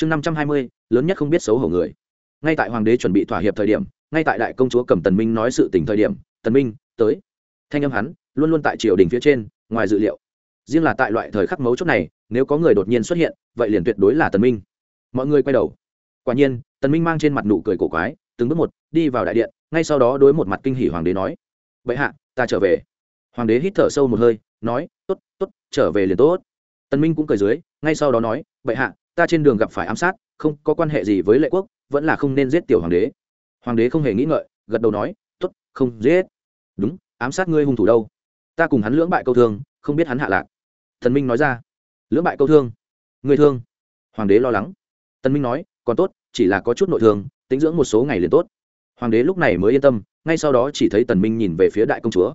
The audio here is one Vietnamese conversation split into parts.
chương năm trăm hai mươi, lớn nhất không biết xấu hổ người. Ngay tại hoàng đế chuẩn bị thỏa hiệp thời điểm, ngay tại đại công chúa cầm tần minh nói sự tình thời điểm, tần minh tới. Thanh âm hắn luôn luôn tại triều đình phía trên, ngoài dự liệu. Riêng là tại loại thời khắc mấu chốt này, nếu có người đột nhiên xuất hiện, vậy liền tuyệt đối là tần minh. Mọi người quay đầu. Quả nhiên, tần minh mang trên mặt nụ cười cổ quái, từng bước một đi vào đại điện, ngay sau đó đối một mặt kinh hỉ hoàng đế nói, bệ hạ, ta trở về. Hoàng đế hít thở sâu một hơi, nói, tốt tốt, trở về liền tốt. Tần minh cũng cười dưới, ngay sau đó nói, bệ hạ ta trên đường gặp phải ám sát, không có quan hệ gì với lệ quốc, vẫn là không nên giết tiểu hoàng đế. Hoàng đế không hề nghĩ ngợi, gật đầu nói, tốt, không giết. Đúng, ám sát ngươi hung thủ đâu? Ta cùng hắn lưỡng bại câu thương, không biết hắn hạ lạc. Thần minh nói ra. Lưỡng bại câu thương? Người thương? Hoàng đế lo lắng. Tân minh nói, còn tốt, chỉ là có chút nội thương, tính dưỡng một số ngày liền tốt. Hoàng đế lúc này mới yên tâm, ngay sau đó chỉ thấy tần minh nhìn về phía đại công chúa.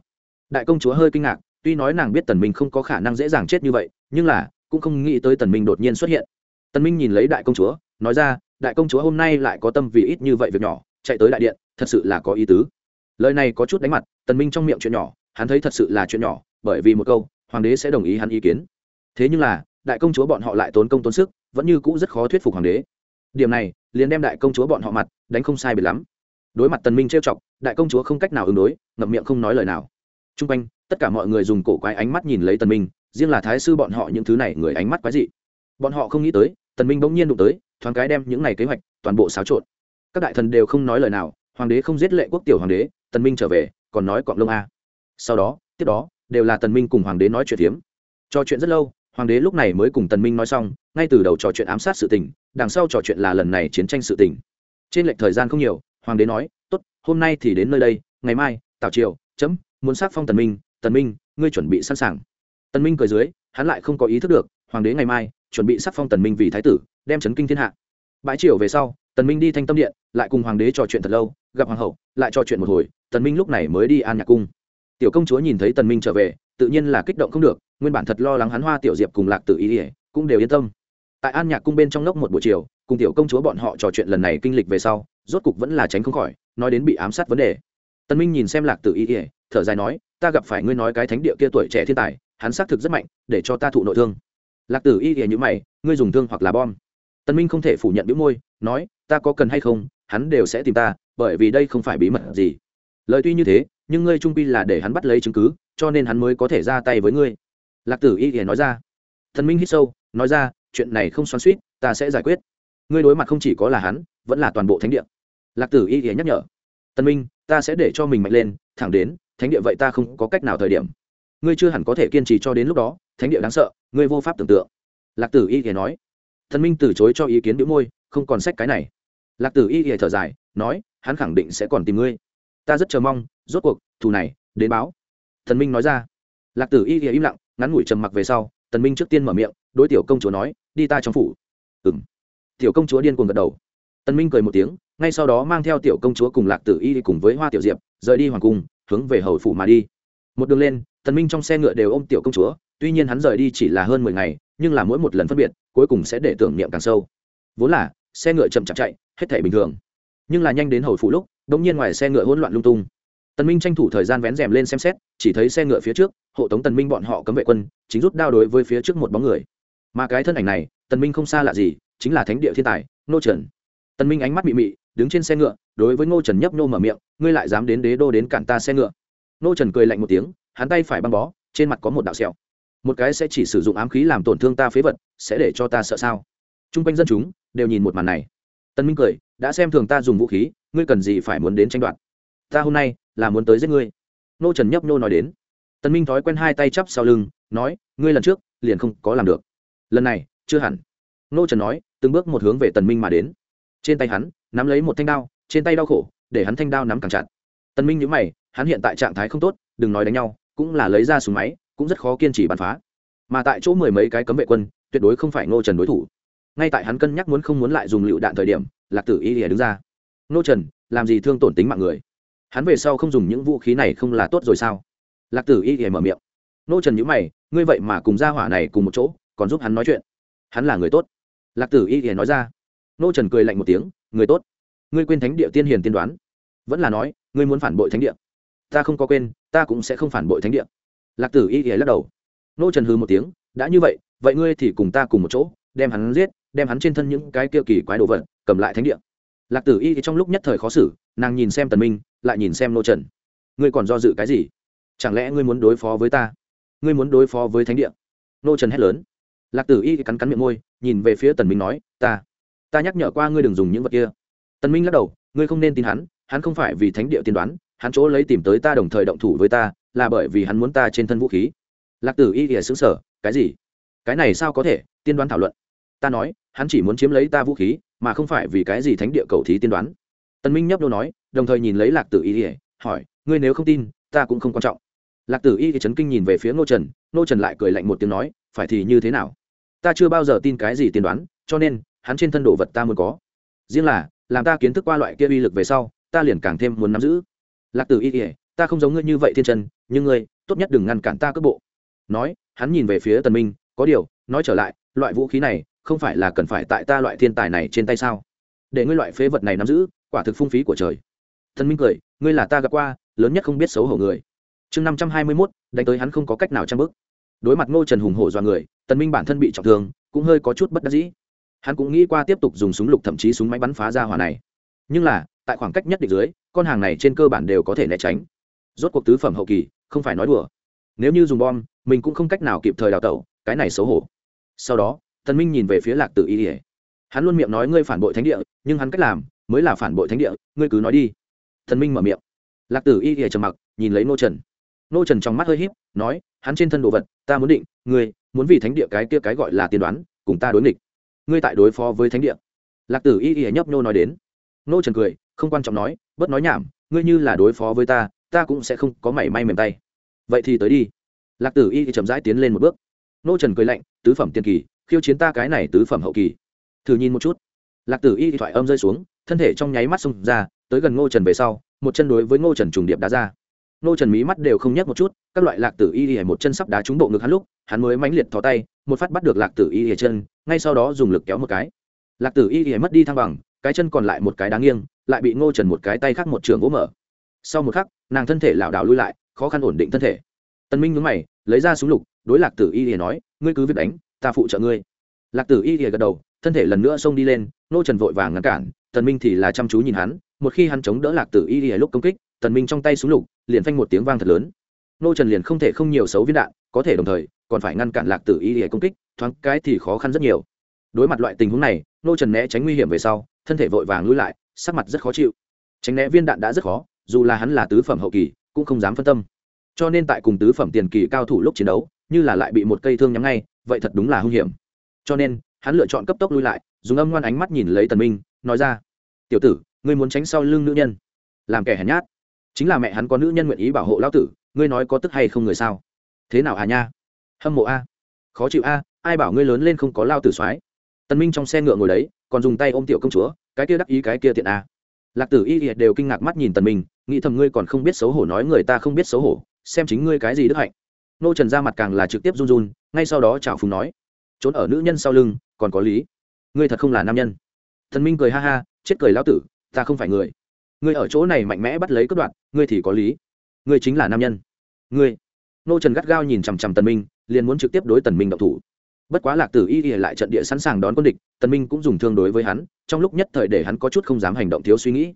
Đại công chúa hơi kinh ngạc, tuy nói nàng biết tần minh không có khả năng dễ dàng chết như vậy, nhưng là cũng không nghĩ tới tần minh đột nhiên xuất hiện tần minh nhìn lấy đại công chúa, nói ra, đại công chúa hôm nay lại có tâm vì ít như vậy việc nhỏ, chạy tới đại điện, thật sự là có ý tứ. Lời này có chút đánh mặt, tần minh trong miệng chuyện nhỏ, hắn thấy thật sự là chuyện nhỏ, bởi vì một câu, hoàng đế sẽ đồng ý hắn ý kiến. Thế nhưng là, đại công chúa bọn họ lại tốn công tốn sức, vẫn như cũ rất khó thuyết phục hoàng đế. Điểm này, liền đem đại công chúa bọn họ mặt đánh không sai biệt lắm. Đối mặt tần minh trêu chọc, đại công chúa không cách nào ứng đối, ngậm miệng không nói lời nào. Trung quanh, tất cả mọi người dùng cổ quái ánh mắt nhìn lấy tần minh, riêng là thái sư bọn họ những thứ này người ánh mắt quái dị. Bọn họ không nghĩ tới tần minh bỗng nhiên đụng tới, thoáng cái đem những này kế hoạch toàn bộ xáo trộn. Các đại thần đều không nói lời nào, hoàng đế không giết lệ quốc tiểu hoàng đế, tần minh trở về, còn nói cọp lông a. Sau đó, tiếp đó, đều là tần minh cùng hoàng đế nói chuyện tiếm trò chuyện rất lâu, hoàng đế lúc này mới cùng tần minh nói xong, ngay từ đầu trò chuyện ám sát sự tình, đằng sau trò chuyện là lần này chiến tranh sự tình. Trên lệch thời gian không nhiều, hoàng đế nói, tốt, hôm nay thì đến nơi đây, ngày mai, tào triều, chấm, muốn sát phong tần minh tần minh, ngươi chuẩn bị sẵn sàng. Tần minh cười dưới, hắn lại không có ý thức được, hoàng đế ngày mai chuẩn bị sắc phong tần minh vì thái tử, đem chấn kinh thiên hạ. Bãi triều về sau, tần minh đi thanh tâm điện, lại cùng hoàng đế trò chuyện thật lâu, gặp hoàng hậu, lại trò chuyện một hồi, tần minh lúc này mới đi an nhạc cung. Tiểu công chúa nhìn thấy tần minh trở về, tự nhiên là kích động không được, nguyên bản thật lo lắng hắn hoa tiểu diệp cùng lạc tử ý ỉa cũng đều yên tâm. Tại an nhạc cung bên trong lốc một buổi chiều, cùng tiểu công chúa bọn họ trò chuyện lần này kinh lịch về sau, rốt cục vẫn là tránh không khỏi, nói đến bị ám sát vấn đề. Tần minh nhìn xem lạc tử ý ỉa, thở dài nói, ta gặp phải ngươi nói cái thánh địa kia tuổi trẻ thiên tài, hắn xác thực rất mạnh, để cho ta thụ nội thương lạc tử y thì như mày, ngươi dùng thương hoặc là bom. Tân minh không thể phủ nhận bĩu môi, nói, ta có cần hay không, hắn đều sẽ tìm ta, bởi vì đây không phải bí mật gì. Lời tuy như thế, nhưng ngươi trung pi là để hắn bắt lấy chứng cứ, cho nên hắn mới có thể ra tay với ngươi. Lạc tử y thì nói ra. Thần minh hít sâu, nói ra, chuyện này không xoắn suýt ta sẽ giải quyết. Ngươi đối mặt không chỉ có là hắn, vẫn là toàn bộ thánh địa. Lạc tử y thì nhắc nhở. Tân minh, ta sẽ để cho mình mạnh lên, thẳng đến, thánh địa vậy ta không có cách nào thời điểm. Ngươi chưa hẳn có thể kiên trì cho đến lúc đó thánh địa đáng sợ, ngươi vô pháp tưởng tượng. Lạc tử y hiển nói. Thần minh từ chối cho ý kiến đĩu môi, không còn sách cái này. Lạc tử y hiển thở dài, nói, hắn khẳng định sẽ còn tìm ngươi. Ta rất chờ mong, rốt cuộc, thù này, đến báo. Thần minh nói ra. Lạc tử y im lặng, ngắn ngủi trầm mặc về sau tần minh trước tiên mở miệng, đối tiểu công chúa nói, đi ta trong phủ. Ừm. Tiểu công chúa điên cuồng gật đầu. Tần minh cười một tiếng, ngay sau đó mang theo tiểu công chúa cùng lạc tử y cùng với hoa tiểu diệp, rời đi hoàng cung, hướng về hầu phủ mà đi. Một đường lên tần minh trong xe ngựa đều ôm tiểu công chúa tuy nhiên hắn rời đi chỉ là hơn mười ngày, nhưng là mỗi một lần phân biệt, cuối cùng sẽ để tưởng niệm càng sâu. Vốn là, xe ngựa chậm chạp chạy, hết thảy bình thường. Nhưng là nhanh đến hồi phủ lúc đống nhiên ngoài xe ngựa hỗn loạn lung tung. Tần minh tranh thủ thời gian vén rèm lên xem xét, chỉ thấy xe ngựa phía trước, hộ tống tần minh bọn họ cấm vệ quân, chính rút đao đối với phía trước một bóng người. Mà cái thân ảnh này, tần minh không xa lạ gì, chính là thánh địa thiên tài nô trần. Tần minh ánh mắt mị mị, đứng trên xe ngựa, đối với ngô trần nhấp nô mở miệng, ngươi lại dám đến đế đô đến cản ta xe ngựa? Nô trần cười lạnh một tiếng, hắn tay phải băng bó, trên mặt có một đạo sẹo một cái sẽ chỉ sử dụng ám khí làm tổn thương ta phế vật, sẽ để cho ta sợ sao? Trung quanh dân chúng đều nhìn một màn này. Tần minh cười, đã xem thường ta dùng vũ khí, ngươi cần gì phải muốn đến tranh đoạt? Ta hôm nay là muốn tới giết ngươi. Nô trần nhấp nô nói đến. Tần minh thói quen hai tay chắp sau lưng, nói, ngươi lần trước liền không có làm được. Lần này, chưa hẳn. Nô trần nói, từng bước một hướng về tần minh mà đến. Trên tay hắn, nắm lấy một thanh đao, trên tay đau khổ, để hắn thanh đao nắm càng chặt. Tần minh nhíu mày, hắn hiện tại trạng thái không tốt, đừng nói đánh nhau, cũng là lấy ra súng máy cũng rất khó kiên trì bắn phá. Mà tại chỗ mười mấy cái cấm vệ quân, tuyệt đối không phải Ngô trần đối thủ. Ngay tại hắn cân nhắc muốn không muốn lại dùng lựu đạn thời điểm, lạc tử y lìa đứng ra. Ngô trần, làm gì thương tổn tính mạng người? Hắn về sau không dùng những vũ khí này không là tốt rồi sao? Lạc tử y lìa mở miệng. Ngô trần nhữ mày, ngươi vậy mà cùng gia hỏa này cùng một chỗ, còn giúp hắn nói chuyện. Hắn là người tốt. Lạc tử y lìa nói ra. Ngô trần cười lạnh một tiếng, người tốt. Ngươi quên thánh địa tiên hiền tiên đoán. Vẫn là nói, ngươi muốn phản bội thánh địa. Ta không có quên, ta cũng sẽ không phản bội thánh địa lạc tử y ỉa lắc đầu. Nô trần hư một tiếng, đã như vậy vậy ngươi thì cùng ta cùng một chỗ, đem hắn giết, đem hắn trên thân những cái kia kỳ quái đồ vật, cầm lại thánh địa. Lạc tử y thì trong lúc nhất thời khó xử, nàng nhìn xem tần minh, lại nhìn xem nô trần. Ngươi còn do dự cái gì? Chẳng lẽ ngươi muốn đối phó với ta? Ngươi muốn đối phó với thánh địa? Nô trần hét lớn. Lạc tử y cắn cắn miệng môi, nhìn về phía tần minh nói, ta ta nhắc nhở qua ngươi đừng dùng những vật kia. Tần minh lắc đầu, ngươi không nên tin hắn hắn không phải vì thánh địa tiên đoán, hắn chỗ lấy tìm tới ta đồng thời động thủ với ta, là bởi vì hắn muốn ta trên thân vũ khí. Lạc tử y ỉa xứng sở cái gì? Cái này sao có thể? Tiên đoán thảo luận. Ta nói, hắn chỉ muốn chiếm lấy ta vũ khí, mà không phải vì cái gì thánh địa cầu thí tiên đoán. Tần minh nhấp đô nói, đồng thời nhìn lấy lạc tử y ỉa, hỏi, ngươi nếu không tin, ta cũng không quan trọng. Lạc tử y thì chấn kinh nhìn về phía ngô trần ngô trần lại cười lạnh một tiếng nói, phải thì như thế nào? Ta chưa bao giờ tin cái gì tiên đoán, cho nên, hắn trên thân đồ vật ta muốn có. Riêng là, làm ta kiến thức qua loại kia uy lực về sau ta liền càng thêm muốn nắm giữ. Lạc tử y ỉa ta không giống ngươi như vậy thiên trần nhưng ngươi, tốt nhất đừng ngăn cản ta cước bộ. Nói, hắn nhìn về phía tần minh, có điều, nói trở lại, loại vũ khí này, không phải là cần phải tại ta loại thiên tài này trên tay sao? Để ngươi loại phế vật này nắm giữ, quả thực phung phí của trời. Tần minh cười, ngươi là ta gặp qua, lớn nhất không biết xấu hổ người. Chương năm trăm hai mươi mốt, đánh tới hắn không có cách nào trang bức đối mặt ngô trần hùng hổ do người, tần minh bản thân bị trọng thương, cũng hơi có chút bất đắc dĩ. Hắn cũng nghĩ qua tiếp tục dùng súng lục thậm chí súng máy bắn phá ra hỏa này. Nhưng là tại khoảng cách nhất định dưới, con hàng này trên cơ bản đều có thể né tránh. Rốt cuộc tứ phẩm hậu kỳ, không phải nói đùa. Nếu như dùng bom, mình cũng không cách nào kịp thời đào tẩu, cái này xấu hổ. Sau đó thần minh nhìn về phía lạc tử y ỉa hắn luôn miệng nói ngươi phản bội thánh địa, nhưng hắn cách làm, mới là phản bội thánh địa, ngươi cứ nói đi. Thần minh mở miệng. Lạc tử y ỉa trầm mặc, nhìn lấy nô trần. Nô trần trong mắt hơi h í p nói, hắn trên thân đồ vật, ta muốn định, ngươi, muốn vì thánh địa cái kia cái gọi là tiên đoán, cùng ta đối nghịch. Ngươi tại đối phó với thánh địa. Lạc tử y ỉa nhấp nhô nói đến. Nô trần cười không quan trọng nói, bớt nói nhảm, ngươi như là đối phó với ta ta cũng sẽ không có mảy may mềm tay. Vậy thì tới đi. Lạc tử y thì chậm rãi tiến lên một bước. Nô trần cười lạnh, tứ phẩm tiền kỳ, khiêu chiến ta cái này tứ phẩm hậu kỳ. Thử nhìn một chút. Lạc tử y thì thoại âm rơi xuống, thân thể trong nháy mắt xông ra, tới gần ngô trần về sau, một chân đối với ngô trần trùng điệp đá ra. Ngô trần mí mắt đều không nhắc một chút, các loại lạc tử y thì một chân sắp đá trúng bộ ngực hắn lúc, hắn mới mãnh liệt thò tay, một phát bắt được lạc tử y thì chân, ngay sau đó dùng lực kéo một cái. Lạc tử y thì mất đi thăng bằng cái chân còn lại một cái đáng nghiêng, lại bị ngô trần một cái tay khác một trường gỗ mở. Sau một khắc, nàng thân thể lảo đảo lui lại, khó khăn ổn định thân thể. Tân minh nhướng mày, lấy ra súng lục, đối lạc tử y thì nói, ngươi cứ việc đánh, ta phụ trợ ngươi. Lạc tử y thì gật đầu, thân thể lần nữa xông đi lên, Ngô trần vội vàng ngăn cản, tần minh thì là chăm chú nhìn hắn, một khi hắn chống đỡ lạc tử y thì lúc công kích, tần minh trong tay súng lục liền phanh một tiếng vang thật lớn. Ngô trần liền không thể không nhiều xấu viên đạn, có thể đồng thời còn phải ngăn cản lạc tử y thì công kích, thoáng cái thì khó khăn rất nhiều. Đối mặt loại tình huống này nô trần né tránh nguy hiểm về sau, thân thể vội vàng lui lại, sắc mặt rất khó chịu. Tránh né viên đạn đã rất khó, dù là hắn là tứ phẩm hậu kỳ, cũng không dám phân tâm. Cho nên tại cùng tứ phẩm tiền kỳ cao thủ lúc chiến đấu, như là lại bị một cây thương nhắm ngay, vậy thật đúng là hung hiểm. Cho nên, hắn lựa chọn cấp tốc lui lại, dùng âm ngoan ánh mắt nhìn lấy tần minh, nói ra, tiểu tử, ngươi muốn tránh sau lưng nữ nhân. Làm kẻ hèn nhát. Chính là mẹ hắn có nữ nhân nguyện ý bảo hộ lão tử, ngươi nói có tức hay không người sao? Thế nào à nha? Hâm mộ a. Khó chịu a, ai bảo ngươi lớn lên không có lao tử soái? Tần minh trong xe ngựa ngồi đấy, còn dùng tay ôm tiểu công chúa, cái kia đắc ý cái kia tiện a. Lạc tử y liệt đều kinh ngạc mắt nhìn tần minh, nghĩ thầm ngươi còn không biết xấu hổ nói người ta không biết xấu hổ, xem chính ngươi cái gì đức hạnh. Nô trần ra mặt càng là trực tiếp run run, ngay sau đó chào phùng nói, trốn ở nữ nhân sau lưng, còn có lý. Ngươi thật không là nam nhân. Thần minh cười ha ha, chết cười lão tử, ta không phải người. Ngươi ở chỗ này mạnh mẽ bắt lấy cướp đoạn ngươi thì có lý. Ngươi chính là nam nhân. Ngươi. Nô trần gắt gao nhìn chằm chằm tần minh, liền muốn trực tiếp đối tần minh động thủ bất quá lạc tử y ỉa lại trận địa sẵn sàng đón quân địch, tần minh cũng dùng thương đối với hắn, trong lúc nhất thời để hắn có chút không dám hành động thiếu suy nghĩ.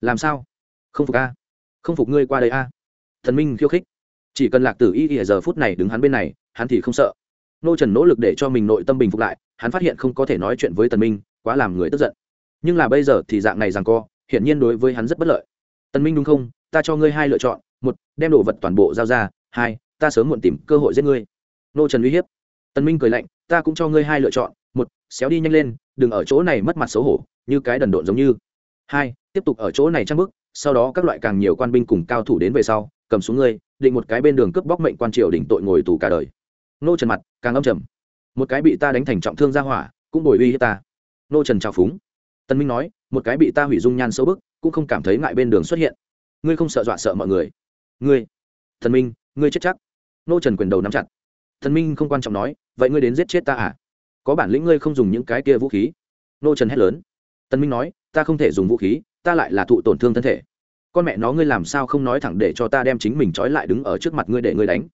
Làm sao? Không phục a? Không phục ngươi qua đây a? Thần minh khiêu khích. Chỉ cần lạc tử y ỉa giờ phút này đứng hắn bên này, hắn thì không sợ. Nô trần nỗ lực để cho mình nội tâm bình phục lại, hắn phát hiện không có thể nói chuyện với tần minh, quá làm người tức giận. Nhưng là bây giờ thì dạng này rằng co, hiển nhiên đối với hắn rất bất lợi. Tần minh đúng không? Ta cho ngươi hai lựa chọn, một, đem đồ vật toàn bộ giao ra, hai, ta sớm muộn tìm cơ hội giết ngươi. Nô trần uy hiếp. Tần minh cười lạnh ta cũng cho ngươi hai lựa chọn, một, xéo đi nhanh lên, đừng ở chỗ này mất mặt xấu hổ, như cái đần độn giống như. Hai, tiếp tục ở chỗ này trang bức sau đó các loại càng nhiều quan binh cùng cao thủ đến về sau, cầm xuống ngươi, định một cái bên đường cướp bóc mệnh quan triều đỉnh tội ngồi tù cả đời. Nô trần mặt, càng âm trầm. Một cái bị ta đánh thành trọng thương ra hỏa, cũng bồi uy hiếp ta. Nô trần trào phúng. Tân minh nói, một cái bị ta hủy dung nhan xấu bức, cũng không cảm thấy ngại bên đường xuất hiện. Ngươi không sợ dọa sợ mọi người. Ngươi, thần minh, ngươi chết chắc. Nô trần quyền đầu nắm chặt thần minh không quan trọng nói, vậy ngươi đến giết chết ta à? Có bản lĩnh ngươi không dùng những cái kia vũ khí? Nô trần hét lớn. Tân minh nói, ta không thể dùng vũ khí, ta lại là thụ tổn thương thân thể. Con mẹ nó ngươi làm sao không nói thẳng để cho ta đem chính mình trói lại đứng ở trước mặt ngươi để ngươi đánh?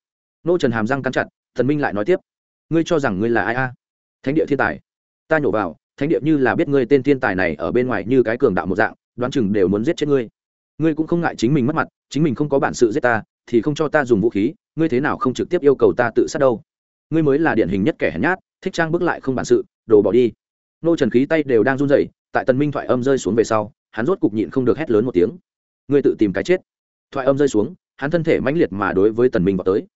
Nô trần hàm răng cắn chặt thần minh lại nói tiếp. Ngươi cho rằng ngươi là ai a? Thánh địa thiên tài. Ta nhổ vào, thánh địa như là biết ngươi tên thiên tài này ở bên ngoài như cái cường đạo một dạng, đoán chừng đều muốn giết chết ngươi. Ngươi cũng không ngại chính mình mất mặt, chính mình không có bản sự giết ta, thì không cho ta dùng vũ khí ngươi thế nào không trực tiếp yêu cầu ta tự sát đâu? Ngươi mới là điển hình nhất kẻ hèn nhát, thích trang bước lại không bản sự, đồ bỏ đi. Nô trần khí tay đều đang run rẩy, tại tần minh thoại âm rơi xuống về sau, hắn rốt cục nhịn không được hét lớn một tiếng. Ngươi tự tìm cái chết. Thoại âm rơi xuống, hắn thân thể mãnh liệt mà đối với tần minh vào tới.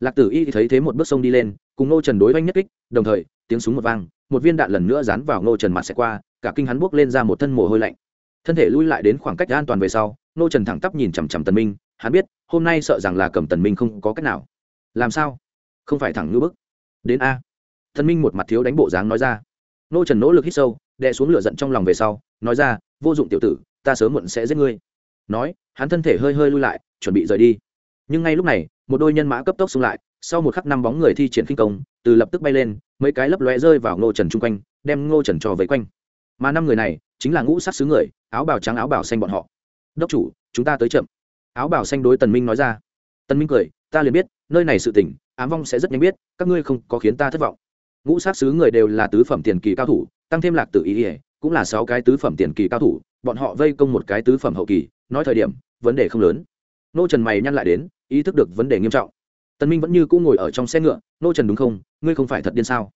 Lạc tử y thấy thế một bước sông đi lên, cùng nô trần đối oanh nhất kích, đồng thời, tiếng súng một vang, một viên đạn lần nữa dán vào nô trần mặt sẽ qua, cả kinh hắn buốc lên ra một thân mồ hôi lạnh. Thân thể lui lại đến khoảng cách an toàn về sau, nô trần thẳng tắp nhìn chằm chằm tần minh hắn biết, hôm nay sợ rằng là cầm tần minh không có cách nào. Làm sao? Không phải thẳng như bức. Đến a. Tần minh một mặt thiếu đánh bộ dáng nói ra. Nô trần nỗ lực hít sâu, đè xuống lửa giận trong lòng về sau, nói ra, vô dụng tiểu tử, ta sớm muộn sẽ giết ngươi. Nói, hắn thân thể hơi hơi lui lại, chuẩn bị rời đi. Nhưng ngay lúc này, một đôi nhân mã cấp tốc xung lại, sau một khắc năm bóng người thi triển khinh công, từ lập tức bay lên, mấy cái lấp lóe rơi vào ngô trần chung quanh, đem ngô trần cho vây quanh. Mà năm người này, chính là ngũ sát xứ người, áo bào trắng áo bào xanh bọn họ. Đốc chủ, chúng ta tới chậm áo bảo xanh đối tần minh nói ra. Tần minh cười, ta liền biết, nơi này sự tình, ám vong sẽ rất nhanh biết, các ngươi không có khiến ta thất vọng. Ngũ sát sứ người đều là tứ phẩm tiền kỳ cao thủ, tăng thêm lạc tử ý ỉa, cũng là sáu cái tứ phẩm tiền kỳ cao thủ, bọn họ vây công một cái tứ phẩm hậu kỳ, nói thời điểm, vấn đề không lớn. Nô trần mày nhăn lại đến, ý thức được vấn đề nghiêm trọng. Tần minh vẫn như cũ ngồi ở trong xe ngựa, nô trần đúng không? Ngươi không phải thật điên sao?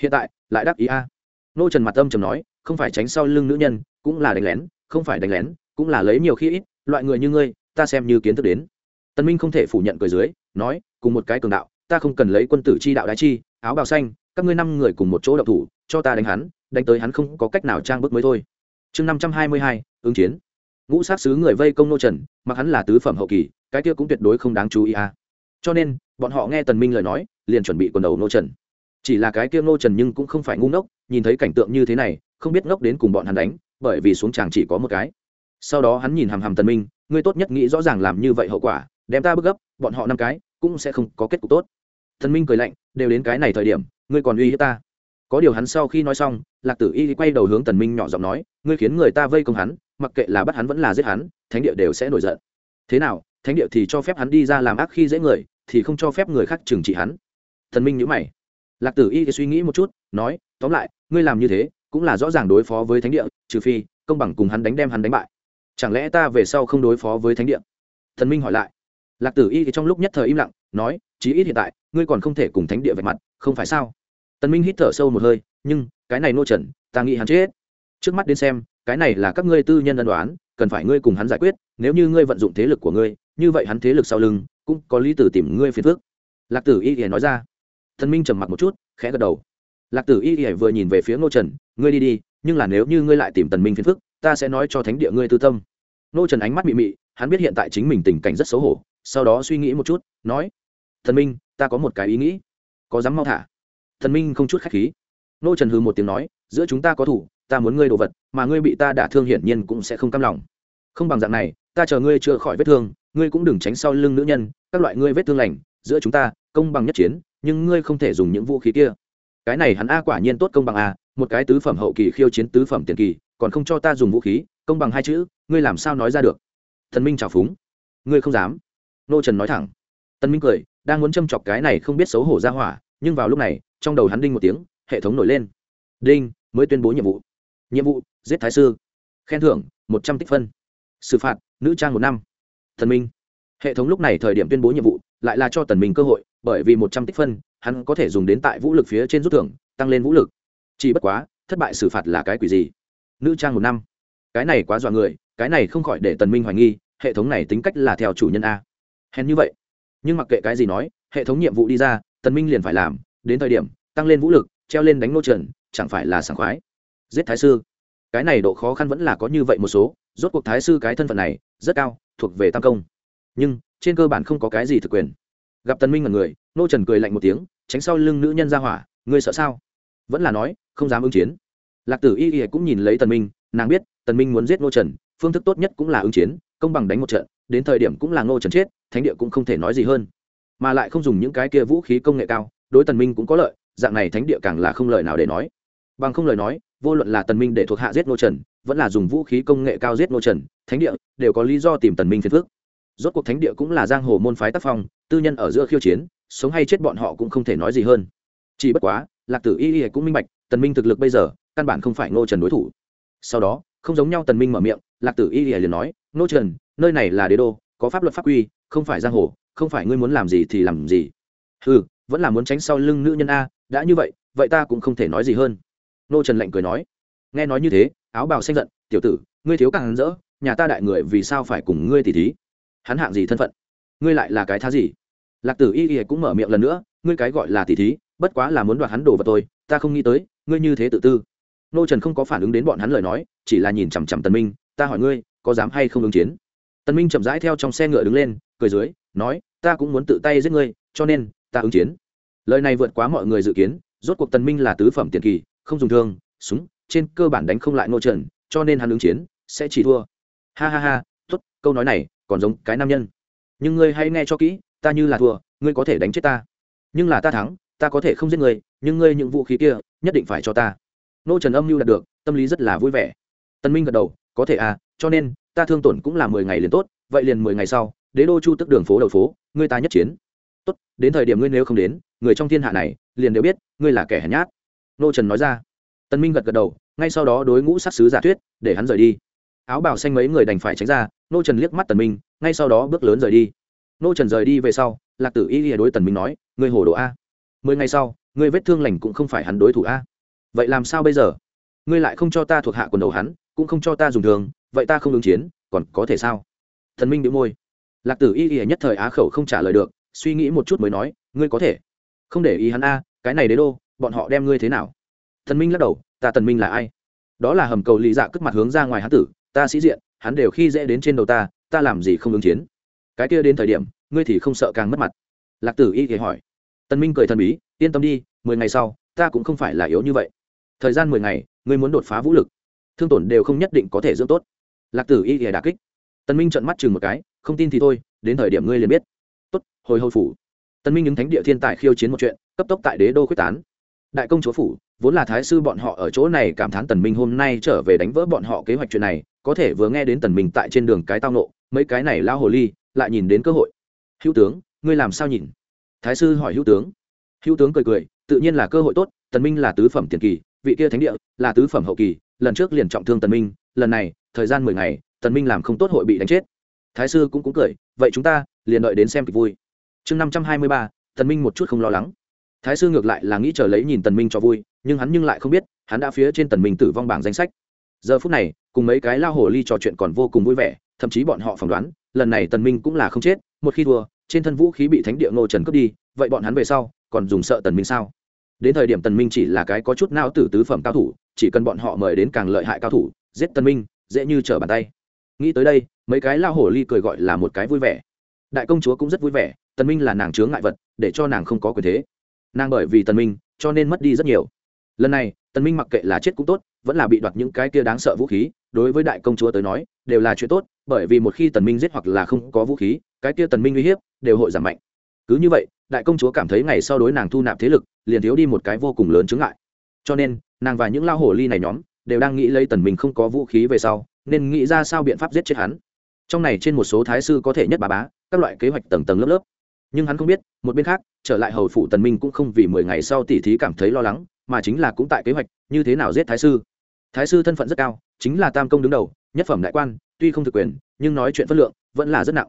Hiện tại, lại đáp ý a. Nô trần mặt âm trầm nói, không phải tránh sau lưng nữ nhân, cũng là đánh lén, không phải đánh lén, cũng là lấy nhiều khi ít, loại người như ngươi ta xem như kiến thức đến. Tần minh không thể phủ nhận cười dưới, nói, cùng một cái cường đạo, ta không cần lấy quân tử chi đạo đái chi, áo bào xanh, các ngươi năm người cùng một chỗ đậu thủ, cho ta đánh hắn, đánh tới hắn không có cách nào trang bức mới thôi. Chương năm trăm hai mươi hai, ứng chiến. Ngũ sát sứ người vây công nô trần, mặc hắn là tứ phẩm hậu kỳ, cái kia cũng tuyệt đối không đáng chú ý à. cho nên, bọn họ nghe tần minh lời nói, liền chuẩn bị quần đầu nô trần. Chỉ là cái kia nô trần nhưng cũng không phải ngu ngốc, nhìn thấy cảnh tượng như thế này, không biết ngốc đến cùng bọn hắn đánh, bởi vì xuống tràng chỉ có một cái. Sau đó hắn nhìn hàm hàm tần minh ngươi tốt nhất nghĩ rõ ràng làm như vậy hậu quả, đem ta bước gấp, bọn họ năm cái, cũng sẽ không có kết cục tốt. Thần minh cười lạnh, đều đến cái này thời điểm, ngươi còn uy hiếp ta. Có điều hắn sau khi nói xong, lạc tử y quay đầu hướng tần minh nhỏ giọng nói, ngươi khiến người ta vây công hắn, mặc kệ là bắt hắn vẫn là giết hắn, thánh địa đều sẽ nổi giận. Thế nào, thánh địa thì cho phép hắn đi ra làm ác khi dễ người, thì không cho phép người khác trừng trị hắn. Thần minh nhíu mày. Lạc tử y suy nghĩ một chút, nói, tóm lại, ngươi làm như thế, cũng là rõ ràng đối phó với thánh địa, trừ phi, công bằng cùng hắn đánh đem hắn đánh bại chẳng lẽ ta về sau không đối phó với thánh địa? Thần minh hỏi lại. Lạc tử y thì trong lúc nhất thời im lặng, nói, chí ít hiện tại, ngươi còn không thể cùng thánh địa vạch mặt, không phải sao? Tần minh hít thở sâu một hơi, nhưng, cái này nô trần, ta nghĩ hắn chết. Trước mắt đến xem, cái này là các ngươi tư nhân ân đoán cần phải ngươi cùng hắn giải quyết, nếu như ngươi vận dụng thế lực của ngươi, như vậy hắn thế lực sau lưng, cũng có lý tử tìm ngươi phiền phước lạc tử y ỉa nói ra. Thần minh trầm mặc một chút, khẽ gật đầu. Lạc tử y ỉa vừa nhìn về phía Nô trần, ngươi đi đi, nhưng là nếu như ngươi lại tìm tần minh phiền phức ta sẽ nói cho thánh địa ngươi tư tâm. Nô trần ánh mắt mị mị, hắn biết hiện tại chính mình tình cảnh rất xấu hổ, sau đó suy nghĩ một chút, nói, thần minh, ta có một cái ý nghĩ. Có dám mau thả? Thần minh không chút khách khí. Nô trần hừ một tiếng nói, giữa chúng ta có thủ, ta muốn ngươi đồ vật, mà ngươi bị ta đả thương hiển nhiên cũng sẽ không cam lòng. Không bằng dạng này, ta chờ ngươi chữa khỏi vết thương, ngươi cũng đừng tránh sau lưng nữ nhân, các loại ngươi vết thương lành, giữa chúng ta, công bằng nhất chiến, nhưng ngươi không thể dùng những vũ khí kia. Cái này hắn a quả nhiên tốt công bằng a, một cái tứ phẩm hậu kỳ khiêu chiến tứ phẩm tiền kỳ còn không cho ta dùng vũ khí, công bằng hai chữ, ngươi làm sao nói ra được? Thần minh trào phúng. Ngươi không dám. Nô trần nói thẳng. Tân minh cười, đang muốn châm chọc cái này không biết xấu hổ ra hỏa, nhưng vào lúc này, trong đầu hắn đinh một tiếng, hệ thống nổi lên. Đinh, mới tuyên bố nhiệm vụ. Nhiệm vụ, giết thái sư. Khen thưởng, một trăm tích phân. Xử phạt, nữ trang một năm. Thần minh. Hệ thống lúc này thời điểm tuyên bố nhiệm vụ, lại là cho tần minh cơ hội, bởi vì một trăm tích phân, hắn có thể dùng đến tại vũ lực phía trên rút thưởng, tăng lên vũ lực. Chỉ bất quá, thất bại xử phạt là cái quỷ gì? Nữ trang một năm. Cái này quá dọa người, cái này không khỏi để tần minh hoài nghi, hệ thống này tính cách là theo chủ nhân a. Hèn như vậy. Nhưng mặc kệ cái gì nói, hệ thống nhiệm vụ đi ra, tần minh liền phải làm, đến thời điểm, tăng lên vũ lực, treo lên đánh nô trần, chẳng phải là sảng khoái. Giết thái sư. Cái này độ khó khăn vẫn là có như vậy một số, rốt cuộc thái sư cái thân phận này, rất cao, thuộc về tam công. Nhưng, trên cơ bản không có cái gì thực quyền. Gặp tần minh là người, nô trần cười lạnh một tiếng, tránh sau lưng nữ nhân ra hỏa, ngươi sợ sao? Vẫn là nói, không dám ứng chiến lạc tử y y cũng nhìn lấy tần minh, nàng biết, tần minh muốn giết Ngô trần, phương thức tốt nhất cũng là ứng chiến, công bằng đánh một trận, đến thời điểm cũng là Ngô trần chết, thánh địa cũng không thể nói gì hơn. Mà lại không dùng những cái kia vũ khí công nghệ cao, đối tần minh cũng có lợi, dạng này thánh địa càng là không lợi nào để nói. Bằng không lời nói, vô luận là tần minh để thuộc hạ giết Ngô trần, vẫn là dùng vũ khí công nghệ cao giết Ngô trần, thánh địa đều có lý do tìm tần minh phiền phức. Rốt cuộc thánh địa cũng là giang hồ môn phái tác phong, tư nhân ở giữa khiêu chiến, sống hay chết bọn họ cũng không thể nói gì hơn. Chỉ bất quá, lạc tử y y cũng minh bạch, tần minh thực lực bây giờ căn bản không phải ngô trần đối thủ. Sau đó, không giống nhau tần minh mở miệng, lạc tử y liền nói, ngô trần, nơi này là đế đô, có pháp luật pháp quy, không phải giang hồ, không phải ngươi muốn làm gì thì làm gì. Ừ vẫn là muốn tránh sau lưng nữ nhân a, đã như vậy vậy ta cũng không thể nói gì hơn. Ngô trần lạnh cười nói. Nghe nói như thế, áo bào xanh giận, tiểu tử, ngươi thiếu càng hắn rỡ, nhà ta đại người vì sao phải cùng ngươi tỉ thí? Hắn hạng gì thân phận? Ngươi lại là cái thá gì? Lạc tử y y cũng mở miệng lần nữa, ngươi cái gọi là tỉ thí, bất quá là muốn đoạt hắn đồ vào tôi ta không nghĩ tới, ngươi như thế tự tư nô trần không có phản ứng đến bọn hắn lời nói, chỉ là nhìn chằm chằm tần minh, ta hỏi ngươi, có dám hay không ứng chiến? Tần minh chậm rãi theo trong xe ngựa đứng lên, cười dưới, nói, ta cũng muốn tự tay giết ngươi, cho nên, ta ứng chiến. Lời này vượt quá mọi người dự kiến, rốt cuộc tần minh là tứ phẩm tiền kỳ, không dùng thương, súng, trên cơ bản đánh không lại nô trần, cho nên hắn ứng chiến, sẽ chỉ thua. Ha ha ha, tốt, câu nói này, còn giống cái nam nhân. Nhưng ngươi hãy nghe cho kỹ, ta như là thua, ngươi có thể đánh chết ta. Nhưng là ta thắng, ta có thể không giết ngươi, nhưng ngươi những vũ khí kia, nhất định phải cho ta nô trần âm mưu đạt được, tâm lý rất là vui vẻ. Tân minh gật đầu, có thể à cho nên, ta thương tổn cũng là mười ngày liền tốt, vậy liền mười ngày sau, đế đô chu tức đường phố đầu phố, ngươi ta nhất chiến. Tốt, đến thời điểm ngươi nếu không đến, người trong thiên hạ này liền đều biết, ngươi là kẻ hèn nhát. Nô trần nói ra. Tân minh gật gật đầu, ngay sau đó đối ngũ sát sứ giả thuyết, để hắn rời đi. Áo bào xanh mấy người đành phải tránh ra, nô trần liếc mắt tần minh, ngay sau đó bước lớn rời đi. Nô trần rời đi về sau, lạc tử y lìa đối tần minh nói, ngươi hồ đồ a. Mười ngày sau, ngươi vết thương lành cũng không phải hắn đối thủ a vậy làm sao bây giờ? Ngươi lại không cho ta thuộc hạ quần đầu hắn, cũng không cho ta dùng thường vậy ta không ứng chiến, còn có thể sao? Thần minh đĩu môi. Lạc tử y y nhất thời á khẩu không trả lời được, suy nghĩ một chút mới nói, ngươi có thể. Không để ý hắn a, cái này đế đô, bọn họ đem ngươi thế nào? Thần minh lắc đầu, ta tần minh là ai? Đó là hầm cầu lì dạ cất mặt hướng ra ngoài hắn tử, ta sĩ diện, hắn đều khi dễ đến trên đầu ta ta làm gì không ứng chiến? Cái kia đến thời điểm, ngươi thì không sợ càng mất mặt. Lạc tử y thì hỏi. Tần minh cười thần bí, yên tâm đi, mười ngày sau, ta cũng không phải là yếu như vậy thời gian mười ngày, ngươi muốn đột phá vũ lực, thương tổn đều không nhất định có thể dưỡng tốt. Lạc tử y thì đà kích. Tần minh trợn mắt chừng một cái, không tin thì thôi, đến thời điểm ngươi liền biết. Tốt, hồi hầu phủ. Tần minh những thánh địa thiên tài khiêu chiến một chuyện, cấp tốc tại đế đô quyết tán. Đại công chúa phủ, vốn là thái sư bọn họ ở chỗ này cảm thán tần minh hôm nay trở về đánh vỡ bọn họ kế hoạch chuyện này, có thể vừa nghe đến tần minh tại trên đường cái tao nộ mấy cái này lao hồ ly, lại nhìn đến cơ hội. Hữu tướng, ngươi làm sao nhìn? Thái sư hỏi hữu tướng. Hữu tướng cười cười, tự nhiên là cơ hội tốt, tần minh là tứ phẩm tiền kỳ vị kia thánh địa là tứ phẩm hậu kỳ, lần trước liền trọng thương tần minh, lần này, thời gian mười ngày, tần minh làm không tốt hội bị đánh chết. Thái sư cũng cũng cười, vậy chúng ta liền đợi đến xem kịch vui. Chương năm trăm hai mươi ba, tần minh một chút không lo lắng. Thái sư ngược lại là nghĩ chờ lấy nhìn tần minh cho vui, nhưng hắn nhưng lại không biết, hắn đã phía trên tần minh tử vong bảng danh sách. Giờ phút này, cùng mấy cái lao hồ ly trò chuyện còn vô cùng vui vẻ, thậm chí bọn họ phỏng đoán, lần này tần minh cũng là không chết, một khi thua, trên thân vũ khí bị thánh địa ngô trần cướp đi, vậy bọn hắn về sau còn dùng sợ tần minh sao? Đến thời điểm tần minh chỉ là cái có chút não tử tứ phẩm cao thủ, chỉ cần bọn họ mời đến càng lợi hại cao thủ, giết tần minh, dễ như trở bàn tay. Nghĩ tới đây, mấy cái lao hổ ly cười gọi là một cái vui vẻ. Đại công chúa cũng rất vui vẻ, tần minh là nàng chướng ngại vật, để cho nàng không có quyền thế. Nàng bởi vì tần minh, cho nên mất đi rất nhiều. Lần này, tần minh mặc kệ là chết cũng tốt, vẫn là bị đoạt những cái kia đáng sợ vũ khí, đối với đại công chúa tới nói, đều là chuyện tốt, bởi vì một khi tần minh giết hoặc là không có vũ khí, cái kia tần minh uy hiếp, đều hội giảm mạnh. Cứ như vậy đại công chúa cảm thấy ngày sau đối nàng thu nạp thế lực, liền thiếu đi một cái vô cùng lớn chướng ngại. Cho nên, nàng và những lao hổ ly này nhóm, đều đang nghĩ lấy tần minh không có vũ khí về sau, nên nghĩ ra sao biện pháp giết chết hắn. Trong này trên một số thái sư có thể nhất bà bá, các loại kế hoạch tầng tầng lớp lớp. Nhưng hắn không biết, một bên khác, trở lại hầu phủ tần minh cũng không vì mười ngày sau tỉ thí cảm thấy lo lắng, mà chính là cũng tại kế hoạch, như thế nào giết thái sư. Thái sư thân phận rất cao, chính là tam công đứng đầu, nhất phẩm đại quan, tuy không thực quyền, nhưng nói chuyện phân lượng, vẫn là rất nặng.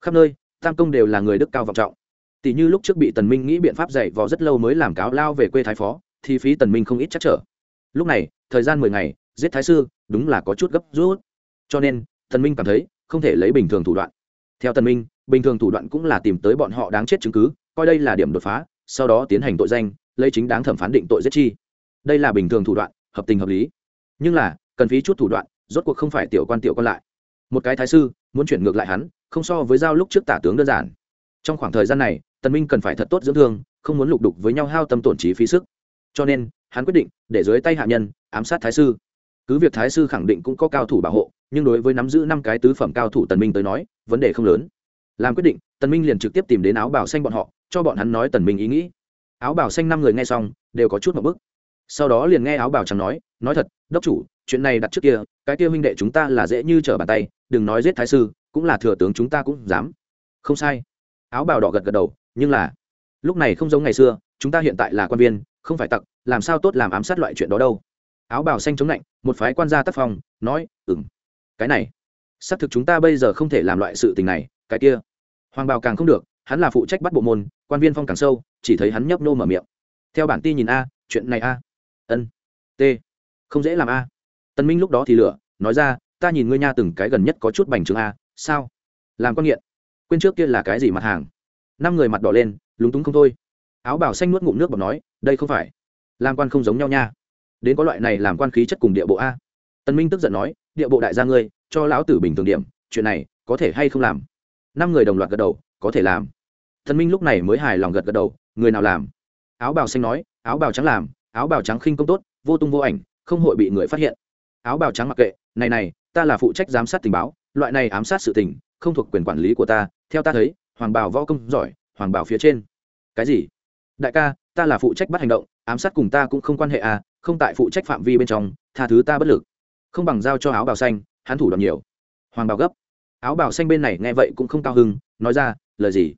Khắp nơi, tam công đều là người đức cao vọng trọng tỷ như lúc trước bị tần minh nghĩ biện pháp dạy vò rất lâu mới làm cáo lao về quê thái phó, thì phí tần minh không ít chắc trở. Lúc này, thời gian mười ngày, giết thái sư, đúng là có chút gấp rút. Cho nên, tần minh cảm thấy không thể lấy bình thường thủ đoạn. Theo tần minh, bình thường thủ đoạn cũng là tìm tới bọn họ đáng chết chứng cứ, coi đây là điểm đột phá, sau đó tiến hành tội danh, lấy chính đáng thẩm phán định tội giết chi. Đây là bình thường thủ đoạn, hợp tình hợp lý. Nhưng là, cần phí chút thủ đoạn, rốt cuộc không phải tiểu quan tiểu quan lại. Một cái thái sư, muốn chuyển ngược lại hắn, không so với giao lúc trước tả tướng đơn giản. Trong khoảng thời gian này tần minh cần phải thật tốt dưỡng thương, không muốn lục đục với nhau hao tâm tổn trí phí sức. Cho nên, hắn quyết định để dưới tay hạ nhân ám sát thái sư. Cứ việc thái sư khẳng định cũng có cao thủ bảo hộ, nhưng đối với nắm giữ năm cái tứ phẩm cao thủ tần minh tới nói, vấn đề không lớn. Làm quyết định, tần minh liền trực tiếp tìm đến áo bảo xanh bọn họ, cho bọn hắn nói tần minh ý nghĩ. Áo bảo xanh năm người nghe xong, đều có chút một bức. Sau đó liền nghe áo bảo trắng nói nói thật, đốc chủ, chuyện này đặt trước kia, cái kia huynh đệ chúng ta là dễ như trở bàn tay, đừng nói giết thái sư, cũng là thừa tướng chúng ta cũng dám. Không sai. Áo bảo đỏ gật gật đầu nhưng là lúc này không giống ngày xưa, chúng ta hiện tại là quan viên, không phải tặc, làm sao tốt làm ám sát loại chuyện đó đâu. Áo bào xanh chống lạnh, một phái quan gia tác phong, nói ừng cái này, xác thực chúng ta bây giờ không thể làm loại sự tình này, cái kia. Hoàng bào càng không được, hắn là phụ trách bắt bộ môn, quan viên phong càng sâu, chỉ thấy hắn nhấp nô mở miệng. Theo bản tin nhìn a, chuyện này a. Ân, t, không dễ làm a. Tân minh lúc đó thì lửa, nói ra, ta nhìn ngươi nha từng cái gần nhất có chút bành trướng a, sao? Làm con nghiện, quên trước kia là cái gì mặt hàng? Năm người mặt đỏ lên, lúng túng không thôi. Áo bảo xanh nuốt ngụm nước bọc nói, đây không phải. Làm quan không giống nhau nha. Đến có loại này làm quan khí chất cùng địa bộ a. Tân minh tức giận nói, địa bộ đại gia ngươi, cho lão tử bình thường điểm, chuyện này có thể hay không làm? Năm người đồng loạt gật đầu, có thể làm. Tân minh lúc này mới hài lòng gật gật đầu, người nào làm? Áo bào xanh nói, áo bào trắng làm, áo bào trắng khinh công tốt, vô tung vô ảnh, không hội bị người phát hiện. Áo bào trắng mặc kệ, này này, ta là phụ trách giám sát tình báo, loại này ám sát sự tình, không thuộc quyền quản lý của ta, theo ta thấy hoàng Bảo võ công giỏi, hoàng Bảo phía trên. Cái gì? Đại ca, ta là phụ trách bắt hành động, ám sát cùng ta cũng không quan hệ à không tại phụ trách phạm vi bên trong, tha thứ ta bất lực. Không bằng giao cho áo bào xanh, hắn thủ đoạn nhiều. Hoàng Bảo gấp. Áo bào xanh bên này nghe vậy cũng không cao hưng nói ra, lời gì?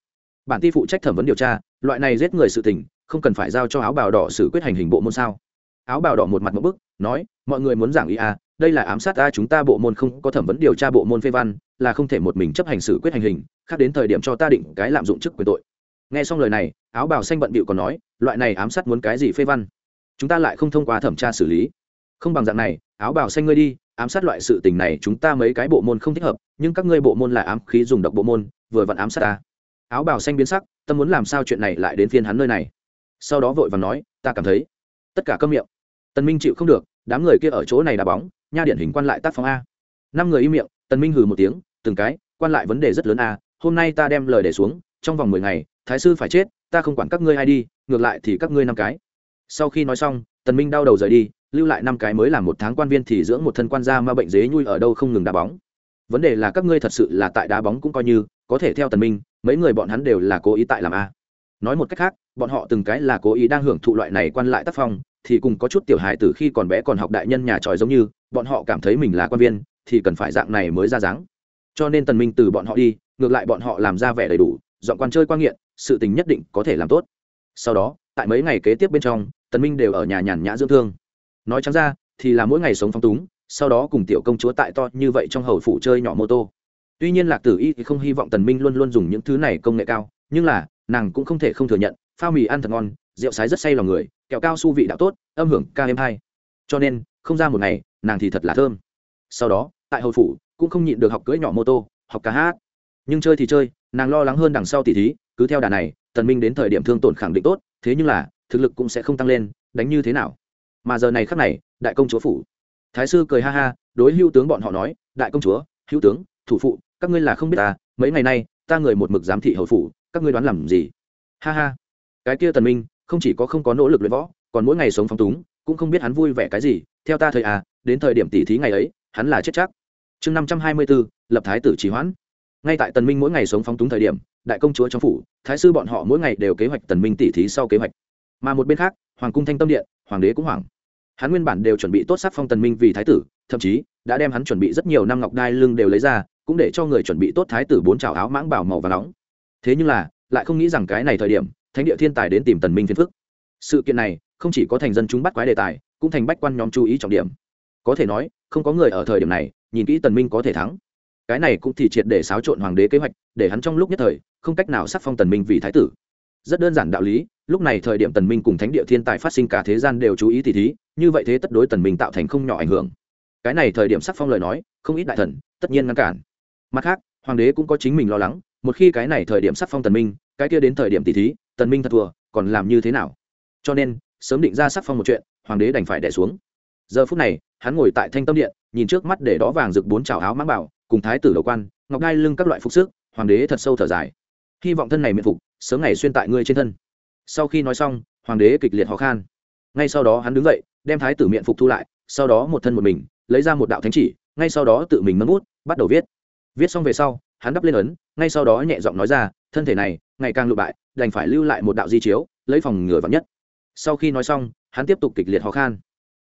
Bản ti phụ trách thẩm vấn điều tra, loại này giết người sự tình, không cần phải giao cho áo bào đỏ xử quyết hành hình bộ môn sao? Áo bào đỏ một mặt một bức, nói, mọi người muốn giảng ý à đây là ám sát ta, chúng ta bộ môn không có thẩm vấn điều tra bộ môn phê văn, là không thể một mình chấp hành xử quyết hành hình, khác đến thời điểm cho ta định cái lạm dụng chức quyền tội. Nghe xong lời này, áo bào xanh bận bịu còn nói, loại này ám sát muốn cái gì phê văn? Chúng ta lại không thông qua thẩm tra xử lý. Không bằng dạng này, áo bào xanh ngươi đi, ám sát loại sự tình này chúng ta mấy cái bộ môn không thích hợp, nhưng các ngươi bộ môn là ám khí dùng độc bộ môn, vừa vặn ám sát ta. Áo bào xanh biến sắc, tâm muốn làm sao chuyện này lại đến phiên hắn nơi này. Sau đó vội và nói, ta cảm thấy, tất cả câm miệng. Tần minh chịu không được, đám người kia ở chỗ này đá bóng nha điển hình quan lại tác phong a. Năm người im miệng, tần minh hừ một tiếng, từng cái, quan lại vấn đề rất lớn a, hôm nay ta đem lời để xuống, trong vòng mười ngày, thái sư phải chết, ta không quản các ngươi ai đi, ngược lại thì các ngươi năm cái. Sau khi nói xong, tần minh đau đầu rời đi, lưu lại năm cái mới làm một tháng quan viên thì dưỡng một thân quan gia ma bệnh dế nhui ở đâu không ngừng đá bóng. Vấn đề là các ngươi thật sự là tại đá bóng cũng coi như, có thể theo tần minh, mấy người bọn hắn đều là cố ý tại làm a. Nói một cách khác, bọn họ từng cái là cố ý đang hưởng thụ loại này quan lại tác phong, thì cùng có chút tiểu hài từ khi còn bé còn học đại nhân nhà tròi giống như bọn họ cảm thấy mình là quan viên, thì cần phải dạng này mới ra dáng. Cho nên tần minh từ bọn họ đi, ngược lại bọn họ làm ra vẻ đầy đủ dọn quan chơi quan nghiện, sự tình nhất định có thể làm tốt. Sau đó, tại mấy ngày kế tiếp bên trong, tần minh đều ở nhà nhàn nhã dưỡng thương. Nói trắng ra, thì là mỗi ngày sống phong túng, sau đó cùng tiểu công chúa tại to như vậy trong hầu phủ chơi nhỏ mô tô. Tuy nhiên lạc tử y thì không hy vọng tần minh luôn luôn dùng những thứ này công nghệ cao, nhưng là, nàng cũng không thể không thừa nhận, phao mì ăn thật ngon, rượu sái rất say lòng người, kẹo cao su vị đạo tốt, âm hưởng ca êm hai cho nên không ra một ngày, nàng thì thật là thơm. Sau đó, tại hầu phủ, cũng không nhịn được học cưỡi nhỏ mô tô, học ca hát. Nhưng chơi thì chơi, nàng lo lắng hơn đằng sau tỉ thí, cứ theo đà này, tần minh đến thời điểm thương tổn khẳng định tốt, thế nhưng là, thực lực cũng sẽ không tăng lên, đánh như thế nào? Mà giờ này khắc này, đại công chúa phủ. Thái sư cười ha ha, đối hưu tướng bọn họ nói, đại công chúa hữu tướng, thủ phụ, các ngươi là không biết ta mấy ngày nay, ta người một mực giám thị hầu phủ, các ngươi đoán làm gì? Ha ha. Cái kia tần minh, không chỉ có không có nỗ lực luyện võ, còn mỗi ngày sống phong túng cũng không biết hắn vui vẻ cái gì, theo ta thời à đến thời điểm tỉ thí ngày ấy, hắn là chết chắc. Chương năm trăm hai mươi bốn lập thái tử trì hoãn. Ngay tại tần minh mỗi ngày sống phong túng thời điểm, đại công chúa trong phủ, thái sư bọn họ mỗi ngày đều kế hoạch tần minh tỉ thí sau kế hoạch. Mà một bên khác, hoàng cung thanh tâm điện, hoàng đế cũng hoảng. Hắn nguyên bản đều chuẩn bị tốt sắc phong tần minh vì thái tử, thậm chí đã đem hắn chuẩn bị rất nhiều năm ngọc đai lưng đều lấy ra, cũng để cho người chuẩn bị tốt thái tử bốn trào áo mãng bảo màu và nóng. Thế nhưng là, lại không nghĩ rằng cái này thời điểm, thánh địa thiên tài đến tìm tần minh phiền phức. Sự kiện này không chỉ có thành dân chúng bắt quái đề tài, cũng thành bách quan nhóm chú ý trọng điểm. Có thể nói, không có người ở thời điểm này, nhìn kỹ tần minh có thể thắng. Cái này cũng thì triệt để xáo trộn hoàng đế kế hoạch, để hắn trong lúc nhất thời, không cách nào sắc phong tần minh vì thái tử. Rất đơn giản đạo lý, lúc này thời điểm tần minh cùng thánh địa thiên tài phát sinh cả thế gian đều chú ý tỷ thí, như vậy thế tất đối tần minh tạo thành không nhỏ ảnh hưởng. Cái này thời điểm sắc phong lời nói, không ít đại thần, tất nhiên ngăn cản. Mặt khác, hoàng đế cũng có chính mình lo lắng, một khi cái này thời điểm sắc phong tần minh, cái kia đến thời điểm tỷ thí, tần minh thật thua, còn làm như thế nào? Cho nên sớm định ra sắc phong một chuyện, hoàng đế đành phải đẻ xuống. Giờ phút này, hắn ngồi tại thanh tâm điện, nhìn trước mắt để đó vàng rực bốn trào áo mang bảo, cùng thái tử đầu quan, ngọc ngai lưng các loại phục sức, hoàng đế thật sâu thở dài. Hy vọng thân này miệng phục, sớm ngày xuyên tại ngươi trên thân. Sau khi nói xong, hoàng đế kịch liệt ho khan. Ngay sau đó hắn đứng dậy, đem thái tử miệng phục thu lại, sau đó một thân một mình, lấy ra một đạo thánh chỉ, ngay sau đó tự mình mân bút, bắt đầu viết. Viết xong về sau, hắn đắp lên ấn, ngay sau đó nhẹ giọng nói ra, thân thể này, ngày càng lụ bại, đành phải lưu lại một đạo di chiếu, lấy phòng ngừa vạn nhất sau khi nói xong, hắn tiếp tục kịch liệt ho khan.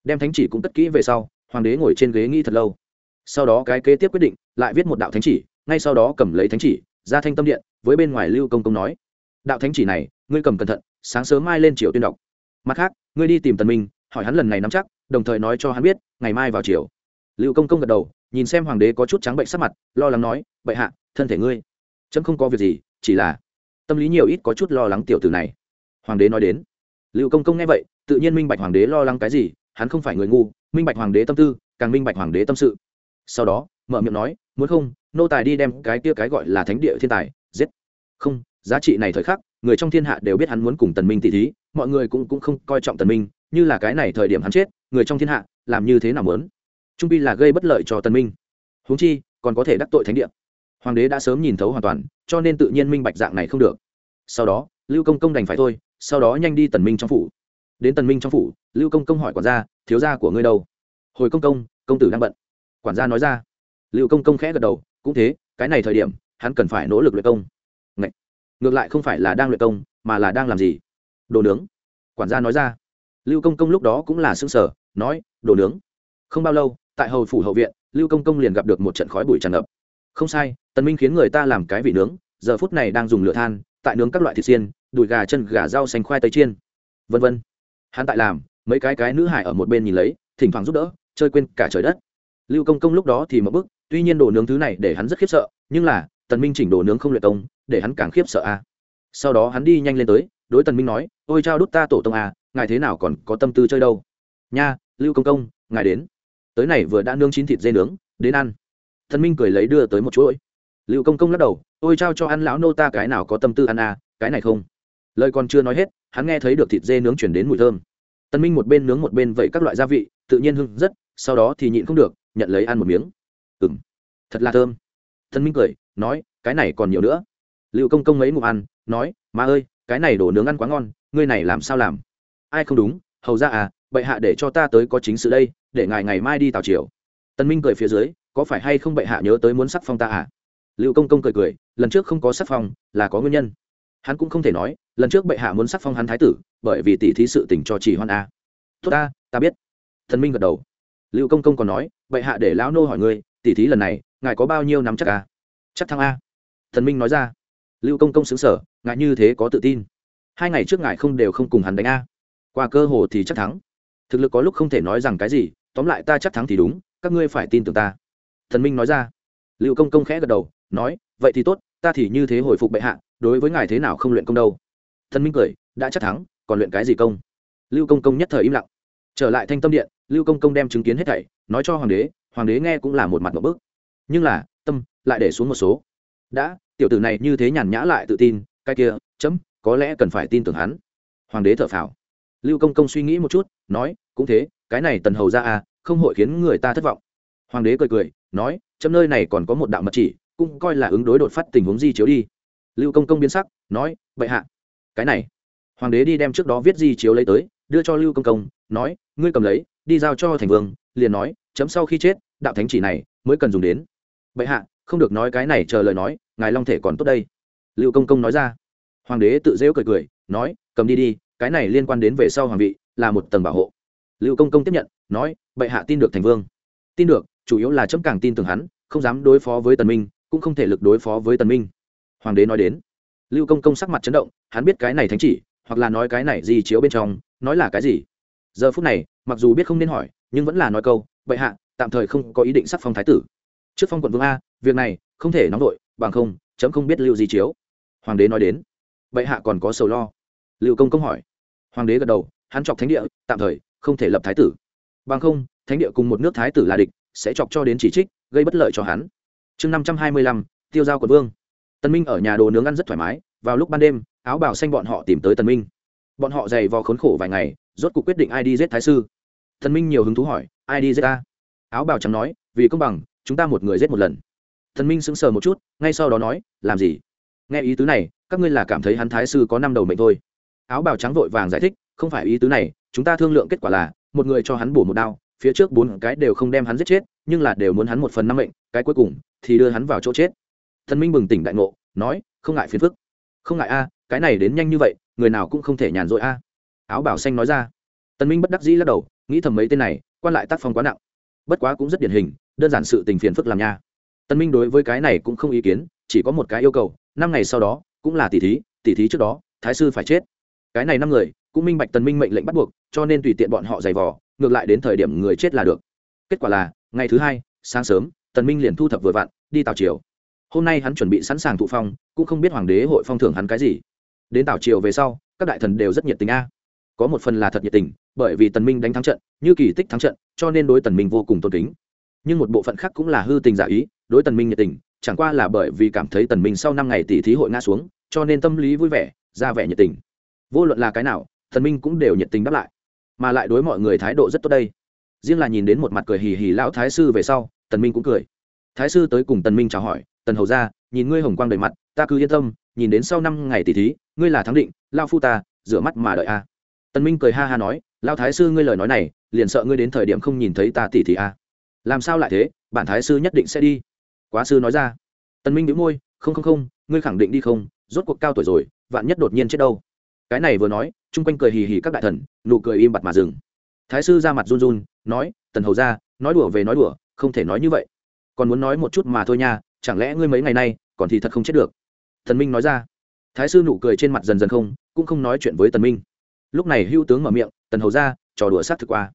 Đem thánh chỉ cũng tất kỹ về sau, hoàng đế ngồi trên ghế nghĩ thật lâu. Sau đó cái kế tiếp quyết định, lại viết một đạo thánh chỉ, ngay sau đó cầm lấy thánh chỉ, ra thanh tâm điện, với bên ngoài lưu công công nói, đạo thánh chỉ này, ngươi cầm cẩn thận, sáng sớm mai lên triều tuyên đọc. Mặt khác, ngươi đi tìm tần minh, hỏi hắn lần này nắm chắc, đồng thời nói cho hắn biết, ngày mai vào chiều lưu công công gật đầu, nhìn xem hoàng đế có chút trắng bệnh sắc mặt, lo lắng nói, bệ hạ, thân thể ngươi, chấm không có việc gì, chỉ là tâm lý nhiều ít có chút lo lắng tiểu tử này. Hoàng đế nói đến lưu công công nghe vậy, tự nhiên minh bạch hoàng đế lo lắng cái gì, hắn không phải người ngu, minh bạch hoàng đế tâm tư, càng minh bạch hoàng đế tâm sự. Sau đó, mở miệng nói, muốn không, nô tài đi đem cái kia cái gọi là thánh địa thiên tài giết. Không, giá trị này thời khắc, người trong thiên hạ đều biết hắn muốn cùng tần minh tỷ thí, mọi người cũng cũng không coi trọng tần minh, như là cái này thời điểm hắn chết, người trong thiên hạ làm như thế nào muốn? Trung pi là gây bất lợi cho tần minh. Huống chi, còn có thể đắc tội thánh địa. Hoàng đế đã sớm nhìn thấu hoàn toàn, cho nên tự nhiên minh bạch dạng này không được. Sau đó, lưu công công đành phải thôi sau đó nhanh đi tần minh trong phủ. Đến tần minh trong phủ, lưu công công hỏi quản gia, thiếu gia của ngươi đâu? Hồi công công công tử đang bận. Quản gia nói ra. Lưu công công khẽ gật đầu, cũng thế, cái này thời điểm, hắn cần phải nỗ lực luyện công. Ngậy! ngược lại không phải là đang luyện công, mà là đang làm gì? Đồ nướng. Quản gia nói ra. Lưu công công lúc đó cũng là sững sở nói, đồ nướng. Không bao lâu, tại hầu phủ hậu viện, lưu công công liền gặp được một trận khói bụi tràn ngập. Không sai, tần minh khiến người ta làm cái vị nướng, giờ phút này đang dùng lửa than tại nướng các loại thịt xiên, đùi gà chân, gà rau xanh khoai tây chiên. Vân vân. Hắn tại làm, mấy cái cái nữ hải ở một bên nhìn lấy, thỉnh thoảng giúp đỡ, chơi quên cả trời đất. Lưu công công lúc đó thì mất bức, tuy nhiên đồ nướng thứ này để hắn rất khiếp sợ, nhưng là, tần minh chỉnh đồ nướng không luyện công, để hắn càng khiếp sợ a. Sau đó hắn đi nhanh lên tới, đối tần minh nói, ôi trao đút ta tổ tông a, ngài thế nào còn có tâm tư chơi đâu? Nha, lưu công công, ngài đến. Tới này vừa đã nướng chín thịt dê nướng, đến ăn. Tần minh cười lấy đưa tới một chuỗi lưu công công lắc đầu ôi trao cho ăn lão nô ta cái nào có tâm tư ăn à, cái này không. Lời còn chưa nói hết hắn nghe thấy được thịt dê nướng chuyển đến mùi thơm. Tân minh một bên nướng một bên vậy các loại gia vị tự nhiên hưng rất sau đó thì nhịn không được nhận lấy ăn một miếng. Ừ m thật là thơm. Tân minh cười nói cái này còn nhiều nữa. Lưu công công mấy ngụm ăn nói má ơi cái này đổ nướng ăn quá ngon ngươi này làm sao làm? Ai không đúng hầu ra à bệ hạ để cho ta tới có chính sự đây để ngài ngày mai đi tào triều. Tân minh cười phía dưới có phải hay không bệ hạ nhớ tới muốn sắc phong ta à? Lưu công công cười cười, lần trước không có sắc phong, là có nguyên nhân. Hắn cũng không thể nói, lần trước bệ hạ muốn sắc phong hắn thái tử, bởi vì tỷ thí sự tình cho chỉ hoan a. Tốt ta ta biết. Thần minh gật đầu. Lưu công công còn nói, bệ hạ để lão nô hỏi ngươi, tỷ thí lần này, ngài có bao nhiêu nắm chắc a? Chắc thắng a. Thần minh nói ra. Lưu công công xứng sở ngài như thế có tự tin. Hai ngày trước ngài không đều không cùng hắn đánh a. Qua cơ hồ thì chắc thắng. Thực lực có lúc không thể nói rằng cái gì, tóm lại ta chắc thắng thì đúng, các ngươi phải tin tưởng ta. Thần minh nói ra. Lưu công công khẽ gật đầu nói, vậy thì tốt, ta thì như thế hồi phục bệ hạ, đối với ngài thế nào không luyện công đâu. Thần minh cười, đã chắc thắng, còn luyện cái gì công? Lưu công công nhất thời im lặng. Trở lại thanh tâm điện, lưu công công đem chứng kiến hết thảy, nói cho hoàng đế hoàng đế nghe cũng là một mặt một bước nhưng là, tâm, lại để xuống một số. Đã, tiểu tử này như thế nhàn nhã lại tự tin, cái kia, chấm, có lẽ cần phải tin tưởng hắn. Hoàng đế thở phào. Lưu công công suy nghĩ một chút, nói, cũng thế, cái này tần hầu ra à không hội khiến người ta thất vọng. Hoàng đế cười cười, nói, chấm nơi này còn có một đạo mật chỉ cũng coi là ứng đối đột phát tình huống di chiếu đi. Lưu công công biến sắc, nói vậy hạ, cái này. Hoàng đế đi đem trước đó viết di chiếu lấy tới, đưa cho lưu công công, nói, ngươi cầm lấy, đi giao cho thành vương, liền nói, chấm sau khi chết, đạo thánh chỉ này, mới cần dùng đến. Bệ hạ, không được nói cái này chờ lời nói, ngài long thể còn tốt đây. Lưu công công nói ra. Hoàng đế tự dễu cười cười, nói, cầm đi đi, cái này liên quan đến về sau hoàng vị, là một tầng bảo hộ. Lưu công công tiếp nhận, nói, bệ hạ tin được thành vương. Tin được, chủ yếu là chấm càng tin tưởng hắn, không dám đối phó với tần minh cũng không thể lực đối phó với tần minh. Hoàng đế nói đến. Lưu công công sắc mặt chấn động, hắn biết cái này thánh chỉ, hoặc là nói cái này gì chiếu bên trong, nói là cái gì? Giờ phút này, mặc dù biết không nên hỏi, nhưng vẫn là nói câu, bệ hạ, tạm thời không có ý định sắc phong thái tử. Trước phong quận vương a, việc này, không thể nóng vội, bằng không, chấm không biết lưu di chiếu. Hoàng đế nói đến. Bệ hạ còn có sầu lo. Lưu công công hỏi. Hoàng đế gật đầu, hắn chọc thánh địa, tạm thời, không thể lập thái tử. Bằng không, thánh địa cùng một nước thái tử là địch, sẽ chọc cho đến chỉ trích, gây bất lợi cho hắn chương năm trăm hai mươi lăm, tiêu giao quận vương. Tân minh ở nhà đồ nướng ăn rất thoải mái, vào lúc ban đêm, áo bào xanh bọn họ tìm tới tân minh. Bọn họ dày vò khốn khổ vài ngày, rốt cuộc quyết định ai đi giết thái sư. Tân minh nhiều hứng thú hỏi, ai đi giết ta? Áo bào trắng nói, vì công bằng, chúng ta một người giết một lần. Tân minh sững sờ một chút, ngay sau đó nói, làm gì? Nghe ý tứ này, các ngươi là cảm thấy hắn thái sư có năm đầu mệnh thôi. Áo bào trắng vội vàng giải thích, không phải ý tứ này, chúng ta thương lượng kết quả là, một người cho hắn bổ một đao, phía trước bốn cái đều không đem hắn giết chết, nhưng là đều muốn hắn một phần năm mệnh cái cuối cùng thì đưa hắn vào chỗ chết. Thần minh bừng tỉnh đại ngộ, nói, không ngại phiền phức. Không ngại a, cái này đến nhanh như vậy, người nào cũng không thể nhàn rỗi a. Áo bảo xanh nói ra. Tần minh bất đắc dĩ lắc đầu, nghĩ thầm mấy tên này, quan lại tác phong quá nặng. Bất quá cũng rất điển hình, đơn giản sự tình phiền phức làm nha. Tần minh đối với cái này cũng không ý kiến, chỉ có một cái yêu cầu, năm ngày sau đó, cũng là tỷ thí tỷ thí trước đó, thái sư phải chết. Cái này năm người, cũng minh bạch tần minh mệnh lệnh bắt buộc, cho nên tùy tiện bọn họ giày vò, ngược lại đến thời điểm người chết là được. Kết quả là, ngày thứ hai, sáng sớm tần minh liền thu thập vừa vặn, đi tào triều. Hôm nay hắn chuẩn bị sẵn sàng thụ phong, cũng không biết hoàng đế hội phong thưởng hắn cái gì. Đến tào triều về sau, các đại thần đều rất nhiệt tình a. Có một phần là thật nhiệt tình, bởi vì tần minh đánh thắng trận, như kỳ tích thắng trận, cho nên đối tần minh vô cùng tôn kính. Nhưng một bộ phận khác cũng là hư tình giả ý, đối tần minh nhiệt tình, chẳng qua là bởi vì cảm thấy tần minh sau năm ngày tỷ thí hội ngã xuống, cho nên tâm lý vui vẻ, ra vẻ nhiệt tình. Vô luận là cái nào, tần minh cũng đều nhiệt tình đáp lại. Mà lại đối mọi người thái độ rất tốt đây. Riêng là nhìn đến một mặt cười hì hì lão thái sư về sau tần minh cũng cười. Thái sư tới cùng tần minh chào hỏi, tần hầu ra nhìn ngươi hồng quang đầy mặt, ta cứ yên tâm, nhìn đến sau năm ngày tỷ thí, ngươi là thắng định lao phu ta, rửa mắt mà đợi a. Tần minh cười ha ha nói lao thái sư ngươi lời nói này, liền sợ ngươi đến thời điểm không nhìn thấy ta tỷ thí a. Làm sao lại thế, bản thái sư nhất định sẽ đi. Quá sư nói ra. Tần minh nhíu môi, không không không, ngươi khẳng định đi không, rốt cuộc cao tuổi rồi, vạn nhất đột nhiên chết đâu. Cái này vừa nói, chung quanh cười hì hì các đại thần, nụ cười im bặt mà dừng. Thái sư ra mặt run run, nói, tần hầu ra nói đùa về nói đùa không thể nói như vậy. Còn muốn nói một chút mà thôi nha, chẳng lẽ ngươi mấy ngày nay còn thì thật không chết được? Thần minh nói ra. Thái sư nụ cười trên mặt dần dần không, cũng không nói chuyện với tần minh. Lúc này hữu tướng mở miệng, tần hầu ra trò đùa sát thực qua.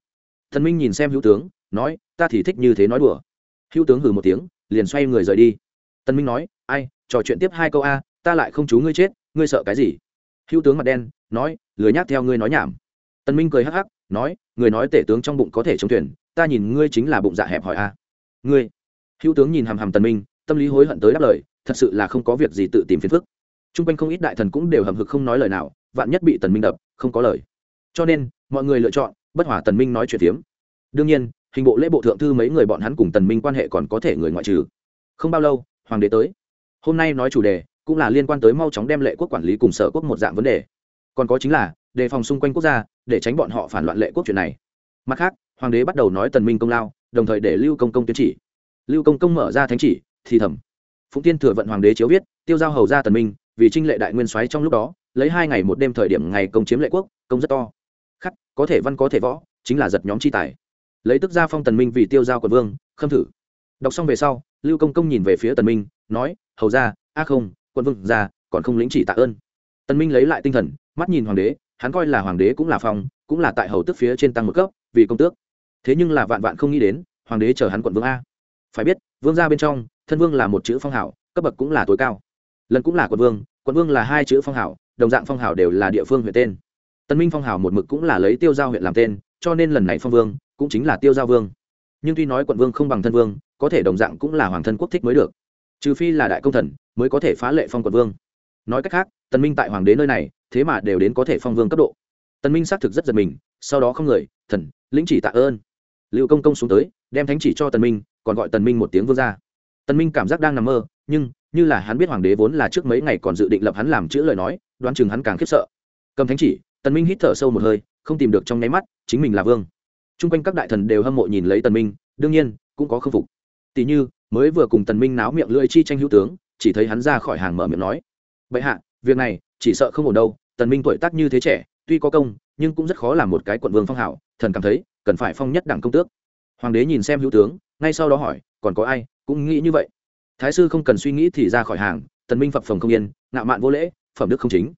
Thần minh nhìn xem hữu tướng, nói, ta thì thích như thế nói đùa. Hữu tướng hừ một tiếng, liền xoay người rời đi. Tần minh nói, ai, trò chuyện tiếp hai câu a, ta lại không chú ngươi chết, ngươi sợ cái gì? Hữu tướng mặt đen, nói, lười nhác theo ngươi nói nhảm. Tần minh cười hắc hắc, nói, người nói tể tướng trong bụng có thể chống thuyền ta nhìn ngươi chính là bụng dạ hẹp hỏi a à. ngươi, hữu tướng nhìn hàm hàm tần minh, tâm lý hối hận tới đáp lời, thật sự là không có việc gì tự tìm phiền phức. Trung quanh không ít đại thần cũng đều hầm hực không nói lời nào, vạn nhất bị tần minh đập, không có lời. Cho nên, mọi người lựa chọn, bất hòa tần minh nói chuyện tiếm đương nhiên, hình bộ lễ bộ thượng thư mấy người bọn hắn cùng tần minh quan hệ còn có thể người ngoại trừ. Không bao lâu, hoàng đế tới. Hôm nay nói chủ đề cũng là liên quan tới mau chóng đem lệ quốc quản lý cùng sở quốc một dạng vấn đề. Còn có chính là, đề phòng xung quanh quốc gia, để tránh bọn họ phản loạn lệ quốc chuyện này mặt khác, hoàng đế bắt đầu nói tần minh công lao, đồng thời để lưu công công tuyên chỉ. Lưu công công mở ra thánh chỉ, thì thầm. Phụng tiên thừa vận hoàng đế chiếu viết, tiêu giao hầu ra tần minh, vì trinh lệ đại nguyên soái trong lúc đó, lấy hai ngày một đêm thời điểm ngày công chiếm lệ quốc, công rất to. Khắc, có thể văn, có thể võ, chính là giật nhóm chi tài. Lấy tức gia phong tần minh vì tiêu giao quận vương, khâm thử. Đọc xong về sau, lưu công công nhìn về phía tần minh, nói, hầu ra a không quân vương ra còn không lĩnh chỉ tạ ơn. Tần minh lấy lại tinh thần, mắt nhìn hoàng đế, hắn coi là hoàng đế cũng là phong, cũng là tại hầu tức phía trên tăng một cấp vì công tước. Thế nhưng là vạn vạn không nghĩ đến, hoàng đế chờ hắn quận vương a. Phải biết, vương gia bên trong, thân vương là một chữ phong hảo, cấp bậc cũng là tối cao. Lần cũng là quận vương quận vương là hai chữ phong hảo, đồng dạng phong hảo đều là địa phương huyện tên. Tân minh phong hảo một mực cũng là lấy tiêu giao huyện làm tên, cho nên lần này phong vương cũng chính là tiêu giao vương. Nhưng tuy nói quận vương không bằng thân vương, có thể đồng dạng cũng là hoàng thân quốc thích mới được. Trừ phi là đại công thần, mới có thể phá lệ phong quận vương. Nói cách khác, tân minh tại hoàng đế nơi này, thế mà đều đến có thể phong vương cấp độ. Tân minh xác thực rất giật mình, sau đó không người thần, lĩnh chỉ tạ ơn. Lưu công công xuống tới, đem thánh chỉ cho tần minh, còn gọi tần minh một tiếng vương ra tần minh cảm giác đang nằm mơ, nhưng, như là hắn biết hoàng đế vốn là trước mấy ngày còn dự định lập hắn làm chữ lời nói, đoán chừng hắn càng khiếp sợ. Cầm thánh chỉ, tần minh hít thở sâu một hơi, không tìm được trong nháy mắt, chính mình là vương. Chung quanh các đại thần đều hâm mộ nhìn lấy tần minh, đương nhiên, cũng có khâm phục. Tỷ như, mới vừa cùng tần minh náo miệng lưỡi chi tranh hữu tướng, chỉ thấy hắn ra khỏi hàng mở miệng nói, bệ hạ, việc này, chỉ sợ không ổn đâu, tần minh tuổi tác như thế trẻ, tuy có công nhưng cũng rất khó làm một cái quận vương phong hảo, thần cảm thấy, cần phải phong nhất đẳng công tước. Hoàng đế nhìn xem hữu tướng, ngay sau đó hỏi, còn có ai, cũng nghĩ như vậy. Thái sư không cần suy nghĩ thì ra khỏi hàng, tần minh phập phồng không yên, ngạo mạn vô lễ, phẩm đức không chính.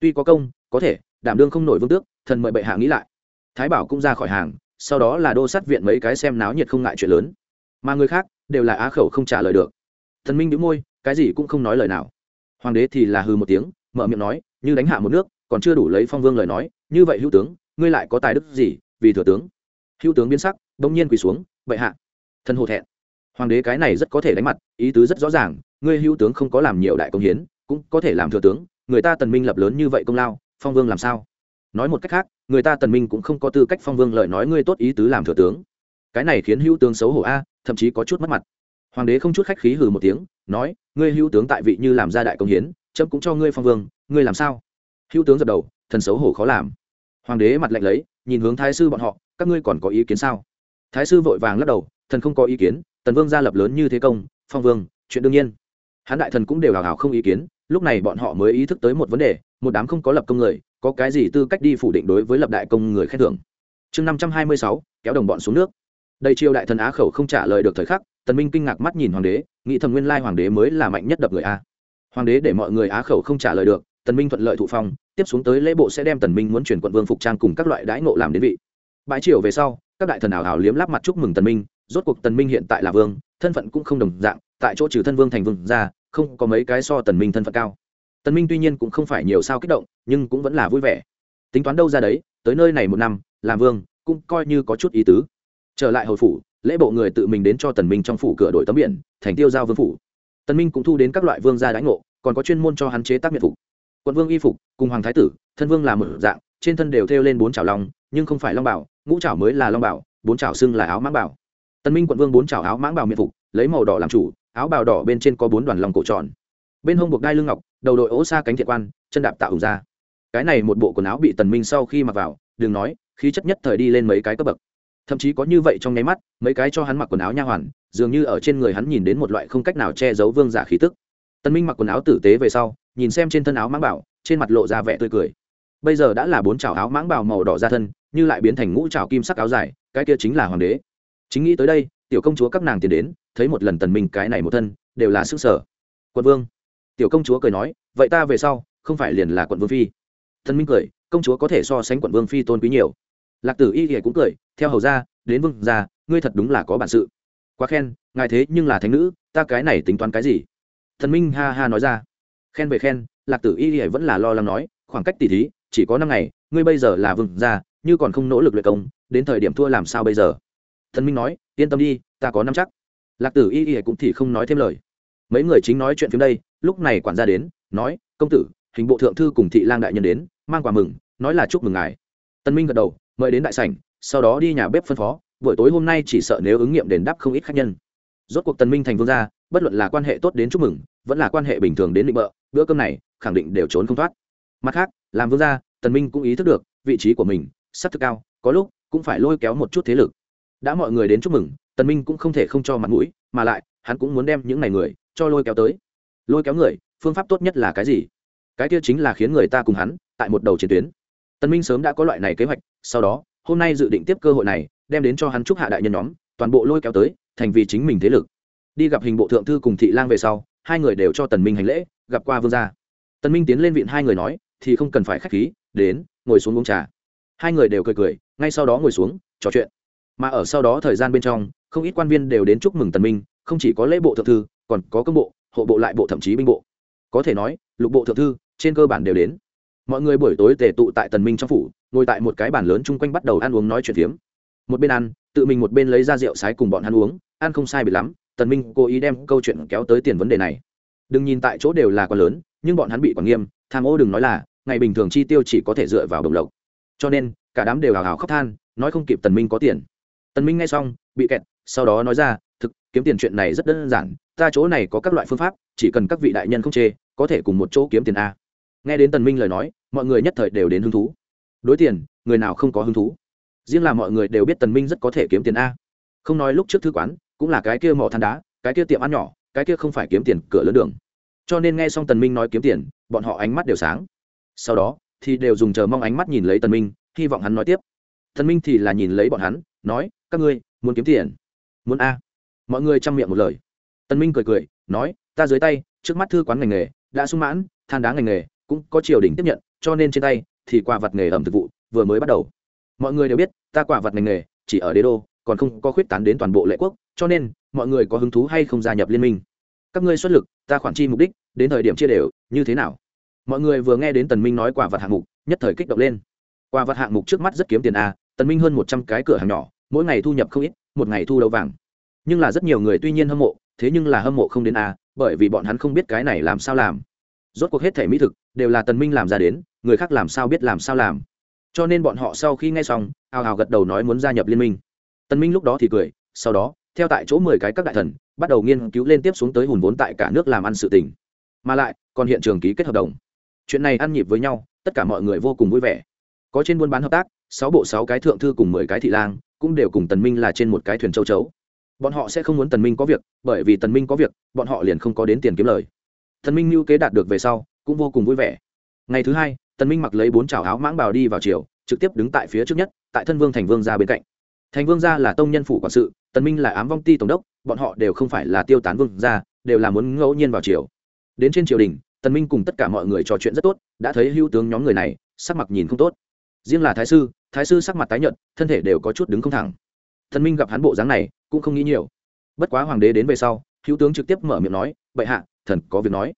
Tuy có công, có thể, đảm đương không nổi vương tước, thần mời bệ hạ nghĩ lại. Thái bảo cũng ra khỏi hàng, sau đó là đô sát viện mấy cái xem náo nhiệt không ngại chuyện lớn. Mà người khác, đều là á khẩu không trả lời được. Thần minh đĩu môi, cái gì cũng không nói lời nào. Hoàng đế thì là hư một tiếng, mở miệng nói, như đánh hạ một nước, còn chưa đủ lấy phong vương lời nói như vậy hữu tướng, ngươi lại có tài đức gì, vì thừa tướng? Hữu tướng biến sắc bỗng nhiên quỳ xuống, bệ hạ. Thân hồ thẹn. Hoàng đế cái này rất có thể đánh mặt, ý tứ rất rõ ràng, ngươi hữu tướng không có làm nhiều đại công hiến, cũng có thể làm thừa tướng, người ta tần minh lập lớn như vậy công lao, phong vương làm sao? Nói một cách khác, người ta tần minh cũng không có tư cách phong vương lời nói ngươi tốt ý tứ làm thừa tướng. Cái này khiến hữu tướng xấu hổ a, thậm chí có chút mất mặt. Hoàng đế không chút khách khí hừ một tiếng, nói, ngươi hữu tướng tại vị như làm ra đại công hiến trẫm cũng cho ngươi phong vương, ngươi làm sao? Hữu tướng dập đầu thần xấu hổ khó làm. Hoàng đế mặt lạnh lấy, nhìn hướng thái sư bọn họ, các ngươi còn có ý kiến sao? Thái sư vội vàng lắc đầu, thần không có ý kiến, tần vương gia lập lớn như thế công, phong vương, chuyện đương nhiên. Hán đại thần cũng đều hào hào không ý kiến, lúc này bọn họ mới ý thức tới một vấn đề, một đám không có lập công người, có cái gì tư cách đi phủ định đối với lập đại công người khen thưởng? Chương năm trăm hai mươi sáu, kéo đồng bọn xuống nước. Đây triều đại thần á khẩu không trả lời được thời khắc, tần minh kinh ngạc mắt nhìn hoàng đế, nghĩ thầm nguyên lai hoàng đế mới là mạnh nhất đập người a. Hoàng đế để mọi người á khẩu không trả lời được tần minh thuận lợi thụ phong, tiếp xuống tới lễ bộ sẽ đem tần minh muốn chuyển quận vương phục trang cùng các loại đãi ngộ làm đến vị. Bãi triều về sau, các đại thần ảo hào liếm láp mặt chúc mừng tần minh, rốt cuộc tần minh hiện tại là vương, thân phận cũng không đồng dạng, tại chỗ trừ thân vương thành vương ra, không có mấy cái so tần minh thân phận cao. Tần minh tuy nhiên cũng không phải nhiều sao kích động, nhưng cũng vẫn là vui vẻ. Tính toán đâu ra đấy, tới nơi này một năm, làm vương, cũng coi như có chút ý tứ. Trở lại hồi phủ, lễ bộ người tự mình đến cho tần minh trong phủ cửa đổi tấm biển, thành tiêu giao vương phủ. Tần minh cũng thu đến các loại vương gia đãi ngộ, còn có chuyên môn cho hắn chế tác miệt phục quận vương y phục, cùng hoàng thái tử, thân vương là một dạng, trên thân đều thêu lên bốn chảo long, nhưng không phải long bảo, ngũ chảo mới là long bảo, bốn chảo xưng là áo mãng bảo. Tần minh quận vương bốn chảo áo mãng bảo miệng phục, lấy màu đỏ làm chủ, áo bào đỏ bên trên có bốn đoàn lòng cổ tròn. Bên hông buộc đai lưng ngọc, đầu đội ố xa cánh thiện quan, chân đạp tạo hùng ra. Cái này một bộ quần áo bị tần minh sau khi mặc vào, đừng nói, khí chất nhất thời đi lên mấy cái cấp bậc. Thậm chí có như vậy trong nháy mắt, mấy cái cho hắn mặc quần áo nha hoàn, dường như ở trên người hắn nhìn đến một loại không cách nào che giấu vương giả khí tức. Tần minh mặc quần áo tử tế về sau nhìn xem trên thân áo mãng bảo, trên mặt lộ ra vẻ tươi cười. Bây giờ đã là bốn chảo áo mãng bảo màu đỏ ra thân, như lại biến thành ngũ chảo kim sắc áo dài, cái kia chính là hoàng đế. Chính nghĩ tới đây, tiểu công chúa các nàng tiến đến, thấy một lần tần minh cái này một thân, đều là sức sở. Quận vương. Tiểu công chúa cười nói, vậy ta về sau, không phải liền là quận vương phi. Tần minh cười, công chúa có thể so sánh quận vương phi tôn quý nhiều. Lạc tử y thì cũng cười, theo hầu ra đến vương gia, ngươi thật đúng là có bản sự. Quá khen, ngài thế nhưng là thánh nữ, ta cái này tính toán cái gì? Thần minh ha ha nói ra khen về khen, lạc tử y thì vẫn là lo lắng nói, khoảng cách tỷ thí, chỉ có năm ngày, ngươi bây giờ là vương gia, như còn không nỗ lực luyện công, đến thời điểm thua làm sao bây giờ? Thần minh nói, yên tâm đi, ta có năm chắc. Lạc tử y y cũng thì không nói thêm lời. Mấy người chính nói chuyện phim đây, lúc này quản gia đến, nói, công tử, hình bộ thượng thư cùng thị lang đại nhân đến, mang quà mừng, nói là chúc mừng ngài. Tân minh gật đầu, mời đến đại sảnh, sau đó đi nhà bếp phân phó, buổi tối hôm nay chỉ sợ nếu ứng nghiệm đền đáp không ít khách nhân. Rốt cuộc tân minh thành vương gia, bất luận là quan hệ tốt đến chúc mừng, vẫn là quan hệ bình thường đến định bợ bữa cơm này, khẳng định đều trốn không thoát. Mặt khác, làm vương gia, tần minh cũng ý thức được, vị trí của mình, sắp thực cao, có lúc cũng phải lôi kéo một chút thế lực. Đã mọi người đến chúc mừng, tần minh cũng không thể không cho mặt mũi, mà lại, hắn cũng muốn đem những này người, cho lôi kéo tới. Lôi kéo người, phương pháp tốt nhất là cái gì? Cái kia chính là khiến người ta cùng hắn, tại một đầu chiến tuyến. Tần minh sớm đã có loại này kế hoạch, sau đó, hôm nay dự định tiếp cơ hội này, đem đến cho hắn chúc hạ đại nhân nhóm, toàn bộ lôi kéo tới, thành vì chính mình thế lực. Đi gặp hình bộ thượng thư cùng thị lang về sau hai người đều cho tần minh hành lễ, gặp qua vương gia. Tần minh tiến lên viện hai người nói, thì không cần phải khách khí, đến, ngồi xuống uống trà. Hai người đều cười cười, ngay sau đó ngồi xuống, trò chuyện. Mà ở sau đó thời gian bên trong, không ít quan viên đều đến chúc mừng tần minh, không chỉ có lễ bộ thượng thư, còn có công bộ, hộ bộ lại bộ thậm chí binh bộ. Có thể nói, lục bộ thượng thư, trên cơ bản đều đến. Mọi người buổi tối tề tụ tại tần minh trong phủ, ngồi tại một cái bàn lớn chung quanh bắt đầu ăn uống nói chuyện phiếm. Một bên ăn, tự mình một bên lấy ra rượu sái cùng bọn hắn uống, ăn không sai bị lắm tần minh cố ý đem câu chuyện kéo tới tiền vấn đề này. Đừng nhìn tại chỗ đều là quá lớn, nhưng bọn hắn bị quản nghiêm, tham ô đừng nói là, ngày bình thường chi tiêu chỉ có thể dựa vào đồng lộc. Cho nên, cả đám đều hào hào khóc than, nói không kịp tần minh có tiền. Tần minh nghe xong, bị kẹt, sau đó nói ra, thực, kiếm tiền chuyện này rất đơn giản, ta chỗ này có các loại phương pháp, chỉ cần các vị đại nhân không chê, có thể cùng một chỗ kiếm tiền a. Nghe đến tần minh lời nói, mọi người nhất thời đều đến hứng thú. Đối tiền, người nào không có hứng thú? Riêng là mọi người đều biết tần minh rất có thể kiếm tiền a. Không nói lúc trước thư quán cũng là cái kia mỏ than đá, cái kia tiệm ăn nhỏ, cái kia không phải kiếm tiền cửa lớn đường. Cho nên nghe xong tần minh nói kiếm tiền, bọn họ ánh mắt đều sáng. Sau đó, thì đều dùng chờ mong ánh mắt nhìn lấy tần minh, hy vọng hắn nói tiếp. Tần minh thì là nhìn lấy bọn hắn, nói, các ngươi, muốn kiếm tiền? Muốn a. Mọi người chăm miệng một lời. Tần minh cười cười, nói, ta dưới tay, trước mắt thư quán ngành nghề, đã sung mãn, than đá ngành nghề, cũng có triều đình tiếp nhận, cho nên trên tay thì quả vật nghề ẩm thực vụ vừa mới bắt đầu. Mọi người đều biết, ta quả vật ngành nghề chỉ ở đế đô, còn không có khuyết tán đến toàn bộ lệ quốc cho nên, mọi người có hứng thú hay không gia nhập liên minh? Các ngươi xuất lực, ta khoản chi mục đích, đến thời điểm chia đều, như thế nào? Mọi người vừa nghe đến tần minh nói quả vật hạng mục, nhất thời kích động lên. Quả vật hạng mục trước mắt rất kiếm tiền a, tần minh hơn một trăm cái cửa hàng nhỏ, mỗi ngày thu nhập không ít, một ngày thu đầu vàng. Nhưng là rất nhiều người tuy nhiên hâm mộ, thế nhưng là hâm mộ không đến a, bởi vì bọn hắn không biết cái này làm sao làm. Rốt cuộc hết thể mỹ thực, đều là tần minh làm ra đến, người khác làm sao biết làm sao làm. Cho nên bọn họ sau khi nghe xong ào ào gật đầu nói muốn gia nhập liên minh. Tần minh lúc đó thì cười, sau đó theo tại chỗ mười cái các đại thần, bắt đầu nghiên cứu lên tiếp xuống tới hùn vốn tại cả nước làm ăn sự tình. Mà lại, còn hiện trường ký kết hợp đồng. Chuyện này ăn nhịp với nhau, tất cả mọi người vô cùng vui vẻ. Có trên buôn bán hợp tác, sáu bộ sáu cái thượng thư cùng mười cái thị lang, cũng đều cùng tần minh là trên một cái thuyền châu chấu. Bọn họ sẽ không muốn tần minh có việc, bởi vì tần minh có việc, bọn họ liền không có đến tiền kiếm lời. Tần minh lưu kế đạt được về sau, cũng vô cùng vui vẻ. Ngày thứ hai, tần minh mặc lấy bốn chảo áo mãng bào đi vào chiều trực tiếp đứng tại phía trước nhất, tại thân vương thành vương gia bên cạnh thành vương gia là tông nhân phủ quản sự, tần minh là ám vong ti tổng đốc, bọn họ đều không phải là tiêu tán vương gia, đều là muốn ngẫu nhiên vào triều. đến trên triều đình, tần minh cùng tất cả mọi người trò chuyện rất tốt, đã thấy hưu tướng nhóm người này, sắc mặt nhìn không tốt. Riêng là thái sư thái sư sắc mặt tái nhợt, thân thể đều có chút đứng không thẳng. Tần minh gặp hắn bộ dáng này, cũng không nghĩ nhiều. Bất quá hoàng đế đến về sau, hữu tướng trực tiếp mở miệng nói, bệ hạ, thần có việc nói.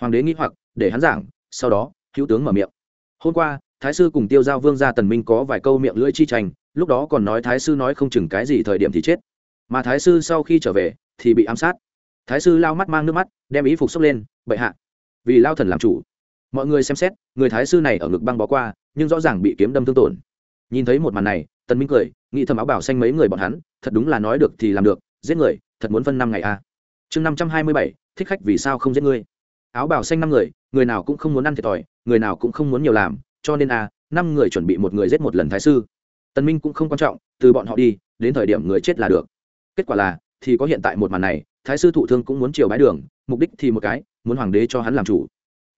Hoàng đế nghĩ hoặc, để hắn giảng, sau đó, hữu tướng mở miệng. Hôm qua, thái sư cùng tiêu giao vương gia tần minh có vài câu miệng lưỡi chi tranh lúc đó còn nói thái sư nói không chừng cái gì thời điểm thì chết. Mà thái sư sau khi trở về, thì bị ám sát. Thái sư lao mắt mang nước mắt, đem ý phục xốc lên, bệ hạ, vì lao thần làm chủ. Mọi người xem xét, người thái sư này ở ngực băng bó qua, nhưng rõ ràng bị kiếm đâm thương tổn. Nhìn thấy một màn này, tần minh cười, nghĩ thầm áo bảo xanh mấy người bọn hắn, thật đúng là nói được thì làm được, giết người, thật muốn phân năm ngày a. À. chương năm trăm hai mươi bảy, thích khách vì sao không giết ngươi áo bảo xanh năm người người nào cũng không muốn ăn thiệt thòi, người nào cũng không muốn nhiều làm, cho nên a, năm người chuẩn bị một người giết một lần thái sư tần minh cũng không quan trọng, từ bọn họ đi, đến thời điểm người chết là được. Kết quả là, thì có hiện tại một màn này, thái sư thụ thương cũng muốn chiều bái đường, mục đích thì một cái, muốn hoàng đế cho hắn làm chủ.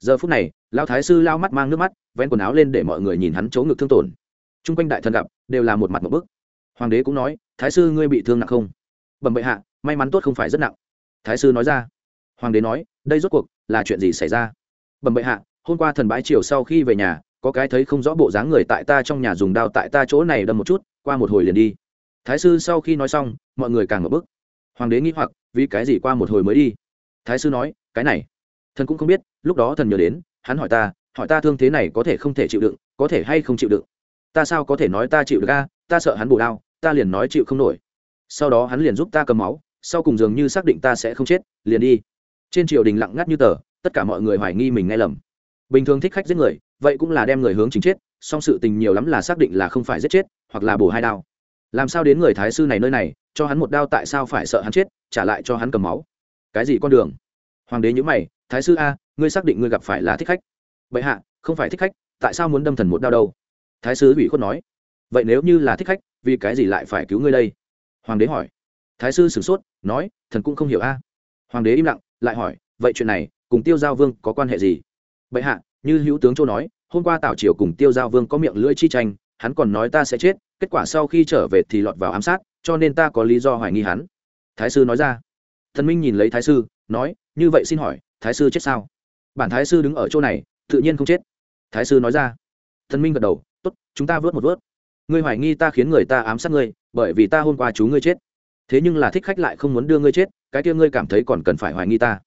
Giờ phút này lao thái sư lao mắt mang nước mắt, vén quần áo lên để mọi người nhìn hắn chỗ ngực thương tổn. T r u n g quanh đại thần gặp, đều là một mặt một bức. Hoàng đế cũng nói, thái sư ngươi bị thương nặng không? Bẩm bệ hạ, may mắn tốt không phải rất nặng. Thái sư nói ra. Hoàng đế nói, đây rốt cuộc là chuyện gì xảy ra? Bẩm bệ hạ, hôm qua thần bái triều sau khi về nhà có cái thấy không rõ bộ dáng người tại ta trong nhà dùng đao tại ta chỗ này đâm một chút, qua một hồi liền đi. Thái sư sau khi nói xong, mọi người càng ngập bức hoàng đế nghĩ hoặc, vì cái gì qua một hồi mới đi? Thái sư nói, cái này, thần cũng không biết, lúc đó thần nhớ đến, hắn hỏi ta hỏi ta thương thế này có thể không thể chịu đựng, có thể hay không chịu đựng? Ta sao có thể nói ta chịu được a? Ta sợ hắn bù đao, ta liền nói chịu không nổi. Sau đó hắn liền giúp ta cầm máu, sau cùng dường như xác định ta sẽ không chết, liền đi. Trên triều đình lặng ngắt như tờ, tất cả mọi người hoài nghi mình nghe lầm. Bình thường thích khách giết người vậy cũng là đem người hướng chính chết, song sự tình nhiều lắm là xác định là không phải giết chết, hoặc là bổ hai đao. Làm sao đến người thái sư này nơi này, cho hắn một đao tại sao phải sợ hắn chết, trả lại cho hắn cầm máu? Cái gì con đường? Hoàng đế nhữ mày, thái sư a, ngươi xác định ngươi gặp phải là thích khách. Bệ hạ, không phải thích khách, tại sao muốn đâm thần một đao đâu? Thái sư ủy khuất nói. Vậy nếu như là thích khách, vì cái gì lại phải cứu ngươi đây? Hoàng đế hỏi. Thái sư sửng sốt, nói, thần cũng không hiểu a. Hoàng đế im lặng, lại hỏi, vậy chuyện này, cùng tiêu giao vương có quan hệ gì? Bệ hạ như hữu tướng châu nói, hôm qua tào triều cùng tiêu giao vương có miệng lưỡi chi tranh, hắn còn nói ta sẽ chết, kết quả sau khi trở về thì lọt vào ám sát, cho nên ta có lý do hoài nghi hắn. Thái sư nói ra. Thần minh nhìn lấy thái sư, nói, như vậy xin hỏi, thái sư chết sao? Bản thái sư đứng ở chỗ này, tự nhiên không chết. Thái sư nói ra. Thần minh gật đầu t ố t chúng ta vớt một vớt. Ngươi hoài nghi ta khiến người ta ám sát ngươi, bởi vì ta hôm qua chú ngươi chết. Thế nhưng là thích khách lại không muốn đưa ngươi chết, cái kia ngươi cảm thấy còn cần phải hoài nghi ta.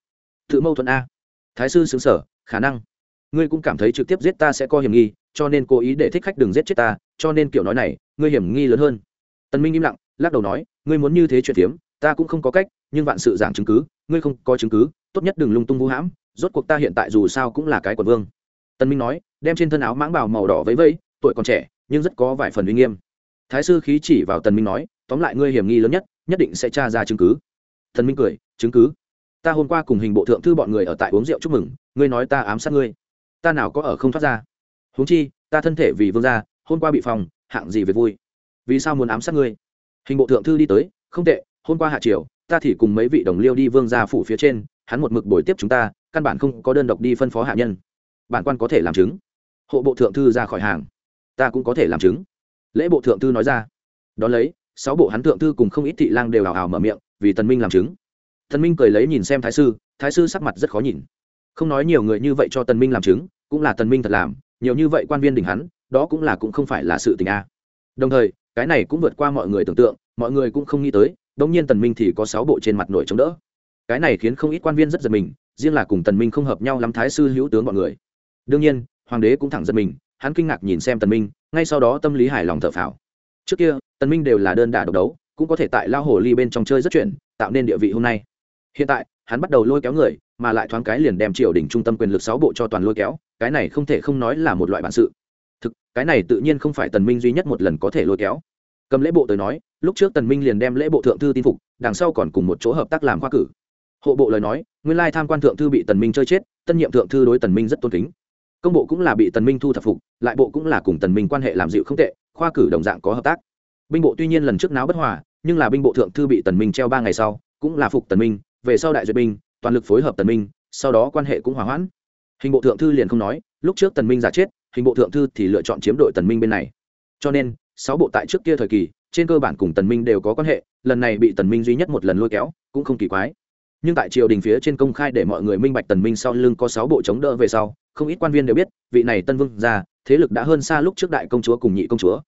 Tự mâu thuẫn a. Thái sư xứng sở khả năng ngươi cũng cảm thấy trực tiếp giết ta sẽ có hiểm nghi, cho nên cố ý để thích khách đừng giết chết ta, cho nên kiểu nói này, ngươi hiểm nghi lớn hơn. Tần minh im lặng, lắc đầu nói, ngươi muốn như thế chuyện tiếm ta cũng không có cách, nhưng vạn sự giảng chứng cứ, ngươi không có chứng cứ, tốt nhất đừng lung tung vũ hãm, rốt cuộc ta hiện tại dù sao cũng là cái quần vương. Tần minh nói, đem trên thân áo mãng bào màu đỏ vẫy vẫy, tuổi còn trẻ, nhưng rất có vài phần uy nghiêm. Thái sư khí chỉ vào tần minh nói, tóm lại ngươi hiểm nghi lớn nhất nhất định sẽ tra ra chứng cứ. Tần minh cười, chứng cứ? Ta hôm qua cùng hình bộ thượng thư bọn người ở tại uống rượu chúc mừng, ngươi nói ta ám sát ngươi ta nào có ở không thoát ra? Huống chi, ta thân thể vì vương gia, hôm qua bị phòng, hạng gì về vui? Vì sao muốn ám sát ngươi? Hình bộ thượng thư đi tới, không tệ, hôm qua hạ triều, ta thì cùng mấy vị đồng liêu đi vương gia phủ phía trên, hắn một mực buổi tiếp chúng ta, căn bản không có đơn độc đi phân phó hạ nhân. Bản quan có thể làm chứng. Hộ bộ thượng thư ra khỏi hàng. Ta cũng có thể làm chứng. Lễ bộ thượng thư nói ra. Đón lấy, sáu bộ hắn thượng thư cùng không ít thị lang đều hào hào mở miệng, vì tần minh làm chứng. Tần minh cười lấy nhìn xem thái sư thái sư sắc mặt rất khó nhìn. Không nói nhiều người như vậy cho tần minh làm chứng cũng là tần minh thật làm, nhiều như vậy quan viên đỉnh hắn, đó cũng là cũng không phải là sự tình a. Đồng thời, cái này cũng vượt qua mọi người tưởng tượng, mọi người cũng không nghĩ tới đống nhiên tần minh thì có sáu bộ trên mặt nổi chống đỡ. Cái này khiến không ít quan viên rất giật mình, riêng là cùng tần minh không hợp nhau lắm thái sư hữu tướng bọn người. Đương nhiên, hoàng đế cũng thẳng giật mình, hắn kinh ngạc nhìn xem tần minh, ngay sau đó tâm lý hài lòng thở phào. Trước kia, tần minh đều là đơn đả độc đấu, cũng có thể tại lao hồ ly bên trong chơi rất chuyện, tạo nên địa vị hôm nay. Hiện tại, hắn bắt đầu lôi kéo người mà lại thoáng cái liền đem triều đình trung tâm quyền lực sáu bộ cho toàn lôi kéo, cái này không thể không nói là một loại bản sự. Thực, cái này tự nhiên không phải tần minh duy nhất một lần có thể lôi kéo. Cầm lễ bộ tới nói, lúc trước tần minh liền đem lễ bộ thượng thư tin phục, đằng sau còn cùng một chỗ hợp tác làm khoa cử. Hộ bộ lời nói, nguyên lai tham quan thượng thư bị tần minh chơi chết, tân nhiệm thượng thư đối tần minh rất tôn kính. Công bộ cũng là bị tần minh thu thập phục, lại bộ cũng là cùng tần minh quan hệ làm dịu không tệ, khoa cử đồng dạng có hợp tác. Binh bộ tuy nhiên lần trước náo bất hòa, nhưng là binh bộ thượng thư bị tần minh treo ba ngày sau, cũng là phục tần minh, về sau đại duyệt binh toàn lực phối hợp tần minh, sau đó quan hệ cũng hòa hoãn. Hình bộ thượng thư liền không nói, lúc trước tần minh giả chết, hình bộ thượng thư thì lựa chọn chiếm đội tần minh bên này. Cho nên, sáu bộ tại trước kia thời kỳ, trên cơ bản cùng tần minh đều có quan hệ, lần này bị tần minh duy nhất một lần lôi kéo, cũng không kỳ quái. Nhưng tại triều đình phía trên công khai để mọi người minh bạch tần minh sau lưng có sáu bộ chống đỡ về sau, không ít quan viên đều biết, vị này tân vương gia, thế lực đã hơn xa lúc trước đại công chúa cùng nhị công chúa.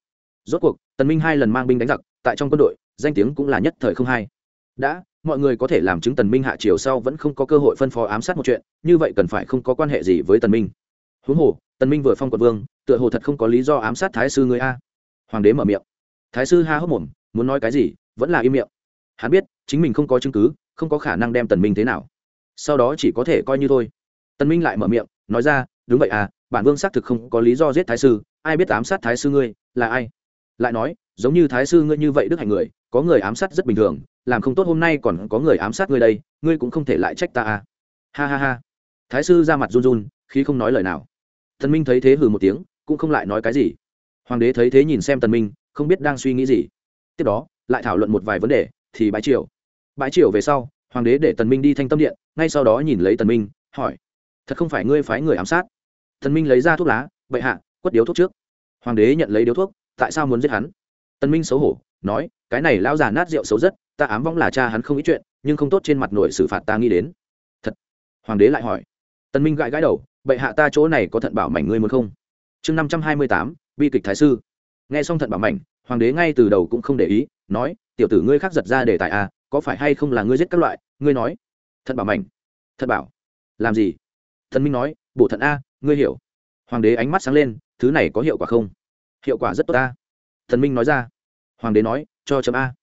Rốt cuộc, tần minh hai lần mang binh đánh giặc, tại trong quân đội, danh tiếng cũng là nhất thời không hay đã mọi người có thể làm chứng tần minh hạ triều sau vẫn không có cơ hội phân phó ám sát một chuyện, như vậy cần phải không có quan hệ gì với tần minh. Huống hồ, tần minh vừa phong quận vương, tựa hồ thật không có lý do ám sát thái sư ngươi a. Hoàng đế mở miệng. Thái sư ha hốc mồm, muốn nói cái gì, vẫn là im miệng. Hắn biết, chính mình không có chứng cứ, không có khả năng đem tần minh thế nào. Sau đó chỉ có thể coi như thôi. Tần minh lại mở miệng, nói ra, đúng vậy à bản vương xác thực không có lý do giết thái sư, ai biết ám sát thái sư ngươi, là ai? Lại nói, giống như thái sư ngươi như vậy đức hạnh người, có người ám sát rất bình thường làm không tốt hôm nay còn có người ám sát ngươi đây, ngươi cũng không thể lại trách ta à. Ha ha ha. Thái sư ra mặt run run, khi không nói lời nào. Tần minh thấy thế hừ một tiếng, cũng không lại nói cái gì. Hoàng đế thấy thế nhìn xem tần minh, không biết đang suy nghĩ gì. Tiếp đó, lại thảo luận một vài vấn đề, thì bãi triều. Bãi triều về sau, hoàng đế để tần minh đi thanh tâm điện, ngay sau đó nhìn lấy tần minh, hỏi, thật không phải ngươi phái người ám sát? Tần minh lấy ra thuốc lá, bệ hạ, quất điếu thuốc trước. Hoàng đế nhận lấy điếu thuốc, tại sao muốn giết hắn? Tần minh xấu hổ, nói, cái này lão già nát rượu xấu rất ta ám vong là cha hắn không ít chuyện nhưng không tốt trên mặt nội xử phạt ta nghĩ đến. Thật. Hoàng đế lại hỏi. Tân minh gãi gãi đầu bệ hạ ta chỗ này có thận bảo mảnh ngươi muốn không? Chương năm trăm hai mươi tám bi kịch thái sư. Nghe xong thận bảo mảnh hoàng đế ngay từ đầu cũng không để ý nói tiểu tử ngươi khác giật ra để tại a à, có phải hay không là ngươi giết các loại? Ngươi nói. Thận bảo mảnh. Thận bảo. Làm gì? Thần minh nói bổ thận a ngươi hiểu. Hoàng đế ánh mắt sáng lên thứ này có hiệu quả không? Hiệu quả rất tốt a thần minh nói ra. Hoàng đế nói cho chấm a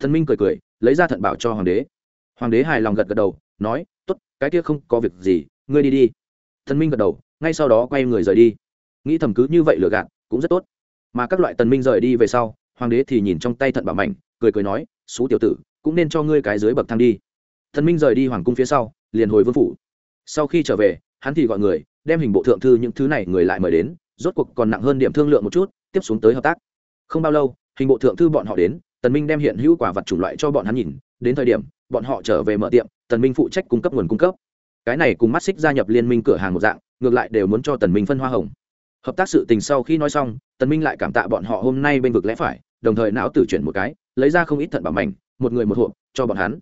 thần minh cười cười, lấy ra thận bảo cho hoàng đế. Hoàng đế hài lòng gật gật đầu, nói, tốt, cái kia không có việc gì, ngươi đi đi. Thần minh gật đầu, ngay sau đó quay người rời đi. Nghĩ thầm cứ như vậy lừa gạt, cũng rất tốt. Mà các loại tần minh rời đi về sau, hoàng đế thì nhìn trong tay thận bảo mảnh, cười cười nói, xú tiểu tử, cũng nên cho ngươi cái dưới bậc thang đi. Thần minh rời đi hoàng cung phía sau, liền hồi vương phủ. Sau khi trở về, hắn thì gọi người, đem hình bộ thượng thư những thứ này người lại mời đến, rốt cuộc còn nặng hơn điểm thương lượng một chút, tiếp xuống tới hợp tác. Không bao lâu, hình bộ thượng thư bọn họ đến tần minh đem hiện hữu quả vật chủng loại cho bọn hắn nhìn, đến thời điểm, bọn họ trở về mở tiệm, tần minh phụ trách cung cấp nguồn cung cấp. Cái này cùng mắt xích gia nhập liên minh cửa hàng một dạng, ngược lại đều muốn cho tần minh phân hoa hồng. Hợp tác sự tình sau khi nói xong, tần minh lại cảm tạ bọn họ hôm nay bên vực lẽ phải, đồng thời não tử chuyển một cái, lấy ra không ít thận bảo mảnh, một người một hộp, cho bọn hắn.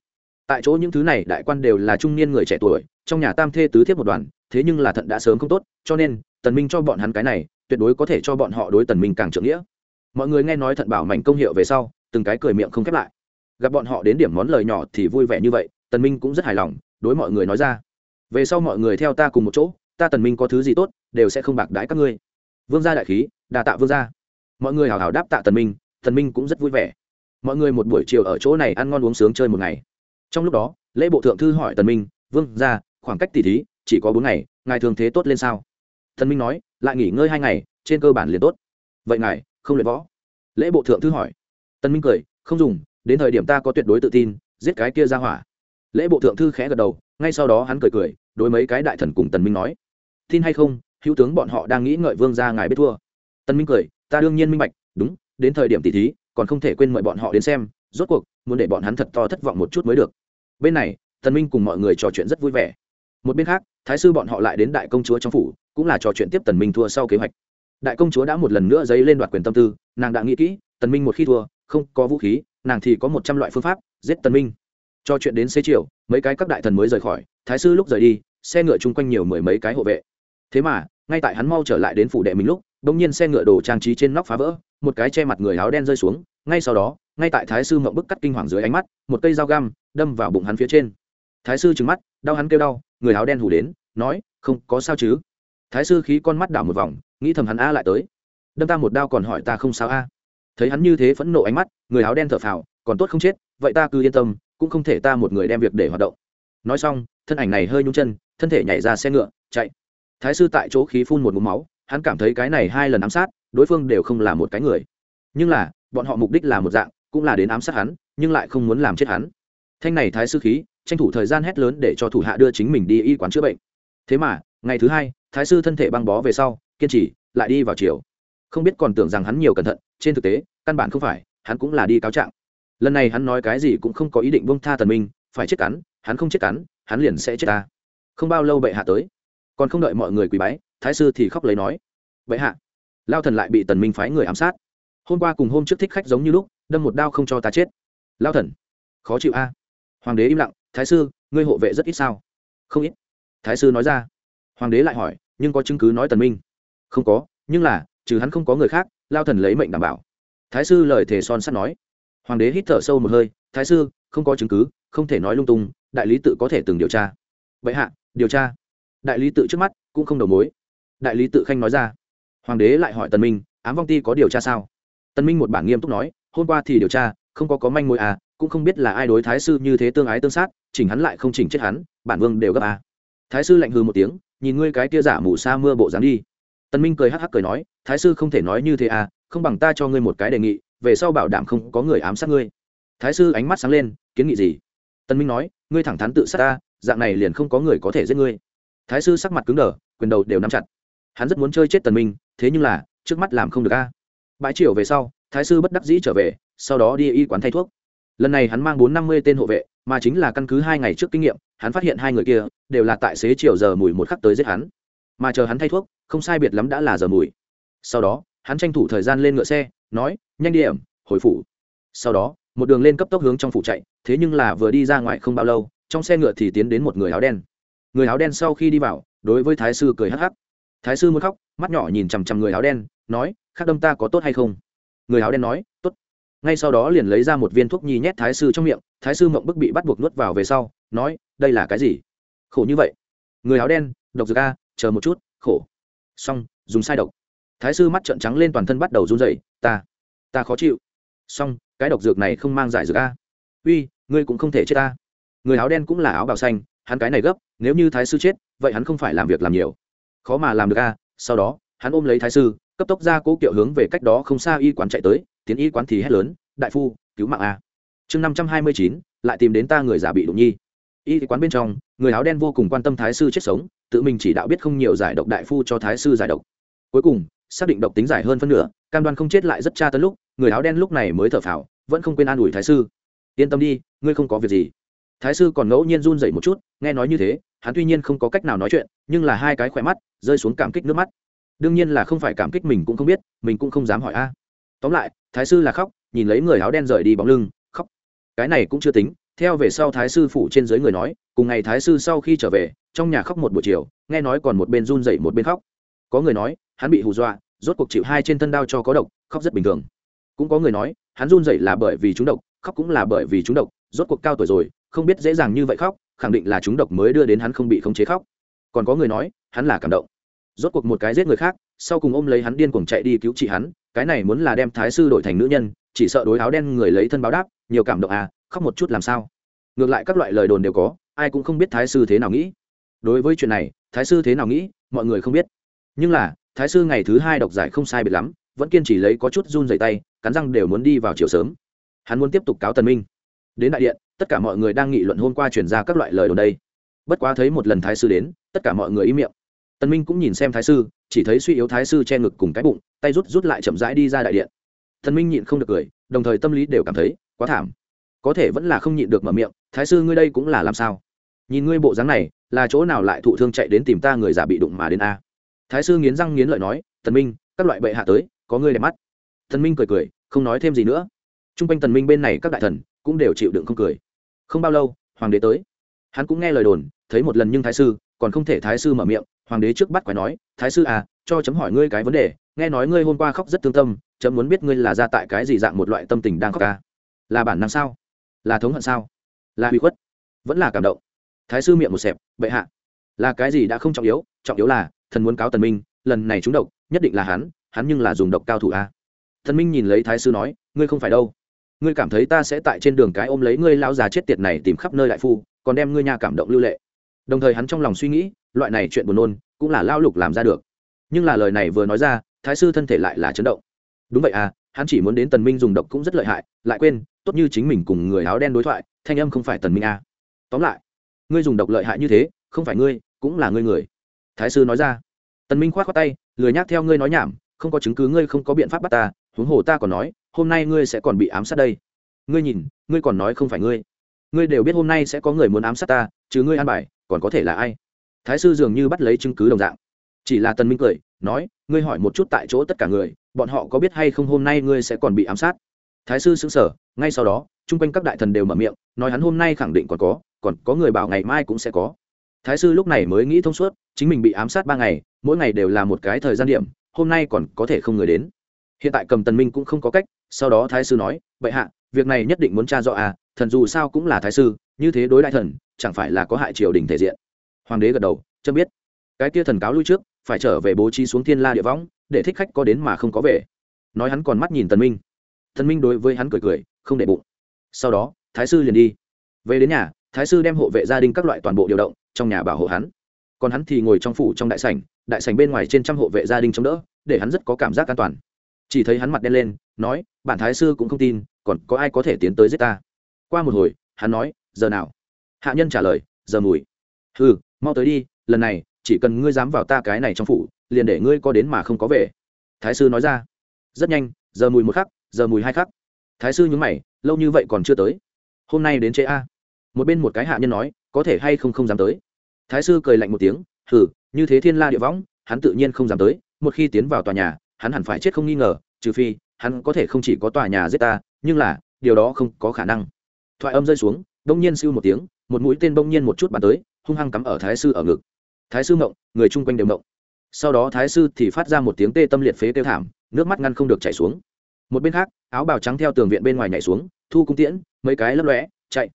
Tại chỗ những thứ này, đại quan đều là trung niên người trẻ tuổi, trong nhà tam thê tứ thiếp một đoàn, thế nhưng là thận đã sớm không tốt, cho nên, tần minh cho bọn hắn cái này, tuyệt đối có thể cho bọn họ đối tần minh càng trưởng nghĩa. Mọi người nghe nói thận bảo mảnh công hiệu về sau từng cái cười miệng không khép lại. Gặp bọn họ đến điểm món lời nhỏ thì vui vẻ như vậy, tần minh cũng rất hài lòng, đối mọi người nói ra. Về sau mọi người theo ta cùng một chỗ, ta tần minh có thứ gì tốt, đều sẽ không bạc đãi các ngươi. Vương gia đại khí đà tạ vương gia. Mọi người hào hào đáp tạ tần minh tần minh cũng rất vui vẻ. Mọi người một buổi chiều ở chỗ này ăn ngon uống sướng chơi một ngày. Trong lúc đó, lễ bộ thượng thư hỏi tần minh, vương gia, khoảng cách tỷ thí, chỉ có bốn ngày, ngài thường thế tốt lên sao? Tần minh nói, lại nghỉ ngơi hai ngày, trên cơ bản liền tốt. Vậy ngài không luyện võ? Lễ bộ thượng thư hỏi tần minh cười, không dùng, đến thời điểm ta có tuyệt đối tự tin, giết cái kia ra hỏa. Lễ bộ thượng thư khẽ gật đầu, ngay sau đó hắn cười cười, đối mấy cái đại thần cùng tần minh nói, tin hay không, hữu tướng bọn họ đang nghĩ ngợi vương gia ngài biết thua. Tần minh cười, ta đương nhiên minh bạch, đúng, đến thời điểm tỷ thí, còn không thể quên mời bọn họ đến xem, rốt cuộc, muốn để bọn hắn thật to thất vọng một chút mới được. Bên này tần minh cùng mọi người trò chuyện rất vui vẻ. Một bên khác, thái sư bọn họ lại đến đại công chúa trong phủ, cũng là trò chuyện tiếp tần minh thua sau kế hoạch. Đại công chúa đã một lần nữa dấy lên đoạt quyền tâm tư, nàng đã nghĩ kỹ tần minh một khi thua, không có vũ khí, nàng thì có một trăm loại phương pháp, giết tần minh. Cho chuyện đến xế chiều, mấy cái các đại thần mới rời khỏi, thái sư lúc rời đi, xe ngựa chung quanh nhiều mười mấy cái hộ vệ. Thế mà, ngay tại hắn mau trở lại đến phủ đệ mình lúc đ nhiên xe ngựa đồ trang trí trên nóc phá vỡ, một cái che mặt người áo đen rơi xuống, ngay sau đó, ngay tại thái sư mộng bức cắt kinh hoàng dưới ánh mắt, một cây dao găm đâm vào bụng hắn phía trên. Thái sư trừng mắt, đau hắn kêu đau, người áo đen hủ đến, nói, không có sao chứ? Thái sư khí con mắt đảo một vòng, nghĩ thầm hắn a lại tới. Đâm ta một đao còn hỏi ta không sao a? Thấy hắn như thế phẫn nộ ánh mắt, người áo đen thở phào, còn tốt không chết, vậy ta cứ yên tâm, cũng không thể ta một người đem việc để hoạt động. Nói xong, thân ảnh này hơi nhung chân, thân thể nhảy ra xe ngựa, chạy. Thái sư tại chỗ khí phun một mũ máu, hắn cảm thấy cái này hai lần ám sát, đối phương đều không là một cái người. Nhưng là, bọn họ mục đích là một dạng, cũng là đến ám sát hắn, nhưng lại không muốn làm chết hắn. Thanh này thái sư khí, tranh thủ thời gian hét lớn để cho thủ hạ đưa chính mình đi y quán chữa bệnh. Thế mà, ngày thứ hai, thái sư thân thể băng bó về sau, kiên trì, lại đi vào chiều không biết còn tưởng rằng hắn nhiều cẩn thận, trên thực tế, căn bản không phải, hắn cũng là đi cáo trạng. Lần này hắn nói cái gì cũng không có ý định bông tha tần minh, phải chết cắn, hắn không chết cắn, hắn liền sẽ chết ta. Không bao lâu bệ hạ tới. Còn không đợi mọi người quỳ bái, thái sư thì khóc lấy nói, bệ hạ. Lao thần lại bị tần minh phái người ám sát. Hôm qua cùng hôm trước thích khách giống như lúc, đâm một đao không cho ta chết. Lao thần, khó chịu a. Hoàng đế im lặng, thái sư, ngươi hộ vệ rất ít sao? Không ít. Thái sư nói ra. Hoàng đế lại hỏi, nhưng có chứng cứ nói tần minh? Không có, nhưng là trừ hắn không có người khác, lao thần lấy mệnh đảm bảo. Thái sư lời thề son sắt nói. Hoàng đế hít thở sâu một hơi, thái sư, không có chứng cứ, không thể nói lung tung, đại lý tự có thể từng điều tra. Vậy hạ, điều tra. Đại lý tự trước mắt cũng không đầu mối. Đại lý tự khanh nói ra. Hoàng đế lại hỏi tần minh, ám vong ti có điều tra sao? Tần minh một bản nghiêm túc nói, hôm qua thì điều tra, không có có manh mối à cũng không biết là ai đối thái sư như thế tương ái tương sát, chỉnh hắn lại không chỉnh chết hắn, bản vương đều gấp à. Thái sư lạnh hừ một tiếng, nhìn ngươi cái kia giả mù sa mưa bộ dáng đi tần minh cười hắc hắc cười nói, thái sư không thể nói như thế à không bằng ta cho ngươi một cái đề nghị, về sau bảo đảm không có người ám sát ngươi. Thái sư ánh mắt sáng lên, kiến nghị gì? Tần minh nói, ngươi thẳng thắn tự sát ta, dạng này liền không có người có thể giết ngươi. Thái sư sắc mặt cứng đờ, quyền đầu đều nắm chặt. Hắn rất muốn chơi chết tần minh, thế nhưng là, trước mắt làm không được a. Bãi chiều về sau, thái sư bất đắc dĩ trở về, sau đó đi y quán thay thuốc. Lần này hắn mang bốn năm mươi tên hộ vệ, mà chính là căn cứ hai ngày trước kinh nghiệm, hắn phát hiện hai người kia, đều là tại xế chiều giờ mùi một khắc tới giết hắn mà chờ hắn thay thuốc, không sai biệt lắm đã là giờ mùi. Sau đó, hắn tranh thủ thời gian lên ngựa xe, nói, nhanh điểm hồi phủ. Sau đó, một đường lên cấp tốc hướng trong phủ chạy, thế nhưng là vừa đi ra ngoài không bao lâu, trong xe ngựa thì tiến đến một người áo đen. Người áo đen sau khi đi vào, đối với thái sư cười hắc hắc. Thái sư muốn khóc, mắt nhỏ nhìn chằm chằm người áo đen, nói, khắc đâm ta có tốt hay không? Người áo đen nói, tốt. Ngay sau đó liền lấy ra một viên thuốc nhi nhét thái sư trong miệng, thái sư mộng bức bị bắt buộc nuốt vào về sau, nói, đây là cái gì? Khổ như vậy. Người áo đen, độc dược a chờ một chút, khổ. Xong, dùng sai độc. Thái sư mắt trợn trắng lên toàn thân bắt đầu run rẩy, ta ta khó chịu. Xong, cái độc dược này không mang giải dược a. Uy, ngươi cũng không thể chết ta người áo đen cũng là áo bào xanh, hắn cái này gấp, nếu như thái sư chết, vậy hắn không phải làm việc làm nhiều. Khó mà làm được a, sau đó, hắn ôm lấy thái sư, cấp tốc ra cố kiệu hướng về cách đó không xa y quán chạy tới, tiến y quán thì hét lớn, đại phu, cứu mạng a. Chương năm trăm hai mươi chín, lại tìm đến ta người giả bị đụng nhi y quán bên trong, người áo đen vô cùng quan tâm thái sư chết sống, tự mình chỉ đạo biết không nhiều giải độc đại phu cho thái sư giải độc. Cuối cùng, xác định độc tính giải hơn phân nửa, cam đoan không chết lại rất tra tấn lúc, người áo đen lúc này mới thở phào, vẫn không quên an ủi thái sư. Yên tâm đi, ngươi không có việc gì. Thái sư còn ngẫu nhiên run dậy một chút, nghe nói như thế, hắn tuy nhiên không có cách nào nói chuyện, nhưng là hai cái khỏe mắt rơi xuống cảm kích nước mắt. Đương nhiên là không phải cảm kích mình cũng không biết, mình cũng không dám hỏi a. Tóm lại, thái sư là khóc, nhìn lấy người áo đen rời đi bóng lưng, khóc. Cái này cũng chưa tính theo về sau thái sư phụ trên dưới người nói, cùng ngày thái sư sau khi trở về, trong nhà khóc một buổi chiều, nghe nói còn một bên run dậy một bên khóc. Có người nói, hắn bị hù dọa, rốt cuộc chịu hai trên thân đao cho có độc, khóc rất bình thường. Cũng có người nói, hắn run dậy là bởi vì chúng độc, khóc cũng là bởi vì chúng độc, rốt cuộc cao tuổi rồi, không biết dễ dàng như vậy khóc, khẳng định là chúng độc mới đưa đến hắn không bị khống chế khóc. Còn có người nói, hắn là cảm động. Rốt cuộc một cái giết người khác, sau cùng ôm lấy hắn điên cuồng chạy đi cứu trị hắn, cái này muốn là đem thái sư đổi thành nữ nhân, chỉ sợ đối áo đen người lấy thân báo đáp, nhiều cảm động à khóc một chút làm sao? Ngược lại các loại lời đồn đều có, ai cũng không biết thái sư thế nào nghĩ. Đối với chuyện này, thái sư thế nào nghĩ, mọi người không biết. Nhưng là, thái sư ngày thứ hai đọc giải không sai biệt lắm, vẫn kiên trì lấy có chút run dày tay, cắn răng đều muốn đi vào chiều sớm. Hắn muốn tiếp tục cáo tần minh. Đến đại điện, tất cả mọi người đang nghị luận hôm qua chuyển ra các loại lời đồn đây. Bất quá thấy một lần thái sư đến, tất cả mọi người im miệng. Tần minh cũng nhìn xem thái sư, chỉ thấy suy yếu thái sư che ngực cùng cái bụng, tay rút rút lại chậm rãi đi ra đại điện. Tần minh nhịn không được cười, đồng thời tâm lý đều cảm thấy quá thảm có thể vẫn là không nhịn được mở miệng, thái sư, ngươi đây cũng là làm sao? Nhìn ngươi bộ dáng này, là chỗ nào lại thụ thương chạy đến tìm ta người già bị đụng mà đến a? Thái sư nghiến răng nghiến lợi nói, tần minh, các loại bệ hạ tới, có ngươi đẹp mắt. Tần minh cười cười, không nói thêm gì nữa. Trung quanh tần minh bên này các đại thần cũng đều chịu đựng không cười. Không bao lâu, hoàng đế tới. Hắn cũng nghe lời đồn, thấy một lần nhưng thái sư, còn không thể thái sư mở miệng, hoàng đế trước bắt quái nói, thái sư à cho chấm hỏi ngươi cái vấn đề, nghe nói ngươi hôm qua khóc rất thương tâm, chấm muốn biết ngươi là ra tại cái gì dạng một loại tâm tình đang khóc ca? Là bản năng sao? Là thống hận sao? Là hủy khuất, vẫn là cảm động. Thái sư miệng một xẹp, bệ hạ, là cái gì đã không trọng yếu? Trọng yếu là, thần muốn cáo tần minh, lần này trúng độc, nhất định là hắn hắn nhưng là dùng độc cao thủ a. Thần minh nhìn lấy thái sư nói, ngươi không phải đâu. Ngươi cảm thấy ta sẽ tại trên đường cái ôm lấy ngươi lao già chết tiệt này tìm khắp nơi đại phu, còn đem ngươi nhà cảm động lưu lệ. Đồng thời hắn trong lòng suy nghĩ, loại này chuyện buồn nôn cũng là lao lục làm ra được. Nhưng là lời này vừa nói ra, thái sư thân thể lại là chấn động. Đúng vậy à hắn chỉ muốn đến tần minh dùng độc cũng rất lợi hại, lại quên, tốt như chính mình cùng người áo đen đối thoại, thanh âm không phải tần minh à. tóm lại, ngươi dùng độc lợi hại như thế, không phải ngươi, cũng là ngươi người. Thái sư nói ra. Tần minh khoát khoát tay, lười nhác theo ngươi nói nhảm, không có chứng cứ ngươi không có biện pháp bắt ta, huống hồ ta còn nói, hôm nay ngươi sẽ còn bị ám sát đây. Ngươi nhìn, ngươi còn nói không phải ngươi. Ngươi đều biết hôm nay sẽ có người muốn ám sát ta, chứ ngươi an bài, còn có thể là ai? Thái sư dường như bắt lấy chứng cứ đồng dạng. Chỉ là tần minh cười, nói, ngươi hỏi một chút tại chỗ tất cả người bọn họ có biết hay không hôm nay ngươi sẽ còn bị ám sát? Thái sư xứng sờ, ngay sau đó, chung quanh các đại thần đều mở miệng, nói hắn hôm nay khẳng định còn có còn có người bảo ngày mai cũng sẽ có. Thái sư lúc này mới nghĩ thông suốt, chính mình bị ám sát ba ngày, mỗi ngày đều là một cái thời gian điểm, hôm nay còn có thể không người đến. Hiện tại cầm tần minh cũng không có cách, sau đó thái sư nói vậy hạ, việc này nhất định muốn tra rõ à thần dù sao cũng là thái sư, như thế đối đại thần, chẳng phải là có hại triều đình thể diện. Hoàng đế gật đầu, chấm biết. Cái kia thần cáo lui trước, phải trở về bố trí xuống thiên la địa võng để thích khách có đến mà không có về. Nói hắn còn mắt nhìn tần minh. Tần minh đối với hắn cười cười, không để bụng. Sau đó, thái sư liền đi. Về đến nhà, thái sư đem hộ vệ gia đình các loại toàn bộ điều động, trong nhà bảo hộ hắn. Còn hắn thì ngồi trong phủ trong đại sảnh đại sảnh bên ngoài trên trăm hộ vệ gia đình chống đỡ, để hắn rất có cảm giác an toàn. Chỉ thấy hắn mặt đen lên, nói, bản thái sư cũng không tin, còn có ai có thể tiến tới giết ta? Qua một hồi, hắn nói, giờ nào? Hạ nhân trả lời, giờ mùi. Ừ mau tới đi, lần này, chỉ cần ngươi dám vào ta cái này trong phủ liền để ngươi có đến mà không có về. Thái sư nói ra. Rất nhanh, giờ mùi một khắc, giờ mùi hai khắc. Thái sư nhúng mày, lâu như vậy còn chưa tới. Hôm nay đến chế a. Một bên một cái hạ nhân nói, có thể hay không không dám tới. Thái sư cười lạnh một tiếng, hừ, như thế thiên la địa võng, hắn tự nhiên không dám tới, một khi tiến vào tòa nhà, hắn hẳn phải chết không nghi ngờ, trừ phi, hắn có thể không chỉ có tòa nhà giết ta, nhưng là, điều đó không có khả năng. Thoại âm rơi xuống đông nhiên siêu một tiếng, một mũi tên bỗng nhiên một chút bắn tới, hung hăng cắm ở thái sư ở ngực. Thái sư mộng người chung quanh đều mộng sau đó thái sư thì phát ra một tiếng tê tâm liệt phế kêu thảm, nước mắt ngăn không được chảy xuống. Một bên khác, áo bào trắng theo tường viện bên ngoài nhảy xuống, thu cung tiễn, mấy cái lấp lóe, chạy.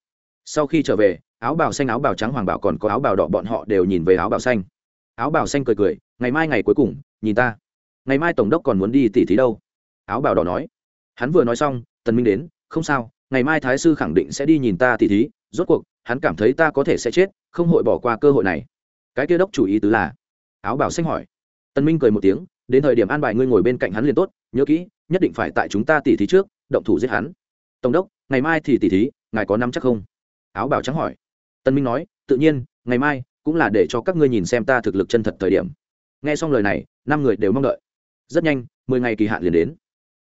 Sau khi trở về, áo bào xanh, áo bào trắng hoàng bảo còn có áo bào đỏ bọn họ đều nhìn về áo bào xanh. Áo bào xanh cười cười, ngày mai ngày cuối cùng, nhìn ta. Ngày mai tổng đốc còn muốn đi tỉ thí đâu. Áo bào đỏ nói. Hắn vừa nói xong, tần minh đến, không sao, ngày mai thái sư khẳng định sẽ đi nhìn ta tỉ thí, rốt cuộc, hắn cảm thấy ta có thể sẽ chết, không hội bỏ qua cơ hội này. Cái kia đốc chủ ý tứ là áo Bảo xanh hỏi. Tần minh cười một tiếng, đến thời điểm an bài ngươi ngồi bên cạnh hắn liền tốt, nhớ kỹ, nhất định phải tại chúng ta tỉ thí trước, động thủ giết hắn. Tổng đốc, ngày mai thì tỉ thí, ngài có năm chắc không? Áo Bảo trắng hỏi. Tân minh nói, tự nhiên, ngày mai cũng là để cho các ngươi nhìn xem ta thực lực chân thật thời điểm. Nghe xong lời này, năm người đều mong đợi. Rất nhanh, mười ngày kỳ hạn liền đến.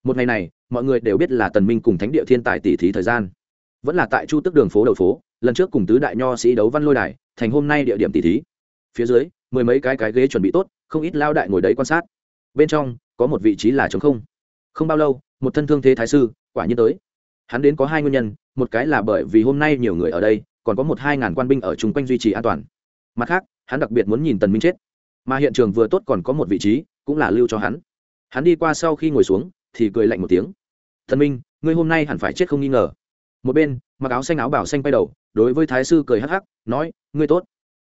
Một ngày này, mọi người đều biết là tần minh cùng thánh địa thiên tài tỷ thí thời gian. Vẫn là tại chu tức đường phố đầu phố, lần trước cùng tứ đại nho sĩ đấu văn lôi đài, thành hôm nay địa điểm tỷ thí. Phía dưới mười mấy cái cái ghế chuẩn bị tốt, không ít lao đại ngồi đấy quan sát. Bên trong, có một vị trí là trống không. Không bao lâu, một thân thương thế thái sư, quả nhiên tới. Hắn đến có hai nguyên nhân, một cái là bởi vì hôm nay nhiều người ở đây, còn có một hai ngàn quan binh ở chung quanh duy trì an toàn. Mặt khác, hắn đặc biệt muốn nhìn tần minh chết. Mà hiện trường vừa tốt còn có một vị trí, cũng là lưu cho hắn. Hắn đi qua sau khi ngồi xuống, thì cười lạnh một tiếng. Thần minh, ngươi hôm nay hẳn phải chết không nghi ngờ. Một bên, mặc áo xanh áo bảo xanh bay đầu, đối với thái sư cười hắc hắc, nói, ngươi tốt.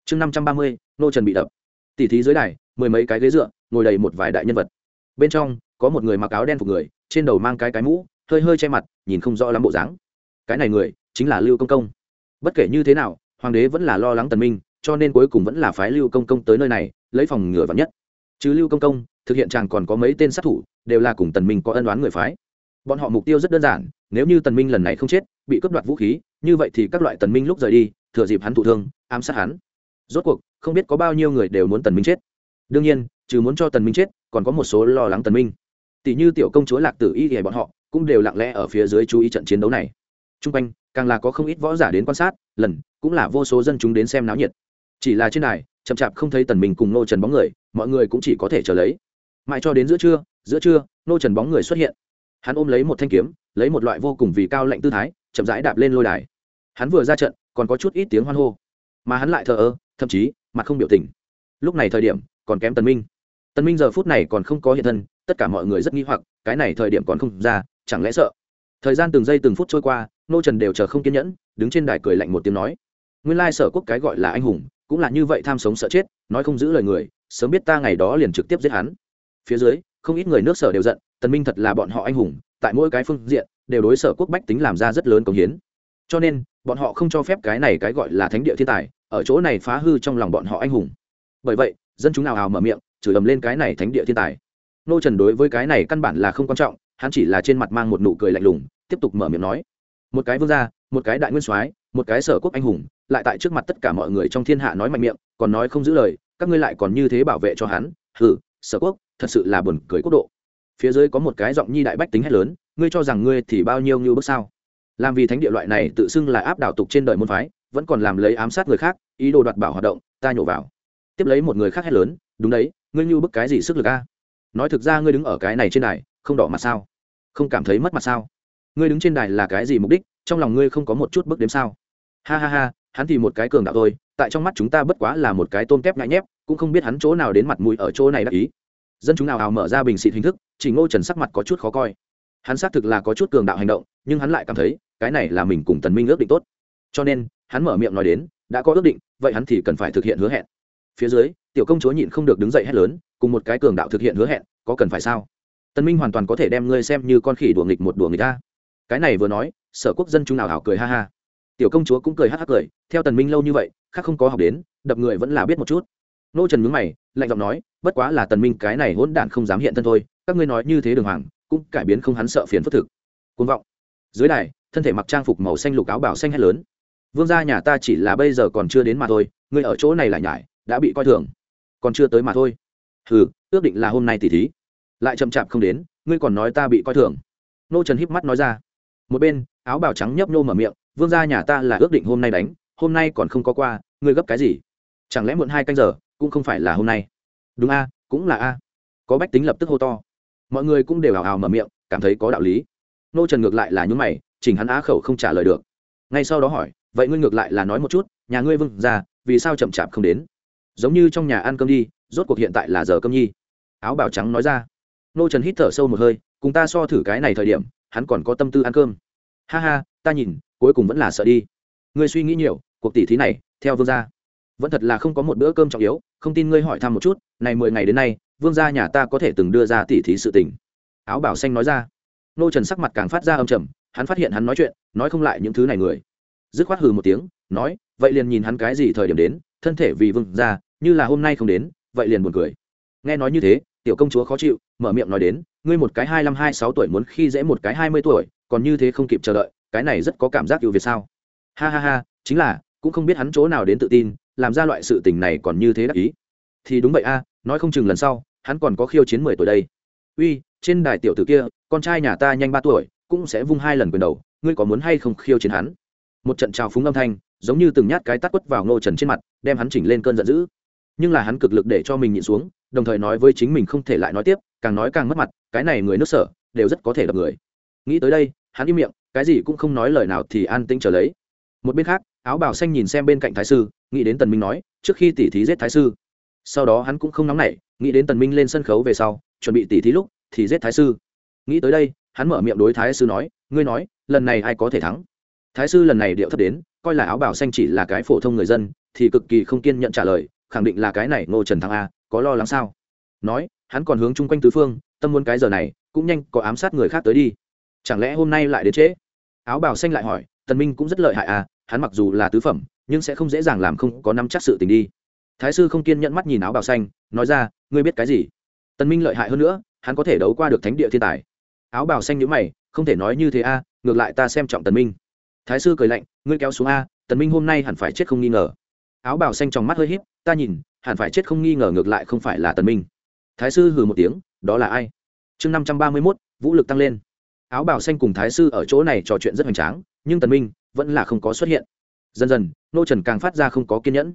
Chương năm trăm ba mươi, nô trần bị đập tỉ thí dưới đài, mười mấy cái ghế dựa, ngồi đầy một vài đại nhân vật. Bên trong, có một người mặc áo đen phục người, trên đầu mang cái cái mũ, hơi hơi che mặt, nhìn không rõ lắm bộ dáng. Cái này người, chính là lưu công công. Bất kể như thế nào, hoàng đế vẫn là lo lắng tần minh, cho nên cuối cùng vẫn là phái lưu công công tới nơi này, lấy phòng ngừa vắng nhất. Chứ lưu công công, thực hiện chàng còn có mấy tên sát thủ, đều là cùng tần minh có ân oán người phái. Bọn họ mục tiêu rất đơn giản, nếu như tần minh lần này không chết, bị cướp đoạt vũ khí, như vậy thì các loại tần minh lúc rời đi, thừa dịp hắn thụ thương, ám sát hắn. Rốt cuộc không biết có bao nhiêu người đều muốn tần minh chết. Đương nhiên, trừ muốn cho tần minh chết, còn có một số lo lắng tần minh. Tỷ như tiểu công chúa lạc tử y thì bọn họ cũng đều lặng lẽ ở phía dưới chú ý trận chiến đấu này. Trung quanh, càng là có không ít võ giả đến quan sát, lần, cũng là vô số dân chúng đến xem náo nhiệt. Chỉ là trên này chậm chạp không thấy tần minh cùng nô trần bóng người, mọi người cũng chỉ có thể chờ lấy. Mãi cho đến giữa trưa giữa trưa, nô trần bóng người xuất hiện. Hắn ôm lấy một thanh kiếm, lấy một loại vô cùng vì cao lạnh tư thái, chậm rãi đạp lên lôi đài. Hắn vừa ra trận, còn có chút ít tiếng hoan hô. Mà hắn lại thờ ơ, thậm chí mặt không biểu tình. Lúc này thời điểm còn kém tần minh. Tần minh giờ phút này còn không có hiện thân, tất cả mọi người rất nghi hoặc, cái này thời điểm còn không ra, chẳng lẽ sợ? Thời gian từng giây từng phút trôi qua, nô trần đều chờ không kiên nhẫn, đứng trên đài cười lạnh một tiếng nói, nguyên lai sở quốc cái gọi là anh hùng, cũng là như vậy tham sống sợ chết, nói không giữ lời người, sớm biết ta ngày đó liền trực tiếp giết hắn. Phía dưới, không ít người nước sở đều giận, tần minh thật là bọn họ anh hùng, tại mỗi cái phương diện, đều đối sở quốc bách tính làm ra rất lớn công hiến. Cho nên, bọn họ không cho phép cái này cái gọi là thánh địa thiên tài ở chỗ này phá hư trong lòng bọn họ anh hùng. Bởi vậy, dân chúng nào hào mở miệng, chửi ầm lên cái này thánh địa thiên tài. Nô trần đối với cái này căn bản là không quan trọng, hắn chỉ là trên mặt mang một nụ cười lạnh lùng, tiếp tục mở miệng nói. Một cái vương gia, một cái đại nguyên soái, một cái sở quốc anh hùng, lại tại trước mặt tất cả mọi người trong thiên hạ nói mạnh miệng, còn nói không giữ lời, các ngươi lại còn như thế bảo vệ cho hắn. Hừ, sở quốc, thật sự là buồn cười quốc độ. Phía dưới có một cái giọng nhi đại bách tính hết lớn, ngươi cho rằng ngươi thì bao nhiêu như bước sao? Làm vì thánh địa loại này tự xưng là áp đảo tục trên đời môn phái vẫn còn làm lấy ám sát người khác, ý đồ đoạt bảo hoạt động, ta nhổ vào. Tiếp lấy một người khác hét lớn, đúng đấy, ngươi như bức cái gì sức lực a? Nói thực ra ngươi đứng ở cái này trên đài, không đỏ mặt sao? Không cảm thấy mất mặt sao? Ngươi đứng trên đài là cái gì mục đích? Trong lòng ngươi không có một chút bước đếm sao? Ha ha ha, hắn thì một cái cường đạo thôi, tại trong mắt chúng ta bất quá là một cái tôm kép ngại nhép, cũng không biết hắn chỗ nào đến mặt mũi ở chỗ này đắc ý. Dân chúng nào hào mở ra bình xịt hình thức, chỉ ngô trần sắc mặt có chút khó coi. Hắn xác thực là có chút cường đạo hành động, nhưng hắn lại cảm thấy, cái này là mình cùng tần minh ước định tốt cho nên, hắn mở miệng nói đến, đã có ước định, vậy hắn thì cần phải thực hiện hứa hẹn. Phía dưới, tiểu công chúa nhịn không được đứng dậy hét lớn, cùng một cái cường đạo thực hiện hứa hẹn, có cần phải sao? Tần minh hoàn toàn có thể đem ngươi xem như con khỉ đùa nghịch một đùa người ta. Cái này vừa nói, sở quốc dân chúng nào hảo cười ha ha. Tiểu công chúa cũng cười hắc hắc cười, theo tần minh lâu như vậy, khác không có học đến, đập người vẫn là biết một chút. Nô trần nhướng mày, lạnh giọng nói, bất quá là tần minh cái này hỗn đản không dám hiện thân thôi, các ngươi nói như thế đường hoàng, cũng cải biến không hắn sợ phiền phức thực. Cuồng vọng. Dưới đài, thân thể mặc trang phục màu xanh lục áo bảo xanh hét lớn vương gia nhà ta chỉ là bây giờ còn chưa đến mà thôi, ngươi ở chỗ này lại nhải, đã bị coi thường. Còn chưa tới mà thôi. Hừ, ước định là hôm nay tỷ thí. Lại chậm chạp không đến, ngươi còn nói ta bị coi thường. Nô trần híp mắt nói ra. Một bên, áo bào trắng nhấp nô mở miệng, vương gia nhà ta là ước định hôm nay đánh, hôm nay còn không có qua, ngươi gấp cái gì? Chẳng lẽ muộn hai canh giờ, cũng không phải là hôm nay? Đúng a, cũng là a. Có bách tính lập tức hô to. Mọi người cũng đều hào hào mở miệng, cảm thấy có đạo lý. Nô trần ngược lại là nhún mày, chỉnh hắn á khẩu không trả lời được. Ngay sau đó hỏi vậy ngươi ngược lại là nói một chút, nhà ngươi vương ra vì sao chậm chạp không đến? Giống như trong nhà ăn cơm đi, rốt cuộc hiện tại là giờ cơm nhi. Áo bào trắng nói ra. Nô trần hít thở sâu một hơi, cùng ta so thử cái này thời điểm, hắn còn có tâm tư ăn cơm. Ha ha, ta nhìn, cuối cùng vẫn là sợ đi. Ngươi suy nghĩ nhiều, cuộc tỷ thí này, theo vương gia. Vẫn thật là không có một bữa cơm trọng yếu, không tin ngươi hỏi thăm một chút, này mười ngày đến nay, vương gia nhà ta có thể từng đưa ra tỷ thí sự tình. Áo bảo xanh nói ra. Nô trần sắc mặt càng phát ra âm trầm, hắn phát hiện hắn nói chuyện, nói không lại những thứ này người dứt khoát hừ một tiếng nói vậy liền nhìn hắn cái gì thời điểm đến thân thể vì vương ra, như là hôm nay không đến vậy liền buồn cười. Nghe nói như thế tiểu công chúa khó chịu mở miệng nói đến ngươi một cái hai năm hai sáu tuổi muốn khi dễ một cái hai mươi tuổi còn như thế không kịp chờ đợi cái này rất có cảm giác ưu việt sao? Ha ha ha chính là cũng không biết hắn chỗ nào đến tự tin làm ra loại sự tình này còn như thế đắc ý. Thì đúng vậy a nói không chừng lần sau hắn còn có khiêu chiến mười tuổi đây. Uy trên đài tiểu tử kia con trai nhà ta nhanh ba tuổi cũng sẽ vung hai lần quyền đầu ngươi có muốn hay không khiêu chiến hắn? Một trận trào phúng âm thanh, giống như từng nhát cái tắt quất vào ngô trần trên mặt, đem hắn chỉnh lên cơn giận dữ. Nhưng là hắn cực lực để cho mình nhịn xuống, đồng thời nói với chính mình không thể lại nói tiếp, càng nói càng mất mặt, cái này người nước sở, đều rất có thể đập người. Nghĩ tới đây, hắn im miệng, cái gì cũng không nói lời nào thì an tĩnh trở lấy. Một bên khác, áo bào xanh nhìn xem bên cạnh thái sư, nghĩ đến tần minh nói, trước khi tỉ thí giết thái sư. Sau đó hắn cũng không nóng nảy, nghĩ đến tần minh lên sân khấu về sau, chuẩn bị tỉ thí lúc thì giết thái sư. Nghĩ tới đây, hắn mở miệng đối thái sư nói, ngươi nói, lần này ai có thể thắng? Thái sư lần này điệu thấp đến, coi là áo bào xanh chỉ là cái phổ thông người dân, thì cực kỳ không kiên nhận trả lời, khẳng định là cái này ngô trần thắng a, có lo lắng sao? Nói, hắn còn hướng chung quanh tứ phương, tâm muốn cái giờ này, cũng nhanh có ám sát người khác tới đi. Chẳng lẽ hôm nay lại đến trễ? Áo bào xanh lại hỏi, tần minh cũng rất lợi hại à hắn mặc dù là tứ phẩm, nhưng sẽ không dễ dàng làm không có nắm chắc sự tình đi. Thái sư không kiên nhẫn mắt nhìn áo bào xanh, nói ra, ngươi biết cái gì? Tần minh lợi hại hơn nữa, hắn có thể đấu qua được thánh địa thiên tài. Áo bào xanh nhíu mày, không thể nói như thế a, ngược lại ta xem trọng tần minh thái sư cười lạnh, ngươi kéo xuống a, tần minh hôm nay hẳn phải chết không nghi ngờ. Áo bào xanh trong mắt hơi híp, ta nhìn, hẳn phải chết không nghi ngờ ngược lại không phải là tần minh. Thái sư hừ một tiếng, đó là ai? Chương năm trăm ba mươi mốt, vũ lực tăng lên. Áo bào xanh cùng thái sư ở chỗ này trò chuyện rất hoành tráng, nhưng tần minh vẫn là không có xuất hiện. Dần dần, nô trần càng phát ra không có kiên nhẫn.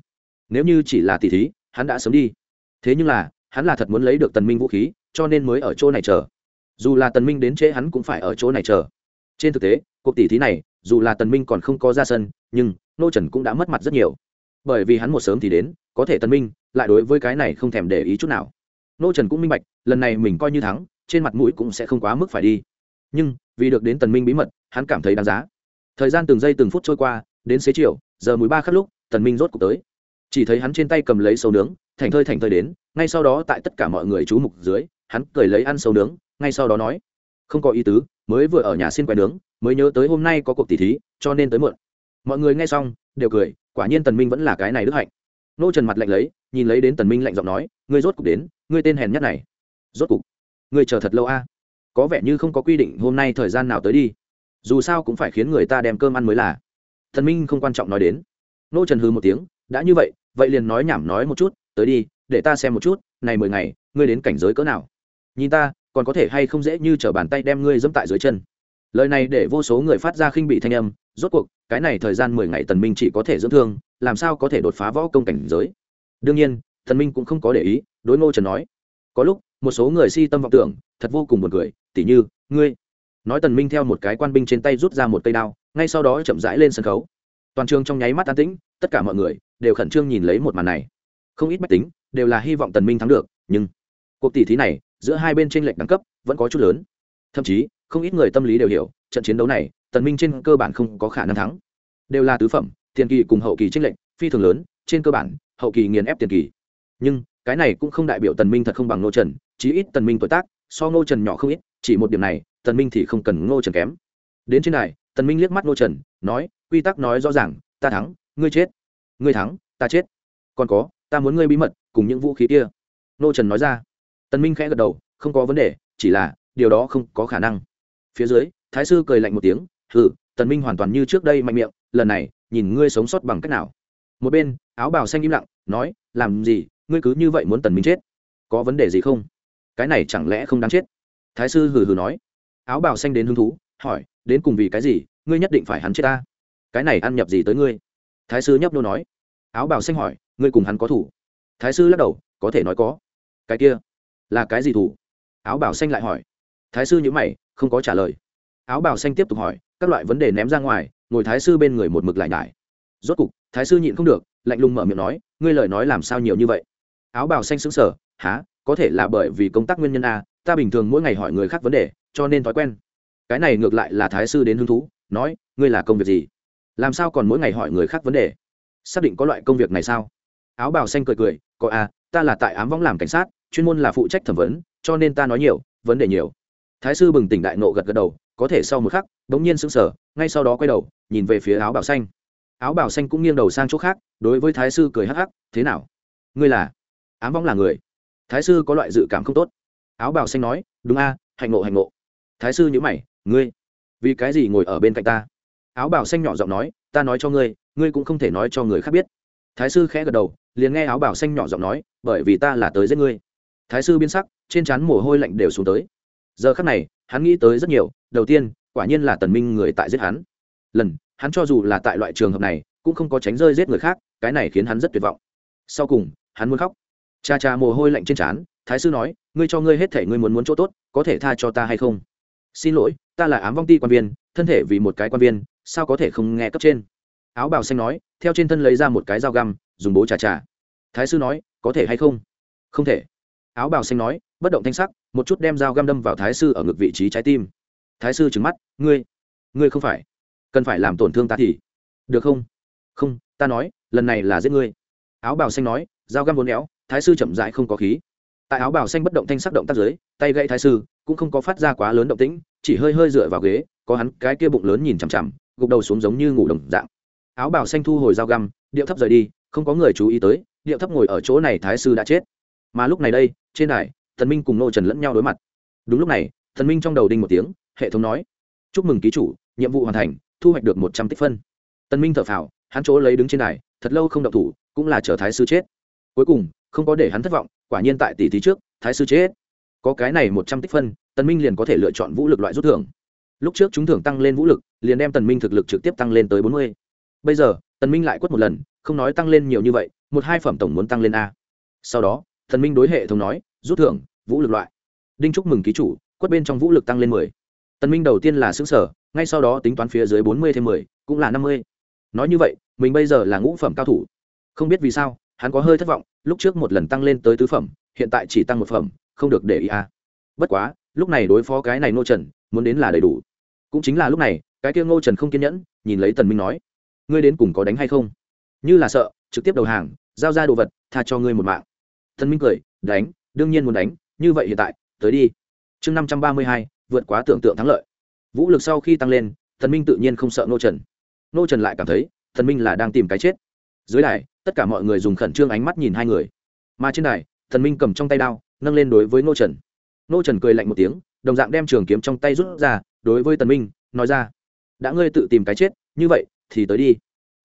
Nếu như chỉ là tỷ thí, hắn đã sớm đi. Thế nhưng là, hắn là thật muốn lấy được tần minh vũ khí, cho nên mới ở chỗ này chờ. Dù là tần minh đến trễ hắn cũng phải ở chỗ này chờ. Trên thực tế cuộc tỷ thí này, dù là tần minh còn không có ra sân, nhưng nô trần cũng đã mất mặt rất nhiều. Bởi vì hắn một sớm thì đến, có thể tần minh lại đối với cái này không thèm để ý chút nào. Nô trần cũng minh bạch, lần này mình coi như thắng, trên mặt mũi cũng sẽ không quá mức phải đi. Nhưng, vì được đến tần minh bí mật, hắn cảm thấy đáng giá. Thời gian từng giây từng phút trôi qua, đến xế chiều, giờ mười ba khắc lúc, tần minh rốt cuộc tới. Chỉ thấy hắn trên tay cầm lấy sâu nướng, thành thơi thành thơi đến, ngay sau đó tại tất cả mọi người chú mục dưới, hắn cười lấy ăn sâu nướng, ngay sau đó nói, không có ý tứ mới vừa ở nhà xin quay nướng, mới nhớ tới hôm nay có cuộc tỷ thí, cho nên tới muộn. Mọi người nghe xong, đều cười, quả nhiên tần minh vẫn là cái này đức hạnh. Nô trần mặt lạnh lấy, nhìn lấy đến tần minh lạnh giọng nói, ngươi rốt cục đến, ngươi tên hèn nhất này. Rốt cục? Ngươi chờ thật lâu a? Có vẻ như không có quy định hôm nay thời gian nào tới đi. Dù sao cũng phải khiến người ta đem cơm ăn mới là. Thần minh không quan trọng nói đến. Nô trần hư một tiếng, đã như vậy vậy liền nói nhảm nói một chút, tới đi, để ta xem một chút, này mười ngày, ngươi đến cảnh giới cỡ nào? Nhìn ta còn có thể hay không dễ như t bàn tay đem ngươi dẫm tại dưới chân. Lời này để vô số người phát ra khinh bị thanh âm, rốt cuộc, cái này thời gian mười ngày tần minh chỉ có thể dưỡng thương, làm sao có thể đột phá võ công cảnh giới? Đương nhiên thần minh cũng không có để ý, đối ngô trần nói. Có lúc, một số người si tâm vọng tưởng, thật vô cùng buồn cười, tỉ như, ngươi. Nói tần minh theo một cái quan binh trên tay rút ra một cây đao, ngay sau đó chậm rãi lên sân khấu. Toàn trường trong nháy mắt an tĩnh, tất cả mọi người đều khẩn trương nhìn lấy một màn này. Không ít bách tính đều là hy vọng tần minh thắng được, nhưng cuộc tỷ thí này giữa hai bên tranh lệch đẳng cấp vẫn có chút lớn. Thậm chí, không ít người tâm lý đều hiểu, trận chiến đấu này, tần minh trên cơ bản không có khả năng thắng. Đều là tứ phẩm, tiền kỳ cùng hậu kỳ tranh lệnh phi thường lớn, trên cơ bản, hậu kỳ nghiền ép tiền kỳ. Nhưng, cái này cũng không đại biểu tần minh thật không bằng ngô trần, chí ít tần minh tuổi tác, so ngô trần nhỏ không ít, chỉ một điểm này, tần minh thì không cần ngô trần kém. Đến trên này tần minh liếc mắt ngô trần, nói, quy tắc nói rõ ràng, ta thắng, ngươi chết. Ngươi thắng, ta chết. Còn có, ta muốn ngươi bí mật cùng những vũ khí kia. Ngô trần nói ra tần minh khẽ gật đầu, không có vấn đề, chỉ là, điều đó không có khả năng. Phía dưới, thái sư cười lạnh một tiếng, hừ, tần minh hoàn toàn như trước đây mạnh miệng, lần này, nhìn ngươi sống sót bằng cách nào? Một bên, áo bào xanh im lặng, nói, làm gì, ngươi cứ như vậy muốn tần minh chết? Có vấn đề gì không? Cái này chẳng lẽ không đáng chết? Thái sư hừ hừ nói. Áo bào xanh đến hứng thú, hỏi, đến cùng vì cái gì, ngươi nhất định phải hắn chết ta? Cái này ăn nhập gì tới ngươi? Thái sư nhấp nô nói. Áo bào xanh hỏi, ngươi cùng hắn có thủ? Thái sư lắc đầu, có thể nói có. Cái kia là cái gì thủ? Áo bảo xanh lại hỏi. Thái sư nhữ mày, không có trả lời. Áo bảo xanh tiếp tục hỏi, các loại vấn đề ném ra ngoài, ngồi thái sư bên người một mực lại nhải. Rốt cục, thái sư nhịn không được, lạnh lùng mở miệng nói, ngươi lời nói làm sao nhiều như vậy? Áo bảo xanh sững sờ, há, có thể là bởi vì công tác nguyên nhân a, ta bình thường mỗi ngày hỏi người khác vấn đề, cho nên thói quen. Cái này ngược lại là thái sư đến hứng thú, nói, ngươi là công việc gì? Làm sao còn mỗi ngày hỏi người khác vấn đề? Xác định có loại công việc này sao? Áo bào xanh cười cười, có a, ta là tại ám võng làm cảnh sát chuyên môn là phụ trách thẩm vấn, cho nên ta nói nhiều, vấn đề nhiều. Thái sư bừng tỉnh đại nộ gật gật đầu, có thể sau một khắc đ ố n g nhiên sững sờ, ngay sau đó quay đầu, nhìn về phía áo bảo xanh. Áo bảo xanh cũng nghiêng đầu sang chỗ khác, đối với thái sư cười hắc hắc, thế nào? Ngươi là? Ám võng là người. Thái sư có loại dự cảm không tốt. Áo bảo xanh nói, đúng a, hạnh ngộ hạnh ngộ. Thái sư nhữ mày, ngươi? Vì cái gì ngồi ở bên cạnh ta? Áo bảo xanh nhỏ giọng nói, ta nói cho ngươi ngươi cũng không thể nói cho người khác biết. Thái sư khẽ gật đầu, liền nghe áo bảo xanh nhỏ giọng nói, bởi vì ta là tới giết ngươi thái sư biến sắc, trên trán mồ hôi lạnh đều xuống tới. Giờ khắc này, hắn nghĩ tới rất nhiều, đầu tiên, quả nhiên là tần minh người tại giết hắn. Lần, hắn cho dù là tại loại trường hợp này, cũng không có tránh rơi giết người khác, cái này khiến hắn rất tuyệt vọng. Sau cùng, hắn muốn khóc. Cha cha mồ hôi lạnh trên trán, thái sư nói, ngươi cho ngươi hết thể ngươi muốn muốn chỗ tốt, có thể tha cho ta hay không? Xin lỗi, ta là ám vong ti quan viên, thân thể vì một cái quan viên, sao có thể không nghe cấp trên? Áo bào xanh nói, theo trên thân lấy ra một cái dao găm, dùng bố trà trà. Thái sư nói, có thể hay không? Không thể áo bào xanh nói, bất động thanh sắc, một chút đem dao găm đâm vào thái sư ở ngực vị trí trái tim. Thái sư trừng mắt, ngươi ngươi không phải, cần phải làm tổn thương ta thì được không? Không, ta nói, lần này là giết ngươi. Áo bào xanh nói, dao găm vốn éo, thái sư chậm rãi không có khí. Tại áo bào xanh bất động thanh sắc động tác dưới, tay gãy thái sư, cũng không có phát ra quá lớn động tĩnh, chỉ hơi hơi dựa vào ghế, có hắn cái kia bụng lớn nhìn chằm chằm, gục đầu xuống giống như ngủ đồng dạng. Áo bào xanh thu hồi dao găm, điệu thấp rời đi, không có người chú ý tới, điệu thấp ngồi ở chỗ này thái sư đã chết. Mà lúc này đây trên đài thần minh cùng nô trần lẫn nhau đối mặt. Đúng lúc này thần minh trong đầu đinh một tiếng, hệ thống nói, chúc mừng ký chủ, nhiệm vụ hoàn thành, thu hoạch được một trăm tích phân. Tân minh thở phào, hắn chỗ lấy đứng trên đài, thật lâu không độc thủ, cũng là chờ thái sư chết. Cuối cùng, không có để hắn thất vọng, quả nhiên tại tỷ thí trước, thái sư chết. Có cái này một trăm tích phân tân minh liền có thể lựa chọn vũ lực loại rút thưởng. Lúc trước chúng thưởng tăng lên vũ lực, liền đem tần minh thực lực trực tiếp tăng lên tới bốn mươi. Bây giờ, tần minh lại quất một lần, không nói tăng lên nhiều như vậy, một hai phẩm tổng muốn tăng lên a. Sau đó thần minh đối hệ thống nói rút thưởng, vũ lực loại. Đinh chúc mừng ký chủ, quất bên trong vũ lực tăng lên mười. Tần minh đầu tiên là xứng sở, ngay sau đó tính toán phía dưới bốn mươi thêm mười, cũng là năm mươi. Nói như vậy, mình bây giờ là ngũ phẩm cao thủ. Không biết vì sao, hắn có hơi thất vọng, lúc trước một lần tăng lên tới tứ phẩm, hiện tại chỉ tăng một phẩm, không được để ý à. bất quá, lúc này đối phó cái này ngô trần, muốn đến là đầy đủ. Cũng chính là lúc này, cái kia ngô trần không kiên nhẫn, nhìn lấy tần minh nói, ngươi đến cùng có đánh hay không? Như là sợ, trực tiếp đầu hàng, giao ra đồ vật, tha cho ngươi một mạng. Tần minh cười, đánh đương nhiên muốn đánh, như vậy hiện tại, tới đi. Chương năm trăm ba mươi hai, vượt quá tưởng tượng thắng lợi. Vũ lực sau khi tăng lên, thần minh tự nhiên không sợ nô trần. Nô trần lại cảm thấy, thần minh là đang tìm cái chết. Dưới đài, tất cả mọi người dùng khẩn trương ánh mắt nhìn hai người. Mà trên đài, thần minh cầm trong tay đao, nâng lên đối với nô trần. Nô trần cười lạnh một tiếng, đồng dạng đem trường kiếm trong tay rút ra, đối với tần minh, nói ra, đã ngươi tự tìm cái chết, như vậy thì tới đi.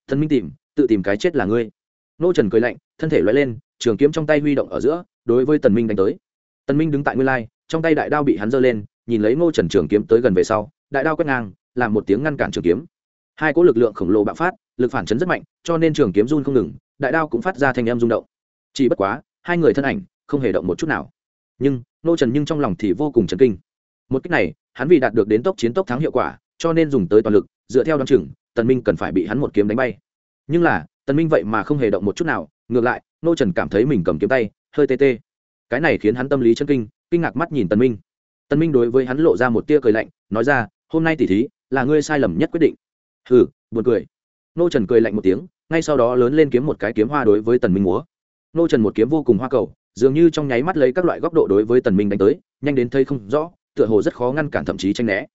Thần minh tìm, tự tìm cái chết là ngươi. Nô trần cười lạnh, thân thể loại lên, trường kiếm trong tay huy động ở giữa đối với tần minh đánh tới. Tần minh đứng tại nguyên lai, trong tay đại đao bị hắn giơ lên, nhìn lấy ngô trần trường kiếm tới gần về sau, đại đao quét ngang, làm một tiếng ngăn cản trường kiếm. Hai cỗ lực lượng khổng lồ bạo phát, lực phản chấn rất mạnh, cho nên trường kiếm run không ngừng, đại đao cũng phát ra thanh âm rung động. Chỉ bất quá, hai người thân ảnh không hề động một chút nào. Nhưng, ngô trần nhưng trong lòng thì vô cùng chấn kinh. Một cách này, hắn vì đạt được đến tốc chiến tốc thắng hiệu quả, cho nên dùng tới toàn lực, dựa theo đ o chừng, tần minh cần phải bị hắn một kiếm đánh bay. Nhưng là, tần minh vậy mà không hề động một chút nào, ngược lại nô trần cảm thấy mình cầm kiếm tay hơi tê tê. Cái này khiến hắn tâm lý chân kinh kinh ngạc mắt nhìn tần minh. Tần minh đối với hắn lộ ra một tia cười lạnh, nói ra, hôm nay tỷ thí, là ngươi sai lầm nhất quyết định. Hừ, buồn cười. Nô trần cười lạnh một tiếng, ngay sau đó lớn lên kiếm một cái kiếm hoa đối với tần minh múa. Nô trần một kiếm vô cùng hoa cầu, dường như trong nháy mắt lấy các loại góc độ đối với tần minh đánh tới, nhanh đến thấy không rõ, tựa hồ rất khó ngăn cản thậm chí tranh né.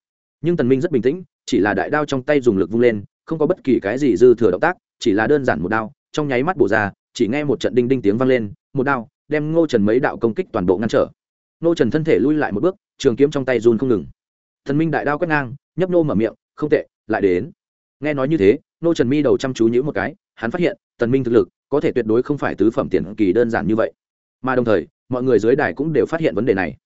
Nhưng tần minh rất bình tĩnh, chỉ là đại đao trong tay dùng lực vung lên, không có bất kỳ cái gì dư thừa động tác, chỉ là đơn giản một đao, trong nháy mắt bổ ra, chỉ nghe một trận đinh đinh tiếng vang lên, một đao đem ngô trần mấy đạo công kích toàn bộ ngăn trở. Ngô trần thân thể lui lại một bước, trường kiếm trong tay run không ngừng. Thần minh đại đao quét ngang, nhấp nô mở miệng, không tệ, lại đến. Nghe nói như thế, ngô trần mi đầu chăm chú nhữ một cái, hắn phát hiện tần minh thực lực, có thể tuyệt đối không phải tứ phẩm tiền kỳ đơn giản như vậy. Mà đồng thời, mọi người dưới đài cũng đều phát hiện vấn đề này.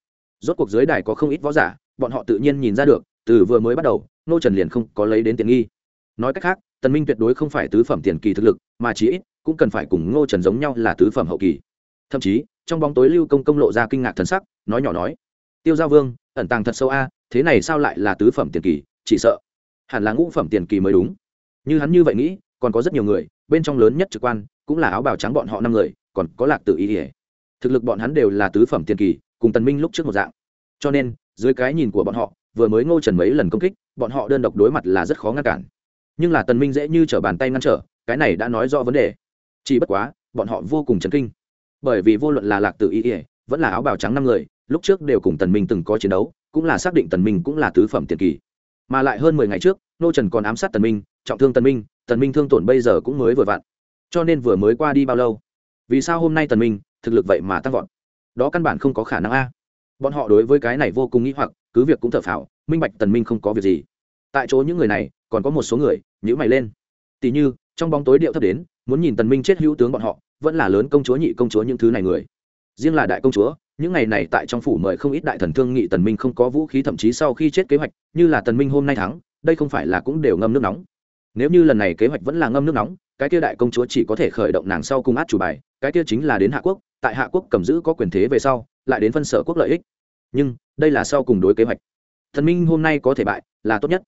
Rốt cuộc dưới đài có không ít võ giả, bọn họ tự nhiên nhìn ra được, từ vừa mới bắt đầu, ngô trần liền không có lấy đến tiền nghi. Nói cách khác tần minh tuyệt đối không phải tứ phẩm tiền kỳ thực lực, mà chỉ ít, cũng cần phải cùng ngô trần giống nhau là tứ phẩm hậu kỳ thậm chí, trong bóng tối lưu công công lộ ra kinh ngạc thần sắc, nói nhỏ nói, tiêu giao vương, ẩn tàng thật sâu a, thế này sao lại là tứ phẩm tiền kỳ, chỉ sợ hẳn là ngũ phẩm tiền kỳ mới đúng. Như hắn như vậy nghĩ, còn có rất nhiều người, bên trong lớn nhất trực quan, cũng là áo bào trắng bọn họ năm người, còn có lạc tự ý ỉa thực lực bọn hắn đều là tứ phẩm tiền kỳ, cùng tần minh lúc trước một dạng. Cho nên, dưới cái nhìn của bọn họ, vừa mới ngô trần mấy lần công kích, bọn họ đơn độc đối mặt là rất khó ngăn cản. Nhưng là tần minh dễ như trở bàn tay ngăn trở, cái này đã nói rõ vấn đề. Chỉ bất quá, bọn họ vô cùng chấn kinh bởi vì vô luận là lạc tự ý ỉa vẫn là áo bào trắng năm người, lúc trước đều cùng tần minh từng có chiến đấu, cũng là xác định tần minh cũng là tứ phẩm tiền kỳ. Mà lại hơn mười ngày trước, nô trần còn ám sát tần minh, trọng thương tần minh tần minh thương tổn bây giờ cũng mới vừa vặn. Cho nên vừa mới qua đi bao lâu? Vì sao hôm nay tần minh, thực lực vậy mà tăng vọt? Đó căn bản không có khả năng a. Bọn họ đối với cái này vô cùng nghĩ hoặc, cứ việc cũng thở phào, minh bạch tần minh không có việc gì. Tại chỗ những người này, còn có một số người nhữ mày lên. Tỷ như, trong bóng tối điệu thấp đến, muốn nhìn tần minh chết hữu tướng bọn họ vẫn là lớn công chúa nhị công chúa những thứ này người. Riêng là đại công chúa, những ngày này tại trong phủ mời không ít đại thần thương nghị tần minh không có vũ khí, thậm chí sau khi chết kế hoạch, như là tần minh hôm nay thắng, đây không phải là cũng đều ngâm nước nóng. Nếu như lần này kế hoạch vẫn là ngâm nước nóng, cái kia đại công chúa chỉ có thể khởi động nàng sau cung át chủ bài, cái kia chính là đến hạ quốc, tại hạ quốc cầm giữ có quyền thế về sau, lại đến phân sở quốc lợi ích. Nhưng, đây là sau cùng đối kế hoạch. Thần minh hôm nay có thể bại, là tốt nhất.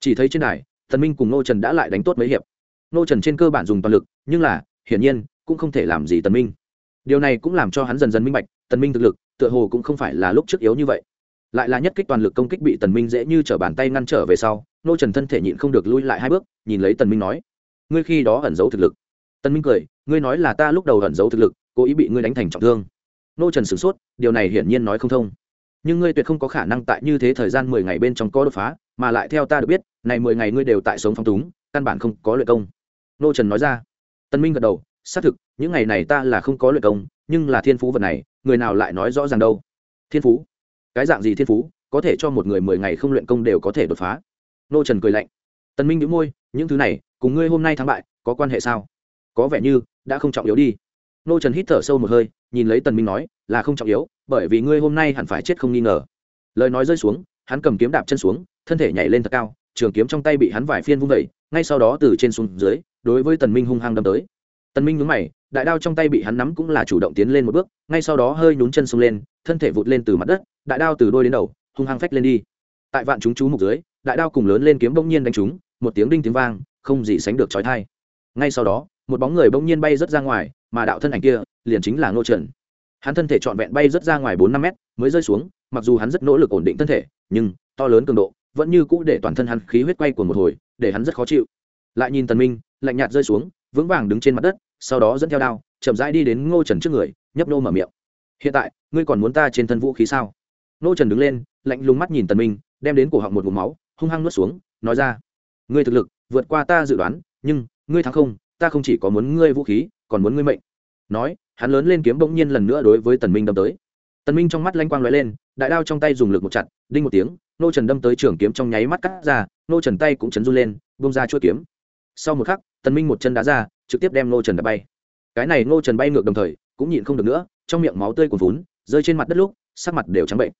Chỉ thấy trên đài thần minh cùng nô trần đã lại đánh tốt mấy hiệp. Nô trần trên cơ bản dùng toàn lực, nhưng là, hiển nhiên cũng không thể làm gì tần minh. Điều này cũng làm cho hắn dần dần minh bạch, tần minh thực lực, tựa hồ cũng không phải là lúc trước yếu như vậy. Lại là nhất kích toàn lực công kích bị tần minh dễ như trở bàn tay ngăn trở về sau, nô trần thân thể nhịn không được lui lại hai bước, nhìn lấy tần minh nói, ngươi khi đó ẩn giấu thực lực. Tần minh cười, ngươi nói là ta lúc đầu ẩn giấu thực lực, cố ý bị ngươi đánh thành trọng thương. Nô trần sửng sốt, điều này hiển nhiên nói không thông. Nhưng ngươi tuyệt không có khả năng tại như thế thời gian mười ngày bên trong có đột phá, mà lại theo ta được biết, này mười ngày ngươi đều tại sống phong túng, căn bản không có luyện công. Nô trần nói ra. Tân minh gật đầu xác thực, những ngày này ta là không có luyện công, nhưng là thiên phú vật này, người nào lại nói rõ ràng đâu? Thiên phú? Cái dạng gì thiên phú, có thể cho một người mười ngày không luyện công đều có thể đột phá? Nô trần cười lạnh. Tần minh nhíu môi, những thứ này, cùng ngươi hôm nay thắng bại, có quan hệ sao? Có vẻ như, đã không trọng yếu đi. Nô trần hít thở sâu một hơi, nhìn lấy tần minh nói, là không trọng yếu, bởi vì ngươi hôm nay hẳn phải chết không nghi ngờ. Lời nói rơi xuống, hắn cầm kiếm đạp chân xuống, thân thể nhảy lên thật cao, trường kiếm trong tay bị hắn vải phiên vung vẩy ngay sau đó từ trên xuống dưới, đối với tần minh hung hăng đâm tới tần minh nhướng mày, đại đao trong tay bị hắn nắm cũng là chủ động tiến lên một bước, ngay sau đó hơi nhún chân xuống lên, thân thể vụt lên từ mặt đất, đại đao từ đôi đến đầu, hung hăng phách lên đi. Tại vạn chúng chú mục dưới, đại đao cùng lớn lên kiếm bỗng nhiên đánh chúng. một tiếng đinh tiếng vang, không gì sánh được chói tai. Ngay sau đó, một bóng người bỗng nhiên bay rất ra ngoài, mà đạo thân ảnh kia liền chính là ngô trần. Hắn thân thể trọn vẹn bay rất ra ngoài bốn năm mét, mới rơi xuống, mặc dù hắn rất nỗ lực ổn định thân thể, nhưng to lớn cường độ vẫn như cũ để toàn thân hắn khí huyết quay của một hồi, để hắn rất khó chịu. Lại nhìn tần minh, lạnh nhạt rơi xuống vững vàng đứng trên mặt đất, sau đó dẫn theo đao, chậm rãi đi đến ngô trần trước người, nhấp nô mở miệng. Hiện tại, ngươi còn muốn ta trên thân vũ khí sao? Ngô trần đứng lên, lạnh lùng mắt nhìn tần minh, đem đến cổ họng một vùng máu, hung hăng nuốt xuống, nói ra, ngươi thực lực, vượt qua ta dự đoán, nhưng ngươi thắng không, ta không chỉ có muốn ngươi vũ khí, còn muốn ngươi mệnh. Nói, hắn lớn lên kiếm bỗng nhiên lần nữa đối với tần minh đâm tới. Tần minh trong mắt lanh quang lóe lên, đại đao trong tay dùng lực một chặt, đinh một tiếng nô trần đâm tới trường kiếm trong nháy mắt cắt ra nô trần tay cũng chấn run lên bung ra chuôi kiếm. Sau một khắc tần minh một chân đá ra, trực tiếp đem Ngô trần đập bay. Cái này Ngô trần bay ngược đồng thời, cũng nhịn không được nữa, trong miệng máu tươi cuồn vốn rơi trên mặt đất lúc, sắc mặt đều trắng bệnh.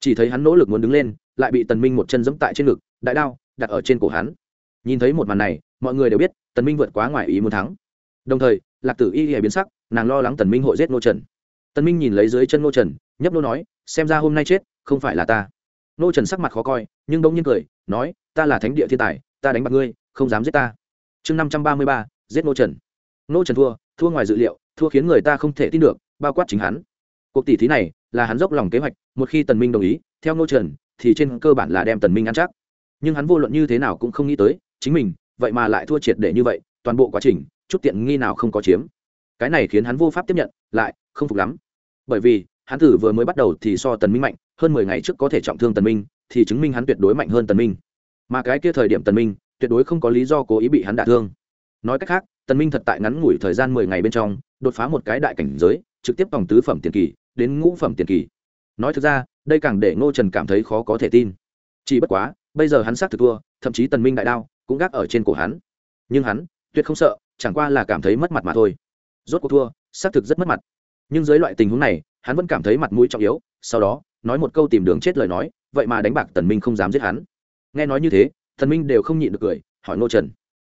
Chỉ thấy hắn nỗ lực muốn đứng lên, lại bị tần minh một chân giẫm tại trên ngực, đại đao, đặt ở trên cổ hắn. Nhìn thấy một màn này, mọi người đều biết, tần minh vượt quá ngoài ý muốn thắng. Đồng thời, lạc tử y hề biến sắc, nàng lo lắng tần minh hội giết Ngô trần. Tần minh nhìn lấy dưới chân Ngô trần, nhấp nô nói, xem ra hôm nay chết, không phải là ta. Ngô trần sắc mặt khó coi, nhưng bỗng nhiên cười, nói, ta là thánh địa thiên tài, ta đánh bạc ngươi, không dám giết ta chương năm trăm ba mươi ba, giết Ngô trần. Ngô trần thua thua ngoài dự liệu, thua khiến người ta không thể tin được, bao quát chính hắn. Cuộc tỷ thí này là hắn dốc lòng kế hoạch, một khi tần minh đồng ý, theo ngô trần, thì trên cơ bản là đem tần minh ăn chắc. Nhưng hắn vô luận như thế nào cũng không nghĩ tới, chính mình, vậy mà lại thua triệt để như vậy, toàn bộ quá trình, chút tiện nghi nào không có chiếm. Cái này khiến hắn vô pháp tiếp nhận, lại không phục lắm. Bởi vì, hắn thử vừa mới bắt đầu thì so tần minh mạnh, hơn mười ngày trước có thể trọng thương tần minh, thì chứng minh hắn tuyệt đối mạnh hơn tần minh. Mà cái kia thời điểm tần minh tuyệt đối không có lý do cố ý bị hắn đả thương. Nói cách khác, tần minh thật tại ngắn ngủi thời gian mười ngày bên trong, đột phá một cái đại cảnh giới, trực tiếp vòng tứ phẩm tiền kỳ, đến ngũ phẩm tiền kỳ. Nói thực ra, đây càng để ngô trần cảm thấy khó có thể tin. Chỉ bất quá, bây giờ hắn xác thực thua, thậm chí tần minh đại đao cũng gác ở trên cổ hắn. Nhưng hắn, tuyệt không sợ, chẳng qua là cảm thấy mất mặt mà thôi. Rốt cuộc thua, xác thực rất mất mặt. Nhưng dưới loại tình huống này, hắn vẫn cảm thấy mặt mũi trọng yếu, sau đó, nói một câu tìm đường chết lời nói, vậy mà đánh bạc tần minh không dám giết hắn. Nghe nói như thế Thần minh đều không nhịn được cười, hỏi ngô trần,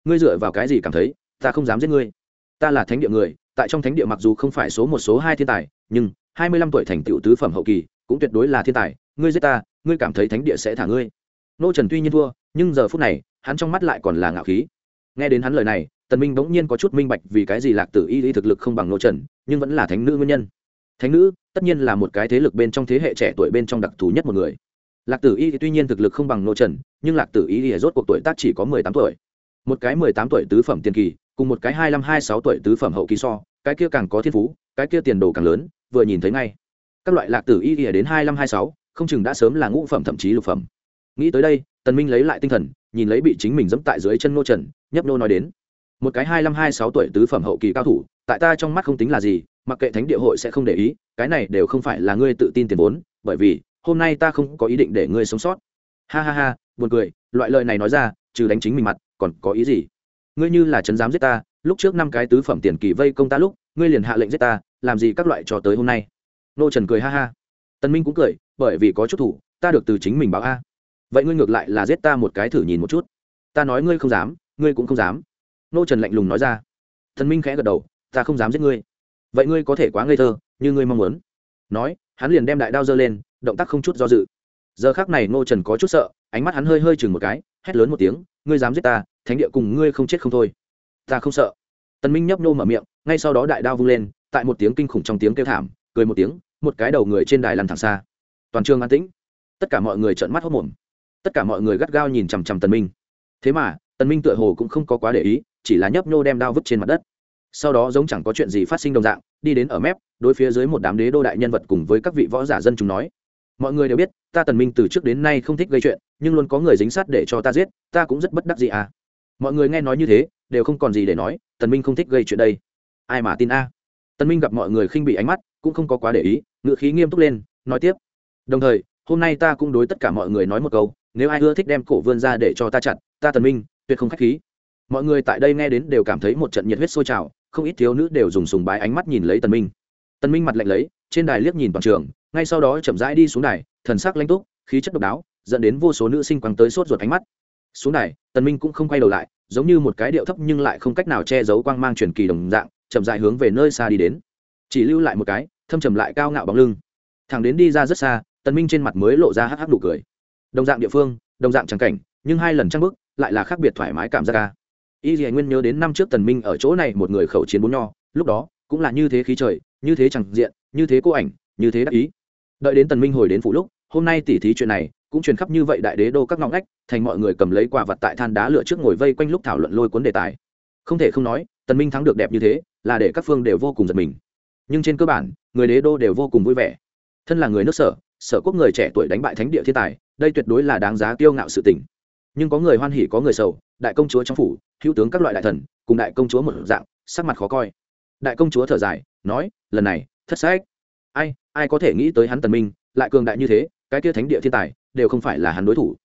ngươi dựa vào cái gì cảm thấy ta không dám giết ngươi? Ta là thánh địa người, tại trong thánh địa mặc dù không phải số một, số hai thiên tài, nhưng hai mươi lăm tuổi thành tựu tứ phẩm hậu kỳ cũng tuyệt đối là thiên tài, ngươi giết ta, ngươi cảm thấy thánh địa sẽ thả ngươi. Nô trần tuy nhiên thua, nhưng giờ phút này, hắn trong mắt lại còn là ngạo khí. Nghe đến hắn lời này tần minh bỗng nhiên có chút minh bạch vì cái gì lạc tử y y thực lực không bằng nô trần, nhưng vẫn là thánh nữ nguyên nhân. Thánh nữ tất nhiên là một cái thế lực bên trong thế hệ trẻ tuổi bên trong đặc thù nhất một người lạc tử y tuy nhiên thực lực không bằng nô trần, nhưng lạc tử y rốt cuộc tuổi tác chỉ có mười tám tuổi. Một cái mười tám tuổi tứ phẩm tiền kỳ, cùng một cái hai mươi hai sáu tuổi tứ phẩm hậu kỳ so, cái kia càng có thiên phú, cái kia tiền đồ càng lớn, vừa nhìn thấy ngay. Các loại lạc tử y thì đến hai mươi hai sáu, không chừng đã sớm là ngũ phẩm thậm chí lục phẩm. Nghĩ tới đây, tần minh lấy lại tinh thần, nhìn lấy bị chính mình dẫm tại dưới chân nô trần, nhấp nô nói đến. Một cái hai mươi hai sáu tuổi tứ phẩm hậu kỳ cao thủ, tại ta trong mắt không tính là gì, mặc kệ thánh địa hội sẽ không để ý, cái này đều không phải là ngươi tự tin tiền vốn, bởi vì hôm nay ta không có ý định để ngươi sống sót. Ha ha ha, buồn cười, loại lời này nói ra, trừ đánh chính mình mặt, còn có ý gì? Ngươi như là chấn dám giết ta, lúc trước năm cái tứ phẩm tiền kỳ vây công ta lúc, ngươi liền hạ lệnh giết ta, làm gì các loại cho tới hôm nay? Nô trần cười ha ha. Tân minh cũng cười, bởi vì có chút thủ, ta được từ chính mình báo a. Vậy ngươi ngược lại là giết ta một cái thử nhìn một chút. Ta nói ngươi không dám, ngươi cũng không dám. Nô trần lạnh lùng nói ra. Thần minh khẽ gật đầu, ta không dám giết ngươi. Vậy ngươi có thể quá ngây thơ, như ngươi mong muốn. Nói hắn liền đem đại đao giơ lên, động tác không chút do dự. Giờ khác này Ngô trần có chút sợ, ánh mắt hắn hơi hơi chừng một cái, hét lớn một tiếng, ngươi dám giết ta, thánh địa cùng ngươi không chết không thôi. Ta không sợ. Tần minh nhấp nô mở miệng, ngay sau đó đại đao vung lên, tại một tiếng kinh khủng trong tiếng kêu thảm, cười một tiếng, một cái đầu người trên đài lăn thẳng xa. Toàn trường an tĩnh. Tất cả mọi người trợn mắt hốc mồm tất cả mọi người gắt gao nhìn chằm chằm tần minh. Thế mà, tần minh tựa hồ cũng không có quá để ý, chỉ là nhấp nô đem đao vứt trên mặt đất sau đó giống chẳng có chuyện gì phát sinh đồng dạng, đi đến ở mép, đối phía dưới một đám đế đô đại nhân vật cùng với các vị võ giả dân chúng nói. Mọi người đều biết, ta tần minh từ trước đến nay không thích gây chuyện, nhưng luôn có người dính sát để cho ta giết, ta cũng rất bất đắc dĩ à. Mọi người nghe nói như thế, đều không còn gì để nói, tần minh không thích gây chuyện đây. Ai mà tin a? Tần minh gặp mọi người khinh bị ánh mắt, cũng không có quá để ý ngựa khí nghiêm túc lên, nói tiếp. Đồng thời, hôm nay ta cũng đối tất cả mọi người nói một câu, nếu ai ưa thích đem cổ vươn ra để cho ta chặn ta tần minh, tuyệt không khách khí. Mọi người tại đây nghe đến đều cảm thấy một trận nhiệt huyết sôi trào không ít thiếu nữ đều dùng sùng bái ánh mắt nhìn lấy tần minh. Tần minh mặt lạnh lấy, trên đài liếc nhìn toàn trường, ngay sau đó chậm rãi đi xuống đài, thần sắc lãnh túc, khí chất độc đáo, dẫn đến vô số nữ sinh quăng tới sốt ruột ánh mắt. Xuống đài, tần minh cũng không quay đầu lại, giống như một cái điệu thấp nhưng lại không cách nào che giấu quang mang truyền kỳ đồng dạng, chậm rãi hướng về nơi xa đi đến. Chỉ lưu lại một cái, thâm trầm lại cao ngạo bóng lưng. Thằng đến đi ra rất xa, tần minh trên mặt mới lộ ra hắc hắc nụ cười. Đồng dạng địa phương, đồng dạng tràng cảnh, nhưng hai lần trăng bước, lại là khác biệt thoải mái cảm giác ca y dì nguyên nhớ đến năm trước tần minh ở chỗ này một người khẩu chiến bốn nho, lúc đó cũng là như thế khí trời, như thế chẳng diện, như thế cô ảnh, như thế đắc ý. Đợi đến tần minh hồi đến phủ lúc, hôm nay tỉ thí chuyện này cũng truyền khắp như vậy đại đế đô các ngõ ngách, thành mọi người cầm lấy quả vật tại than đá lửa trước ngồi vây quanh lúc thảo luận lôi cuốn đề tài. Không thể không nói, tần minh thắng được đẹp như thế là để các phương đều vô cùng giật mình. Nhưng trên cơ bản, người đế đô đều vô cùng vui vẻ. Thân là người nước sở sở quốc người trẻ tuổi đánh bại thánh địa thiên tài, đây tuyệt đối là đáng giá kiêu ngạo sự tình. Nhưng có người hoan hỉ, có người sầu, đại công chúa trong phủ hữu tướng các loại đại thần, cùng đại công chúa một dạng, sắc mặt khó coi. Đại công chúa thở dài, nói, lần này, thất sách. Ai ai có thể nghĩ tới hắn tần minh, lại cường đại như thế, cái kia thánh địa thiên tài, đều không phải là hắn đối thủ.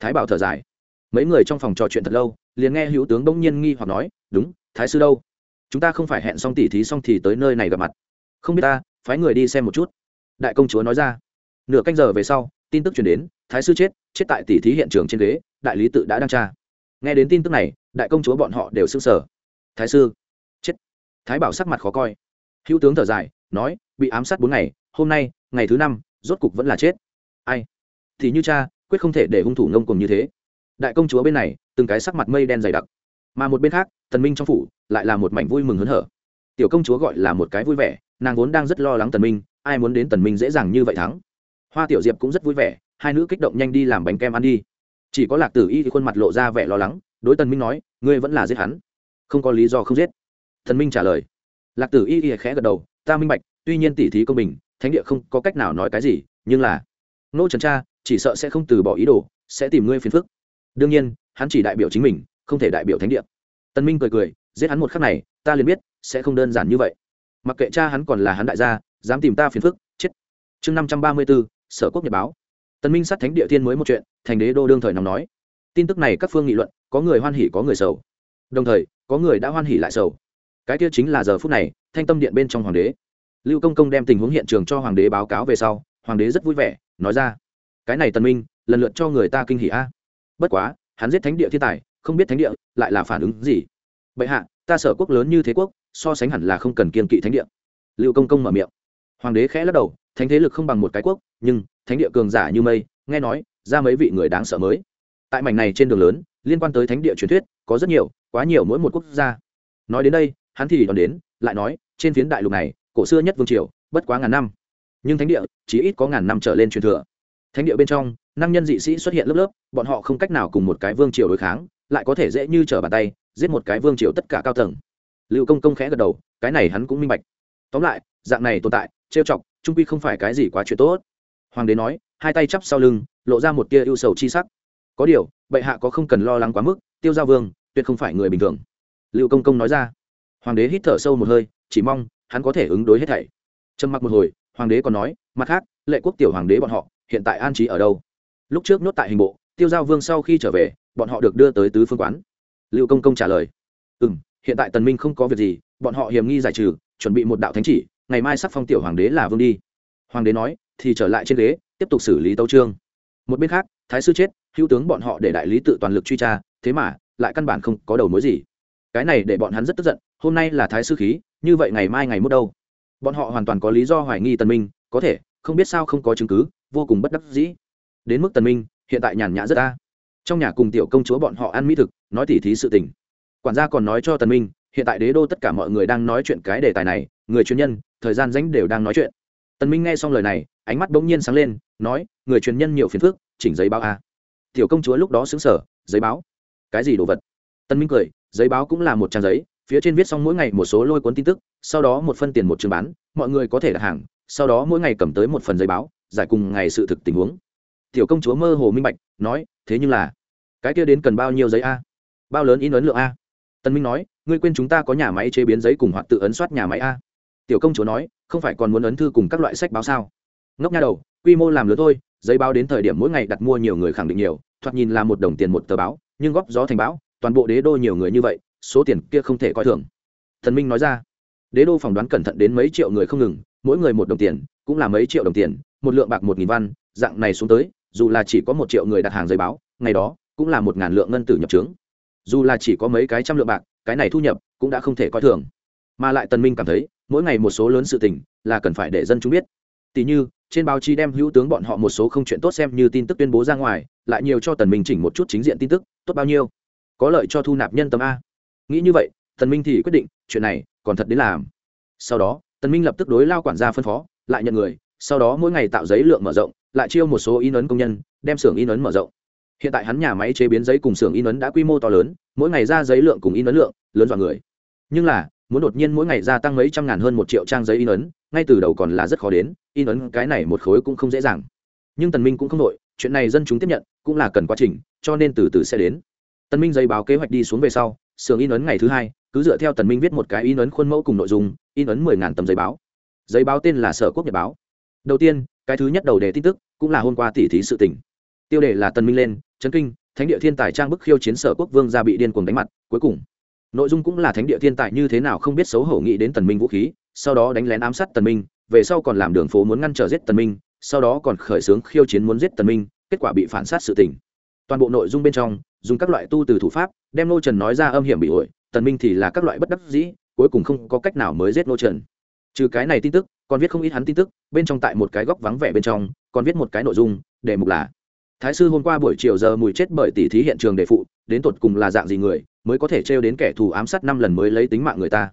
Thái bảo thở dài. Mấy người trong phòng trò chuyện thật lâu, liền nghe hữu tướng đông nhiên nghi hoặc nói, đúng, thái sư đâu? Chúng ta không phải hẹn xong tỉ thí xong thì tới nơi này gặp mặt. Không biết ta, phái người đi xem một chút. Đại công chúa nói ra. Nửa canh giờ về sau, tin tức chuyển đến, thái sư chết chết tại tỉ thí hiện trường trên ghế, đại lý tự đã đăng tra nghe đến tin tức này, đại công chúa bọn họ đều s ư n g sở thái sư. Chết. Thái bảo sắc mặt khó coi. Hữu tướng thở dài, nói, bị ám sát bốn ngày, hôm nay, ngày thứ năm, rốt cục vẫn là chết. Ai? Thì như cha, quyết không thể để hung thủ ngông cùng như thế. Đại công chúa bên này, từng cái sắc mặt mây đen dày đặc. Mà một bên khác tần minh trong phủ, lại là một mảnh vui mừng hớn hở. Tiểu công chúa gọi là một cái vui vẻ, nàng vốn đang rất lo lắng tần minh, ai muốn đến tần minh dễ dàng như vậy thắng. Hoa tiểu diệp cũng rất vui vẻ, hai nữ kích động nhanh đi làm bánh kem ăn đi chỉ có lạc tử y thì khuôn mặt lộ ra vẻ lo lắng, đối tần minh nói, ngươi vẫn là giết hắn. Không có lý do không giết. Thần minh trả lời. Lạc tử y y khẽ gật đầu, ta minh bạch, tuy nhiên tỷ thí công bình, thánh địa không có cách nào nói cái gì, nhưng là, nô trần cha, chỉ sợ sẽ không từ bỏ ý đồ, sẽ tìm ngươi phiền phức. Đương nhiên, hắn chỉ đại biểu chính mình, không thể đại biểu thánh địa. Tân minh cười cười, giết hắn một khắc này, ta liền biết, sẽ không đơn giản như vậy. Mặc kệ cha hắn còn là hắn đại gia, dám tìm ta phiền phức, chết. Chương năm trăm ba mươi bốn sở quốc nhật báo. Tần minh sát thánh địa thiên mới một chuyện, thành đế đô đương thời nằm nói. Tin tức này các phương nghị luận, có người hoan hỉ, có người sầu. Đồng thời, có người đã hoan hỉ lại sầu. Cái kia chính là giờ phút này, thanh tâm điện bên trong hoàng đế. Lưu công công đem tình huống hiện trường cho hoàng đế báo cáo về sau, hoàng đế rất vui vẻ, nói ra. Cái này tần minh, lần lượt cho người ta kinh hỉ a. Bất quá, hắn giết thánh địa thiên tài, không biết thánh địa lại là phản ứng gì. Bệ hạ, ta sở quốc lớn như thế quốc, so sánh hẳn là không cần kiên kỵ thánh địa. Lưu công công mở miệng. Hoàng đế khẽ lắc đầu, thánh thế lực không bằng một cái quốc, nhưng thánh địa cường giả như mây, nghe nói, ra mấy vị người đáng sợ mới. Tại mảnh này trên đường lớn, liên quan tới thánh địa truyền thuyết, có rất nhiều, quá nhiều mỗi một quốc gia. Nói đến đây, hắn thì đón đến, lại nói, trên phiến đại lục này, cổ xưa nhất vương triều, bất quá ngàn năm. Nhưng thánh địa, chỉ ít có ngàn năm trở lên truyền thừa. Thánh địa bên trong năng nhân dị sĩ xuất hiện lớp lớp, bọn họ không cách nào cùng một cái vương triều đối kháng, lại có thể dễ như trở bàn tay, giết một cái vương triều tất cả cao tầng. Lưu công công khẽ gật đầu, cái này hắn cũng minh bạch. Tóm lại, dạng này tồn tại, trêu chọc, trung quy không phải cái gì quá chuyện tốt hoàng đế nói, hai tay chắp sau lưng, lộ ra một tia ưu sầu chi sắc. Có điều, bệ hạ có không cần lo lắng quá mức, tiêu giao vương, tuyệt không phải người bình thường. Lưu công công nói ra. Hoàng đế hít thở sâu một hơi, chỉ mong, hắn có thể ứng đối hết thảy. Trầm mặc một hồi, hoàng đế còn nói, mặt khác, lệ quốc tiểu hoàng đế bọn họ, hiện tại an trí ở đâu? Lúc trước nốt tại hình bộ, tiêu giao vương sau khi trở về, bọn họ được đưa tới tứ phương quán. Lưu công công trả lời. Ừ m hiện tại tần minh không có việc gì, bọn họ hiểm nghi giải trừ, chuẩn bị một đạo thánh chỉ, ngày mai sắc phong tiểu hoàng đế là vương đi. Hoàng đế nói thì trở lại trên ghế, tiếp tục xử lý tấu trương một bên khác, thái sư chết, hữu tướng bọn họ để đại lý tự toàn lực truy tra, thế mà lại căn bản không có đầu mối gì. Cái này để bọn hắn rất tức giận, hôm nay là thái sư khí, như vậy ngày mai ngày mốt đâu? Bọn họ hoàn toàn có lý do hoài nghi tần minh, có thể, không biết sao không có chứng cứ, vô cùng bất đắc dĩ. Đến mức tần minh, hiện tại nhàn nhã rất ta trong nhà cùng tiểu công chúa bọn họ ăn mỹ thực, nói tỉ thí sự tình. Quản gia còn nói cho tần minh, hiện tại đế đô tất cả mọi người đang nói chuyện cái đề tài này, người chuyên nhân, thời gian rảnh đều đang nói chuyện. Tần minh nghe xong lời này ánh mắt bỗng nhiên sáng lên, nói, người truyền nhân nhiều phiền phức, chỉnh giấy báo a. Tiểu công chúa lúc đó sững sờ, giấy báo? Cái gì đồ vật? Tân minh cười, giấy báo cũng là một trang giấy, phía trên viết xong mỗi ngày một số lôi cuốn tin tức, sau đó một phân tiền một chương bán, mọi người có thể đặt hàng, sau đó mỗi ngày cầm tới một phần giấy báo, giải cùng ngày sự thực tình huống. Tiểu công chúa mơ hồ minh bạch, nói, thế nhưng là, cái kia đến cần bao nhiêu giấy a? Bao lớn in ấn lượng a? Tân minh nói, ngươi quên chúng ta có nhà máy chế biến giấy cùng hoặc tự ấn soát nhà máy a? Tiểu công chúa nói, không phải còn muốn ấn thư cùng các loại sách báo sao? Ngốc nha đầu, quy mô làm lớn thôi, giấy báo đến thời điểm mỗi ngày đặt mua nhiều người khẳng định nhiều, thoạt nhìn là một đồng tiền một tờ báo, nhưng góp gió thành báo toàn bộ đế đô nhiều người như vậy, số tiền kia không thể coi thường. Thần minh nói ra, đế đô phỏng đoán cẩn thận đến mấy triệu người không ngừng, mỗi người một đồng tiền, cũng là mấy triệu đồng tiền, một lượng bạc một nghìn văn, dạng này xuống tới, dù là chỉ có một triệu người đặt hàng giấy báo, ngày đó, cũng là một ngàn lượng ngân tử nhập trướng. Dù là chỉ có mấy cái trăm lượng bạc, cái này thu nhập cũng đã không thể coi thường. Mà lại tần minh cảm thấy, mỗi ngày một số lớn sự tình, là cần phải để dân chúng biết. Tỷ như trên báo chí đem hữu tướng bọn họ một số không chuyện tốt xem như tin tức tuyên bố ra ngoài, lại nhiều cho tần minh chỉnh một chút chính diện tin tức, tốt bao nhiêu? Có lợi cho thu nạp nhân tâm a. Nghĩ như vậy, tần minh thì quyết định, chuyện này còn thật đến làm. Sau đó, tần minh lập tức đối lao quản gia phân phó, lại nhận người, sau đó mỗi ngày tạo giấy lượng mở rộng, lại chiêu một số in ấn công nhân, đem xưởng in ấn mở rộng. Hiện tại hắn nhà máy chế biến giấy cùng xưởng in ấn đã quy mô to lớn, mỗi ngày ra giấy lượng cùng in ấn lượng, lớn dọa người. Nhưng là, muốn đột nhiên mỗi ngày gia tăng mấy trăm ngàn hơn một triệu trang giấy in ấn ngay từ đầu còn là rất khó đến, in ấn cái này một khối cũng không dễ dàng. Nhưng tần minh cũng không đội chuyện này dân chúng tiếp nhận, cũng là cần quá trình, cho nên từ từ sẽ đến. Tần minh giấy báo kế hoạch đi xuống về sau sưởng in ấn ngày thứ hai, cứ dựa theo tần minh viết một cái in ấn khuôn mẫu cùng nội dung, in ấn mười ngàn tấm giấy báo. Giấy báo tên là sở quốc nhật báo. Đầu tiên, cái thứ nhất đầu đề tin tức, cũng là hôm qua tỷ thí sự tình. Tiêu đề là tần minh lên chấn kinh, thánh địa thiên tài trang bức khiêu chiến sở quốc vương gia bị điên cuồng đánh mặt, cuối cùng. Nội dung cũng là thánh địa thiên tài như thế nào không biết xấu hổ nghĩ đến tần minh vũ khí sau đó đánh lén ám sát tần minh, về sau còn làm đường phố muốn ngăn trở giết tần minh, sau đó còn khởi xướng khiêu chiến muốn giết tần minh, kết quả bị phản sát sự tình. Toàn bộ nội dung bên trong, dùng các loại tu từ thủ pháp, đem nô trần nói ra âm hiểm bị ổi, tần minh thì là các loại bất đắc dĩ, cuối cùng không có cách nào mới giết nô trần. Trừ cái này tin tức, còn viết không ít hắn tin tức, bên trong tại một cái góc vắng vẻ bên trong, còn viết một cái nội dung, đề mục là, thái sư hôm qua buổi chiều giờ mùi chết bởi tỷ thí hiện trường đề phụ, đến tột cùng là dạng gì người, mới có thể trêu đến kẻ thù ám sát năm lần mới lấy tính mạng người ta.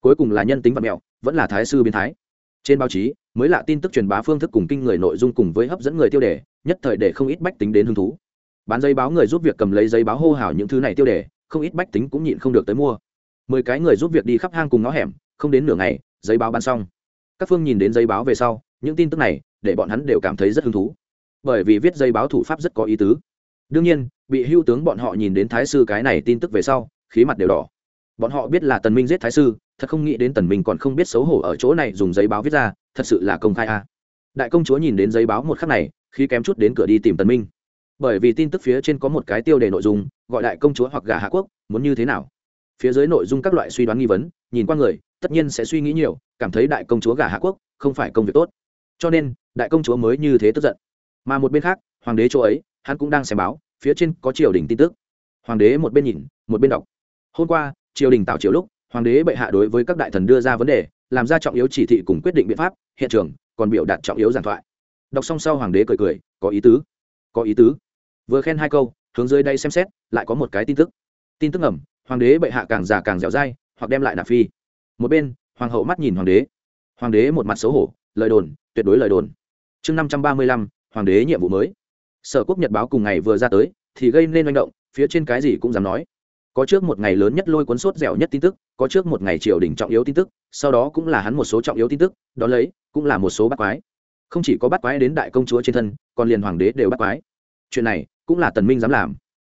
Cuối cùng là nhân tính vật mẹo vẫn là thái sư biến thái. Trên báo chí, mới lạ tin tức truyền bá phương thức cùng kinh người nội dung cùng với hấp dẫn người tiêu đề, nhất thời để không ít bách tính đến hứng thú. Bán giấy báo người giúp việc cầm lấy giấy báo hô hào những thứ này tiêu đề, không ít bách tính cũng nhịn không được tới mua. Mười cái người giúp việc đi khắp hang cùng ngõ hẻm, không đến nửa ngày, giấy báo bán xong. Các phương nhìn đến giấy báo về sau, những tin tức này, để bọn hắn đều cảm thấy rất hứng thú. Bởi vì viết giấy báo thủ pháp rất có ý tứ. Đương nhiên, bị hưu tướng bọn họ nhìn đến thái sư cái này tin tức về sau, khí mặt đều đỏ. Bọn họ biết là tần minh giết thái sư thật không nghĩ đến tần minh còn không biết xấu hổ ở chỗ này dùng giấy báo viết ra, thật sự là công khai a. Đại công chúa nhìn đến giấy báo một khắc này, khi kém chút đến cửa đi tìm tần minh. Bởi vì tin tức phía trên có một cái tiêu đề nội dung, gọi đại công chúa hoặc gả hạ quốc, muốn như thế nào? Phía dưới nội dung các loại suy đoán nghi vấn, nhìn qua người, tất nhiên sẽ suy nghĩ nhiều, cảm thấy đại công chúa gả hạ quốc, không phải công việc tốt. Cho nên, đại công chúa mới như thế tức giận. Mà một bên khác, hoàng đế chỗ ấy, hắn cũng đang xem báo, phía trên có triều đình tin tức. Hoàng đế một bên nhìn, một bên đọc. Hôm qua, triều đình tạo triều lúc hoàng đế bệ hạ đối với các đại thần đưa ra vấn đề, làm ra trọng yếu chỉ thị cùng quyết định biện pháp, hiện trường còn biểu đạt trọng yếu giảng thoại. Đọc xong sau hoàng đế cười cười, có ý tứ, có ý tứ. Vừa khen hai câu, hướng dưới đây xem xét, lại có một cái tin tức. Tin tức ẩm hoàng đế bệ hạ càng già càng dẻo dai, hoặc đem lại nạp phi. Một bên, hoàng hậu mắt nhìn hoàng đế. Hoàng đế một mặt xấu hổ, lời đồn, tuyệt đối lời đồn. Chương năm trăm ba mươi lăm, hoàng đế nhiệm vụ mới. Sở quốc nhật báo cùng ngày vừa ra tới, thì gây nên manh động, phía trên cái gì cũng dám nói có trước một ngày lớn nhất lôi cuốn sốt dẻo nhất tin tức, có trước một ngày triều đình trọng yếu tin tức, sau đó cũng là hắn một số trọng yếu tin tức, đó lấy, cũng là một số bắt quái. Không chỉ có bắt quái đến đại công chúa trên thân, còn liền hoàng đế đều bắt quái. Chuyện này cũng là tần minh dám làm.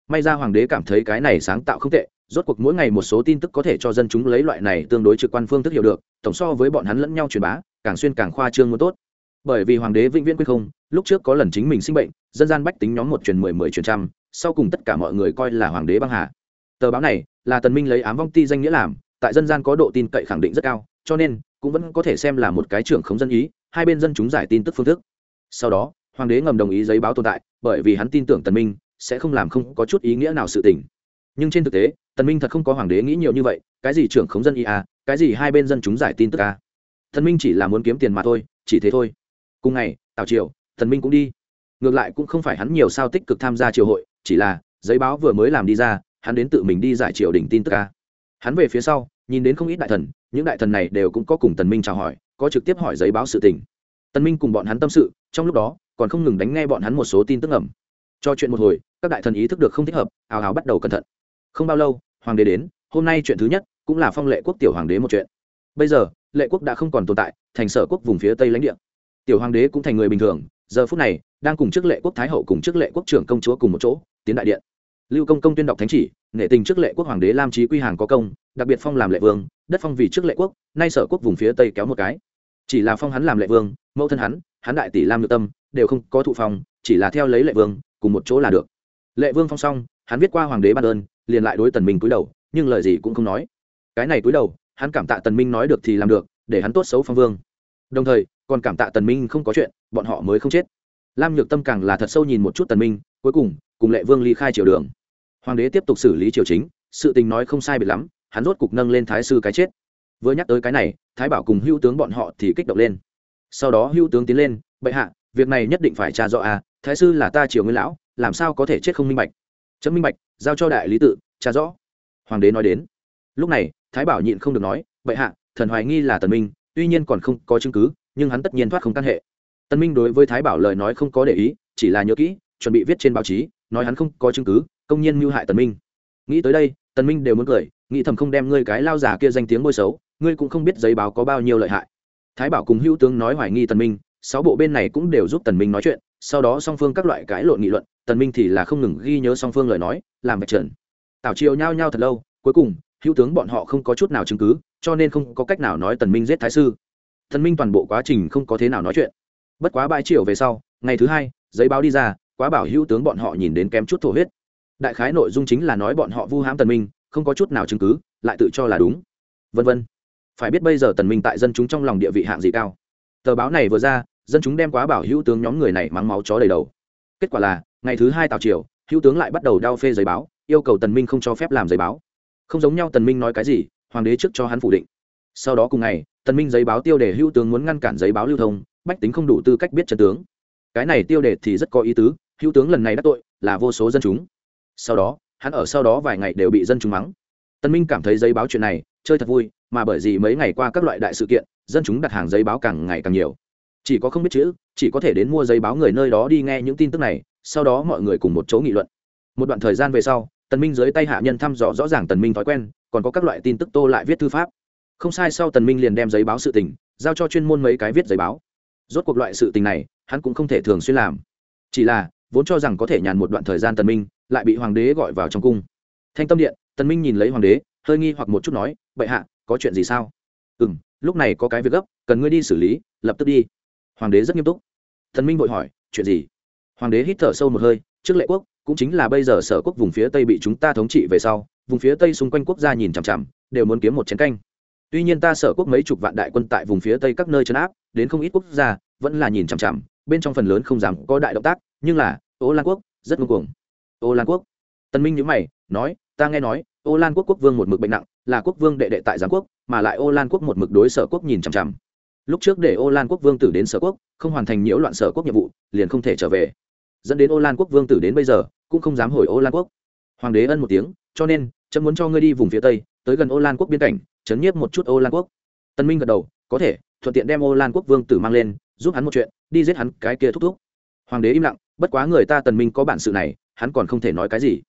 May ra hoàng đế cảm thấy cái này sáng tạo không tệ, rốt cuộc mỗi ngày một số tin tức có thể cho dân chúng lấy loại này tương đối trực quan phương thức hiểu được, tổng so với bọn hắn lẫn nhau truyền bá, càng xuyên càng khoa trương muốn tốt. Bởi vì hoàng đế vĩnh viễn quyết không, lúc trước có lần chính mình sinh bệnh, dân gian bách tính nhóm một truyền mười mười truyền trăm, sau cùng tất cả mọi người coi là hoàng đế băng hà tờ báo này là tần minh lấy ám vong ti danh nghĩa làm, tại dân gian có độ tin cậy khẳng định rất cao, cho nên cũng vẫn có thể xem là một cái trưởng khống dân ý, hai bên dân chúng giải tin tức phương thức. Sau đó, hoàng đế ngầm đồng ý giấy báo tồn tại, bởi vì hắn tin tưởng tần minh sẽ không làm không có chút ý nghĩa nào sự tình. Nhưng trên thực tế, tần minh thật không có hoàng đế nghĩ nhiều như vậy, cái gì trưởng khống dân ý à cái gì hai bên dân chúng giải tin tức à. Tần minh chỉ là muốn kiếm tiền mà thôi, chỉ thế thôi. Cùng ngày, tào triều, tần minh cũng đi. Ngược lại cũng không phải hắn nhiều sao tích cực tham gia triều hội, chỉ là giấy báo vừa mới làm đi ra hắn đến tự mình đi giải triều đỉnh tin tức ca. Hắn về phía sau, nhìn đến không ít đại thần, những đại thần này đều cũng có cùng tần minh chào hỏi, có trực tiếp hỏi giấy báo sự tình. Tần minh cùng bọn hắn tâm sự, trong lúc đó, còn không ngừng đánh nghe bọn hắn một số tin tức ẩm cho chuyện một hồi, các đại thần ý thức được không thích hợp, ào ào bắt đầu cẩn thận. Không bao lâu, hoàng đế đến, hôm nay chuyện thứ nhất, cũng là phong lệ quốc tiểu hoàng đế một chuyện. Bây giờ, lệ quốc đã không còn tồn tại, thành sở quốc vùng phía tây lãnh địa. Tiểu hoàng đế cũng thành người bình thường, giờ phút này, đang cùng trước lệ quốc thái hậu cùng trước lệ quốc trưởng công chúa cùng một chỗ, tiến đại điện lưu công công tuyên đọc thánh chỉ, nghệ tình trước lệ quốc hoàng đế lam trí quy hàng có công, đặc biệt phong làm lệ vương, đất phong vì trước lệ quốc, nay sở quốc vùng phía tây kéo một cái. Chỉ là phong hắn làm lệ vương, mẫu thân hắn hắn đại tỷ lam nhược tâm, đều không có thụ phong, chỉ là theo lấy lệ vương, cùng một chỗ là được. Lệ vương phong xong, hắn viết qua hoàng đế ban ơn, liền lại đối tần minh cúi đầu, nhưng lời gì cũng không nói. Cái này cúi đầu, hắn cảm tạ tần minh nói được thì làm được, để hắn tốt xấu phong vương. Đồng thời, còn cảm tạ tần minh không có chuyện, bọn họ mới không chết lam nhược tâm càng là thật sâu nhìn một chút tần minh, cuối cùng cùng lệ vương ly khai triều đường. Hoàng đế tiếp tục xử lý triều chính, sự tình nói không sai biệt lắm, hắn rốt cục nâng lên thái sư cái chết. Vừa nhắc tới cái này, thái bảo cùng hưu tướng bọn họ thì kích động lên. Sau đó hưu tướng tiến lên, bệ hạ, việc này nhất định phải tra rõ à? thái sư là ta triều nguyên lão, làm sao có thể chết không minh bạch? Chấm minh bạch, giao cho đại lý tự, tra rõ. Hoàng đế nói đến. Lúc này, thái bảo nhịn không được nói, bệ hạ, thần hoài nghi là tần minh, tuy nhiên còn không có chứng cứ, nhưng hắn tất nhiên thoát không căn hệ. Tân minh đối với thái bảo lời nói không có để ý, chỉ là nhớ kỹ, chuẩn bị viết trên báo chí, nói hắn không có chứng cứ, công nhiên mưu hại tần minh. Nghĩ tới đây tần minh đều muốn cười, nghĩ thầm không đem ngươi cái lao giả kia danh tiếng bôi xấu, ngươi cũng không biết giấy báo có bao nhiêu lợi hại. Thái bảo cùng hữu tướng nói hoài nghi tần minh, sáu bộ bên này cũng đều giúp tần minh nói chuyện, sau đó song phương các loại cãi lộn nghị luận tần minh thì là không ngừng ghi nhớ song phương lời nói, làm vạch trần. Tảo triều nhao nhao thật lâu, cuối cùng, hữu tướng bọn họ không có chút nào chứng cứ, cho nên không có cách nào nói tần minh giết thái sư. Tần minh toàn bộ quá trình không có thế nào nói chuyện bất quá bãi triều về sau, ngày thứ hai, giấy báo đi ra, quá bảo hữu tướng bọn họ nhìn đến kém chút thổ huyết. Đại khái nội dung chính là nói bọn họ vu hãm tần minh, không có chút nào chứng cứ, lại tự cho là đúng. Vân vân. Phải biết bây giờ tần minh tại dân chúng trong lòng địa vị hạng gì cao. Tờ báo này vừa ra, dân chúng đem quá bảo hữu tướng nhóm người này mắng máu chó đầy đầu. Kết quả là, ngày thứ hai tào triều, hữu tướng lại bắt đầu đao phê giấy báo, yêu cầu tần minh không cho phép làm giấy báo. Không giống nhau tần minh nói cái gì, hoàng đế trước cho hắn phủ định. Sau đó cùng ngày, tần minh giấy báo tiêu đề hữu tướng muốn ngăn cản giấy báo lưu thông bách tính không đủ tư cách biết chân tướng. Cái này tiêu đề thì rất có ý tứ, hữu tướng lần này đắc tội, là vô số dân chúng. Sau đó, hắn ở sau đó vài ngày đều bị dân chúng mắng. Tân minh cảm thấy giấy báo chuyện này, chơi thật vui, mà bởi vì mấy ngày qua các loại đại sự kiện, dân chúng đặt hàng giấy báo càng ngày càng nhiều. Chỉ có không biết chữ, chỉ có thể đến mua giấy báo người nơi đó đi nghe những tin tức này, sau đó mọi người cùng một chỗ nghị luận. Một đoạn thời gian về sau tần minh dưới tay hạ nhân thăm dò rõ ràng tần minh thói quen, còn có các loại tin tức tô lại viết thư pháp. Không sai, sau tần minh liền đem giấy báo sự tình, giao cho chuyên môn mấy cái viết giấy báo rốt cuộc loại sự tình này, hắn cũng không thể thường xuyên làm. Chỉ là, vốn cho rằng có thể nhàn một đoạn thời gian tần minh, lại bị hoàng đế gọi vào trong cung. Thanh tâm điện, tần minh nhìn lấy hoàng đế, hơi nghi hoặc một chút nói, bệ hạ, có chuyện gì sao? Ừm, lúc này có cái việc gấp, cần ngươi đi xử lý, lập tức đi. Hoàng đế rất nghiêm túc. Tần minh vội hỏi, chuyện gì? Hoàng đế hít thở sâu một hơi, trước lệ quốc, cũng chính là bây giờ sở quốc vùng phía tây bị chúng ta thống trị về sau, vùng phía tây xung quanh quốc gia nhìn chằm chằm, đều muốn kiếm một chiến canh tuy nhiên ta sở quốc mấy chục vạn đại quân tại vùng phía tây các nơi chấn áp, đến không ít quốc gia, vẫn là nhìn chằm chằm, bên trong phần lớn không dám có đại động tác, nhưng là, ô lan quốc, rất ngưng cuồng. Ô lan quốc. Tân minh nhữ mày, nói, ta nghe nói, ô lan quốc quốc vương một mực bệnh nặng, là quốc vương đệ đệ tại giáng quốc, mà lại ô lan quốc một mực đối sở quốc nhìn chằm chằm. Lúc trước để ô lan quốc vương tử đến sở quốc, không hoàn thành nhiễu loạn sở quốc nhiệm vụ, liền không thể trở về. Dẫn đến ô lan quốc vương tử đến bây giờ, cũng không dám hồi ô lan quốc. Hoàng đế ân một tiếng, cho nên, chấm muốn cho ngươi đi vùng phía tây, tới gần ô lan quốc biên cảnh chấn nhiếp một chút ô lan quốc. Tân minh gật đầu, có thể, thuận tiện đem ô lan quốc vương tử mang lên, giúp hắn một chuyện, đi giết hắn cái kia thúc thúc. Hoàng đế im lặng, bất quá người ta tần minh có bản sự này, hắn còn không thể nói cái gì.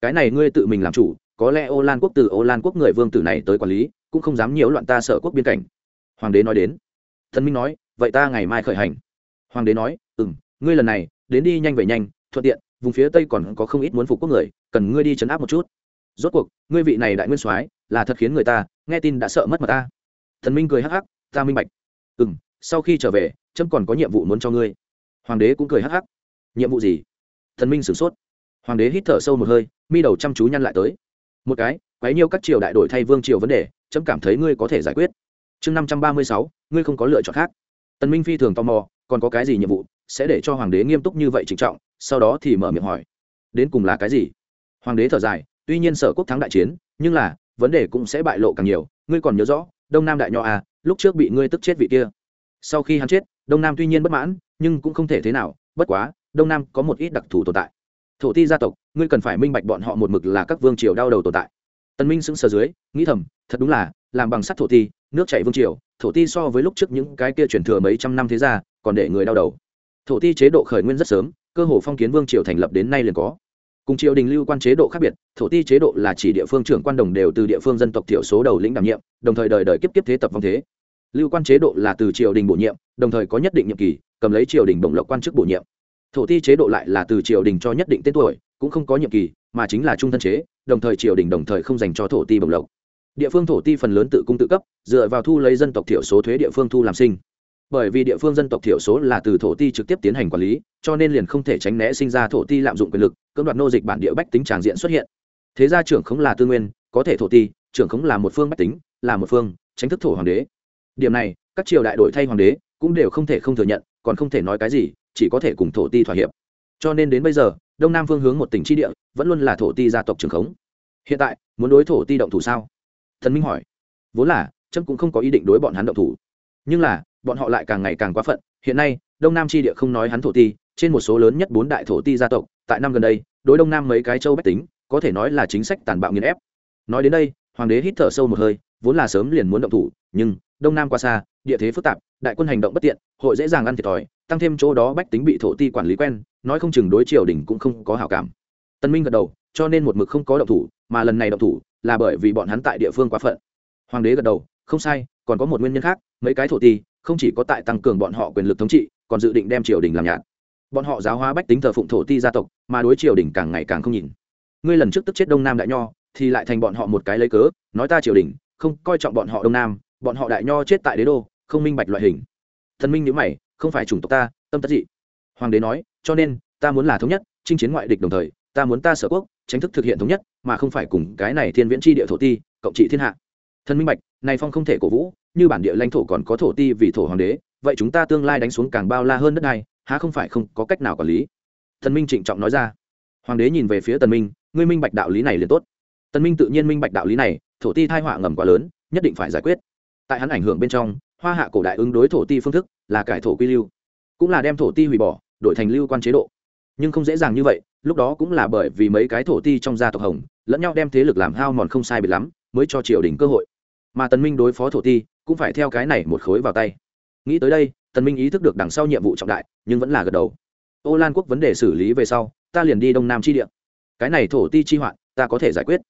Cái này ngươi tự mình làm chủ, có lẽ ô lan quốc từ ô lan quốc người vương tử này tới quản lý, cũng không dám nhiễu loạn ta sở quốc biên cảnh. Hoàng đế nói đến. Tần minh nói, vậy ta ngày mai khởi hành. Hoàng đế nói, ừm, ngươi lần này, đến đi nhanh về nhanh, thuận tiện, vùng phía tây còn có không ít muốn phục quốc người, cần ngươi đi chấn áp một chút. Rốt cuộc, ngươi vị này đại nguyên soái, là thật khiến người ta nghe tin đã sợ mất mà ta. Thần minh cười hắc hắc, ta minh bạch. Ừ m sau khi trở về trâm còn có nhiệm vụ muốn cho ngươi. Hoàng đế cũng cười hắc hắc. Nhiệm vụ gì? Thần minh sửng sốt. Hoàng đế hít thở sâu một hơi, mi đầu chăm chú nhăn lại tới. Một cái, quấy nhiêu các triều đại đổi thay vương triều vấn đề trâm cảm thấy ngươi có thể giải quyết. Chương năm trăm ba mươi sáu, ngươi không có lựa chọn khác. Tần minh phi thường tò mò, còn có cái gì nhiệm vụ sẽ để cho hoàng đế nghiêm túc như vậy trịnh trọng, sau đó thì mở miệng hỏi. Đến cùng là cái gì? Hoàng đế thở dài, tuy nhiên sở quốc thắng đại chiến, nhưng là vấn đề cũng sẽ bại lộ càng nhiều. Ngươi còn nhớ rõ, đông nam đại nho à lúc trước bị ngươi tức chết vị kia. Sau khi hắn chết, đông nam tuy nhiên bất mãn, nhưng cũng không thể thế nào. Bất quá, đông nam có một ít đặc thù tồn tại. Thổ ti gia tộc, ngươi cần phải minh bạch bọn họ một mực là các vương triều đau đầu tồn tại. Tân minh sững sờ dưới, nghĩ thầm, thật đúng là, làm bằng sắt thổ ti, nước chảy vương triều, thổ ti so với lúc trước những cái kia truyền thừa mấy trăm năm thế ra còn để người đau đầu. Thổ ti chế độ khởi nguyên rất sớm, cơ hồ phong kiến vương triều thành lập đến nay liền có cùng triều đình lưu quan chế độ khác biệt, thổ ti chế độ là chỉ địa phương trưởng quan đồng đều từ địa phương dân tộc thiểu số đầu lĩnh đảm nhiệm, đồng thời đời đời kiếp kiếp thế tập vong thế. Lưu quan chế độ là từ triều đình bổ nhiệm, đồng thời có nhất định nhiệm kỳ, cầm lấy triều đình đồng lộc quan chức bổ nhiệm. Thổ ti chế độ lại là từ triều đình cho nhất định tên tuổi, cũng không có nhiệm kỳ, mà chính là trung thân chế, đồng thời triều đình đồng thời không dành cho thổ ti bồng lộc. Địa phương thổ ti phần lớn tự cung tự cấp, dựa vào thu lấy dân tộc thiểu số thuế địa phương thu làm sinh bởi vì địa phương dân tộc thiểu số là từ thổ ti trực tiếp tiến hành quản lý, cho nên liền không thể tránh né sinh ra thổ ti lạm dụng quyền lực, cưỡng đoạt nô dịch bản địa bách tính tràng diện xuất hiện. Thế ra trưởng không là tư nguyên, có thể thổ ti, trưởng khống là một phương bách tính, là một phương, tránh thức thổ hoàng đế. Điểm này, các triều đại đổi thay hoàng đế cũng đều không thể không thừa nhận, còn không thể nói cái gì, chỉ có thể cùng thổ ti thỏa hiệp. Cho nên đến bây giờ, đông nam phương hướng một tỉnh tri địa, vẫn luôn là thổ ti gia tộc trưởng khống. Hiện tại, muốn đối thổ ti động thủ sao? Thần minh hỏi. Vốn là, trâm cũng không có ý định đối bọn hắn động thủ. Nhưng là bọn họ lại càng ngày càng quá phận. Hiện nay, đông nam tri địa không nói hắn thổ ti, trên một số lớn nhất bốn đại thổ ti gia tộc, tại năm gần đây, đối đông nam mấy cái châu bách tính, có thể nói là chính sách tàn bạo nghiền ép. Nói đến đây, hoàng đế hít thở sâu một hơi, vốn là sớm liền muốn động thủ, nhưng đông nam qua xa, địa thế phức tạp, đại quân hành động bất tiện, hội dễ dàng ăn thiệt thòi, tăng thêm chỗ đó bách tính bị thổ ti quản lý quen, nói không chừng đối triều đình cũng không có hảo cảm. Tân minh gật đầu, cho nên một mực không có động thủ, mà lần này động thủ là bởi vì bọn hắn tại địa phương quá phận. Hoàng đế gật đầu, không sai, còn có một nguyên nhân khác, mấy cái thổ ti không chỉ có tại tăng cường bọn họ quyền lực thống trị, còn dự định đem triều đình làm nhạt. Bọn họ giáo hóa bách tính thờ phụng thổ ti gia tộc, mà đối triều đình càng ngày càng không nhìn. Ngươi lần trước tức chết đông nam đại nho, thì lại thành bọn họ một cái lấy cớ, nói ta triều đình, không coi trọng bọn họ đông nam, bọn họ đại nho chết tại đế đô, không minh bạch loại hình. Thần minh nhữ mày, không phải chủng tộc ta, tâm tất dị. Hoàng đế nói, cho nên, ta muốn là thống nhất, chinh chiến ngoại địch đồng thời, ta muốn ta sở quốc, tránh thức thực hiện thống nhất, mà không phải cùng cái này thiên viễn tri địa thổ ti, cộng trị thiên hạ. Thần minh bạch, này phong không thể cổ vũ như bản địa lãnh thổ còn có thổ ti vì thổ hoàng đế, vậy chúng ta tương lai đánh xuống càng bao la hơn đất này, há không phải không có cách nào quản lý? Thần minh trịnh trọng nói ra. Hoàng đế nhìn về phía tần minh, ngươi minh bạch đạo lý này liền tốt. Tần minh tự nhiên minh bạch đạo lý này, thổ ti thai họa ngầm quá lớn, nhất định phải giải quyết. Tại hắn ảnh hưởng bên trong, hoa hạ cổ đại ứng đối thổ ti phương thức là cải thổ quy lưu, cũng là đem thổ ti hủy bỏ, đổi thành lưu quan chế độ. Nhưng không dễ dàng như vậy, lúc đó cũng là bởi vì mấy cái thổ ti trong gia tộc hồng, lẫn nhau đem thế lực làm hao mòn không sai biệt lắm, mới cho triều đình cơ hội. Mà tần minh đối phó thổ ti cũng phải theo cái này một khối vào tay. Nghĩ tới đây, tần minh ý thức được đằng sau nhiệm vụ trọng đại, nhưng vẫn là gật đầu. Ô lan quốc vấn đề xử lý về sau, ta liền đi đông nam chi địa. Cái này thổ ti chi hoạn, ta có thể giải quyết.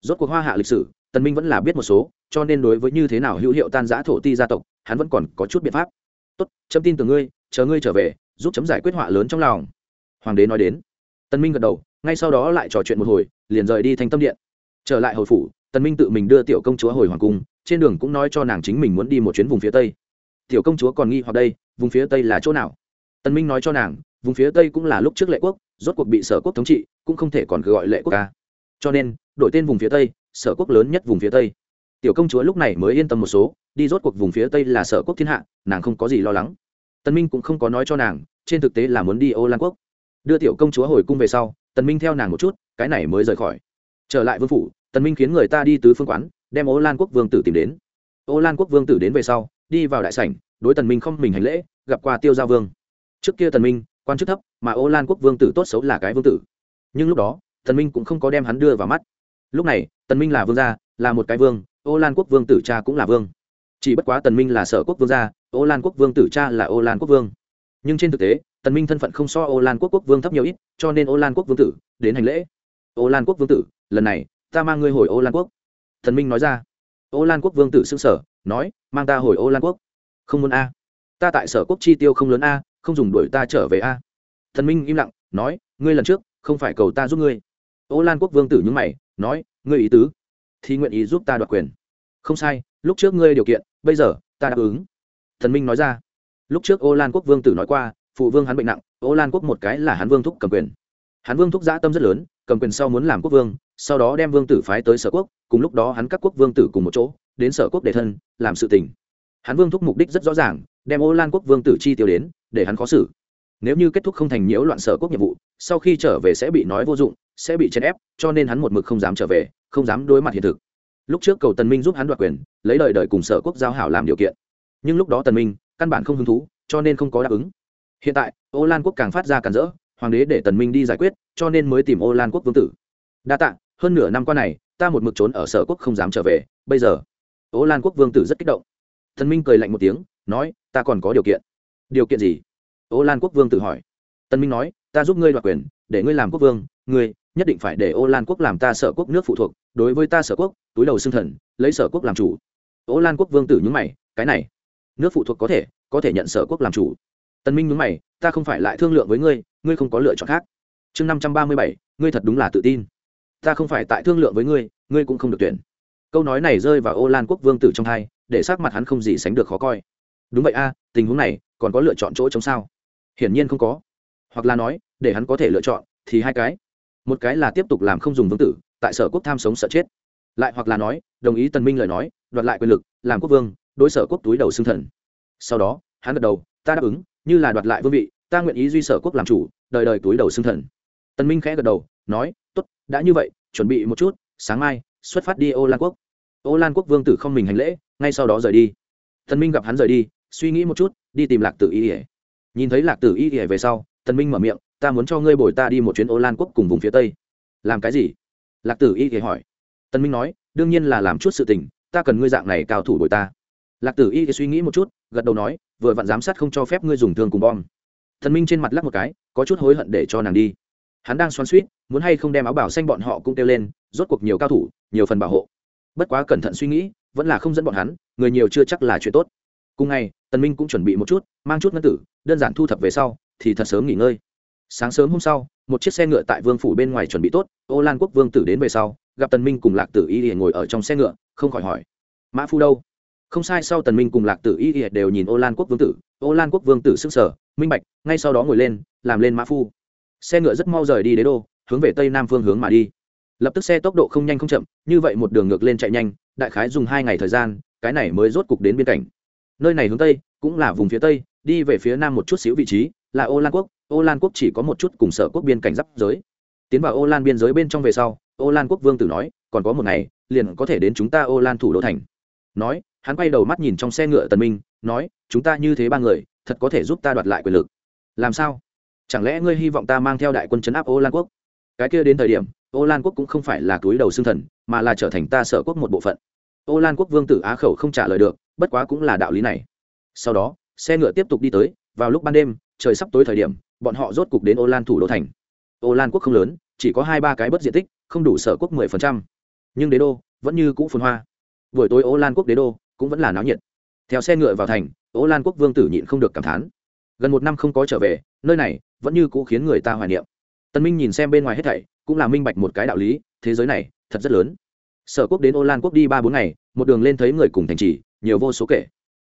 Rốt cuộc hoa hạ lịch sử, tần minh vẫn là biết một số, cho nên đối với như thế nào hữu hiệu tan giã thổ ti gia tộc, hắn vẫn còn có chút biện pháp. Tốt, chấm tin từ ngươi, chờ ngươi trở về, giúp chấm giải quyết họa lớn trong lòng. Hoàng đế nói đến. Tần minh gật đầu, ngay sau đó lại trò chuyện một hồi, liền rời đi thành tâm điện. Trở lại hồi phủ, tần minh tự mình đưa tiểu công chúa hồi hoàng cung trên đường cũng nói cho nàng chính mình muốn đi một chuyến vùng phía tây. Tiểu công chúa còn nghi hoặc đây, vùng phía tây là chỗ nào? Tân minh nói cho nàng, vùng phía tây cũng là lúc trước lệ quốc, rốt cuộc bị sở quốc thống trị, cũng không thể còn cứ gọi lệ quốc ca cho nên, đổi tên vùng phía tây, sở quốc lớn nhất vùng phía tây. Tiểu công chúa lúc này mới yên tâm một số, đi rốt cuộc vùng phía tây là sở quốc thiên hạ, nàng không có gì lo lắng. Tân minh cũng không có nói cho nàng, trên thực tế là muốn đi ô lan quốc. Đưa tiểu công chúa hồi cung về sau tần minh theo nàng một chút, cái này mới rời khỏi. Trở lại vương phủ tần minh khiến người ta đi tứ phương quán, đem ô lan quốc vương tử tìm đến. Ô lan quốc vương tử đến về sau, đi vào đại sảnh, đối tần minh không mình hành lễ, gặp qua tiêu gia vương. Trước kia tần minh, quan chức thấp, mà ô lan quốc vương tử tốt xấu là cái vương tử. Nhưng lúc đó, tần minh cũng không có đem hắn đưa vào mắt. Lúc này, tần minh là vương gia, là một cái vương, ô lan quốc vương tử cha cũng là vương. Chỉ bất quá tần minh là sở quốc vương gia, ô lan quốc vương tử cha là ô lan quốc vương. Nhưng trên thực tế, tần minh thân phận không so ô lan quốc quốc vương thấp nhiều ít, cho nên ô lan quốc vương tử đến hành lễ. Ô lan quốc vương tử, lần này ta mang ngươi hồi ô lan quốc. Thần minh nói ra. Ô lan quốc vương tử sững sờ nói, mang ta hồi ô lan quốc. Không muốn a. Ta tại sở quốc chi tiêu không lớn a, không dùng đuổi ta trở về a. Thần minh im lặng, nói, ngươi lần trước, không phải cầu ta giúp ngươi. Ô lan quốc vương tử nhúng mày, nói, ngươi ý tứ. Thì nguyện ý giúp ta đoạt quyền. Không sai, lúc trước ngươi điều kiện, bây giờ, ta đáp ứng. Thần minh nói ra. Lúc trước ô lan quốc vương tử nói qua, phụ vương hắn bệnh nặng, ô lan quốc một cái là hắn vương thúc cầm quyền hắn vương thúc giã tâm rất lớn, cầm quyền sau muốn làm quốc vương, sau đó đem vương tử phái tới sở quốc, cùng lúc đó hắn các quốc vương tử cùng một chỗ, đến sở quốc để thân, làm sự tình. Hắn vương thúc mục đích rất rõ ràng, đem ô lan quốc vương tử chi tiêu đến, để hắn khó xử. Nếu như kết thúc không thành nhiễu loạn sở quốc nhiệm vụ, sau khi trở về sẽ bị nói vô dụng, sẽ bị chèn ép, cho nên hắn một mực không dám trở về, không dám đối mặt hiện thực. Lúc trước cầu tần minh giúp hắn đoạt quyền, lấy đời đời cùng sở quốc giao hảo làm điều kiện. Nhưng lúc đó tần minh căn bản không hứng thú, cho nên không có đáp ứng. Hiện tại, ô lan quốc càng phát ra càng rỡ hoàng đế để tần minh đi giải quyết, cho nên mới tìm ô lan quốc vương tử. Đa tạ, hơn nửa năm qua này, ta một mực trốn ở sở quốc không dám trở về, bây giờ, ô lan quốc vương tử rất kích động. Tần minh cười lạnh một tiếng, nói, ta còn có điều kiện. Điều kiện gì? Ô lan quốc vương tử hỏi. Tần minh nói, ta giúp ngươi đoạt quyền, để ngươi làm quốc vương, ngươi nhất định phải để ô lan quốc làm ta sở quốc nước phụ thuộc, đối với ta sở quốc, túi đầu xương thần, lấy sở quốc làm chủ. Ô lan quốc vương tử nhúng mày, cái này, nước phụ thuộc có thể có thể nhận sở quốc làm chủ. Tân minh nhúng mày ta không phải lại thương lượng với ngươi ngươi không có lựa chọn khác. Chương năm trăm ba mươi bảy, ngươi thật đúng là tự tin. Ta không phải tại thương lượng với ngươi ngươi cũng không được tuyển. Câu nói này rơi vào ô lan quốc vương tử trong hai, để sắc mặt hắn không gì sánh được khó coi. Đúng vậy a, tình huống này, còn có lựa chọn chỗ chống sao? Hiển nhiên không có. Hoặc là nói, để hắn có thể lựa chọn, thì hai cái. Một cái là tiếp tục làm không dùng vương tử, tại sở quốc tham sống sợ chết. Lại hoặc là nói, đồng ý tần minh lời nói, đoạt lại quyền lực, làm quốc vương, đối sở quốc túi đầu xương thần. Sau đó, hắn gật đầu, ta đáp ứng, như là đoạt lại vương vị ta nguyện ý duy sở quốc làm chủ, đời đời túi đầu xưng thần. Tần minh khẽ gật đầu, nói, tốt, đã như vậy, chuẩn bị một chút, sáng mai, xuất phát đi ô lan quốc. Ô lan quốc vương tử không mình hành lễ, ngay sau đó rời đi. Tần minh gặp hắn rời đi, suy nghĩ một chút, đi tìm lạc tử y ỉa nhìn thấy lạc tử y ỉa về sau, tần minh mở miệng, ta muốn cho ngươi bồi ta đi một chuyến ô lan quốc cùng vùng phía tây. Làm cái gì? Lạc tử y ỉa hỏi. Tần minh nói, đương nhiên là làm chút sự tình, ta cần ngươi dạng này cao thủ bồi ta. Lạc tử y suy nghĩ một chút, gật đầu nói, vừa vặn giám sát không cho phép ngươi dùng thương cùng bom tần minh trên mặt lắc một cái, có chút hối hận để cho nàng đi. Hắn đang xoắn suýt, muốn hay không đem áo bảo xanh bọn họ cũng kêu lên, rốt cuộc nhiều cao thủ, nhiều phần bảo hộ. Bất quá cẩn thận suy nghĩ, vẫn là không dẫn bọn hắn, người nhiều chưa chắc là chuyện tốt. Cùng ngày, tần minh cũng chuẩn bị một chút, mang chút ngân tử, đơn giản thu thập về sau, thì thật sớm nghỉ ngơi. Sáng sớm hôm sau, một chiếc xe ngựa tại vương phủ bên ngoài chuẩn bị tốt, ô lan quốc vương tử đến về sau, gặp tần minh cùng lạc tử y ngồi ở trong xe ngựa, không khỏi hỏi, mã phu đâu? Không sai, sau tần minh cùng lạc tử y đều nhìn ô lan quốc vương tử. Ô lan quốc vương tử sức sở minh bạch, ngay sau đó ngồi lên, làm lên mã phu. Xe ngựa rất mau rời đi đế đô, hướng về tây nam phương hướng mà đi. Lập tức xe tốc độ không nhanh không chậm, như vậy một đường ngược lên chạy nhanh, đại khái dùng hai ngày thời gian, cái này mới rốt cục đến biên cảnh. Nơi này hướng tây, cũng là vùng phía tây, đi về phía nam một chút xíu vị trí, là ô lan quốc. Ô lan quốc chỉ có một chút cùng sở quốc biên cảnh giáp giới. Tiến vào ô lan biên giới bên trong về sau, ô lan quốc vương tử nói, còn có một ngày, liền có thể đến chúng ta ô lan thủ đô thành. Nói hắn quay đầu mắt nhìn trong xe ngựa tần minh, nói, chúng ta như thế ba người, thật có thể giúp ta đoạt lại quyền lực. Làm sao? Chẳng lẽ ngươi hy vọng ta mang theo đại quân chấn áp ô lan quốc? Cái kia đến thời điểm, ô lan quốc cũng không phải là túi đầu xương thần, mà là trở thành ta sở quốc một bộ phận. Ô lan quốc vương tử á khẩu không trả lời được, bất quá cũng là đạo lý này. Sau đó, xe ngựa tiếp tục đi tới, vào lúc ban đêm, trời sắp tối thời điểm, bọn họ rốt cục đến ô lan thủ đô thành. Ô lan quốc không lớn, chỉ có hai ba cái bất diện tích, không đủ sở quốc mười phần trăm. Nhưng đế đô vẫn như cũ phồn hoa. Buổi tối ô lan quốc đế đô cũng vẫn là náo nhiệt. Theo xe ngựa vào thành, ố lan quốc vương tử nhịn không được cảm thán. Gần một năm không có trở về, nơi này vẫn như cũ khiến người ta hoài niệm. Tân minh nhìn xem bên ngoài hết thảy, cũng là minh bạch một cái đạo lý, thế giới này thật rất lớn. Sở quốc đến ô lan quốc đi ba bốn ngày, một đường lên thấy người cùng thành trì, nhiều vô số kể.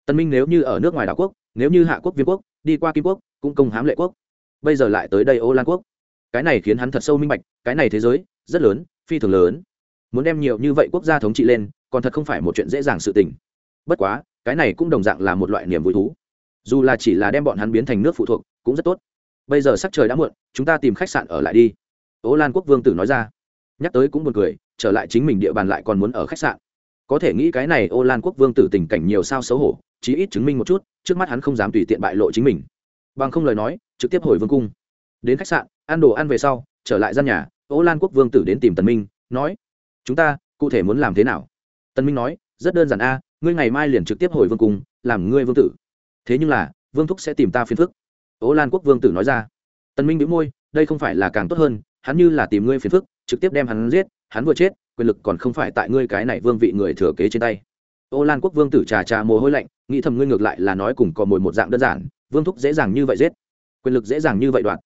Tân minh nếu như ở nước ngoài đảo quốc, nếu như hạ quốc viên quốc, đi qua kim quốc, cũng công hám lệ quốc. Bây giờ lại tới đây ô lan quốc. Cái này khiến hắn thật sâu minh bạch, cái này thế giới, rất lớn, phi thường lớn. Muốn đem nhiều như vậy quốc gia thống trị lên, còn thật không phải một chuyện dễ dàng sự tình bất quá, cái này cũng đồng dạng là một loại niềm vui thú. Dù là chỉ là đem bọn hắn biến thành nước phụ thuộc, cũng rất tốt. Bây giờ sắc trời đã muộn, chúng ta tìm khách sạn ở lại đi. Ố lan quốc vương tử nói ra. Nhắc tới cũng buồn cười, trở lại chính mình địa bàn lại còn muốn ở khách sạn. Có thể nghĩ cái này ô lan quốc vương tử tình cảnh nhiều sao xấu hổ, chí ít chứng minh một chút, trước mắt hắn không dám tùy tiện bại lộ chính mình. Bằng không lời nói, trực tiếp hồi vương cung. Đến khách sạn, ăn đồ ăn về sau, trở lại gian nhà, ô lan quốc vương tử đến tìm tần minh, nói, chúng ta, cụ thể muốn làm thế nào? Tần minh nói, rất đơn giản a ngươi ngày mai liền trực tiếp hồi vương cung, làm ngươi vương tử. Thế nhưng là, vương thúc sẽ tìm ta phiền phức. Ố lan quốc vương tử nói ra. Tần minh bĩu môi, đây không phải là càng tốt hơn, hắn như là tìm ngươi phiền phức, trực tiếp đem hắn giết, hắn vừa chết, quyền lực còn không phải tại ngươi cái này vương vị người thừa kế trên tay. Ô lan quốc vương tử trà trà mồ hôi lạnh, nghĩ thầm ngươi ngược lại là nói cùng còn mồi một dạng đơn giản, vương thúc dễ dàng như vậy giết. Quyền lực dễ dàng như vậy đoạt.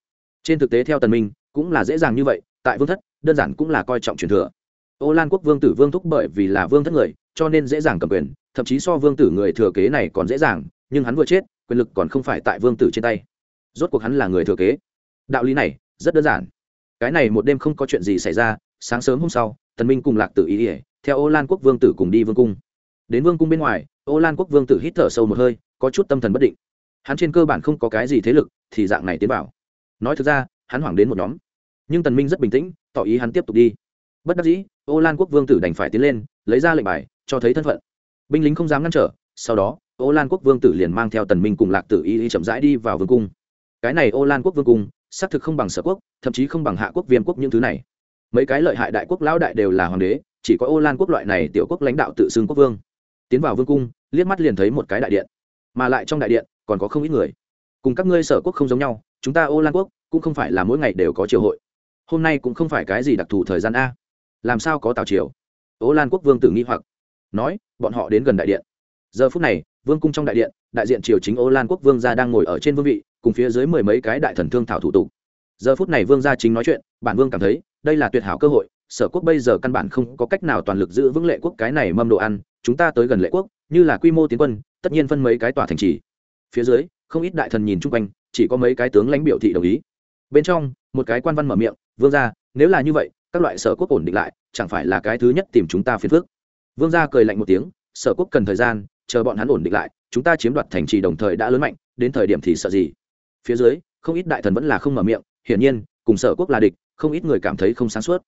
Trên thực tế theo tần minh, cũng là dễ dàng như vậy, tại vương thất, đơn giản cũng là coi trọng truyền thừa. Ô lan quốc vương tử vương thúc bởi vì là vương thất người cho nên dễ dàng cầm quyền, thậm chí so vương tử người thừa kế này còn dễ dàng, nhưng hắn vừa chết, quyền lực còn không phải tại vương tử trên tay. Rốt cuộc hắn là người thừa kế. Đạo lý này, rất đơn giản. Cái này một đêm không có chuyện gì xảy ra, sáng sớm hôm sau, tần minh cùng lạc tử ý ỉa theo ô lan quốc vương tử cùng đi vương cung. Đến vương cung bên ngoài, ô lan quốc vương tử hít thở sâu một hơi, có chút tâm thần bất định. Hắn trên cơ bản không có cái gì thế lực, thì dạng này tiến vào. Nói thực ra, hắn hoảng đến một nhóm. Nhưng tần minh rất bình tĩnh, tỏ ý hắn tiếp tục đi. Bất đắc dĩ, ô lan quốc vương tử đành phải tiến lên, lấy ra lệnh bài cho thấy thân phận. Binh lính không dám ngăn trở, sau đó, ô lan quốc vương tử liền mang theo tần minh cùng lạc tử y chậm rãi đi vào vương cung. Cái này ô lan quốc vương cung, xác thực không bằng sở quốc, thậm chí không bằng hạ quốc viêm quốc những thứ này. Mấy cái lợi hại đại quốc lão đại đều là hoàng đế, chỉ có ô lan quốc loại này tiểu quốc lãnh đạo tự xưng quốc vương. Tiến vào vương cung, liếc mắt liền thấy một cái đại điện, mà lại trong đại điện còn có không ít người. Cùng các ngươi sở quốc không giống nhau, chúng ta ô lan quốc cũng không phải là mỗi ngày đều có triều hội. Hôm nay cũng không phải cái gì đặc thù thời gian a. Làm sao có tào triều? Ô lan quốc vương tử nghi hoặc nói, bọn họ đến gần đại điện. Giờ phút này, vương cung trong đại điện, đại diện triều chính ô lan quốc vương gia đang ngồi ở trên vương vị, cùng phía dưới mười mấy cái đại thần thương thảo thủ tục. Giờ phút này vương gia chính nói chuyện, bản vương cảm thấy, đây là tuyệt hảo cơ hội, sở quốc bây giờ căn bản không có cách nào toàn lực giữ vững lệ quốc cái này mâm đồ ăn, chúng ta tới gần lệ quốc, như là quy mô tiến quân, tất nhiên phân mấy cái tòa thành trì. Phía dưới, không ít đại thần nhìn chung quanh, chỉ có mấy cái tướng lãnh biểu thị đồng ý. Bên trong, một cái quan văn mở miệng, vương gia, nếu là như vậy, các loại sở quốc ổn định lại, chẳng phải là cái thứ nhất tìm chúng ta phiền phước vương gia cười lạnh một tiếng, sở quốc cần thời gian, chờ bọn hắn ổn định lại, chúng ta chiếm đoạt thành trì đồng thời đã lớn mạnh, đến thời điểm thì sợ gì? Phía dưới, không ít đại thần vẫn là không mở miệng, hiển nhiên, cùng sở quốc là địch, không ít người cảm thấy không sáng suốt.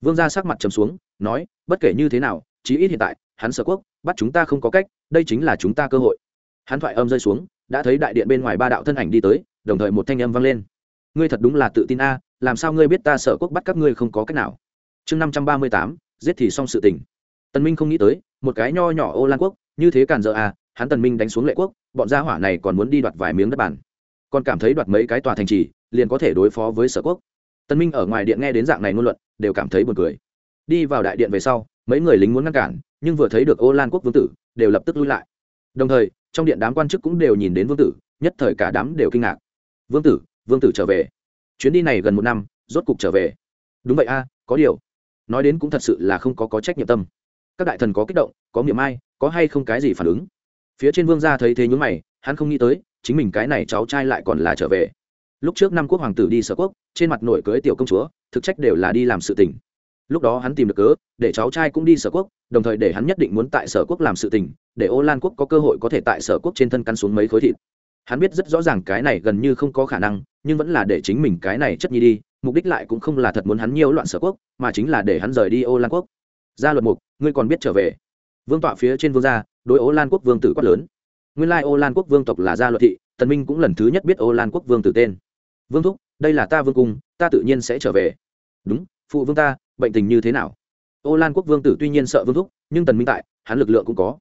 Vương gia sắc mặt trầm xuống, nói, bất kể như thế nào, chí ít hiện tại, hắn sở quốc, bắt chúng ta không có cách, đây chính là chúng ta cơ hội. Hắn thoại âm rơi xuống, đã thấy đại điện bên ngoài ba đạo thân ảnh đi tới, đồng thời một thanh âm vang lên. Ngươi thật đúng là tự tin a, làm sao ngươi biết ta sở quốc bắt các ngươi không có cách nào? Chương năm trăm ba mươi tám, giết thì xong sự tình tần minh không nghĩ tới, một cái nho nhỏ ô lan quốc, như thế càn dỡ à hắn tần minh đánh xuống lệ quốc, bọn gia hỏa này còn muốn đi đoạt vài miếng đất bản. Còn cảm thấy đoạt mấy cái tòa thành trì, liền có thể đối phó với sở quốc. Tần minh ở ngoài điện nghe đến dạng này ngôn luận, đều cảm thấy buồn cười. Đi vào đại điện về sau, mấy người lính muốn ngăn cản, nhưng vừa thấy được ô lan quốc vương tử, đều lập tức lui lại. Đồng thời, trong điện đám quan chức cũng đều nhìn đến vương tử, nhất thời cả đám đều kinh ngạc. Vương tử vương tử trở về. Chuyến đi này gần một năm, rốt cục trở về. Đúng vậy a, có điều. Nói đến cũng thật sự là không có có trách nhiệm tâm các đại thần có kích động, có miệng ai có hay không cái gì phản ứng? Phía trên vương gia thấy thế nhúng mày, hắn không nghĩ tới, chính mình cái này cháu trai lại còn là trở về. Lúc trước năm quốc hoàng tử đi sở quốc, trên mặt nổi cưới tiểu công chúa, thực trách đều là đi làm sự tình. Lúc đó hắn tìm được cớ, để cháu trai cũng đi sở quốc, đồng thời để hắn nhất định muốn tại sở quốc làm sự tình, để ô lan quốc có cơ hội có thể tại sở quốc trên thân căn xuống mấy khối thịt. Hắn biết rất rõ ràng cái này gần như không có khả năng, nhưng vẫn là để chính mình cái này chất nhi đi, mục đích lại cũng không là thật muốn hắn nhiều loạn sở quốc, mà chính là để hắn rời đi ô lan quốc. Gia luật mục ngươi còn biết trở về. Vương tọa phía trên vương gia, đối ô lan quốc vương tử quát lớn. Nguyên lai ô lan quốc vương tộc là gia luật thị, tần minh cũng lần thứ nhất biết ô lan quốc vương tử tên. Vương thúc, đây là ta vương cung, ta tự nhiên sẽ trở về. Đúng, phụ vương ta, bệnh tình như thế nào? Ô lan quốc vương tử tuy nhiên sợ vương thúc, nhưng tần minh tại, hắn lực lượng cũng có.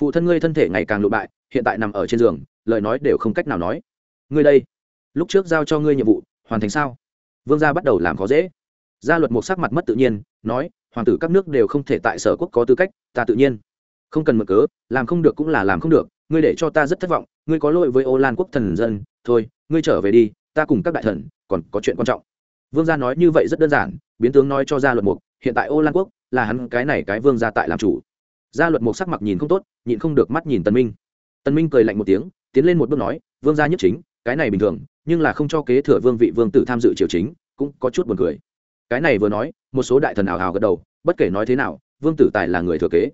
Phụ thân ngươi thân thể ngày càng lụ bại, hiện tại nằm ở trên giường, lời nói đều không cách nào nói. Ngươi đây, lúc trước giao cho ngươi nhiệm vụ, hoàn thành sao? Vương gia bắt đầu làm khó dễ. Gia luật một sắc mặt mất tự nhiên, nói hoàng tử các nước đều không thể tại sở quốc có tư cách, ta tự nhiên không cần mở cớ, làm không được cũng là làm không được, ngươi để cho ta rất thất vọng, ngươi có lỗi với ô lan quốc thần dân, thôi, ngươi trở về đi, ta cùng các đại thần, còn có chuyện quan trọng. Vương gia nói như vậy rất đơn giản, biến tướng nói cho gia luật mục, hiện tại ô lan quốc là hắn cái này cái vương gia tại làm chủ. Gia luật mục sắc mặt nhìn không tốt, nhịn không được mắt nhìn Tân minh. Tân minh cười lạnh một tiếng, tiến lên một bước nói, vương gia nhất chính, cái này bình thường, nhưng là không cho kế thừa vương vị vương tử tham dự triều chính, cũng có chút buồn cười cái này vừa nói, một số đại thần ảo ảo gật đầu, bất kể nói thế nào, vương tử tài là người thừa kế.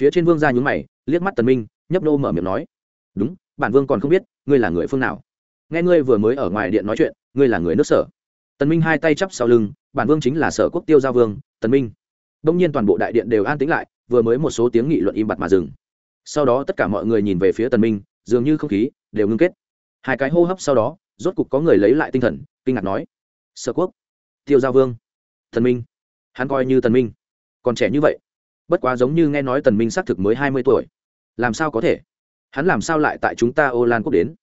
Phía trên vương gia nhún mày, liếc mắt tần minh, nhấp nô mở miệng nói, đúng, bản vương còn không biết, ngươi là người phương nào. Nghe ngươi vừa mới ở ngoài điện nói chuyện, ngươi là người nước sở. Tần minh hai tay chắp sau lưng, bản vương chính là sở quốc tiêu giao vương, tần minh. Đông nhiên toàn bộ đại điện đều an tĩnh lại, vừa mới một số tiếng nghị luận im bặt mà dừng. Sau đó tất cả mọi người nhìn về phía tần minh, dường như không khí đều ngưng kết. Hai cái hô hấp sau đó, rốt cục có người lấy lại tinh thần, kinh ngạc nói, sở quốc tiêu giao vương thần minh. Hắn coi như tần minh. Còn trẻ như vậy. Bất quá giống như nghe nói tần minh xác thực mới hai mươi tuổi. Làm sao có thể? Hắn làm sao lại tại chúng ta ô lan quốc đến?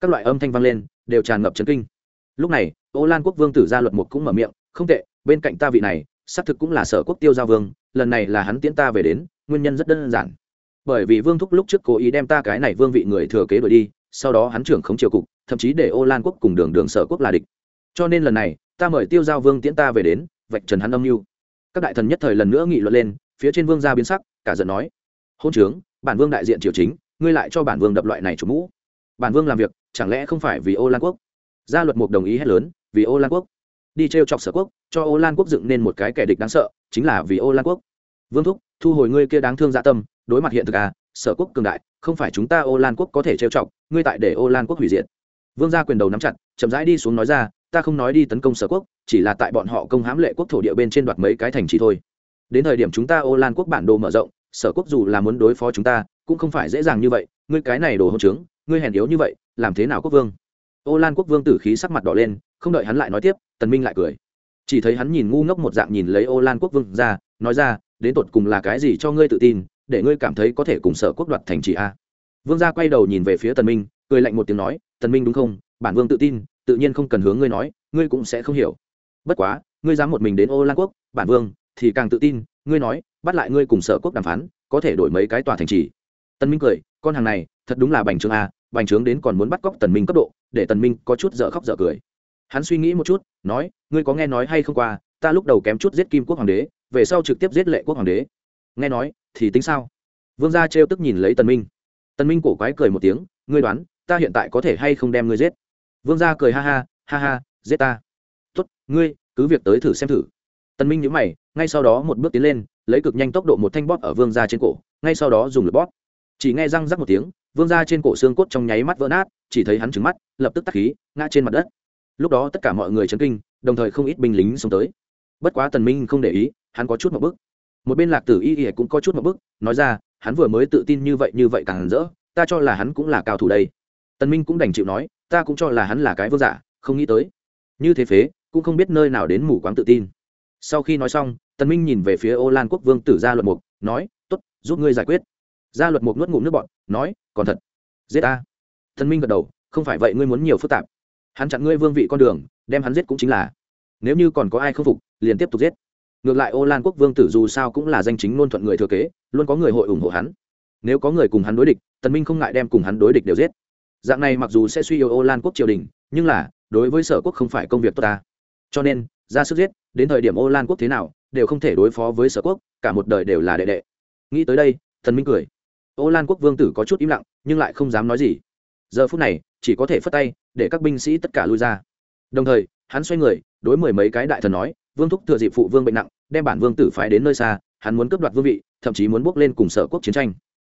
Các loại âm thanh vang lên, đều tràn ngập chấn kinh. Lúc này, ô lan quốc vương tử gia luật mục cũng mở miệng, không tệ, bên cạnh ta vị này, xác thực cũng là sở quốc tiêu giao vương, lần này là hắn tiễn ta về đến, nguyên nhân rất đơn giản. Bởi vì vương thúc lúc trước cố ý đem ta cái này vương vị người thừa kế đổi đi, sau đó hắn trưởng khống triều cục, thậm chí để ô lan quốc cùng đường đường sở quốc là địch. Cho nên lần này, ta mời tiêu giao vương tiễn ta về đến vạch trần hắn âm mưu. Các đại thần nhất thời lần nữa nghị luận lên, phía trên vương gia biến sắc, cả giận nói, hôn trướng, bản vương đại diện triều chính, ngươi lại cho bản vương đập loại này chủ mũ. Bản vương làm việc, chẳng lẽ không phải vì ô lan quốc? Gia luật mục đồng ý hết lớn, vì ô lan quốc. Đi t r e o chọc sở quốc, cho ô lan quốc dựng nên một cái kẻ địch đáng sợ, chính là vì ô lan quốc. Vương thúc, thu hồi ngươi kia đáng thương dạ tâm, đối mặt hiện thực à sở quốc cường đại, không phải chúng ta ô lan quốc có thể trêu chọc, ngươi tại để ô lan quốc hủy diệt. Vương gia quyền đầu nắm chặt, chậm rãi đi xuống nói ra ta không nói đi tấn công sở quốc, chỉ là tại bọn họ công hãm lệ quốc thổ địa bên trên đoạt mấy cái thành trì thôi. Đến thời điểm chúng ta ô lan quốc bản đồ mở rộng, sở quốc dù là muốn đối phó chúng ta, cũng không phải dễ dàng như vậy. Ngươi cái này đồ hỗn trướng, ngươi hèn yếu như vậy, làm thế nào quốc vương? Ô lan quốc vương tử khí sắc mặt đỏ lên, không đợi hắn lại nói tiếp, tần minh lại cười. Chỉ thấy hắn nhìn ngu ngốc một dạng nhìn lấy ô lan quốc vương ra, nói ra, đến tột cùng là cái gì cho ngươi tự tin, để ngươi cảm thấy có thể cùng sở quốc đoạt thành trì a? Vương gia quay đầu nhìn về phía tần minh, cười lạnh một tiếng nói, tần minh đúng không? Bản vương tự tin tự nhiên không cần hướng ngươi nói, ngươi cũng sẽ không hiểu. Bất quá, ngươi dám một mình đến ô lan quốc, bản vương thì càng tự tin, ngươi nói, bắt lại ngươi cùng sở quốc đàm phán, có thể đổi mấy cái tòa thành trì. Tần minh cười, con hàng này, thật đúng là bành trướng a, bành trướng đến còn muốn bắt cóc tần minh cấp độ, để tần minh có chút dở khóc dở cười. Hắn suy nghĩ một chút, nói, ngươi có nghe nói hay không qua, ta lúc đầu kém chút giết kim quốc hoàng đế, về sau trực tiếp giết lệ quốc hoàng đế. Nghe nói, thì tính sao? Vương gia trêu tức nhìn lấy tần minh. Tần minh cổ quái cười một tiếng, ngươi đoán, ta hiện tại có thể hay không đem ngươi giết? Vương gia cười ha ha ha ha, giết ta. Tốt, ngươi, cứ việc tới thử xem thử. Tần minh nhíu mày, ngay sau đó một bước tiến lên, lấy cực nhanh tốc độ một thanh bóp ở vương gia trên cổ, ngay sau đó dùng lực bóp. Chỉ nghe răng rắc một tiếng, vương gia trên cổ xương cốt trong nháy mắt vỡ nát, chỉ thấy hắn trừng mắt, lập tức tắt khí, ngã trên mặt đất. Lúc đó tất cả mọi người chấn kinh, đồng thời không ít binh lính xông tới. Bất quá tần minh không để ý, hắn có chút một bước. Một bên lạc tử y y cũng có chút một bước, nói ra, hắn vừa mới tự tin như vậy như vậy càng rỡ, ta cho là hắn cũng là cao thủ đây. Tần minh cũng đành chịu nói ta cũng cho là hắn là cái vương giả, không nghĩ tới. Như thế phế, cũng không biết nơi nào đến mù quáng tự tin. Sau khi nói xong, tần minh nhìn về phía ô lan quốc vương tử gia luật mục, nói, tốt, giúp ngươi giải quyết. Gia luật mục nuốt ngụm nước bọt, nói, còn thật, giết ta. Tần minh gật đầu, không phải vậy ngươi muốn nhiều phức tạp. Hắn chặn ngươi vương vị con đường, đem hắn giết cũng chính là. Nếu như còn có ai không phục, liền tiếp tục giết. Ngược lại ô lan quốc vương tử dù sao cũng là danh chính ngôn thuận người thừa kế, luôn có người hội ủng hộ hắn. Nếu có người cùng hắn đối địch, tần minh không ngại đem cùng hắn đối địch đều giết dạng này mặc dù sẽ suy yếu ô lan quốc triều đình, nhưng là, đối với sở quốc không phải công việc tốt ta. Cho nên, ra sức giết, đến thời điểm ô lan quốc thế nào, đều không thể đối phó với sở quốc, cả một đời đều là đệ đệ. Nghĩ tới đây, thần minh cười. Ô lan quốc vương tử có chút im lặng, nhưng lại không dám nói gì. Giờ phút này, chỉ có thể phất tay, để các binh sĩ tất cả lui ra. Đồng thời, hắn xoay người, đối mười mấy cái đại thần nói, vương thúc thừa dịp phụ vương bệnh nặng, đem bản vương tử phái đến nơi xa, hắn muốn cướp đoạt vương vị, thậm chí muốn bước lên cùng sở quốc chiến tranh.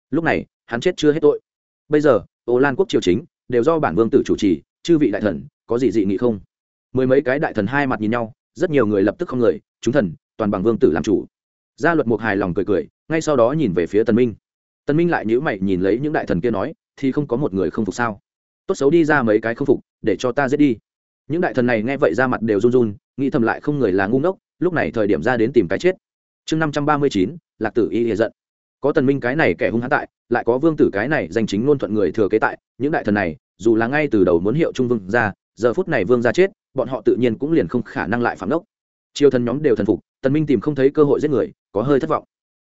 Lúc này, hắn chết chưa hết tội. Bây giờ ô lan quốc triều chính, đều do bản vương tử chủ trì, chư vị đại thần, có gì dị nghị không? Mười mấy cái đại thần hai mặt nhìn nhau, rất nhiều người lập tức không người, chúng thần, toàn bằng vương tử làm chủ. Gia luật mục hài lòng cười cười, ngay sau đó nhìn về phía tần minh. Tần minh lại nhíu mày nhìn lấy những đại thần kia nói, thì không có một người không phục sao? Tốt xấu đi ra mấy cái không phục, để cho ta giết đi. Những đại thần này nghe vậy ra mặt đều run run, nghĩ thầm lại không người là ngu ngốc, lúc này thời điểm ra đến tìm cái chết. Chương năm trăm ba mươi chín, lạc tử y hề giận. Có tần minh cái này kẻ hung hãn tại lại có vương tử cái này danh chính ngôn thuận người thừa kế tại, những đại thần này, dù là ngay từ đầu muốn hiệu trung vương ra, giờ phút này vương ra chết, bọn họ tự nhiên cũng liền không khả năng lại phạm đốc. Triều thần nhóm đều thần phục, tần minh tìm không thấy cơ hội giết người, có hơi thất vọng.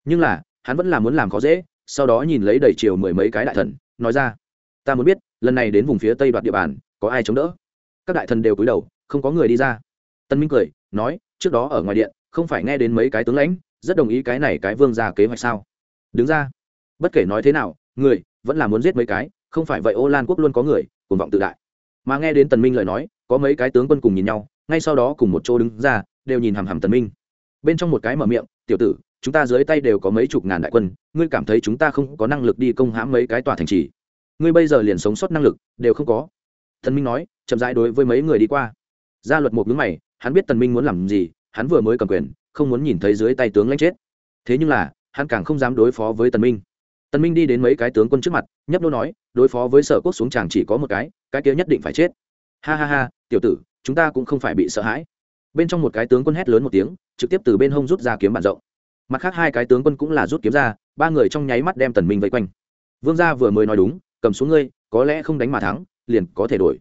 Nhưng là, hắn vẫn là muốn làm khó dễ, sau đó nhìn lấy đầy triều mười mấy cái đại thần, nói ra, ta muốn biết, lần này đến vùng phía tây đoạt địa bàn, có ai chống đỡ? Các đại thần đều cúi đầu, không có người đi ra. Tân minh cười, nói, trước đó ở ngoài điện, không phải nghe đến mấy cái tướng lãnh, rất đồng ý cái này cái vương ra kế hoạch sao? Đứng ra bất kể nói thế nào, người vẫn là muốn giết mấy cái, không phải vậy ô lan quốc luôn có người cùng vọng tự đại. Mà nghe đến tần minh lời nói, có mấy cái tướng quân cùng nhìn nhau, ngay sau đó cùng một chỗ đứng ra, đều nhìn hằm hằm tần minh. Bên trong một cái mở miệng, tiểu tử, chúng ta dưới tay đều có mấy chục ngàn đại quân, ngươi cảm thấy chúng ta không có năng lực đi công hãm mấy cái tòa thành trì? Ngươi bây giờ liền sống sót năng lực, đều không có. Tần minh nói, chậm rãi đối với mấy người đi qua. Gia luật một ngưỡng mày, hắn biết tần minh muốn làm gì, hắn vừa mới cầm quyền, không muốn nhìn thấy dưới tay tướng lãnh chết. Thế nhưng là, hắn càng không dám đối phó với tần minh tần minh đi đến mấy cái tướng quân trước mặt, nhấp nô nói, đối phó với sở quốc xuống chàng chỉ có một cái cái kia nhất định phải chết. Ha ha ha, tiểu tử, chúng ta cũng không phải bị sợ hãi. Bên trong một cái tướng quân hét lớn một tiếng, trực tiếp từ bên hông rút ra kiếm bản rộng. Mặt khác hai cái tướng quân cũng là rút kiếm ra, ba người trong nháy mắt đem tần minh vây quanh. Vương gia vừa mới nói đúng, cầm xuống ngươi, có lẽ không đánh mà thắng, liền có thể đổi.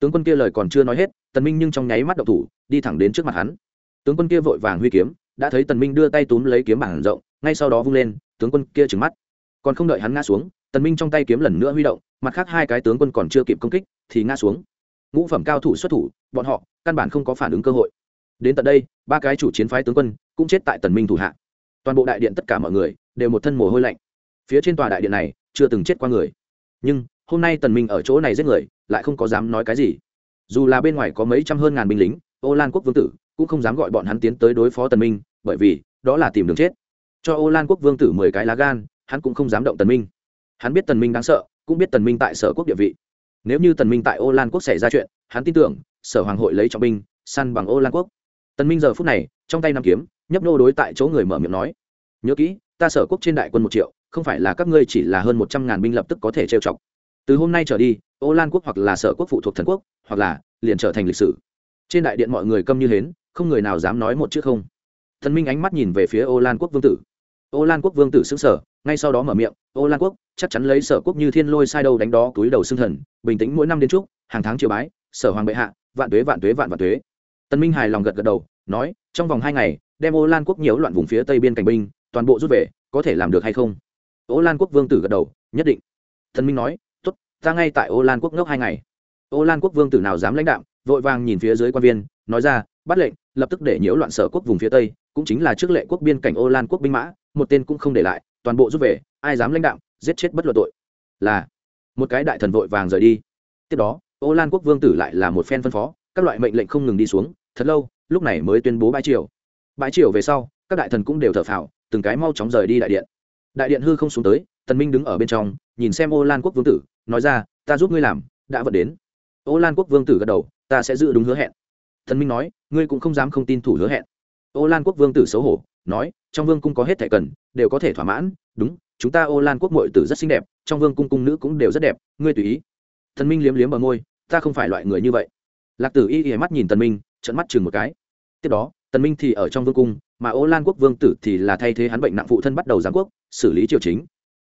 Tướng quân kia lời còn chưa nói hết, tần minh nhưng trong nháy mắt động thủ, đi thẳng đến trước mặt hắn. Tướng quân kia vội vàng huy kiếm, đã thấy tần minh đưa tay túm lấy kiếm bản rộng, ngay sau đó vung lên, tướng quân kia trừng mắt còn không đợi hắn ngã xuống, tần minh trong tay kiếm lần nữa huy động, mặt khác hai cái tướng quân còn chưa kịp công kích, thì ngã xuống. Ngũ phẩm cao thủ xuất thủ, bọn họ căn bản không có phản ứng cơ hội. Đến tận đây, ba cái chủ chiến phái tướng quân cũng chết tại tần minh thủ hạ. Toàn bộ đại điện tất cả mọi người đều một thân mồ hôi lạnh. Phía trên tòa đại điện này chưa từng chết qua người. Nhưng, hôm nay tần minh ở chỗ này giết người, lại không có dám nói cái gì. Dù là bên ngoài có mấy trăm hơn ngàn binh lính, ô lan quốc vương tử cũng không dám gọi bọn hắn tiến tới đối phó tần minh, bởi vì đó là tìm đường chết. Cho ô lan quốc vương tử mười cái lá gan hắn cũng không dám động tần minh. Hắn biết tần minh đáng sợ, cũng biết tần minh tại sở quốc địa vị. Nếu như tần minh tại ô lan quốc xảy ra chuyện, hắn tin tưởng, sở hoàng hội lấy trọng binh, săn bằng ô lan quốc. Tần minh giờ phút này, trong tay nắm kiếm, nhấp nô đối tại chỗ người mở miệng nói, nhớ kỹ, ta sở quốc trên đại quân một triệu, không phải là các ngươi chỉ là hơn một trăm ngàn binh lập tức có thể trêu chọc. Từ hôm nay trở đi, ô lan quốc hoặc là sở quốc phụ thuộc thần quốc, hoặc là liền trở thành lịch sử. Trên đại điện mọi người câm như hến, không người nào dám nói một chữ không. Thần minh ánh mắt nhìn về phía ô lan quốc vương tử. Ô lan quốc vương tử xứng sở ngay sau đó mở miệng, ô lan quốc, chắc chắn lấy sở quốc như thiên lôi sai đâu đánh đó túi đầu xương thần, bình tĩnh mỗi năm đến chúc, hàng tháng triều bái, sở hoàng bệ hạ, vạn tuế vạn tuế vạn vạn tuế. Tân minh hài lòng gật gật đầu, nói, trong vòng hai ngày, đem ô lan quốc nhiễu loạn vùng phía tây biên cảnh binh, toàn bộ rút về, có thể làm được hay không? Ô lan quốc vương tử gật đầu, nhất định. Tân minh nói, tốt, ta ngay tại ô lan quốc ngốc hai ngày. Ô lan quốc vương tử nào dám lãnh đạo vội vàng nhìn phía dưới quan viên, nói ra, bắt lệnh, lập tức để nhiễu loạn sở quốc vùng phía tây, cũng chính là trước lệ quốc biên cảnh ô lan quốc binh mã, một tên cũng không để lại toàn bộ rút về, ai dám lãnh đạo, giết chết bất luận tội. Là, một cái đại thần vội vàng rời đi. Tiếp đó, ô lan quốc vương tử lại là một phen phân phó, các loại mệnh lệnh không ngừng đi xuống, thật lâu, lúc này mới tuyên bố bãi triều. Bãi triều về sau, các đại thần cũng đều thở phào, từng cái mau chóng rời đi đại điện. Đại điện hư không xuống tới, tần minh đứng ở bên trong, nhìn xem ô lan quốc vương tử, nói ra, ta giúp ngươi làm, đã vận đến. Ô lan quốc vương tử gật đầu, ta sẽ giữ đúng hứa hẹn. Thần minh nói, ngươi cũng không dám không tin thủ hứa hẹn ô lan quốc vương tử xấu hổ, nói, trong vương cung có hết thẻ cần, đều có thể thỏa mãn, đúng, chúng ta ô lan quốc mội tử rất xinh đẹp, trong vương cung cung nữ cũng đều rất đẹp, ngươi tùy ý. Thần minh liếm liếm bờ môi, ta không phải loại người như vậy. Lạc tử y y mắt nhìn tần minh trận mắt chừng một cái. Tiếp đó, tần minh thì ở trong vương cung, mà ô lan quốc vương tử thì là thay thế hắn bệnh nặng phụ thân bắt đầu giáng quốc, xử lý triều chính.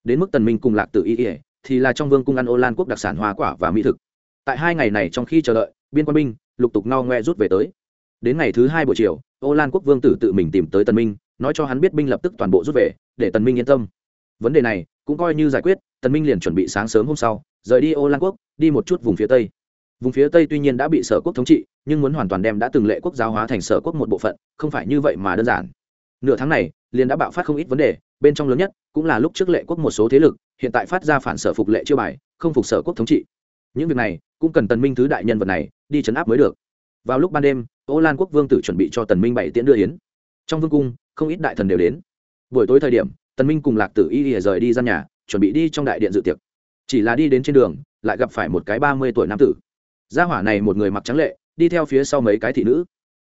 Đến mức tần minh cùng lạc tử y y thì là trong vương cung ăn ô lan quốc đặc sản hoa quả và mỹ thực. Tại hai ngày này trong khi chờ đợi, biên quan binh lục tục ngao ngoe rút về tới đến ngày thứ hai buổi chiều, ô lan quốc vương tử tự mình tìm tới tần minh, nói cho hắn biết binh lập tức toàn bộ rút về, để tần minh yên tâm. Vấn đề này cũng coi như giải quyết, tần minh liền chuẩn bị sáng sớm hôm sau, rời đi ô lan quốc, đi một chút vùng phía tây. Vùng phía tây tuy nhiên đã bị sở quốc thống trị, nhưng muốn hoàn toàn đem đã từng lệ quốc giáo hóa thành sở quốc một bộ phận, không phải như vậy mà đơn giản. Nửa tháng này, liền đã bạo phát không ít vấn đề, bên trong lớn nhất cũng là lúc trước lệ quốc một số thế lực, hiện tại phát ra phản sở phục lệ chiêu bài, không phục sở quốc thống trị. Những việc này cũng cần tần minh thứ đại nhân vật này đi chấn áp mới được vào lúc ban đêm, ô lan quốc vương tử chuẩn bị cho tần minh bảy tiễn đưa yến. Trong vương cung, không ít đại thần đều đến. Buổi tối thời điểm, tần minh cùng lạc tử y lìa rời đi ra nhà, chuẩn bị đi trong đại điện dự tiệc. Chỉ là đi đến trên đường, lại gặp phải một cái ba mươi tuổi nam tử. Gia hỏa này một người mặc trắng lệ, đi theo phía sau mấy cái thị nữ.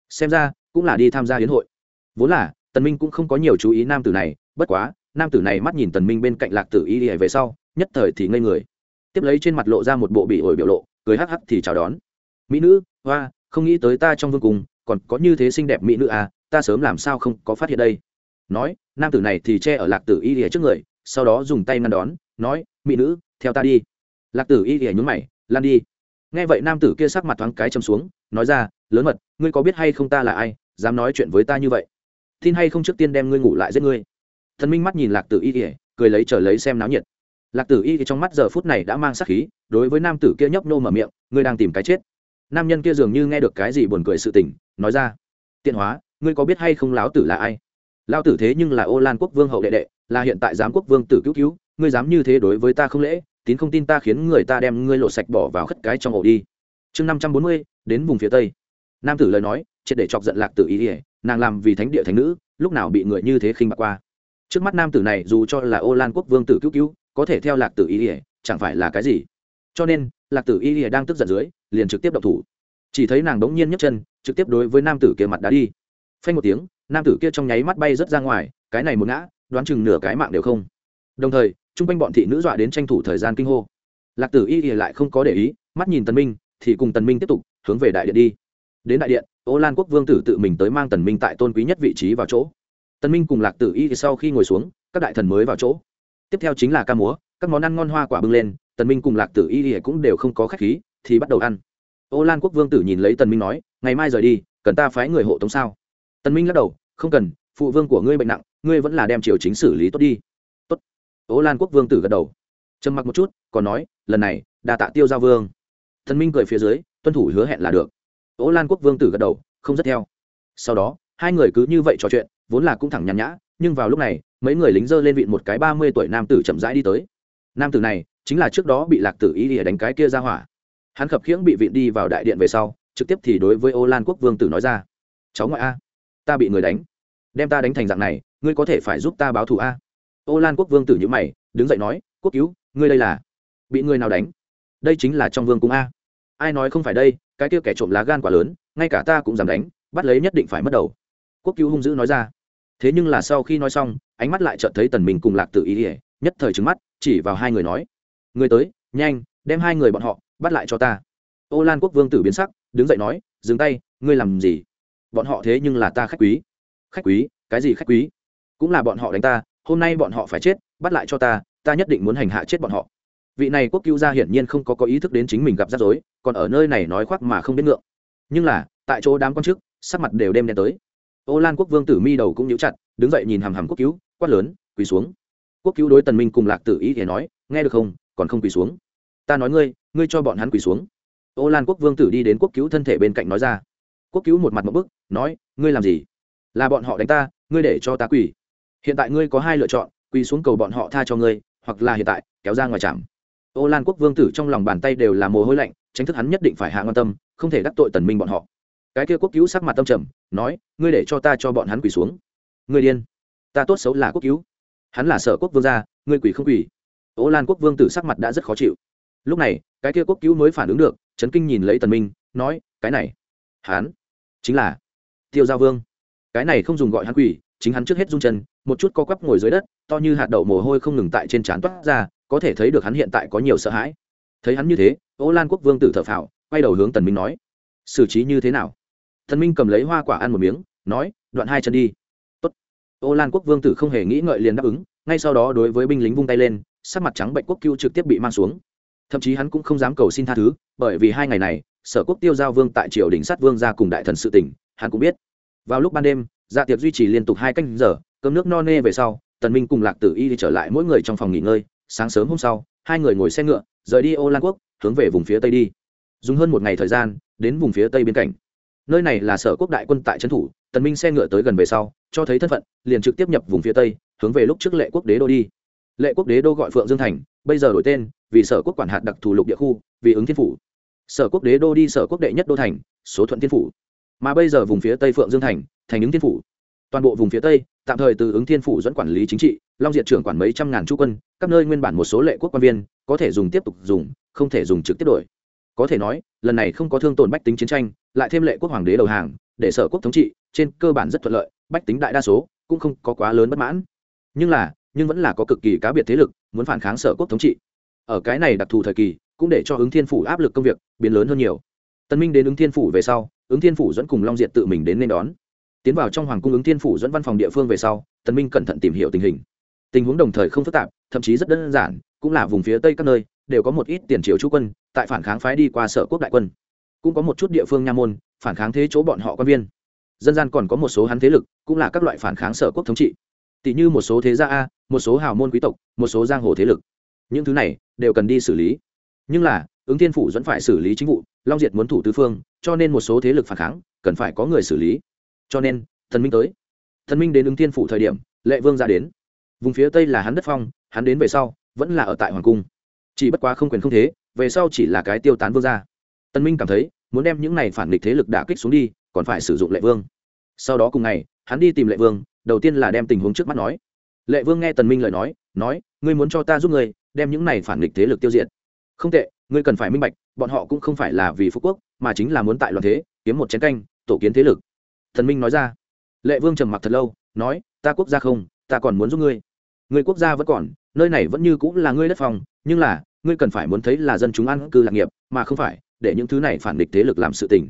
Xem ra, cũng là đi tham gia hiến hội. Vốn là, tần minh cũng không có nhiều chú ý nam tử này, bất quá, nam tử này mắt nhìn tần minh bên cạnh lạc tử y lìa về sau, nhất thời thì ngây người. Tiếp lấy trên mặt lộ ra một bộ bị ổi biểu lộ, cười hắc hắc thì chào đón. Mỹ nữ, hoa không nghĩ tới ta trong vương cung còn có như thế xinh đẹp mỹ nữ à ta sớm làm sao không có phát hiện đây? Nói nam tử này thì che ở lạc tử y lìa trước người sau đó dùng tay ngăn đón nói mỹ nữ theo ta đi. Lạc tử y lìa nhún mày lan đi. Nghe vậy nam tử kia sắc mặt thoáng cái châm xuống nói ra lớn mật ngươi có biết hay không ta là ai dám nói chuyện với ta như vậy? Tin hay không trước tiên đem ngươi ngủ lại giết ngươi? Thần minh mắt nhìn lạc tử y lìa, cười lấy trở lấy xem náo nhiệt. Lạc tử y thì trong mắt giờ phút này đã mang sắc khí đối với nam tử kia nhấp nô mở miệng ngươi đang tìm cái chết nam nhân kia dường như nghe được cái gì buồn cười sự tình, nói ra, tiện hóa, ngươi có biết hay không láo tử là ai? Lao tử thế nhưng là ô lan quốc vương hậu đệ đệ, là hiện tại giám quốc vương tử cứu cứu, ngươi dám như thế đối với ta không lễ, tín không tin ta khiến người ta đem ngươi lộ sạch bỏ vào khất cái trong ổ đi. Chương năm trăm bốn mươi, đến vùng phía tây. Nam tử lời nói, triệt để chọc giận lạc tử ý ỉa nàng làm vì thánh địa thánh nữ, lúc nào bị người như thế khinh bạc qua. Trước mắt nam tử này dù cho là ô lan quốc vương tử cứu cứu, có thể theo lạc tử ý ỉa chẳng phải là cái gì. Cho nên lạc tử y lìa đang tức giận dưới, liền trực tiếp đập thủ. Chỉ thấy nàng đống nhiên nhấc chân, trực tiếp đối với nam tử kia mặt đá đi. Phanh một tiếng, nam tử kia trong nháy mắt bay rớt ra ngoài, cái này một ngã, đoán chừng nửa cái mạng đều không. Đồng thời, chung quanh bọn thị nữ dọa đến tranh thủ thời gian kinh hô. Lạc tử y lìa lại không có để ý, mắt nhìn tần minh, thì cùng tần minh tiếp tục hướng về đại điện đi. Đến đại điện, ô lan quốc vương tử tự mình tới mang tần minh tại tôn quý nhất vị trí vào chỗ. Tần minh cùng lạc tử y sau khi ngồi xuống, các đại thần mới vào chỗ. Tiếp theo chính là ca múa, các món ăn ngon hoa quả bưng lên tần minh cùng lạc tử y cũng đều không có khách khí, thì bắt đầu ăn. Ô lan quốc vương tử nhìn lấy tần minh nói, ngày mai rời đi, cần ta phái người hộ tống sao? Tần minh lắc đầu, không cần, phụ vương của ngươi bệnh nặng, ngươi vẫn là đem triều chính xử lý tốt đi. Tốt. Ô lan quốc vương tử gật đầu. Trầm mặc một chút, còn nói, lần này, đa tạ tiêu giao vương. Tần minh cười phía dưới, tuân thủ hứa hẹn là được. Ô lan quốc vương tử gật đầu, không rất theo. Sau đó, hai người cứ như vậy trò chuyện, vốn là cũng thẳng nhàn nhã, nhưng vào lúc này, mấy người lính dơ lên vịn một cái ba mươi tuổi nam tử chậm rãi đi tới. Nam tử này chính là trước đó bị lạc tử ý ỉa đánh cái kia ra hỏa. Hắn khập khiễng bị vịn đi vào đại điện về sau, trực tiếp thì đối với ô lan quốc vương tử nói ra, cháu ngoại a, ta bị người đánh. Đem ta đánh thành dạng này, ngươi có thể phải giúp ta báo thù a. Ô lan quốc vương tử nhữ mày, đứng dậy nói, quốc cứu, ngươi đây là bị người nào đánh? Đây chính là trong vương cung a. Ai nói không phải đây, cái kia kẻ trộm lá gan quá lớn, ngay cả ta cũng dám đánh, bắt lấy nhất định phải mất đầu. Quốc cứu hung dữ nói ra. Thế nhưng là sau khi nói xong, ánh mắt lại chợt thấy tần mình cùng lạc tự ý ỉa, nhất thời trứng mắt, chỉ vào hai người nói người tới, nhanh, đem hai người bọn họ bắt lại cho ta. Ô lan quốc vương tử biến sắc, đứng dậy nói, dừng tay, ngươi làm gì? Bọn họ thế nhưng là ta khách quý. Khách quý? Cái gì khách quý? Cũng là bọn họ đánh ta, hôm nay bọn họ phải chết, bắt lại cho ta ta nhất định muốn hành hạ chết bọn họ. Vị này quốc cứu gia hiển nhiên không có có ý thức đến chính mình gặp rắc rối, còn ở nơi này nói khoác mà không biết ngượng. Nhưng là, tại chỗ đám quan chức, sắc mặt đều đem đen tới. Ô lan quốc vương tử mi đầu cũng nhíu chặt, đứng dậy nhìn hàm hàm quốc cứu, quát lớn, quỳ xuống. Quốc cứu đối tần minh cùng lạc tử ý thì nói, nghe được không? Còn không quỳ xuống. Ta nói ngươi ngươi cho bọn hắn quỳ xuống. Ô lan quốc vương tử đi đến quốc cứu thân thể bên cạnh nói ra. Quốc cứu một mặt một bức, nói, ngươi làm gì? Là bọn họ đánh ta, ngươi để cho ta quỳ. Hiện tại ngươi có hai lựa chọn, quỳ xuống cầu bọn họ tha cho ngươi, hoặc là hiện tại, kéo ra ngoài trạm ô lan quốc vương tử trong lòng bàn tay đều là mồ hôi lạnh, tránh thức hắn nhất định phải hạ ngon tâm, không thể đắc tội tần minh bọn họ. Cái kia quốc cứu sắc mặt tâm trầm, nói, ngươi để cho ta cho bọn hắn quỳ xuống. Ngươi điên. Ta tốt xấu là quốc cứu. Hắn là sở quốc vương gia, ngươi quỳ không quỳ ô lan quốc vương tử sắc mặt đã rất khó chịu. Lúc này cái kia quốc cứu mới phản ứng được chấn kinh nhìn lấy tần minh nói cái này hắn chính là tiêu giao vương. Cái này không dùng gọi hắn quỷ, chính hắn trước hết run chân một chút co quắp ngồi dưới đất to như hạt đậu mồ hôi không ngừng tại trên trán toát ra có thể thấy được hắn hiện tại có nhiều sợ hãi. Thấy hắn như thế ô lan quốc vương tử thở phào quay đầu hướng tần minh nói xử trí như thế nào? Tần minh cầm lấy hoa quả ăn một miếng nói đoạn hai chân đi. Tốt. ô lan quốc vương tử không hề nghĩ ngợi liền đáp ứng ngay sau đó đối với binh lính vung tay lên sắc mặt trắng bệnh quốc cưu trực tiếp bị mang xuống. Thậm chí hắn cũng không dám cầu xin tha thứ, bởi vì hai ngày này, sở quốc tiêu giao vương tại triều đình sát vương ra cùng đại thần sự tỉnh, hắn cũng biết. Vào lúc ban đêm dạ tiệc duy trì liên tục hai canh giờ, cơm nước no nê về sau, tần minh cùng lạc tử y đi trở lại mỗi người trong phòng nghỉ ngơi. Sáng sớm hôm sau, hai người ngồi xe ngựa, rời đi ô lan quốc, hướng về vùng phía tây đi. Dùng hơn một ngày thời gian, đến vùng phía tây biên cảnh. Nơi này là sở quốc đại quân tại trấn thủ, tần minh xe ngựa tới gần về sau, cho thấy thân phận, liền trực tiếp nhập vùng phía tây, hướng về lúc trước lệ quốc đế đô đi lệ quốc đế đô gọi phượng dương thành, bây giờ đổi tên vì sở quốc quản hạt đặc thù lục địa khu, vì ứng thiên phủ. Sở quốc đế đô đi sở quốc đệ nhất đô thành, số thuận thiên phủ. Mà bây giờ vùng phía tây phượng dương thành thành ứng thiên phủ. Toàn bộ vùng phía tây, tạm thời từ ứng thiên phủ dẫn quản lý chính trị, long diệt trưởng quản mấy trăm ngàn chú quân, các nơi nguyên bản một số lệ quốc quan viên, có thể dùng tiếp tục dùng, không thể dùng trực tiếp đổi. Có thể nói, lần này không có thương tổn bách tính chiến tranh, lại thêm lệ quốc hoàng đế đầu hàng, để sở quốc thống trị, trên cơ bản rất thuận lợi, bách tính đại đa số cũng không có quá lớn bất mãn. Nhưng là nhưng vẫn là có cực kỳ cá biệt thế lực, muốn phản kháng sở quốc thống trị. Ở cái này đặc thù thời kỳ, cũng để cho ứng thiên phủ áp lực công việc biến lớn hơn nhiều. Tân minh đến ứng thiên phủ về sau, ứng thiên phủ dẫn cùng long diệt tự mình đến nên đón. Tiến vào trong hoàng cung ứng thiên phủ dẫn văn phòng địa phương về sau, tân minh cẩn thận tìm hiểu tình hình. Tình huống đồng thời không phức tạp, thậm chí rất đơn giản, cũng là vùng phía tây các nơi, đều có một ít tiền triều chú quân, tại phản kháng phái đi qua sở quốc đại quân. Cũng có một chút địa phương nha môn, phản kháng thế chỗ bọn họ quan viên. Dân gian còn có một số hắn thế lực, cũng là các loại phản kháng sở quốc thống trị tỷ như một số thế gia a, một số hào môn quý tộc, một số giang hồ thế lực. Những thứ này đều cần đi xử lý. Nhưng là, ứng thiên phủ vẫn phải xử lý chính vụ, long diệt muốn thủ tứ phương, cho nên một số thế lực phản kháng, cần phải có người xử lý. Cho nên, thần minh tới. Thần minh đến ứng thiên phủ thời điểm, lệ vương ra đến. Vùng phía tây là hắn đất phong, hắn đến về sau, vẫn là ở tại hoàng cung. Chỉ bất quá không quyền không thế, về sau chỉ là cái tiêu tán vương gia. Tân minh cảm thấy, muốn đem những này phản nghịch thế lực đả kích xuống đi, còn phải sử dụng lệ vương sau đó cùng ngày, hắn đi tìm lệ vương, đầu tiên là đem tình huống trước mắt nói. Lệ vương nghe tần minh lời nói nói, ngươi muốn cho ta giúp ngươi, đem những này phản nghịch thế lực tiêu diệt. Không tệ, ngươi cần phải minh bạch, bọn họ cũng không phải là vì phú quốc, mà chính là muốn tại loạn thế, kiếm một chén canh, tổ kiến thế lực. Thần minh nói ra. Lệ vương trầm mặc thật lâu, nói, ta quốc gia không, ta còn muốn giúp ngươi. Người quốc gia vẫn còn, nơi này vẫn như cũng là ngươi đất phòng, nhưng là, ngươi cần phải muốn thấy là dân chúng ăn cư lạc nghiệp, mà không phải, để những thứ này phản địch thế lực làm sự tình.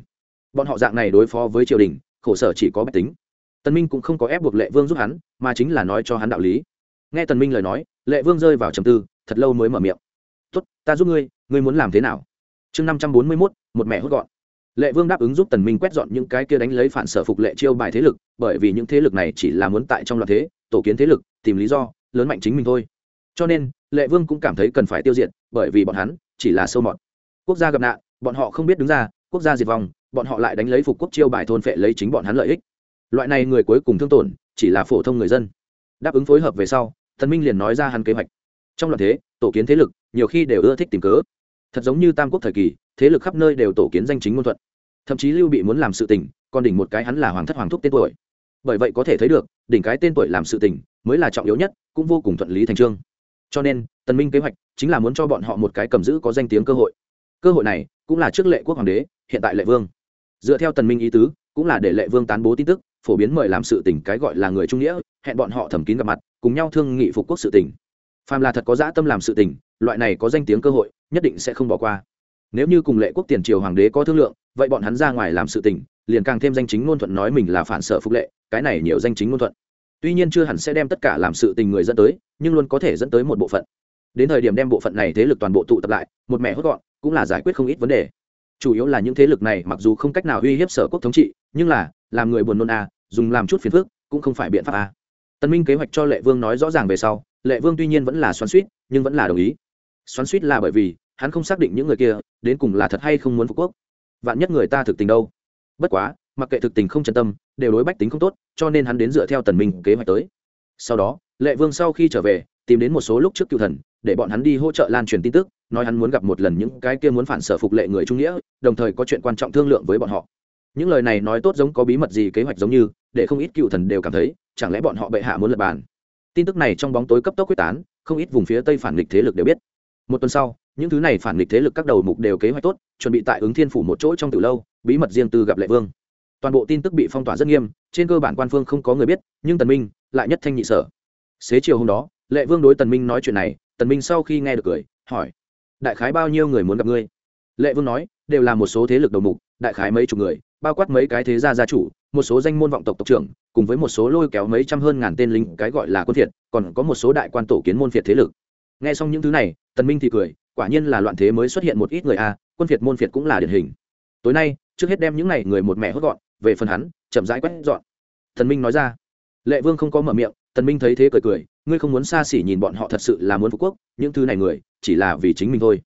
Bọn họ dạng này đối phó với triều đình khổ sở chỉ có bách tính. Tần minh cũng không có ép buộc lệ vương giúp hắn, mà chính là nói cho hắn đạo lý. Nghe tần minh lời nói, lệ vương rơi vào trầm tư, thật lâu mới mở miệng. Tốt, ta giúp ngươi ngươi muốn làm thế nào? Chương năm trăm bốn mươi mốt, một mẹ hốt gọn. Lệ vương đáp ứng giúp tần minh quét dọn những cái kia đánh lấy phản sở phục lệ chiêu bài thế lực, bởi vì những thế lực này chỉ là muốn tại trong loạn thế, tổ kiến thế lực, tìm lý do, lớn mạnh chính mình thôi. Cho nên, lệ vương cũng cảm thấy cần phải tiêu diệt, bởi vì bọn hắn chỉ là sâu mọt. Quốc gia gặp nạn, bọn họ không biết đứng ra quốc gia diệt vong, bọn họ lại đánh lấy phục quốc chiêu bài thôn phệ lấy chính bọn hắn lợi ích. Loại này người cuối cùng thương tổn, chỉ là phổ thông người dân. Đáp ứng phối hợp về sau, thần minh liền nói ra hắn kế hoạch. Trong loạt thế, tổ kiến thế lực, nhiều khi đều ưa thích tìm cớ. Thật giống như tam quốc thời kỳ, thế lực khắp nơi đều tổ kiến danh chính ngôn thuận. Thậm chí lưu bị muốn làm sự tình, còn đỉnh một cái hắn là hoàng thất hoàng thúc tên tuổi. Bởi vậy có thể thấy được, đỉnh cái tên tuổi làm sự tình, mới là trọng yếu nhất, cũng vô cùng thuận lý thành trương. Cho nên, tần minh kế hoạch chính là muốn cho bọn họ một cái cầm giữ có danh tiếng cơ hội. Cơ hội này, cũng là trước lệ quốc hoàng đế hiện tại lệ vương. Dựa theo tần minh ý tứ, cũng là để lệ vương tán bố tin tức, phổ biến mời làm sự tình cái gọi là người trung nghĩa, hẹn bọn họ thẩm kín gặp mặt, cùng nhau thương nghị phục quốc sự tình. Phàm là thật có dã tâm làm sự tình, loại này có danh tiếng cơ hội, nhất định sẽ không bỏ qua. Nếu như cùng lệ quốc tiền triều hoàng đế có thương lượng, vậy bọn hắn ra ngoài làm sự tình, liền càng thêm danh chính ngôn thuận nói mình là phản sở phục lệ, cái này nhiều danh chính ngôn thuận. Tuy nhiên chưa hẳn sẽ đem tất cả làm sự tình người dẫn tới, nhưng luôn có thể dẫn tới một bộ phận. Đến thời điểm đem bộ phận này thế lực toàn bộ tụ tập lại, một mẹ hốt gọn, cũng là giải quyết không ít vấn đề chủ yếu là những thế lực này mặc dù không cách nào uy hiếp sở quốc thống trị, nhưng là, làm người buồn nôn a dùng làm chút phiền phức, cũng không phải biện pháp a tân minh kế hoạch cho lệ vương nói rõ ràng về sau, lệ vương tuy nhiên vẫn là xoắn suýt nhưng vẫn là đồng ý. Xoắn suýt là bởi vì, hắn không xác định những người kia, đến cùng là thật hay không muốn phục quốc. Vạn nhất người ta thực tình đâu? Bất quá, mặc kệ thực tình không chân tâm, đều đối bách tính không tốt, cho nên hắn đến dựa theo tần minh kế hoạch tới. Sau đó, lệ vương sau khi trở về, tìm đến một số lúc trước cựu thần, để bọn hắn đi hỗ trợ lan truyền tin tức, nói hắn muốn gặp một lần những cái kia muốn phản sở phục lệ người trung nghĩa đồng thời có chuyện quan trọng thương lượng với bọn họ. Những lời này nói tốt giống có bí mật gì kế hoạch giống như, để không ít cựu thần đều cảm thấy, chẳng lẽ bọn họ bệ hạ muốn lập bàn? Tin tức này trong bóng tối cấp tốc quyết tán, không ít vùng phía tây phản nghịch thế lực đều biết. Một tuần sau, những thứ này phản nghịch thế lực các đầu mục đều kế hoạch tốt, chuẩn bị tại ứng thiên phủ một chỗ trong từ lâu, bí mật riêng tư gặp lệ vương. Toàn bộ tin tức bị phong tỏa rất nghiêm, trên cơ bản quan phương không có người biết, nhưng tần minh lại nhất thanh nhị sở. Xế chiều hôm đó, lệ vương đối tần minh nói chuyện này, tần minh sau khi nghe được cười, hỏi, đại khái bao nhiêu người muốn gặp ngươi? Lệ vương nói đều là một số thế lực đầu mục, đại khái mấy chục người, bao quát mấy cái thế gia gia chủ, một số danh môn vọng tộc tộc trưởng, cùng với một số lôi kéo mấy trăm hơn ngàn tên lính, cái gọi là quân phiệt, còn có một số đại quan tổ kiến môn phiệt thế lực. Nghe xong những thứ này, tần minh thì cười, quả nhiên là loạn thế mới xuất hiện một ít người a, quân phiệt môn phiệt cũng là điển hình. Tối nay, trước hết đem những này người một mẹ hốt gọn, về phần hắn, chậm rãi quét dọn. Tần minh nói ra. Lệ vương không có mở miệng, tần minh thấy thế cười cười, ngươi không muốn xa xỉ nhìn bọn họ thật sự là muốn phục quốc, những thứ này người, chỉ là vì chính mình thôi.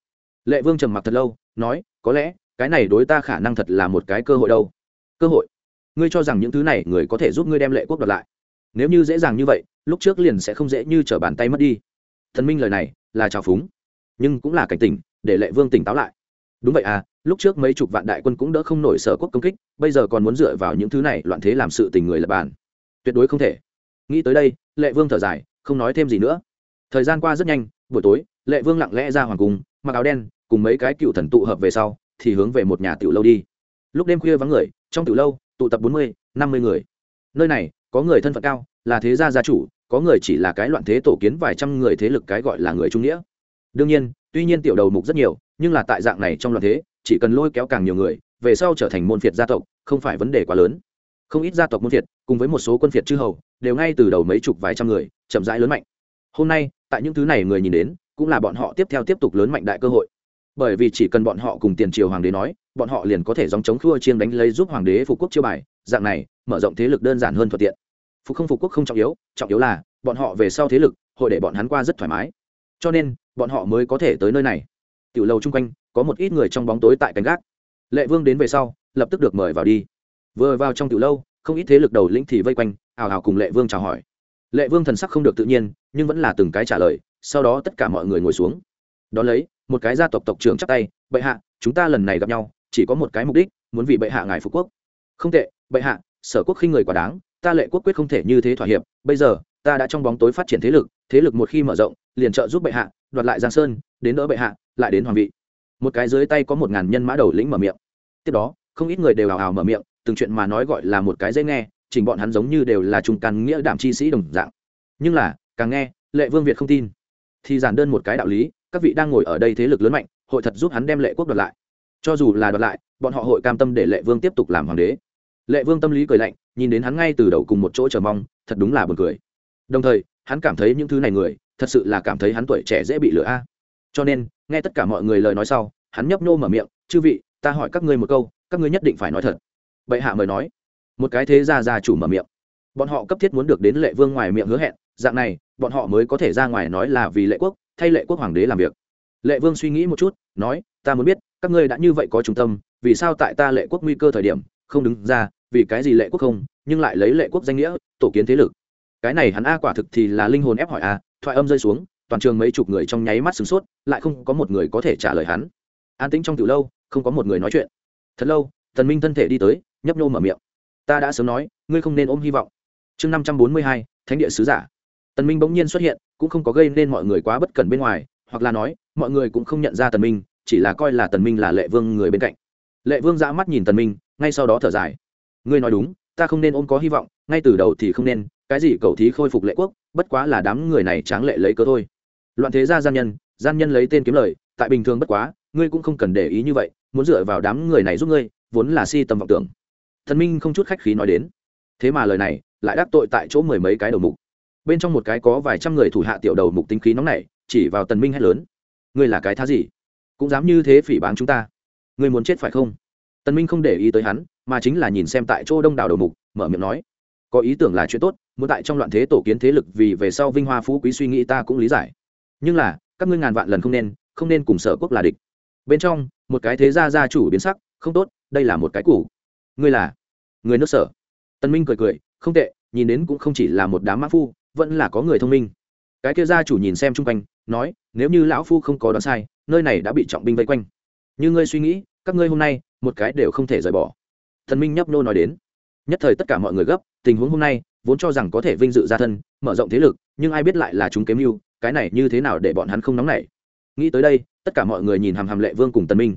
Lệ vương trầm mặc thật lâu nói, có lẽ, cái này đối ta khả năng thật là một cái cơ hội đâu. Cơ hội? Ngươi cho rằng những thứ này người có thể giúp ngươi đem lệ quốc đoạt lại? Nếu như dễ dàng như vậy, lúc trước liền sẽ không dễ như t r ở bàn tay mất đi. Thần minh lời này là trào phúng, nhưng cũng là cảnh tỉnh, để lệ vương tỉnh táo lại. Đúng vậy à lúc trước mấy chục vạn đại quân cũng đỡ không nổi sở quốc công kích, bây giờ còn muốn dựa vào những thứ này loạn thế làm sự tình người lập bàn. Tuyệt đối không thể. Nghĩ tới đây, lệ vương thở dài, không nói thêm gì nữa. Thời gian qua rất nhanh, buổi tối, lệ vương lặng lẽ ra hoàng cung, mặc áo đen cùng mấy cái cựu thần tụ hợp về sau, thì hướng về một nhà tiểu lâu đi. Lúc đêm khuya vắng người, trong tiểu lâu, tụ tập bốn mươi, năm mươi người. Nơi này, có người thân phận cao, là thế gia gia chủ, có người chỉ là cái loạn thế tổ kiến vài trăm người thế lực cái gọi là người trung nghĩa. Đương nhiên, tuy nhiên tiểu đầu mục rất nhiều, nhưng là tại dạng này trong loạn thế, chỉ cần lôi kéo càng nhiều người, về sau trở thành môn phiệt gia tộc, không phải vấn đề quá lớn. Không ít gia tộc môn phiệt, cùng với một số quân phiệt chư hầu, đều ngay từ đầu mấy chục vài trăm người, chậm rãi lớn mạnh. Hôm nay, tại những thứ này người nhìn đến, cũng là bọn họ tiếp theo tiếp tục lớn mạnh đại cơ hội bởi vì chỉ cần bọn họ cùng tiền triều hoàng đế nói, bọn họ liền có thể dòng chống khua chiên đánh lấy giúp hoàng đế phục quốc chiêu bài, dạng này, mở rộng thế lực đơn giản hơn thuận tiện. Phục không phục quốc không trọng yếu trọng yếu là, bọn họ về sau thế lực, hội để bọn hắn qua rất thoải mái. Cho nên, bọn họ mới có thể tới nơi này. Tiểu lầu chung quanh, có một ít người trong bóng tối tại cánh gác. Lệ vương đến về sau, lập tức được mời vào đi. Vừa vào trong tiểu lâu không ít thế lực đầu lĩnh thì vây quanh, ào ào cùng lệ vương chào hỏi. Lệ vương thần sắc không được tự nhiên, nhưng vẫn là từng cái trả lời, sau đó tất cả mọi người ngồi xuống. Đ ó lấy một cái gia tộc tộc trưởng chắp tay, bệ hạ, chúng ta lần này gặp nhau, chỉ có một cái mục đích, muốn vì bệ hạ ngài phục quốc. Không tệ, bệ hạ, sở quốc khinh người quá đáng, ta lệ quốc quyết không thể như thế thỏa hiệp, bây giờ, ta đã trong bóng tối phát triển thế lực thế lực một khi mở rộng, liền trợ giúp bệ hạ, đoạt lại giang sơn, đến đỡ bệ hạ, lại đến hoàng vị. Một cái dưới tay có một ngàn nhân mã đầu lĩnh mở miệng. Tiếp đó, không ít người đều hào hào mở miệng, từng chuyện mà nói gọi là một cái dễ nghe, chỉnh bọn hắn giống như đều là trung căn nghĩa đảm chi sĩ đồng dạng. Nhưng là, càng nghe, lệ vương việt không tin. Thì giản đơn một cái đạo lý các vị đang ngồi ở đây thế lực lớn mạnh, hội thật giúp hắn đem lệ quốc đoạt lại. Cho dù là đoạt lại, bọn họ hội cam tâm để lệ vương tiếp tục làm hoàng đế. Lệ vương tâm lý cười lạnh, nhìn đến hắn ngay từ đầu cùng một chỗ chờ mong, thật đúng là buồn cười. Đồng thời, hắn cảm thấy những thứ này người, thật sự là cảm thấy hắn tuổi trẻ dễ bị lừa a. Cho nên, nghe tất cả mọi người lời nói sau, hắn nhấp nhô mở miệng, chư vị, ta hỏi các ngươi một câu, các ngươi nhất định phải nói thật. Bệ hạ mời nói. Một cái thế gia gia chủ mở miệng. Bọn họ cấp thiết muốn được đến lệ vương ngoài miệng hứa hẹn, dạng này, bọn họ mới có thể ra ngoài nói là vì lệ quốc thay lệ quốc hoàng đế làm việc. Lệ vương suy nghĩ một chút, nói, ta muốn biết, các ngươi đã như vậy có trung tâm, vì sao tại ta lệ quốc nguy cơ thời điểm, không đứng ra, vì cái gì lệ quốc không, nhưng lại lấy lệ quốc danh nghĩa, tổ kiến thế lực? Cái này hắn a quả thực thì là linh hồn ép hỏi a, thoại âm rơi xuống, toàn trường mấy chục người trong nháy mắt sửng sốt, lại không có một người có thể trả lời hắn. An tĩnh trong từ lâu, không có một người nói chuyện. Thật lâu, thần minh thân thể đi tới, nhấp nhô mở miệng. Ta đã sớm nói, ngươi không nên ôm hy vọng. Chương năm trăm bốn mươi hai, thánh địa sứ giả. Tần minh bỗng nhiên xuất hiện cũng không có gây nên mọi người quá bất cẩn bên ngoài, hoặc là nói, mọi người cũng không nhận ra tần minh, chỉ là coi là tần minh là lệ vương người bên cạnh. Lệ vương dã mắt nhìn tần minh, ngay sau đó thở dài. Ngươi nói đúng, ta không nên ôm có hy vọng, ngay từ đầu thì không nên, cái gì cầu thí khôi phục lệ quốc, bất quá là đám người này tráng lệ lấy cớ thôi. Loạn thế gia gian nhân gian nhân lấy tên kiếm lời, tại bình thường bất quá, ngươi cũng không cần để ý như vậy, muốn dựa vào đám người này giúp ngươi, vốn là si tầm vọng tưởng. Thần minh không chút khách khí nói đến. Thế mà lời này, lại đắc tội tại chỗ mười mấy cái đầu mục bên trong một cái có vài trăm người thủ hạ tiểu đầu mục tính khí nóng này chỉ vào tần minh hét lớn. Ngươi là cái thá gì? Cũng dám như thế phỉ báng chúng ta. Ngươi muốn chết phải không? Tần minh không để ý tới hắn, mà chính là nhìn xem tại chỗ đông đảo đầu mục, mở miệng nói. Có ý tưởng là chuyện tốt, muốn tại trong loạn thế tổ kiến thế lực vì về sau vinh hoa phú quý suy nghĩ ta cũng lý giải. Nhưng là, các ngươi ngàn vạn lần không nên không nên cùng sở quốc là địch. Bên trong, một cái thế gia gia chủ biến sắc, không tốt, đây là một cái củ. Ngươi là, người nước sở. Tân minh cười cười, không tệ, nhìn đến cũng không chỉ là một đám mã phu vẫn là có người thông minh. Cái kia gia chủ nhìn xem chung quanh, nói, nếu như lão phu không có đoán sai, nơi này đã bị trọng binh vây quanh. Như ngươi suy nghĩ, các ngươi hôm nay, một cái đều không thể rời bỏ. Thần minh nhấp nô nói đến. Nhất thời tất cả mọi người gấp, tình huống hôm nay, vốn cho rằng có thể vinh dự gia thân, mở rộng thế lực, nhưng ai biết lại là chúng kém mưu, cái này như thế nào để bọn hắn không nóng nảy. Nghĩ tới đây, tất cả mọi người nhìn hàm hàm lệ vương cùng tần minh.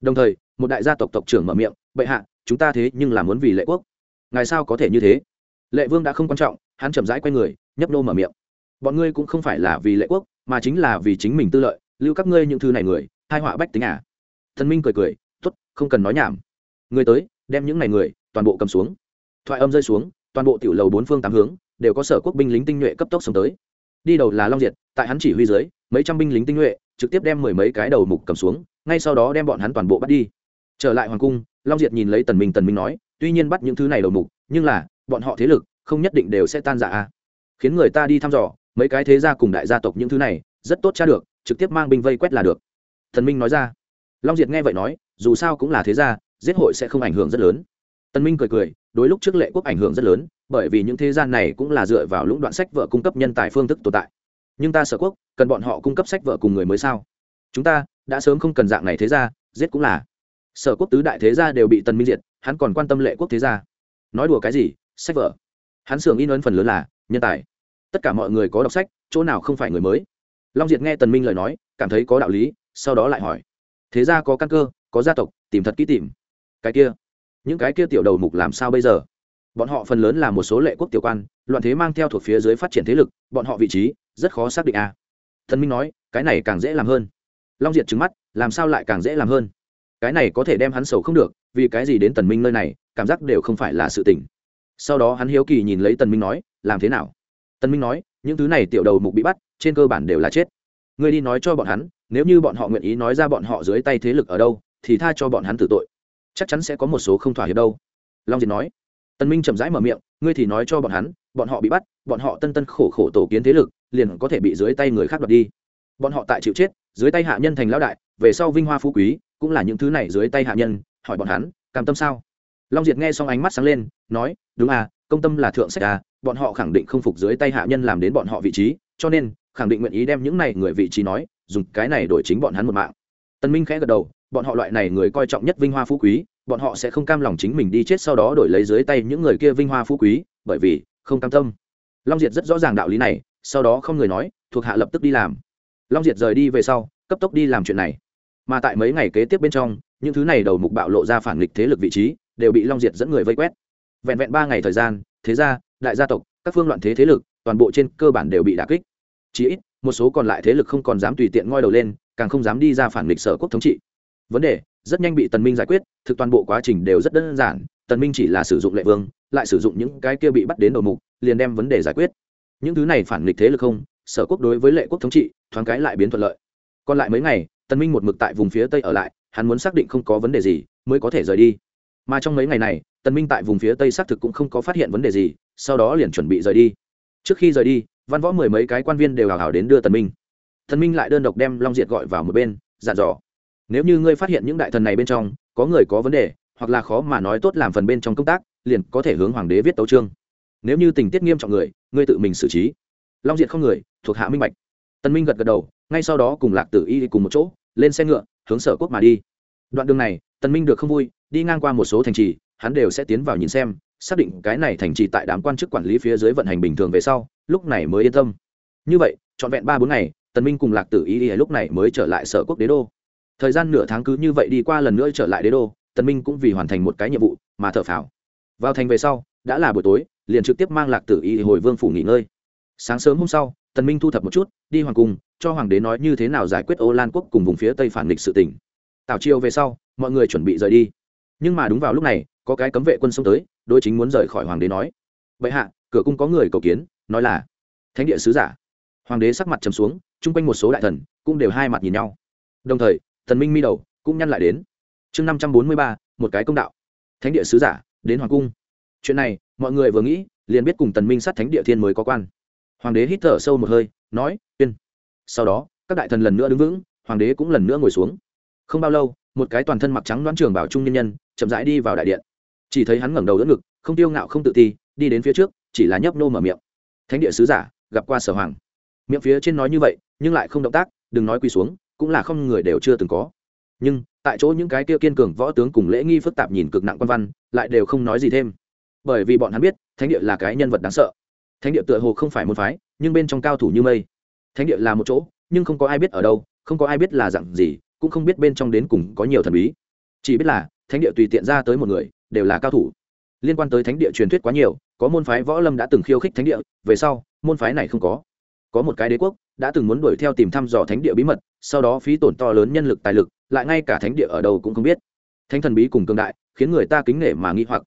Đồng thời, một đại gia tộc tộc trưởng mở miệng, bệ hạ, chúng ta thế nhưng là muốn vì lệ quốc. Ngài sao có thể như thế? Lệ vương đã không quan trọng, hắn chậm rãi quay người nhấp nô mở miệng. Bọn ngươi cũng không phải là vì lệ quốc, mà chính là vì chính mình tư lợi, lưu các ngươi những thứ này người, hai họa bách tính à. Thần minh cười cười, tốt, không cần nói nhảm. Người tới, đem những này người, toàn bộ cầm xuống. Thoại âm rơi xuống, toàn bộ tiểu lầu bốn phương tám hướng, đều có sở quốc binh lính tinh nhuệ cấp tốc sống tới. Đi đầu là long diệt, tại hắn chỉ huy dưới, mấy trăm binh lính tinh nhuệ, trực tiếp đem mười mấy cái đầu mục cầm xuống, ngay sau đó đem bọn hắn toàn bộ bắt đi. Trở lại hoàng cung, long diệt nhìn lấy tần minh tần minh nói, tuy nhiên bắt những thứ này đầu mục, nhưng là, bọn họ thế lực, không nhất định đều sẽ tan rã à khiến người ta đi thăm dò, mấy cái thế gia cùng đại gia tộc những thứ này, rất tốt tra được, trực tiếp mang binh vây quét là được. Thần minh nói ra. Long diệt nghe vậy nói, dù sao cũng là thế gia, giết hội sẽ không ảnh hưởng rất lớn. Tân minh cười cười, đối lúc trước lệ quốc ảnh hưởng rất lớn, bởi vì những thế gian này cũng là dựa vào lũng đoạn sách vợ cung cấp nhân tài phương thức tồn tại. Nhưng ta sở quốc, cần bọn họ cung cấp sách vợ cùng người mới sao? Chúng ta đã sớm không cần dạng này thế ra giết cũng là. Sở quốc tứ đại thế gia đều bị tần minh diệt, hắn còn quan tâm lệ quốc thế gia. Nói đùa cái gì, sách vợ hắn sưởng in ấn phần lớn là nhân tài. Tất cả mọi người có đọc sách, chỗ nào không phải người mới? Long diệt nghe tần minh lời nói, cảm thấy có đạo lý, sau đó lại hỏi. Thế gia có căn cơ, có gia tộc, tìm thật kỹ tìm. Cái kia, những cái kia tiểu đầu mục làm sao bây giờ? Bọn họ phần lớn là một số lệ quốc tiểu quan, loạn thế mang theo thuộc phía dưới phát triển thế lực, bọn họ vị trí, rất khó xác định a à. thần minh nói, cái này càng dễ làm hơn. Long diệt trứng mắt, làm sao lại càng dễ làm hơn? Cái này có thể đem hắn sầu không được, vì cái gì đến tần minh nơi này, cảm giác đều không phải là sự tình. Sau đó hắn hiếu kỳ nhìn lấy tần minh nói làm thế nào? Tần minh nói, những thứ này tiểu đầu mục bị bắt, trên cơ bản đều là chết. Ngươi đi nói cho bọn hắn, nếu như bọn họ nguyện ý nói ra bọn họ dưới tay thế lực ở đâu, thì tha cho bọn hắn tử tội. Chắc chắn sẽ có một số không thỏa hiệp đâu. Long diệt nói. Tân minh chậm rãi mở miệng, ngươi thì nói cho bọn hắn, bọn họ bị bắt, bọn họ tân tân khổ khổ tổ kiến thế lực, liền có thể bị dưới tay người khác đoạt đi. Bọn họ tại chịu chết, dưới tay hạ nhân thành lão đại, về sau vinh hoa phú quý, cũng là những thứ này dưới tay hạ nhân. Hỏi bọn hắn, cam tâm sao? Long diệt nghe xong ánh mắt sáng lên, nói, đúng à công tâm là thượng sách à bọn họ khẳng định không phục dưới tay hạ nhân làm đến bọn họ vị trí, cho nên, khẳng định nguyện ý đem những này người vị trí nói, dùng cái này đổi chính bọn hắn một mạng. Tân minh khẽ gật đầu, bọn họ loại này người coi trọng nhất vinh hoa phú quý, bọn họ sẽ không cam lòng chính mình đi chết sau đó đổi lấy dưới tay những người kia vinh hoa phú quý, bởi vì, không cam tâm. Long diệt rất rõ ràng đạo lý này, sau đó không người nói, thuộc hạ lập tức đi làm. Long diệt rời đi về sau, cấp tốc đi làm chuyện này. Mà tại mấy ngày kế tiếp bên trong, những thứ này đầu mục bạo lộ ra phản nghịch thế lực vị trí, đều bị long diệt dẫn người vây quét vẹn vẹn ba ngày thời gian, thế gia, đại gia tộc, các phương loạn thế thế lực, toàn bộ trên cơ bản đều bị đả kích. Chỉ ít, một số còn lại thế lực không còn dám tùy tiện ngoi đầu lên, càng không dám đi ra phản nghịch sở quốc thống trị. Vấn đề, rất nhanh bị tần minh giải quyết, thực toàn bộ quá trình đều rất đơn giản, tần minh chỉ là sử dụng lệ vương, lại sử dụng những cái kia bị bắt đến đầu mục, liền đem vấn đề giải quyết. Những thứ này phản nghịch thế lực không, sở quốc đối với lệ quốc thống trị, thoáng cái lại biến thuận lợi. Còn lại mấy ngày, tần minh một mực tại vùng phía tây ở lại, hắn muốn xác định không có vấn đề gì, mới có thể rời đi. Mà trong mấy ngày này tần minh tại vùng phía tây xác thực cũng không có phát hiện vấn đề gì, sau đó liền chuẩn bị rời đi. Trước khi rời đi, văn võ mười mấy cái quan viên đều hào hào đến đưa tần minh. Tần minh lại đơn độc đem long diệt gọi vào một bên, dặn dò, nếu như ngươi phát hiện những đại thần này bên trong có người có vấn đề, hoặc là khó mà nói tốt làm phần bên trong công tác, liền có thể hướng hoàng đế viết tấu chương. Nếu như tình tiết nghiêm trọng người, ngươi tự mình xử trí. Long diệt không người, thuộc hạ minh bạch. Tân minh gật gật đầu, ngay sau đó cùng lạc tử y cùng một chỗ, lên xe ngựa, hướng sở quốc mà đi. Đoạn đường này tân minh được không vui, đi ngang qua một số thành trì hắn đều sẽ tiến vào nhìn xem, xác định cái này thành trì tại đám quan chức quản lý phía dưới vận hành bình thường về sau, lúc này mới yên tâm. Như vậy, trọn vẹn ba bốn ngày, tần minh cùng lạc tử y lúc này mới trở lại sở quốc đế đô. Thời gian nửa tháng cứ như vậy đi qua lần nữa trở lại đế đô, tần minh cũng vì hoàn thành một cái nhiệm vụ mà thở phào. Vào thành về sau, đã là buổi tối, liền trực tiếp mang lạc tử y hồi vương phủ nghỉ ngơi. Sáng sớm hôm sau, tần minh thu thập một chút, đi hoàng cung, cho hoàng đế nói như thế nào giải quyết ô lan quốc cùng vùng phía tây phản nghịch sự tình. Tào chiều về sau, mọi người chuẩn bị rời đi. Nhưng mà đúng vào lúc này có cái cấm vệ quân xông tới, đối chính muốn rời khỏi hoàng đế nói. Vậy hạ, cửa cung có người cầu kiến, nói là, thánh địa sứ giả. Hoàng đế sắc mặt trầm xuống, chung quanh một số đại thần cũng đều hai mặt nhìn nhau. Đồng thời, thần minh mi đầu cũng nhăn lại đến. Chương năm trăm bốn mươi ba, một cái công đạo. Thánh địa sứ giả, đến hoàng cung. Chuyện này, mọi người vừa nghĩ, liền biết cùng tần minh sát thánh địa thiên mới có quan. Hoàng đế hít thở sâu một hơi, nói tuyên sau đó, các đại thần lần nữa đứng vững, hoàng đế cũng lần nữa ngồi xuống. Không bao lâu, một cái toàn thân mặc trắng đoán trường bảo trung nhân nhân chậm rãi đi vào đại điện chỉ thấy hắn ngẩng đầu đỡ ngực, không tiêu ngạo không tự ti, đi đến phía trước, chỉ là nhấp nô mở miệng. Thánh địa sứ giả, gặp qua sở hoàng. Miệng phía trên nói như vậy, nhưng lại không động tác, đừng nói quỳ xuống, cũng là không người đều chưa từng có. Nhưng, tại chỗ những cái kia kiên cường võ tướng cùng lễ nghi phức tạp nhìn cực nặng quan văn, lại đều không nói gì thêm. Bởi vì bọn hắn biết, thánh địa là cái nhân vật đáng sợ. Thánh địa tựa hồ không phải một phái, nhưng bên trong cao thủ như mây. Thánh địa là một chỗ, nhưng không có ai biết ở đâu, không có ai biết là dặn gì, cũng không biết bên trong đến cùng có nhiều thần bí. Chỉ biết là, thánh địa tùy tiện ra tới một người đều là cao thủ. Liên quan tới thánh địa truyền thuyết quá nhiều, có môn phái võ lâm đã từng khiêu khích thánh địa, về sau, môn phái này không có. Có một cái đế quốc đã từng muốn đuổi theo tìm thăm dò thánh địa bí mật, sau đó phí tổn to lớn nhân lực tài lực, lại ngay cả thánh địa ở đâu cũng không biết. Thánh thần bí cùng cương đại, khiến người ta kính nể mà nghi hoặc.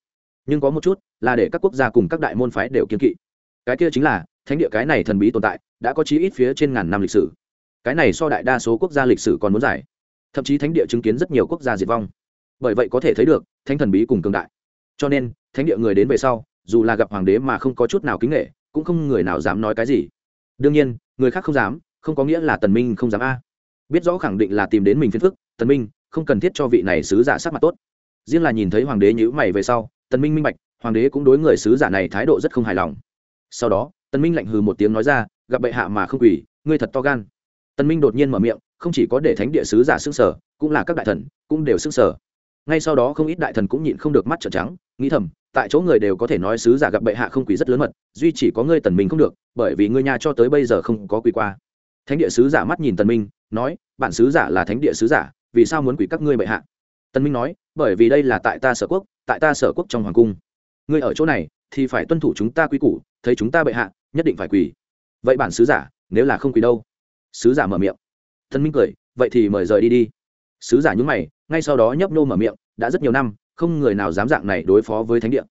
Nhưng có một chút là để các quốc gia cùng các đại môn phái đều kiên kỵ. Cái kia chính là, thánh địa cái này thần bí tồn tại, đã có chí ít phía trên ngàn năm lịch sử. Cái này so đại đa số quốc gia lịch sử còn muốn giải thậm chí thánh địa chứng kiến rất nhiều quốc gia diệt vong. Bởi vậy có thể thấy được thánh thần bí cùng cường đại. Cho nên, thánh địa người đến về sau, dù là gặp hoàng đế mà không có chút nào kính nghệ cũng không người nào dám nói cái gì. Đương nhiên, người khác không dám, không có nghĩa là tần minh không dám a. Biết rõ khẳng định là tìm đến mình phiền phức, tần minh, không cần thiết cho vị này sứ giả sắc mặt tốt. Riêng là nhìn thấy hoàng đế nhíu mày về sau, tần minh minh bạch, hoàng đế cũng đối người sứ giả này thái độ rất không hài lòng. Sau đó, tần minh lạnh hừ một tiếng nói ra, gặp bệ hạ mà không quỳ, ngươi thật to gan. Tần minh đột nhiên mở miệng, không chỉ có để thánh địa sứ giả xưng sở cũng là các đại thần, cũng đều xưng sở ngay sau đó không ít đại thần cũng nhịn không được mắt trợn trắng, nghĩ thầm, tại chỗ người đều có thể nói sứ giả gặp bệ hạ không quỳ rất lớn mật, duy chỉ có ngươi tần minh không được, bởi vì ngươi nhà cho tới bây giờ không có quỳ qua. Thánh địa sứ giả mắt nhìn tần minh, nói, bản sứ giả là thánh địa sứ giả, vì sao muốn quỳ các ngươi bệ hạ? Tần minh nói, bởi vì đây là tại ta sở quốc, tại ta sở quốc trong hoàng cung. Ngươi ở chỗ này, thì phải tuân thủ chúng ta quy củ, thấy chúng ta bệ hạ, nhất định phải quỳ. Vậy bản sứ giả, nếu là không quỳ đâu? Sứ giả mở miệng. Tần minh cười, vậy thì mời rời đi đi sứ giả nhúng mày, ngay sau đó nhấp nô mở miệng, đã rất nhiều năm, không người nào dám dạng này đối phó với thánh địa.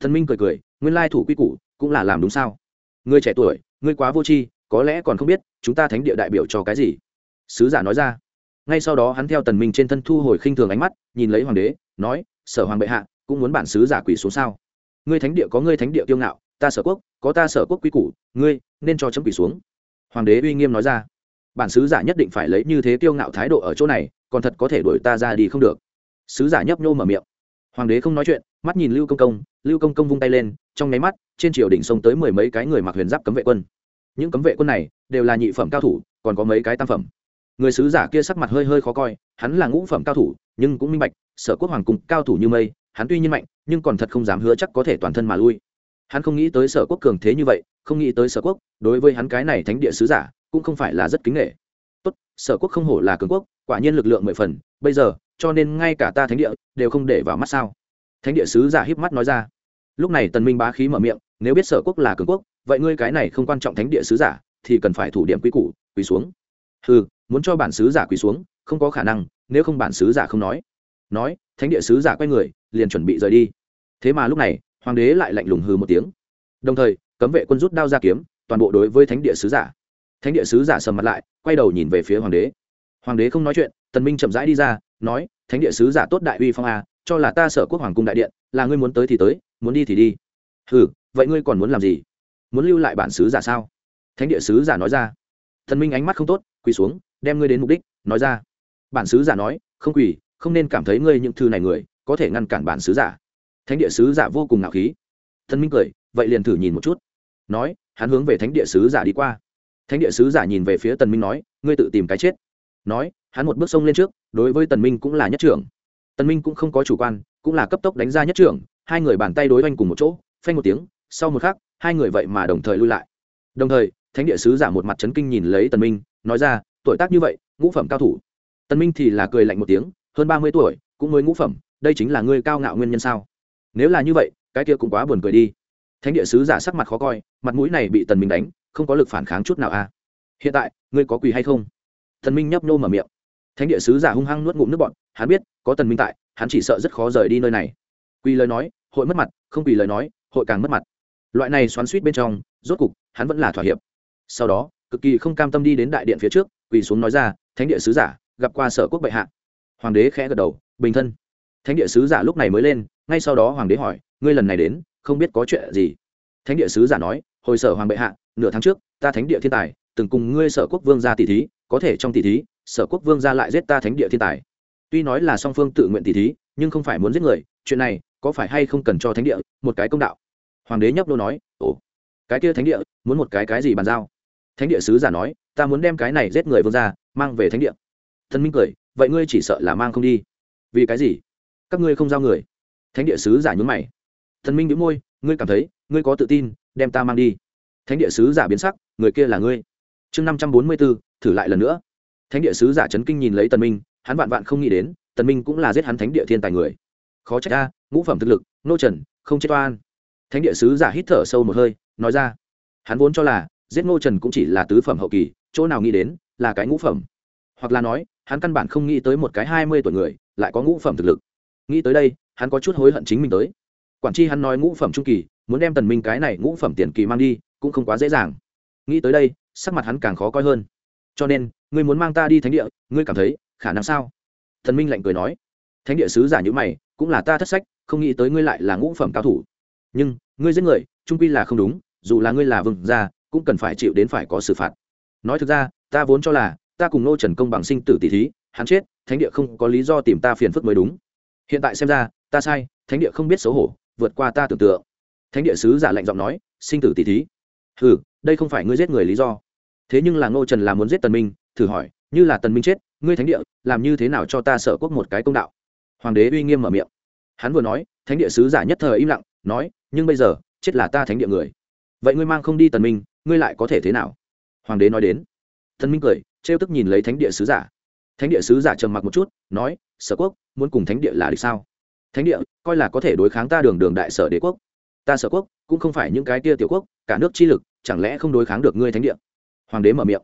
Thần minh cười cười, nguyên lai thủ quy củ cũng là làm đúng sao? Ngươi trẻ tuổi ngươi quá vô tri, có lẽ còn không biết chúng ta thánh địa đại biểu cho cái gì. Sứ giả nói ra. Ngay sau đó hắn theo tần minh trên thân thu hồi khinh thường ánh mắt, nhìn lấy hoàng đế, nói, sở hoàng bệ hạ, cũng muốn bản sứ giả quỷ xuống sao? Ngươi thánh địa có ngươi thánh địa kiêu ngạo, ta sở quốc, có ta sở quốc quy củ, ngươi nên cho chấm quỷ xuống. Hoàng đế uy nghiêm nói ra bản sứ giả nhất định phải lấy như thế kiêu ngạo thái độ ở chỗ này, còn thật có thể đuổi ta ra đi không được. Sứ giả nhấp nhô mở miệng. Hoàng đế không nói chuyện, mắt nhìn lưu công công, lưu công công vung tay lên, trong nháy mắt, trên triều đỉnh sông tới mười mấy cái người mặc huyền giáp cấm vệ quân. Những cấm vệ quân này đều là nhị phẩm cao thủ, còn có mấy cái tam phẩm. Người sứ giả kia sắc mặt hơi hơi khó coi, hắn là ngũ phẩm cao thủ, nhưng cũng minh bạch, sở quốc hoàng cùng cao thủ như mây, hắn tuy nhiên mạnh, nhưng còn thật không dám hứa chắc có thể toàn thân mà lui. Hắn không nghĩ tới sở quốc cường thế như vậy, không nghĩ tới sở quốc, đối với hắn cái này thánh địa sứ giả cũng không phải là rất kính nghệ tốt, sở quốc không hổ là cường quốc, quả nhiên lực lượng mười phần, bây giờ, cho nên ngay cả ta thánh địa, đều không để vào mắt sao? Thánh địa sứ giả híp mắt nói ra. Lúc này tần minh bá khí mở miệng, nếu biết sở quốc là cường quốc, vậy ngươi cái này không quan trọng thánh địa sứ giả, thì cần phải thủ điểm quy củ, quỳ xuống. Hừ, muốn cho bản sứ giả quỳ xuống, không có khả năng, nếu không bản sứ giả không nói. Nói, thánh địa sứ giả quay người, liền chuẩn bị rời đi. Thế mà lúc này, hoàng đế lại lạnh lùng hừ một tiếng. Đồng thời, cấm vệ quân rút đao ra kiếm, toàn bộ đối với thánh địa sứ giả thánh địa sứ giả sầm mặt lại, quay đầu nhìn về phía hoàng đế. Hoàng đế không nói chuyện, tần minh chậm rãi đi ra, nói, thánh địa sứ giả tốt đại uy phong a, cho là ta sở quốc hoàng cung đại điện, là ngươi muốn tới thì tới, muốn đi thì đi. Hừ, vậy ngươi còn muốn làm gì? Muốn lưu lại bản sứ giả sao? Thánh địa sứ giả nói ra. Thần minh ánh mắt không tốt, quỳ xuống, đem ngươi đến mục đích, nói ra. Bản sứ giả nói, không quỳ, không nên cảm thấy ngươi những thư này người, có thể ngăn cản bản sứ giả. Thánh địa sứ giả vô cùng ngạo khí. Thần minh cười, vậy liền thử nhìn một chút. Nói, hắn hướng về thánh địa sứ giả đi qua thánh địa sứ giả nhìn về phía tần minh nói, ngươi tự tìm cái chết. Nói, hắn một bước sông lên trước, đối với tần minh cũng là nhất trưởng. Tần minh cũng không có chủ quan, cũng là cấp tốc đánh ra nhất trưởng, hai người bàn tay đối oanh cùng một chỗ, phanh một tiếng, sau một khắc, hai người vậy mà đồng thời lui lại. Đồng thời, thánh địa sứ giả một mặt chấn kinh nhìn lấy tần minh, nói ra, tuổi tác như vậy, ngũ phẩm cao thủ. Tần minh thì là cười lạnh một tiếng, hơn ba mươi tuổi, cũng mới ngũ phẩm, đây chính là ngươi cao ngạo nguyên nhân sao? Nếu là như vậy, cái kia cũng quá buồn cười đi. Thánh địa sứ giả sắc mặt khó coi, mặt mũi này bị tần minh đánh không có lực phản kháng chút nào à? Hiện tại, ngươi có quỳ hay không? Thần minh nhấp nhô mở miệng. Thánh địa sứ giả hung hăng nuốt ngụm nước bọt, hắn biết, có tần minh tại, hắn chỉ sợ rất khó rời đi nơi này. Quỳ lời nói, hội mất mặt, không quỳ lời nói, hội càng mất mặt. Loại này xoắn suýt bên trong, rốt cục, hắn vẫn là thỏa hiệp. Sau đó, cực kỳ không cam tâm đi đến đại điện phía trước, quỳ xuống nói ra, thánh địa sứ giả, gặp qua sở quốc bệ hạ. Hoàng đế khẽ gật đầu, bình thân. Thánh địa sứ giả lúc này mới lên, ngay sau đó hoàng đế hỏi, ngươi lần này đến, không biết có chuyện gì? Thánh địa sứ giả nói, hồi sở hoàng bệ hạ nửa tháng trước, ta thánh địa thiên tài, từng cùng ngươi sở quốc vương ra tỷ thí, có thể trong tỷ thí, sở quốc vương ra lại giết ta thánh địa thiên tài. Tuy nói là song phương tự nguyện tỷ thí, nhưng không phải muốn giết người, chuyện này có phải hay không cần cho thánh địa một cái công đạo? Hoàng đế nhấp đô nói, ồ, cái kia thánh địa, muốn một cái cái gì bàn giao? Thánh địa sứ giả nói, ta muốn đem cái này giết người vương ra mang về thánh địa. Thân minh cười, vậy ngươi chỉ sợ là mang không đi. Vì cái gì? Các ngươi không giao người. Thánh địa sứ giả nhún mày. Thần minh đĩu môi, ngươi cảm thấy, ngươi có tự tin, đem ta mang đi thánh địa sứ giả biến sắc, người kia là ngươi. Chương năm trăm bốn mươi b ố thử lại lần nữa. Thánh địa sứ giả trấn kinh nhìn lấy tần minh, hắn vạn vạn không nghĩ đến, tần minh cũng là giết hắn thánh địa thiên tài người. Khó trách ta ngũ phẩm thực lực, nô trần, không chết oan. Thánh địa sứ giả hít thở sâu một hơi, nói ra. Hắn vốn cho là, giết ngô trần cũng chỉ là tứ phẩm hậu kỳ, chỗ nào nghĩ đến, là cái ngũ phẩm. Hoặc là nói, hắn căn bản không nghĩ tới một cái hai mươi tuổi người, lại có ngũ phẩm thực lực. Nghĩ tới đây, hắn có chút hối hận chính mình tới. Quản tri hắn nói ngũ phẩm trung kỳ muốn đem tần minh cái này ngũ phẩm tiền kỳ mang đi, cũng không quá dễ dàng. Nghĩ tới đây, sắc mặt hắn càng khó coi hơn. Cho nên, ngươi muốn mang ta đi thánh địa, ngươi cảm thấy, khả năng sao? Thần minh lạnh cười nói. Thánh địa sứ giả như mày, cũng là ta thất sách, không nghĩ tới ngươi lại là ngũ phẩm cao thủ. Nhưng, ngươi giết người, trung quy là không đúng, dù là ngươi là vừng ra cũng cần phải chịu đến phải có xử phạt. Nói thực ra, ta vốn cho là, ta cùng nô trần công bằng sinh tử tỷ thí, hắn chết, thánh địa không có lý do tìm ta phiền phức mới đúng. Hiện tại xem ra, ta sai, thánh địa không biết xấu hổ, vượt qua ta tưởng tượng thánh địa sứ giả lạnh giọng nói, sinh tử tỷ thí. Ừ đây không phải ngươi giết người lý do. Thế nhưng là ngô trần là muốn giết tần minh, thử hỏi, như là tần minh chết, ngươi thánh địa, làm như thế nào cho ta sợ quốc một cái công đạo? Hoàng đế uy nghiêm mở miệng. Hắn vừa nói, thánh địa sứ giả nhất thời im lặng, nói, nhưng bây giờ, chết là ta thánh địa người. Vậy ngươi mang không đi tần minh, ngươi lại có thể thế nào? Hoàng đế nói đến. Tần minh cười, trêu tức nhìn lấy thánh địa sứ giả. Thánh địa sứ giả trầm mặc một chút, nói, sở quốc, muốn cùng thánh địa là địch sao? Thánh địa, coi là có thể đối kháng ta đường đường đại sở đế quốc ta sở quốc, cũng không phải những cái tia tiểu quốc, cả nước chi lực, chẳng lẽ không đối kháng được ngươi thánh địa? Hoàng đế mở miệng.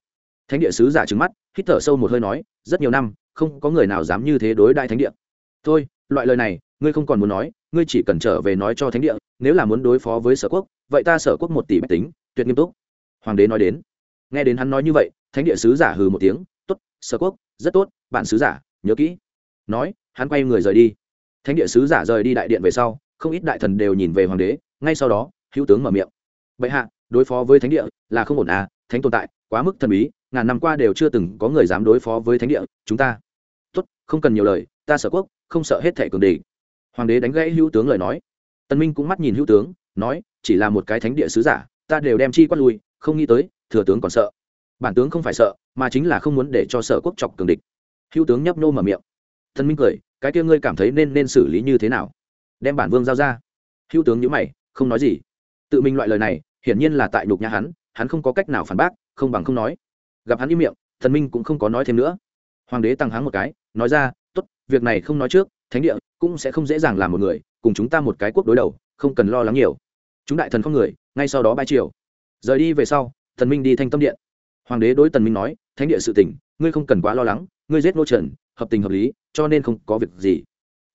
Thánh địa sứ giả trứng mắt, hít thở sâu một hơi nói, rất nhiều năm, không có người nào dám như thế đối đại thánh địa. Thôi, loại lời này, ngươi không còn muốn nói, ngươi chỉ cần trở về nói cho thánh địa, nếu là muốn đối phó với sở quốc, vậy ta sở quốc một tỷ bách tính, tuyệt nghiêm túc. Hoàng đế nói đến. Nghe đến hắn nói như vậy, thánh địa sứ giả hừ một tiếng t ố t sở quốc, rất tốt, bạn sứ giả, nhớ kỹ. Nói, hắn quay người rời đi. Thánh địa sứ giả rời đi đại điện về sau, không ít đại thần đều nhìn về hoàng đế ngay sau đó, hữu tướng mở miệng. Bệ hạ, đối phó với thánh địa là không ổn à thánh tồn tại, quá mức thần bí, ngàn năm qua đều chưa từng có người dám đối phó với thánh địa, chúng ta. Tốt, không cần nhiều lời, ta sở quốc, không sợ hết thẻ cường đề hoàng đế đánh gãy hữu tướng lời nói. Tân minh cũng mắt nhìn hữu tướng, nói, chỉ là một cái thánh địa sứ giả, ta đều đem chi quát lui, không nghĩ tới, thừa tướng còn sợ. Bản tướng không phải sợ, mà chính là không muốn để cho sở quốc chọc cường địch. Hữu tướng nhấp nô mở miệng. Tân minh cười, cái kia ngươi cảm thấy nên nên xử lý như thế nào? Đem bản vương giao ra. Hữu tướng nhữ mày không nói gì. Tự mình loại lời này, hiển nhiên là tại nhục nhà hắn hắn không có cách nào phản bác, không bằng không nói. Gặp hắn im miệng, thần minh cũng không có nói thêm nữa. Hoàng đế tăng háng một cái, nói ra, tốt, việc này không nói trước, thánh địa cũng sẽ không dễ dàng làm một người, cùng chúng ta một cái quốc đối đầu, không cần lo lắng nhiều. Chúng đại thần không người, ngay sau đó bay triều. Rời đi về sau, thần minh đi thanh tâm điện. Hoàng đế đối tần minh nói, thánh địa sự tình, ngươi không cần quá lo lắng, ngươi giết nô trần, hợp tình hợp lý, cho nên không có việc gì.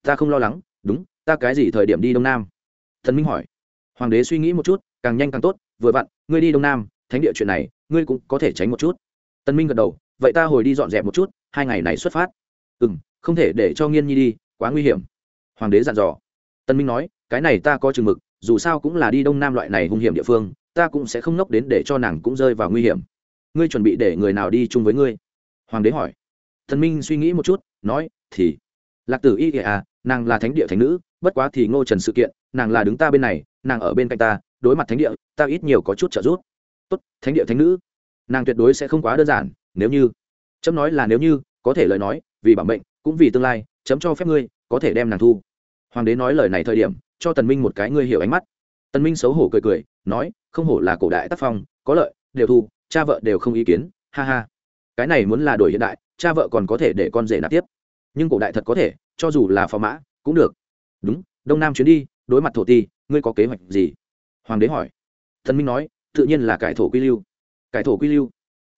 Ta không lo lắng, đúng, ta cái gì thời điểm đi đông nam? Thần minh hỏi hoàng đế suy nghĩ một chút, càng nhanh càng tốt, vừa vặn, ngươi đi đông nam, thánh địa chuyện này, ngươi cũng có thể tránh một chút. Tân minh gật đầu, vậy ta hồi đi dọn dẹp một chút, hai ngày này xuất phát. Ừ m không thể để cho nghiên nhi đi, quá nguy hiểm. Hoàng đế dặn dò. Tân minh nói, cái này ta có chừng mực, dù sao cũng là đi đông nam loại này hung hiểm địa phương, ta cũng sẽ không nốc đến để cho nàng cũng rơi vào nguy hiểm. Ngươi chuẩn bị để người nào đi chung với ngươi? Hoàng đế hỏi. Thần minh suy nghĩ một chút, nói, thì, lạc tử y à nàng là thánh địa thánh nữ bất quá thì ngô trần sự kiện, nàng là đứng ta bên này, nàng ở bên cạnh ta, đối mặt thánh địa, ta ít nhiều có chút trợ giúp. Tốt, thánh địa thánh nữ. Nàng tuyệt đối sẽ không quá đơn giản, nếu như, chấm nói là nếu như, có thể lời nói, vì bảo mệnh, cũng vì tương lai, chấm cho phép ngươi, có thể đem nàng thu. Hoàng đế nói lời này thời điểm, cho tần minh một cái ngươi hiểu ánh mắt. Tần minh xấu hổ cười cười, nói, không hổ là cổ đại tác phong, có lợi, đều thu, cha vợ đều không ý kiến, ha ha. Cái này muốn là đổi hiện đại, cha vợ còn có thể để con rể nạp tiếp. Nhưng cổ đại thật có thể, cho dù là phò mã, cũng được đúng, đông nam chuyến đi, đối mặt thổ ti, ngươi có kế hoạch gì? Hoàng đế hỏi. Thần minh nói, tự nhiên là cải thổ quy lưu. Cải thổ quy lưu?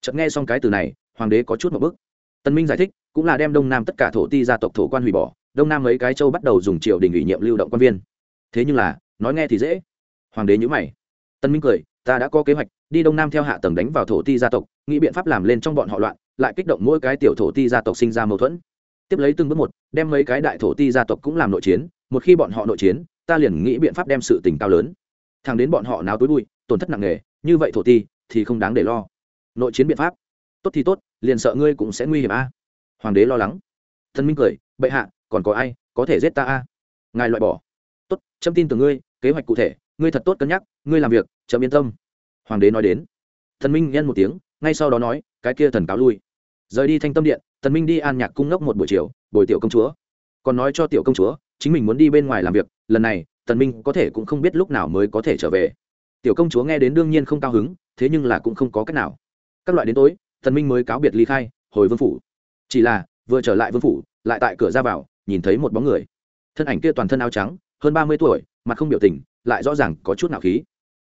Chợt nghe xong cái từ này, hoàng đế có chút một bức. Tân minh giải thích, cũng là đem đông nam tất cả thổ ti gia tộc thổ quan hủy bỏ, đông nam mấy cái châu bắt đầu dùng triều đình ủy nhiệm lưu động quan viên. Thế nhưng là, nói nghe thì dễ. Hoàng đế nhữ mày. Tân minh cười, ta đã có kế hoạch, đi đông nam theo hạ tầng đánh vào thổ ti gia tộc, nghĩ biện pháp làm lên trong bọn họ loạn, lại kích động mỗi cái tiểu thổ ti gia tộc sinh ra mâu thuẫn tiếp lấy từng bước một, đem mấy cái đại thổ ti gia tộc cũng làm nội chiến, một khi bọn họ nội chiến, ta liền nghĩ biện pháp đem sự tình cao lớn. Thằng đến bọn họ náo túi bụi, tổn thất nặng nề, như vậy thổ ti thì không đáng để lo. Nội chiến biện pháp. Tốt thì tốt, liền sợ ngươi cũng sẽ nguy hiểm a. Hoàng đế lo lắng. Thân minh cười, bệ hạ, còn có ai có thể giết ta a? Ngài loại bỏ. Tốt, chấm tin từ ngươi, kế hoạch cụ thể, ngươi thật tốt cân nhắc, ngươi làm việc, chấm yên tâm. Hoàng đế nói đến. Thần minh nhân một tiếng, ngay sau đó nói, cái kia thần cáo lui. Rời đi thanh tâm điện Tần minh đi an nhạc cung nốc một buổi chiều bồi tiểu công chúa. Còn nói cho tiểu công chúa chính mình muốn đi bên ngoài làm việc lần này tần minh có thể cũng không biết lúc nào mới có thể trở về. Tiểu công chúa nghe đến đương nhiên không cao hứng thế nhưng là cũng không có cách nào. Các loại đến tối tần minh mới cáo biệt ly khai hồi vương phủ. Chỉ là vừa trở lại vương phủ lại tại cửa ra vào nhìn thấy một bóng người. Thân ảnh kia toàn thân áo trắng hơn ba mươi tuổi mặt không biểu tình lại rõ ràng có chút nạo khí.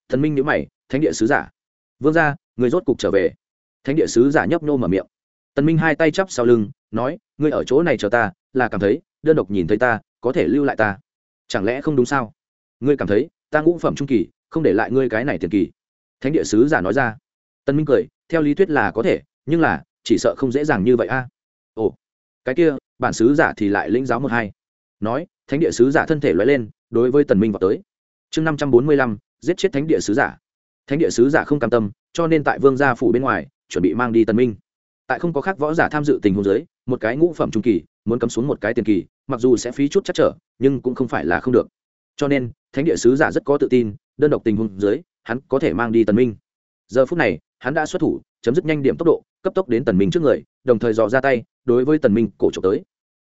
Thần minh nhíu mày thánh địa sứ giả. Vương gia, người rốt cục trở về. Thánh địa sứ giả nhấp nô mở miệng tần minh hai tay chắp sau lưng, nói, ngươi ở chỗ này chờ ta, là cảm thấy, đơn độc nhìn thấy ta, có thể lưu lại ta. Chẳng lẽ không đúng sao? Ngươi cảm thấy, ta ngũ phẩm trung kỳ, không để lại ngươi cái này tiền kỳ? Thánh địa sứ giả nói ra. Tân minh cười, theo lý thuyết là có thể, nhưng là, chỉ sợ không dễ dàng như vậy a. Ồ, cái kia, bản sứ giả thì lại lĩnh giáo một hai. Nói, thánh địa sứ giả thân thể lóe lên, đối với tần minh vào tới. Chương năm trăm bốn mươi lăm, giết chết thánh địa sứ giả. Thánh địa sứ giả không cam tâm, cho nên tại vương gia phủ bên ngoài, chuẩn bị mang đi tần minh tại không có khác võ giả tham dự tình huống giới một cái ngũ phẩm trung kỳ, muốn cấm xuống một cái tiền kỳ, mặc dù sẽ phí chút chắc trở, nhưng cũng không phải là không được. Cho nên, thánh địa sứ giả rất có tự tin, đơn độc tình huống giới hắn có thể mang đi tần minh. Giờ phút này, hắn đã xuất thủ, chấm dứt nhanh điểm tốc độ, cấp tốc đến tần minh trước người, đồng thời dò ra tay, đối với tần minh cổ trộm tới.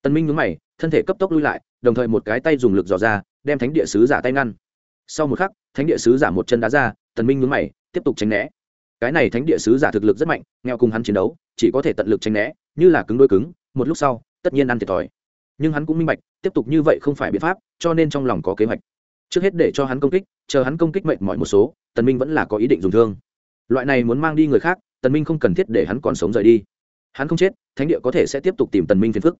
Tần minh nhướng mày, thân thể cấp tốc lui lại, đồng thời một cái tay dùng lực dò ra, đem thánh địa sứ giả tay ngăn. Sau một khắc, thánh địa sứ giả một chân đá ra, tần minh nhướng mày, tiếp tục tránh né cái này thánh địa sứ giả thực lực rất mạnh, nghèo cùng hắn chiến đấu, chỉ có thể tận lực tránh né, như là cứng đôi cứng, một lúc sau, tất nhiên ăn thiệt thòi. Nhưng hắn cũng minh bạch, tiếp tục như vậy không phải biện pháp, cho nên trong lòng có kế hoạch. Trước hết để cho hắn công kích, chờ hắn công kích mệnh mọi một số, tần minh vẫn là có ý định dùng thương. Loại này muốn mang đi người khác, tần minh không cần thiết để hắn còn sống rời đi. Hắn không chết, thánh địa có thể sẽ tiếp tục tìm tần minh phiền phức.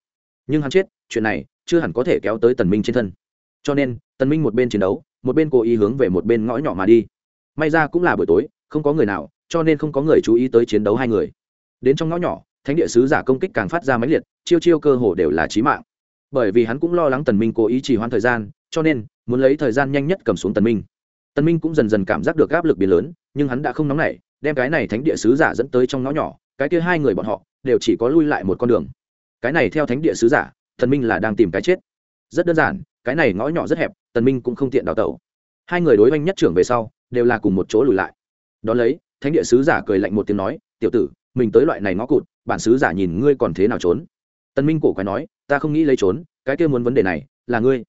Nhưng hắn chết, chuyện này chưa hẳn có thể kéo tới tần minh trên thân. Cho nên, tần minh một bên chiến đấu, một bên cố ý hướng về một bên ngõ nhỏ mà đi. May ra cũng là buổi tối, không có người nào cho nên không có người chú ý tới chiến đấu hai người. Đến trong ngõ nhỏ, thánh địa sứ giả công kích càng phát ra máy liệt, chiêu chiêu cơ hồ đều là chí mạng. Bởi vì hắn cũng lo lắng tần minh cố ý trì hoãn thời gian, cho nên muốn lấy thời gian nhanh nhất cầm xuống tần minh. Tần minh cũng dần dần cảm giác được áp lực biến lớn, nhưng hắn đã không nóng nảy, đem cái này thánh địa sứ giả dẫn tới trong ngõ nhỏ, cái kia hai người bọn họ đều chỉ có lui lại một con đường. Cái này theo thánh địa sứ giả, tần minh là đang tìm cái chết. Rất đơn giản, cái này ngõ nhỏ rất hẹp, tần minh cũng không tiện đào tẩu. Hai người đối oanh nhất trưởng về sau, đều là cùng một chỗ lùi lại. Đó lấy thánh địa sứ giả cười lạnh một tiếng nói, tiểu tử, mình tới loại này ngõ cụt, bản sứ giả nhìn ngươi còn thế nào trốn? Tần minh cổ quái nói, ta không nghĩ lấy trốn, cái kia muốn vấn đề này là ngươi.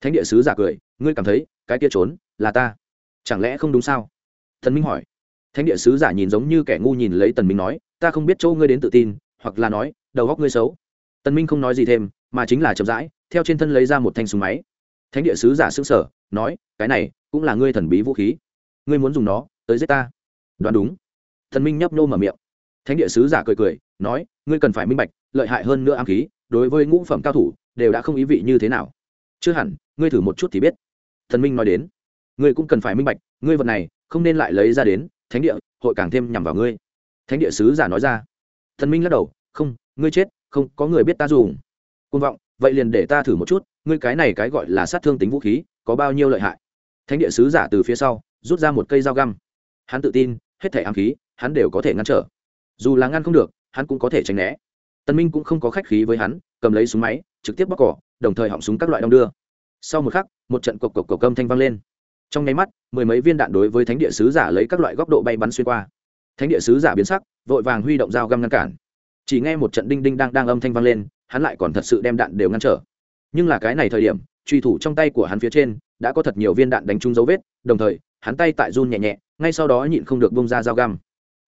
Thánh địa sứ giả cười, ngươi cảm thấy cái kia trốn là ta? Chẳng lẽ không đúng sao? Thần minh hỏi. Thánh địa sứ giả nhìn giống như kẻ ngu nhìn lấy tần minh nói, ta không biết chỗ ngươi đến tự tin, hoặc là nói, đầu góc ngươi xấu. Tần minh không nói gì thêm, mà chính là chậm rãi, theo trên thân lấy ra một thanh súng máy. Thánh địa sứ giả sững sờ, nói, cái này cũng là ngươi thần bí vũ khí. Ngươi muốn dùng nó tới giết ta đoán đúng. Thần minh nhấp nô mở miệng. Thánh địa sứ giả cười cười, nói, ngươi cần phải minh bạch, lợi hại hơn nữa ám khí, đối với ngũ phẩm cao thủ, đều đã không ý vị như thế nào. Chưa hẳn, ngươi thử một chút thì biết. Thần minh nói đến. Ngươi cũng cần phải minh bạch, ngươi vật này, không nên lại lấy ra đến, thánh địa, hội càng thêm nhằm vào ngươi. Thánh địa sứ giả nói ra. Thần minh lắc đầu, không, ngươi chết, không, có người biết ta dùng. Côn vọng, vậy liền để ta thử một chút, ngươi cái này cái gọi là sát thương tính vũ khí, có bao nhiêu lợi hại? Thánh địa sứ giả từ phía sau, rút ra một cây dao găm. Hắn tự tin hết thể ám khí, hắn đều có thể ngăn trở. Dù là ngăn không được, hắn cũng có thể tránh né. Tân minh cũng không có khách khí với hắn, cầm lấy súng máy, trực tiếp bóc cỏ, đồng thời họng súng các loại đong đưa. Sau một khắc, một trận cộc cộc cộc cơm thanh vang lên. Trong nháy mắt, mười mấy viên đạn đối với thánh địa sứ giả lấy các loại góc độ bay bắn xuyên qua. Thánh địa sứ giả biến sắc, vội vàng huy động dao găm ngăn cản. Chỉ nghe một trận đinh đinh đang đang âm thanh vang lên, hắn lại còn thật sự đem đạn đều ngăn trở. Nhưng là cái này thời điểm, truy thủ trong tay của hắn phía trên, đã có thật nhiều viên đạn đánh trúng dấu vết, đồng thời hắn tay tại run nhẹ nhẹ, ngay sau đó nhịn không được bông ra dao găm.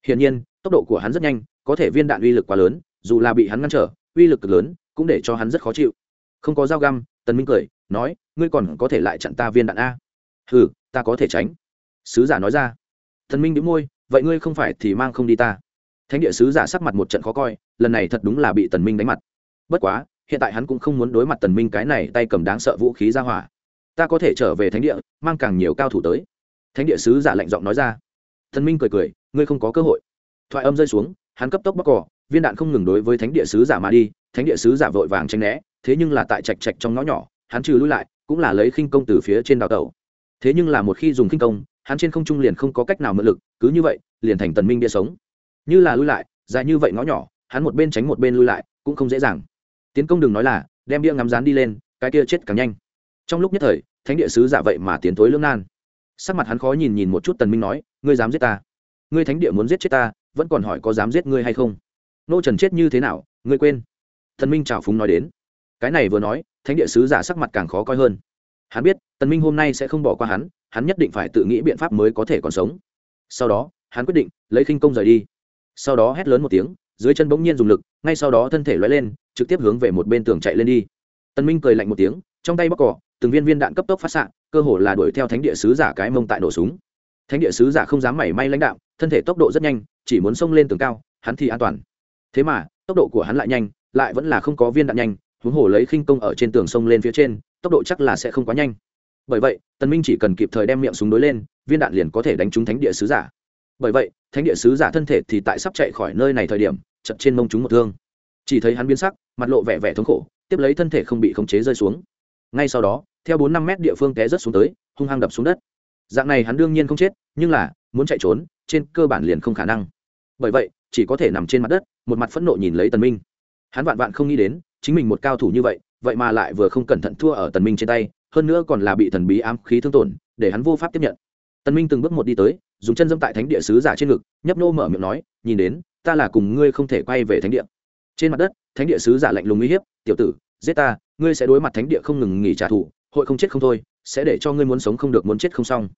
Hiển nhiên, tốc độ của hắn rất nhanh, có thể viên đạn uy lực quá lớn, dù là bị hắn ngăn trở, uy lực cực lớn, cũng để cho hắn rất khó chịu. Không có dao găm, tần minh cười, nói, ngươi còn có thể lại chặn ta viên đạn a? Hừ, ta có thể tránh. Sứ giả nói ra. Thần minh đĩu môi, vậy ngươi không phải thì mang không đi ta. Thánh địa sứ giả sắc mặt một trận khó coi, lần này thật đúng là bị tần minh đánh mặt. Bất quá, hiện tại hắn cũng không muốn đối mặt tần minh cái này tay cầm đáng sợ vũ khí ra hỏa. Ta có thể trở về thánh địa, mang càng nhiều cao thủ tới thánh địa sứ giả lạnh giọng nói ra. Thần minh cười cười, ngươi không có cơ hội. Thoại âm rơi xuống, hắn cấp tốc bắc cỏ, viên đạn không ngừng đối với thánh địa sứ giả mà đi, thánh địa sứ giả vội vàng tranh né, thế nhưng là tại chạch chạch trong ngõ nhỏ, hắn trừ lui lại, cũng là lấy khinh công từ phía trên đào tẩu. Thế nhưng là một khi dùng khinh công, hắn trên không trung liền không có cách nào mượn lực, cứ như vậy, liền thành tần minh bia sống. Như là lui lại, dài như vậy ngõ nhỏ, hắn một bên tránh một bên lui lại, cũng không dễ dàng. Tiến công đừng nói là, đem bia ngắm rán đi lên, cái kia chết càng nhanh. Trong lúc nhất thời, thánh địa sứ giả vậy mà tiến thối lưỡng nan sắc mặt hắn khó nhìn nhìn một chút tần minh nói, ngươi dám giết ta? Ngươi thánh địa muốn giết chết ta, vẫn còn hỏi có dám giết ngươi hay không? Nô trần chết như thế nào, ngươi quên. Thần minh trào phúng nói đến. Cái này vừa nói, thánh địa sứ giả sắc mặt càng khó coi hơn. Hắn biết, tần minh hôm nay sẽ không bỏ qua hắn hắn nhất định phải tự nghĩ biện pháp mới có thể còn sống. Sau đó, hắn quyết định lấy khinh công rời đi. Sau đó hét lớn một tiếng, dưới chân bỗng nhiên dùng lực, ngay sau đó thân thể lóe lên, trực tiếp hướng về một bên tường chạy lên đi. Tần minh cười lạnh một tiếng, trong tay bóc cỏ, từng viên viên đạn cấp tốc phát sạng cơ hồ là đuổi theo thánh địa sứ giả cái mông tại nổ súng. Thánh địa sứ giả không dám mảy may lãnh đạo, thân thể tốc độ rất nhanh, chỉ muốn xông lên tường cao, hắn thì an toàn. Thế mà, tốc độ của hắn lại nhanh, lại vẫn là không có viên đạn nhanh, huống hồ lấy khinh công ở trên tường sông lên phía trên, tốc độ chắc là sẽ không quá nhanh. Bởi vậy, tần minh chỉ cần kịp thời đem miệng súng đối lên, viên đạn liền có thể đánh trúng thánh địa sứ giả. Bởi vậy, thánh địa sứ giả thân thể thì tại sắp chạy khỏi nơi này thời điểm, chật trên mông chúng một thương. Chỉ thấy hắn biến sắc, mặt lộ vẻ vẻ thống khổ, tiếp lấy thân thể không bị khống chế rơi xuống. Ngay sau đó theo bốn năm mét địa phương té rất xuống tới, hung hăng đập xuống đất. Dạng này hắn đương nhiên không chết, nhưng là, muốn chạy trốn, trên cơ bản liền không khả năng. Bởi vậy, chỉ có thể nằm trên mặt đất, một mặt phẫn nộ nhìn lấy tần minh. Hắn vạn vạn không nghĩ đến, chính mình một cao thủ như vậy vậy mà lại vừa không cẩn thận thua ở tần minh trên tay, hơn nữa còn là bị thần bí ám khí thương tổn, để hắn vô pháp tiếp nhận. Tần minh từng bước một đi tới, dùng chân dẫm tại thánh địa sứ giả trên ngực, nhấp nô mở miệng nói, nhìn đến, ta là cùng ngươi không thể quay về thánh địa. Trên mặt đất, thánh địa sứ giả lạnh lùng uy hiếp, tiểu tử, giết ta, ngươi sẽ đối mặt thánh địa không ngừng nghỉ trả thù hội không chết không thôi, sẽ để cho ngươi muốn sống không được muốn chết không xong.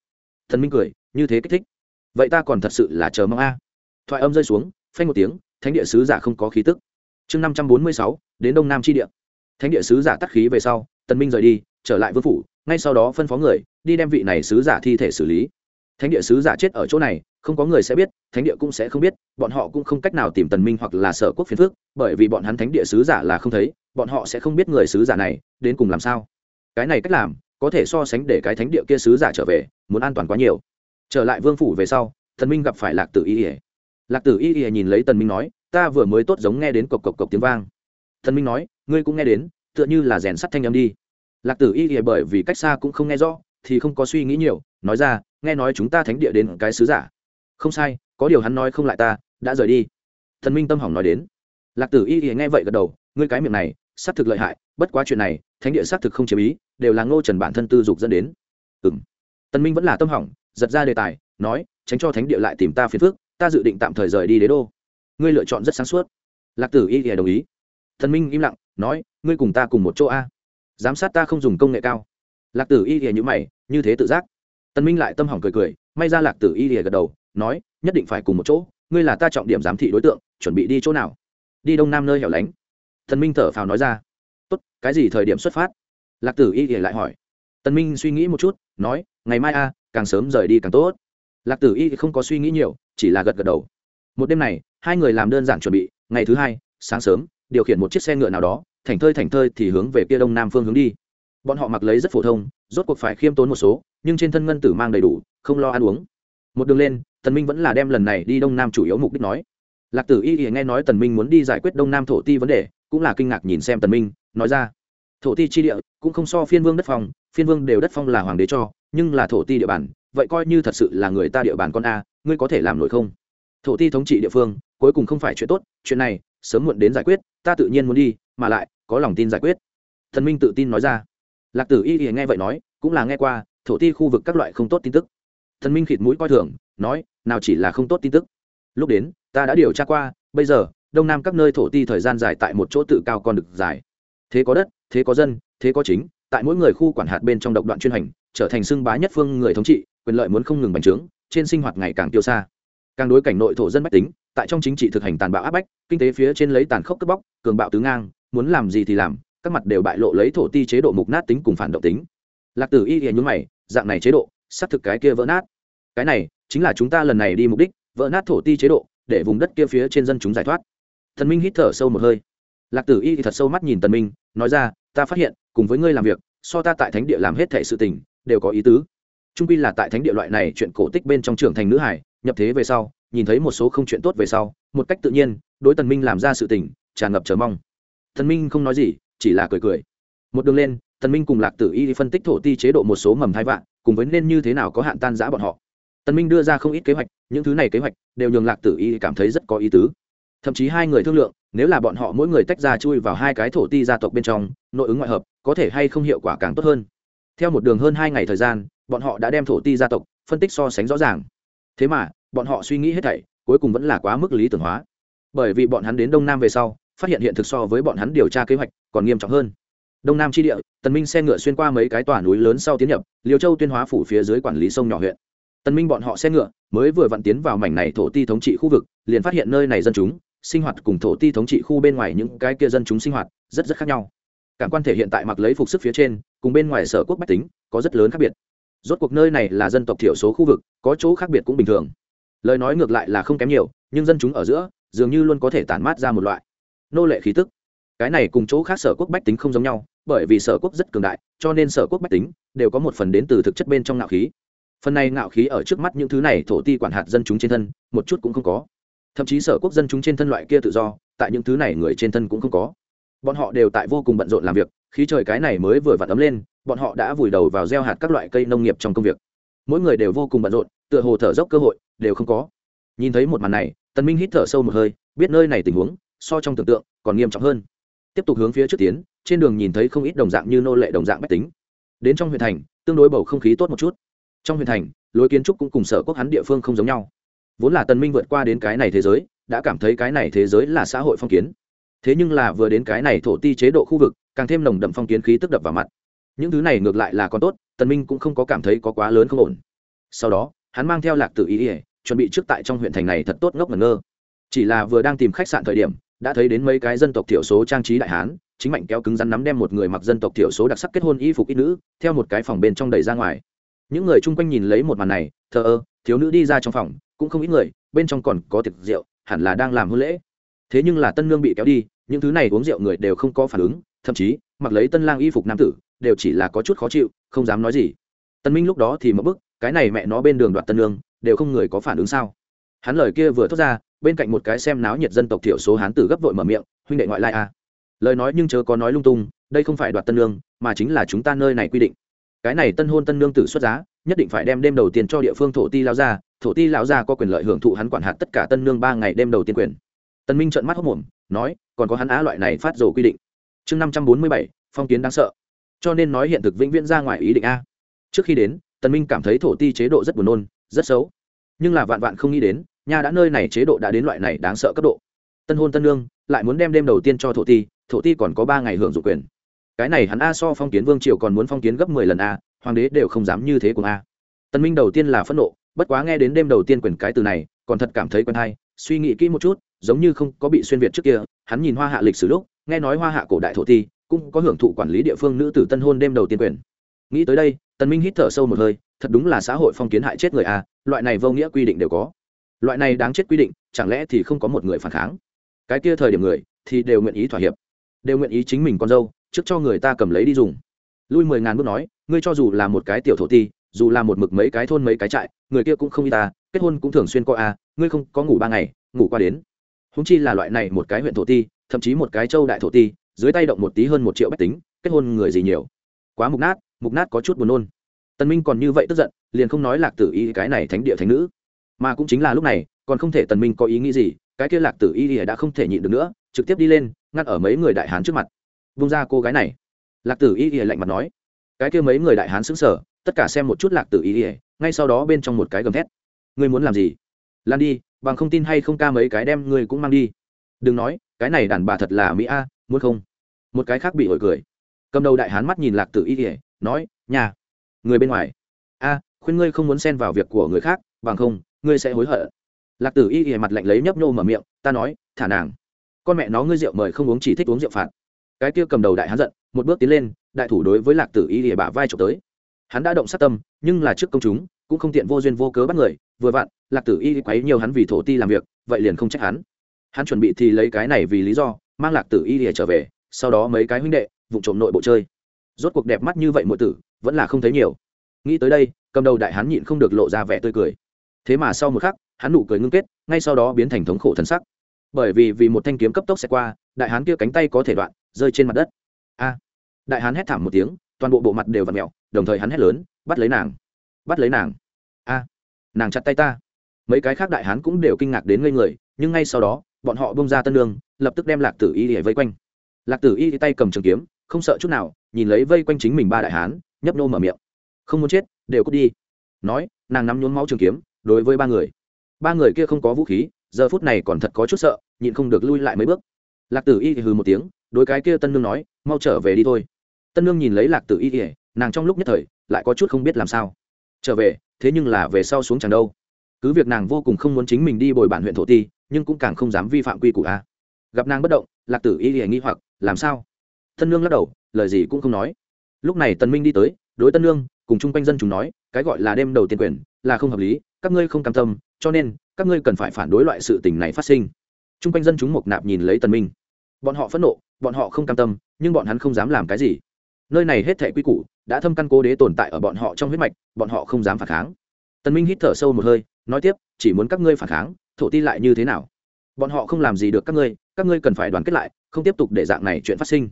Thần minh cười, như thế kích thích. Vậy ta còn thật sự là chờ mong a. Thoại âm rơi xuống, phanh một tiếng, thánh địa sứ giả không có khí tức. Chương năm trăm bốn mươi sáu, đến đông nam tri địa. Thánh địa sứ giả tắt khí về sau, tần minh rời đi, trở lại vương phủ, ngay sau đó phân phó người, đi đem vị này sứ giả thi thể xử lý. Thánh địa sứ giả chết ở chỗ này, không có người sẽ biết, thánh địa cũng sẽ không biết, bọn họ cũng không cách nào tìm tần minh hoặc là sở quốc phiền phước bởi vì bọn hắn thánh địa sứ giả là không thấy, bọn họ sẽ không biết người sứ giả này đến cùng làm sao cái này cách làm, có thể so sánh để cái thánh địa kia sứ giả trở về, muốn an toàn quá nhiều. Trở lại vương phủ về sau, thần minh gặp phải lạc tử y ỉa lạc tử y ỉa nhìn lấy tần minh nói, ta vừa mới tốt giống nghe đến cộc cộc cộc tiếng vang. Thần minh nói, ngươi cũng nghe đến, tựa như là rèn sắt thanh âm đi. Lạc tử y ỉa bởi vì cách xa cũng không nghe rõ, thì không có suy nghĩ nhiều, nói ra, nghe nói chúng ta thánh địa đến cái sứ giả. Không sai, có điều hắn nói không lại ta, đã rời đi. Thần minh tâm hỏng nói đến. Lạc tử y ỉa nghe vậy gật đầu, ngươi cái miệng này, xác thực lợi hại, bất quá chuyện này, thánh địa xác thực không chế ý đều là ngô trần bản thân tư dục dẫn đến. Ừ m tần minh vẫn là tâm hỏng, giật ra đề tài, nói, tránh cho thánh địa lại tìm ta phiền phước ta dự định tạm thời rời đi đế đô. Ngươi lựa chọn rất sáng suốt. Lạc tử y thì đồng ý. Thần minh im lặng, nói, ngươi cùng ta cùng một chỗ a. Giám sát ta không dùng công nghệ cao. Lạc tử y thì nhữ mày, như thế tự giác. Tần minh lại tâm hỏng cười cười, may ra lạc tử y thì gật đầu, nói, nhất định phải cùng một chỗ, ngươi là ta trọng điểm giám thị đối tượng, chuẩn bị đi chỗ nào? Đi đông nam nơi hẻo lánh. Thần minh thở phào nói ra. Tốt, cái gì thời điểm xuất phát? Lạc tử y lại hỏi. Tần minh suy nghĩ một chút, nói, ngày mai a, càng sớm rời đi càng tốt. Lạc tử y không có suy nghĩ nhiều, chỉ là gật gật đầu. Một đêm này, hai người làm đơn giản chuẩn bị, ngày thứ hai, sáng sớm, điều khiển một chiếc xe ngựa nào đó thảnh thơi thảnh thơi thì hướng về kia đông nam phương hướng đi. Bọn họ mặc lấy rất phổ thông, rốt cuộc phải khiêm tốn một số, nhưng trên thân ngân tử mang đầy đủ, không lo ăn uống. Một đường lên, tần minh vẫn là đem lần này đi đông nam chủ yếu mục đích nói. Lạc tử y nghe nói tần minh muốn đi giải quyết đông nam thổ ti vấn đề, cũng là kinh ngạc nhìn xem tần minh, nói ra thổ ti chi địa cũng không so phiên vương đất phong, phiên vương đều đất phong là hoàng đế cho, nhưng là thổ ti địa bàn, vậy coi như thật sự là người ta địa bàn con a, ngươi có thể làm nổi không? Thổ ti thống trị địa phương, cuối cùng không phải chuyện tốt, chuyện này sớm muộn đến giải quyết, ta tự nhiên muốn đi, mà lại có lòng tin giải quyết. Thần minh tự tin nói ra. Lạc tử y y nghe vậy nói, cũng là nghe qua, thổ ti khu vực các loại không tốt tin tức. Thần minh khịt mũi coi thường, nói, nào chỉ là không tốt tin tức. Lúc đến, ta đã điều tra qua, bây giờ, đông nam các nơi thổ ti thời gian dài tại một chỗ tự cao còn được dài thế có đất thế có dân, thế có chính, tại mỗi người khu quản hạt bên trong độc đoạn chuyên hành, trở thành xưng bá nhất phương người thống trị, quyền lợi muốn không ngừng bành trướng, trên sinh hoạt ngày càng tiêu xa. Càng đối cảnh nội thổ dân bách tính, tại trong chính trị thực hành tàn bạo áp bách, kinh tế phía trên lấy tàn khốc cướp bóc, cường bạo tứ ngang, muốn làm gì thì làm, các mặt đều bại lộ lấy thổ ti chế độ mục nát tính cùng phản động tính. Lạc tử y thì nhún mày, dạng này chế độ, xác thực cái kia vỡ nát. Cái này, chính là chúng ta lần này đi mục đích, vỡ nát thổ ti chế độ, để vùng đất kia phía trên dân chúng giải thoát. Thần minh hít thở sâu một hơi. Lạc tử y thì thật sâu mắt nhìn tần minh nói ra, ta phát hiện, cùng với ngươi làm việc, so ta tại thánh địa làm hết thể sự tình, đều có ý tứ. Trung pi là tại thánh địa loại này chuyện cổ tích bên trong trưởng thành nữ hải, nhập thế về sau, nhìn thấy một số không chuyện tốt về sau, một cách tự nhiên, đối tần minh làm ra sự tình, tràn ngập chờ mong. Tần minh không nói gì, chỉ là cười cười. Một đường lên, tần minh cùng lạc tử y phân tích thổ ti chế độ một số mầm thai vạn, cùng với nên như thế nào có hạn tan giã bọn họ. Tần minh đưa ra không ít kế hoạch, những thứ này kế hoạch, đều nhường lạc tử y cảm thấy rất có ý tứ thậm chí hai người thương lượng, nếu là bọn họ mỗi người tách ra chui vào hai cái thổ ti gia tộc bên trong, nội ứng ngoại hợp, có thể hay không hiệu quả càng tốt hơn. Theo một đường hơn hai ngày thời gian, bọn họ đã đem thổ ti gia tộc phân tích so sánh rõ ràng. Thế mà, bọn họ suy nghĩ hết thảy, cuối cùng vẫn là quá mức lý tưởng hóa. Bởi vì bọn hắn đến đông nam về sau, phát hiện hiện thực so với bọn hắn điều tra kế hoạch còn nghiêm trọng hơn. Đông nam tri địa, tần minh xe ngựa xuyên qua mấy cái tòa núi lớn sau tiến nhập liều châu tuyên hóa phủ phía dưới quản lý sông nhỏ huyện. Tần minh bọn họ xe ngựa, mới vừa vặn tiến vào mảnh này thổ ti thống trị khu vực, liền phát hiện nơi này dân chúng sinh hoạt cùng thổ ti thống trị khu bên ngoài những cái kia dân chúng sinh hoạt rất rất khác nhau. Cảm quan thể hiện tại mặc lấy phục sức phía trên, cùng bên ngoài sở quốc bách tính có rất lớn khác biệt. Rốt cuộc nơi này là dân tộc thiểu số khu vực, có chỗ khác biệt cũng bình thường. Lời nói ngược lại là không kém nhiều, nhưng dân chúng ở giữa dường như luôn có thể tản mát ra một loại nô lệ khí tức. Cái này cùng chỗ khác sở quốc bách tính không giống nhau, bởi vì sở quốc rất cường đại, cho nên sở quốc bách tính đều có một phần đến từ thực chất bên trong ngạo khí. Phần này ngạo khí ở trước mắt những thứ này thổ ti quản hạt dân chúng trên thân, một chút cũng không có thậm chí sở quốc dân chúng trên thân loại kia tự do, tại những thứ này người trên thân cũng không có. Bọn họ đều tại vô cùng bận rộn làm việc, khí trời cái này mới vừa vặn ấm lên, bọn họ đã vùi đầu vào gieo hạt các loại cây nông nghiệp trong công việc. Mỗi người đều vô cùng bận rộn, tựa hồ thở dốc cơ hội, đều không có. Nhìn thấy một màn này, tần minh hít thở sâu một hơi, biết nơi này tình huống, so trong tưởng tượng, còn nghiêm trọng hơn. Tiếp tục hướng phía trước tiến, trên đường nhìn thấy không ít đồng dạng như nô lệ đồng dạng bách tính. Đến trong huyện thành, tương đối bầu không khí tốt một chút. Trong huyện thành, lối kiến trúc cũng cùng sở quốc hắn địa phương không giống nhau vốn là tần minh vượt qua đến cái này thế giới, đã cảm thấy cái này thế giới là xã hội phong kiến. Thế nhưng là vừa đến cái này thổ ti chế độ khu vực, càng thêm nồng đậm phong kiến khí tức đập vào mặt. Những thứ này ngược lại là còn tốt tần minh cũng không có cảm thấy có quá lớn không ổn. Sau đó, hắn mang theo lạc tử ý ỉa chuẩn bị trước tại trong huyện thành này thật tốt ngốc ngẩn ngơ. Chỉ là vừa đang tìm khách sạn thời điểm, đã thấy đến mấy cái dân tộc thiểu số trang trí đại hán, chính mạnh kéo cứng rắn nắm đem một người mặc dân tộc thiểu số đặc sắc kết hôn y phục ít nữ, theo một cái phòng bên trong đẩy ra ngoài. Những người chung quanh nhìn lấy một màn này, thờ ơ, thiếu nữ đi ra trong phòng cũng không ít người, bên trong còn có tiệc rượu, hẳn là đang làm hôn lễ. Thế nhưng là tân nương bị kéo đi, những thứ này uống rượu người đều không có phản ứng, thậm chí, mặc lấy tân lang y phục nam tử, đều chỉ là có chút khó chịu, không dám nói gì. Tân minh lúc đó thì mất bức, cái này mẹ nó bên đường đoạt tân nương, đều không người có phản ứng sao? Hắn lời kia vừa thốt ra, bên cạnh một cái xem náo nhiệt dân tộc thiểu số hán tử gấp vội mở miệng, huynh đệ ngoại lai à. lời nói nhưng chớ có nói lung tung, đây không phải đoạt tân lương mà chính là chúng ta nơi này quy định. Cái này tân hôn tân lương tử xuất giá, nhất định phải đem đêm đầu tiên cho địa phương thổ ti lao ra thổ ti lão gia có quyền lợi hưởng thụ hắn quản hạt tất cả tân nương ba ngày đêm đầu tiên quyền. Tân minh trợn mắt hốc mồm nói, còn có hắn á loại này phát rồ quy định. Chương năm trăm bốn mươi bảy, phong kiến đáng sợ. Cho nên nói hiện thực vĩnh viễn ra ngoài ý định a. Trước khi đến tân minh cảm thấy thổ ti chế độ rất buồn nôn, rất xấu. Nhưng là vạn vạn không nghĩ đến, nhà đã nơi này chế độ đã đến loại này đáng sợ cấp độ. Tân hôn tân nương, lại muốn đem đêm đầu tiên cho thổ ti thổ ti còn có ba ngày hưởng dụng quyền. Cái này hắn a so phong kiến vương triều còn muốn phong kiến gấp mười lần a, hoàng đế đều không dám như thế cùng a. Tân minh đầu tiên là phẫn nộ bất quá nghe đến đêm đầu tiên quyền cái từ này, còn thật cảm thấy quen hay, suy nghĩ kỹ một chút, giống như không có bị xuyên việt trước kia, hắn nhìn hoa hạ lịch sử lúc, nghe nói hoa hạ cổ đại thổ ti, cũng có hưởng thụ quản lý địa phương nữ tử tân hôn đêm đầu tiên quyền nghĩ tới đây, tần minh hít thở sâu một hơi, thật đúng là xã hội phong kiến hại chết người à loại này vô nghĩa quy định đều có. Loại này đáng chết quy định, chẳng lẽ thì không có một người phản kháng? Cái kia thời điểm người, thì đều nguyện ý thỏa hiệp, đều nguyện ý chính mình con dâu, trước cho người ta cầm lấy đi dùng. Lui mười ngàn bước nói, ngươi cho dù là một cái tiểu thổ ti, dù là một mực mấy cái thôn mấy cái trại người kia cũng không y ta kết hôn cũng thường xuyên coi a à, ngươi không có ngủ ba ngày ngủ qua đến. Húng chi là loại này một cái huyện thổ ti thậm chí một cái châu đại thổ ti dưới tay động một tí hơn một triệu bách tính kết hôn người gì nhiều? Quá mục nát mục nát có chút buồn nôn. Tân minh còn như vậy tức giận liền không nói lạc tử y cái này thánh địa thánh nữ. Mà cũng chính là lúc này còn không thể tần minh có ý nghĩ gì cái kia lạc tử y đã không thể nhịn được nữa trực tiếp đi lên ngăn ở mấy người đại hán trước mặt. Vung ra cô gái này. Lạc tử y lạnh mặt nói. Cái kia mấy người đại hán sững sờ tất cả xem một chút lạc tử y ngay sau đó bên trong một cái gầm thét. Ngươi muốn làm gì? Lan đi, bằng không tin hay không ca mấy cái đem ngươi cũng mang đi. Đừng nói, cái này đàn bà thật là mỹ a, muốn không? Một cái khác bị hồi cười. Cầm đầu đại hán mắt nhìn lạc tử y kỉa nói, nhà, người bên ngoài. A, khuyên ngươi không muốn xen vào việc của người khác, bằng không, ngươi sẽ hối hận. Lạc tử y kỉa mặt lạnh lấy nhấp nhô mở miệng, ta nói, thả nàng. Con mẹ nó ngươi rượu mời không uống chỉ thích uống rượu phạt. Cái kia cầm đầu đại hán giận, một bước tiến lên, đại thủ đối với lạc tử y kỉa bả vai trộm tới. Hắn đã động sát tâm nhưng là trước công chúng, cũng không tiện vô duyên vô cớ bắt người, vừa vặn, lạc tử y quấy nhiều hắn vì thổ ti làm việc, vậy liền không trách hắn. Hắn chuẩn bị thì lấy cái này vì lý do, mang lạc tử y để trở về, sau đó mấy cái huynh đệ, vụ trộm nội bộ chơi. Rốt cuộc đẹp mắt như vậy mọi tử, vẫn là không thấy nhiều. Nghĩ tới đây, cầm đầu đại hắn nhịn không được lộ ra vẻ tươi cười. Thế mà sau một khắc, hắn nụ cười ngưng kết, ngay sau đó biến thành thống khổ thân sắc. Bởi vì vì một thanh kiếm cấp tốc sẽ qua, đại hán kia cánh tay có thể đoạn, rơi trên mặt đất. A! Đại hán hét thảm một tiếng, toàn bộ bộ mặt đều v ặ mẹo đồng thời hắn hét lớn bắt lấy nàng. Bắt lấy nàng. A, nàng chặt tay ta. Mấy cái khác đại hán cũng đều kinh ngạc đến ngây người, nhưng ngay sau đó, bọn họ bông ra tân lương, lập tức đem lạc tử y để vây quanh. Lạc tử y tay cầm trường kiếm, không sợ chút nào, nhìn lấy vây quanh chính mình ba đại hán, nhấp nô mở miệng. Không muốn chết, đều cút đi. Nói, nàng nắm nhốn máu trường kiếm, đối với ba người. Ba người kia không có vũ khí, giờ phút này còn thật có chút sợ, nhịn không được lui lại mấy bước. Lạc tử y thì hừ một tiếng, đối cái kia tân nương nói, mau trở về đi thôi. Tân nương nhìn lấy lạc tử y thì nàng trong lúc nhất thời lại có chút không biết làm sao. Trở về, thế nhưng là về sau xuống chẳng đâu. Cứ việc nàng vô cùng không muốn chính mình đi bồi bản huyện thổ ti, nhưng cũng càng không dám vi phạm quy củ a. Gặp nàng bất động, lạc tử y hề nghi hoặc, làm sao? Tân nương lắc đầu, lời gì cũng không nói. Lúc này tần minh đi tới, đối tân nương cùng chung quanh dân chúng nói, cái gọi là đêm đầu tiên quyền là không hợp lý, các ngươi không cam tâm, cho nên các ngươi cần phải phản đối loại sự tình này phát sinh. Chung quanh dân chúng mộc nạp nhìn lấy tần minh. Bọn họ phẫn nộ, bọn họ không cam tâm, nhưng bọn hắn không dám làm cái gì nơi này hết thệ quy củ, đã thâm căn cố đế tồn tại ở bọn họ trong huyết mạch, bọn họ không dám phản kháng. Tần minh hít thở sâu một hơi, nói tiếp, chỉ muốn các ngươi phản kháng, thổ ti lại như thế nào? Bọn họ không làm gì được các ngươi các ngươi cần phải đoàn kết lại, không tiếp tục để dạng này chuyện phát sinh.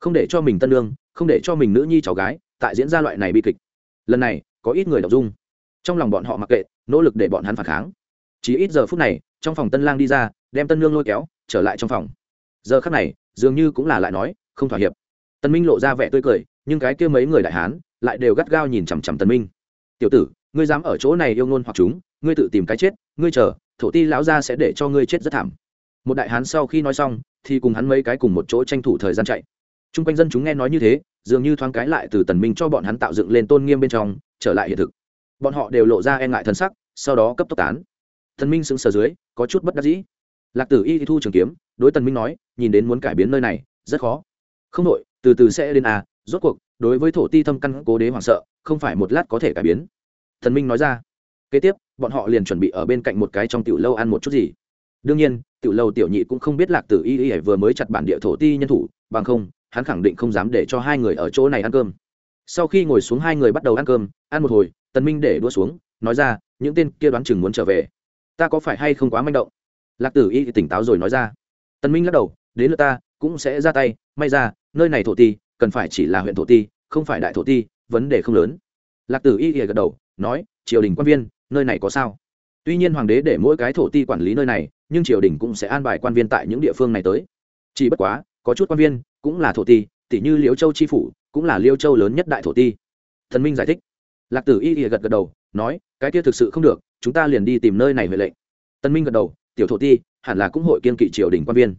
Không để cho mình tân lương, không để cho mình nữ nhi cháu gái, tại diễn ra loại này bi kịch. Lần này, có ít người đọc dung. Trong lòng bọn họ mặc kệ, nỗ lực để bọn hắn phản kháng. Chỉ ít giờ phút này, trong phòng tân lang đi ra, đem tân lương lôi kéo, trở lại trong phòng. Giờ khắc này, dường như cũng là lại nói, không thỏa hiệp. Tần minh lộ ra vẻ tươi cười, nhưng cái kia mấy người đại hán lại đều gắt gao nhìn chằm chằm Tần minh. Tiểu tử, ngươi dám ở chỗ này yêu ngôn hoặc chúng, ngươi tự tìm cái chết, ngươi chờ, thổ ti lão gia sẽ để cho ngươi chết rất thảm. Một đại hán sau khi nói xong, thì cùng hắn mấy cái cùng một chỗ tranh thủ thời gian chạy. Trung quanh dân chúng nghe nói như thế, dường như thoáng cái lại từ tần minh cho bọn hắn tạo dựng lên tôn nghiêm bên trong, trở lại hiện thực. Bọn họ đều lộ ra e ngại thân sắc, sau đó cấp tốc tán. Thần minh sững sờ dưới, có chút bất đắc dĩ. Lạc tử y thì thu trường kiếm, đối tần minh nói, nhìn đến muốn cải biến nơi này, rất khó không đội từ từ sẽ đến à rốt cuộc, đối với thổ ti thâm căn cố đế hoảng sợ, không phải một lát có thể cải biến. Thần minh nói ra. Kế tiếp, bọn họ liền chuẩn bị ở bên cạnh một cái trong tiểu lâu ăn một chút gì. Đương nhiên, tiểu lâu tiểu nhị cũng không biết lạc tử y y vừa mới chặt bản địa thổ ti nhân thủ, bằng không, hắn khẳng định không dám để cho hai người ở chỗ này ăn cơm. Sau khi ngồi xuống hai người bắt đầu ăn cơm, ăn một hồi, tần minh để đua xuống, nói ra, những tên kia đoán chừng muốn trở về. Ta có phải hay không quá manh động? Lạc tử y tỉnh táo rồi nói ra. Tần minh lắc đầu, đến lượt ta, cũng sẽ ra tay, may ra nơi này thổ ti, cần phải chỉ là huyện thổ ti, không phải đại thổ ti, vấn đề không lớn. Lạc tử y gật đầu, nói, triều đình quan viên, nơi này có sao? Tuy nhiên hoàng đế để mỗi cái thổ ti quản lý nơi này, nhưng triều đình cũng sẽ an bài quan viên tại những địa phương này tới. Chỉ bất quá, có chút quan viên, cũng là thổ ti tỷ như liễu châu tri phủ, cũng là liêu châu lớn nhất đại thổ ti. Thần minh giải thích. Lạc tử y gật gật đầu, nói, cái kia thực sự không được, chúng ta liền đi tìm nơi này huệ lệnh. Tân minh gật đầu, tiểu thổ ti, hẳn là cũng hội kiên kỵ triều đình quan viên.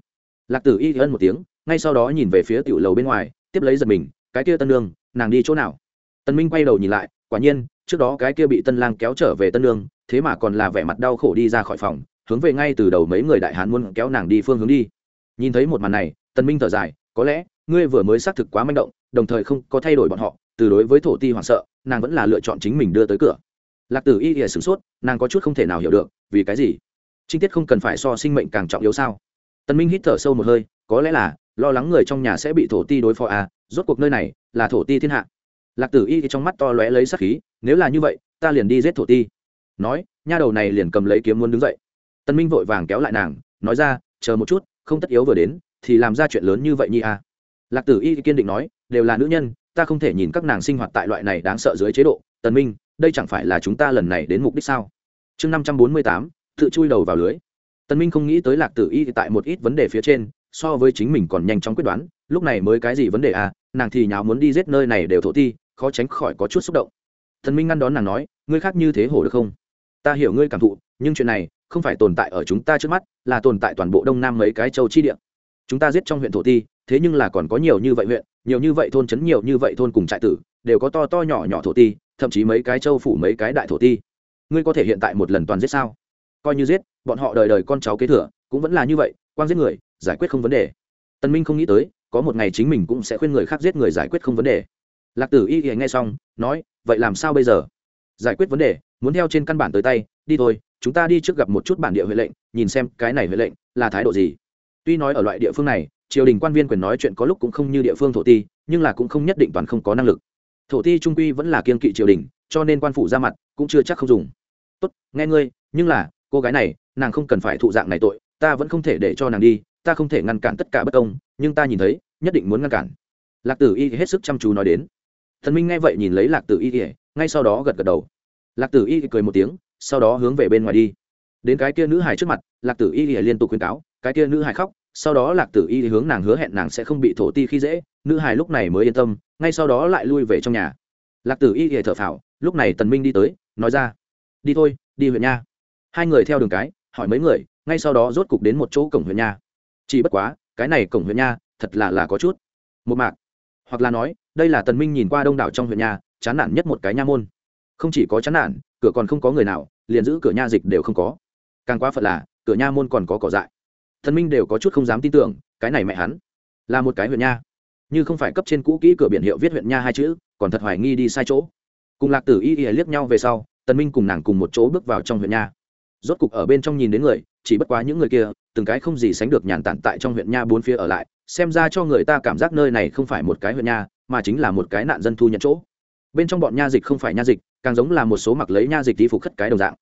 Lạc tử y ân một tiếng ngay sau đó nhìn về phía tiểu lầu bên ngoài, tiếp lấy giật mình, cái kia tân lương nàng đi chỗ nào? Tân minh quay đầu nhìn lại, quả nhiên, trước đó cái kia bị tân lang kéo trở về tân lương thế mà còn là vẻ mặt đau khổ đi ra khỏi phòng, hướng về ngay từ đầu mấy người đại hán muốn kéo nàng đi phương hướng đi. Nhìn thấy một màn này tân minh thở dài, có lẽ, ngươi vừa mới xác thực quá manh động, đồng thời không có thay đổi bọn họ, từ đối với thổ ti hoảng sợ, nàng vẫn là lựa chọn chính mình đưa tới cửa. Lạc tử y ỉa sửng sốt, nàng có chút không thể nào hiểu được, vì cái gì? Trinh tiết không cần phải so sinh mệnh càng trọng yếu sao? Tân minh hít thở sâu một hơi, có lẽ là lo lắng người trong nhà sẽ bị thổ ti đối phó à rốt cuộc nơi này là thổ ti thiên hạ. Lạc tử y thì trong mắt to lóe lấy sắc khí, nếu là như vậy, ta liền đi giết thổ ti. Nói, nha đầu này liền cầm lấy kiếm muốn đứng dậy. Tân minh vội vàng kéo lại nàng, nói ra, chờ một chút, không tất yếu vừa đến, thì làm ra chuyện lớn như vậy nhi à? Lạc tử y kiên định nói, đều là nữ nhân, ta không thể nhìn các nàng sinh hoạt tại loại này đáng sợ dưới chế độ. Tần minh, đây chẳng phải là chúng ta lần này đến mục đích sao? Chương năm trăm bốn mươi tám, tự chui đầu vào lưới. Tần minh không nghĩ tới lạc tử y tại một ít vấn đề phía trên so với chính mình còn nhanh chóng quyết đoán, lúc này mới cái gì vấn đề à nàng thì nháo muốn đi giết nơi này đều thổ ti, khó tránh khỏi có chút xúc động. Thần minh ngăn đón nàng nói, ngươi khác như thế hổ được không? Ta hiểu ngươi cảm thụ, nhưng chuyện này không phải tồn tại ở chúng ta trước mắt, là tồn tại toàn bộ đông nam mấy cái châu chi địa. Chúng ta giết trong huyện thổ ti, thế nhưng là còn có nhiều như vậy huyện, nhiều như vậy thôn trấn, nhiều như vậy thôn cùng trại tử, đều có to to nhỏ nhỏ thổ ti, thậm chí mấy cái châu phủ mấy cái đại thổ ti. Ngươi có thể hiện tại một lần toàn giết sao? Coi như giết, bọn họ đời đời con cháu kế thừa, cũng vẫn là như vậy quan giết người giải quyết không vấn đề. Tân minh không nghĩ tới, có một ngày chính mình cũng sẽ khuyên người khác giết người giải quyết không vấn đề. Lạc tử y thì nghe xong, nói, vậy làm sao bây giờ? Giải quyết vấn đề, muốn theo trên căn bản tới tay, đi thôi, chúng ta đi trước gặp một chút bản địa huệ lệnh, nhìn xem cái này huệ lệnh là thái độ gì. Tuy nói ở loại địa phương này, triều đình quan viên quyền nói chuyện có lúc cũng không như địa phương thổ ti, nhưng là cũng không nhất định toàn không có năng lực. Thổ ti trung quy vẫn là kiên kỵ triều đình, cho nên quan phủ ra mặt cũng chưa chắc không dùng. Tốt, nghe ngươi, nhưng là, cô gái này, nàng không cần phải thụ dạng này tội, ta vẫn không thể để cho nàng đi ta không thể ngăn cản tất cả bất công, nhưng ta nhìn thấy, nhất định muốn ngăn cản. Lạc tử y hết sức chăm chú nói đến. Thần minh nghe vậy nhìn lấy lạc tử y ngay sau đó gật gật đầu. Lạc tử y cười một tiếng, sau đó hướng về bên ngoài đi. Đến cái kia nữ hài trước mặt, lạc tử y liên tục khuyên cáo, cái kia nữ hài khóc, sau đó lạc tử y hướng nàng hứa hẹn nàng sẽ không bị thổ ti khi dễ, nữ hài lúc này mới yên tâm, ngay sau đó lại lui về trong nhà. Lạc tử y thở phào, lúc này tần minh đi tới, nói ra, đi thôi, đi huyện nha. Hai người theo đường cái, hỏi mấy người, ngay sau đó rốt cục đến một chỗ cổng huyện nha chỉ bất quá, cái này cổng huyện nha, thật là là có chút. Một mạc. Hoặc là nói, đây là tần minh nhìn qua đông đảo trong huyện nha, chán nản nhất một cái nha môn. Không chỉ có chán nản, cửa còn không có người nào, liền giữ cửa nha dịch đều không có. Càng quá phật là, cửa nha môn còn có cỏ dại. Thần minh đều có chút không dám tin tưởng, cái này mẹ hắn, là một cái huyện nha. Như không phải cấp trên cũ kỹ cửa biển hiệu viết huyện nha hai chữ, còn thật hoài nghi đi sai chỗ. Cùng lạc tử y y liếc nhau về sau, tần minh cùng nàng cùng một chỗ bước vào trong huyện nha. Rốt cục ở bên trong nhìn đến người, chỉ bất quá những người kia từng cái không gì sánh được nhàn tản tại trong huyện nha bốn phía ở lại, xem ra cho người ta cảm giác nơi này không phải một cái huyện nha, mà chính là một cái nạn dân thu nhận chỗ. Bên trong bọn nha dịch không phải nha dịch, càng giống là một số mặc lấy nha dịch đi phục khất cái đồng dạng.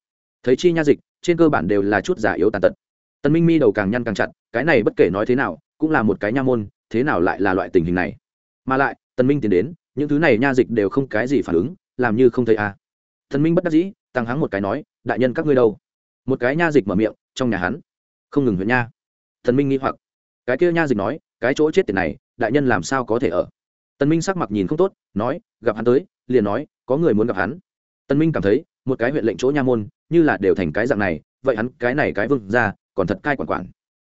Thấy chi nha dịch, trên cơ bản đều là chút giả yếu tàn tật. Tần minh mi đầu càng nhăn càng chặt, cái này bất kể nói thế nào, cũng là một cái nha môn, thế nào lại là loại tình hình này? Mà lại, tần minh tiến đến, những thứ này nha dịch đều không cái gì phản ứng, làm như không thấy a à. tần minh bất đắc dĩ, tăng hắng một cái nói, đại nhân các ngươi đâu? Một cái nha dịch mở miệng, trong nhà hắn không ngừng huyện nha. Tần minh nghi hoặc. Cái kia nha dịch nói, cái chỗ chết tiền này, đại nhân làm sao có thể ở? Tần minh sắc mặt nhìn không tốt, nói, gặp hắn tới, liền nói, có người muốn gặp hắn. Tần minh cảm thấy, một cái huyện lệnh chỗ nha môn, như là đều thành cái dạng này, vậy hắn cái này cái vương ra, còn thật cai quản quản.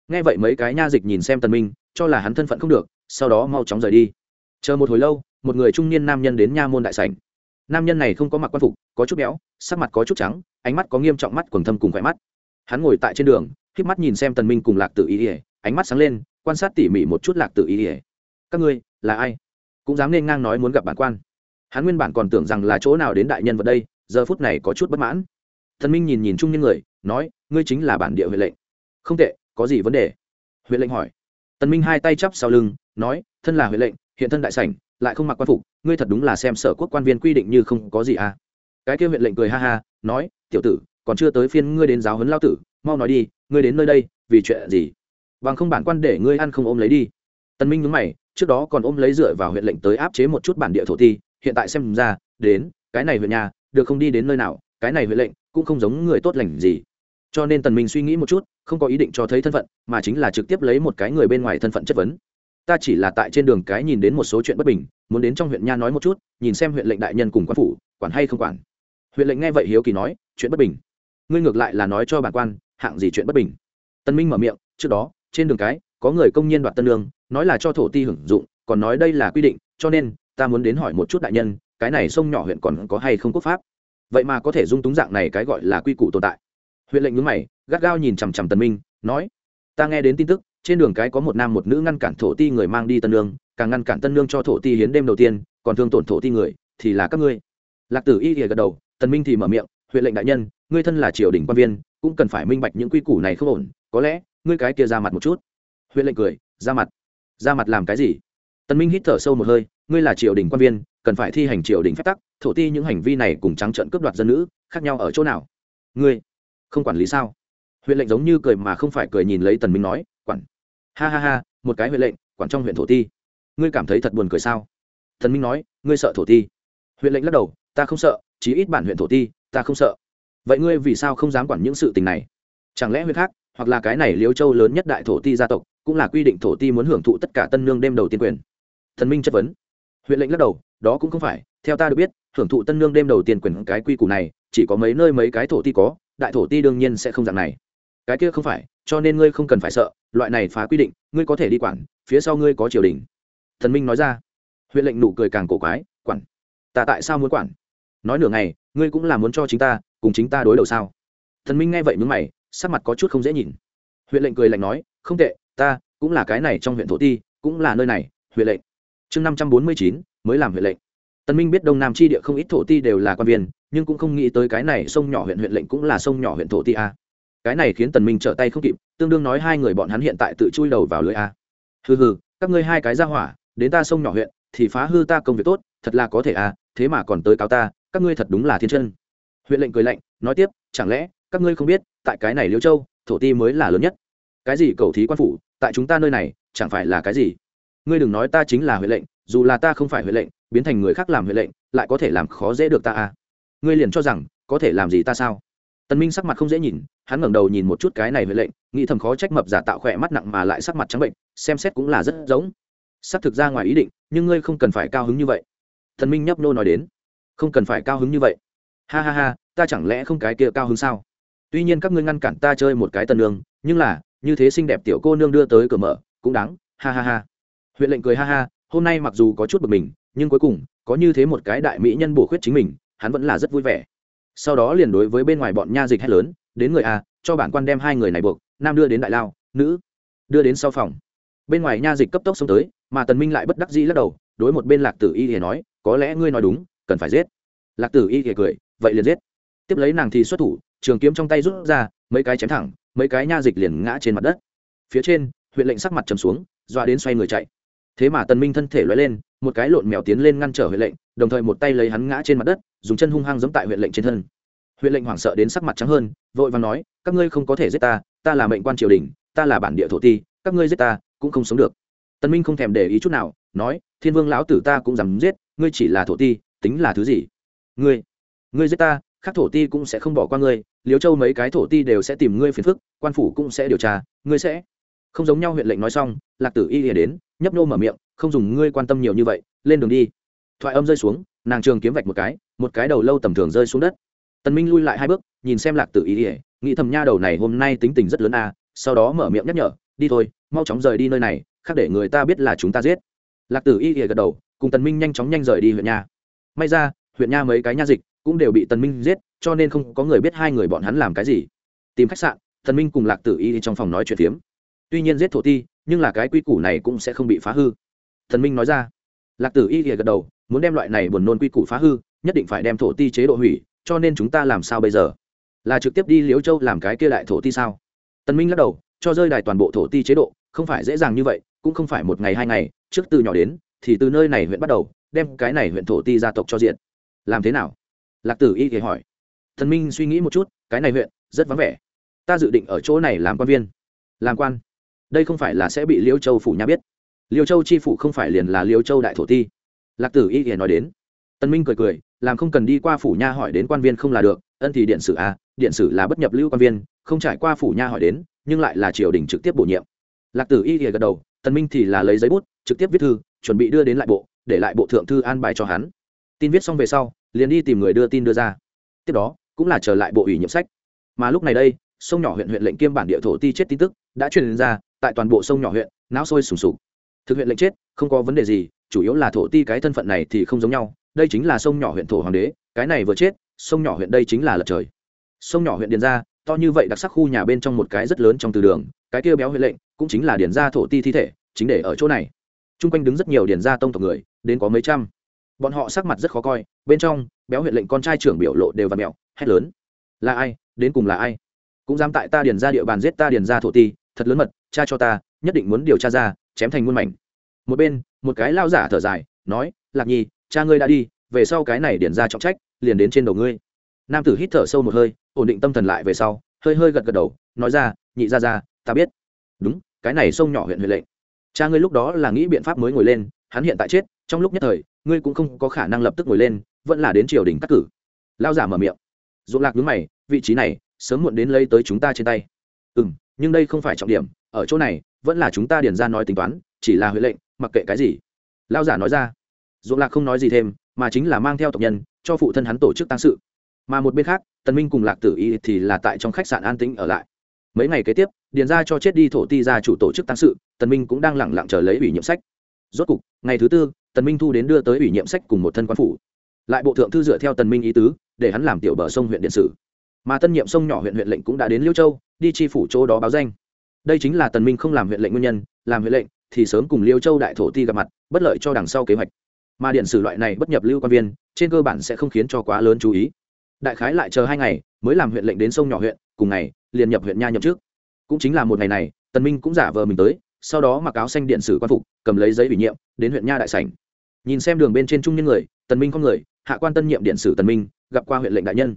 Nghe vậy mấy cái nha dịch nhìn xem tần minh, cho là hắn thân phận không được, sau đó mau chóng rời đi. Chờ một hồi lâu, một người trung niên nam nhân đến nha môn đại sảnh. Nam nhân này không có mặc quan phục, có chút béo, sắc mặt có chút trắng, ánh mắt có nghiêm trọng mắt quầng thâm cùng khỏe mắt. Hắn ngồi tại trên đường khép mắt nhìn xem tần minh cùng lạc tử y ỉa ánh mắt sáng lên, quan sát tỉ mỉ một chút lạc tử y ỉa các ngươi, là ai? Cũng dám nên ngang nói muốn gặp bản quan. Hắn nguyên bản còn tưởng rằng là chỗ nào đến đại nhân vật đây, giờ phút này có chút bất mãn. Thần minh nhìn nhìn chung những người, nói, ngươi chính là bản địa huệ lệnh. Không tệ, có gì vấn đề? Huệ lệnh hỏi. Tần minh hai tay chắp sau lưng, nói, thân là huệ lệnh, hiện thân đại sảnh, lại không mặc quan phục, ngươi thật đúng là xem sở quốc quan viên quy định như không có gì à? Cái kia huyện lệnh cười ha ha, nói, tiểu tử, còn chưa tới phiên ngươi đến giáo huấn lao tử mau nói đi, ngươi đến nơi đây, vì chuyện gì? Bằng không bản quan để ngươi ăn không ôm lấy đi. Tân minh nhúng mày, trước đó còn ôm lấy dựa vào huyện lệnh tới áp chế một chút bản địa thổ ti hiện tại xem ra, đến, cái này huyện nhà, được không đi đến nơi nào, cái này huyện lệnh cũng không giống người tốt lành gì. Cho nên tần minh suy nghĩ một chút, không có ý định cho thấy thân phận, mà chính là trực tiếp lấy một cái người bên ngoài thân phận chất vấn. Ta chỉ là tại trên đường cái nhìn đến một số chuyện bất bình, muốn đến trong huyện nha nói một chút, nhìn xem huyện lệnh đại nhân cùng quan phủ, quản hay không quản. Huyện lệnh nghe vậy hiếu kỳ nói, chuyện bất bình. Ngươi ngược lại là nói cho bản quan hạng gì chuyện bất bình. Tân minh mở miệng, trước đó, trên đường cái, có người công nhân đoạt tân lương, nói là cho thổ ti hưởng dụng, còn nói đây là quy định, cho nên, ta muốn đến hỏi một chút đại nhân, cái này sông nhỏ huyện còn có hay không quốc pháp? Vậy mà có thể dung túng dạng này cái gọi là quy củ tồn tại. Huyện lệnh nhướng mày, gắt gao nhìn chằm chằm Tân minh, nói, ta nghe đến tin tức, trên đường cái có một nam một nữ ngăn cản thổ ti người mang đi tân lương, càng ngăn cản tân lương cho thổ ti hiến đêm đầu tiên, còn thương tổn thổ ti người, thì là các ngươi. Lạc tử y thì gật đầu, Tân minh thì mở miệng, huyện lệnh đại nhân ngươi thân là triều đình quan viên, cũng cần phải minh bạch những quy củ này không ổn, có lẽ, ngươi cái kia ra mặt một chút. Huyện lệnh cười, ra mặt? Ra mặt làm cái gì? Tần minh hít thở sâu một hơi, ngươi là triều đình quan viên, cần phải thi hành triều đình phép tắc, thổ ti những hành vi này cùng trắng trợn cướp đoạt dân nữ, khác nhau ở chỗ nào? Ngươi không quản lý sao? Huyện lệnh giống như cười mà không phải cười nhìn lấy tần minh nói, quản. Ha ha ha, một cái huyện lệnh, quản trong huyện thổ ti. Ngươi cảm thấy thật buồn cười sao? Tần minh nói, ngươi sợ thổ ti? Huyện lệnh lắc đầu, ta không sợ, chí ít bản huyện thổ ti, ta không sợ vậy ngươi vì sao không dám quản những sự tình này? Chẳng lẽ huyện khác, hoặc là cái này liêu châu lớn nhất đại thổ ti gia tộc, cũng là quy định thổ ti muốn hưởng thụ tất cả tân nương đêm đầu tiên quyền? Thần minh chất vấn. Huyện lệnh lắc đầu, đó cũng không phải, theo ta được biết, hưởng thụ tân nương đêm đầu tiên quyền cái quy củ này, chỉ có mấy nơi mấy cái thổ ti có, đại thổ ti đương nhiên sẽ không dạng này. Cái kia không phải, cho nên ngươi không cần phải sợ, loại này phá quy định, ngươi có thể đi quản, phía sau ngươi có triều đình. Thần minh nói ra. Huyện lệnh nụ cười càng cổ quái, quản? Ta tại sao muốn quản? Nói nửa ngày, ngươi cũng là muốn cho chính ta cùng chính ta đối đầu sao? Thần minh nghe vậy mướn mày, sắc mặt có chút không dễ nhìn. Huyện lệnh cười lạnh nói, không tệ, ta cũng là cái này trong huyện thổ ti, cũng là nơi này, huyện lệnh. Chương năm trăm bốn mươi chín, mới làm huyện lệnh. Tân minh biết đông nam tri địa không ít thổ ti đều là quan viên, nhưng cũng không nghĩ tới cái này sông nhỏ huyện huyện lệnh cũng là sông nhỏ huyện thổ ti a. Cái này khiến tần minh trở tay không kịp, tương đương nói hai người bọn hắn hiện tại tự chui đầu vào lưới a. Hừ hừ, các ngươi hai cái ra hỏa, đến ta sông nhỏ huyện, thì phá hư ta công việc tốt, thật là có thể a, thế mà còn tới cáo ta, các ngươi thật đúng là thiên chân huyện lệnh cười lạnh, nói tiếp, chẳng lẽ các ngươi không biết, tại cái này liêu châu, thổ ti mới là lớn nhất? Cái gì cầu thí quan phủ, tại chúng ta nơi này, chẳng phải là cái gì? Ngươi đừng nói ta chính là huệ lệnh, dù là ta không phải huệ lệnh, biến thành người khác làm huệ lệnh, lại có thể làm khó dễ được ta à? Ngươi liền cho rằng, có thể làm gì ta sao? Tần minh sắc mặt không dễ nhìn, hắn ngẩng đầu nhìn một chút cái này huệ lệnh, nghĩ thầm khó trách mập giả tạo khỏe mắt nặng mà lại sắc mặt trắng bệnh, xem xét cũng là rất giống. Sắc thực ra ngoài ý định, nhưng ngươi không cần phải cao hứng như vậy. Tần minh nhấp nô nói đến. Không cần phải cao hứng như vậy ha ha ha, ta chẳng lẽ không cái kia cao hứng sao? Tuy nhiên các ngươi ngăn cản ta chơi một cái tần nương, nhưng là, như thế xinh đẹp tiểu cô nương đưa tới cửa mở, cũng đáng, ha ha ha. Huyện lệnh cười ha ha, hôm nay mặc dù có chút bực mình, nhưng cuối cùng, có như thế một cái đại mỹ nhân bổ khuyết chính mình, hắn vẫn là rất vui vẻ. Sau đó liền đối với bên ngoài bọn nha dịch hay lớn, đến người a, cho bản quan đem hai người này buộc, nam đưa đến đại lao, nữ đưa đến sau phòng. Bên ngoài nha dịch cấp tốc xông tới, mà tần minh lại bất đắc dĩ lắc đầu, đối một bên lạc tử y thì nói, có lẽ ngươi nói đúng, cần phải giết. Lạc tử y thì cười vậy liền giết. Tiếp lấy nàng thì xuất thủ, trường kiếm trong tay rút ra, mấy cái chém thẳng, mấy cái nha dịch liền ngã trên mặt đất. Phía trên, huyện lệnh sắc mặt trầm xuống, dọa đến xoay người chạy. Thế mà tần minh thân thể lóe lên, một cái lộn mèo tiến lên ngăn trở huyện lệnh, đồng thời một tay lấy hắn ngã trên mặt đất, dùng chân hung hăng giẫm tại huyện lệnh trên thân. Huyện lệnh hoảng sợ đến sắc mặt trắng hơn, vội vàng nói, các ngươi không có thể giết ta ta là mệnh quan triều đình, ta là bản địa thổ ti, các ngươi giết ta, cũng không sống được. Tần minh không thèm để ý chút nào, nói, thiên vương lão tử ta cũng dám giết, ngươi chỉ là thổ ti, tính là thứ gì? Ngươi ngươi giết ta, khác thổ ti cũng sẽ không bỏ qua ngươi liếu châu mấy cái thổ ti đều sẽ tìm ngươi phiền phức, quan phủ cũng sẽ điều tra, ngươi sẽ không giống nhau, huyện lệnh nói xong, lạc tử y ỉa đến, nhấp nô mở miệng, không dùng ngươi quan tâm nhiều như vậy, lên đường đi. Thoại âm rơi xuống, nàng trường kiếm vạch một cái một cái đầu lâu tầm thường rơi xuống đất. Tần minh lui lại hai bước, nhìn xem lạc tử y ỉa nghĩ thầm nha đầu này hôm nay tính tình rất lớn a sau đó mở miệng nhắc nhở, đi thôi, mau chóng rời đi nơi này, khác để người ta biết là chúng ta giết. Lạc tử y ỉa gật đầu, cùng tần minh nhanh chóng nhanh rời đi huyện nhà. may ra, huyện nha mấy cái nha dịch cũng đều bị tần minh giết, cho nên không có người biết hai người bọn hắn làm cái gì. Tìm khách sạn, tần minh cùng lạc tử y trong phòng nói chuyện phiếm. Tuy nhiên giết thổ ti, nhưng là cái quy củ này cũng sẽ không bị phá hư. Thần minh nói ra. Lạc tử y gật đầu, muốn đem loại này buồn nôn quy củ phá hư, nhất định phải đem thổ ti chế độ hủy, cho nên chúng ta làm sao bây giờ? Là trực tiếp đi liễu châu làm cái kia đại thổ ti sao? Tần minh lắc đầu, cho rơi đài toàn bộ thổ ti chế độ, không phải dễ dàng như vậy, cũng không phải một ngày hai ngày, trước từ nhỏ đến, thì từ nơi này huyện bắt đầu, đem cái này huyện thổ ti gia tộc cho diện. Làm thế nào? Lạc tử y thì hỏi, Thần minh suy nghĩ một chút, cái này huyện rất vắng vẻ. Ta dự định ở chỗ này làm quan viên. Làm quan? Đây không phải là sẽ bị liêu châu phủ nha biết. Liêu châu chi phủ không phải liền là liêu châu đại thổ ti. Lạc tử y thì nói đến. Tân minh cười cười, làm không cần đi qua phủ nha hỏi đến quan viên không là được, ân thì điện sử à điện sử là bất nhập lưu quan viên, không trải qua phủ nha hỏi đến, nhưng lại là triều đình trực tiếp bổ nhiệm. Lạc tử y thì gật đầu tân minh thì là lấy giấy bút, trực tiếp viết thư, chuẩn bị đưa đến lại bộ, để lại bộ thượng thư an bài cho hắn. Tin viết xong về sau liền đi tìm người đưa tin đưa ra. Tiếp đó, cũng là trở lại bộ ủy nhiệm sách. Mà lúc này đây, sông nhỏ huyện huyện lệnh kiêm bản địa thổ ti chết tin tức đã truyền ra, tại toàn bộ sông nhỏ huyện, não sôi sùng sục. Thực huyện lệnh chết, không có vấn đề gì, chủ yếu là thổ ti cái thân phận này thì không giống nhau. Đây chính là sông nhỏ huyện thổ hoàng đế, cái này vừa chết, sông nhỏ huyện đây chính là lật trời. Sông nhỏ huyện điền ra, to như vậy đặc sắc khu nhà bên trong một cái rất lớn trong từ đường, cái kia béo huyện lệnh cũng chính là điền ra thổ ti thi thể, chính để ở chỗ này. Chung quanh đứng rất nhiều điền ra tông tộc người, đến có mấy trăm bọn họ sắc mặt rất khó coi, bên trong, béo huyện lệnh con trai trưởng biểu lộ đều và mẹo hét lớn. Là ai? Đến cùng là ai? Cũng dám tại ta điền ra địa bàn giết ta điền ra thổ ti, thật lớn mật, cha cho ta, nhất định muốn điều tra ra, chém thành muôn mảnh. Một bên, một cái lao giả thở dài, nói, lạc nhi, cha ngươi đã đi, về sau cái này điền ra trọng trách, liền đến trên đầu ngươi. Nam tử hít thở sâu một hơi, ổn định tâm thần lại về sau, hơi hơi gật gật đầu, nói ra, nhị ra ra ta biết. Đúng, cái này sông nhỏ huyện huyện lệnh. Cha ngươi lúc đó là nghĩ biện pháp mới ngồi lên, hắn hiện tại chết, trong lúc nhất thời ngươi cũng không có khả năng lập tức ngồi lên, vẫn là đến triều đình cắt cử. Lao giả mở miệng. Dũng lạc đứng mày, vị trí này, sớm muộn đến lấy tới chúng ta trên tay. Ừ m nhưng đây không phải trọng điểm, ở chỗ này, vẫn là chúng ta điền ra nói tính toán, chỉ là huệ lệnh, mặc kệ cái gì. Lao giả nói ra. Dũng lạc không nói gì thêm, mà chính là mang theo tộc nhân, cho phụ thân hắn tổ chức tăng sự. Mà một bên khác, tần minh cùng lạc tử y thì là tại trong khách sạn an tĩnh ở lại. Mấy ngày kế tiếp, điền ra cho chết đi thổ ti ra chủ tổ chức tăng sự, tần minh cũng đang lẳng lặng chờ lấy ủy nhiệm sách. Rốt cục, ngày thứ tư tần minh thu đến đưa tới ủy nhiệm sách cùng một thân quan phủ. Lại bộ thượng thư dựa theo tần minh ý tứ, để hắn làm tiểu bờ sông huyện điện sử. Mà tân nhiệm sông nhỏ huyện huyện lệnh cũng đã đến liêu châu, đi chi phủ chỗ đó báo danh. Đây chính là tần minh không làm huyện lệnh nguyên nhân, làm huyện lệnh thì sớm cùng liêu châu đại thổ ti gặp mặt, bất lợi cho đằng sau kế hoạch. Mà điện sử loại này bất nhập lưu quan viên, trên cơ bản sẽ không khiến cho quá lớn chú ý. Đại khái lại chờ hai ngày, mới làm huyện lệnh đến sông nhỏ huyện, cùng ngày liền nhập huyện nha nhậm trước cũng chính là một ngày này, tần minh cũng giả vờ mình tới sau đó mặc áo xanh điện sử quan phục, cầm lấy giấy ủy nhiệm, đến huyện nha đại sảnh. Nhìn xem đường bên trên trung niên người, tần minh con người, hạ quan tân nhiệm điện sử tần minh, gặp qua huyện lệnh đại nhân.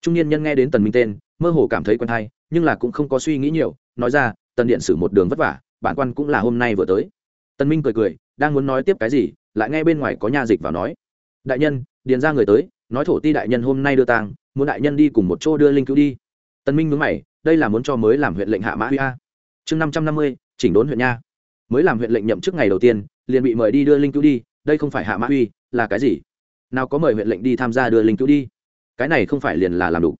Trung niên nhân nghe đến tần minh tên, mơ hồ cảm thấy quen hay, nhưng là cũng không có suy nghĩ nhiều, nói ra, tần điện sử một đường vất vả, bản quan cũng là hôm nay vừa tới. Tần minh cười cười, đang muốn nói tiếp cái gì? Lại nghe bên ngoài có nha dịch vào nói, đại nhân, điền ra người tới, nói thổ ti đại nhân hôm nay đưa tang, muốn đại nhân đi cùng một chỗ đưa linh cứu đi. Tần minh nhướng mày, đây là muốn cho mới làm huyện lệnh hạ mã huy a. Chương năm trăm năm mươi chỉnh đốn huyện nha. Mới làm huyện lệnh nhậm chức ngày đầu tiên, liền bị mời đi đưa linh cứu đi, đây không phải hạ mã huy là cái gì? Nào có mời huyện lệnh đi tham gia đưa linh cứu đi? Cái này không phải liền là làm đủ.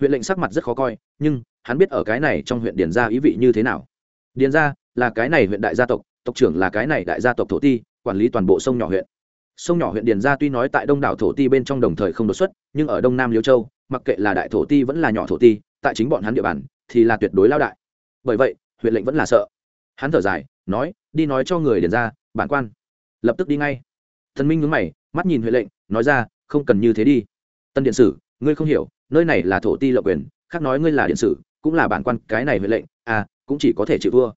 Huyện lệnh sắc mặt rất khó coi, nhưng hắn biết ở cái này trong huyện điền gia ý vị như thế nào. Điền gia là cái này huyện đại gia tộc tộc trưởng là cái này đại gia tộc thổ ti, quản lý toàn bộ sông nhỏ huyện. Sông nhỏ huyện điền gia tuy nói tại đông đảo thổ ti bên trong đồng thời không đột xuất, nhưng ở đông nam liêu châu, mặc kệ là đại thổ ti vẫn là nhỏ thổ ti, tại chính bọn hắn địa bàn thì là tuyệt đối lao đại. Bởi vậy, huyện lệnh vẫn là sợ hắn thở dài, nói, đi nói cho người điền ra, bản quan. Lập tức đi ngay. Thần minh nhướng mày, mắt nhìn huyện lệnh, nói ra, không cần như thế đi. Tân điện sử, ngươi không hiểu, nơi này là thổ ti lộc quyền, khác nói ngươi là điện sử, cũng là bản quan, cái này huệ lệnh à cũng chỉ có thể chịu thua.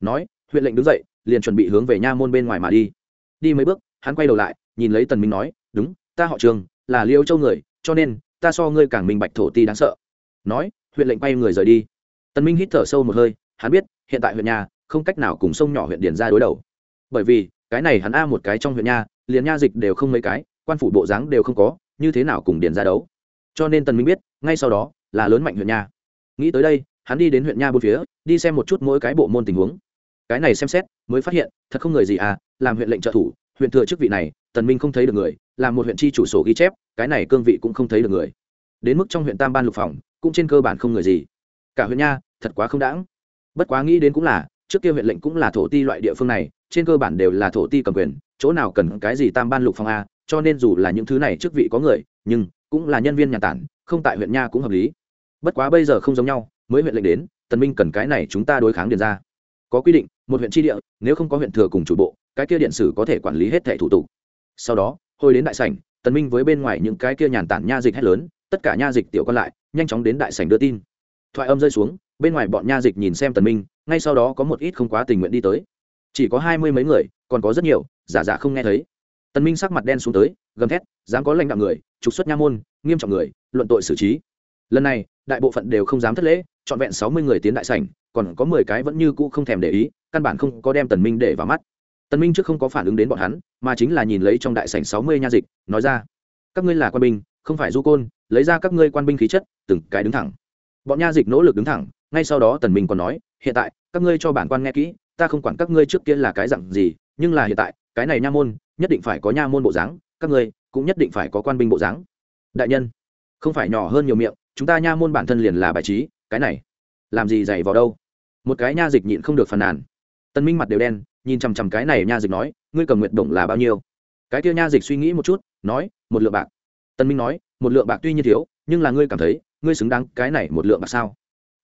Nói huyện lệnh đứng dậy, liền chuẩn bị hướng về nha môn bên ngoài mà đi. Đi mấy bước, hắn quay đầu lại, nhìn lấy tần minh nói, đúng, ta họ trường, là liêu châu người, cho nên, ta so ngươi càng minh bạch thổ ti đáng sợ. Nói huyện lệnh quay người rời đi. Tần minh hít thở sâu một hơi, hắn biết, hiện tại huyện nhà không cách nào cùng sông nhỏ huyện điền ra đối đầu. Bởi vì, cái này hắn a một cái trong huyện nha, liền nha dịch đều không mấy cái, quan phủ bộ dáng đều không có, như thế nào cùng điền ra đấu? Cho nên tần minh biết, ngay sau đó là lớn mạnh huyện nha. Nghĩ tới đây, hắn đi đến huyện nha bốn phía, đi xem một chút mỗi cái bộ môn tình huống. Cái này xem xét, mới phát hiện, thật không người gì à làm huyện lệnh trợ thủ, huyện thừa chức vị này, tần minh không thấy được người, làm một huyện chi chủ sổ ghi chép, cái này cương vị cũng không thấy được người. Đến mức trong huyện tam ban lục phòng, cũng trên cơ bản không người gì. Cả huyện nha, thật quá không đãng. Bất quá nghĩ đến cũng là trước kia huyện lệnh cũng là thổ ti loại địa phương này, trên cơ bản đều là thổ ti cầm quyền, chỗ nào cần cái gì tam ban lục phòng a, cho nên dù là những thứ này chức vị có người, nhưng cũng là nhân viên nhà tản, không tại huyện nha cũng hợp lý. Bất quá bây giờ không giống nhau, mới huyện lệnh đến, tần minh cần cái này chúng ta đối kháng điền ra. Có quy định, một huyện tri địa, nếu không có huyện thừa cùng chủ bộ, cái kia điện sử có thể quản lý hết thẻ thủ tục. Sau đó, hồi đến đại sảnh, tần minh với bên ngoài những cái kia nhàn tản nha dịch hết lớn, tất cả nha dịch tiểu còn lại, nhanh chóng đến đại sảnh đưa tin. Thoại âm rơi xuống, bên ngoài bọn nha dịch nhìn xem tần minh ngay sau đó có một ít không quá tình nguyện đi tới. Chỉ có hai mươi mấy người, còn có rất nhiều, giả giả không nghe thấy. Tần minh sắc mặt đen xuống tới, gầm thét, dám có lãnh đạo người, trục xuất nha môn, nghiêm trọng người, luận tội xử trí. Lần này, đại bộ phận đều không dám thất lễ, trọn vẹn sáu mươi người tiến đại sảnh, còn có mười cái vẫn như cũ không thèm để ý, căn bản không có đem tần minh để vào mắt. Tần minh trước không có phản ứng đến bọn hắn, mà chính là nhìn lấy trong đại sảnh sáu mươi nha dịch, nói ra, các ngươi là quan binh, không phải du côn, lấy ra các ngươi quan binh khí chất, từng cái đứng thẳng. Bọn nha dịch nỗ lực đứng thẳng ngay sau đó tần minh còn nói, hiện tại, các ngươi cho bản quan nghe kỹ, ta không quản các ngươi trước kia là cái dạng gì, nhưng là hiện tại, cái này nha môn, nhất định phải có nha môn bộ dáng, các ngươi cũng nhất định phải có quan binh bộ dáng. Đại nhân, không phải nhỏ hơn nhiều miệng, chúng ta nha môn bản thân liền là bài trí, cái này làm gì dày vào đâu? Một cái nha dịch nhịn không được phàn nàn. Tân minh mặt đều đen, nhìn chằm chằm cái này nha dịch nói, ngươi cầm nguyện đồng là bao nhiêu? Cái kia nha dịch suy nghĩ một chút, nói, một lượng bạc. Tân minh nói, một lượng bạc tuy nhiên thiếu, nhưng là ngươi cảm thấy, ngươi xứng đáng cái này một lượng bạc sao?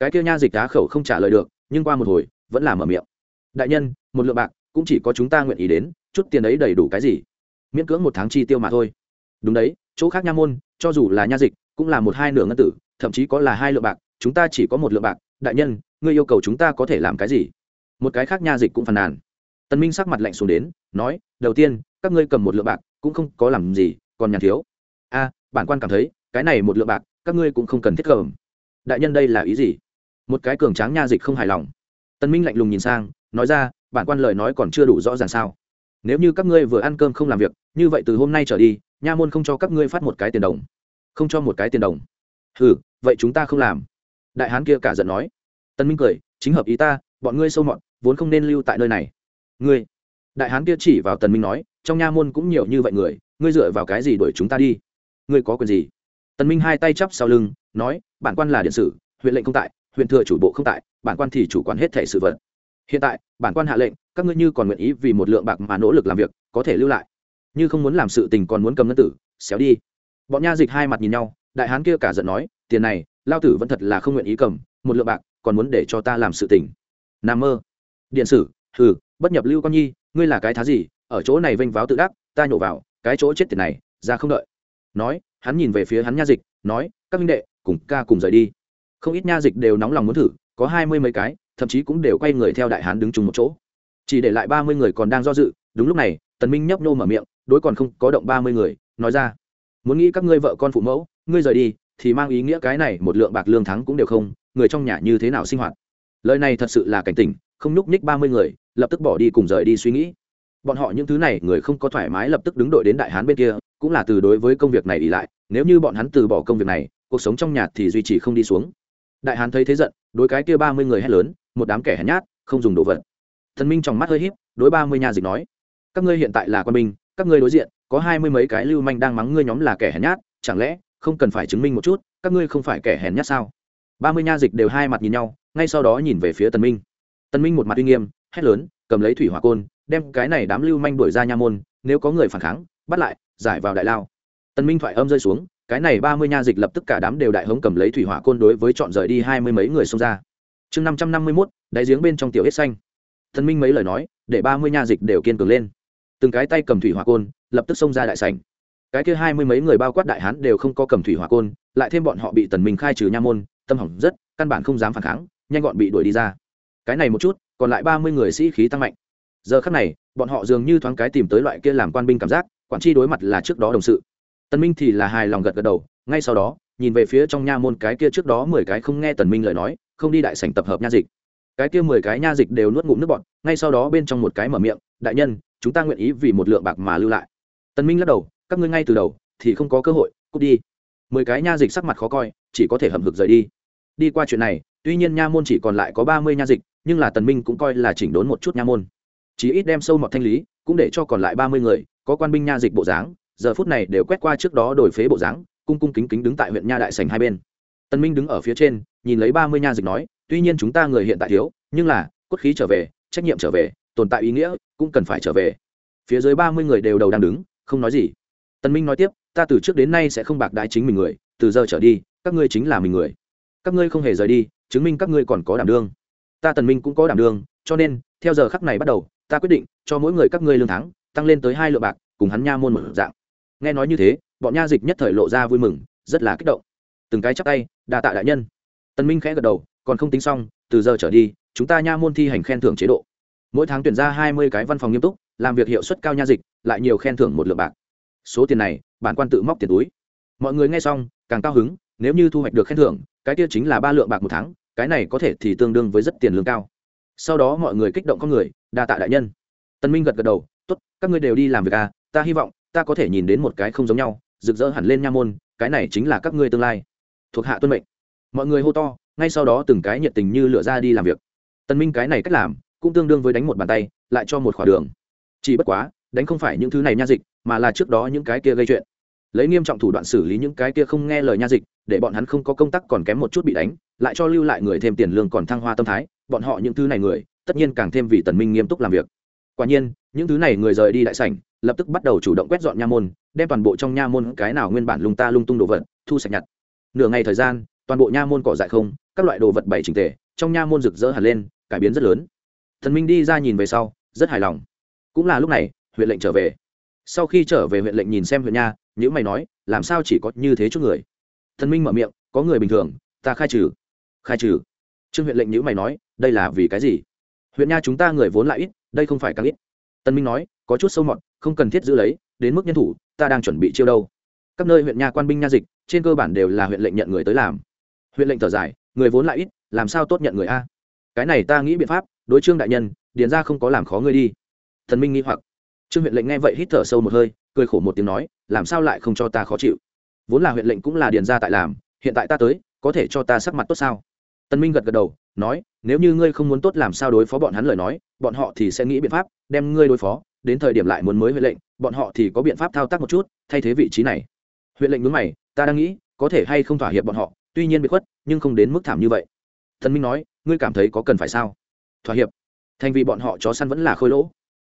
Cái kia nha dịch đá khẩu không trả lời được, nhưng qua một hồi, vẫn là mở miệng. Đại nhân, một lượng bạc, cũng chỉ có chúng ta nguyện ý đến, chút tiền ấy đầy đủ cái gì? Miễn cưỡng một tháng chi tiêu mà thôi. Đúng đấy, chỗ khác nha môn, cho dù là nha dịch, cũng là một hai nửa ngân tử, thậm chí có là hai lượng bạc, chúng ta chỉ có một lượng bạc. Đại nhân, ngươi yêu cầu chúng ta có thể làm cái gì? Một cái khác nha dịch cũng phàn nàn. Tần minh sắc mặt lạnh xuống đến, nói, đầu tiên, các ngươi cầm một lượng bạc, cũng không có làm gì, còn nhàn thiếu. A, bản quan cảm thấy, cái này một lượng bạc, các ngươi cũng không cần thiết cầm. Đại nhân đây là ý gì? Một cái cường tráng nha dịch không hài lòng. Tần minh lạnh lùng nhìn sang, nói ra, bản quan lời nói còn chưa đủ rõ ràng sao? Nếu như các ngươi vừa ăn cơm không làm việc, như vậy từ hôm nay trở đi, nha môn không cho các ngươi phát một cái tiền đồng. Không cho một cái tiền đồng? Ừ vậy chúng ta không làm. Đại hán kia cả giận nói. Tân minh cười, chính hợp ý ta, bọn ngươi sâu mọt, vốn không nên lưu tại nơi này. Ngươi? Đại hán kia chỉ vào tần minh nói, trong nha môn cũng nhiều như vậy người, ngươi dựa vào cái gì đuổi chúng ta đi? Ngươi có quyền gì? Tần minh hai tay chắp sau lưng, nói, bản quan là điện sử, huyện lệnh không tại huyện thừa chủ bộ không tại, bản quan thì chủ quản hết thể sự vật. Hiện tại, bản quan hạ lệnh, các ngươi như còn nguyện ý vì một lượng bạc mà nỗ lực làm việc, có thể lưu lại. Như không muốn làm sự tình còn muốn cầm ngân tử, xéo đi. Bọn nha dịch hai mặt nhìn nhau, đại hán kia cả giận nói, tiền này, lao tử vẫn thật là không nguyện ý cầm, một lượng bạc, còn muốn để cho ta làm sự tình. N mơ. Điện sử, hừ, bất nhập lưu con nhi, ngươi là cái thá gì, ở chỗ này vênh váo tự đắc, ta nhổ vào, cái chỗ chết tiền này, ra không đợi. Nói, hắn nhìn về phía hắn nha dịch, nói, các minh đệ, cùng ca cùng rời đi không ít nha dịch đều nóng lòng muốn thử, có hai mươi mấy cái, thậm chí cũng đều quay người theo đại hán đứng chung một chỗ. Chỉ để lại ba mươi người còn đang do dự, đúng lúc này, tần minh nhấp nô mở miệng, đối còn không có động ba mươi người, nói ra. Muốn nghĩ các ngươi vợ con phụ mẫu, ngươi rời đi, thì mang ý nghĩa cái này một lượng bạc lương thắng cũng đều không, người trong nhà như thế nào sinh hoạt? Lời này thật sự là cảnh tỉnh, không nhúc nhích ba mươi người, lập tức bỏ đi cùng rời đi suy nghĩ. Bọn họ những thứ này, người không có thoải mái lập tức đứng đội đến đại hán bên kia, cũng là từ đối với công việc này ỉ lại, nếu như bọn hắn từ bỏ công việc này, cuộc sống trong nhà thì duy trì không đi xuống đại hán thấy thế giận, đối cái kia ba mươi người hét lớn, một đám kẻ hèn nhát, không dùng đồ vật. Thần minh trong mắt hơi híp, đối ba mươi nhà dịch nói, các ngươi hiện tại là quân binh, các ngươi đối diện, có hai mươi mấy cái lưu manh đang mắng ngươi nhóm là kẻ hèn nhát, chẳng lẽ không cần phải chứng minh một chút, các ngươi không phải kẻ hèn nhát sao? Ba mươi nha dịch đều hai mặt nhìn nhau, ngay sau đó nhìn về phía tần minh. Tần minh một mặt uy nghiêm, hét lớn, cầm lấy thủy hỏa côn, đem cái này đám lưu manh đuổi ra nha môn, nếu có người phản kháng, bắt lại, giải vào đại lao. Tần minh thoại âm rơi xuống cái này ba mươi nha dịch lập tức cả đám đều đại hống cầm lấy thủy hỏa côn đối với chọn rời đi hai mươi mấy người xông ra. Chương năm trăm năm mươi mốt, đáy giếng bên trong tiểu hết xanh. Thần minh mấy lời nói, để ba mươi nha dịch đều kiên cường lên. Từng cái tay cầm thủy hỏa côn, lập tức xông ra đại sảnh. Cái kia hai mươi mấy người bao quát đại hán đều không có cầm thủy hỏa côn, lại thêm bọn họ bị tần minh khai trừ nha môn, tâm hỏng rất, căn bản không dám phản kháng, nhanh gọn bị đuổi đi ra. Cái này một chút, còn lại ba mươi người sĩ khí tăng mạnh. Giờ khắc này, bọn họ dường như thoáng cái tìm tới loại kia làm quan binh cảm giác, quản tri đối mặt là trước đó đồng sự tần minh thì là hài lòng gật gật đầu, ngay sau đó, nhìn về phía trong nha môn cái kia trước đó mười cái không nghe tần minh lời nói, không đi đại sảnh tập hợp nha dịch. Cái kia mười cái nha dịch đều nuốt ngụm nước bọt, ngay sau đó bên trong một cái mở miệng, đại nhân, chúng ta nguyện ý vì một lượng bạc mà lưu lại. Tần minh lắc đầu, các ngươi ngay từ đầu thì không có cơ hội, cút đi. Mười cái nha dịch sắc mặt khó coi, chỉ có thể hậm hực rời đi. Đi qua chuyện này, tuy nhiên nha môn chỉ còn lại có ba mươi nha dịch, nhưng là tần minh cũng coi là chỉnh đốn một chút nha môn. Chỉ ít đem sâu mọt thanh lý, cũng để cho còn lại ba mươi người, có quan binh nha dịch bộ dáng giờ phút này đều quét qua trước đó đổi phế bộ dáng, cung cung kính kính đứng tại huyện nha đại sành hai bên. Tân minh đứng ở phía trên, nhìn lấy ba mươi nha dịch nói, tuy nhiên chúng ta người hiện tại thiếu, nhưng là, cốt khí trở về, trách nhiệm trở về, tồn tại ý nghĩa, cũng cần phải trở về. Phía dưới ba mươi người đều đầu đang đứng, không nói gì. Tân minh nói tiếp, ta từ trước đến nay sẽ không bạc đái chính mình người, từ giờ trở đi, các ngươi chính là mình người. Các ngươi không hề rời đi, chứng minh các ngươi còn có đảm đương. Ta tần minh cũng có đảm đương, cho nên, theo giờ khắc này bắt đầu, ta quyết định, cho mỗi người các ngươi lương tháng, tăng lên tới hai lượng bạc, cùng hắn nha môn một dạng nghe nói như thế, bọn nha dịch nhất thời lộ ra vui mừng, rất là kích động. Từng cái chắp tay đà tạ đại nhân. Tần minh khẽ gật đầu, còn không tính xong, từ giờ trở đi, chúng ta nha môn thi hành khen thưởng chế độ. Mỗi tháng tuyển ra hai mươi cái văn phòng nghiêm túc, làm việc hiệu suất cao nha dịch, lại nhiều khen thưởng một lượng bạc. Số tiền này, bản quan tự móc tiền túi. Mọi người nghe xong, càng cao hứng, nếu như thu hoạch được khen thưởng, cái kia chính là ba lượng bạc một tháng, cái này có thể thì tương đương với rất tiền lương cao. Sau đó mọi người kích động con người, đa tạ đại nhân. Tân minh gật gật đầu, tốt, các ngươi đều đi làm việc à ta hy vọng ta có thể nhìn đến một cái không giống nhau, rực rỡ hẳn lên nha môn, cái này chính là các ngươi tương lai. Thuộc hạ tuân mệnh. Mọi người hô to, ngay sau đó từng cái nhiệt tình như lựa ra đi làm việc. Tân minh cái này cách làm, cũng tương đương với đánh một bàn tay, lại cho một khỏa đường. Chỉ bất quá, đánh không phải những thứ này nha dịch, mà là trước đó những cái kia gây chuyện. Lấy nghiêm trọng thủ đoạn xử lý những cái kia không nghe lời nha dịch, để bọn hắn không có công tác còn kém một chút bị đánh, lại cho lưu lại người thêm tiền lương còn thăng hoa tâm thái, bọn họ những thứ này người, tất nhiên càng thêm vì tần minh nghiêm túc làm việc quả nhiên, những thứ này người rời đi đại sảnh, lập tức bắt đầu chủ động quét dọn nha môn, đem toàn bộ trong nha môn cái nào nguyên bản lung ta lung tung đồ vật, thu sạch nhặt. Nửa ngày thời gian, toàn bộ nha môn cỏ dại không, các loại đồ vật bảy chỉnh tề, trong nha môn rực rỡ hẳn lên, cải biến rất lớn. Thần minh đi ra nhìn về sau, rất hài lòng. Cũng là lúc này, huyện lệnh trở về. Sau khi trở về huyện lệnh nhìn xem huyện nha những mày nói, làm sao chỉ có như thế chút người? Thần minh mở miệng, có người bình thường, ta khai trừ. Khai trừ? Trương huyện lệnh nhữ mày nói, đây là vì cái gì? Huyện nha chúng ta người vốn lại ít đây không phải càng ít. Tân minh nói, có chút sâu mọt, không cần thiết giữ lấy, đến mức nhân thủ, ta đang chuẩn bị chiêu đâu. Các nơi huyện nha quan binh nha dịch, trên cơ bản đều là huyện lệnh nhận người tới làm. Huyện lệnh thở dài, người vốn lại ít, làm sao tốt nhận người a? Cái này ta nghĩ biện pháp, đối trương đại nhân, điền ra không có làm khó ngươi đi. Thần minh nghĩ hoặc. Trương huyện lệnh nghe vậy hít thở sâu một hơi, cười khổ một tiếng nói, làm sao lại không cho ta khó chịu? Vốn là huyện lệnh cũng là điền ra tại làm, hiện tại ta tới, có thể cho ta sắc mặt tốt sao? Tân minh gật gật đầu nói, nếu như ngươi không muốn tốt làm sao đối phó bọn hắn lời nói, bọn họ thì sẽ nghĩ biện pháp đem ngươi đối phó. Đến thời điểm lại muốn mới huyện lệnh, bọn họ thì có biện pháp thao tác một chút, thay thế vị trí này. Huyện lệnh mướn mày, ta đang nghĩ, có thể hay không thỏa hiệp bọn họ, tuy nhiên bị khuất, nhưng không đến mức thảm như vậy. Thần minh nói, ngươi cảm thấy có cần phải sao? Thỏa hiệp. Thành vì bọn họ, chó săn vẫn là khôi lỗ.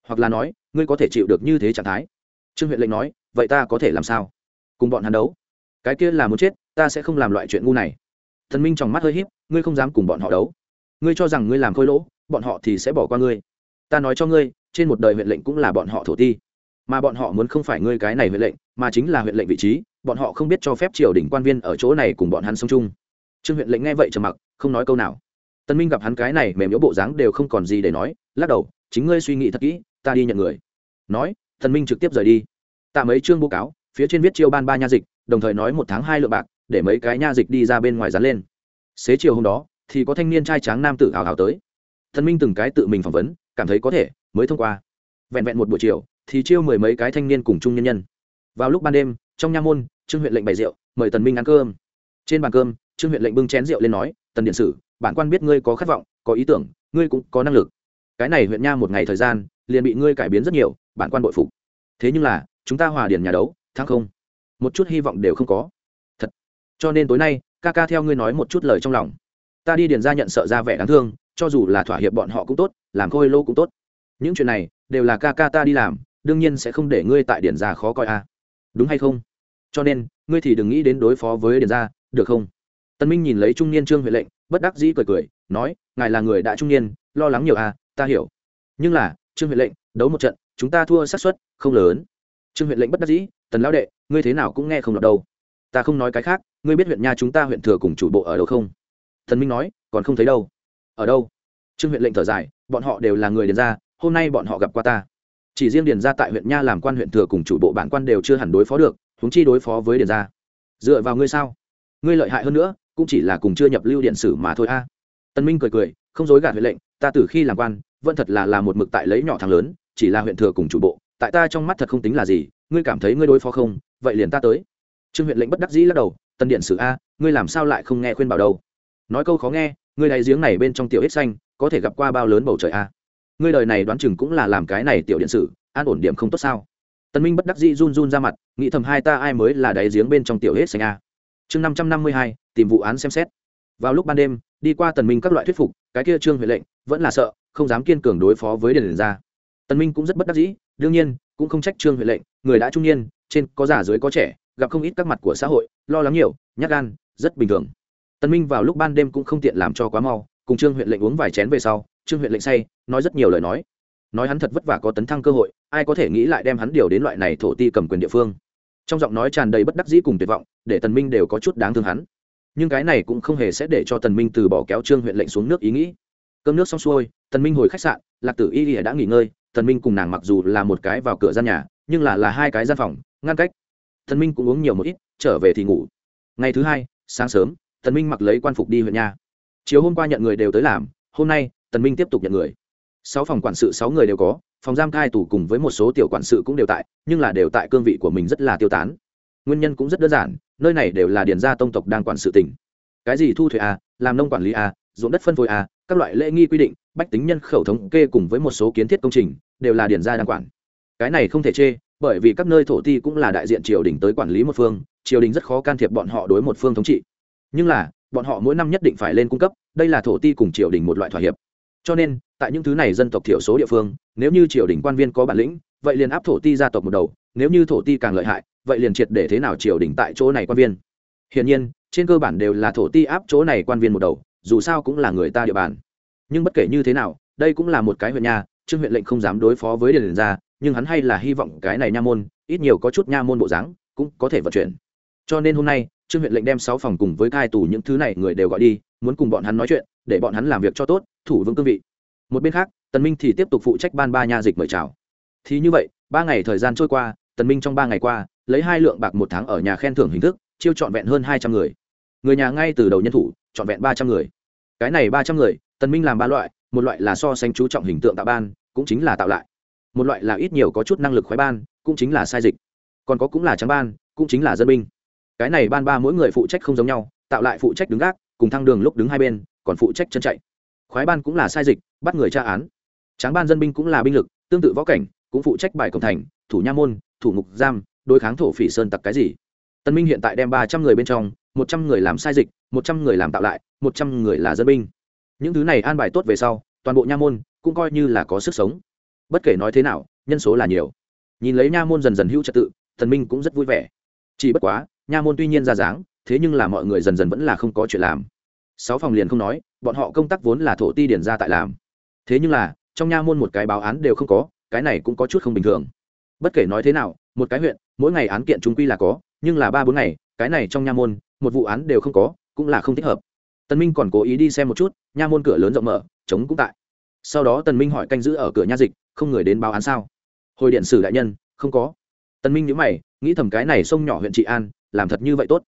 Hoặc là nói, ngươi có thể chịu được như thế trạng thái. Trương huyện lệnh nói, vậy ta có thể làm sao? Cùng bọn hắn đấu. Cái kia là muốn chết, ta sẽ không làm loại chuyện ngu này thần minh trong mắt hơi h í p ngươi không dám cùng bọn họ đấu. Ngươi cho rằng ngươi làm khôi lỗ, bọn họ thì sẽ bỏ qua ngươi. Ta nói cho ngươi, trên một đời huyện lệnh cũng là bọn họ thổ ti. Mà bọn họ muốn không phải ngươi cái này huyện lệnh, mà chính là huyện lệnh vị trí, bọn họ không biết cho phép triều đình quan viên ở chỗ này cùng bọn hắn sống chung. Trương huyện lệnh nghe vậy trầm mặc, không nói câu nào. Tân minh gặp hắn cái này mềm yếu bộ dáng đều không còn gì để nói, lắc đầu, chính ngươi suy nghĩ thật kỹ, ta đi nhận người. Nói thần minh trực tiếp rời đi. Tạ mấy chương bố cáo, phía trên viết chiêu ban ba nha dịch, đồng thời nói một tháng hai lượng bạc để mấy cái nha dịch đi ra bên ngoài dán lên. Xế chiều hôm đó, thì có thanh niên trai tráng nam tử hào hào tới. Thần minh từng cái tự mình phỏng vấn, cảm thấy có thể, mới thông qua. Vẹn vẹn một buổi chiều, thì chiêu mười mấy cái thanh niên cùng chung nhân nhân. Vào lúc ban đêm, trong nha môn, trương huyện lệnh bày rượu, mời tần minh ăn cơm. Trên bàn cơm, trương huyện lệnh bưng chén rượu lên nói, tần điện sử, bản quan biết ngươi có khát vọng, có ý tưởng, ngươi cũng có năng lực. Cái này huyện nha một ngày thời gian, liền bị ngươi cải biến rất nhiều, bản quan bội phục. Thế nhưng là, chúng ta hòa điền nhà đấu, thắng không? Một chút hy vọng đều không có cho nên tối nay, ca ca theo ngươi nói một chút lời trong lòng. Ta đi điền ra nhận sợ ra vẻ đáng thương, cho dù là thỏa hiệp bọn họ cũng tốt, làm khôi lô cũng tốt. Những chuyện này, đều là ca ca ta đi làm, đương nhiên sẽ không để ngươi tại điền ra khó coi a đúng hay không? Cho nên, ngươi thì đừng nghĩ đến đối phó với điền ra được không? Tân minh nhìn lấy trung niên trương huệ lệnh, bất đắc dĩ cười cười, nói, ngài là người đã trung niên, lo lắng nhiều à ta hiểu. Nhưng là, trương huệ lệnh, đấu một trận, chúng ta thua xác suất không lớn. Trương huệ lệnh bất đắc dĩ, tần lão đệ, ngươi thế nào cũng nghe không lọt đâu ta không nói cái khác, ngươi biết huyện nha chúng ta huyện thừa cùng chủ bộ ở đâu không? Thần minh nói, còn không thấy đâu. Ở đâu? Trương huyện lệnh thở dài, bọn họ đều là người điền ra hôm nay bọn họ gặp qua ta. Chỉ riêng điền ra tại huyện nha làm quan huyện thừa cùng chủ bộ bản quan đều chưa hẳn đối phó được húng chi đối phó với điền ra dựa vào ngươi sao? Ngươi lợi hại hơn nữa, cũng chỉ là cùng chưa nhập lưu điện sử mà thôi a. Tân minh cười cười, không dối gạt huyện lệnh, ta từ khi làm quan, vẫn thật là là một mực tại lấy nhỏ thằng lớn, chỉ là huyện thừa cùng chủ bộ, tại ta trong mắt thật không tính là gì, ngươi cảm thấy ngươi đối phó không, vậy liền ta tới trương huyện lệnh bất đắc dĩ lắc đầu tân điện sử a, ngươi làm sao lại không nghe khuyên bảo đâu? Nói câu khó nghe, ngươi đáy giếng này bên trong tiểu ích xanh, có thể gặp qua bao lớn bầu trời a? Ngươi đời này đoán chừng cũng là làm cái này tiểu điện sử, an ổn điểm không tốt sao? Tân minh bất đắc dĩ run run ra mặt, nghĩ thầm hai ta ai mới là đáy giếng bên trong tiểu hết xanh a? Chương năm trăm năm mươi hai, tìm vụ án xem xét. Vào lúc ban đêm, đi qua tần minh các loại thuyết phục, cái kia trương huệ lệnh vẫn là sợ, không dám kiên cường đối phó với điện gia. Tần minh cũng rất bất đắc dĩ, đương nhiên, cũng không trách trương huệ lệnh, người đã trung niên, trên có già dưới có trẻ gặp không ít các mặt của xã hội, lo lắng nhiều, nhát gan, rất bình thường. Tần minh vào lúc ban đêm cũng không tiện làm cho quá mau, cùng trương huyện lệnh uống vài chén về sau, trương huyện lệnh say, nói rất nhiều lời nói. Nói hắn thật vất vả có tấn thăng cơ hội, ai có thể nghĩ lại đem hắn điều đến loại này thổ ti cầm quyền địa phương. Trong giọng nói tràn đầy bất đắc dĩ cùng tuyệt vọng, để tần minh đều có chút đáng thương hắn. Nhưng cái này cũng không hề sẽ để cho tần minh từ bỏ kéo trương huyện lệnh xuống nước ý nghĩ. Cơm nước xong xuôi tần minh hồi khách sạn, lạc tử y đã nghỉ ngơi tần minh cùng nàng mặc dù là một cái vào cửa gian nhà, nhưng là là hai cái gian phòng, ngăn cách tần minh cũng uống nhiều một ít, trở về thì ngủ. Ngày thứ hai, sáng sớm, tần minh mặc lấy quan phục đi huyện nha chiều hôm qua nhận người đều tới làm, hôm nay, tần minh tiếp tục nhận người. Sáu phòng quản sự sáu người đều có, phòng giam cai tủ cùng với một số tiểu quản sự cũng đều tại, nhưng là đều tại cương vị của mình rất là tiêu tán. Nguyên nhân cũng rất đơn giản, nơi này đều là điền gia tông tộc đang quản sự tỉnh. Cái gì thu thuế a làm nông quản lý a ruộng đất phân phối a các loại lễ nghi quy định, bách tính nhân khẩu thống kê cùng với một số kiến thiết công trình, đều là điền gia đang quản. Cái này không thể chê bởi vì các nơi thổ ti cũng là đại diện triều đình tới quản lý một phương, triều đình rất khó can thiệp bọn họ đối một phương thống trị. Nhưng là, bọn họ mỗi năm nhất định phải lên cung cấp, đây là thổ ti cùng triều đình một loại thỏa hiệp. Cho nên, tại những thứ này dân tộc thiểu số địa phương, nếu như triều đình quan viên có bản lĩnh, vậy liền áp thổ ti gia tộc một đầu, nếu như thổ ti càng lợi hại, vậy liền triệt để thế nào triều đình tại chỗ này quan viên. Hiển nhiên, trên cơ bản đều là thổ ti áp chỗ này quan viên một đầu, dù sao cũng là người ta địa bàn. Nhưng bất kể như thế nào, đây cũng là một cái huyện nhà, trương huyện lệnh không dám đối phó với điền gia nhưng hắn hay là hy vọng cái này nha môn, ít nhiều có chút nha môn bộ dáng, cũng có thể vận chuyển. Cho nên hôm nay, trương huyện lệnh đem sáu phòng cùng với cai tù những thứ này người đều gọi đi, muốn cùng bọn hắn nói chuyện, để bọn hắn làm việc cho tốt, thủ vững cương vị. Một bên khác, tần minh thì tiếp tục phụ trách ban ba nha dịch mời chào. Thì như vậy, ba ngày thời gian trôi qua, tần minh trong ba ngày qua, lấy hai lượng bạc một tháng ở nhà khen thưởng hình thức, chiêu trọn vẹn hơn hai trăm người. Người nhà ngay từ đầu nhân thủ, trọn vẹn ba trăm người. Cái này ba trăm người, tần minh làm ba loại, một loại là so sánh chú trọng hình tượng tạo ban, cũng chính là tạo lại một loại là ít nhiều có chút năng lực khoái ban, cũng chính là sai dịch. Còn có cũng là trắng ban, cũng chính là dân binh. Cái này ban ba mỗi người phụ trách không giống nhau, tạo lại phụ trách đứng gác, cùng thăng đường lúc đứng hai bên, còn phụ trách chân chạy. Khoái ban cũng là sai dịch, bắt người tra án. Tráng ban dân binh cũng là binh lực, tương tự võ cảnh, cũng phụ trách bài cổng thành, thủ nha môn, thủ ngục giam, đối kháng thổ phỉ sơn tặc cái gì. Tân minh hiện tại đem ba trăm người bên trong, một trăm người làm sai dịch, một trăm người làm tạo lại, một trăm người là dân binh. Những thứ này an bài tốt về sau, toàn bộ nha môn cũng coi như là có sức sống bất kể nói thế nào, nhân số là nhiều. Nhìn lấy nha môn dần dần hữu trật tự, thần minh cũng rất vui vẻ. Chỉ bất quá, nha môn tuy nhiên ra dáng, thế nhưng là mọi người dần dần vẫn là không có chuyện làm. Sáu phòng liền không nói, bọn họ công tác vốn là thổ ti điển ra tại làm. Thế nhưng là, trong nha môn một cái báo án đều không có, cái này cũng có chút không bình thường. Bất kể nói thế nào, một cái huyện, mỗi ngày án kiện chúng quy là có, nhưng là ba bốn ngày, cái này trong nha môn, một vụ án đều không có, cũng là không thích hợp. Tần minh còn cố ý đi xem một chút, nha môn cửa lớn rộng mở chống cũng tại. Sau đó tần minh hỏi canh giữ ở cửa nha dịch không người đến báo án sao? Hồi điện sử đại nhân, không có. Tân minh nhữ mày, nghĩ thầm cái này sông nhỏ huyện trị an, làm thật như vậy tốt.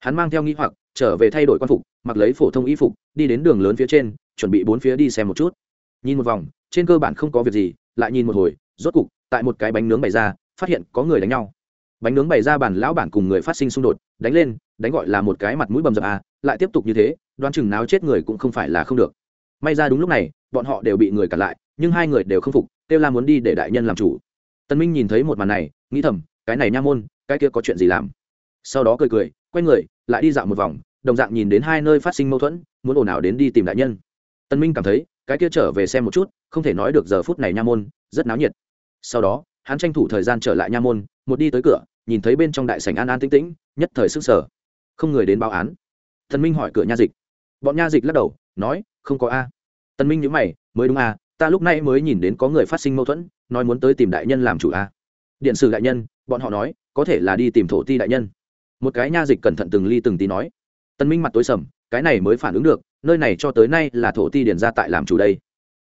Hắn mang theo nghĩ hoặc, trở về thay đổi quan phục, mặc lấy phổ thông y phục, đi đến đường lớn phía trên, chuẩn bị bốn phía đi xem một chút. Nhìn một vòng, trên cơ bản không có việc gì, lại nhìn một hồi, rốt cục, tại một cái bánh nướng bày ra, phát hiện có người đánh nhau. Bánh nướng bày ra bản lão bản cùng người phát sinh xung đột, đánh lên, đánh gọi là một cái mặt mũi bầm dập à lại tiếp tục như thế, đoán chừng nào chết người cũng không phải là không được. May ra đúng lúc này, bọn họ đều bị người cản lại, nhưng hai người đều không phục kêu la muốn đi để đại nhân làm chủ. Tân minh nhìn thấy một màn này, nghĩ thầm, cái này nha môn, cái kia có chuyện gì làm? Sau đó cười cười, quay người, lại đi dạo một vòng, đồng dạng nhìn đến hai nơi phát sinh mâu thuẫn, muốn ồn ào đến đi tìm đại nhân. Tân minh cảm thấy, cái kia trở về xem một chút, không thể nói được giờ phút này nha môn, rất náo nhiệt. Sau đó, hắn tranh thủ thời gian trở lại nha môn, một đi tới cửa, nhìn thấy bên trong đại sảnh an an tĩnh tĩnh, nhất thời sức sở không người đến báo án. Tân minh hỏi cửa nha dịch. Bọn nha dịch lắc đầu, nói, không có a. Tân minh nhíu mày, mới đúng a ta lúc nay mới nhìn đến có người phát sinh mâu thuẫn, nói muốn tới tìm đại nhân làm chủ a. Điện sử đại nhân, bọn họ nói, có thể là đi tìm thổ ti đại nhân. Một cái nha dịch cẩn thận từng ly từng tí nói. Tân minh mặt tối sầm, cái này mới phản ứng được, nơi này cho tới nay là thổ ti điền ra tại làm chủ đây.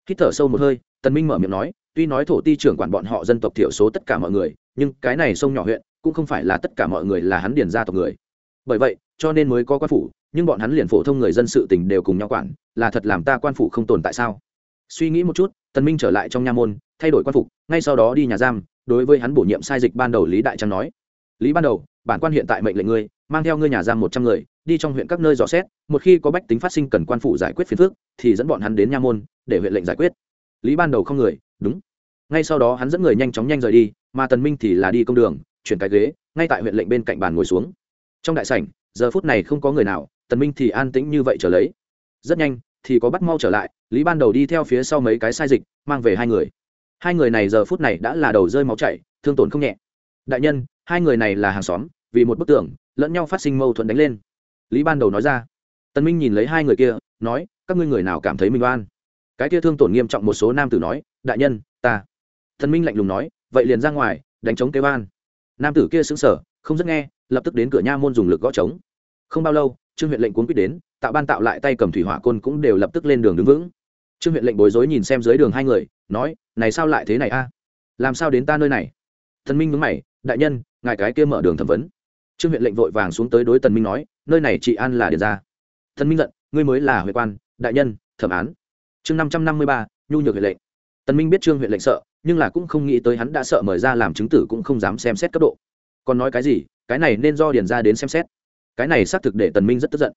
Hít thở sâu một hơi, tân minh mở miệng nói, tuy nói thổ ti trưởng quản bọn họ dân tộc thiểu số tất cả mọi người, nhưng cái này sông nhỏ huyện, cũng không phải là tất cả mọi người là hắn điền gia tộc người. Bởi vậy, cho nên mới có quan phủ, nhưng bọn hắn liền phổ thông người dân sự tình đều cùng nhau quản, là thật làm ta quan phủ không tồn tại sao? Suy nghĩ một chút tân minh trở lại trong nha môn, thay đổi quan phục, ngay sau đó đi nhà giam, đối với hắn bổ nhiệm sai dịch ban đầu lý đại trang nói. Lý ban đầu, bản quan hiện tại mệnh lệnh ngươi, mang theo ngươi nhà giam một trăm người, đi trong huyện các nơi dò xét, một khi có bách tính phát sinh cần quan phụ giải quyết phiền phức, thì dẫn bọn hắn đến nha môn, để huyện lệnh giải quyết. Lý ban đầu không người, đúng. Ngay sau đó hắn dẫn người nhanh chóng nhanh rời đi, mà tần minh thì là đi công đường, chuyển cái ghế, ngay tại huyện lệnh bên cạnh bàn ngồi xuống. Trong đại sảnh, giờ phút này không có người nào, tần minh thì an tĩnh như vậy trở lấy. Rất nhanh, thì có bắt mau trở lại lý ban đầu đi theo phía sau mấy cái sai dịch, mang về hai người. Hai người này giờ phút này đã là đầu rơi máu chảy, thương tổn không nhẹ. Đại nhân, hai người này là hàng xóm, vì một bức tường, lẫn nhau phát sinh mâu thuẫn đánh lên. Lý ban đầu nói ra. Tân minh nhìn lấy hai người kia, nói, các ngươi người nào cảm thấy mình oan? Cái kia thương tổn nghiêm trọng một số nam tử nói, đại nhân, ta. Tân minh lạnh lùng nói, vậy liền ra ngoài, đánh chống kế oan. Nam tử kia sững sờ, không rất nghe, lập tức đến cửa nha môn dùng lực gõ trống. Không bao lâu, trương huyện lệnh cuốn quýt đến tạo ban tạo lại tay cầm thủy hỏa côn cũng đều lập tức lên đường đứng vững. Trương huyện lệnh bối rối nhìn xem dưới đường hai người, nói, này sao lại thế này a? Làm sao đến ta nơi này? Thần minh mướn mày, đại nhân, ngài cái kia mở đường thẩm vấn. Trương huyện lệnh vội vàng xuống tới đối tần minh nói, nơi này chị an là điền ra thần minh giận, ngươi mới là huệ quan, đại nhân, thẩm án. Chương năm trăm năm mươi ba, nhu nhược huệ lệnh. Tần minh biết trương huyện lệnh sợ, nhưng là cũng không nghĩ tới hắn đã sợ mời ra làm chứng tử cũng không dám xem xét cấp độ. Còn nói cái gì, cái này nên do điền ra đến xem xét. Cái này xác thực để tần minh rất tức giận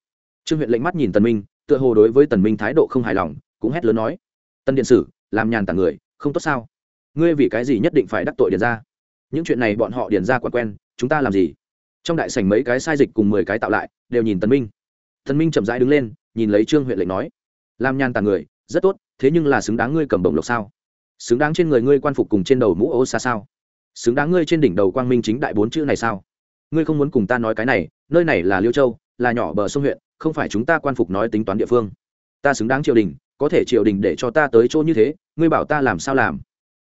trương huyện lệnh mắt nhìn tần minh, tựa hồ đối với tần minh thái độ không hài lòng, cũng hét lớn nói tân điện sử, làm nhàn tảng người, không tốt sao? Ngươi vì cái gì nhất định phải đắc tội điền ra những chuyện này bọn họ điền ra quản quen, chúng ta làm gì? Trong đại sảnh mấy cái sai dịch cùng mười cái tạo lại, đều nhìn tần minh. Tần minh chậm rãi đứng lên, nhìn lấy trương huyện lệnh nói, làm nhàn tảng người, rất tốt, thế nhưng là xứng đáng ngươi cầm bổng lộc sao? Xứng đáng trên người ngươi quan phục cùng trên đầu mũ ô xa sao? Xứng đáng ngươi trên đỉnh đầu quang minh chính đại bốn chữ này sao? Ngươi không muốn cùng ta nói cái này, nơi này là liêu châu, là nhỏ bờ sông huyện không phải chúng ta quan phục nói tính toán địa phương. Ta xứng đáng triều đình, có thể triều đình để cho ta tới chỗ như thế, ngươi bảo ta làm sao làm?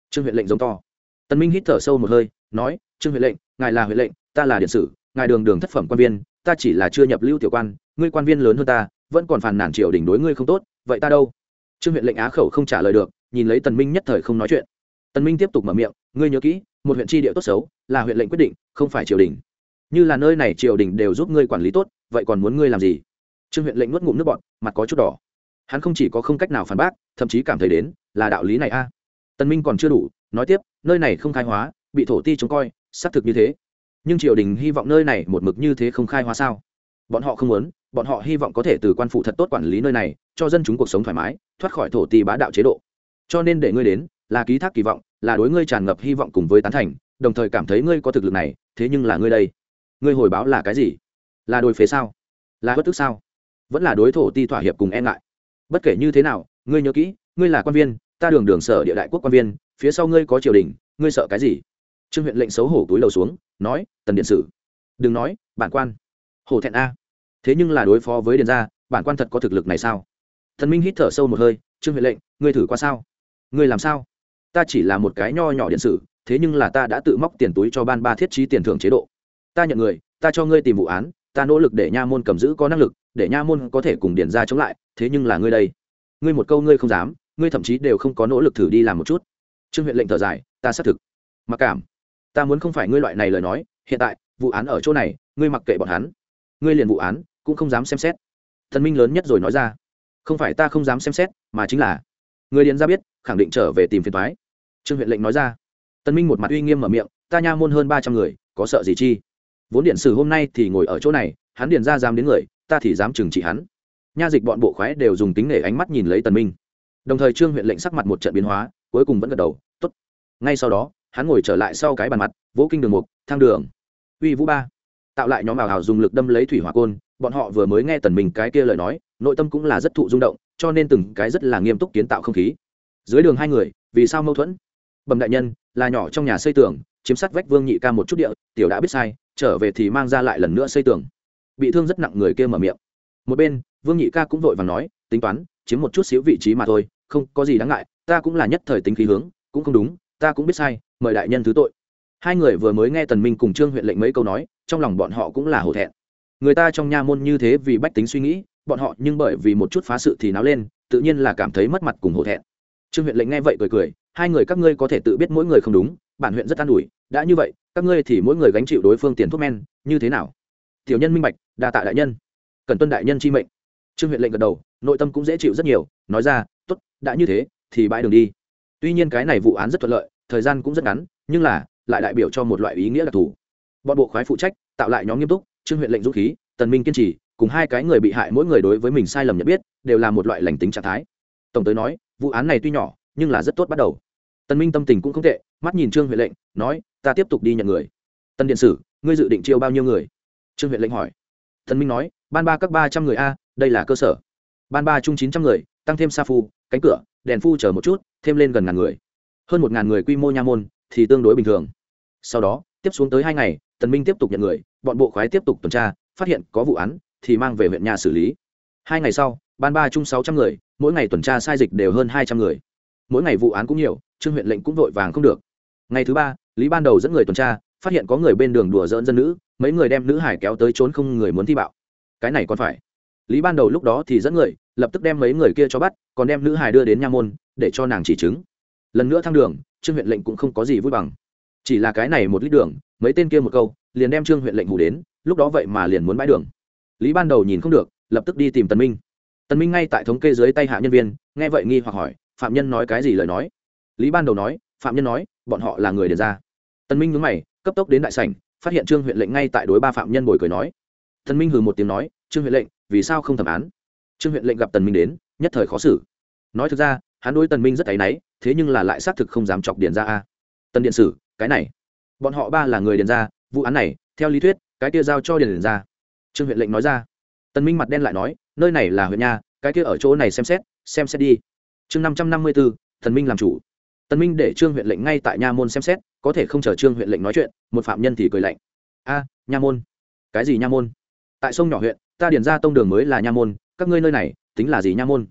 Trương huyện lệnh giống to. Tân minh hít thở sâu một hơi, nói, trương huyện lệnh, ngài là huyện lệnh, ta là điện sử, ngài đường đường thất phẩm quan viên, ta chỉ là chưa nhập lưu tiểu quan, ngươi quan viên lớn hơn ta, vẫn còn phàn nàn triều đình đối ngươi không tốt, vậy ta đâu? Trương huyện lệnh á khẩu không trả lời được, nhìn lấy tần minh nhất thời không nói chuyện. Tần minh tiếp tục mở miệng, ngươi nhớ kỹ, một huyện tri địa tốt xấu, là huyện lệnh quyết định, không phải triều đình. Như là nơi này triều đình đều giúp ngươi quản lý tốt, vậy còn muốn ngươi làm gì? Trương huyện lệnh nuốt ngụm nước bọt, mặt có chút đỏ. Hắn không chỉ có không cách nào phản bác, thậm chí cảm thấy đến là đạo lý này a. Tần minh còn chưa đủ, nói tiếp, nơi này không khai hóa, bị thổ ti trông coi, xác thực như thế. Nhưng triều đình hy vọng nơi này một mực như thế không khai hóa sao? Bọn họ không muốn, bọn họ hy vọng có thể từ quan phụ thật tốt quản lý nơi này, cho dân chúng cuộc sống thoải mái, thoát khỏi thổ ti bá đạo chế độ. Cho nên để ngươi đến, là ký thác kỳ vọng, là đối ngươi tràn ngập hy vọng cùng với tán thành, đồng thời cảm thấy ngươi có thực lực này, thế nhưng là ngươi đây. Ngươi hồi báo là cái gì? Là đôi phế sao? Là bất tức sao? Vẫn là đối thổ ti thỏa hiệp cùng e ngại. Bất kể như thế nào, ngươi nhớ kỹ, ngươi là quan viên, ta đường đường sở địa đại quốc quan viên, phía sau ngươi có triều đình, ngươi sợ cái gì? Trương huyện lệnh xấu hổ túi đầu xuống, nói, tần điện sử, đừng nói, bản quan, hổ thẹn a. Thế nhưng là đối phó với điện gia, bản quan thật có thực lực này sao? Thần minh hít thở sâu một hơi, trương huyện lệnh, ngươi thử qua sao? Ngươi làm sao? Ta chỉ là một cái nho nhỏ điện sử, thế nhưng là ta đã tự móc tiền túi cho ban ba thiết trí tiền thưởng chế độ. Ta nhận người, ta cho ngươi tìm vụ án, ta nỗ lực để nha môn cầm giữ có năng lực để nha môn có thể cùng điền ra chống lại, thế nhưng là ngươi đây. Ngươi một câu ngươi không dám, ngươi thậm chí đều không có nỗ lực thử đi làm một chút. Trương huyện lệnh thở dài, ta xác thực. Mặc cảm. Ta muốn không phải ngươi loại này lời nói, hiện tại, vụ án ở chỗ này, ngươi mặc kệ bọn hắn. Ngươi liền vụ án, cũng không dám xem xét. Thần minh lớn nhất rồi nói ra. Không phải ta không dám xem xét, mà chính là. Người điền ra biết, khẳng định trở về tìm phiền thoái trương huyện lệnh nói ra. Tân minh một mặt uy nghiêm mở miệng, ta nha môn hơn ba trăm người, có sợ gì chi? Vốn điện sử hôm nay thì ngồi ở chỗ này, hắn điền ra dám đến người ta thì dám trừng trị hắn. Nha dịch bọn bộ khoái đều dùng tính nể ánh mắt nhìn lấy tần minh. Đồng thời trương huyện lệnh sắc mặt một trận biến hóa, cuối cùng vẫn gật đầu, tốt. Ngay sau đó, hắn ngồi trở lại sau cái bàn mặt, vỗ kinh đường mục, thang đường. Uy vũ ba. Tạo lại nhóm ảo hào dùng lực đâm lấy thủy hỏa côn, bọn họ vừa mới nghe tần minh cái kia lời nói, nội tâm cũng là rất thụ rung động, cho nên từng cái rất là nghiêm túc kiến tạo không khí. Dưới đường hai người, vì sao mâu thuẫn? Bẩm đại nhân, là nhỏ trong nhà xây tường, chiếm sát vách vương nhị ca một chút địa, tiểu đã biết sai, trở về thì mang ra lại lần nữa xây tường bị thương rất nặng người kia mở miệng. Một bên, vương nhị ca cũng vội và nói, tính toán, chiếm một chút xíu vị trí mà thôi, không có gì đáng ngại, ta cũng là nhất thời tính khí hướng, cũng không đúng, ta cũng biết sai, mời đại nhân thứ tội. Hai người vừa mới nghe tần minh cùng trương huyện lệnh mấy câu nói, trong lòng bọn họ cũng là hổ thẹn. Người ta trong nha môn như thế vì bách tính suy nghĩ, bọn họ nhưng bởi vì một chút phá sự thì náo lên, tự nhiên là cảm thấy mất mặt cùng hổ thẹn. Trương huyện lệnh nghe vậy cười cười, hai người các ngươi có thể tự biết mỗi người không đúng, bản huyện rất an ủi, đã như vậy, các ngươi thì mỗi người gánh chịu đối phương tiền thuốc men, như thế nào? Tiểu nhân minh bạch đa tạ đại nhân. Cần tuân đại nhân chi mệnh. Trương huyện lệnh gật đầu, nội tâm cũng dễ chịu rất nhiều, nói ra t ố t đã như thế, thì bãi đường đi. Tuy nhiên cái này vụ án rất thuận lợi, thời gian cũng rất ngắn, nhưng là lại đại biểu cho một loại ý nghĩa đặc thù. Bọn bộ khoái phụ trách, tạo lại nhóm nghiêm túc, trương huyện lệnh dũng khí, tần minh kiên trì, cùng hai cái người bị hại mỗi người đối với mình sai lầm nhận biết, đều là một loại lành tính trạng thái. Tổng tới nói, vụ án này tuy nhỏ, nhưng là rất tốt bắt đầu. Tần minh tâm tình cũng không tệ, mắt nhìn trương huyện lệnh, nói, ta tiếp tục đi nhận người. Tân điện sử, ngươi dự định chiêu bao nhiêu người? Trương huyện lệnh hỏi thần minh nói, ban ba các ba trăm người a, đây là cơ sở. Ban ba chung chín trăm người, tăng thêm sa phu, cánh cửa, đèn phu chờ một chút, thêm lên gần ngàn người. Hơn một ngàn người quy mô nha môn, thì tương đối bình thường. Sau đó, tiếp xuống tới hai ngày tần minh tiếp tục nhận người, bọn bộ khoái tiếp tục tuần tra, phát hiện có vụ án, thì mang về huyện nhà xử lý. Hai ngày sau, ban ba chung sáu trăm người, mỗi ngày tuần tra sai dịch đều hơn hai trăm người. Mỗi ngày vụ án cũng nhiều, trương huyện lệnh cũng vội vàng không được. Ngày thứ ba, lý ban đầu dẫn người tuần tra, phát hiện có người bên đường đùa dỡn dân nữ mấy người đem nữ hải kéo tới trốn không người muốn thi bạo. Cái này còn phải. Lý ban đầu lúc đó thì dẫn người, lập tức đem mấy người kia cho bắt, còn đem nữ hải đưa đến nha môn, để cho nàng chỉ chứng. Lần nữa thăng đường, trương huyện lệnh cũng không có gì vui bằng. Chỉ là cái này một lít đường, mấy tên kia một câu, liền đem trương huyện lệnh hủ đến, lúc đó vậy mà liền muốn bãi đường. Lý ban đầu nhìn không được, lập tức đi tìm tần minh. Tần minh ngay tại thống kê dưới tay hạ nhân viên, nghe vậy nghi hoặc hỏi, phạm nhân nói cái gì lời nói? Lý ban đầu nói, phạm nhân nói, bọn họ là người điền ra. Tần minh nhướng mày, cấp tốc đến đại sảnh phát hiện trương huyện lệnh ngay tại đối ba phạm nhân bồi cười nói. Tần minh hừ một tiếng nói, trương huyện lệnh, vì sao không thẩm án? Trương huyện lệnh gặp tần minh đến, nhất thời khó xử. Nói thực ra, hắn đối tần minh rất áy náy, thế nhưng là lại xác thực không dám chọc điền ra a. Tần điện sử, cái này, bọn họ ba là người điền ra vụ án này, theo lý thuyết, cái kia giao cho điền ra trương huyện lệnh nói ra. Tần minh mặt đen lại nói, nơi này là huyện nha, cái kia ở chỗ này xem xét xem xét đi. Chương năm trăm năm mươi bốn thần minh làm chủ tần minh để trương huyện lệnh ngay tại nha môn xem xét, có thể không chờ trương huyện lệnh nói chuyện, một phạm nhân thì cười lạnh. A, nha môn. Cái gì nha môn? Tại sông nhỏ huyện, ta điền ra tông đường mới là nha môn, các ngươi nơi này tính là gì nha môn?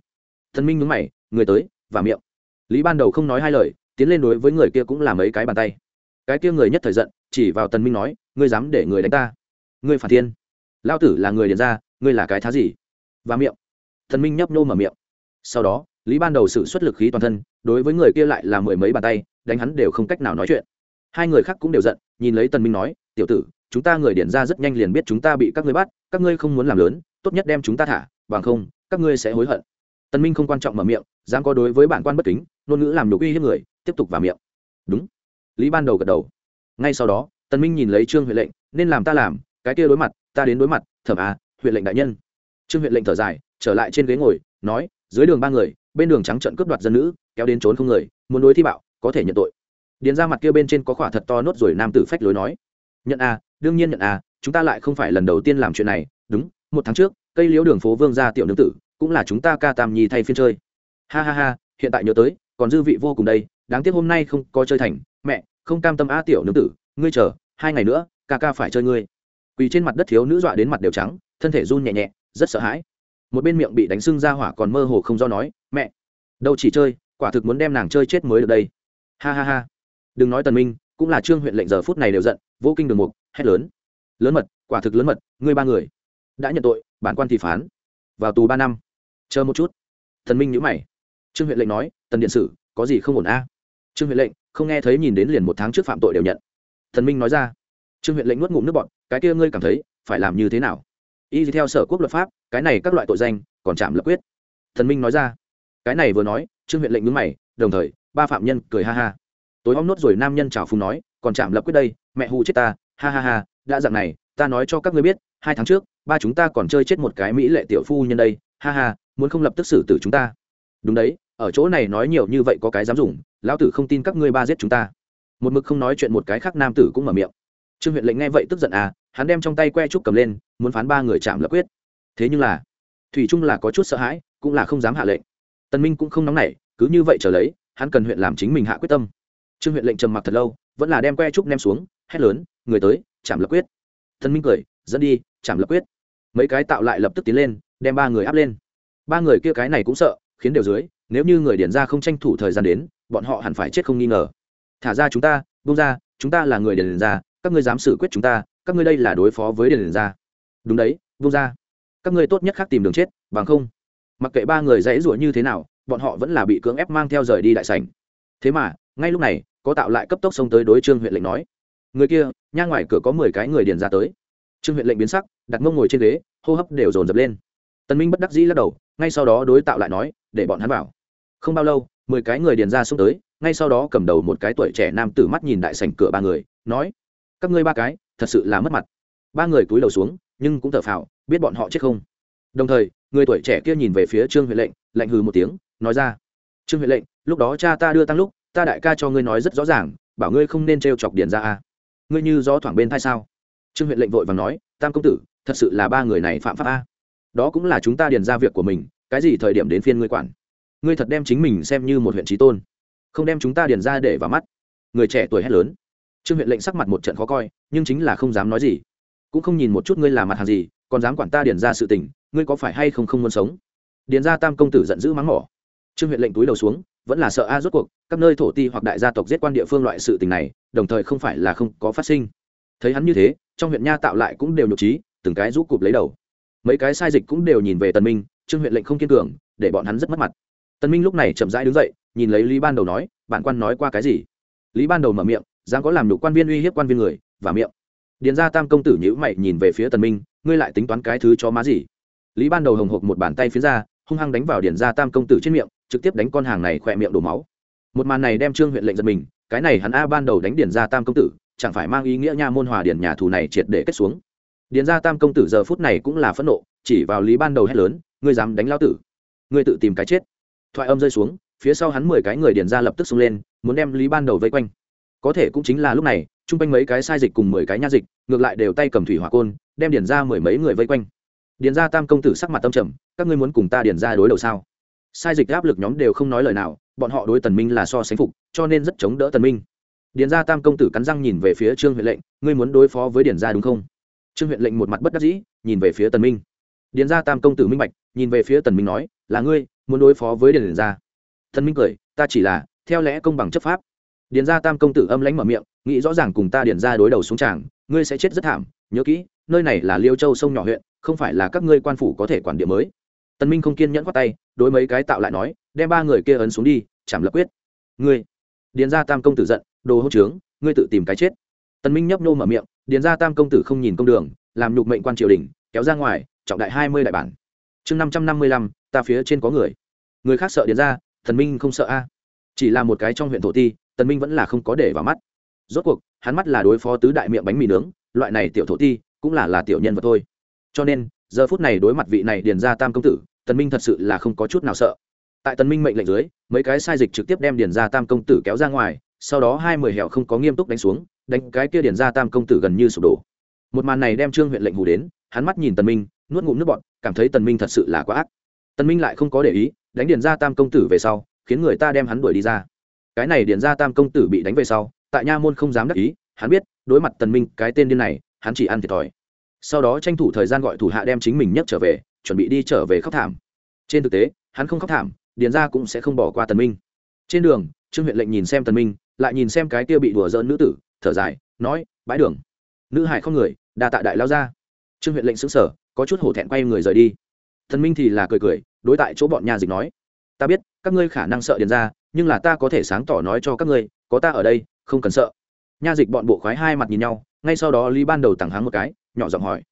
Thần minh nhướng mày, người tới và miệng. Lý ban đầu không nói hai lời, tiến lên đối với người kia cũng là mấy cái bàn tay. Cái kia người nhất thời giận, chỉ vào tần minh nói, ngươi dám để người đánh ta? Ngươi phản thiên. Lao tử là người điền ra, ngươi là cái thá gì? Và miệng. Thần minh nhấp nhô mở miệng. Sau đó lý ban đầu sự xuất lực khí toàn thân, đối với người kia lại là mười mấy bàn tay, đánh hắn đều không cách nào nói chuyện. Hai người khác cũng đều giận, nhìn lấy tần minh nói, tiểu tử, chúng ta người điển ra rất nhanh liền biết chúng ta bị các ngươi bắt, các ngươi không muốn làm lớn, tốt nhất đem chúng ta thả, bằng không, các ngươi sẽ hối hận. Tần minh không quan trọng mở miệng, dám có đối với bản quan bất kính, ngôn ngữ làm nhục uy hiếp người, tiếp tục vào miệng. Đúng. Lý ban đầu gật đầu. Ngay sau đó, tần minh nhìn lấy trương huệ lệnh, nên làm ta làm, cái kia đối mặt, ta đến đối mặt, thẩm à huyện lệnh đại nhân. Trương huyện lệnh thở dài, trở lại trên ghế ngồi, nói, dưới đường ba người bên đường trắng trận cướp đoạt dân nữ, kéo đến trốn không người, muốn đối thi bạo, có thể nhận tội. Điền ra mặt kia bên trên có khỏa thật to nốt rồi nam tử phách lối nói, nhận à đương nhiên nhận à chúng ta lại không phải lần đầu tiên làm chuyện này, đúng, một tháng trước, cây liễu đường phố vương gia tiểu nương tử, cũng là chúng ta ca tam nhi thay phiên chơi. Ha ha ha, hiện tại nhớ tới, còn dư vị vô cùng đây, đáng tiếc hôm nay không có chơi thành, mẹ, không cam tâm a tiểu nương tử, ngươi chờ, hai ngày nữa, ca ca phải chơi ngươi. Quỳ trên mặt đất thiếu nữ dọa đến mặt đều trắng, thân thể run nhẹ nhẹ, rất sợ hãi. Một bên miệng bị đánh sưng ra hỏa còn mơ hồ không do nói mẹ, đâu chỉ chơi, quả thực muốn đem nàng chơi chết mới được đây. Ha ha ha. Đừng nói tần minh, cũng là trương huyện lệnh giờ phút này đều giận, vô kinh đường mục, hét lớn. Lớn mật, quả thực lớn mật, ngươi ba người đã nhận tội, bản quan thì phán. Vào tù ba năm, chờ một chút. Thần minh nhíu mày. Trương huyện lệnh nói, tần điện sử, có gì không ổn a? Trương huyện lệnh, không nghe thấy nhìn đến liền một tháng trước phạm tội đều nhận. Thần minh nói ra, trương huyện lệnh nuốt ngụm nước bọn cái kia ngươi cảm thấy phải làm như thế nào? Y theo sở quốc luật pháp, cái này các loại tội danh còn chạm lập quyết. Thần minh nói ra cái này vừa nói, trương huyện lệnh ngứng mày, đồng thời, ba phạm nhân cười ha ha. Tối om nốt rồi nam nhân chào phùng nói, còn chạm lập quyết đây, mẹ hù chết ta, ha ha ha, đã dạng này, ta nói cho các ngươi biết, hai tháng trước, ba chúng ta còn chơi chết một cái mỹ lệ tiểu phu nhân đây, ha ha, muốn không lập tức xử tử chúng ta. Đúng đấy, ở chỗ này nói nhiều như vậy có cái dám dùng, lão tử không tin các ngươi ba giết chúng ta. Một mực không nói chuyện một cái khác nam tử cũng mở miệng. Trương huyện lệnh nghe vậy tức giận à hắn đem trong tay que trúc cầm lên, muốn phán ba người chạm lập quyết. Thế nhưng là, thủy trung là có chút sợ hãi, cũng là không dám hạ lệnh tân minh cũng không nóng nảy, cứ như vậy trở lấy, hắn cần huyện làm chính mình hạ quyết tâm. Trương huyện lệnh trầm mặc thật lâu, vẫn là đem que trúc ném xuống, hét lớn, người tới chạm lập quyết. Tân minh cười, dẫn đi chạm lập quyết. Mấy cái tạo lại lập tức tiến lên, đem ba người áp lên. Ba người kia cái này cũng sợ, khiến đều dưới, nếu như người điển ra không tranh thủ thời gian đến, bọn họ hẳn phải chết không nghi ngờ. Thả ra chúng ta, buông ra, chúng ta là người điển ra, các ngươi dám xử quyết chúng ta, các ngươi đây là đối phó với điển ra. Đúng đấy, buông ra, các ngươi tốt nhất khác tìm đường chết, bằng không mặc kệ ba người dãy rủa như thế nào, bọn họ vẫn là bị cưỡng ép mang theo rời đi đại sảnh. Thế mà, ngay lúc này, có tạo lại cấp tốc xông tới đối trương huyện lệnh nói, người kia, nha ngoài cửa có mười cái người điền ra tới. Trương huyện lệnh biến sắc, đặt mông ngồi trên ghế, hô hấp đều dồn dập lên. Tần minh bất đắc dĩ lắc đầu, ngay sau đó đối tạo lại nói, để bọn hắn vào. Không bao lâu, mười cái người điền ra xông tới, ngay sau đó cầm đầu một cái tuổi trẻ nam tử mắt nhìn đại sảnh cửa ba người, nói, các ngươi ba cái, thật sự là mất mặt. Ba người cúi đầu xuống, nhưng cũng thở phào, biết bọn họ chết không. Đồng thời người tuổi trẻ kia nhìn về phía trương huyện lệnh lệnh hừ một tiếng, nói ra, trương huyện lệnh, lúc đó cha ta đưa tăng lúc, ta đại ca cho ngươi nói rất rõ ràng, bảo ngươi không nên t chọc điền ra a. Ngươi như gió thoảng bên thai sao? Trương huyện lệnh vội và nói, tam công tử, thật sự là ba người này phạm pháp a. Đó cũng là chúng ta điền ra việc của mình, cái gì thời điểm đến phiên ngươi quản? Ngươi thật đem chính mình xem như một huyện trí tôn, không đem chúng ta điền ra để vào mắt. Người trẻ tuổi hét lớn. Trương huyện lệnh sắc mặt một trận khó coi, nhưng chính là không dám nói gì, cũng không nhìn một chút ngươi là mặt hàng gì còn dám quản ta điền ra sự tình, ngươi có phải hay không không muốn sống? Điền ra tam công tử giận dữ mắng mỏ. Trương huyện lệnh túi đầu xuống, vẫn là sợ a, rốt cuộc, các nơi thổ ti hoặc đại gia tộc giết quan địa phương loại sự tình này, đồng thời không phải là không có phát sinh. Thấy hắn như thế, trong huyện nha tạo lại cũng đều nhục trí, từng cái rũ cụp lấy đầu. Mấy cái sai dịch cũng đều nhìn về tần minh, trương huyện lệnh không kiên cường, để bọn hắn rất mất mặt. Tần minh lúc này chậm rãi đứng dậy, nhìn lấy lý ban đầu nói, bản quan nói qua cái gì? Lý ban đầu mở miệng, dám có làm nhục quan viên uy hiếp quan viên người, và miệng. Điền ra tam công tử nhữ mày nhìn về phía tần minh ngươi lại tính toán cái thứ cho má gì? Lý ban đầu hồng hộc một bàn tay phía ra, hung hăng đánh vào điển gia tam công tử trên miệng, trực tiếp đánh con hàng này khỏe miệng đổ máu. Một màn này đem trương huyện lệnh giật mình, cái này hắn a ban đầu đánh điển gia tam công tử, chẳng phải mang ý nghĩa nha môn hòa điển nhà thù này triệt để kết xuống. Điển gia tam công tử giờ phút này cũng là phẫn nộ, chỉ vào lý ban đầu hét lớn, ngươi dám đánh lao tử? Ngươi tự tìm cái chết. Thoại âm rơi xuống, phía sau hắn mười cái người điển gia lập tức xông lên, muốn đem lý ban đầu vây quanh. Có thể cũng chính là lúc này chung quanh mấy cái sai dịch cùng mười cái nha dịch, ngược lại đều tay cầm thủy hỏa côn, đem điền ra mười mấy người vây quanh. Điền ra tam công tử sắc mặt tâm trầm, các ngươi muốn cùng ta điền ra đối đầu sao? Sai dịch áp lực nhóm đều không nói lời nào, bọn họ đối tần minh là so sánh phục, cho nên rất chống đỡ tần minh. Điền ra tam công tử cắn răng nhìn về phía trương huyện lệnh, ngươi muốn đối phó với điền ra đúng không? Trương huyện lệnh một mặt bất đắc dĩ, nhìn về phía tần minh. Điền ra tam công tử minh bạch, nhìn về phía tần minh nói, là ngươi, muốn đối phó với điền ra tần minh cười, ta chỉ là, theo lẽ công bằng chấp pháp điền gia tam công tử âm lãnh mở miệng, nghĩ rõ ràng cùng ta điền ra đối đầu xuống tràng, ngươi sẽ chết rất thảm, nhớ kỹ, nơi này là liêu châu sông nhỏ huyện, không phải là các ngươi quan phủ có thể quản địa mới. Tần minh không kiên nhẫn khoát tay, đối mấy cái tạo lại nói, đem ba người kia ấn xuống đi chảm lập quyết. Ngươi, điền gia tam công tử giận, đồ hỗn trướng, ngươi tự tìm cái chết. Tần minh nhấp nô mở miệng, điền gia tam công tử không nhìn công đường, làm nhục mệnh quan triều đình, kéo ra ngoài, trọng đại hai mươi đại bản. Chương năm trăm năm mươi lăm, ta phía trên có người. Người khác sợ điền gia thần minh không sợ a. Chỉ là một cái trong huyện thổ ti tần minh vẫn là không có để vào mắt. Rốt cuộc, hắn mắt là đối phó tứ đại miệng bánh mì nướng, loại này tiểu thổ ti, cũng là là tiểu nhân vật thôi. Cho nên, giờ phút này đối mặt vị này điền ra tam công tử, tần minh thật sự là không có chút nào sợ. Tại tần minh mệnh lệnh dưới, mấy cái sai dịch trực tiếp đem điền ra tam công tử kéo ra ngoài, sau đó hai mười hẻo không có nghiêm túc đánh xuống, đánh cái kia điền ra tam công tử gần như sụp đổ. Một màn này đem trương huyện lệnh hù đến, hắn mắt nhìn tần minh, nuốt ngụm nước bọt, cảm thấy tần minh thật sự là quá ác. Tần minh lại không có để ý, đánh điền ra tam công tử về sau, khiến người ta đem hắn đuổi đi ra cái này điền ra tam công tử bị đánh về sau, tại nha môn không dám đắc ý, hắn biết, đối mặt tần minh, cái tên điên này, hắn chỉ ăn thiệt thòi. Sau đó tranh thủ thời gian gọi thủ hạ đem chính mình nhấc trở về, chuẩn bị đi trở về khóc thảm. Trên thực tế, hắn không khóc thảm, điền ra cũng sẽ không bỏ qua tần minh. Trên đường, trương huyện lệnh nhìn xem tần minh, lại nhìn xem cái kia bị đùa giỡn nữ tử, thở dài, nói, bãi đường. Nữ hải không người, đa tạ đại lao ra. Trương huyện lệnh sững sờ, có chút hổ thẹn quay người rời đi. Tần minh thì là cười cười, đối tại chỗ bọn nhà dịch nói, ta biết, các ngươi khả năng sợ điền ra nhưng là ta có thể sáng tỏ nói cho các ngươi, có ta ở đây, không cần sợ. Nha dịch bọn bộ khoái hai mặt nhìn nhau, ngay sau đó lý ban đầu tặng háng một cái, nhỏ giọng hỏi.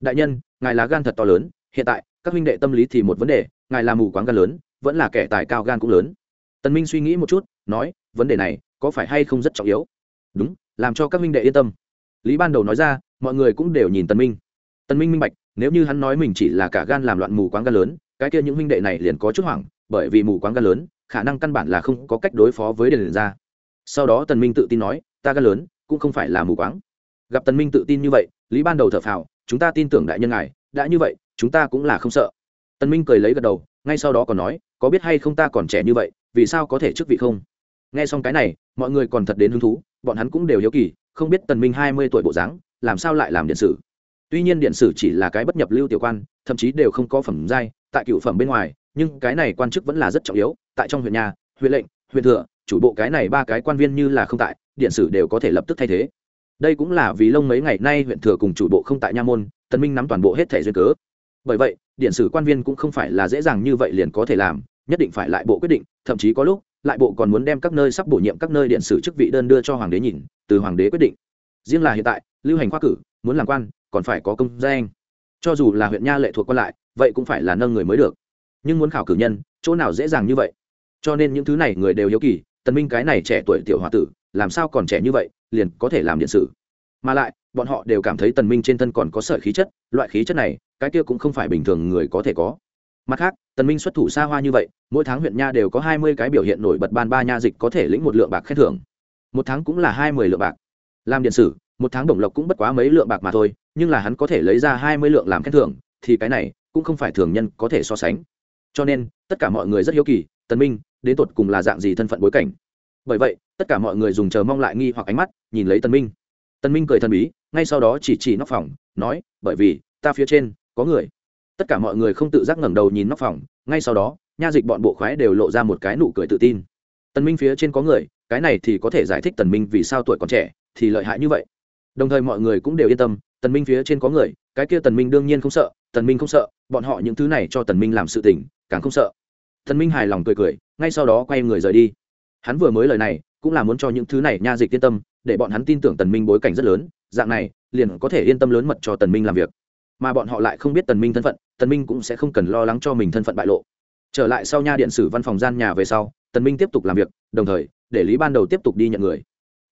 Đại nhân, ngài là gan thật to lớn, hiện tại, các huynh đệ tâm lý thì một vấn đề, ngài là mù quáng gan lớn, vẫn là kẻ tài cao gan cũng lớn. Tần minh suy nghĩ một chút, nói, vấn đề này, có phải hay không rất trọng yếu? Đúng, làm cho các huynh đệ yên tâm. Lý ban đầu nói ra, mọi người cũng đều nhìn tần minh. Tần minh minh bạch, nếu như hắn nói mình chỉ là cả gan làm loạn mù quáng gan lớn, cái kia những huynh đệ này liền có chút hoảng, bởi vì mù quáng gan lớn khả năng căn bản là không có cách đối phó với điền ra sau đó tần minh tự tin nói, ta gan lớn, cũng không phải là mù quáng. Gặp tần minh tự tin như vậy, lý ban đầu thở phào, chúng ta tin tưởng đại nhân ngài, đã như vậy, chúng ta cũng là không sợ. Tần minh cười lấy gật đầu, ngay sau đó còn nói, có biết hay không ta còn trẻ như vậy, vì sao có thể chức vị không? Nghe xong cái này, mọi người còn thật đến hứng thú, bọn hắn cũng đều hiếu kỳ, không biết tần minh hai mươi tuổi bộ dáng, làm sao lại làm điện sử. Tuy nhiên điện sử chỉ là cái bất nhập lưu tiểu quan, thậm chí đều không có phẩm giai, tại cựu phẩm bên ngoài, nhưng cái này quan chức vẫn là rất trọng yếu tại trong huyện nhà, huyện lệnh, huyện thừa, chủ bộ cái này ba cái quan viên như là không tại, điện sử đều có thể lập tức thay thế. Đây cũng là vì lông mấy ngày nay huyện thừa cùng chủ bộ không tại nha môn, tân minh nắm toàn bộ hết thể duyên cớ. Bởi vậy, điện sử quan viên cũng không phải là dễ dàng như vậy liền có thể làm, nhất định phải lại bộ quyết định, thậm chí có lúc, lại bộ còn muốn đem các nơi sắp bổ nhiệm các nơi điện sử chức vị đơn đưa cho hoàng đế nhìn, từ hoàng đế quyết định. Riêng là hiện tại, lưu hành khoa cử, muốn làm quan, còn phải có công danh. Cho dù là huyện nha lệ thuộc quan lại, vậy cũng phải là nâng người mới được. Nhưng muốn khảo cử nhân, chỗ nào dễ dàng như vậy? Cho nên những thứ này người đều hiếu kỳ, tần minh cái này trẻ tuổi tiểu hòa tử, làm sao còn trẻ như vậy, liền có thể làm điện sử. Mà lại, bọn họ đều cảm thấy tần minh trên thân còn có sợi khí chất, loại khí chất này, cái kia cũng không phải bình thường người có thể có. Mặt khác, tần minh xuất thủ xa hoa như vậy, mỗi tháng huyện nha đều có hai mươi cái biểu hiện nổi bật ban ba nha dịch có thể lĩnh một lượng bạc khen thưởng. Một tháng cũng là hai mươi lượng bạc. Làm điện sử, một tháng đồng lộc cũng bất quá mấy lượng bạc mà thôi, nhưng là hắn có thể lấy ra hai mươi lượng làm khen thưởng, thì cái này cũng không phải thường nhân có thể so sánh. Cho nên, tất cả mọi người rất hiếu kỳ, tần minh đến tột cùng là dạng gì thân phận bối cảnh. Bởi vậy, tất cả mọi người dùng chờ mong lại nghi hoặc ánh mắt, nhìn lấy tân minh. Tân minh cười thần bí, ngay sau đó chỉ chỉ nóc phòng, nói, bởi vì, ta phía trên, có người. Tất cả mọi người không tự giác ngẩng đầu nhìn nóc phòng, ngay sau đó, nha dịch bọn bộ khoái đều lộ ra một cái nụ cười tự tin. Tân minh phía trên có người, cái này thì có thể giải thích tần minh vì sao tuổi còn trẻ, thì lợi hại như vậy. Đồng thời mọi người cũng đều yên tâm, tần minh phía trên có người, cái kia tần minh đương nhiên không sợ, tần minh không sợ, bọn họ những thứ này cho tần minh làm sự tình, càng không sợ. Tần minh hài lòng cười cười ngay sau đó quay người rời đi. Hắn vừa mới lời này, cũng là muốn cho những thứ này nha dịch yên tâm, để bọn hắn tin tưởng tần minh bối cảnh rất lớn, dạng này, liền có thể yên tâm lớn mật cho tần minh làm việc. Mà bọn họ lại không biết tần minh thân phận, tần minh cũng sẽ không cần lo lắng cho mình thân phận bại lộ. Trở lại sau nha điện sử văn phòng gian nhà về sau, tần minh tiếp tục làm việc, đồng thời, để lý ban đầu tiếp tục đi nhận người.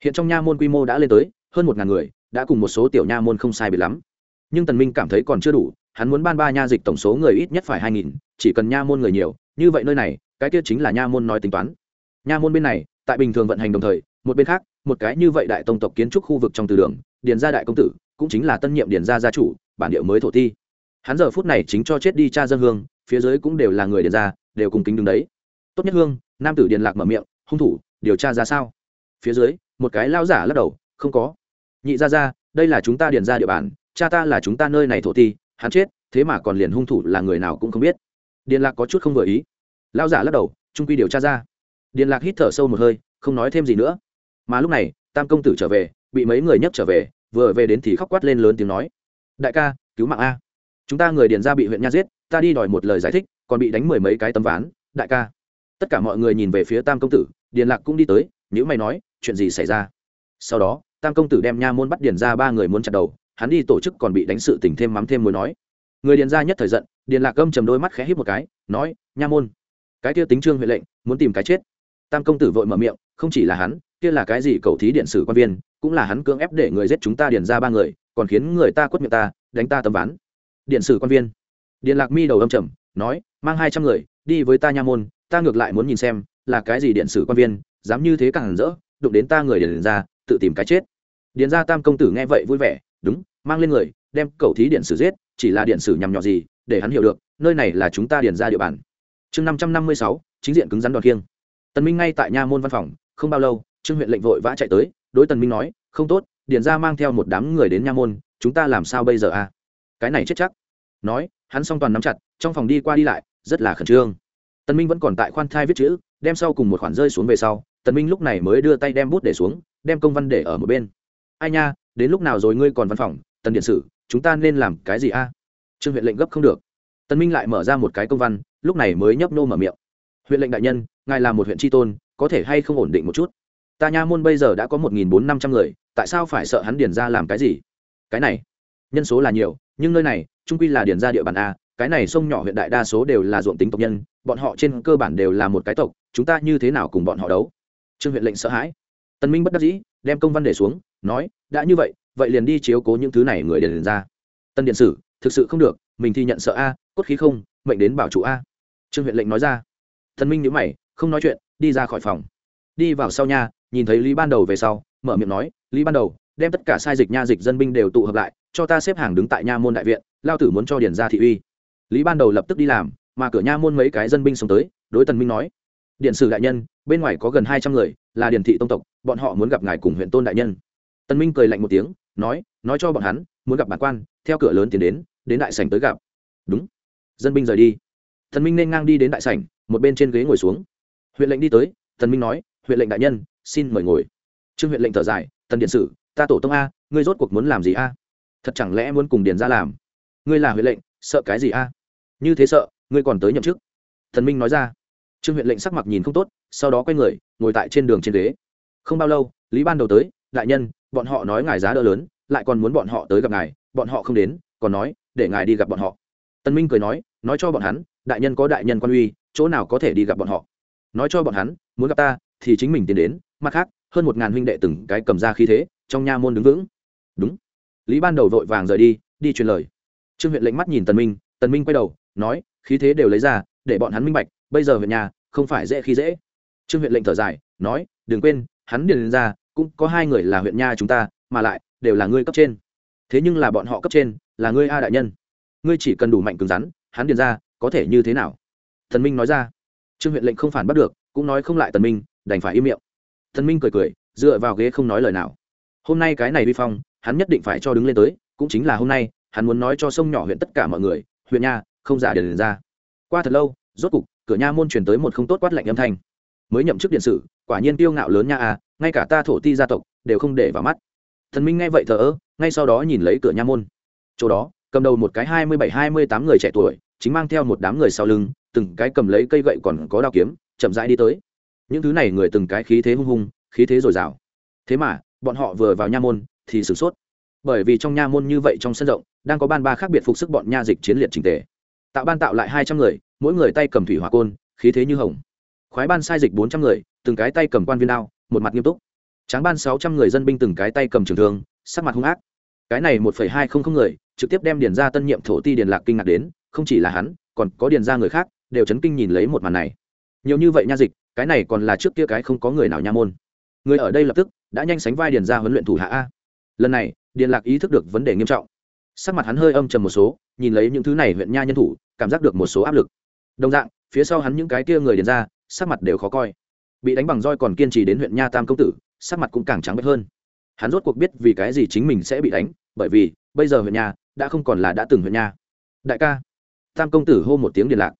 Hiện trong nha môn quy mô đã lên tới, hơn một ngàn người, đã cùng một số tiểu nha môn không sai biệt lắm. Nhưng tần minh cảm thấy còn chưa đủ, hắn muốn ban ba nha dịch tổng số người ít nhất phải hai nghìn, chỉ cần nha môn người nhiều, như vậy nơi này cái kia chính là nha môn nói tính toán. Nha môn bên này, tại bình thường vận hành đồng thời, một bên khác, một cái như vậy đại tông tộc kiến trúc khu vực trong từ đường, điền gia đại công tử, cũng chính là tân nhiệm điền gia gia chủ, bản địa mới thổ ti hắn giờ phút này chính cho chết đi cha dân hương, phía dưới cũng đều là người điền gia, đều cùng kính đứng đấy. Tốt nhất hương, nam tử điền lạc mở miệng, hung thủ, điều tra ra sao? Phía dưới, một cái lao giả lắc đầu, không có. Nhị ra ra đây là chúng ta điền ra địa bàn, cha ta là chúng ta nơi này thổ ti hắn chết, thế mà còn liền hung thủ là người nào cũng không biết. Điền lạc có chút không vừa ý lao giả lắc đầu, trung quy điều tra ra. Điền lạc hít thở sâu một hơi, không nói thêm gì nữa. Mà lúc này, tam công tử trở về, bị mấy người nhấc trở về, vừa về đến thì khóc quát lên lớn tiếng nói. Đại ca, cứu mạng a. Chúng ta người điền ra bị huyện nha giết, ta đi đòi một lời giải thích, còn bị đánh mười mấy cái tấm ván. Đại ca. Tất cả mọi người nhìn về phía tam công tử, điền lạc cũng đi tới nhữ mày nói, chuyện gì xảy ra? Sau đó, tam công tử đem nha môn bắt điền ra ba người muốn chặt đầu, hắn đi tổ chức còn bị đánh sự tình thêm mắm thêm mối nói. Người điền ra nhất thời giận, điền lạc âm chầm đôi mắt khẽ hít một cái, nói, nha môn cái kia tính trương huệ lệnh, muốn tìm cái chết. Tam công tử vội mở miệng, không chỉ là hắn, kia là cái gì cầu thí điện sử quan viên, cũng là hắn cưỡng ép để người giết chúng ta điền ra ba người, còn khiến người ta quất miệng ta, đánh ta tấm ván. Điện sử quan viên. Điện lạc mi đầu âm trầm, nói, mang hai trăm người, đi với ta nha môn, ta ngược lại muốn nhìn xem, là cái gì điện sử quan viên, dám như thế càng rỡ, đụng đến ta người điền ra, tự tìm cái chết. Điền ra tam công tử nghe vậy vui vẻ, đúng, mang lên người, đem cầu thí điện sử giết, chỉ là điện sử nhằm nhỏ gì, để hắn hiểu được, nơi này là chúng ta điền ra địa bàn chương năm trăm năm mươi sáu, chính diện cứng rắn đòn kiêng tần minh ngay tại nha môn văn phòng, không bao lâu, trương huyện lệnh vội vã chạy tới, đối tần minh nói, không tốt, điền ra mang theo một đám người đến nha môn, chúng ta làm sao bây giờ a? Cái này chết chắc. Nói, hắn song toàn nắm chặt, trong phòng đi qua đi lại, rất là khẩn trương. Tần minh vẫn còn tại khoan thai viết chữ, đem sau cùng một khoản rơi xuống về sau, tần minh lúc này mới đưa tay đem bút để xuống, đem công văn để ở một bên. Ai nha, đến lúc nào rồi ngươi còn văn phòng, tần điện sử chúng ta nên làm cái gì a? Trương huyện lệnh gấp không được. Tân minh lại mở ra một cái công văn, lúc này mới nhấp nô mở miệng. Huyện lệnh đại nhân, ngài là một huyện tri tôn, có thể hay không ổn định một chút? Ta nha môn bây giờ đã có một nghìn bốn năm trăm người, tại sao phải sợ hắn điền ra làm cái gì? Cái này, nhân số là nhiều, nhưng nơi này, trung quy là điền ra địa bàn a, cái này sông nhỏ huyện đại đa số đều là ruộng tính tộc nhân, bọn họ trên cơ bản đều là một cái tộc, chúng ta như thế nào cùng bọn họ đấu? Trương huyện lệnh sợ hãi. Tân minh bất đắc dĩ, đem công văn để xuống, nói, đã như vậy vậy liền đi chiếu cố những thứ này người điền ra. Tân điện sử, thực sự không được, mình thì nhận sợ a cốt khí không, mệnh đến bảo chủ a. Trương huyện lệnh nói ra. Thần minh nhữ mày, không nói chuyện, đi ra khỏi phòng. Đi vào sau nhà nhìn thấy lý ban đầu về sau, mở miệng nói, lý ban đầu, đem tất cả sai dịch nha dịch dân binh đều tụ hợp lại, cho ta xếp hàng đứng tại nha môn đại viện, lao tử muốn cho điền ra thị uy. Lý ban đầu lập tức đi làm, mà cửa nha môn mấy cái dân binh sống tới, đối tần minh nói, điện sử đại nhân, bên ngoài có gần hai trăm người, là điền thị tông tộc, bọn họ muốn gặp ngài cùng huyện tôn đại nhân. Tần minh cười lạnh một tiếng, nói nói cho bọn hắn, muốn gặp bản quan, theo cửa lớn tiến đến đến đại sảnh tới gặp. Đúng dân binh rời đi. Thần minh nên ngang đi đến đại sảnh, một bên trên ghế ngồi xuống. Huyện lệnh đi tới, thần minh nói, huyện lệnh đại nhân, xin mời ngồi. Trương huyện lệnh thở dài tần điện sử, ta tổ tông a, ngươi rốt cuộc muốn làm gì a? Thật chẳng lẽ muốn cùng điền ra làm? Ngươi là huyện lệnh, sợ cái gì a? Như thế sợ, ngươi còn tới nhậm chức. Thần minh nói ra. Trương huyện lệnh sắc mặt nhìn không tốt, sau đó quay người, ngồi tại trên đường trên ghế. Không bao lâu, lý ban đầu tới, đại nhân, bọn họ nói ngài giá đỡ lớn, lại còn muốn bọn họ tới gặp ngài, bọn họ không đến, còn nói, để ngài đi gặp bọn họ tân minh cười nói nói cho bọn hắn, đại nhân có đại nhân quan uy, chỗ nào có thể đi gặp bọn họ. Nói cho bọn hắn, muốn gặp ta, thì chính mình tiến đến, mặt khác, hơn một ngàn huynh đệ từng cái cầm ra khí thế, trong nha môn đứng vững. Đúng. Lý ban đầu vội vàng rời đi đi truyền lời. Trương huyện lệnh mắt nhìn tần minh tần minh quay đầu, nói, khí thế đều lấy ra, để bọn hắn minh bạch, bây giờ huyện nhà, không phải dễ khi dễ. Trương huyện lệnh thở dài, nói, đừng quên, hắn điền ra, cũng có hai người là huyện nha chúng ta, mà lại, đều là ngươi cấp trên. Thế nhưng là bọn họ cấp trên, là ngươi a đại nhân ngươi chỉ cần đủ mạnh cứng rắn, hắn điền ra, có thể như thế nào? Thần minh nói ra. Trương huyện lệnh không phản bắt được, cũng nói không lại tần minh, đành phải im miệng. Thần minh cười cười, dựa vào ghế không nói lời nào. Hôm nay cái này vi phong, hắn nhất định phải cho đứng lên tới, cũng chính là hôm nay, hắn muốn nói cho sông nhỏ huyện tất cả mọi người, huyện nha, không giả điền ra. Qua thật lâu, rốt cục, cửa nha môn truyền tới một không tốt quát lạnh âm thanh. Mới nhậm chức điện sử, quả nhiên tiêu ngạo lớn nha à ngay cả ta thổ ti gia tộc, đều không để vào mắt. Thần minh nghe vậy thờ ơ, ngay sau đó nhìn lấy cửa nha môn. Chỗ đó cầm đầu một cái hai mươi bảy, hai mươi tám người trẻ tuổi, chính mang theo một đám người sau lưng, từng cái cầm lấy cây gậy còn có đao kiếm, chậm rãi đi tới. Những thứ này người từng cái khí thế hung hung, khí thế dồi dào. Thế mà, bọn họ vừa vào nha môn, thì sửng sốt. Bởi vì trong nha môn như vậy trong sân rộng, đang có ban ba khác biệt phục sức bọn nha dịch chiến liệt trình tề. Tạo ban tạo lại hai trăm người, mỗi người tay cầm thủy hỏa côn, khí thế như hồng. Khoái ban sai dịch bốn trăm người, từng cái tay cầm quan viên đao, một mặt nghiêm túc. Tráng ban sáu trăm người dân binh từng cái tay cầm trường thương, sắc mặt hung ác. Cái này một phẩy hai không không người trực tiếp đem điền ra tân nhiệm thổ ti điền lạc kinh ngạc đến, không chỉ là hắn, còn có điền ra người khác, đều chấn kinh nhìn lấy một màn này. Nhiều như vậy nha dịch, cái này còn là trước kia cái không có người nào nha môn. Người ở đây lập tức, đã nhanh sánh vai điền ra huấn luyện thủ hạ a. Lần này, điền lạc ý thức được vấn đề nghiêm trọng. Sắc mặt hắn hơi âm trầm một số, nhìn lấy những thứ này huyện nha nhân thủ, cảm giác được một số áp lực. Đồng dạng, phía sau hắn những cái kia người điền ra sắc mặt đều khó coi. Bị đánh bằng roi còn kiên trì đến huyện nha tam công tử, sắc mặt cũng càng trắng bệch hơn. Hắn rốt cuộc biết vì cái gì chính mình sẽ bị đánh, bởi vì, bây giờ huyện nha đã không còn là đã từng huyện nha. Đại ca. Tam công tử hô một tiếng điện lạc.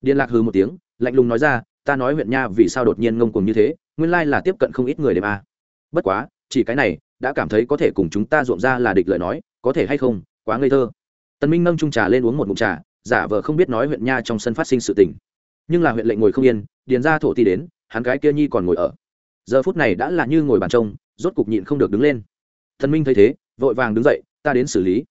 Điện lạc hừ một tiếng, lạnh lùng nói ra, ta nói huyện nha vì sao đột nhiên ngông cuồng như thế, nguyên lai là tiếp cận không ít người đêm a. Bất quá, chỉ cái này, đã cảm thấy có thể cùng chúng ta ruộng ra là địch lợi nói, có thể hay không, quá ngây thơ. Tần minh nâng trung trà lên uống một ngụm trà, giả vờ không biết nói huyện nha trong sân phát sinh sự tình. Nhưng là huyện lệnh ngồi không yên, điền ra thổ ti đến, hắn gái kia nhi còn ngồi ở. Giờ phút này đã là như ngồi bàn trông, rốt cục nhịn không được đứng lên. Thần minh thấy thế, vội vàng đứng dậy, ta đến xử lý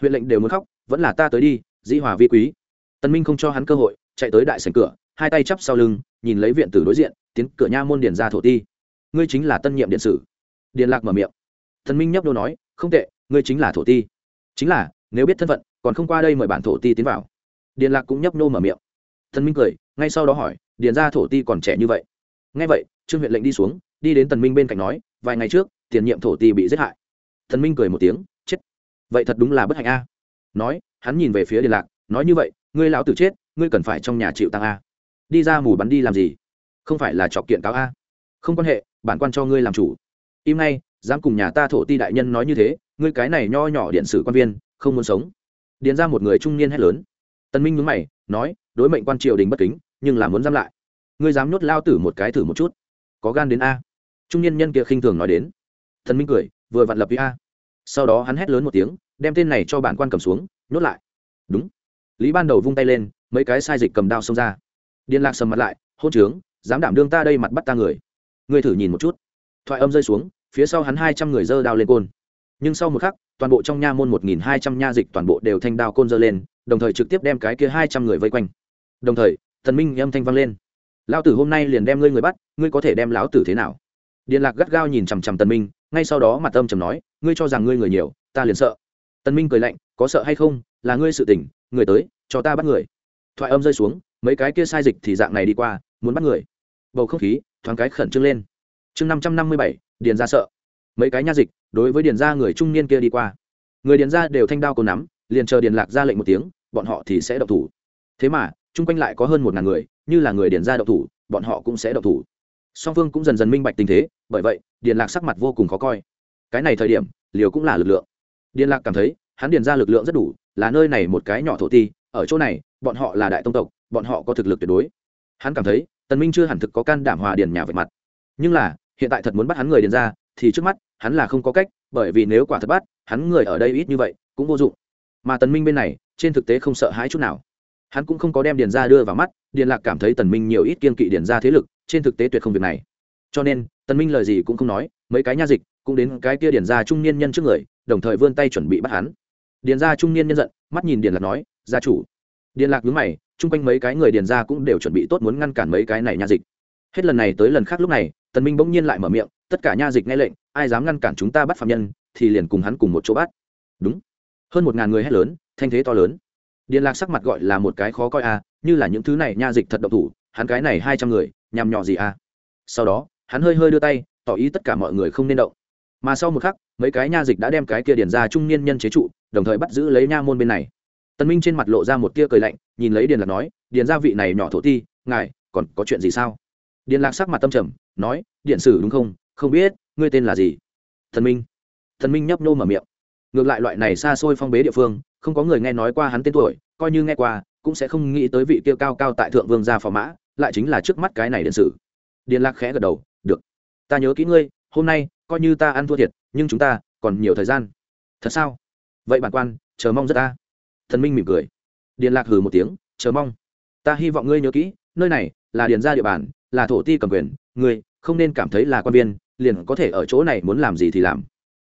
huyện lệnh đều muốn khóc, vẫn là ta tới đi, dĩ hòa vi quý. Tần minh không cho hắn cơ hội, chạy tới đại sảnh cửa, hai tay chắp sau lưng, nhìn lấy viện tử đối diện, tiến cửa nha môn điền ra thổ ti. Ngươi chính là tân nhiệm điện sử. Điền lạc mở miệng. Thần minh nhấp đô nói, không tệ, ngươi chính là thổ ti. Chính là, nếu biết thân phận, còn không qua đây mời bản thổ ti tiến vào. Điền lạc cũng nhấp nô mở miệng. Thần minh cười, ngay sau đó hỏi, điền ra thổ ti còn trẻ như vậy? Ngay vậy, trương huyện lệnh đi xuống, đi đến tần minh bên cạnh nói, vài ngày trước, tiền nhiệm thổ ti bị giết hại. Thần minh cười một tiếng vậy thật đúng là bất hạnh a. Nói, hắn nhìn về phía điền lạc, nói như vậy, ngươi lão tử chết, ngươi cần phải trong nhà chịu tăng a. Đi ra mù bắn đi làm gì? Không phải là chọc kiện cáo a? Không quan hệ, bản quan cho ngươi làm chủ. Im ngay, dám cùng nhà ta thổ ti đại nhân nói như thế, ngươi cái này nho nhỏ điện sử quan viên, không muốn sống. Điền ra một người trung niên hét lớn. Tân minh nhướng mày, nói, đối mệnh quan triều đình bất kính, nhưng là muốn giam lại. Ngươi dám nhốt lao tử một cái thử một chút. Có gan đến a. Trung niên nhân kia khinh thường nói đến. Thần minh cười, vừa vặn lập với a. Sau đó hắn hét lớn một tiếng đem tên này cho bản quan cầm xuống, nhốt lại. Đúng. Lý ban đầu vung tay lên, mấy cái sai dịch cầm đao xông ra. Điền lạc sầm mặt lại, hôn trướng, dám đảm đương ta đây mặt bắt ta người. Ngươi thử nhìn một chút. Thoại âm rơi xuống, phía sau hắn hai trăm người dơ đao lên côn. Nhưng sau một khắc, toàn bộ trong nha môn một nghìn hai trăm nha dịch toàn bộ đều thanh đao côn dơ lên, đồng thời trực tiếp đem cái kia hai trăm người vây quanh. Đồng thời, thần minh âm thanh vang lên. Lão tử hôm nay liền đem ngươi người bắt, ngươi có thể đem lão tử thế nào? Điện lạc gắt gao nhìn chằm chằm tần minh, ngay sau đó mặt âm trầm nói, ngươi cho rằng ngươi người nhiều, ta liền sợ tần minh cười lạnh, có sợ hay không? Là ngươi sự tình, người tới, cho ta bắt người. Thoại âm rơi xuống, mấy cái kia sai dịch thì dạng này đi qua, muốn bắt người. Bầu không khí, thoáng cái khẩn trương lên. Chương năm trăm năm mươi bảy, điền ra sợ. Mấy cái nha dịch, đối với điền ra người trung niên kia đi qua. Người điền ra đều thanh đao cồn nắm, liền chờ điền lạc ra lệnh một tiếng, bọn họ thì sẽ động thủ. Thế mà, chung quanh lại có hơn một ngàn người, như là người điền ra động thủ, bọn họ cũng sẽ động thủ. Song phương cũng dần dần minh bạch tình thế, bởi vậy, điền lạc sắc mặt vô cùng khó coi. Cái này thời điểm, liều cũng là lực lượng điền lạc cảm thấy, hắn điền ra lực lượng rất đủ, là nơi này một cái nhỏ thổ ti, ở chỗ này, bọn họ là đại tông tộc, bọn họ có thực lực tuyệt đối. Hắn cảm thấy, tần minh chưa hẳn thực có can đảm hòa điền nhà vạch mặt. Nhưng là, hiện tại thật muốn bắt hắn người điền ra, thì trước mắt, hắn là không có cách, bởi vì nếu quả thật bắt, hắn người ở đây ít như vậy, cũng vô dụng. Mà tần minh bên này, trên thực tế không sợ hãi chút nào. Hắn cũng không có đem điền ra đưa vào mắt, điền lạc cảm thấy tần minh nhiều ít kiên kỵ điền ra thế lực, trên thực tế tuyệt không việc này. Cho nên, tần minh lời gì cũng không nói, mấy cái nha dịch cũng đến cái kia điền ra trung niên nhân trước người, đồng thời vươn tay chuẩn bị bắt hắn. Điền ra trung niên nhân giận, mắt nhìn điền lạc nói, gia chủ. Điền lạc nhướng mày, chung quanh mấy cái người điền ra cũng đều chuẩn bị tốt muốn ngăn cản mấy cái này nha dịch. Hết lần này tới lần khác lúc này, tần minh bỗng nhiên lại mở miệng, tất cả nha dịch nghe lệnh, ai dám ngăn cản chúng ta bắt phạm nhân, thì liền cùng hắn cùng một chỗ bắt. Đúng. Hơn một ngàn người hét lớn, thanh thế to lớn. Điền lạc sắc mặt gọi là một cái khó coi à như là những thứ này nha dịch thật độc thủ, hắn cái này hai trăm người, nhằm nhỏ gì à sau đó, hắn hơi hơi đưa tay, tỏ ý tất cả mọi người không nên động mà sau một khắc, mấy cái nha dịch đã đem cái kia điền ra trung niên nhân chế trụ, đồng thời bắt giữ lấy nha môn bên này. Tần minh trên mặt lộ ra một tia cười lạnh, nhìn lấy điền lạc nói điền gia vị này nhỏ thổ ti, ngài còn có chuyện gì sao? Điền lạc sắc mặt tâm trầm, nói, điện sử đúng không? Không biết, ngươi tên là gì? Thần minh. Thần minh nhấp nô mở miệng. Ngược lại loại này xa xôi phong bế địa phương, không có người nghe nói qua hắn tên tuổi, coi như nghe qua, cũng sẽ không nghĩ tới vị kia cao cao tại thượng vương gia phò mã, lại chính là trước mắt cái này điện sử. Điền lạc khẽ gật đầu, được. Ta nhớ kỹ ngươi, hôm nay coi như ta ăn thua thiệt, nhưng chúng ta còn nhiều thời gian. Thật sao? Vậy bản quan, chờ mong rất ta. Thần minh mỉm cười. Điền lạc hừ một tiếng, chờ mong. Ta hy vọng ngươi nhớ kỹ, nơi này là điền gia địa bàn, là thổ ti cầm quyền, ngươi không nên cảm thấy là quan viên, liền có thể ở chỗ này muốn làm gì thì làm.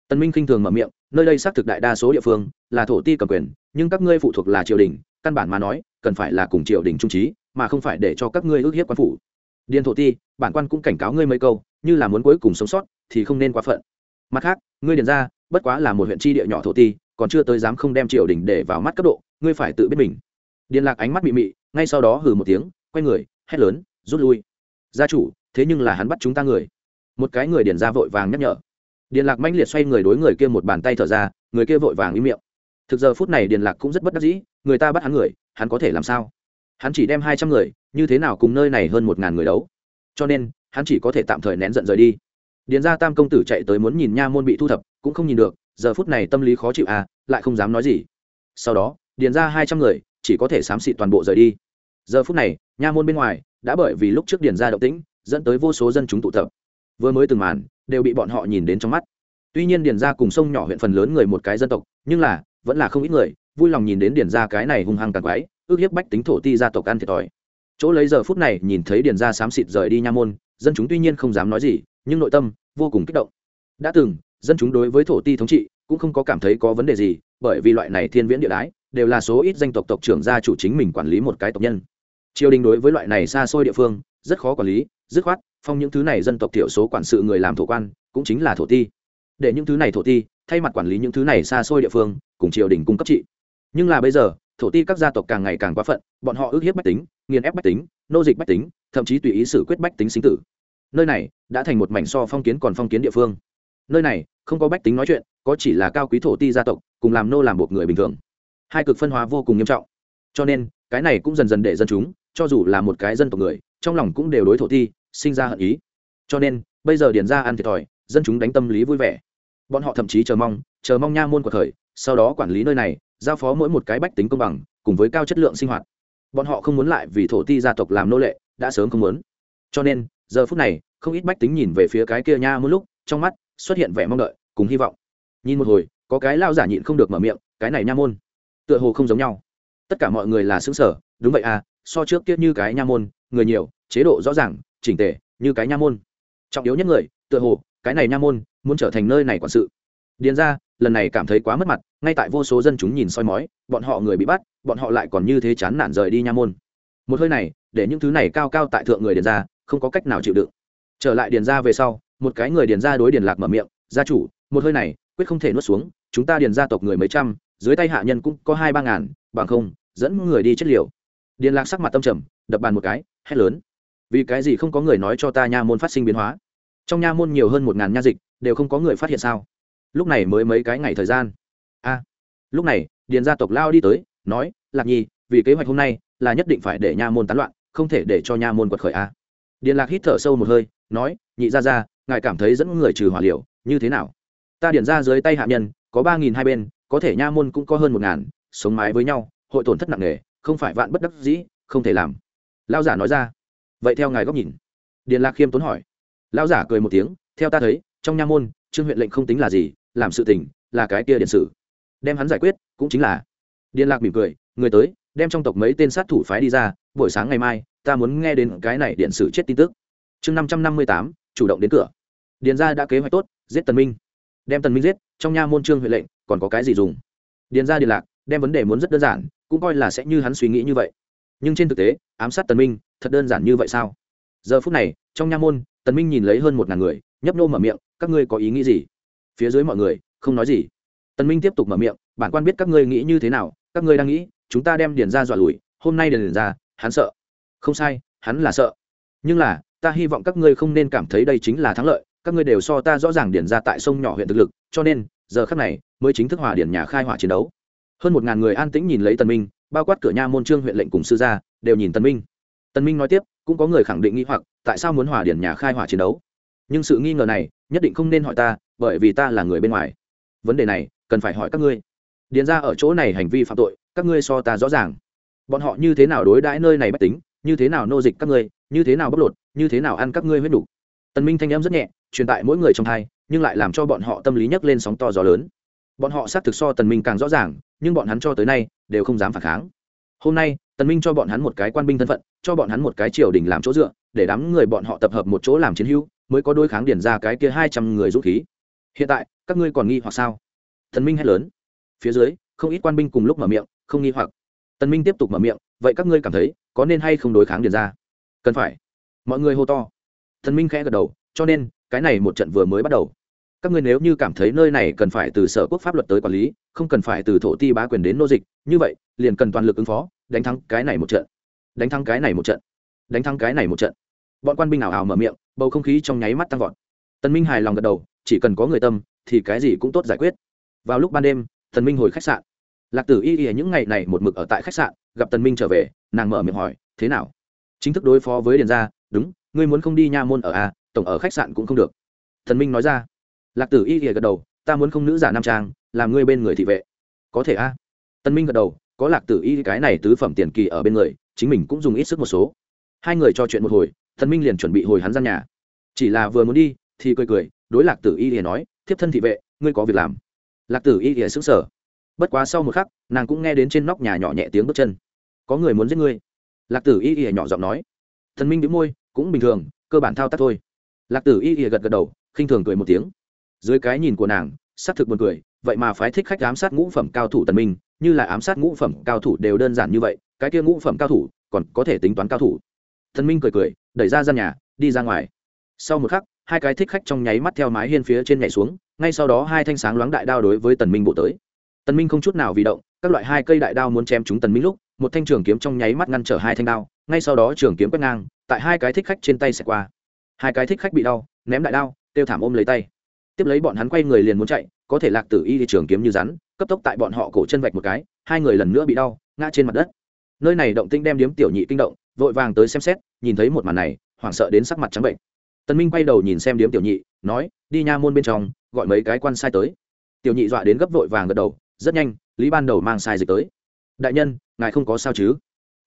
Tân minh khinh thường mở miệng, nơi đây xác thực đại đa số địa phương là thổ ti cầm quyền, nhưng các ngươi phụ thuộc là triều đình, căn bản mà nói, cần phải là cùng triều đình trung trí, mà không phải để cho các ngươi ước hiếp quan phủ điền thổ ti, bản quan cũng cảnh cáo ngươi mấy câu, như là muốn cuối cùng sống sót, thì không nên quá phận. Mặt khác, ngươi điền ra, bất quá là một huyện tri địa nhỏ thổ ti, còn chưa tới dám không đem triều đình để vào mắt cấp độ, ngươi phải tự biết mình. Điền lạc ánh mắt mị mị, ngay sau đó hừ một tiếng, quay người, hét lớn, rút lui. Gia chủ, thế nhưng là hắn bắt chúng ta người. Một cái người điền ra vội vàng nhắc nhở. Điền lạc manh liệt xoay người đối người kia một bàn tay thở ra, người kia vội vàng im miệng. Thực giờ phút này điền lạc cũng rất bất đắc dĩ, người ta bắt hắn người, hắn có thể làm sao? Hắn chỉ đem hai trăm người, như thế nào cùng nơi này hơn một ngàn người đấu? Cho nên, hắn chỉ có thể tạm thời nén giận rời đi. Điền ra tam công tử chạy tới muốn nhìn nha môn bị thu thập, cũng không nhìn được, giờ phút này tâm lý khó chịu à lại không dám nói gì. Sau đó, điền ra hai trăm người, chỉ có thể xám xịt toàn bộ rời đi. Giờ phút này, nha môn bên ngoài, đã bởi vì lúc trước điền ra động tĩnh, dẫn tới vô số dân chúng tụ tập. Vừa mới từng màn, đều bị bọn họ nhìn đến trong mắt. Tuy nhiên điền ra cùng sông nhỏ huyện phần lớn người một cái dân tộc, nhưng là, vẫn là không ít người, vui lòng nhìn đến điền ra cái này hung hăng càng quái ước hiếp bách tính thổ ti gia tộc ăn thiệt thòi. Chỗ lấy giờ phút này nhìn thấy điền ra xám xịt rời đi nha môn, dân chúng tuy nhiên không dám nói gì, nhưng nội tâm vô cùng kích động. Đã từng, dân chúng đối với thổ ti thống trị cũng không có cảm thấy có vấn đề gì, bởi vì loại này thiên viễn địa đái đều là số ít danh tộc tộc trưởng gia chủ chính mình quản lý một cái tộc nhân. Triều đình đối với loại này xa xôi địa phương rất khó quản lý, dứt khoát, phong những thứ này dân tộc thiểu số quản sự người làm thổ quan, cũng chính là thổ ti. Để những thứ này thổ ti thay mặt quản lý những thứ này xa xôi địa phương, cùng triều đình cung cấp trị. Nhưng là bây giờ thổ ti các gia tộc càng ngày càng quá phận, bọn họ ước hiếp bách tính, nghiền ép bách tính, nô dịch bách tính, thậm chí tùy ý xử quyết bách tính sinh tử. Nơi này đã thành một mảnh so phong kiến còn phong kiến địa phương. Nơi này không có bách tính nói chuyện, có chỉ là cao quý thổ ti gia tộc, cùng làm nô làm buộc người bình thường. Hai cực phân hóa vô cùng nghiêm trọng. Cho nên, cái này cũng dần dần để dân chúng, cho dù là một cái dân tộc người, trong lòng cũng đều đối thổ ti sinh ra hận ý. Cho nên, bây giờ điền ra ăn thiệt thòi, dân chúng đánh tâm lý vui vẻ. Bọn họ thậm chí chờ mong chờ mong nha môn của thời, sau đó quản lý nơi này giao phó mỗi một cái bách tính công bằng, cùng với cao chất lượng sinh hoạt. Bọn họ không muốn lại vì thổ ti gia tộc làm nô lệ, đã sớm không muốn. Cho nên, giờ phút này, không ít bách tính nhìn về phía cái kia nha một lúc, trong mắt xuất hiện vẻ mong đợi, cùng hy vọng. Nhìn một hồi, có cái lao giả nhịn không được mở miệng, cái này nha môn, tựa hồ không giống nhau. Tất cả mọi người là xứng sở đúng vậy à so trước kia như cái nha môn, người nhiều, chế độ rõ ràng, chỉnh tề, như cái nha môn. Trọng yếu nhất người, tựa hồ, cái này nha môn, muốn trở thành nơi này quản sự. Điền ra lần này cảm thấy quá mất mặt, ngay tại vô số dân chúng nhìn soi mói, bọn họ người bị bắt, bọn họ lại còn như thế chán nản rời đi nha môn. Một hơi này, để những thứ này cao cao tại thượng người điền ra, không có cách nào chịu đựng. Trở lại điền ra về sau, một cái người điền ra đối điền lạc mở miệng, gia chủ, một hơi này, quyết không thể nuốt xuống, chúng ta điền gia tộc người mấy trăm, dưới tay hạ nhân cũng có hai ba ngàn, bằng không, dẫn người đi chết liều. Điền lạc sắc mặt tâm trầm, đập bàn một cái, hét lớn. Vì cái gì không có người nói cho ta nha môn phát sinh biến hóa? Trong nha môn nhiều hơn một ngàn nha dịch, đều không có người phát hiện sao? Lúc này mới mấy cái ngày thời gian. A lúc này, điền gia tộc lao đi tới, nói, lạc nhi, vì kế hoạch hôm nay là nhất định phải để nha môn tán loạn, không thể để cho nha môn quật khởi a điền lạc hít thở sâu một hơi, nói, nhị ra ra ngài cảm thấy dẫn người trừ hỏa liệu như thế nào? Ta điền ra dưới tay hạ nhân, có ba nghìn hai bên, có thể nha môn cũng có hơn một ngàn, sống mái với nhau, hội tổn thất nặng nề, không phải vạn bất đắc dĩ, không thể làm. Lao giả nói ra. Vậy theo ngài góc nhìn. Điền lạc khiêm tốn hỏi. Lao giả cười một tiếng, theo ta thấy, trong nha môn, trương huyện lệnh không tính là gì làm sự tình là cái kia điện sử. Đem hắn giải quyết, cũng chính là. Điền lạc mỉm cười, người tới, đem trong tộc mấy tên sát thủ phái đi ra, buổi sáng ngày mai, ta muốn nghe đến cái này điện sử chết tin tức. Chương năm trăm năm mươi tám, chủ động đến cửa. Điền gia đã kế hoạch tốt, giết tần minh. Đem tần minh giết, trong nha môn trương huệ lệnh, còn có cái gì dùng? Điền gia điện lạc, đem vấn đề muốn rất đơn giản, cũng coi là sẽ như hắn suy nghĩ như vậy. Nhưng trên thực tế, ám sát tần minh, thật đơn giản như vậy sao? Giờ phút này, trong nha môn, tần minh nhìn lấy hơn một ngàn người, nhấp nô mở miệng, các ngươi có ý nghĩ gì? Phía dưới mọi người, không nói gì. Tần minh tiếp tục mở miệng, bản quan biết các ngươi nghĩ như thế nào, các ngươi đang nghĩ, chúng ta đem điền ra dọa lùi, hôm nay điền ra hắn sợ. Không sai, hắn là sợ. Nhưng là, ta hy vọng các ngươi không nên cảm thấy đây chính là thắng lợi, các ngươi đều so ta rõ ràng điền ra tại sông nhỏ huyện thực lực, cho nên, giờ khắc này, mới chính thức hòa điền nhà khai hỏa chiến đấu. Hơn một ngàn người an tĩnh nhìn lấy tần minh, bao quát cửa nha môn trương huyện lệnh cùng sư gia, đều nhìn tần minh. Tần minh nói tiếp, cũng có người khẳng định nghi hoặc, tại sao muốn hòa điền nhà khai hỏa chiến đấu? Nhưng sự nghi ngờ này nhất định không nên hỏi ta, bởi vì ta là người bên ngoài. Vấn đề này cần phải hỏi các ngươi. Điền ra ở chỗ này hành vi phạm tội, các ngươi so ta rõ ràng. Bọn họ như thế nào đối đãi nơi này bất tính, như thế nào nô dịch các ngươi, như thế nào bóc lột, như thế nào ăn các ngươi huyết đủ. Tần minh thanh âm rất nhẹ, truyền tại mỗi người trong thai, nhưng lại làm cho bọn họ tâm lý nhấc lên sóng to gió lớn. Bọn họ xác thực so tần minh càng rõ ràng, nhưng bọn hắn cho tới nay đều không dám phản kháng. Hôm nay, tần minh cho bọn hắn một cái quan binh thân phận, cho bọn hắn một cái triều đình làm chỗ dựa, để đám người bọn họ tập hợp một chỗ làm chiến hữu mới có đối kháng điển ra cái kia hai trăm người dũng khí. Hiện tại, các ngươi còn nghi hoặc sao? Thần minh hét lớn. Phía dưới, không ít quan binh cùng lúc mở miệng, không nghi hoặc. Tần minh tiếp tục mở miệng, vậy các ngươi cảm thấy có nên hay không đối kháng điền ra? Cần phải. Mọi người hô to. Thần minh khẽ gật đầu, cho nên, cái này một trận vừa mới bắt đầu. Các ngươi nếu như cảm thấy nơi này cần phải từ sở quốc pháp luật tới quản lý, không cần phải từ thổ ti bá quyền đến nô dịch, như vậy, liền cần toàn lực ứng phó, đánh thắng cái này một trận. Đánh thắng cái này một trận. Đánh thắng cái này một trận. Bọn quan binh ảo ảo mở miệng bầu không khí trong nháy mắt tăng vọt. Tần minh hài lòng gật đầu, chỉ cần có người tâm, thì cái gì cũng tốt giải quyết. Vào lúc ban đêm, tần minh hồi khách sạn. Lạc tử y y những ngày này một mực ở tại khách sạn, gặp tần minh trở về, nàng mở miệng hỏi, thế nào? Chính thức đối phó với điền gia, đúng, ngươi muốn không đi nha môn ở a tổng ở khách sạn cũng không được. Tần minh nói ra. Lạc tử y y gật đầu, ta muốn không nữ giả nam trang, làm ngươi bên người thị vệ. Có thể a Tần minh gật đầu, có lạc tử y cái này tứ phẩm tiền kỳ ở bên người, chính mình cũng dùng ít sức một số. Hai người trò chuyện một hồi thần minh liền chuẩn bị hồi hắn gian nhà. Chỉ là vừa muốn đi, thì cười cười, đối lạc tử y thì nói, thiếp thân thị vệ, ngươi có việc làm. Lạc tử y thì sững sờ. Bất quá sau một khắc, nàng cũng nghe đến trên nóc nhà nhỏ nhẹ tiếng bước chân. Có người muốn giết ngươi? Lạc tử y y nhỏ giọng nói. Thần minh đĩu môi, cũng bình thường, cơ bản thao tác thôi. Lạc tử y y gật gật đầu, khinh thường cười một tiếng. Dưới cái nhìn của nàng, xác thực buồn cười, vậy mà phái thích khách ám sát ngũ phẩm cao thủ tần minh, như là ám sát ngũ phẩm cao thủ đều đơn giản như vậy, cái kia ngũ phẩm cao thủ còn có thể tính toán cao thủ thần minh cười cười, đẩy ra gian nhà, đi ra ngoài. Sau một khắc, hai cái thích khách trong nháy mắt theo mái hiên phía trên nhảy xuống, ngay sau đó hai thanh sáng loáng đại đao đối với tần minh bộ tới. Tần minh không chút nào vì động, các loại hai cây đại đao muốn chém chúng tần minh lúc, một thanh trường kiếm trong nháy mắt ngăn trở hai thanh đao, ngay sau đó trường kiếm quét ngang, tại hai cái thích khách trên tay xẹt qua. Hai cái thích khách bị đau, ném đại đao tiêu thảm ôm lấy tay. Tiếp lấy bọn hắn quay người liền muốn chạy, có thể lạc tử y thì trường kiếm như rắn, cấp tốc tại bọn họ cổ chân vạch một cái, hai người lần nữa bị đau, ngã trên mặt đất. Nơi này động tinh đem điếm tiểu nhị kinh động vội vàng tới xem xét, nhìn thấy một màn này, hoảng sợ đến sắc mặt trắng bệnh. Tân minh quay đầu nhìn xem điếm tiểu nhị, nói, đi nha môn bên trong, gọi mấy cái quan sai tới. Tiểu nhị dọa đến gấp vội vàng gật đầu, rất nhanh, lý ban đầu mang sai dịch tới. Đại nhân, ngài không có sao chứ?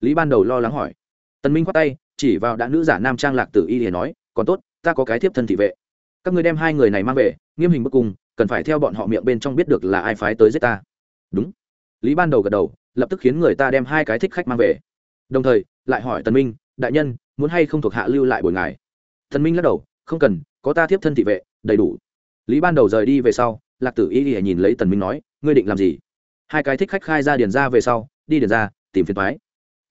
Lý ban đầu lo lắng hỏi. Tân minh khoát tay, chỉ vào đã nữ giả nam trang lạc tử y để nói, còn tốt, ta có cái thiếp thân thị vệ. Các ngươi đem hai người này mang về, nghiêm hình bức cung cần phải theo bọn họ miệng bên trong biết được là ai phái tới giết ta. Đúng. Lý ban đầu gật đầu, lập tức khiến người ta đem hai cái thích khách mang về. Đồng thời lại hỏi tần minh, đại nhân, muốn hay không thuộc hạ lưu lại buổi ngài? Tần minh lắc đầu, không cần, có ta tiếp thân thị vệ, đầy đủ. Lý ban đầu rời đi về sau, lạc tử y y nhìn lấy tần minh nói, ngươi định làm gì? Hai cái thích khách khai ra điền ra về sau, đi điền ra, tìm phiền toái.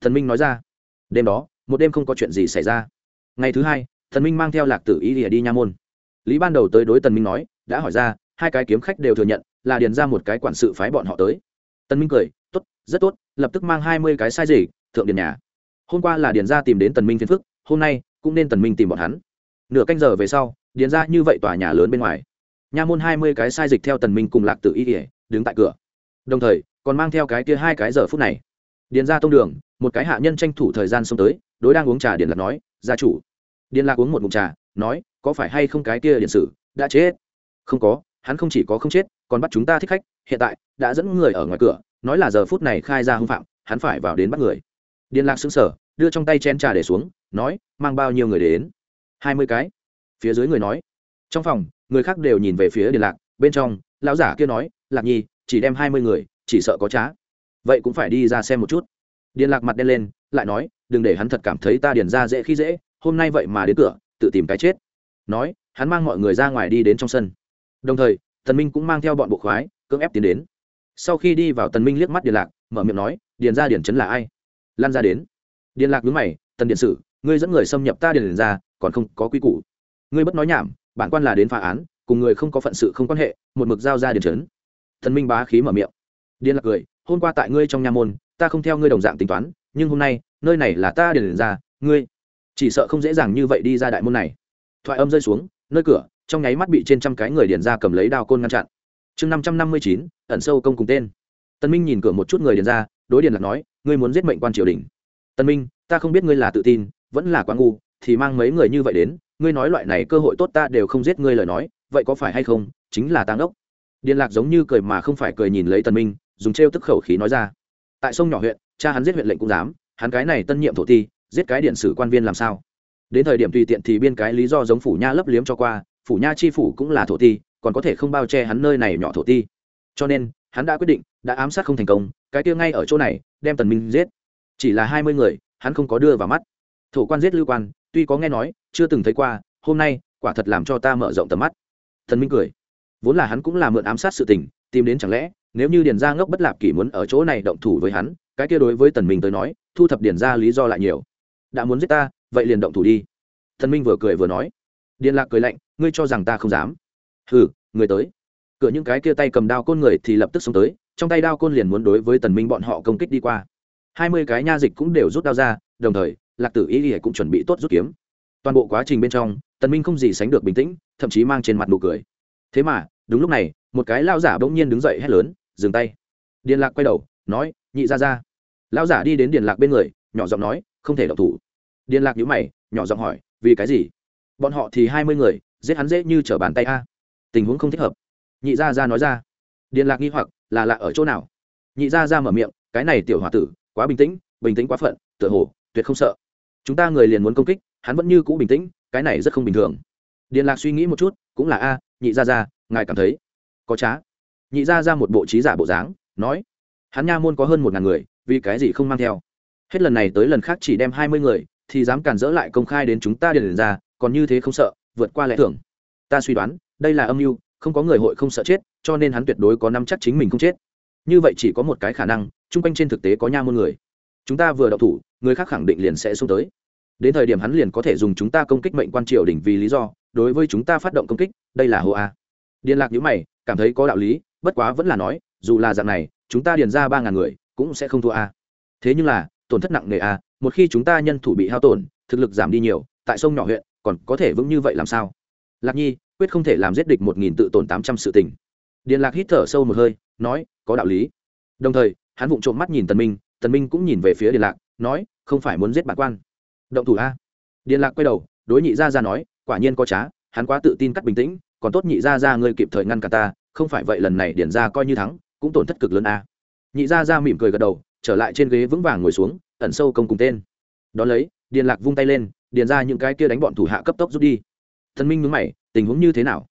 Thần minh nói ra, đêm đó, một đêm không có chuyện gì xảy ra. Ngày thứ hai thần minh mang theo lạc tử y y đi nha môn. Lý ban đầu tới đối tần minh nói, đã hỏi ra, hai cái kiếm khách đều thừa nhận, là điền ra một cái quản sự phái bọn họ tới. Tần minh cười, tốt, rất tốt, lập tức mang hai mươi cái sai gì, thượng điền nhà hôm qua là điền ra tìm đến tần minh phiền phức, hôm nay cũng nên tần minh tìm bọn hắn. Nửa canh giờ về sau, điền ra như vậy tòa nhà lớn bên ngoài. Nha môn hai mươi cái sai dịch theo tần minh cùng lạc tử y ỉa đứng tại cửa. Đồng thời, còn mang theo cái kia hai cái giờ phút này. Điền ra tông đường, một cái hạ nhân tranh thủ thời gian xông tới, đối đang uống trà điền lạc nói, gia chủ. Điền lạc uống một ngụm trà, nói, có phải hay không cái kia điện sử đã chết? Không có, hắn không chỉ có không chết, còn bắt chúng ta thích khách, hiện tại đã dẫn người ở ngoài cửa, nói là giờ phút này khai ra hưng phạm, hắn phải vào đến bắt người điền lạc xứng sở đưa trong tay chén trà để xuống, nói, mang bao nhiêu người đến? Hai mươi cái. Phía dưới người nói. Trong phòng, người khác đều nhìn về phía điền lạc, bên trong, lão giả kia nói, lạc nhi, chỉ đem hai mươi người, chỉ sợ có trá. Vậy cũng phải đi ra xem một chút. Điền lạc mặt đen lên, lại nói, đừng để hắn thật cảm thấy ta điền ra dễ khi dễ, hôm nay vậy mà đến cửa, tự tìm cái chết. Nói, hắn mang mọi người ra ngoài đi đến trong sân. Đồng thời, tần minh cũng mang theo bọn bộ khoái, cưỡng ép tiến đến. Sau khi đi vào tần minh liếc mắt điền lạc, mở miệng nói, điền ra điền chấn là ai? Lan ra đến. Điền lạc đứng mày, tần điện sử, ngươi dẫn người xâm nhập ta điền ra, còn không có quy củ. Ngươi bất nói nhảm, bản quan là đến phá án, cùng người không có phận sự không quan hệ, một mực giao ra điền trấn. thần minh bá khí mở miệng. Điền lạc cười, hôm qua tại ngươi trong nhà môn, ta không theo ngươi đồng dạng tính toán, nhưng hôm nay, nơi này là ta điền ra, ngươi chỉ sợ không dễ dàng như vậy đi ra đại môn này. Thoại âm rơi xuống, nơi cửa, trong nháy mắt bị trên trăm cái người điền ra cầm lấy đao côn ngăn chặn. Chương năm trăm năm mươi chín, ẩn sâu công cùng tên. Tân minh nhìn cửa một chút người điền ra đối điền lạc nói, ngươi muốn giết mệnh quan triều đình. Tân minh, ta không biết ngươi là tự tin, vẫn là quá ngu, thì mang mấy người như vậy đến, ngươi nói loại này cơ hội tốt ta đều không giết ngươi lời nói, vậy có phải hay không, chính là tăng ốc điền lạc giống như cười mà không phải cười nhìn lấy tân minh, dùng trêu tức khẩu khí nói ra, tại sông nhỏ huyện, cha hắn giết huyện lệnh cũng dám, hắn cái này tân nhiệm thổ ti, giết cái điện sử quan viên làm sao? Đến thời điểm tùy tiện thì biên cái lý do giống phủ nha lấp liếm cho qua, phủ nha chi phủ cũng là thổ ti, còn có thể không bao che hắn nơi này nhỏ thổ ti. Cho nên hắn đã quyết định, đã ám sát không thành công, cái kia ngay ở chỗ này, đem tần minh giết. Chỉ là hai mươi người, hắn không có đưa vào mắt. Thổ quan giết lưu quan, tuy có nghe nói, chưa từng thấy qua, hôm nay, quả thật làm cho ta mở rộng tầm mắt. Thần minh cười. Vốn là hắn cũng là mượn ám sát sự tình, tìm đến chẳng lẽ, nếu như điền gia ngốc bất lạp kỷ muốn ở chỗ này động thủ với hắn, cái kia đối với tần minh tới nói, thu thập điền gia lý do lại nhiều. Đã muốn giết ta, vậy liền động thủ đi. Thần minh vừa cười vừa nói. Điền lạc cười lạnh, ngươi cho rằng ta không dám. Hừ người tới cửa những cái kia tay cầm đao côn người thì lập tức xông tới, trong tay đao côn liền muốn đối với tần minh bọn họ công kích đi qua. Hai mươi cái nha dịch cũng đều rút đao ra, đồng thời, lạc tử y y cũng chuẩn bị tốt rút kiếm. Toàn bộ quá trình bên trong, tần minh không gì sánh được bình tĩnh, thậm chí mang trên mặt nụ cười. Thế mà, đúng lúc này, một cái lao giả bỗng nhiên đứng dậy hét lớn, dừng tay. Điền lạc quay đầu, nói, nhị ra ra. Lao giả đi đến điền lạc bên người, nhỏ giọng nói, không thể động thủ. Điền lạc nhíu mày, nhỏ giọng hỏi, vì cái gì? Bọn họ thì hai mươi người, giết hắn dễ như trở bàn tay a. Tình huống không thích hợp nhị gia ra nói ra. Điền lạc nghi hoặc, là lạ ở chỗ nào? Nhị gia ra mở miệng, cái này tiểu h a tử, quá bình tĩnh bình tĩnh quá phận, tựa hồ, tuyệt không sợ. Chúng ta người liền muốn công kích, hắn vẫn như cũ bình tĩnh, cái này rất không bình thường. Điền lạc suy nghĩ một chút, cũng là, a, nhị gia ra ngài cảm thấy, có trá. Nhị gia ra một bộ trí giả bộ dáng, nói, hắn nha môn có hơn một ngàn người, vì cái gì không mang theo? Hết lần này tới lần khác chỉ đem hai mươi người, thì dám cản dỡ lại công khai đến chúng ta điền ra, còn như thế không sợ, vượt qua lẽ thường. Ta suy đoán, đây là âm mưu không có người hội không sợ chết, cho nên hắn tuyệt đối có nắm chắc chính mình không chết. Như vậy chỉ có một cái khả năng, chung quanh trên thực tế có nha môn người. Chúng ta vừa đậu thủ, người khác khẳng định liền sẽ xuống tới. Đến thời điểm hắn liền có thể dùng chúng ta công kích mệnh quan triều đỉnh vì lý do, đối với chúng ta phát động công kích, đây là hô a. Điện lạc nhữ mày, cảm thấy có đạo lý, bất quá vẫn là nói, dù là dạng này, chúng ta điền ra ba ngàn người, cũng sẽ không thua a. Thế nhưng là, tổn thất nặng nề a, một khi chúng ta nhân thủ bị hao tổn, thực lực giảm đi nhiều, tại sông nhỏ huyện, còn có thể vững như vậy làm sao? Lạc nhi, quyết không thể làm giết địch một nghìn tự tổn tám trăm sự tình. Điện lạc hít thở sâu một hơi, nói, có đạo lý. Đồng thời, hắn vụng trộm mắt nhìn tần minh tần minh cũng nhìn về phía điện lạc, nói, không phải muốn giết bản quan. Động thủ a. Điện lạc quay đầu, đối nhị gia ra nói, quả nhiên có trá, hắn quá tự tin cắt bình tĩnh, còn tốt nhị gia ra ngươi kịp thời ngăn cả ta, không phải vậy lần này Điền ra coi như thắng, cũng tổn thất cực lớn a. Nhị gia ra mỉm cười gật đầu, trở lại trên ghế vững vàng ngồi xuống, ẩn sâu công cùng tên. Đón lấy điện lạc vung tay lên, điền ra những cái kia đánh bọn thủ hạ cấp tốc rút đi thần minh nhớ mày, tình huống như thế nào?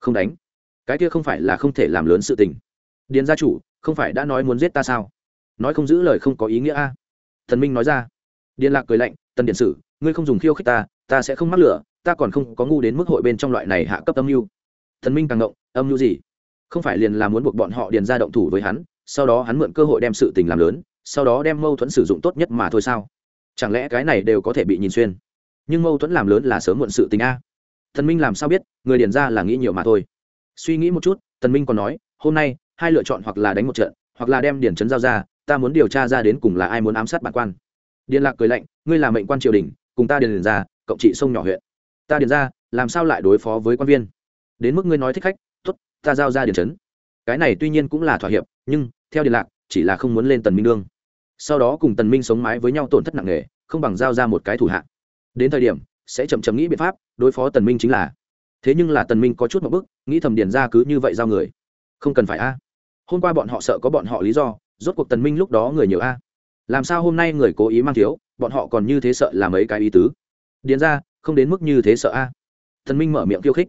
Không đánh. Cái kia không phải là không thể làm lớn sự tình. Điền gia chủ, không phải đã nói muốn giết ta sao? Nói không giữ lời không có ý nghĩa a. Thần minh nói ra. Điền lạc cười lạnh, tần điện sử, ngươi không dùng khiêu khích ta ta sẽ không mắc lửa, ta còn không có ngu đến mức hội bên trong loại này hạ cấp âm mưu. Thần minh càng động âm mưu gì? Không phải liền là muốn buộc bọn họ điền ra động thủ với hắn, sau đó hắn mượn cơ hội đem sự tình làm lớn, sau đó đem mâu thuẫn sử dụng tốt nhất mà thôi sao? Chẳng lẽ cái này đều có thể bị nhìn xuyên? Nhưng mâu thuẫn làm lớn là sớm muộn sự tình a thần minh làm sao biết, người điền ra là nghĩ nhiều mà thôi. Suy nghĩ một chút thần minh còn nói, hôm nay, hai lựa chọn hoặc là đánh một trận, hoặc là đem điền trấn giao ra, ta muốn điều tra ra đến cùng là ai muốn ám sát bản quan. Điền lạc cười lạnh, ngươi là mệnh quan triều đình, cùng ta điền ra cộng trị sông nhỏ huyện. Ta điền ra, làm sao lại đối phó với quan viên? Đến mức ngươi nói thích khách t ố t ta giao ra điền trấn cái này tuy nhiên cũng là thỏa hiệp, nhưng, theo điền lạc, chỉ là không muốn lên tần minh đương. Sau đó cùng tần minh sống mái với nhau tổn thất nặng nề, không bằng giao ra một cái thủ hạ. đến thời điểm sẽ chậm chậm nghĩ biện pháp đối phó tần minh chính là. Thế nhưng là tần minh có chút một bước nghĩ thầm điền ra cứ như vậy giao người. Không cần phải a. Hôm qua bọn họ sợ có bọn họ lý do rốt cuộc tần minh lúc đó người nhiều a. Làm sao hôm nay người cố ý mang thiếu bọn họ còn như thế sợ là mấy cái ý tứ? Điền ra không đến mức như thế sợ a. Tần minh mở miệng khiêu khích.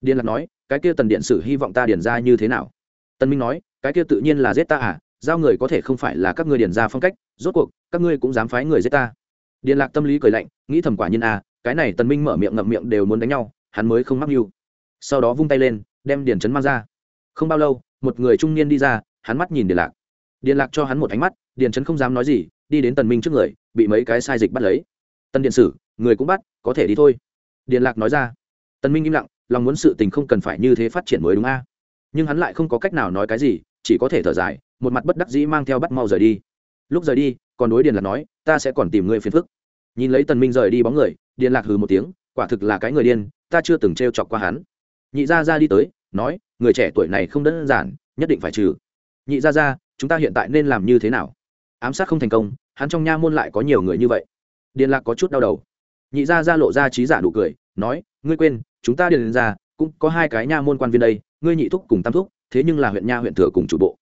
Điền lạc nói cái kia tần điện sử hy vọng ta điền ra như thế nào? Tần minh nói cái kia tự nhiên là giết ta à giao người có thể không phải là các ngươi điền ra phong cách rốt cuộc các ngươi cũng dám phái người giết ta. Điền lạc tâm lý cười lạnh nghĩ thầm quả nhiên a à, cái này tần minh mở miệng ngậm miệng đều muốn đánh nhau, hắn mới không mắc mưu. Sau đó vung tay lên, đem điền chấn mang ra. Không bao lâu, một người trung niên đi ra, hắn mắt nhìn điện lạc. Điện lạc cho hắn một ánh mắt, điền chấn không dám nói gì, đi đến tần minh trước người, bị mấy cái sai dịch bắt lấy. Tân điện sử, người cũng bắt, có thể đi thôi. Điện lạc nói ra. Tần minh im lặng, lòng muốn sự tình không cần phải như thế phát triển mới đúng a. Nhưng hắn lại không có cách nào nói cái gì, chỉ có thể thở dài, một mặt bất đắc dĩ mang theo bắt mau rời đi. Lúc rời đi, còn đối điền lạc nói, ta sẽ còn tìm ngươi phiền phức. Nhìn lấy tần minh rời đi bóng người điền lạc hừ một tiếng, quả thực là cái người điên, ta chưa từng treo chọc qua hắn. Nhị gia gia đi tới, nói, người trẻ tuổi này không đơn giản, nhất định phải trừ. Nhị gia gia, chúng ta hiện tại nên làm như thế nào? Ám sát không thành công, hắn trong nha môn lại có nhiều người như vậy. Điền lạc có chút đau đầu. Nhị gia gia lộ ra trí giả nụ cười, nói, ngươi quên, chúng ta điền ra cũng có hai cái nha môn quan viên đây, ngươi nhị thúc cùng tam thúc, thế nhưng là huyện nha huyện thừa cùng chủ bộ.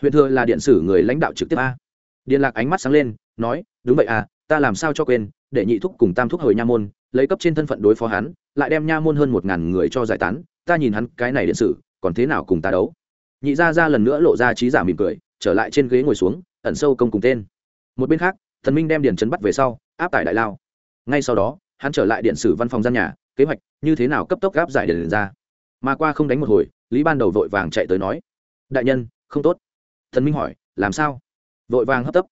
Huyện thừa là điện sử người lãnh đạo trực tiếp a. Điện lạc ánh mắt sáng lên, nói, đúng vậy à ta làm sao cho quên, để nhị thúc cùng tam thúc hồi nha môn, lấy cấp trên thân phận đối phó hắn, lại đem nha môn hơn một ngàn người cho giải tán, ta nhìn hắn cái này điện sử, còn thế nào cùng ta đấu? Nhị ra ra lần nữa lộ ra trí giả mỉm cười, trở lại trên ghế ngồi xuống, ẩn sâu công cùng tên. Một bên khác, thần minh đem điền trấn bắt về sau, áp tải đại lao. Ngay sau đó, hắn trở lại điện sử văn phòng gian nhà, kế hoạch, như thế nào cấp tốc gáp giải điền ra. Mà qua không đánh một hồi, lý ban đầu vội vàng chạy tới nói, đại nhân, không tốt. Thần minh hỏi, làm sao? Vội vàng hấp tấp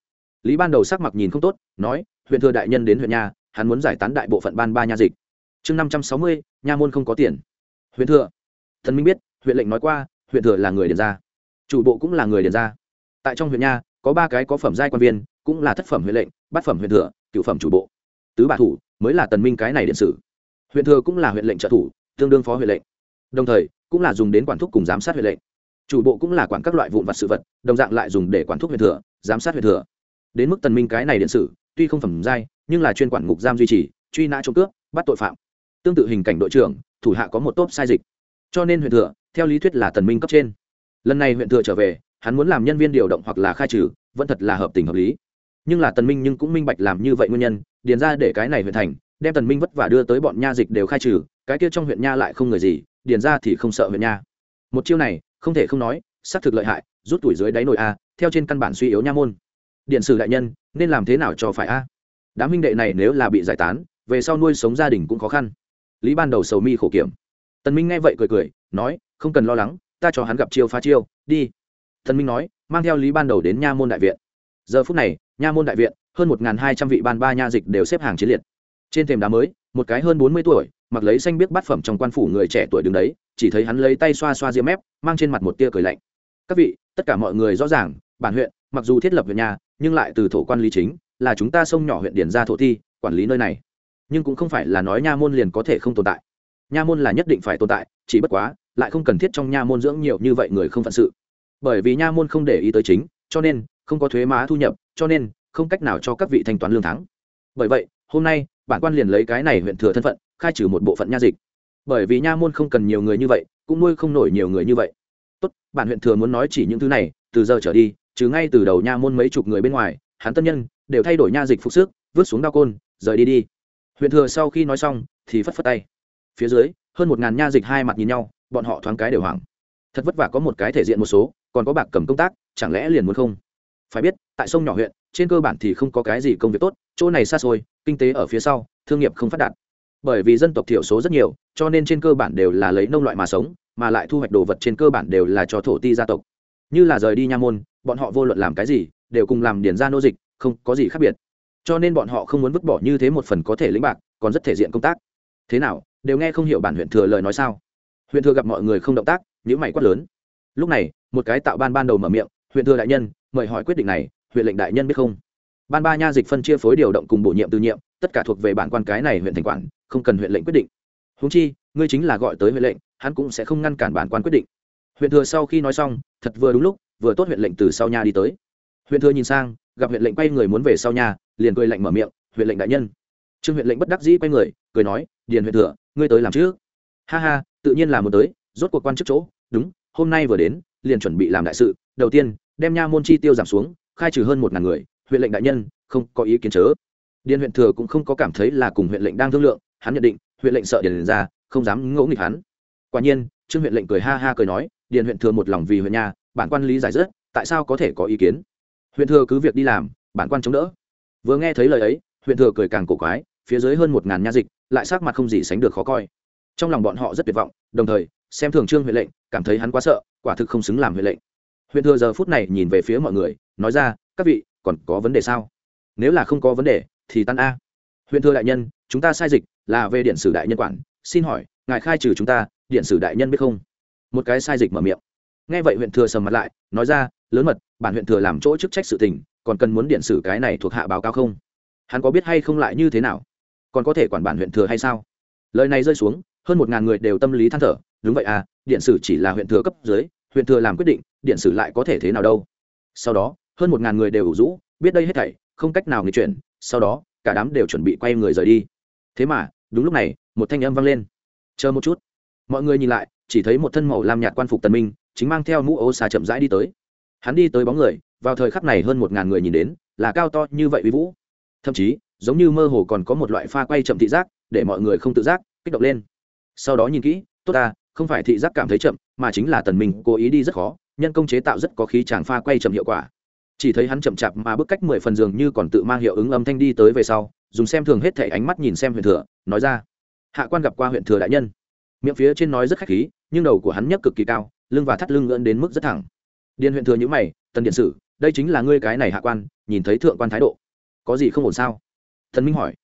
lý ban đầu sắc mặt nhìn không tốt, nói, huyện thừa đại nhân đến huyện nhà, hắn muốn giải tán đại bộ phận ban ba nha dịch. Chương năm trăm sáu mươi, nha môn không có tiền. Huyện thừa. Thần minh biết, huyện lệnh nói qua, huyện thừa là người điền ra chủ bộ cũng là người điền ra tại trong huyện nha có ba cái có phẩm giai quan viên, cũng là thất phẩm huyện lệnh, bát phẩm huyện thừa, cựu phẩm chủ bộ. Tứ bà thủ mới là tần minh cái này điện sử. Huyện thừa cũng là huyện lệnh trợ thủ, tương đương phó huyện lệnh. Đồng thời, cũng là dùng đến quản thúc cùng giám sát huyện lệnh. Chủ bộ cũng là quản các loại vụn vặt sự vật, đồng dạng lại dùng để quản thúc huyện thừa, giám sát huyện thừa đến mức tần minh cái này điện sử, tuy không phẩm giai, nhưng là chuyên quản ngục giam duy trì, truy nã trộm cướp, bắt tội phạm. Tương tự hình cảnh đội trưởng, thủ hạ có một tốp sai dịch. Cho nên huyện thừa, theo lý thuyết là tần minh cấp trên. Lần này huyện thừa trở về, hắn muốn làm nhân viên điều động hoặc là khai trừ, vẫn thật là hợp tình hợp lý. Nhưng là tần minh nhưng cũng minh bạch làm như vậy nguyên nhân, điền ra để cái này huyện thành, đem tần minh vất vả đưa tới bọn nha dịch đều khai trừ, cái kia trong huyện nha lại không người gì, điền ra thì không sợ huyện nha. Một chiêu này, không thể không nói, xác thực lợi hại, rút tuổi dưới đáy nồi a, theo trên căn bản suy yếu nha môn điện sử đại nhân, nên làm thế nào cho phải a? Đám huynh đệ này nếu là bị giải tán, về sau nuôi sống gia đình cũng khó khăn. Lý ban đầu sầu mi khổ kiểm. Tần minh nghe vậy cười cười, nói, không cần lo lắng, ta cho hắn gặp chiêu phá chiêu, đi. Tần minh nói, mang theo lý ban đầu đến nha môn đại viện. Giờ phút này, nha môn đại viện, hơn một hai trăm vị ban ba nha dịch đều xếp hàng chiến liệt. Trên thềm đá mới, một cái hơn bốn mươi tuổi, mặc lấy xanh biết bát phẩm trong quan phủ người trẻ tuổi đứng đấy, chỉ thấy hắn lấy tay xoa xoa diêm mép, mang trên mặt một tia cười lạnh. Các vị, tất cả mọi người rõ ràng, bản huyện, mặc dù thiết lập huyện nhà nhưng lại từ thổ quan lý chính, là chúng ta sông nhỏ huyện điển ra thổ thi, quản lý nơi này. Nhưng cũng không phải là nói nha môn liền có thể không tồn tại. Nha môn là nhất định phải tồn tại, chỉ bất quá, lại không cần thiết trong nha môn dưỡng nhiều như vậy người không phận sự. Bởi vì nha môn không để ý tới chính, cho nên, không có thuế má thu nhập, cho nên, không cách nào cho các vị thanh toán lương tháng. Bởi vậy, hôm nay, bản quan liền lấy cái này huyện thừa thân phận, khai trừ một bộ phận nha dịch. Bởi vì nha môn không cần nhiều người như vậy, cũng nuôi không nổi nhiều người như vậy. Tốt, bản huyện thừa muốn nói chỉ những thứ này, từ giờ trở đi trừ ngay từ đầu nha môn mấy chục người bên ngoài, hắn tân nhân đều thay đổi nha dịch phục sức, vứt xuống đao côn, rời đi đi. Huyện thừa sau khi nói xong, thì phất phất tay. Phía dưới, hơn một ngàn nha dịch hai mặt nhìn nhau, bọn họ thoáng cái đều hoảng. Thật vất vả có một cái thể diện một số, còn có bạc cầm công tác, chẳng lẽ liền muốn không? Phải biết, tại sông nhỏ huyện, trên cơ bản thì không có cái gì công việc tốt, chỗ này xa xôi, kinh tế ở phía sau, thương nghiệp không phát đạt. Bởi vì dân tộc thiểu số rất nhiều, cho nên trên cơ bản đều là lấy nông loại mà sống, mà lại thu hoạch đồ vật trên cơ bản đều là cho thổ ti gia tộc. Như là rời đi nha môn bọn họ vô luận làm cái gì, đều cùng làm điền ra nô dịch, không có gì khác biệt. Cho nên bọn họ không muốn vứt bỏ như thế một phần có thể lĩnh bạc, còn rất thể diện công tác. Thế nào, đều nghe không hiểu bản huyện thừa lời nói sao? Huyện thừa gặp mọi người không động tác những mày quát lớn. Lúc này, một cái tạo ban ban đầu mở miệng, huyện thừa đại nhân, mời hỏi quyết định này, huyện lệnh đại nhân biết không? Ban ba nha dịch phân chia phối điều động cùng bổ nhiệm từ nhiệm, tất cả thuộc về bản quan cái này huyện thành quản, không cần huyện lệnh quyết định. Húng chi, ngươi chính là gọi tới huyện lệnh, hắn cũng sẽ không ngăn cản bản quan quyết định. Huyện thừa sau khi nói xong, thật vừa đúng lúc vừa tốt huyện lệnh từ sau nhà đi tới. Huyện thừa nhìn sang, gặp huyện lệnh quay người muốn về sau nhà liền cười lệnh mở miệng, huyện lệnh đại nhân. Trương huyện lệnh bất đắc dĩ quay người, cười nói, điền huyện thừa, ngươi tới làm chứ? Ha ha, tự nhiên là muốn tới, rốt cuộc quan chức chỗ. Đúng, hôm nay vừa đến, liền chuẩn bị làm đại sự. Đầu tiên, đem nha môn chi tiêu giảm xuống, khai trừ hơn một ngàn người. Huyện lệnh đại nhân, không có ý kiến chớ. Điền huyện thừa cũng không có cảm thấy là cùng huyện lệnh đang thương lượng, hắn nhận định, huyện lệnh sợ điền ra, không dám ngỗ nghịch hắn. Quả nhiên, trương huyện lệnh cười ha ha cười nói, điền huyện thừa một lòng vì huyện nhà bản quan lý giải rất, tại sao có thể có ý kiến? Huyện thừa cứ việc đi làm, bản quan chống đỡ. Vừa nghe thấy lời ấy, huyện thừa cười càng cổ quái, phía dưới hơn một ngàn nha dịch, lại sắc mặt không gì sánh được khó coi. Trong lòng bọn họ rất tuyệt vọng, đồng thời, xem thường trương huyện lệnh, cảm thấy hắn quá sợ, quả thực không xứng làm huyện lệnh. Huyện thừa giờ phút này nhìn về phía mọi người, nói ra, các vị, còn có vấn đề sao? Nếu là không có vấn đề, thì tan a. Huyện thừa đại nhân, chúng ta sai dịch, là về điện sử đại nhân quản, xin hỏi, ngài khai trừ chúng ta, điện sử đại nhân biết không? Một cái sai dịch mở miệng nghe vậy huyện thừa sầm mặt lại, nói ra, lớn mật, bản huyện thừa làm chỗ chức trách sự tình, còn cần muốn điện sử cái này thuộc hạ báo cáo không? Hắn có biết hay không lại như thế nào? Còn có thể quản bản huyện thừa hay sao? Lời này rơi xuống, hơn một ngàn người đều tâm lý than thở, đúng vậy à điện sử chỉ là huyện thừa cấp dưới, huyện thừa làm quyết định, điện sử lại có thể thế nào đâu? Sau đó, hơn một ngàn người đều ủ rũ, biết đây hết thảy, không cách nào nghịch chuyển. Sau đó, cả đám đều chuẩn bị quay người rời đi. Thế mà, đúng lúc này, một thanh âm vang lên. Chờ một chút. Mọi người nhìn lại, chỉ thấy một thân màu lam nhạt quan phục tần minh chính mang theo mũ ô xà chậm rãi đi tới. Hắn đi tới bóng người, vào thời khắc này hơn một ngàn người nhìn đến, là cao to như vậy uy vũ. Thậm chí, giống như mơ hồ còn có một loại pha quay chậm thị giác, để mọi người không tự giác, kích động lên. Sau đó nhìn kỹ, tốt ta, không phải thị giác cảm thấy chậm, mà chính là tần mình cố ý đi rất khó, nhân công chế tạo rất có khí chàng pha quay chậm hiệu quả. Chỉ thấy hắn chậm chạp mà bước cách mười phần giường như còn tự mang hiệu ứng âm thanh đi tới về sau, dùng xem thường hết thể ánh mắt nhìn xem huyện thừa, nói ra. Hạ quan gặp qua huyện thừa đại nhân. Miệng phía trên nói rất khách khí, nhưng đầu của hắn nhấc cực kỳ cao lưng và thắt lưng ngỡn đến mức rất thẳng. Điền huyện thừa nhữ mày, tần điện sử, đây chính là ngươi cái này hạ quan, nhìn thấy thượng quan thái độ. Có gì không ổn sao? Thần minh hỏi.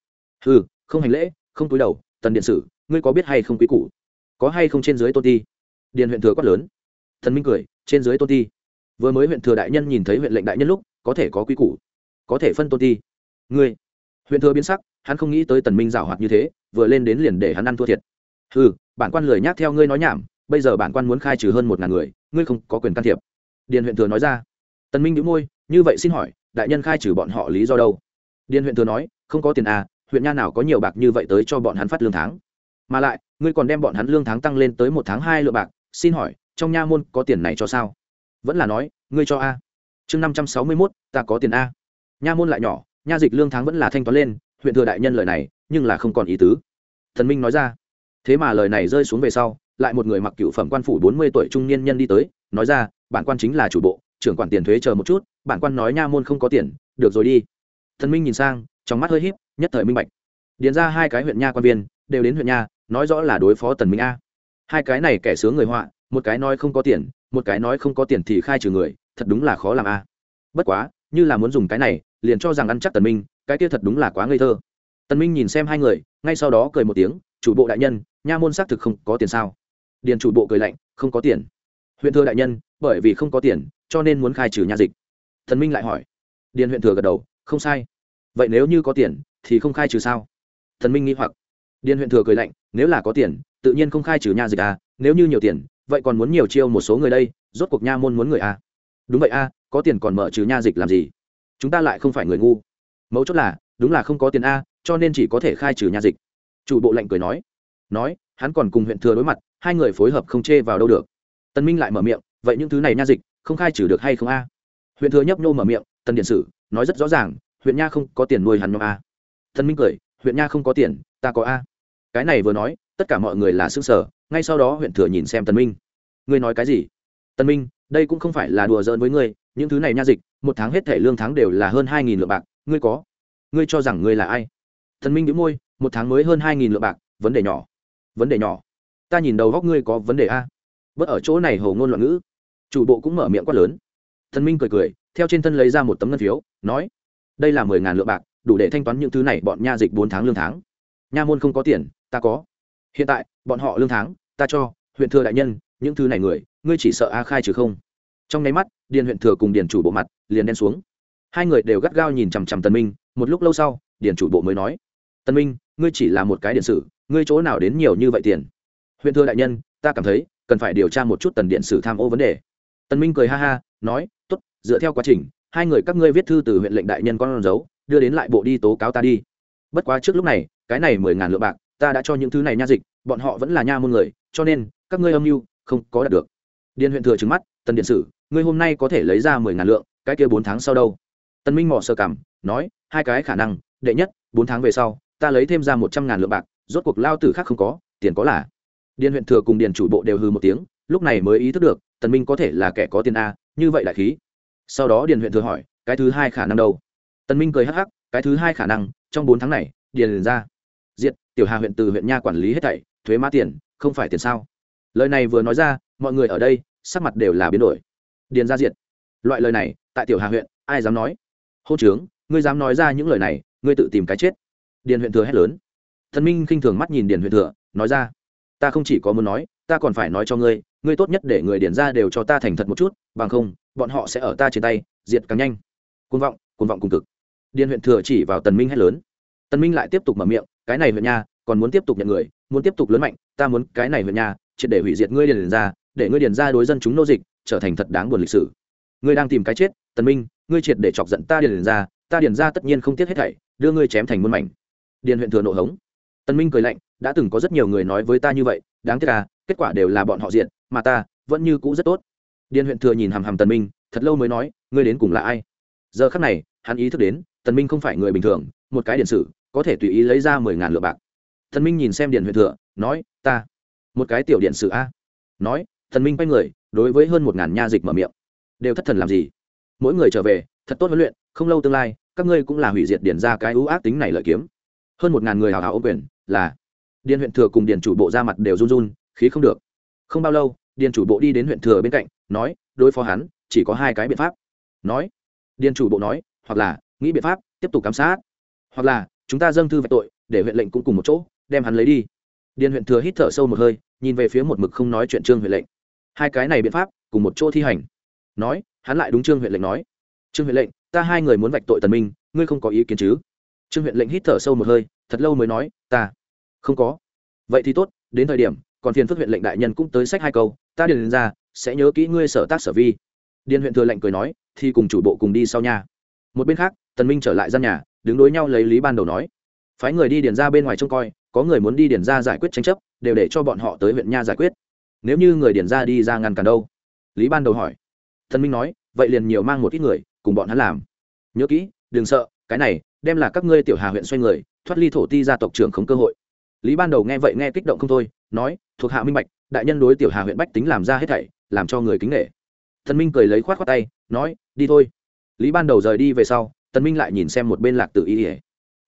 Ừ không hành lễ, không túi đầu, tần điện sử, ngươi có biết hay không quý củ? Có hay không trên dưới tôn ti? Điền huyện thừa quát lớn. Thần minh cười, trên dưới tôn ti? Vừa mới huyện thừa đại nhân nhìn thấy huyện lệnh đại nhân lúc, có thể có quý củ, có thể phân tôn ti. Ngươi? Huyện thừa biến sắc, hắn không nghĩ tới tần minh giảo hoạt như thế, vừa lên đến liền để hắn ăn thua thiệt. Ừ bản quan lười nhác theo ngươi nói nhảm bây giờ bản quan muốn khai trừ hơn một ngàn người, ngươi không có quyền can thiệp. Điền huyện thừa nói ra. Tần minh nhíu môi, như vậy xin hỏi, đại nhân khai trừ bọn họ lý do đâu? Điền huyện thừa nói, không có tiền à huyện nha nào có nhiều bạc như vậy tới cho bọn hắn phát lương tháng. Mà lại, ngươi còn đem bọn hắn lương tháng tăng lên tới một tháng hai lượng bạc, xin hỏi, trong nha môn có tiền này cho sao? Vẫn là nói, ngươi cho a. Chương năm trăm sáu mươi mốt, ta có tiền a. Nha môn lại nhỏ, nha dịch lương tháng vẫn là thanh toán lên, huyện thừa đại nhân lời này, nhưng là không còn ý tứ. Thần minh nói ra. Thế mà lời này rơi xuống về sau lại một người mặc cựu phẩm quan phủ bốn mươi tuổi trung niên nhân đi tới, nói ra, bản quan chính là chủ bộ, trưởng quản tiền thuế chờ một chút, bản quan nói nha môn không có tiền, được rồi đi. Thần minh nhìn sang, trong mắt hơi híp, nhất thời minh bạch. Điền ra hai cái huyện nha quan viên, đều đến huyện nha, nói rõ là đối phó tần minh a. Hai cái này kẻ sướng người họa, một cái nói không có tiền, một cái nói không có tiền thì khai trừ người, thật đúng là khó làm a. Bất quá, như là muốn dùng cái này, liền cho rằng ăn chắc tần minh, cái kia thật đúng là quá ngây thơ. Tần minh nhìn xem hai người, ngay sau đó cười một tiếng, chủ bộ đại nhân, nha môn xác thực không có tiền sao? Điền chủ bộ cười lạnh, không có tiền. Huyện thừa đại nhân, bởi vì không có tiền, cho nên muốn khai trừ nha dịch. Thần minh lại hỏi. Điền huyện thừa gật đầu, không sai. Vậy nếu như có tiền, thì không khai trừ sao? Thần minh nghĩ hoặc. Điền huyện thừa cười lạnh, nếu là có tiền, tự nhiên không khai trừ nha dịch à nếu như nhiều tiền, vậy còn muốn nhiều chiêu một số người đây, rốt cuộc nha môn muốn người à. Đúng vậy à có tiền còn mở trừ nha dịch làm gì? Chúng ta lại không phải người ngu. Mấu chốt là, đúng là không có tiền a cho nên chỉ có thể khai trừ nha dịch. Chủ bộ lệnh cười nói. Nói, hắn còn cùng huyện thừa đối mặt hai người phối hợp không chê vào đâu được. Tân minh lại mở miệng, vậy những thứ này nha dịch, không khai trừ được hay không a? Huyện thừa nhấp nhô mở miệng tân điện sử, nói rất rõ ràng, huyện nha không có tiền nuôi hắn nhóm a. Tân minh cười, huyện nha không có tiền, ta có a. Cái này vừa nói, tất cả mọi người là xương sở ngay sau đó huyện thừa nhìn xem tân minh. Ngươi nói cái gì? Tân minh, đây cũng không phải là đùa giỡn với ngươi, những thứ này nha dịch, một tháng hết thể lương tháng đều là hơn hai nghìn lượng bạc, ngươi có? Ngươi cho rằng ngươi là ai? Tần minh đĩu môi, một tháng mới hơn hai nghìn lượng bạc, vấn đề nhỏ, vấn đề nhỏ ta nhìn đầu góc ngươi có vấn đề a. Bớt ở chỗ này hầu ngôn loạn ngữ. Chủ bộ cũng mở miệng quát lớn. Thần minh cười cười, theo trên thân lấy ra một tấm ngân phiếu, nói, đây là mười ngàn lượng bạc, đủ để thanh toán những thứ này bọn nha dịch bốn tháng lương tháng. Nha môn không có tiền, ta có. Hiện tại, bọn họ lương tháng, ta cho, huyện thừa đại nhân, những thứ này người, ngươi chỉ sợ a khai chứ không. Trong nháy mắt, điền huyện thừa cùng điền chủ bộ mặt liền đen xuống. Hai người đều gắt gao nhìn chằm chằm tân minh, một lúc lâu sau, điền chủ bộ mới nói tân minh, ngươi chỉ là một cái điện sử, ngươi chỗ nào đến nhiều như vậy tiền? Huyện thừa đại nhân, ta cảm thấy, cần phải điều tra một chút tần điện sử tham ô vấn đề. Tần minh cười ha ha, nói t ố t dựa theo quá trình, hai người các ngươi viết thư từ huyện lệnh đại nhân con dấu, đưa đến lại bộ đi tố cáo ta đi. Bất quá trước lúc này, cái này mười ngàn lượng bạc, ta đã cho những thứ này nha dịch, bọn họ vẫn là nha môn người, cho nên, các ngươi âm mưu, không có đạt được. Điện huyện thừa trứng mắt, tần điện sử, ngươi hôm nay có thể lấy ra mười ngàn lượng, cái kia bốn tháng sau đâu? Tần minh mỏ sơ cảm nói, hai cái khả năng, đệ nhất, bốn tháng về sau, ta lấy thêm ra một trăm ngàn lượng bạc, rốt cuộc lao tử khác không có, tiền có là điền huyện thừa cùng điền chủ bộ đều hư một tiếng, lúc này mới ý thức được, tần minh có thể là kẻ có tiền a, như vậy đại khí. Sau đó điền huyện thừa hỏi, cái thứ hai khả năng đâu? Tần minh cười hắc hắc, cái thứ hai khả năng, trong bốn tháng này, điền ra. Diệt, tiểu hà huyện từ huyện nha quản lý hết thảy, thuế má tiền, không phải tiền sao? Lời này vừa nói ra, mọi người ở đây, sắc mặt đều là biến đổi. Điền ra diệt. Loại lời này, tại tiểu hà huyện, ai dám nói? Hô trướng, ngươi dám nói ra những lời này, ngươi tự tìm cái chết. Điền huyện thừa hét lớn. Thần minh khinh thường mắt nhìn điền huyện thừa, nói ra ta không chỉ có muốn nói, ta còn phải nói cho ngươi ngươi tốt nhất để người điền ra đều cho ta thành thật một chút, bằng không, bọn họ sẽ ở ta trên tay, diệt càng nhanh. Côn vọng côn vọng cùng cực. Điền huyện thừa chỉ vào tần minh hét lớn. Tần minh lại tiếp tục mở miệng, cái này huyện nha, còn muốn tiếp tục nhận người, muốn tiếp tục lớn mạnh, ta muốn cái này huyện nha, triệt để hủy diệt ngươi điền ra, để ngươi điền ra đối dân chúng nô dịch, trở thành thật đáng buồn lịch sử. Ngươi đang tìm cái chết, tần minh, ngươi triệt để chọc giận ta điền ra, ta điền ra tất nhiên không tiếc hết thảy, đưa ngươi chém thành muôn mảnh. Điền huyện thừa nộ hống. Tần minh cười lạnh đã từng có rất nhiều người nói với ta như vậy, đáng tiếc à kết quả đều là bọn họ diện mà ta vẫn như cũ rất tốt. Điền huyện thừa nhìn hàm hàm tần minh, thật lâu mới nói, ngươi đến cùng là ai? Giờ khắc này, hắn ý thức đến, tần minh không phải người bình thường, một cái điện sử, có thể tùy ý lấy ra mười ngàn lượng bạc. Tần minh nhìn xem điền huyện thừa, nói, ta, một cái tiểu điện sử a. Nói, tần minh quay người, đối với hơn một ngàn nha dịch mở miệng. Đều thất thần làm gì? Mỗi người trở về, thật tốt huấn luyện, không lâu tương lai, các ngươi cũng là hủy diệt điển ra cái ưu ác tính này lợi kiếm. Hơn một ngàn người hào hào ô quyền, là điền huyện thừa cùng điền chủ bộ ra mặt đều run run, khí không được. Không bao lâu, điền chủ bộ đi đến huyện thừa bên cạnh, nói, đối phó hắn, chỉ có hai cái biện pháp. Nói, điền chủ bộ nói, hoặc là, nghĩ biện pháp, tiếp tục giám sát. Hoặc là, chúng ta dâng thư vạch tội, để huyện lệnh cũng cùng một chỗ, đem hắn lấy đi. Điền huyện thừa hít thở sâu một hơi, nhìn về phía một mực không nói chuyện trương huyện lệnh. Hai cái này biện pháp, cùng một chỗ thi hành. Nói, hắn lại đúng trương huyện lệnh nói, trương huyện lệnh, ta hai người muốn vạch tội tần minh, ngươi không có ý kiến chứ? Trương huyện lệnh hít thở sâu một hơi, thật lâu mới nói, ta không có. Vậy thì tốt, đến thời điểm, còn phiền phức huyện lệnh đại nhân cũng tới sách hai câu, ta điền ra, sẽ nhớ kỹ ngươi sở tác sở vi. Điền huyện thừa lệnh cười nói, thì cùng chủ bộ cùng đi sau nhà một bên khác, tần minh trở lại gian nhà, đứng đối nhau lấy lý ban đầu nói. Phái người đi điền ra bên ngoài trông coi, có người muốn đi điền ra giải quyết tranh chấp, đều để cho bọn họ tới huyện nha giải quyết. Nếu như người điền ra đi ra ngăn cản đâu? Lý ban đầu hỏi. Tần minh nói, vậy liền nhiều mang một ít người, cùng bọn hắn làm. Nhớ kỹ, đừng sợ, cái này, đem là các ngươi tiểu hà huyện xoay người, thoát ly thổ ti gia tộc trưởng không cơ hội lý ban đầu nghe vậy nghe kích động không thôi, nói, thuộc hạ minh bạch, đại nhân đối tiểu hà huyện bách tính làm ra hết thảy, làm cho người kính nghệ thần minh cười lấy khoát khoát tay, nói, đi thôi. Lý ban đầu rời đi về sau tần minh lại nhìn xem một bên lạc tử y ỉa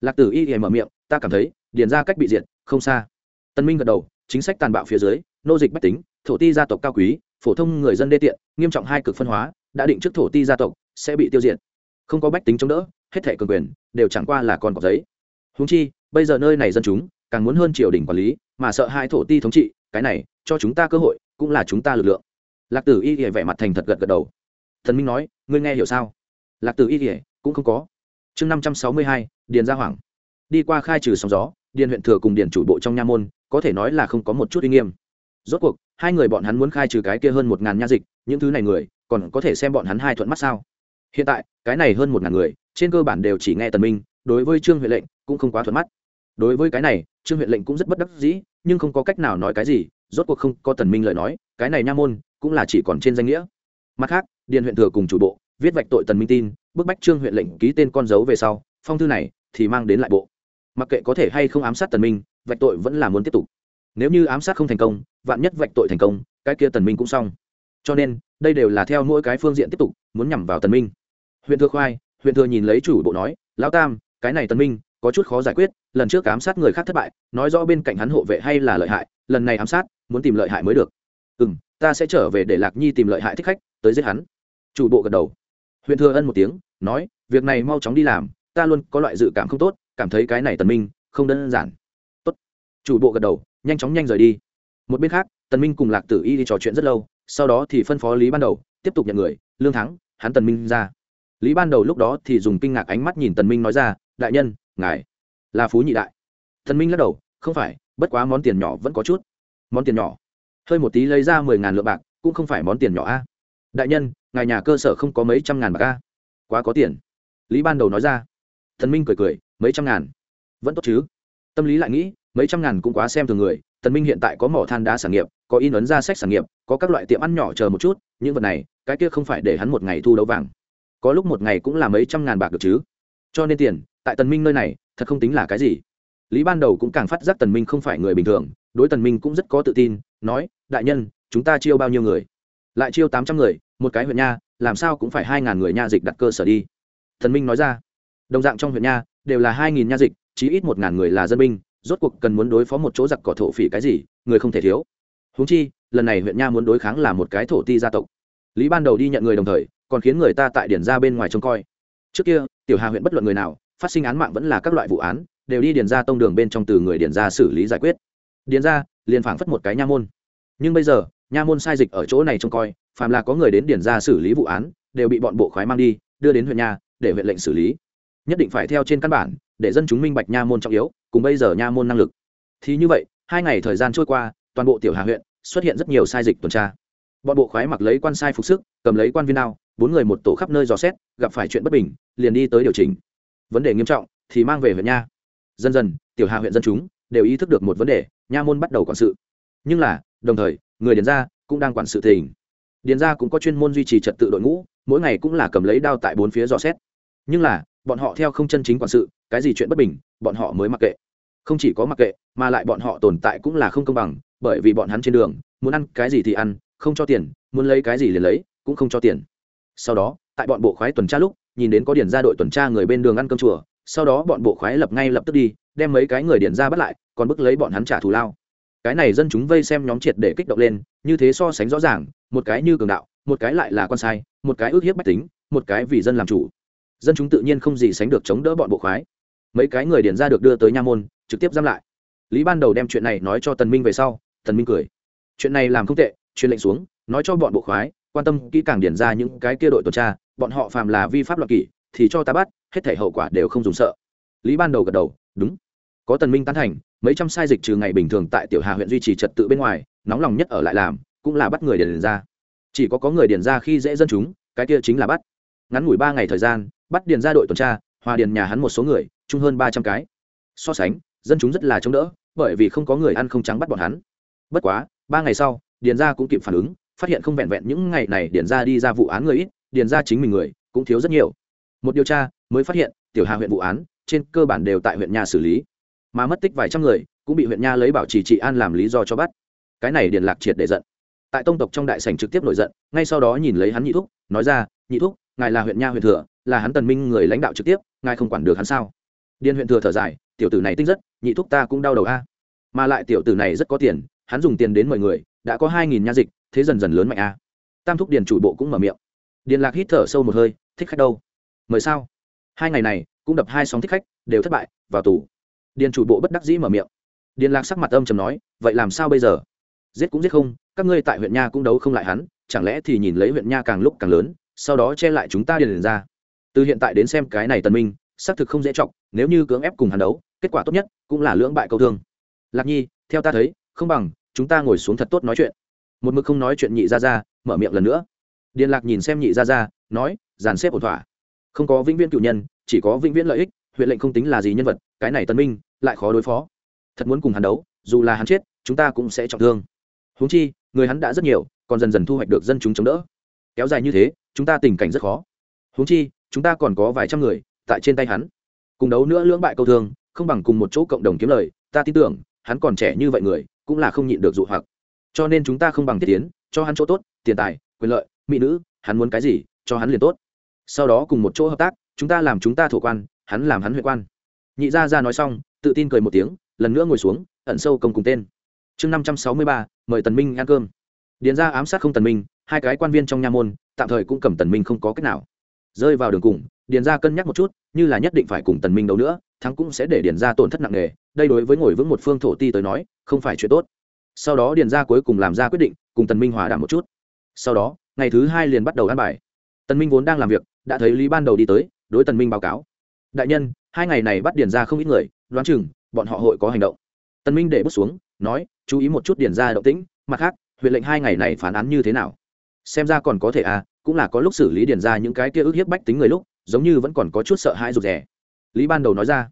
lạc tử y ỉa mở miệng, ta cảm thấy, điền ra cách bị diệt, không xa. Tần minh gật đầu, chính sách tàn bạo phía dưới, nô dịch bách tính, thổ ti gia tộc cao quý, phổ thông người dân đê tiện, nghiêm trọng hai cực phân hóa, đã định trước thổ ti gia tộc, sẽ bị tiêu diệt. Không có bách tính chống đỡ, hết thẻ cường quyền, đều chẳng qua là con có giấy. Húng chi, bây giờ nơi này dân chúng càng muốn hơn triều đình quản lý, mà sợ hai thổ ti thống trị, cái này, cho chúng ta cơ hội, cũng là chúng ta lực lượng. Lạc tử y thì vẻ mặt thành thật gật gật đầu. Thần minh nói, ngươi nghe hiểu sao? Lạc tử y thì cũng không có. Chương năm trăm sáu mươi hai, điền gia hoàng. Đi qua khai trừ sóng gió, điền huyện thừa cùng điền chủ bộ trong nha môn, có thể nói là không có một chút uy nghiêm. Rốt cuộc, hai người bọn hắn muốn khai trừ cái kia hơn một ngàn nha dịch, những thứ này người, còn có thể xem bọn hắn hai thuận mắt sao? Hiện tại, cái này hơn một ngàn người, trên cơ bản đều chỉ nghe tần minh, đối với trương huệ lệnh, cũng không quá thuận mắt đối với cái này, trương huyện lệnh cũng rất bất đắc dĩ, nhưng không có cách nào nói cái gì, rốt cuộc không có tần minh lời nói, cái này nha môn cũng là chỉ còn trên danh nghĩa. Mặt khác, điền huyện thừa cùng chủ bộ viết vạch tội tần minh tin, bức bách trương huyện lệnh ký tên con dấu về sau, phong thư này thì mang đến lại bộ. Mặc kệ có thể hay không ám sát tần minh, vạch tội vẫn là muốn tiếp tục. Nếu như ám sát không thành công, vạn nhất vạch tội thành công, cái kia tần minh cũng xong. Cho nên, đây đều là theo mỗi cái phương diện tiếp tục, muốn nhằm vào tần minh. Huyện thừa khoai, huyện thừa nhìn lấy chủ bộ nói, lão tam, cái này tần minh có chút khó giải quyết, lần trước ám sát người khác thất bại, nói rõ bên cạnh hắn hộ vệ hay là lợi hại, lần này ám sát, muốn tìm lợi hại mới được. Ừ m ta sẽ trở về để lạc nhi tìm lợi hại thích khách, tới giết hắn. Chủ bộ gật đầu. Huyện thừa ân một tiếng, nói, việc này mau chóng đi làm, ta luôn có loại dự cảm không tốt, cảm thấy cái này tần minh không đơn giản. Tốt. Chủ bộ gật đầu, nhanh chóng nhanh rời đi. Một bên khác, tần minh cùng lạc tử y đi trò chuyện rất lâu, sau đó thì phân phó lý ban đầu, tiếp tục nhận người, lương thắng, hắn tần minh ra. Lý ban đầu lúc đó thì dùng kinh ngạc ánh mắt nhìn tần minh nói ra, đại nhân ngài là phú nhị đại thần minh lắc đầu không phải bất quá món tiền nhỏ vẫn có chút món tiền nhỏ hơi một tí lấy ra mười ngàn lượng bạc cũng không phải món tiền nhỏ a đại nhân ngài nhà cơ sở không có mấy trăm ngàn bạc a quá có tiền lý ban đầu nói ra thần minh cười cười mấy trăm ngàn vẫn tốt chứ tâm lý lại nghĩ mấy trăm ngàn cũng quá xem thường người tần minh hiện tại có mỏ than đá sản nghiệp có in ấn ra sách sản nghiệp có các loại tiệm ăn nhỏ chờ một chút những vật này cái kia không phải để hắn một ngày thu đấu vàng có lúc một ngày cũng là mấy trăm ngàn bạc được chứ cho nên tiền tại tần minh nơi này, thật không tính là cái gì. Lý ban đầu cũng càng phát giác tần minh không phải người bình thường, đối tần minh cũng rất có tự tin, nói, đại nhân, chúng ta chiêu bao nhiêu người? Lại chiêu tám trăm người, một cái huyện nha, làm sao cũng phải hai ngàn người nha dịch đặt cơ sở đi. Tần minh nói ra. Đồng dạng trong huyện nha, đều là hai nghìn nha dịch, chí ít một ngàn người là dân binh, rốt cuộc cần muốn đối phó một chỗ giặc cỏ thổ phỉ cái gì, người không thể thiếu. Huống chi, lần này huyện nha muốn đối kháng là một cái thổ ti gia tộc. Lý ban đầu đi nhận người đồng thời, còn khiến người ta tại điển ra bên ngoài trông coi. Trước kia, tiểu hà huyện bất luận người nào phát sinh án mạng vẫn là các loại vụ án, đều đi điền ra tông đường bên trong từ người điền ra xử lý giải quyết. Điền ra liền phảng phất một cái nha môn. Nhưng bây giờ, nha môn sai dịch ở chỗ này trông coi, phàm là có người đến điền ra xử lý vụ án, đều bị bọn bộ khoái mang đi, đưa đến huyện nha để huyện lệnh xử lý. Nhất định phải theo trên căn bản, để dân chúng minh bạch nha môn trọng yếu, cùng bây giờ nha môn năng lực. Thì như vậy, hai ngày thời gian trôi qua, toàn bộ tiểu hà huyện xuất hiện rất nhiều sai dịch tuần tra. Bọn bộ khoái mặc lấy quan sai phục sức, cầm lấy quan viên nào bốn người một tổ khắp nơi dò xét, gặp phải chuyện bất bình, liền đi tới điều chỉnh vấn đề nghiêm trọng thì mang về huyện nha. Dần dần, tiểu hà huyện dân chúng đều ý thức được một vấn đề, nha môn bắt đầu quản sự. Nhưng là, đồng thời, người điền gia cũng đang quản sự tình điền gia cũng có chuyên môn duy trì trật tự đội ngũ, mỗi ngày cũng là cầm lấy đao tại bốn phía dò xét. Nhưng là, bọn họ theo không chân chính quản sự, cái gì chuyện bất bình, bọn họ mới mặc kệ. Không chỉ có mặc kệ, mà lại bọn họ tồn tại cũng là không công bằng, bởi vì bọn hắn trên đường, muốn ăn cái gì thì ăn, không cho tiền, muốn lấy cái gì liền lấy, cũng không cho tiền. Sau đó, tại bọn bộ khoái tuần tra lúc nhìn đến có điển ra đội tuần tra người bên đường ăn cơm chùa, sau đó bọn bộ khoái lập ngay lập tức đi, đem mấy cái người điển ra bắt lại, còn bức lấy bọn hắn trả thù lao. Cái này dân chúng vây xem nhóm triệt để kích động lên, như thế so sánh rõ ràng, một cái như cường đạo, một cái lại là con sai, một cái ước hiếp bách tính, một cái vì dân làm chủ. Dân chúng tự nhiên không gì sánh được chống đỡ bọn bộ khoái. Mấy cái người điển ra được đưa tới nha môn, trực tiếp giam lại. Lý ban đầu đem chuyện này nói cho tần minh về sau, tần minh cười. Chuyện này làm không tệ, truyền lệnh xuống, nói cho bọn bộ khoái, quan tâm kỹ càng điển ra những cái kia đội tuần tra bọn họ phàm là vi pháp luật kỷ, thì cho ta bắt, hết thể hậu quả đều không dùng sợ. Lý ban đầu gật đầu, đúng. Có tần minh tán thành, mấy trăm sai dịch trừ ngày bình thường tại tiểu hà huyện duy trì trật tự bên ngoài, nóng lòng nhất ở lại làm, cũng là bắt người điền ra. Chỉ có có người điền ra khi dễ dân chúng, cái kia chính là bắt. Ngắn ngủi ba ngày thời gian, bắt điền ra đội tuần tra, hòa điền nhà hắn một số người, chung hơn ba trăm cái. So sánh, dân chúng rất là chống đỡ, bởi vì không có người ăn không trắng bắt bọn hắn. Bất quá, ba ngày sau, điền ra cũng kịp phản ứng, phát hiện không vẹn vẹn những ngày này điền ra đi ra vụ án người ít điền ra chính mình người, cũng thiếu rất nhiều. Một điều tra mới phát hiện, tiểu hà huyện vụ án trên cơ bản đều tại huyện nhà xử lý. Mà mất tích vài trăm người, cũng bị huyện nha lấy bảo trì trị an làm lý do cho bắt. Cái này điền lạc triệt để giận. Tại tông tộc trong đại sảnh trực tiếp nổi giận, ngay sau đó nhìn lấy hắn nhị thúc, nói ra, nhị thúc, ngài là huyện nha huyện thừa, là hắn tần minh người lãnh đạo trực tiếp, ngài không quản được hắn sao? Điền huyện thừa thở dài, tiểu tử này tinh rất, nhị thúc ta cũng đau đầu a. Mà lại tiểu tử này rất có tiền, hắn dùng tiền đến mời người, đã có hai nghìn nha dịch, thế dần dần lớn mạnh a. Tam thúc điền chủ bộ cũng mở miệng điền lạc hít thở sâu một hơi, thích khách đâu? Mời sao? Hai ngày này, cũng đập hai sóng thích khách, đều thất bại, vào tù. Điền chủ bộ bất đắc dĩ mở miệng. Điền lạc sắc mặt âm trầm nói, vậy làm sao bây giờ? Giết cũng giết không, các ngươi tại huyện nha cũng đấu không lại hắn, chẳng lẽ thì nhìn lấy huyện nha càng lúc càng lớn, sau đó che lại chúng ta điền ra? Từ hiện tại đến xem cái này tần minh, xác thực không dễ trọng nếu như cưỡng ép cùng hắn đấu, kết quả tốt nhất cũng là lưỡng bại câu thương. Lạc nhi, theo ta thấy, không bằng chúng ta ngồi xuống thật tốt nói chuyện. Một mực không nói chuyện nhị ra ra, mở miệng lần nữa điền lạc nhìn xem nhị ra ra nói dàn xếp ổn thỏa. Không có vĩnh viễn cựu nhân, chỉ có vĩnh viễn lợi ích, huyện lệnh không tính là gì nhân vật, cái này tân minh, lại khó đối phó. Thật muốn cùng hắn đấu, dù là hắn chết, chúng ta cũng sẽ trọng thương. Huống chi, người hắn đã rất nhiều, còn dần dần thu hoạch được dân chúng chống đỡ. Kéo dài như thế, chúng ta tình cảnh rất khó. Huống chi, chúng ta còn có vài trăm người, tại trên tay hắn. Cùng đấu nữa lưỡng bại câu thương, không bằng cùng một chỗ cộng đồng kiếm lời, ta tin tưởng, hắn còn trẻ như vậy người, cũng là không nhịn được dụ hoặc. Cho nên chúng ta không bằng thiết tiến, cho hắn chỗ tốt, tiền tài, quyền lợi mỹ nữ, hắn muốn cái gì, cho hắn liền tốt. Sau đó cùng một chỗ hợp tác, chúng ta làm chúng ta thổ quan, hắn làm hắn huệ quan. Nhị gia ra nói xong, tự tin cười một tiếng, lần nữa ngồi xuống, ẩn sâu công cùng tên. Chương năm trăm sáu mươi ba, mời tần minh ăn cơm. Điền ra ám sát không tần minh, hai cái quan viên trong nha môn, tạm thời cũng cầm tần minh không có cách nào. Rơi vào đường cùng, điền ra cân nhắc một chút, như là nhất định phải cùng tần minh đấu nữa, thắng cũng sẽ để điền ra tổn thất nặng nề, đây đối với ngồi vững một phương thổ ti tới nói, không phải chuyện tốt. Sau đó điền ra cuối cùng làm ra quyết định, cùng tần minh hòa đàm một chút. Sau đó ngày thứ hai liền bắt đầu ăn bài. Tần minh vốn đang làm việc, đã thấy lý ban đầu đi tới, đối tần minh báo cáo. Đại nhân, hai ngày này bắt điền ra không ít người, đoán chừng, bọn họ hội có hành động. Tần minh để bút xuống, nói, chú ý một chút điền ra động tĩnh, mặt khác, huyện lệnh hai ngày này phán án như thế nào? Xem ra còn có thể à cũng là có lúc xử lý điền ra những cái kia ức hiếp bách tính người lúc, giống như vẫn còn có chút sợ hãi rụt rè. Lý ban đầu nói ra.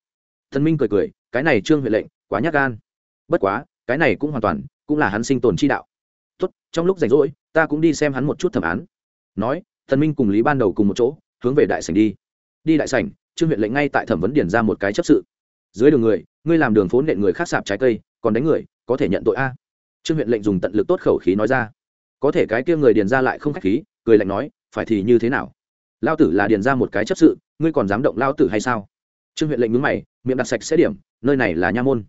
Tần minh cười cười, cái này trương huyện lệnh, quá nhát gan. Bất quá, cái này cũng hoàn toàn, cũng là hắn sinh tồn chi đạo. Tốt, trong lúc rảnh rỗi ta cũng đi xem hắn một chút thẩm án. Nói thần minh cùng lý ban đầu cùng một chỗ, hướng về đại sảnh đi. Đi đại sảnh, trương huyện lệnh ngay tại thẩm vấn điển ra một cái chấp sự. Dưới đường người, ngươi làm đường phố nện người khác sạp trái cây, còn đánh người, có thể nhận tội a. Trương huyện lệnh dùng tận lực tốt khẩu khí nói ra. Có thể cái kia người điền ra lại không khách khí, cười lạnh nói, phải thì như thế nào? Lao tử là điền ra một cái chấp sự, ngươi còn dám động lao tử hay sao? Trương huyện lệnh nhướng mày, miệng đặt sạch sẽ điểm, nơi này là nha môn.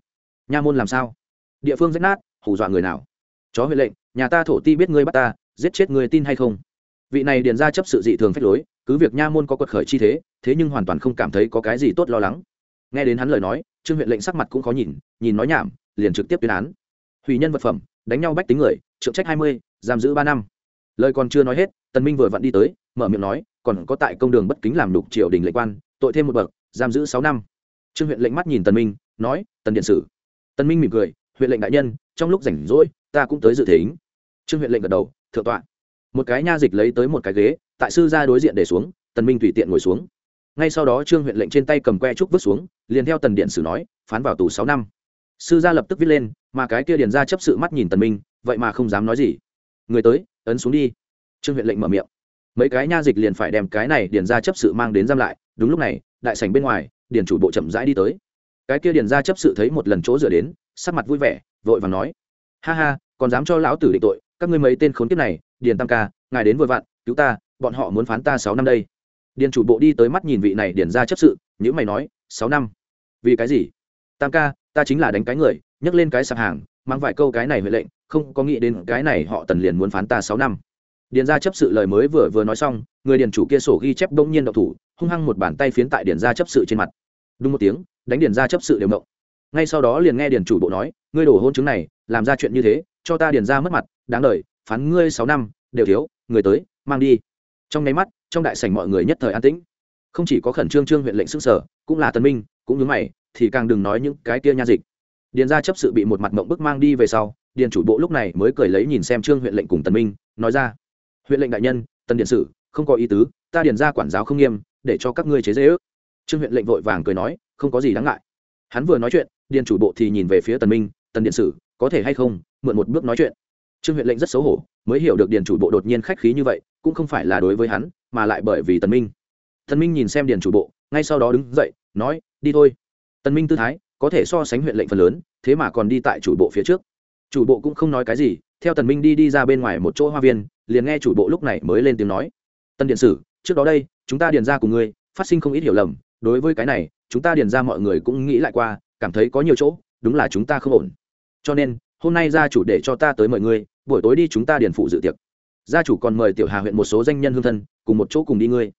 Nha môn làm sao? Địa phương rách nát, hù dọa người nào? Chó huyện lệnh, nhà ta thổ ti biết ngươi bắt ta, giết chết người tin hay không? Vị này điền ra chấp sự dị thường phép lối, cứ việc nha môn có quật khởi chi thế thế nhưng hoàn toàn không cảm thấy có cái gì tốt lo lắng. Nghe đến hắn lời nói, trương huyện lệnh sắc mặt cũng khó nhìn nhìn nói nhảm, liền trực tiếp tuyên án. Hủy nhân vật phẩm, đánh nhau bách tính người, trượng trách hai mươi, giam giữ ba năm. Lời còn chưa nói hết, tần minh vừa vặn đi tới, mở miệng nói, còn có tại công đường bất kính làm đục triều đình lệnh quan, tội thêm một bậc, giam giữ sáu năm. Trương huyện lệnh mắt nhìn tần minh, nói, tần điện sử. Tần minh mỉm cười huyện lệnh đại nhân, trong lúc rảnh rỗi ta cũng tới dự thính. Trương huyện lệnh gật đầu, thượng tọa. Một cái nha dịch lấy tới một cái ghế, tại sư gia đối diện để xuống, tần minh tùy tiện ngồi xuống. Ngay sau đó trương huyện lệnh trên tay cầm que trúc vứt xuống, liền theo tần điện sử nói, phán vào tù sáu năm. Sư gia lập tức viết lên, mà cái kia điền ra chấp sự mắt nhìn tần minh, vậy mà không dám nói gì. Người tới, ấn xuống đi. Trương huyện lệnh mở miệng. Mấy cái nha dịch liền phải đem cái này điền ra chấp sự mang đến giam lại. Đúng lúc này, đại sảnh bên ngoài điền chủ bộ chậm rãi đi tới. Cái kia điền ra chấp sự thấy một lần chỗ dựa đến, sắc mặt vui vẻ, vội vàng nói ha ha, còn dám cho lão tử định tội, các ngươi mấy tên khốn kiếp này, điền tam ca, ngài đến vội vặn, cứu ta, bọn họ muốn phán ta sáu năm đây. Điền chủ bộ đi tới mắt nhìn vị này điền ra chấp sự những mày nói, sáu năm? Vì cái gì? Tam ca, ta chính là đánh cái người, nhấc lên cái sạp hàng, mang vài câu cái này huệ lệnh, không có nghĩ đến cái này họ tần liền muốn phán ta sáu năm. Điền ra chấp sự lời mới vừa vừa nói xong, người điền chủ kia sổ ghi chép bỗng nhiên đậu thủ, hung hăng một bàn tay phiến tại điền ra chấp sự trên mặt. Đúng một tiếng, đánh điền ra chấp sự đều mộng ngay sau đó liền nghe điền chủ bộ nói ngươi đổ hôn chứng này, làm ra chuyện như thế, cho ta điền ra mất mặt, đáng lời phán ngươi sáu năm, đều thiếu, người tới, mang đi. Trong nháy mắt, trong đại sảnh mọi người nhất thời an tĩnh. Không chỉ có khẩn trương trương huyện lệnh xưng sở, cũng là tân minh, cũng như mày, thì càng đừng nói những cái kia nha dịch. Điền ra chấp sự bị một mặt mộng bức mang đi về sau, điền chủ bộ lúc này mới cười lấy nhìn xem trương huyện lệnh cùng tần minh, nói ra, huyện lệnh đại nhân tần điện sử, không có ý tứ, ta điền ra quản giáo không nghiêm, để cho các ngươi chế dễ ước trương huyện lệnh vội vàng cười nói, không có gì đáng ngại. Hắn vừa nói chuyện, điền chủ bộ thì nhìn về phía tần minh tần điện sử, có thể hay không, mượn một bước nói chuyện. Trương huyện lệnh rất xấu hổ, mới hiểu được điền chủ bộ đột nhiên khách khí như vậy, cũng không phải là đối với hắn, mà lại bởi vì tần minh. Tần minh nhìn xem điền chủ bộ, ngay sau đó đứng dậy, nói, đi thôi. Tần minh tư thái, có thể so sánh huyện lệnh phần lớn, thế mà còn đi tại chủ bộ phía trước. Chủ bộ cũng không nói cái gì, theo tần minh đi đi ra bên ngoài một chỗ hoa viên, liền nghe chủ bộ lúc này mới lên tiếng nói tân điện sử, trước đó đây, chúng ta điền ra cùng ngươi, phát sinh không ít hiểu lầm, đối với cái này, chúng ta điền ra mọi người cũng nghĩ lại qua, cảm thấy có nhiều chỗ, đúng là chúng ta không ổn cho nên, hôm nay gia chủ để cho ta tới mời ngươi, buổi tối đi chúng ta điền phụ dự tiệc. Gia chủ còn mời tiểu hà huyện một số danh nhân hương thân, cùng một chỗ cùng đi ngươi.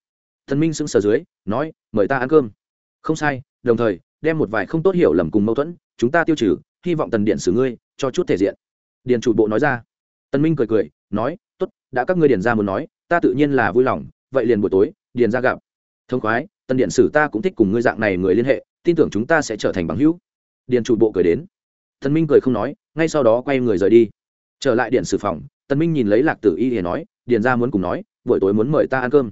Thần minh sững sờ dưới, nói, mời ta ăn cơm. Không sai, đồng thời, đem một vài không tốt hiểu lầm cùng mâu thuẫn, chúng ta tiêu trừ, hy vọng tần điện xử ngươi, cho chút thể diện. Điền chủ bộ nói ra. Tân minh cười cười, nói, tốt, đã các ngươi điền ra muốn nói, ta tự nhiên là vui lòng, vậy liền buổi tối, điền ra gặp. Thông khoái tân điện sử ta cũng thích cùng ngươi dạng này người liên hệ, tin tưởng chúng ta sẽ trở thành bằng hữu. Điền chủ bộ cười đến tân minh cười không nói, ngay sau đó quay người rời đi. Trở lại điện sử phòng tân minh nhìn lấy lạc tử y thì nói, điền ra muốn cùng nói, buổi tối muốn mời ta ăn cơm.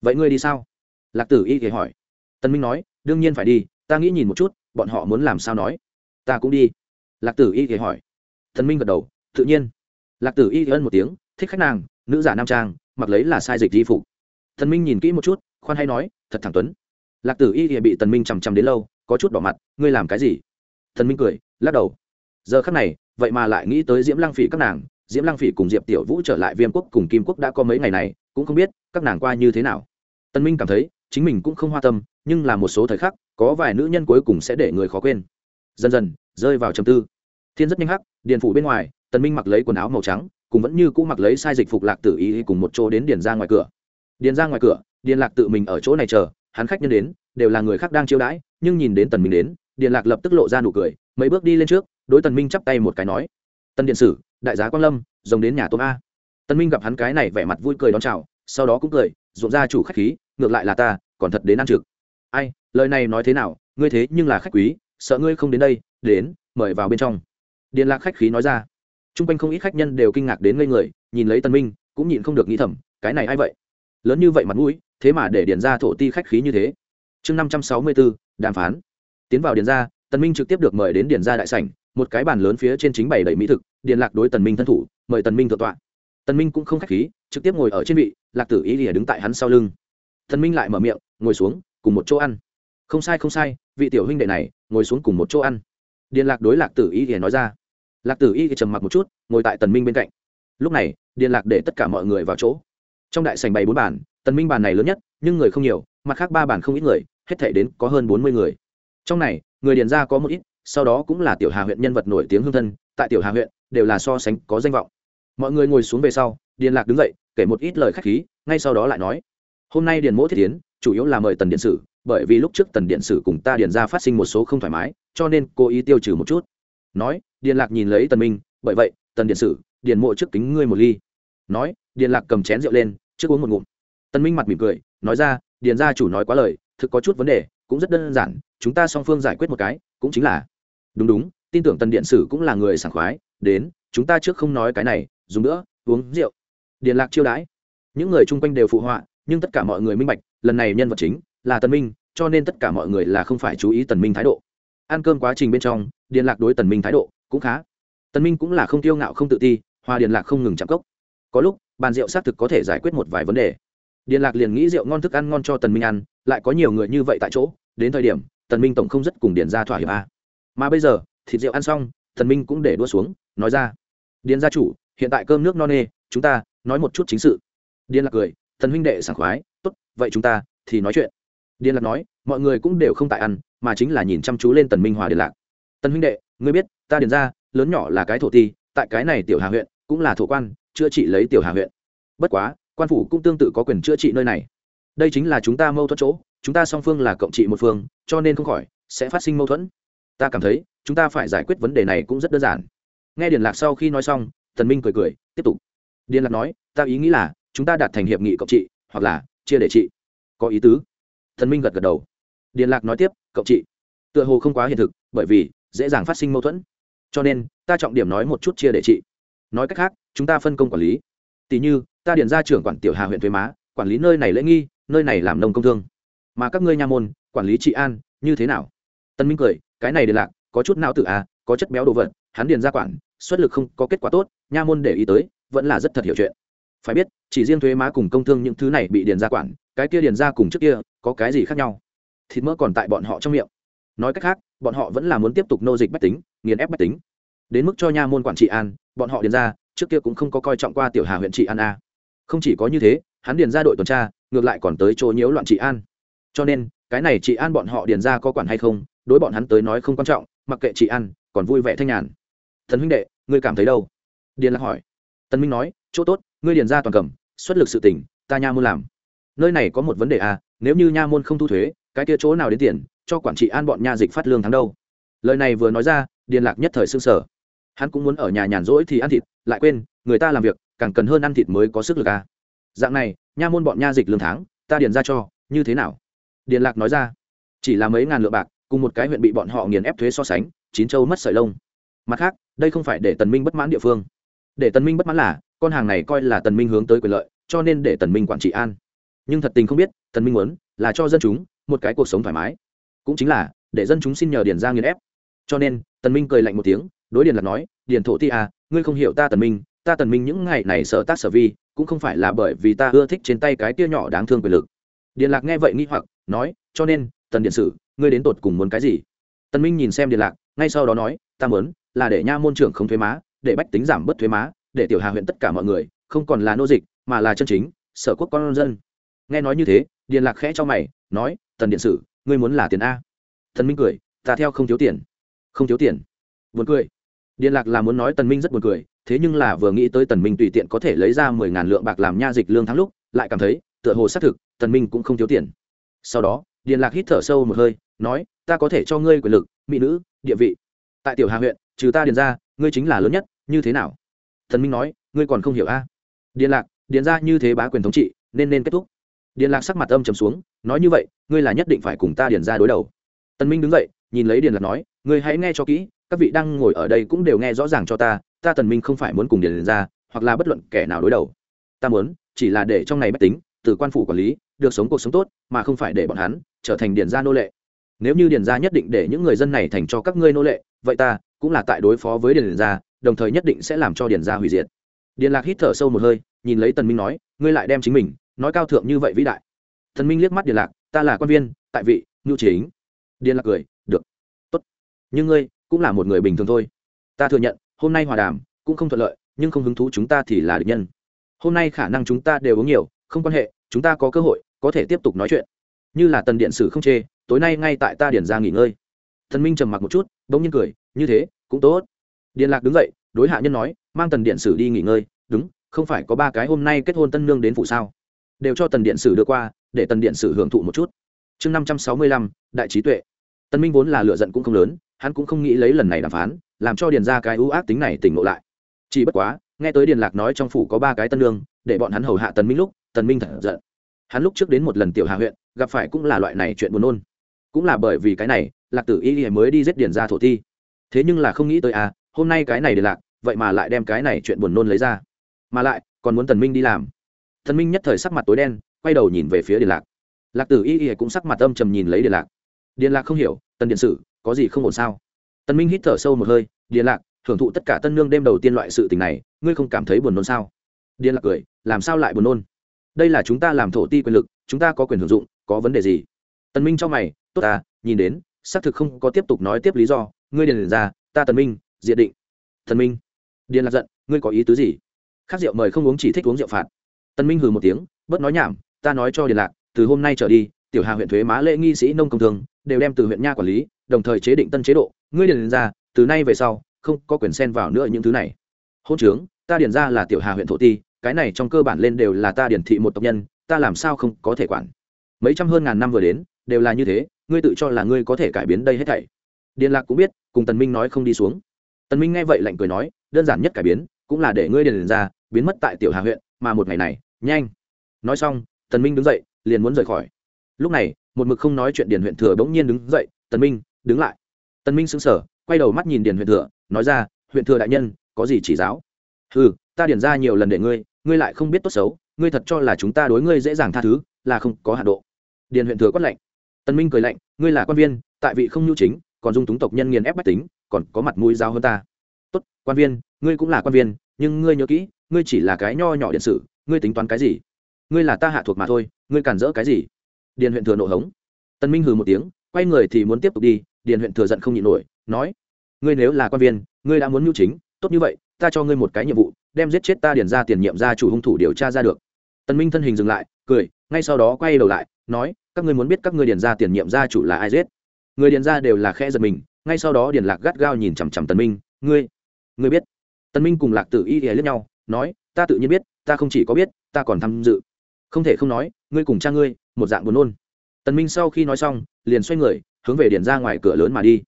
Vậy ngươi đi sao? Lạc tử y thì hỏi. Tân minh nói, đương nhiên phải đi, ta nghĩ nhìn một chút, bọn họ muốn làm sao nói. Ta cũng đi. Lạc tử y thì hỏi. Tần minh gật đầu, tự nhiên. Lạc tử y thì ân một tiếng, thích khách nàng, nữ giả nam trang, mặc lấy là sai dịch di phục. Tần minh nhìn kỹ một chút, khoan hay nói, thật thẳng tuấn. Lạc tử y thì bị tần minh chằm chằm đến lâu, có chút đỏ mặt, ngươi làm cái gì? Tần minh cười, lắc đầu giờ khắc này, vậy mà lại nghĩ tới diễm lăng phỉ các nàng, diễm lăng phỉ cùng diệp tiểu vũ trở lại viêm quốc cùng kim quốc đã có mấy ngày này, cũng không biết các nàng qua như thế nào. Tân minh cảm thấy, chính mình cũng không hoa tâm, nhưng là một số thời khắc, có vài nữ nhân cuối cùng sẽ để người khó quên. Dần dần, rơi vào trầm tư. Thiên rất nhanh hắc, điền phủ bên ngoài tần minh mặc lấy quần áo màu trắng, cùng vẫn như cũ mặc lấy sai dịch phục lạc tử ý cùng một chỗ đến điền ra ngoài cửa. Điền ra ngoài cửa, điền lạc tự mình ở chỗ này chờ, hắn khách nhân đến, đều là người khác đang chiêu đãi, nhưng nhìn đến tần minh đến, điền lạc lập tức lộ ra nụ cười mấy bước đi lên trước, đối tần minh chắp tay một cái nói tần điện sử, đại giá quang lâm, rồng đến nhà tôm a. Tần minh gặp hắn cái này vẻ mặt vui cười đón chào, sau đó cũng cười, ruộng ra chủ khách khí, ngược lại là ta, còn thật đến ăn trực. Ai, lời này nói thế nào? Ngươi thế nhưng là khách quý, sợ ngươi không đến đây, đến, mời vào bên trong. Điện lạc khách khí nói ra. Trung quanh không ít khách nhân đều kinh ngạc đến ngây người, nhìn lấy tân minh, cũng nhìn không được nghĩ thầm, cái này ai vậy? Lớn như vậy mặt mũi, thế mà để điền ra thổ ti khách khí như thế. Chương năm trăm sáu mươi bốn, đàm phán. Tiến vào điền ra Tần minh trực tiếp được mời đến điền Gia đại sảnh, một cái bàn lớn phía trên chính bày đầy mỹ thực, điền lạc đối tần minh thân thủ, mời tần minh thượng tọa. Tần minh cũng không khách khí, trực tiếp ngồi ở trên vị, lạc tử ý lìa đứng tại hắn sau lưng. Tần minh lại mở miệng, ngồi xuống, cùng một chỗ ăn. Không sai không sai, vị tiểu huynh đệ này, ngồi xuống cùng một chỗ ăn. Điền lạc đối lạc tử y lìa nói ra. Lạc tử y trầm mặc một chút, ngồi tại tần minh bên cạnh. Lúc này, điền lạc để tất cả mọi người vào chỗ. Trong đại Sảnh bày bốn bàn, tần minh bàn này lớn nhất, nhưng người không nhiều, mặt khác ba bàn không ít người, hết thảy đến có hơn bốn mươi người. Trong này người điền ra có một ít, sau đó cũng là tiểu hà huyện nhân vật nổi tiếng hương thân, tại tiểu hà huyện, đều là so sánh có danh vọng. Mọi người ngồi xuống về sau, điền lạc đứng dậy, kể một ít lời khách khí, ngay sau đó lại nói, hôm nay điền mỗ thiết tiến chủ yếu là mời tần điện sử, bởi vì lúc trước tần điện sử cùng ta điền ra phát sinh một số không thoải mái, cho nên cố ý tiêu trừ một chút. Nói, điền lạc nhìn lấy tần minh, bởi vậy, tần điện sử, điền mộ trước kính ngươi một ly. Nói, điền lạc cầm chén rượu lên, trước uống một ngụm. Tần minh mặt mỉm cười, nói ra, điền gia chủ nói quá lời, thực có chút vấn đề, cũng rất đơn giản chúng ta song phương giải quyết một cái, cũng chính là, đúng đúng, tin tưởng tần điện sử cũng là người sảng khoái, đến, chúng ta trước không nói cái này, dùng nữa, uống rượu. Điện lạc chiêu đãi. Những người chung quanh đều phụ họa, nhưng tất cả mọi người minh bạch, lần này nhân vật chính là tần minh, cho nên tất cả mọi người là không phải chú ý tần minh thái độ. Ăn cơm quá trình bên trong, điện lạc đối tần minh thái độ cũng khá. Tần minh cũng là không tiêu ngạo không tự ti, hòa điện lạc không ngừng chạm cốc. Có lúc, bàn rượu xác thực có thể giải quyết một vài vấn đề. Điện lạc liền nghĩ rượu ngon thức ăn ngon cho tần minh ăn, lại có nhiều người như vậy tại chỗ, đến thời điểm tần minh tổng không rất cùng điền ra thỏa hiệp a. Mà bây giờ, thịt rượu ăn xong, tần minh cũng để đua xuống, nói ra. Điền gia chủ, hiện tại cơm nước no nê, chúng ta nói một chút chính sự. Điền lạc cười, tần huynh đệ sảng khoái, tốt, vậy chúng ta thì nói chuyện. Điền lạc nói, mọi người cũng đều không tại ăn, mà chính là nhìn chăm chú lên tần minh hòa điền lạc. Tần huynh đệ, ngươi biết, ta điền ra lớn nhỏ là cái thổ ti, tại cái này tiểu hà huyện, cũng là thổ quan, chữa trị lấy tiểu hà huyện. Bất quá, quan phủ cũng tương tự có quyền chữa trị nơi này đây chính là chúng ta mâu thuẫn chỗ, chúng ta song phương là cộng trị một phương, cho nên không khỏi sẽ phát sinh mâu thuẫn. Ta cảm thấy, chúng ta phải giải quyết vấn đề này cũng rất đơn giản. Nghe điền lạc sau khi nói xong thần minh cười cười, tiếp tục. Điền lạc nói, ta ý nghĩ là, chúng ta đạt thành hiệp nghị cộng trị, hoặc là chia để trị. Có ý tứ. Thần minh gật gật đầu. Điền lạc nói tiếp, cộng trị. Tựa hồ không quá hiện thực, bởi vì, dễ dàng phát sinh mâu thuẫn. Cho nên, ta trọng điểm nói một chút chia để trị. Nói cách khác, chúng ta phân công quản lý. Tỷ như, ta điền ra trưởng quản tiểu hà huyện thuế má, quản lý nơi này lễ nghi nơi này làm nông công thương. Mà các ngươi nha môn, quản lý trị an, như thế nào? Tân minh cười, cái này điền lạc, có chút não tự à có chất béo đồ vật, hắn điền ra quản, xuất lực không có kết quả tốt, nha môn để ý tới, vẫn là rất thật hiểu chuyện. Phải biết, chỉ riêng thuế má cùng công thương những thứ này bị điền ra quản, cái kia điền ra cùng trước kia, có cái gì khác nhau? Thịt mỡ còn tại bọn họ trong miệng. Nói cách khác, bọn họ vẫn là muốn tiếp tục nô dịch bách tính, nghiền ép bách tính. Đến mức cho nha môn quản trị an, bọn họ điền ra trước kia cũng không có coi trọng qua tiểu hà huyện trị an a không chỉ có như thế hắn điền ra đội tuần tra, ngược lại còn tới chỗ nhiễu loạn trị an. Cho nên, cái này trị an bọn họ điền ra có quản hay không, đối bọn hắn tới nói không quan trọng, mặc kệ trị an, còn vui vẻ thanh nhàn. Thần huynh đệ, ngươi cảm thấy đâu? Điền lạc hỏi. Tân minh nói, chỗ tốt, ngươi điền ra toàn cầm, xuất lực sự tỉnh ta nha môn làm. Nơi này có một vấn đề à nếu như nha môn không thu thuế, cái kia chỗ nào đến tiền, cho quản trị an bọn nha dịch phát lương tháng đâu? Lời này vừa nói ra, điền lạc nhất thời xương sở hắn cũng muốn ở nhà nhàn rỗi thì ăn thịt, lại quên, người ta làm việc, càng cần hơn ăn thịt mới có sức lực à dạng này, nha môn bọn nha dịch lương tháng, ta điền ra cho, như thế nào? Điền lạc nói ra. Chỉ là mấy ngàn lượng bạc, cùng một cái huyện bị bọn họ nghiền ép thuế so sánh, chín châu mất sợi lông. Mặt khác, đây không phải để tần minh bất mãn địa phương. Để tần minh bất mãn là, con hàng này coi là tần minh hướng tới quyền lợi, cho nên để tần minh quản trị an. Nhưng thật tình không biết, tần minh muốn, là cho dân chúng một cái cuộc sống thoải mái. Cũng chính là, để dân chúng xin nhờ điền ra nghiền ép. Cho nên, tần minh cười lạnh một tiếng, đối điền lạc nói, điền thổ ti à ngươi không hiểu ta tần minh, ta tần minh những ngày này sợ tác sở vi cũng không phải là bởi vì ta ưa thích trên tay cái kia nhỏ đáng thương quyền lực. Điền lạc nghe vậy nghĩ hoặc, nói, cho nên, tần điện sử, ngươi đến tột cùng muốn cái gì? Tần minh nhìn xem điền lạc, ngay sau đó nói, ta muốn là để nha môn trưởng không thuế má, để bách tính giảm bớt thuế má, để tiểu hà huyện tất cả mọi người, không còn là nô dịch, mà là chân chính, sở quốc con dân. Nghe nói như thế, điền lạc khẽ cho mày, nói, tần điện sử, ngươi muốn là tiền a? Tần minh cười, ta theo không thiếu tiền. Không thiếu tiền? Buồn cười. Điền lạc là muốn nói tần minh rất buồn cười thế nhưng là vừa nghĩ tới tần minh tùy tiện có thể lấy ra mười ngàn lượng bạc làm nha dịch lương tháng lúc, lại cảm thấy, tựa hồ xác thực, tần minh cũng không thiếu tiền. Sau đó, điền lạc hít thở sâu một hơi, nói, ta có thể cho ngươi quyền lực, mỹ nữ, địa vị. Tại tiểu hà huyện, trừ ta điền ra, ngươi chính là lớn nhất, như thế nào? Tần minh nói, ngươi còn không hiểu a? Điền lạc, điền ra như thế bá quyền thống trị, nên nên kết thúc. Điền lạc sắc mặt âm trầm xuống, nói như vậy, ngươi là nhất định phải cùng ta điền ra đối đầu. Tần minh đứng dậy, nhìn lấy điền lạc nói, ngươi hãy nghe cho kỹ các vị đang ngồi ở đây cũng đều nghe rõ ràng cho ta ta tần minh không phải muốn cùng điền ra, hoặc là bất luận kẻ nào đối đầu. Ta muốn, chỉ là để trong này bất tính, từ quan phủ quản lý, được sống cuộc sống tốt, mà không phải để bọn hắn trở thành điền gia nô lệ. Nếu như điền gia nhất định để những người dân này thành cho các ngươi nô lệ, vậy ta cũng là tại đối phó với điền gia, đồng thời nhất định sẽ làm cho điền gia hủy diệt. Điền lạc hít thở sâu một hơi, nhìn lấy tần minh nói, ngươi lại đem chính mình nói cao thượng như vậy vĩ đại. Thần minh liếc mắt điền lạc, ta là quan viên, tại vị ngưu chính. Điền lạc cười, được, tốt. Nhưng ngươi cũng là một người bình thường thôi. Ta thừa nhận, hôm nay hòa đàm cũng không thuận lợi, nhưng không hứng thú chúng ta thì là địch nhân. Hôm nay khả năng chúng ta đều uống nhiều, không quan hệ, chúng ta có cơ hội, có thể tiếp tục nói chuyện. Như là tần điện sử không chê, tối nay ngay tại ta điển ra nghỉ ngơi. Thần minh trầm mặc một chút, bỗng nhiên cười, như thế, cũng tốt. Điện lạc đứng dậy, đối hạ nhân nói, mang tần điện sử đi nghỉ ngơi. Đúng, không phải có ba cái hôm nay kết hôn tân nương đến phụ sao? Đều cho tần điện sử đưa qua, để tần điện sử hưởng thụ một chút. Chương năm trăm sáu mươi lăm, đại trí tuệ. Tân minh vốn là lựa giận cũng không lớn hắn cũng không nghĩ lấy lần này đàm phán, làm cho điền ra cái ưu ác tính này tỉnh ngộ lại. Chỉ bất quá, nghe tới điền lạc nói trong phủ có ba cái tân lương để bọn hắn hầu hạ tần minh lúc, tần minh thật giận. Hắn lúc trước đến một lần tiểu hà huyện, gặp phải cũng là loại này chuyện buồn nôn. Cũng là bởi vì cái này, lạc tử y mới đi giết điền ra thổ thi. Thế nhưng là không nghĩ tới à hôm nay cái này điền lạc, vậy mà lại đem cái này chuyện buồn nôn lấy ra. Mà lại, còn muốn tần minh đi làm. Tần minh nhất thời sắc mặt tối đen, quay đầu nhìn về phía điền lạc. Lạc tử y y cũng sắc mặt âm trầm nhìn lấy điền lạc. Điền lạc không hiểu, tần điện sử có gì không ổn sao? Tần minh hít thở sâu một hơi, điền lạc, thưởng thụ tất cả tân nương đêm đầu tiên loại sự tình này, ngươi không cảm thấy buồn nôn sao? Điền lạc cười, làm sao lại buồn nôn? Đây là chúng ta làm thổ ti quyền lực, chúng ta có quyền hưởng dụng, có vấn đề gì? Tần minh cho mày, tốt à nhìn đến, xác thực không có tiếp tục nói tiếp lý do, ngươi điền ra, ta tần minh, diện định. Tần minh, điền lạc giận, ngươi có ý tứ gì? Khác rượu mời không uống chỉ thích uống rượu phạt. Tần minh hừ một tiếng, bớt nói nhảm, ta nói cho điền lạc, từ hôm nay trở đi tiểu hà huyện thuế má lễ nghi sĩ nông công thương, đều đem từ huyện nha quản lý, đồng thời chế định tân chế độ. Ngươi điền ra, từ nay về sau, không có quyền xen vào nữa những thứ này. Hôn trướng, ta điền ra là tiểu hà huyện thổ ti, cái này trong cơ bản lên đều là ta điển thị một tộc nhân, ta làm sao không có thể quản. Mấy trăm hơn ngàn năm vừa đến, đều là như thế, ngươi tự cho là ngươi có thể cải biến đây hết thảy. Điền lạc cũng biết, cùng tần minh nói không đi xuống. Tần minh nghe vậy lạnh cười nói, đơn giản nhất cải biến, cũng là để ngươi điền ra, biến mất tại tiểu hà huyện, mà một ngày này, nhanh. Nói xong, tần minh đứng dậy, liền muốn rời khỏi lúc này, một mực không nói chuyện điền huyện thừa bỗng nhiên đứng dậy, tần minh, đứng lại. Tần minh sững sờ, quay đầu mắt nhìn điền huyện thừa, nói ra huyện thừa đại nhân, có gì chỉ giáo? Ừ ta điền ra nhiều lần để ngươi ngươi lại không biết tốt xấu, ngươi thật cho là chúng ta đối ngươi dễ dàng tha thứ, là không có hạ độ. Điền huyện thừa quát lạnh. Tần minh cười lạnh, ngươi là quan viên, tại vị không nhu chính, còn dung túng tộc nhân nghiền ép bách tính, còn có mặt mũi giao hơn ta. Tốt, quan viên, ngươi cũng là quan viên, nhưng ngươi nhớ kỹ, ngươi chỉ là cái nho nhỏ điện sự ngươi tính toán cái gì? Ngươi là ta hạ thuộc mà thôi, ngươi cản rỡ cái gì? Điền huyện thừa nộ hống. Tần minh hừ một tiếng, quay người thì muốn tiếp tục đi, điền huyện thừa giận không nhịn nổi, nói, ngươi nếu là quan viên, ngươi đã muốn mưu chính, tốt như vậy, ta cho ngươi một cái nhiệm vụ, đem giết chết ta điền ra tiền nhiệm ra chủ hung thủ điều tra ra được. Tần minh thân hình dừng lại, cười, ngay sau đó quay đầu lại, nói, các ngươi muốn biết các ngươi điền ra tiền nhiệm gia chủ là ai giết? Người điền ra đều là khe giật mình, ngay sau đó điền lạc gắt gao nhìn chằm chằm tần minh, ngươi ngươi biết? Tần minh cùng lạc tử y lẫn nhau, nói, ta tự nhiên biết, ta không chỉ có biết, ta còn tham dự. Không thể không nói, ngươi cùng cha ngươi một dạng buồn nôn. Tần minh sau khi nói xong, liền xoay người, hướng về điền ra ngoài cửa lớn mà đi.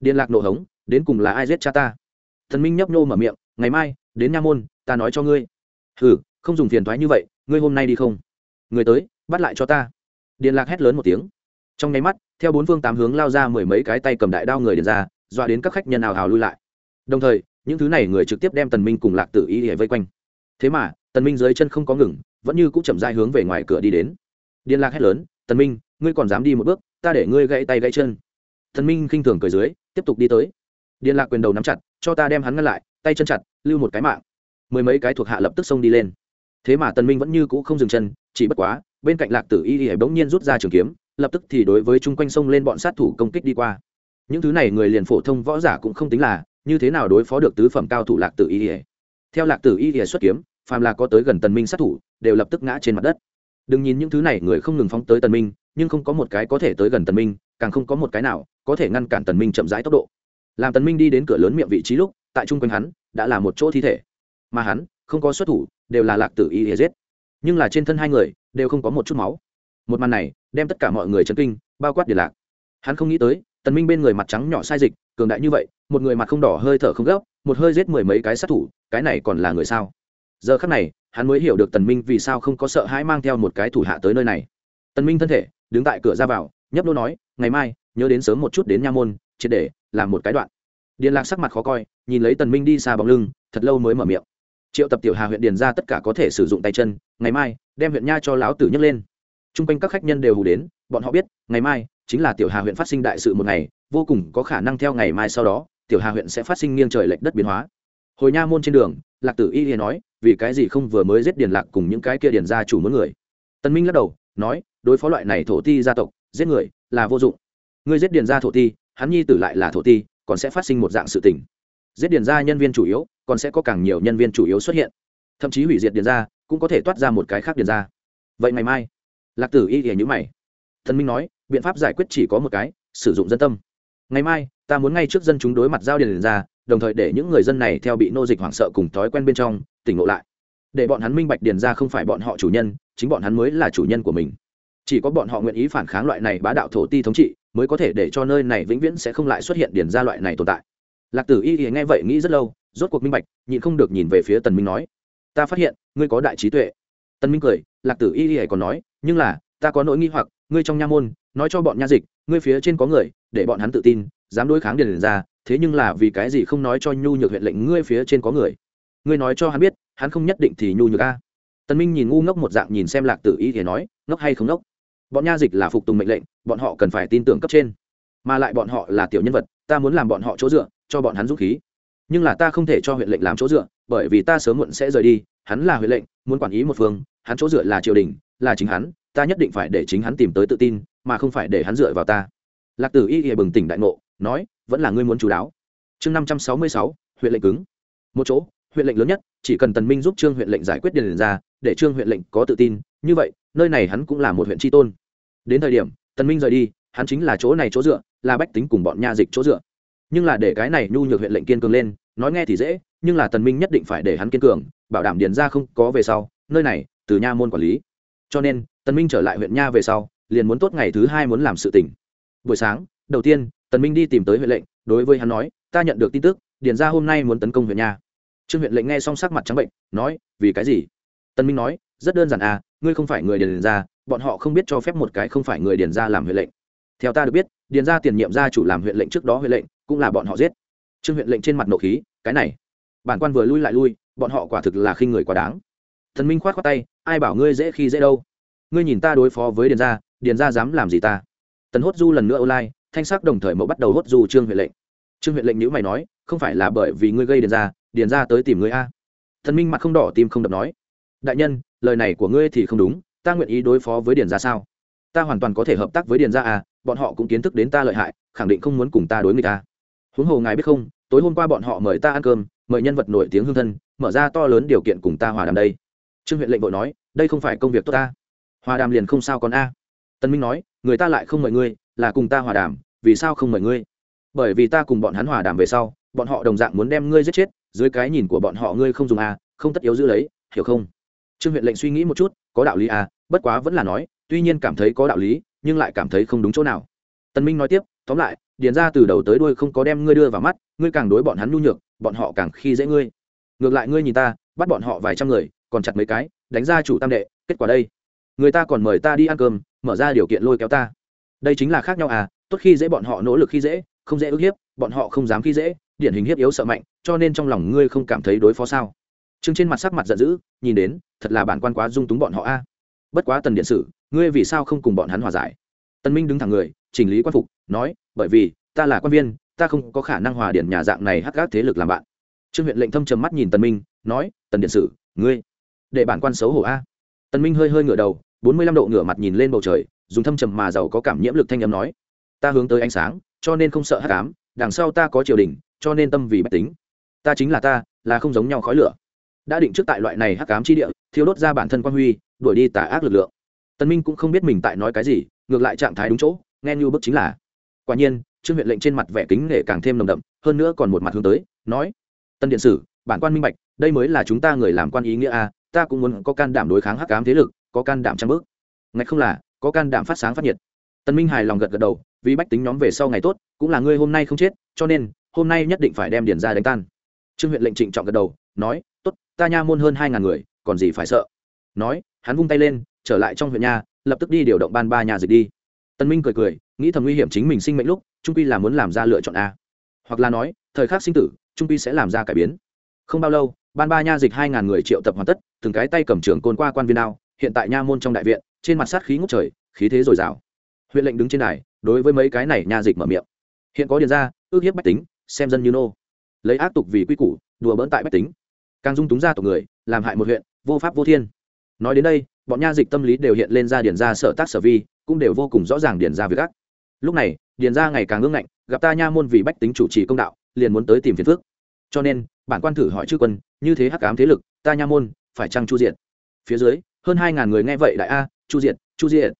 Điền lạc nổ hống, đến cùng là ai giết cha ta? Tần minh nhấp nhô mở miệng, ngày mai, đến nha môn, ta nói cho ngươi. Hừ, không dùng phiền toái như vậy, ngươi hôm nay đi không? Người tới, bắt lại cho ta. Điện lạc hét lớn một tiếng. Trong nháy mắt, theo bốn phương tám hướng lao ra mười mấy cái tay cầm đại đao người điện ra, dọa đến các khách nhân ào hào lui lại. Đồng thời, những thứ này người trực tiếp đem tần minh cùng lạc tử y để vây quanh. Thế mà, tần minh dưới chân không có ngừng, vẫn như cũng chậm rãi hướng về ngoài cửa đi đến điện lạc hét lớn, tần minh, ngươi còn dám đi một bước, ta để ngươi gãy tay gãy chân. Tần minh khinh thường cười dưới, tiếp tục đi tới. Điện lạc quyền đầu nắm chặt, cho ta đem hắn ngăn lại, tay chân chặt, lưu một cái mạng. Mười mấy cái thuộc hạ lập tức xông đi lên. Thế mà tần minh vẫn như cũ không dừng chân, chỉ bất quá, bên cạnh lạc tử y y bỗng nhiên rút ra trường kiếm, lập tức thì đối với chung quanh sông lên bọn sát thủ công kích đi qua. Những thứ này người liền phổ thông võ giả cũng không tính là, như thế nào đối phó được tứ phẩm cao thủ lạc tử y y? Theo lạc tử y y xuất kiếm, phàm là có tới gần tần minh sát thủ, đều lập tức ngã trên mặt đất đừng nhìn những thứ này người không ngừng phóng tới tần minh, nhưng không có một cái có thể tới gần tần minh, càng không có một cái nào có thể ngăn cản tần minh chậm rãi tốc độ. Làm tần minh đi đến cửa lớn miệng vị trí lúc, tại chung quanh hắn, đã là một chỗ thi thể. Mà hắn, không có xuất thủ, đều là lạc tử y y giết. Nhưng là trên thân hai người, đều không có một chút máu. Một màn này, đem tất cả mọi người chấn kinh, bao quát điện lạc. Hắn không nghĩ tới, tần minh bên người mặt trắng nhỏ sai dịch, cường đại như vậy, một người mặt không đỏ hơi thở không gấp, một hơi giết mười mấy cái sát thủ, cái này còn là người sao? Giờ khắc này hắn mới hiểu được tần minh vì sao không có sợ hãi mang theo một cái thủ hạ tới nơi này. Tần minh thân thể, đứng tại cửa ra vào, nhấp nô nói, ngày mai, nhớ đến sớm một chút đến nha môn, triệt để, làm một cái đoạn. Điện lạc sắc mặt khó coi, nhìn lấy tần minh đi xa bóng lưng, thật lâu mới mở miệng. Triệu tập tiểu hà huyện điền ra tất cả có thể sử dụng tay chân, ngày mai, đem huyện nha cho lão tử nhấc lên. Trung quanh các khách nhân đều hù đến, bọn họ biết, ngày mai, chính là tiểu hà huyện phát sinh đại sự một ngày, vô cùng có khả năng theo ngày mai sau đó, tiểu hà huyện sẽ phát sinh nghiêng trời lệch đất biến hóa hồi nha môn trên đường lạc tử y hiền nói vì cái gì không vừa mới giết điền lạc cùng những cái kia điền gia chủ muốn người? Tân minh lắc đầu nói đối phó loại này thổ ti gia tộc giết người là vô dụng. Ngươi giết điền gia thổ ti hắn nhi tử lại là thổ ti còn sẽ phát sinh một dạng sự tình. Giết điền gia nhân viên chủ yếu còn sẽ có càng nhiều nhân viên chủ yếu xuất hiện. Thậm chí hủy diệt điền gia, cũng có thể toát ra một cái khác điền gia. vậy ngày mai lạc tử y hiền nhữ mày. Thần minh nói biện pháp giải quyết chỉ có một cái sử dụng dân tâm. Ngày mai ta muốn ngay trước dân chúng đối mặt giao điền ra đồng thời để những người dân này theo bị nô dịch hoảng sợ cùng thói quen bên trong, tỉnh ngộ lại. Để bọn hắn minh bạch điền ra không phải bọn họ chủ nhân, chính bọn hắn mới là chủ nhân của mình. Chỉ có bọn họ nguyện ý phản kháng loại này bá đạo thổ ti thống trị, mới có thể để cho nơi này vĩnh viễn sẽ không lại xuất hiện điền ra loại này tồn tại. Lạc tử y thì nghe vậy nghĩ rất lâu, rốt cuộc minh bạch, nhịn không được nhìn về phía tần minh nói, ta phát hiện, ngươi có đại trí tuệ. Tần minh cười, lạc tử y y còn nói, nhưng là, ta có nỗi nghi hoặc, ngươi trong nha môn, nói cho bọn nha dịch, ngươi phía trên có người, để bọn hắn tự tin, dám đối kháng điền ra thế nhưng là vì cái gì không nói cho nhu nhược huyện lệnh ngươi phía trên có người? Ngươi nói cho hắn biết, hắn không nhất định thì nhu nhược a. Tần minh nhìn ngu ngốc một dạng nhìn xem lạc tử y thì nói, ngốc hay không ngốc? Bọn nha dịch là phục tùng mệnh lệnh, bọn họ cần phải tin tưởng cấp trên. Mà lại bọn họ là tiểu nhân vật, ta muốn làm bọn họ chỗ dựa, cho bọn hắn dũng khí. Nhưng là ta không thể cho huyện lệnh làm chỗ dựa, bởi vì ta sớm muộn sẽ rời đi, hắn là huyện lệnh, muốn quản lý một phương, hắn chỗ dựa là triều đình, là chính hắn, ta nhất định phải để chính hắn tìm tới tự tin, mà không phải để hắn dựa vào ta. Lạc tử y thì bừng tỉnh đại ngộ, nói vẫn là ngươi muốn chú đáo. Chương năm trăm sáu mươi sáu, huyện lệnh cứng. Một chỗ, huyện lệnh lớn nhất, chỉ cần tần minh giúp trương huyện lệnh giải quyết điền ra, để trương huyện lệnh có tự tin, như vậy, nơi này hắn cũng là một huyện tri tôn. Đến thời điểm, tần minh rời đi, hắn chính là chỗ này chỗ dựa, là bách tính cùng bọn nha dịch chỗ dựa. Nhưng là để cái này nhu nhược huyện lệnh kiên cường lên, nói nghe thì dễ, nhưng là tần minh nhất định phải để hắn kiên cường, bảo đảm điền ra không có về sau, nơi này, từ nha môn quản lý. Cho nên, tần minh trở lại huyện nha về sau, liền muốn tốt ngày thứ hai muốn làm sự tình. Buổi sáng, đầu tiên tần minh đi tìm tới huyện lệnh đối với hắn nói ta nhận được tin tức điền Gia hôm nay muốn tấn công huyện nha. Trương huyện lệnh nghe xong sắc mặt trắng bệnh nói vì cái gì? Tần minh nói rất đơn giản à ngươi không phải người điền Gia, bọn họ không biết cho phép một cái không phải người điền Gia làm huyện lệnh. Theo ta được biết điền Gia tiền nhiệm gia chủ làm huyện lệnh trước đó huyện lệnh cũng là bọn họ giết. Trương huyện lệnh trên mặt nộ khí cái này bản quan vừa lui lại lui bọn họ quả thực là khinh người quá đáng. Thần minh khoát khoát tay ai bảo ngươi dễ khi dễ đâu? Ngươi nhìn ta đối phó với điền gia điền gia dám làm gì ta? Tần hốt du lần nữa online thanh sắc đồng thời mẫu bắt đầu hốt dù trương huyện lệnh. Trương huyện lệnh nhữ mày nói không phải là bởi vì ngươi gây điền ra, điền ra tới tìm ngươi a? Thần minh mặt không đỏ tim không đập nói đại nhân lời này của ngươi thì không đúng ta nguyện ý đối phó với điền ra sao? Ta hoàn toàn có thể hợp tác với điền ra à bọn họ cũng kiến thức đến ta lợi hại khẳng định không muốn cùng ta đối người ta à. huống hồ ngài biết không tối hôm qua bọn họ mời ta ăn cơm mời nhân vật nổi tiếng hương thân mở ra to lớn điều kiện cùng ta hòa đàm đây. Trương huyện lệnh vội nói đây không phải công việc tốt ta. Hòa đàm liền không sao còn a. Tân minh nói người ta lại không mời ngươi là cùng ta hòa đàm vì sao không mời ngươi? Bởi vì ta cùng bọn hắn hòa đàm về sau bọn họ đồng dạng muốn đem ngươi giết chết dưới cái nhìn của bọn họ ngươi không dùng à, không tất yếu giữ lấy hiểu không? Trương huyện lệnh suy nghĩ một chút có đạo lý à? bất quá vẫn là nói tuy nhiên cảm thấy có đạo lý nhưng lại cảm thấy không đúng chỗ nào. Tân minh nói tiếp tóm lại điền ra từ đầu tới đuôi không có đem ngươi đưa vào mắt ngươi càng đối bọn hắn nhu nhược bọn họ càng khi dễ ngươi. Ngược lại ngươi nhìn ta bắt bọn họ vài trăm người còn chặt mấy cái đánh ra chủ tam đệ kết quả đây. Người ta còn mời ta đi ăn cơm mở ra điều kiện lôi kéo ta đây chính là khác nhau à tốt khi dễ bọn họ nỗ lực khi dễ, không dễ ức hiếp, bọn họ không dám khi dễ, điển hình hiếp yếu sợ mạnh, cho nên trong lòng ngươi không cảm thấy đối phó sao? Trương trên mặt sắc mặt giận dữ, nhìn đến, thật là bản quan quá dung túng bọn họ a. Bất quá tần điện sử, ngươi vì sao không cùng bọn hắn hòa giải? Tần minh đứng thẳng người, chỉnh lý quan phục, nói, bởi vì, ta là quan viên, ta không có khả năng hòa điện nhà dạng này hắc gác thế lực làm bạn. Trương huyện lệnh thâm trầm mắt nhìn tần minh, nói, tần điện sử, ngươi, để bản quan xấu hổ a. Tần minh hơi hơi ngửa đầu, bốn mươi lăm độ ngửa mặt nhìn lên bầu trời dùng thâm trầm mà giàu có cảm nhiễm lực thanh âm nói, ta hướng tới ánh sáng, cho nên không sợ hắc ám, đằng sau ta có triều đình, cho nên tâm vì bách tính. Ta chính là ta, là không giống nhau khói lửa. Đã định trước tại loại này hắc ám chi địa thiếu đốt ra bản thân quan huy, đuổi đi tà ác lực lượng. Tân minh cũng không biết mình tại nói cái gì, ngược lại trạng thái đúng chỗ, nghe như bức chính là. Quả nhiên, trương huyện lệnh trên mặt vẻ kính nể càng thêm nồng đậm, hơn nữa còn một mặt hướng tới, nói, tân điện sử, bản quan minh bạch, đây mới là chúng ta người làm quan ý nghĩa a, ta cũng muốn có can đảm đối kháng hắc ám thế lực, có can đảm trang bước. Ngạch không là có can đảm phát sáng phát nhiệt. Tần minh hài lòng gật gật đầu, vì bách tính nhóm về sau ngày tốt, cũng là ngươi hôm nay không chết, cho nên, hôm nay nhất định phải đem điền ra đánh tan. Trương huyện lệnh trịnh trọng gật đầu, nói, tốt, ta nha môn hơn hai ngàn người, còn gì phải sợ? Nói, hắn vung tay lên, trở lại trong huyện nha, lập tức đi điều động ban ba nhà dịch đi. Tân minh cười cười, nghĩ thầm nguy hiểm chính mình sinh mệnh lúc, trung quy là muốn làm ra lựa chọn a. Hoặc là nói, thời khắc sinh tử, trung quy sẽ làm ra cải biến. Không bao lâu, ban ba nha dịch hai ngàn người triệu tập hoàn tất, từng cái tay cầm trường côn qua quan viên đao, hiện tại nha môn trong đại viện trên mặt sát khí ngút trời, khí thế dồi dào. Huyện lệnh đứng trên đài, đối với mấy cái này nha dịch mở miệng. Hiện có điền ra ước hiếp bách tính, xem dân như nô. Lấy ác tục vì quy củ, đùa bỡn tại bách tính. Càng dung túng ra tộc người, làm hại một huyện, vô pháp vô thiên. Nói đến đây, bọn nha dịch tâm lý đều hiện lên ra điền ra sở tác sở vi, cũng đều vô cùng rõ ràng điền ra việc ác. Lúc này, điền ra ngày càng ngưng ngạnh, gặp ta nha môn vì bách tính chủ trì công đạo, liền muốn tới tìm phiền phước cho nên, bản quan thử hỏi chư quân, như thế hắc ám thế lực, ta nha môn, phải chăng chu diện phía dưới, hơn hai ngàn người nghe vậy đại a chu diệt, chu diệt,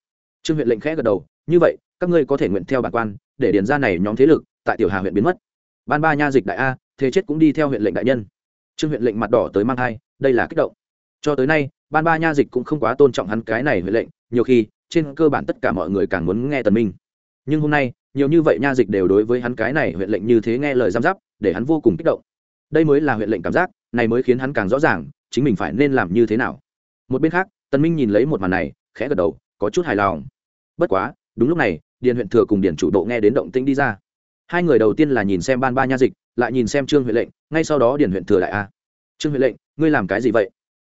trương huyện lệnh khẽ gật đầu như vậy các ngươi có thể nguyện theo bản quan để điền ra này nhóm thế lực tại tiểu hà huyện biến mất. Ban ba nha dịch đại a thế chết cũng đi theo huyện lệnh đại nhân. Trương huyện lệnh mặt đỏ tới mang thai đây là kích động. Cho tới nay ban ba nha dịch cũng không quá tôn trọng hắn cái này huyện lệnh nhiều khi trên cơ bản tất cả mọi người càng muốn nghe tần minh. Nhưng hôm nay nhiều như vậy nha dịch đều đối với hắn cái này huyện lệnh như thế nghe lời giam giáp để hắn vô cùng kích động. Đây mới là huyện lệnh cảm giác này mới khiến hắn càng rõ ràng chính mình phải nên làm như thế nào. Một bên khác tần minh nhìn lấy một màn này khẽ gật đầu, có chút hài lòng. Bất quá, đúng lúc này, điền huyện thừa cùng điền chủ độ nghe đến động tĩnh đi ra. Hai người đầu tiên là nhìn xem ban ba nha dịch, lại nhìn xem trương huyện lệnh, ngay sau đó điền huyện thừa lại a. Trương huyện lệnh, ngươi làm cái gì vậy?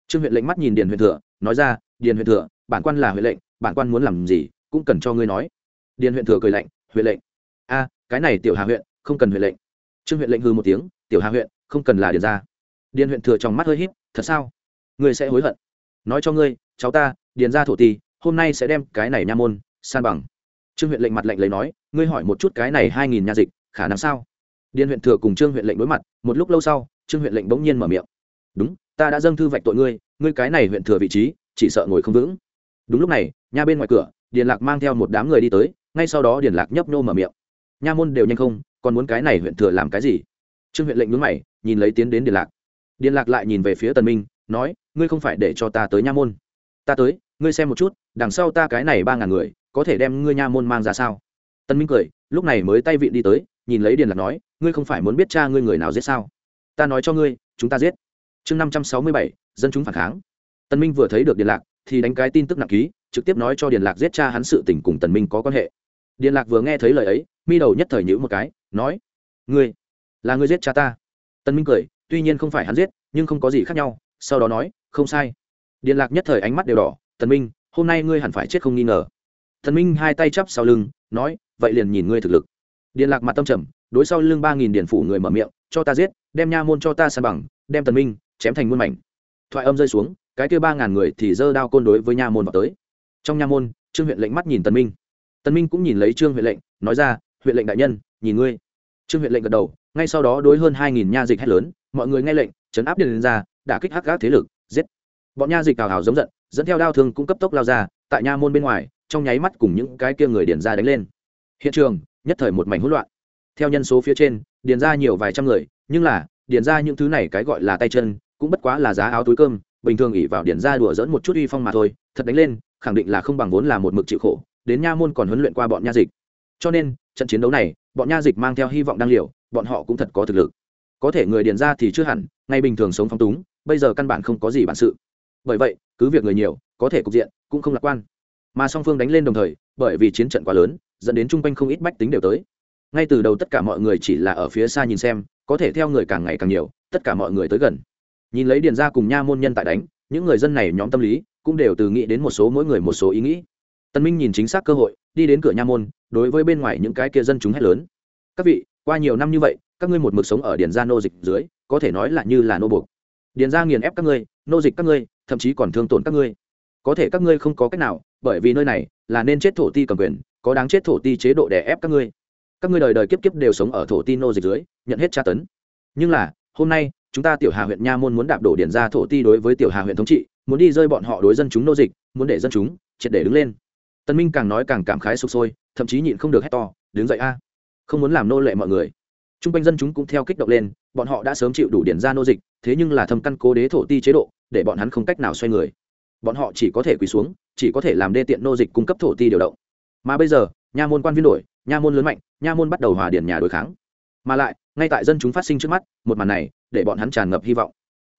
Trương huyện lệnh mắt nhìn điền huyện thừa, nói ra, điền huyện thừa, bản quan là huyện lệnh, bản quan muốn làm gì cũng cần cho ngươi nói. Điền huyện thừa cười lạnh huyện lệnh? A, cái này tiểu hà huyện, không cần huyện lệnh. Trương huyện lệnh hư một tiếng, tiểu hà huyện, không cần là điền ra điền huyện thừa trong mắt hơi híp, thật sao? Ngươi sẽ hối hận. Nói cho ngươi, cháu ta điền ra thổ ti, hôm nay sẽ đem cái này nha môn, san bằng. Trương huyện lệnh mặt lệnh lấy nói, ngươi hỏi một chút cái này hai nghìn nha dịch, khả năng sao? Điền huyện thừa cùng trương huyện lệnh đối mặt, một lúc lâu sau, trương huyện lệnh bỗng nhiên mở miệng. Đúng, ta đã dâng thư vạch tội ngươi ngươi cái này huyện thừa vị trí, chỉ sợ ngồi không vững. Đúng lúc này, nha bên ngoài cửa, điền lạc mang theo một đám người đi tới, ngay sau đó điền lạc nhấp nhô mở miệng. Nha môn đều nhanh không, còn muốn cái này huyện thừa làm cái gì? Trương huyện lệnh nhướng mày, nhìn lấy tiến đến điền lạc. Điền lạc lại nhìn về phía tần minh, nói, ngươi không phải để cho ta tới nha môn. Ta tới ngươi xem một chút, đằng sau ta cái này ba ngàn người, có thể đem ngươi nha môn mang ra sao? Tần minh cười, lúc này mới tay vịn đi tới, nhìn lấy Điền lạc nói, ngươi không phải muốn biết cha ngươi người nào giết sao? Ta nói cho ngươi, chúng ta giết. Chương năm trăm sáu mươi bảy, dân chúng phản kháng. Tần minh vừa thấy được Điền lạc, thì đánh cái tin tức nặng ký, trực tiếp nói cho Điền lạc giết cha hắn sự tình cùng tần minh có quan hệ. Điền lạc vừa nghe thấy lời ấy, mi đầu nhất thời nhữ một cái, nói, ngươi, là ngươi giết cha ta? Tần minh cười, tuy nhiên không phải hắn giết, nhưng không có gì khác nhau, sau đó nói, không sai. Điền lạc nhất thời ánh mắt đều đỏ tần minh, hôm nay ngươi hẳn phải chết không nghi ngờ. Tần minh hai tay chắp sau lưng, nói, vậy liền nhìn ngươi thực lực. Điện lạc mặt tâm trầm, đối sau lưng ba nghìn điện phủ người mở miệng, cho ta giết, đem nha môn cho ta san bằng, đem tần minh chém thành muôn mảnh. Thoại âm rơi xuống, cái kia ba ngàn người thì giơ đao côn đối với nha môn vào tới. Trong nha môn, trương huyện lệnh mắt nhìn tần minh. Tần minh cũng nhìn lấy trương huyện lệnh, nói ra, huyện lệnh đại nhân, nhìn ngươi. Trương huyện lệnh gật đầu, ngay sau đó đối hơn hai nghìn nha dịch hét lớn, mọi người nghe lệnh, chấn áp điện ra, đả kích hắc gác thế lực, giết. Bọn nha dịch cào hào giống giận dẫn theo đao thương cũng cấp tốc lao ra, tại nha môn bên ngoài, trong nháy mắt cùng những cái kia người điền ra đánh lên. Hiện trường, nhất thời một mảnh hỗn loạn. Theo nhân số phía trên, điền ra nhiều vài trăm người, nhưng là, điền ra những thứ này cái gọi là tay chân, cũng bất quá là giá áo túi cơm, bình thường ỉ vào điền ra đùa dẫn một chút uy phong mà thôi, thật đánh lên, khẳng định là không bằng vốn là một mực chịu khổ, đến nha môn còn huấn luyện qua bọn nha dịch. Cho nên, trận chiến đấu này, bọn nha dịch mang theo hy vọng đăng liều, bọn họ cũng thật có thực lực. Có thể người điền ra thì chưa hẳn, ngay bình thường sống phong túng, bây giờ căn bản không có gì bản sự bởi vậy, cứ việc người nhiều, có thể cục diện cũng không lạc quan. Mà song phương đánh lên đồng thời, bởi vì chiến trận quá lớn, dẫn đến chung quanh không ít bách tính đều tới. Ngay từ đầu tất cả mọi người chỉ là ở phía xa nhìn xem, có thể theo người càng ngày càng nhiều, tất cả mọi người tới gần. Nhìn lấy điền ra cùng nha môn nhân tại đánh, những người dân này nhóm tâm lý cũng đều từ nghĩ đến một số mỗi người một số ý nghĩ. Tân minh nhìn chính xác cơ hội, đi đến cửa nha môn, đối với bên ngoài những cái kia dân chúng hét lớn. Các vị, qua nhiều năm như vậy, các ngươi một mực sống ở điền gia nô dịch dưới, có thể nói là như là nô buộc. Điền gia nghiền ép các ngươi, nô dịch các ngươi thậm chí còn thương tổn các ngươi. Có thể các ngươi không có cách nào, bởi vì nơi này là nên chết thổ ti cầm quyền, có đáng chết thổ ti chế độ đè ép các ngươi. Các ngươi đời đời kiếp kiếp đều sống ở thổ ti nô dịch dưới, nhận hết tra tấn. Nhưng là, hôm nay, chúng ta tiểu hà huyện nha môn muốn đạp đổ điển ra thổ ti đối với tiểu hà huyện thống trị, muốn đi rơi bọn họ đối dân chúng nô dịch, muốn để dân chúng triệt để đứng lên. Tân minh càng nói càng cảm khái sụp sôi, thậm chí nhịn không được hét to, đứng dậy a, không muốn làm nô lệ mọi người. T r u n g quanh dân chúng cũng theo kích động lên, bọn họ đã sớm chịu đủ điển ra nô dịch, thế nhưng là thâm căn cố đế thổ ti chế độ để bọn hắn không cách nào xoay người. Bọn họ chỉ có thể quỳ xuống, chỉ có thể làm đê tiện nô dịch cung cấp thổ ti điều động. Mà bây giờ, nha môn quan viên đổi, nha môn lớn mạnh, nha môn bắt đầu hòa điển nhà đối kháng. Mà lại, ngay tại dân chúng phát sinh trước mắt, một màn này, để bọn hắn tràn ngập hy vọng.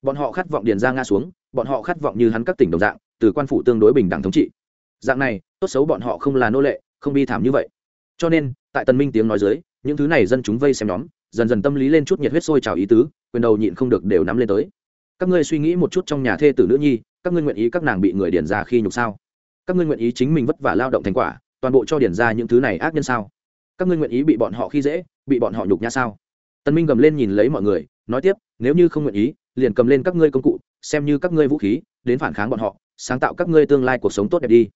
Bọn họ khát vọng điền ra nga xuống, bọn họ khát vọng như hắn các tỉnh đồng dạng, từ quan phủ tương đối bình đẳng thống trị. Dạng này, tốt xấu bọn họ không là nô lệ, không bi thảm như vậy. Cho nên, tại tần minh tiếng nói dưới, những thứ này dân chúng vây xem nhóm, dần dần tâm lý lên chút nhiệt huyết sôi trào ý tứ, quyền đầu nhịn không được đều nắm lên tới các ngươi suy nghĩ một chút trong nhà thê tử nữ nhi, các ngươi nguyện ý các nàng bị người điền ra khi nhục sao? Các ngươi nguyện ý chính mình vất vả lao động thành quả, toàn bộ cho điền ra những thứ này ác nhân sao? Các ngươi nguyện ý bị bọn họ khi dễ, bị bọn họ nhục nhã sao? Tân minh gầm lên nhìn lấy mọi người, nói tiếp, nếu như không nguyện ý, liền cầm lên các ngươi công cụ, xem như các ngươi vũ khí, đến phản kháng bọn họ, sáng tạo các ngươi tương lai cuộc sống tốt đẹp đi.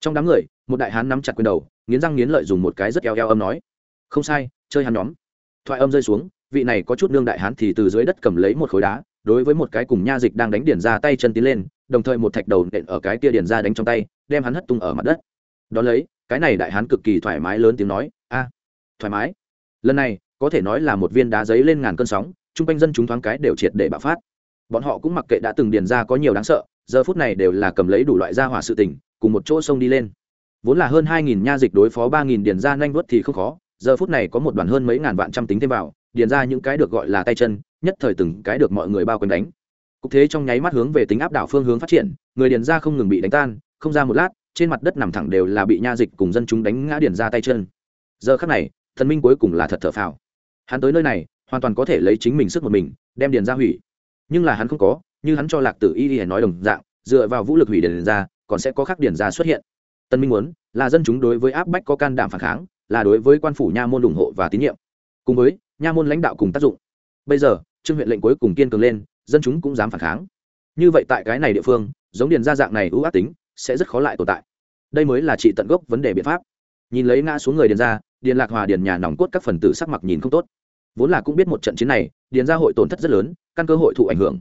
Trong đám người, một đại hán nắm chặt quyền đầu, nghiến răng nghiến lợi dùng một cái rất eo eo âm nói, không sai, chơi hắn nhóm. Thoại âm rơi xuống, vị này có chút nương đại hán thì từ dưới đất cầm lấy một khối đá đối với một cái cùng nha dịch đang đánh điển ra tay chân tiến lên, đồng thời một thạch đầu nện ở cái kia điển ra đánh trong tay, đem hắn hất tung ở mặt đất. Đón lấy, cái này đại hán cực kỳ thoải mái lớn tiếng nói, a, thoải mái. Lần này, có thể nói là một viên đá giấy lên ngàn cơn sóng, chung quanh dân chúng thoáng cái đều triệt để bạo phát. Bọn họ cũng mặc kệ đã từng điền ra có nhiều đáng sợ, giờ phút này đều là cầm lấy đủ loại gia hỏa sự tình, cùng một chỗ sông đi lên. Vốn là hơn hai nghìn nha dịch đối phó ba nghìn điền ra nhanh vuốt thì không khó, giờ phút này có một đoàn hơn mấy ngàn vạn trăm tính thêm vào, điền ra những cái được gọi là tay chân nhất thời từng cái được mọi người bao quanh đánh. Cục thế trong nháy mắt hướng về tính áp đảo phương hướng phát triển, người điền ra không ngừng bị đánh tan, không ra một lát, trên mặt đất nằm thẳng đều là bị nha dịch cùng dân chúng đánh ngã điền ra tay chân. Giờ khắc này, thần minh cuối cùng là thật thở phào. Hắn tới nơi này, hoàn toàn có thể lấy chính mình sức một mình, đem điền ra hủy. Nhưng là hắn không có, như hắn cho lạc tử y y nói đồng dạng, dựa vào vũ lực hủy điền ra, còn sẽ có khác điền ra xuất hiện. Tân minh muốn, là dân chúng đối với áp bách có can đảm phản kháng, là đối với quan phủ nha môn ủng hộ và tín nhiệm. Cùng với, nha môn lãnh đạo cùng tác dụng. Bây giờ trương huyện lệnh cuối cùng kiên cường lên, dân chúng cũng dám phản kháng. Như vậy tại cái này địa phương, giống điền gia dạng này ưu ác tính, sẽ rất khó lại tồn tại. Đây mới là trị tận gốc vấn đề biện pháp. Nhìn lấy ngã xuống người điền gia, điền lạc hòa điền nhà nòng cốt các phần tử sắc mặt nhìn không tốt. Vốn là cũng biết một trận chiến này, điền gia hội tổn thất rất lớn, căn cơ hội thụ ảnh hưởng.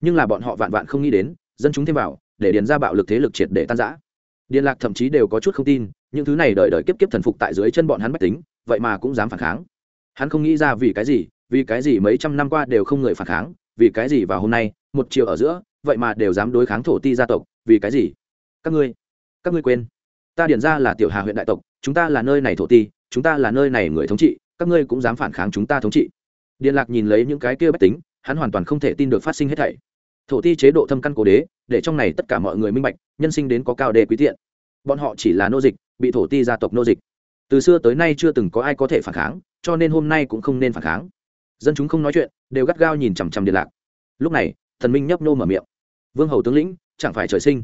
Nhưng là bọn họ vạn vạn không nghĩ đến, dân chúng thêm vào, để điền gia bạo lực thế lực triệt để tan giã điền lạc thậm chí đều có chút không tin, những thứ này đợi đợi kiếp kiếp thần phục tại dưới chân bọn hắn bách tính, vậy mà cũng dám phản kháng. Hắn không nghĩ ra vì cái gì vì cái gì mấy trăm năm qua đều không người phản kháng, vì cái gì vào hôm nay, một chiều ở giữa, vậy mà đều dám đối kháng thổ ti gia tộc, vì cái gì? Các ngươi các ngươi quên. Ta điển ra là tiểu hà huyện đại tộc, chúng ta là nơi này thổ ti, chúng ta là nơi này người thống trị, các ngươi cũng dám phản kháng chúng ta thống trị. Điện lạc nhìn lấy những cái kia bách tính, hắn hoàn toàn không thể tin được phát sinh hết thảy. Thổ ti chế độ thâm căn cố đế, để trong này tất cả mọi người minh bạch, nhân sinh đến có cao đề quý tiện. Bọn họ chỉ là nô dịch, bị thổ ti gia tộc nô dịch. Từ xưa tới nay chưa từng có ai có thể phản kháng, cho nên hôm nay cũng không nên phản kháng dân chúng không nói chuyện, đều gắt gao nhìn chằm chằm điện lạc. Lúc này, thần minh nhấp nô mở miệng. Vương hầu tướng lĩnh, chẳng phải trời sinh?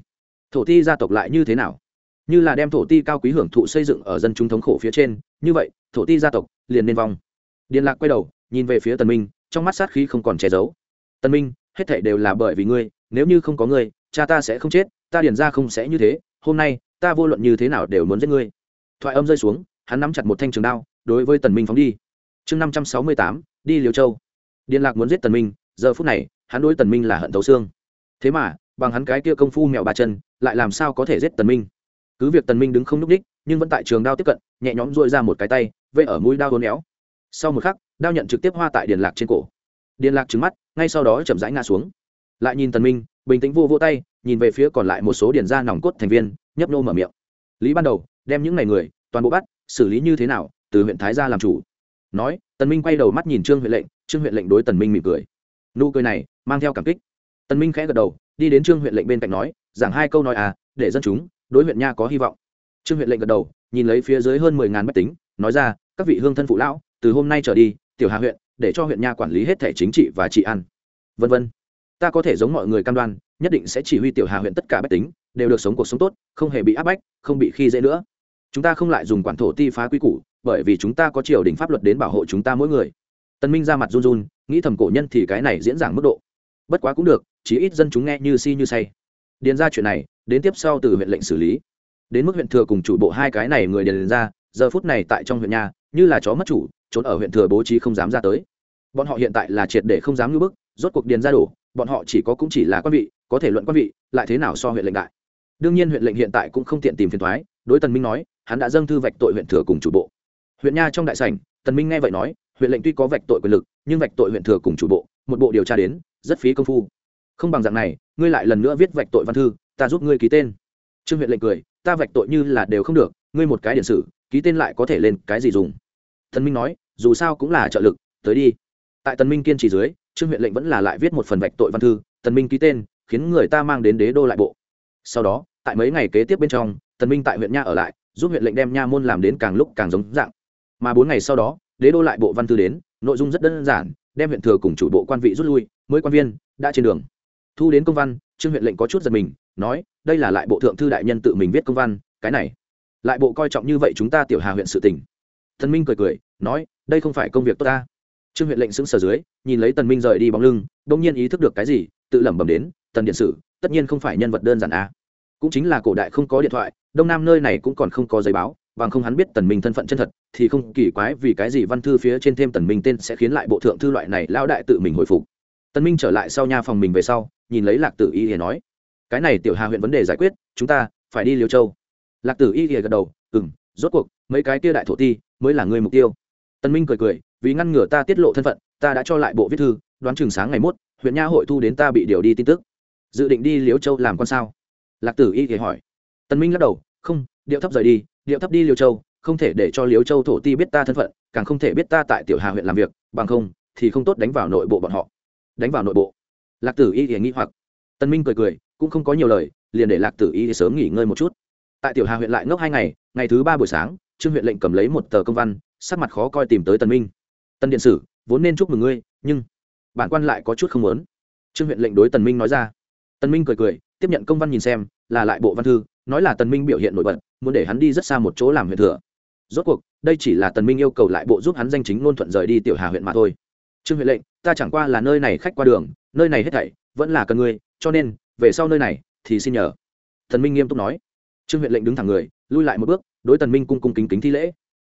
Thổ ti gia tộc lại như thế nào? Như là đem thổ ti cao quý hưởng thụ xây dựng ở dân chúng thống khổ phía trên, như vậy, thổ ti gia tộc liền nên vong. Điện lạc quay đầu, nhìn về phía tần minh, trong mắt sát khí không còn che giấu. Tần minh, hết thảy đều là bởi vì ngươi, nếu như không có ngươi, cha ta sẽ không chết, ta điền ra không sẽ như thế, hôm nay, ta vô luận như thế nào đều muốn giết ngươi. Thoại âm rơi xuống, hắn nắm chặt một thanh trường đao, đối với tần minh phóng đi. Chương năm trăm sáu mươi tám đi liều châu. Điện lạc muốn giết tần minh, giờ phút này, hắn đối tần minh là hận thấu xương. Thế mà, bằng hắn cái kia công phu mèo ba chân, lại làm sao có thể giết tần minh? Cứ việc tần minh đứng không núc đích nhưng vẫn tại trường đao tiếp cận, nhẹ nhõm duỗi ra một cái tay vây ở mũi đao uốn éo. Sau một khắc, đao nhận trực tiếp hoa tại điện lạc trên cổ. Điện lạc trừng mắt, ngay sau đó chậm rãi ngã xuống. Lại nhìn tần minh, bình tĩnh vô vô tay, nhìn về phía còn lại một số điền gia nòng cốt thành viên, nhấp nô mở miệng. Lý ban đầu, đem những ngày người, toàn bộ bắt, xử lý như thế nào, từ huyện thái gia làm chủ. Nói tần minh quay đầu mắt nhìn trương huyện lệnh trương huyện lệnh đối tần minh mỉm cười. Nụ cười này mang theo cảm kích. Tần minh khẽ gật đầu đi đến trương huyện lệnh bên cạnh nói giảng hai câu nói à để dân chúng đối huyện nha có hy vọng. Trương huyện lệnh gật đầu nhìn lấy phía dưới hơn mười ngàn bách tính nói ra các vị hương thân phụ lão từ hôm nay trở đi tiểu hà huyện để cho huyện nha quản lý hết thể chính trị và trị an, vân vân. Ta có thể giống mọi người cam đoan nhất định sẽ chỉ huy tiểu hà huyện tất cả bách tính đều được sống cuộc sống tốt không hề bị áp bách không bị khi dễ nữa. Chúng ta không lại dùng quản thổ ti phá quy củ bởi vì chúng ta có triều đình pháp luật đến bảo hộ chúng ta mỗi người. Tân minh ra mặt run run, nghĩ thầm cổ nhân thì cái này diễn giảng mức độ. Bất quá cũng được, chí ít dân chúng nghe như si như say. Điền ra chuyện này, đến tiếp sau từ huyện lệnh xử lý. Đến mức huyện thừa cùng chủ bộ hai cái này người điền ra, giờ phút này tại trong huyện nhà, như là chó mất chủ, trốn ở huyện thừa bố trí không dám ra tới. Bọn họ hiện tại là triệt để không dám ngưỡng bức, rốt cuộc điền ra đổ, bọn họ chỉ có cũng chỉ là quan vị, có thể luận quan vị, lại thế nào so huyện lệnh đại? Đương nhiên huyện lệnh hiện tại cũng không tiện tìm phiền thoái đối tần minh nói, hắn đã dâng thư vạch tội huyện thừa cùng chủ bộ huyện nha trong đại sảnh, tần minh nghe vậy nói, huyện lệnh tuy có vạch tội quyền lực, nhưng vạch tội huyện thừa cùng chủ bộ, một bộ điều tra đến, rất phí công phu. Không bằng dạng này, ngươi lại lần nữa viết vạch tội văn thư, ta giúp ngươi ký tên. Trương huyện lệnh cười, ta vạch tội như là đều không được, ngươi một cái điện sử, ký tên lại có thể lên cái gì dùng? Tần minh nói, dù sao cũng là trợ lực, tới đi. Tại tần minh kiên trì dưới, trương huyện lệnh vẫn là lại viết một phần vạch tội văn thư, tần minh ký tên, khiến người ta mang đến đế đô lại bộ. Sau đó, tại mấy ngày kế tiếp bên trong, tần minh tại huyện nha ở lại, giúp huyện lệnh đem nha môn làm đến càng lúc càng giống dạng mà bốn ngày sau đó, đế đô lại bộ văn thư đến, nội dung rất đơn giản, đem huyện thừa cùng chủ bộ quan vị rút lui, mới quan viên đã trên đường. Thu đến công văn, trương huyện lệnh có chút giật mình, nói, đây là lại bộ thượng thư đại nhân tự mình viết công văn, cái này, lại bộ coi trọng như vậy chúng ta tiểu hà huyện sự tỉnh thần minh cười cười, nói, đây không phải công việc tốt ta. Trương huyện lệnh xứng sở dưới, nhìn lấy tần minh rời đi bóng lưng, đông nhiên ý thức được cái gì, tự lẩm bẩm đến, tần điện sử, tất nhiên không phải nhân vật đơn giản a cũng chính là cổ đại không có điện thoại, đông nam nơi này cũng còn không có giấy báo bằng không hắn biết tần minh thân phận chân thật, thì không kỳ quái vì cái gì văn thư phía trên thêm tần minh tên sẽ khiến lại bộ thượng thư loại này lão đại tự mình hồi phục. Tần minh trở lại sau nha phòng mình về sau, nhìn lấy lạc tử y thì nói, cái này tiểu hà huyện vấn đề giải quyết, chúng ta phải đi liêu châu. Lạc tử y thì gật đầu, ừm, rốt cuộc, mấy cái kia đại thổ ti mới là người mục tiêu. Tần minh cười cười, vì ngăn ngừa ta tiết lộ thân phận, ta đã cho lại bộ viết thư, đoán chừng sáng ngày mốt, huyện nha hội thu đến ta bị điều đi tin tức. Dự định đi liêu châu làm con sao? Lạc tử y thì hỏi. Tần minh lắc đầu, không, điệu thấp rời đi điệu thấp đi liêu châu, không thể để cho liêu châu thổ ti biết ta thân phận, càng không thể biết ta tại tiểu hà huyện làm việc, bằng không thì không tốt đánh vào nội bộ bọn họ. Đánh vào nội bộ. Lạc tử y thì nghĩ hoặc. Tần minh cười cười, cũng không có nhiều lời, liền để lạc tử y thì sớm nghỉ ngơi một chút. Tại tiểu hà huyện lại ngốc hai ngày ngày thứ ba buổi sáng, trương huyện lệnh cầm lấy một tờ công văn, sắc mặt khó coi tìm tới tần minh. Tân điện sử, vốn nên chúc mừng ngươi, nhưng bản quan lại có chút không muốn. Trương huyện lệnh đối tần minh nói ra. Tần minh cười cười, tiếp nhận công văn nhìn xem, là lại bộ văn thư nói là tần minh biểu hiện nổi bật, muốn để hắn đi rất xa một chỗ làm huyện thừa. Rốt cuộc, đây chỉ là tần minh yêu cầu lại bộ giúp hắn danh chính ngôn thuận rời đi tiểu hà huyện mà thôi. Trương huyện lệnh, ta chẳng qua là nơi này khách qua đường, nơi này hết thảy vẫn là cần ngươi, cho nên, về sau nơi này thì xin nhờ. Tần minh nghiêm túc nói. Trương huyện lệnh đứng thẳng người, lui lại một bước, đối tần minh cung cung kính kính thi lễ.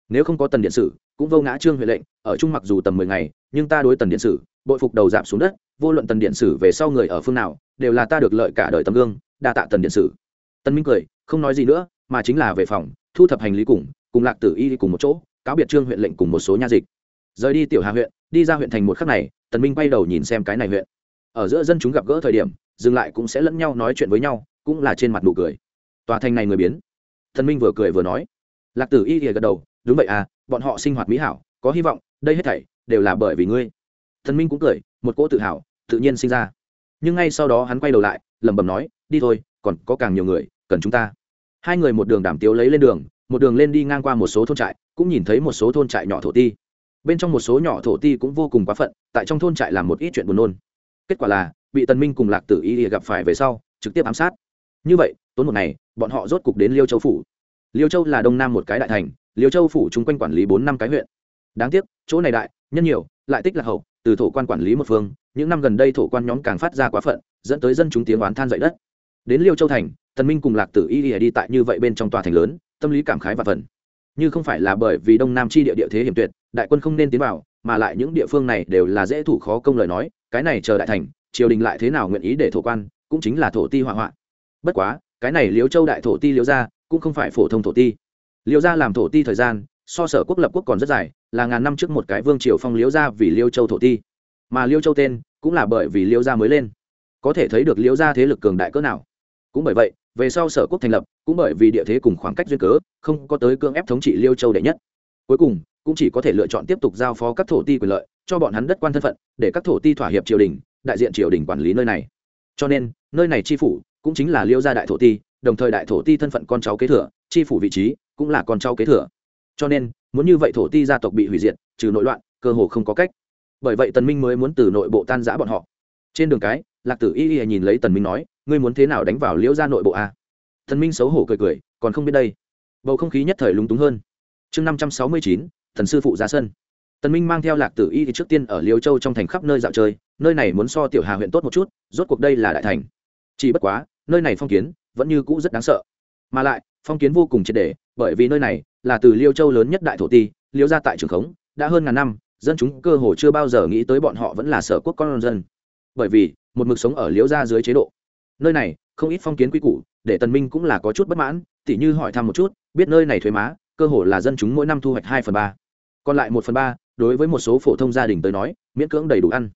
Nếu không có tần điện sử, cũng vô ngã trương huyện lệnh, ở chung mặc dù tầm mười ngày, nhưng ta đối tần điện sử, bội phục đầu giảm xuống đất, vô luận tần điện sử về sau người ở phương nào, đều là ta được lợi cả đời tấm gương, đa tạ tần điện sử tân minh cười, không nói gì nữa, mà chính là về phòng, thu thập hành lý cùng cùng lạc tử y cùng một chỗ, cáo biệt trương huyện lệnh cùng một số nha dịch. Rời đi tiểu hà huyện, đi ra huyện thành một khắc này, tần minh quay đầu nhìn xem cái này huyện. Ở giữa dân chúng gặp gỡ thời điểm, dừng lại cũng sẽ lẫn nhau nói chuyện với nhau, cũng là trên mặt nụ cười. Tòa thành này người biến. Tần minh vừa cười vừa nói. Lạc tử y gật đầu, đúng vậy à bọn họ sinh hoạt mỹ hảo, có hy vọng, đây hết thảy đều là bởi vì ngươi. Tân minh cũng cười, một cỗ tự hào tự nhiên sinh ra. Nhưng ngay sau đó hắn quay đầu lại, lẩm bẩm nói, đi thôi còn có càng nhiều người, cần chúng ta. Hai người một đường đảm tiếu lấy lên đường, một đường lên đi ngang qua một số thôn trại, cũng nhìn thấy một số thôn trại nhỏ thổ ti. Bên trong một số nhỏ thổ ti cũng vô cùng quá phận, tại trong thôn trại làm một ít chuyện buồn nôn. Kết quả là, bị tần minh cùng lạc tử y gặp phải về sau, trực tiếp ám sát. Như vậy, tốn một ngày, bọn họ rốt cục đến liêu châu phủ. Liêu châu là đông nam một cái đại thành, liêu châu phủ chung quanh quản lý bốn năm cái huyện. Đáng tiếc, chỗ này đại, nhân nhiều, lại tích lạc hậu, từ thổ quan quản lý một phương, những năm gần đây thổ quan nhóm càng phát ra quá phận, dẫn tới dân chúng tiếng oán than dậy đất đến liêu châu thành, tần minh cùng lạc tử y đi tại như vậy bên trong tòa thành lớn, tâm lý cảm khái và phần. Như không phải là bởi vì đông nam chi địa địa thế hiểm tuyệt, đại quân không nên tiến vào, mà lại những địa phương này đều là dễ thủ khó công lời nói, cái này chờ đại thành, triều đình lại thế nào nguyện ý để thổ quan, cũng chính là thổ ti hỏa hoạn. Bất quá, cái này liêu châu đại thổ ti liêu gia cũng không phải phổ thông thổ ti. Liêu gia làm thổ ti thời gian, so sở quốc lập quốc còn rất dài, là ngàn năm trước một cái vương triều phong liêu gia vì liêu châu thổ ti. Mà liêu châu tên cũng là bởi vì liêu gia mới lên. Có thể thấy được liêu gia thế lực cường đại cỡ nào cũng bởi vậy, về sau sở quốc thành lập, cũng bởi vì địa thế cùng khoảng cách duyên cớ, không có tới cưỡng ép thống trị liêu châu đệ nhất. Cuối cùng, cũng chỉ có thể lựa chọn tiếp tục giao phó các thổ ti quyền lợi, cho bọn hắn đất quan thân phận, để các thổ ti thỏa hiệp triều đình, đại diện triều đình quản lý nơi này. Cho nên, nơi này tri phủ cũng chính là liêu gia đại thổ ti, đồng thời đại thổ ti thân phận con cháu kế thừa tri phủ vị trí cũng là con cháu kế thừa. Cho nên, muốn như vậy thổ ti gia tộc bị hủy diệt, trừ nội loạn, cơ hồ không có cách. Bởi vậy tần minh mới muốn từ nội bộ tan giã bọn họ. Trên đường cái, lạc tử y y nhìn lấy tần minh nói ngươi muốn thế nào đánh vào liễu gia nội bộ a? Thần minh xấu hổ cười cười, còn không biết đây. Bầu không khí nhất thời lúng túng hơn. Chương năm trăm sáu mươi chín, thần sư phụ ra sân. Tần minh mang theo lạc tử y thì trước tiên ở liêu châu trong thành khắp nơi dạo chơi, nơi này muốn so tiểu hà huyện tốt một chút, rốt cuộc đây là đại thành. Chỉ bất quá, nơi này phong kiến vẫn như cũ rất đáng sợ. Mà lại, phong kiến vô cùng triệt để, bởi vì nơi này là từ liêu châu lớn nhất đại thổ ti, liêu gia tại trường khống, đã hơn ngàn năm, dân chúng cơ hồ chưa bao giờ nghĩ tới bọn họ vẫn là sở quốc con dân. Bởi vì, một mực sống ở liêu gia dưới chế độ nơi này, không ít phong kiến quy củ, để tần minh cũng là có chút bất mãn, tỉ như hỏi thăm một chút, biết nơi này thuế má, cơ hồ là dân chúng mỗi năm thu hoạch hai phần ba. Còn lại một phần ba, đối với một số phổ thông gia đình tới nói, miễn cưỡng đầy đủ ăn.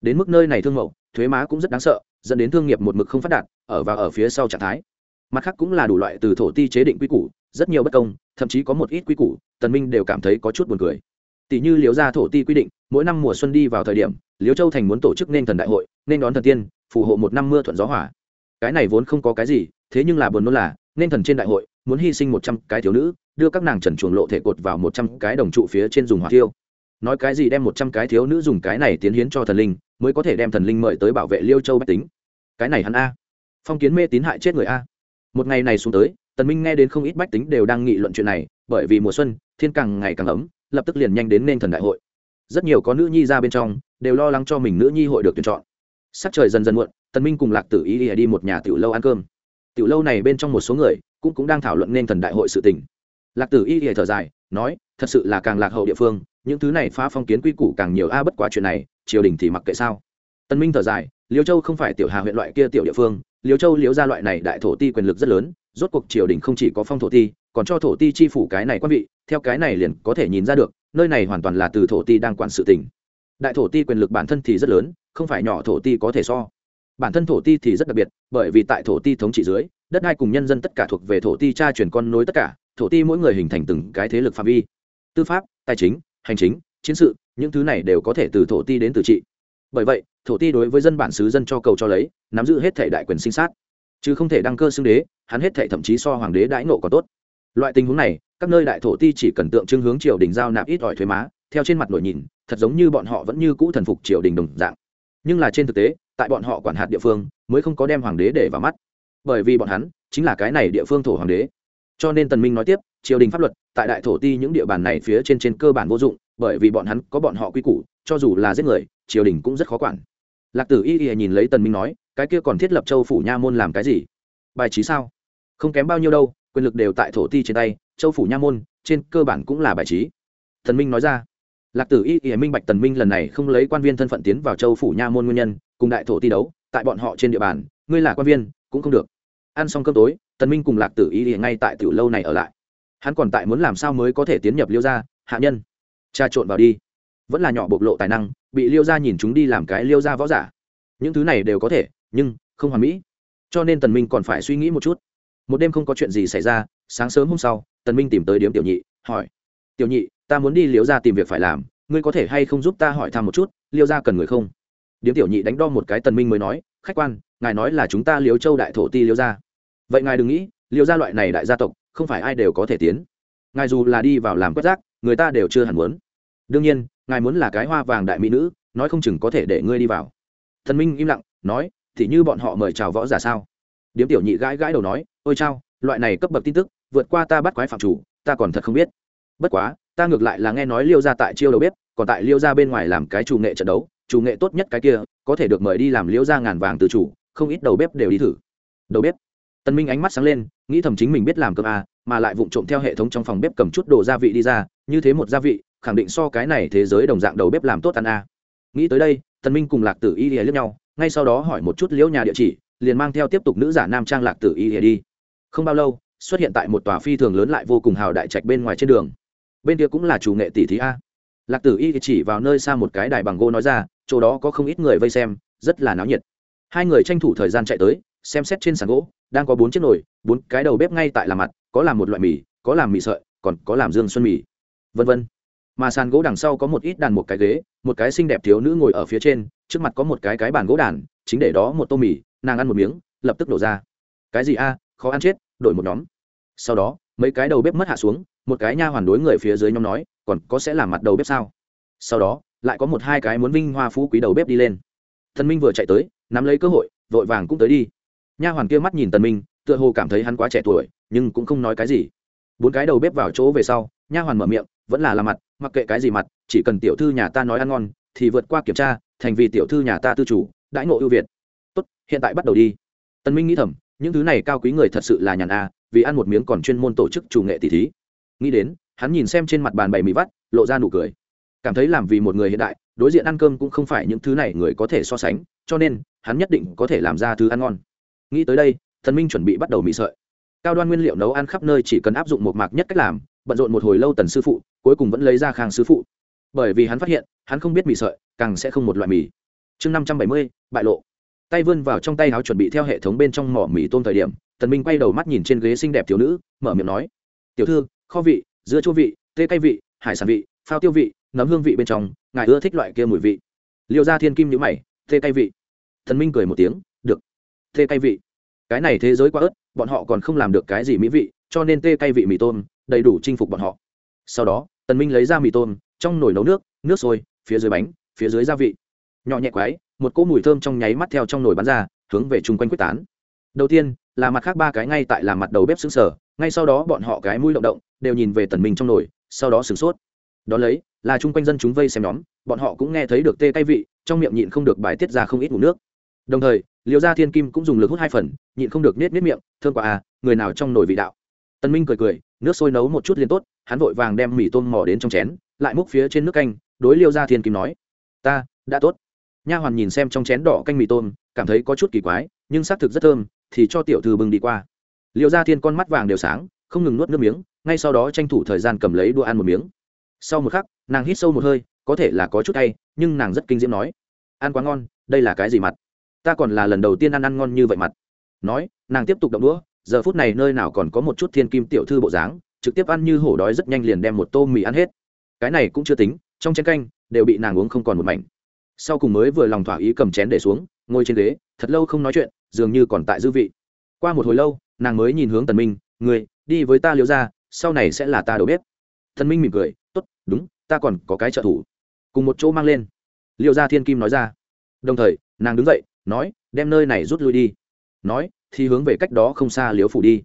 Đến mức nơi này thương mẫu thuế má cũng rất đáng sợ, dẫn đến thương nghiệp một mực không phát đạt, ở và ở phía sau trạng thái. Mặt khác cũng là đủ loại từ thổ ti chế định quy củ, rất nhiều bất công, thậm chí có một ít quy củ, tần minh đều cảm thấy có chút buồn cười. Tỷ như liếu gia thổ ti quy định, mỗi năm mùa xuân đi vào thời điểm liếu châu thành muốn tổ chức nên thần đại hội, nên đón thần tiên, phù hộ một năm mưa thuận gió hỏa cái này vốn không có cái gì, thế nhưng là buồn nôn là, nên thần trên đại hội, muốn hy sinh một trăm cái thiếu nữ, đưa các nàng trần chuồng lộ thể cột vào một trăm cái đồng trụ phía trên dùng hỏa thiêu. Nói cái gì đem một trăm cái thiếu nữ dùng cái này tiến hiến cho thần linh, mới có thể đem thần linh mời tới bảo vệ liêu châu bách tính. Cái này hắn a. Phong kiến mê tín hại chết người a. Một ngày này xuống tới, tần minh nghe đến không ít bách tính đều đang nghị luận chuyện này, bởi vì mùa xuân, thiên càng ngày càng ấm, lập tức liền nhanh đến nên thần đại hội. Rất nhiều có nữ nhi ra bên trong, đều lo lắng cho mình nữ nhi hội được tuyển chọn sắc trời dần dần muộn, tần minh cùng lạc tử ý đi một nhà tiểu lâu ăn cơm. Tiểu lâu này bên trong một số người cũng cũng đang thảo luận nên thần đại hội sự tình. Lạc tử y thở dài, nói, thật sự là càng lạc hậu địa phương, những thứ này phá phong kiến quy củ càng nhiều a, bất quá chuyện này, triều đình thì mặc kệ sao? Tân minh thở dài, liêu châu không phải tiểu hà huyện loại kia tiểu địa phương, liêu châu liếu ra loại này đại thổ ti quyền lực rất lớn, rốt cuộc triều đình không chỉ có phong thổ ti, còn cho thổ ti chi phủ cái này quan vị, theo cái này liền có thể nhìn ra được, nơi này hoàn toàn là từ thổ ti đang quản sự tình đại thổ ti quyền lực bản thân thì rất lớn, không phải nhỏ thổ ti có thể so. Bản thân thổ ti thì rất đặc biệt, bởi vì tại thổ ti thống trị dưới, đất đai cùng nhân dân tất cả thuộc về thổ ti cha truyền con nối tất cả, thổ ti mỗi người hình thành từng cái thế lực phạm vi. Tư pháp, tài chính, hành chính, chiến sự, những thứ này đều có thể từ thổ ti đến từ trị. Bởi vậy, thổ ti đối với dân bản xứ dân cho cầu cho lấy, nắm giữ hết thể đại quyền sinh sát. Chứ không thể đăng cơ xưng đế, hắn hết thể thậm chí so hoàng đế đãi nộ còn tốt. Loại tình huống này, các nơi đại thổ ti chỉ cần tượng trưng hướng triều đình giao nạp ít ỏi thuế má, theo trên mặt nổi nhìn thật giống như bọn họ vẫn như cũ thần phục triều đình đồng dạng. Nhưng là trên thực tế, tại bọn họ quản hạt địa phương, mới không có đem hoàng đế để vào mắt. Bởi vì bọn hắn chính là cái này địa phương thổ hoàng đế. Cho nên tần minh nói tiếp, triều đình pháp luật, tại đại thổ ti những địa bàn này phía trên trên cơ bản vô dụng, bởi vì bọn hắn có bọn họ quy củ, cho dù là giết người, triều đình cũng rất khó quản. Lạc tử y y nhìn lấy tần minh nói, cái kia còn thiết lập châu phủ nha môn làm cái gì? Bài trí sao? Không kém bao nhiêu đâu, quyền lực đều tại thổ ti trên tay, châu phủ nha môn, trên cơ bản cũng là bài trí. Thần minh nói ra lạc tử y y minh bạch tần minh lần này không lấy quan viên thân phận tiến vào châu phủ nha môn nguyên nhân, cùng đại thổ thi đấu, tại bọn họ trên địa bàn, ngươi là quan viên, cũng không được. Ăn xong cơm tối, tần minh cùng lạc tử y y ngay tại tiểu lâu này ở lại. Hắn còn tại muốn làm sao mới có thể tiến nhập liêu gia, hạ nhân. Trà trộn vào đi. Vẫn là nhỏ bộc lộ tài năng, bị liêu gia nhìn chúng đi làm cái liêu gia võ giả. Những thứ này đều có thể, nhưng không hoàn mỹ. Cho nên tần minh còn phải suy nghĩ một chút. Một đêm không có chuyện gì xảy ra, sáng sớm hôm sau, tần minh tìm tới điếm tiểu nhị, hỏi. Tiểu nhị ta muốn đi liễu gia tìm việc phải làm, ngươi có thể hay không giúp ta hỏi thăm một chút, liễu gia cần người không? Điếm tiểu nhị đánh đo một cái tần minh mới nói, khách quan, ngài nói là chúng ta liễu châu đại thổ ti liễu gia. Vậy ngài đừng nghĩ, liễu gia loại này đại gia tộc, không phải ai đều có thể tiến. Ngài dù là đi vào làm quét rác, người ta đều chưa hẳn muốn. Đương nhiên, ngài muốn là cái hoa vàng đại mỹ nữ, nói không chừng có thể để ngươi đi vào. Thần minh im lặng, nói, thì như bọn họ mời chào võ giả sao? Điếm tiểu nhị gãi gãi đầu nói, ôi chao, loại này cấp bậc tin tức, vượt qua ta bắt quái phạm chủ, ta còn thật không biết bất quá ta ngược lại là nghe nói liêu ra tại chiêu đầu bếp còn tại liêu ra bên ngoài làm cái chủ nghệ trận đấu chủ nghệ tốt nhất cái kia có thể được mời đi làm liêu ra ngàn vàng từ chủ không ít đầu bếp đều đi thử. Đầu bếp. Tân minh ánh mắt sáng lên nghĩ thầm chính mình biết làm cơm à, mà lại vụng trộm theo hệ thống trong phòng bếp cầm chút đồ gia vị đi ra như thế một gia vị khẳng định so cái này thế giới đồng dạng đầu bếp làm tốt ăn à. nghĩ tới đây tân minh cùng lạc tử y lìa lướt nhau ngay sau đó hỏi một chút liễu nhà địa chỉ liền mang theo tiếp tục nữ giả nam trang lạc tử y lìa đi. Không bao lâu xuất hiện tại một tòa phi thường lớn lại vô cùng hào đại trạch bên ngoài trên đường bên kia cũng là chủ nghệ tỷ thí a. Lạc tử y chỉ vào nơi xa một cái đài bằng gỗ nói ra, chỗ đó có không ít người vây xem, rất là náo nhiệt. Hai người tranh thủ thời gian chạy tới, xem xét trên sàn gỗ, đang có bốn chiếc nồi, bốn cái đầu bếp ngay tại làm mặt, có làm một loại mì, có làm mì sợi, còn có làm dương xuân mì. Vân vân. Mà sàn gỗ đằng sau có một ít đàn một cái ghế, một cái xinh đẹp thiếu nữ ngồi ở phía trên, trước mặt có một cái cái bàn gỗ đàn, chính để đó một tô mì, nàng ăn một miếng, lập tức đổ ra. Cái gì a, khó ăn chết, đổi một nhóm. Sau đó mấy cái đầu bếp mất hạ xuống, một cái nha hoàn đối người phía dưới nhóm nói, còn có sẽ làm mặt đầu bếp sao? Sau đó, lại có một hai cái muốn vinh hoa phú quý đầu bếp đi lên. Thần minh vừa chạy tới, nắm lấy cơ hội, vội vàng cũng tới đi. Nha hoàn kia mắt nhìn tần minh, tựa hồ cảm thấy hắn quá trẻ tuổi, nhưng cũng không nói cái gì. Bốn cái đầu bếp vào chỗ về sau, nha hoàn mở miệng, vẫn là làm mặt, mặc kệ cái gì mặt, chỉ cần tiểu thư nhà ta nói ăn ngon, thì vượt qua kiểm tra, thành vì tiểu thư nhà ta tư chủ, đãi ngộ ưu việt. Tốt, hiện tại bắt đầu đi. Tần minh nghĩ thầm, những thứ này cao quý người thật sự là nhàn a vì ăn một miếng còn chuyên môn tổ chức chủ nghệ tỷ thí. Nghĩ đến, hắn nhìn xem trên mặt bàn bày mì vắt, lộ ra nụ cười. Cảm thấy làm vì một người hiện đại, đối diện ăn cơm cũng không phải những thứ này người có thể so sánh, cho nên, hắn nhất định có thể làm ra thứ ăn ngon. Nghĩ tới đây, thần minh chuẩn bị bắt đầu mì sợi. Cao đoan nguyên liệu nấu ăn khắp nơi chỉ cần áp dụng một mạc nhất cách làm, bận rộn một hồi lâu tần sư phụ, cuối cùng vẫn lấy ra khang sư phụ. Bởi vì hắn phát hiện, hắn không biết mì sợi, càng sẽ không một loại mì. Chương năm trăm bảy mươi, bại lộ. Tay vươn vào trong tay áo chuẩn bị theo hệ thống bên trong mỏ mì tôm thời điểm tần minh quay đầu mắt nhìn trên ghế xinh đẹp thiếu nữ, mở miệng nói, tiểu thư, kho vị, dưa chua vị, tê cay vị, hải sản vị, phao tiêu vị, nấm hương vị bên trong, ngài ưa thích loại kia mùi vị. Liệu ra thiên kim nhữ mày, tê cay vị. Thần minh cười một tiếng, được, tê cay vị. Cái này thế giới quá ớt, bọn họ còn không làm được cái gì mỹ vị, cho nên tê cay vị mì tôm, đầy đủ chinh phục bọn họ. Sau đó, tần minh lấy ra mì tôm, trong nồi nấu nước nước sôi, phía dưới bánh, phía dưới gia vị. Nhỏ nhẹ quái, một cỗ mùi thơm trong nháy mắt theo trong nồi bắn ra, hướng về chung quanh quyết tán. Đầu tiên là mặt khác ba cái ngay tại làm mặt đầu bếp xứng sở, ngay sau đó bọn họ cái mũi động động, đều nhìn về tần minh trong nồi, sau đó sửng sốt. Đó lấy, là chung quanh dân chúng vây xem nhóm, bọn họ cũng nghe thấy được tê cay vị, trong miệng nhịn không được bài tiết ra không ít ngủ nước. Đồng thời liều gia thiên kim cũng dùng lực hút hai phần, nhịn không được nết nết miệng, thương quả à người nào trong nồi vị đạo? Tân minh cười cười, nước sôi nấu một chút liền tốt, hắn vội vàng đem mì tôm mò đến trong chén, lại múc phía trên nước canh, đối liêu gia thiên kim nói, ta, đã tốt. Nha hoàn nhìn xem trong chén đỏ canh mì tôm, cảm thấy có chút kỳ quái, nhưng xác thực rất thơm thì cho tiểu thư bưng đi qua. Liệu gia thiên con mắt vàng đều sáng, không ngừng nuốt nước miếng, ngay sau đó tranh thủ thời gian cầm lấy đũa ăn một miếng. Sau một khắc, nàng hít sâu một hơi, có thể là có chút tay nhưng nàng rất kinh diễm nói, ăn quá ngon, đây là cái gì mặt? Ta còn là lần đầu tiên ăn ăn ngon như vậy mặt. Nói, nàng tiếp tục động đũa, giờ phút này nơi nào còn có một chút thiên kim tiểu thư bộ dáng, trực tiếp ăn như hổ đói rất nhanh liền đem một tô mì ăn hết. Cái này cũng chưa tính, trong chén canh, đều bị nàng uống không còn một mảnh. Sau cùng mới vừa lòng thỏa ý cầm chén để xuống, ngồi trên ghế, thật lâu không nói chuyện dường như còn tại dư vị. Qua một hồi lâu, nàng mới nhìn hướng tần minh người đi với ta liễu ra sau này sẽ là ta đầu bếp. Thần minh mỉm cười, tốt, đúng, ta còn có cái trợ thủ. Cùng một chỗ mang lên. Liễu gia thiên kim nói ra. Đồng thời, nàng đứng dậy, nói, đem nơi này rút lui đi. Nói, thì hướng về cách đó không xa liễu phủ đi.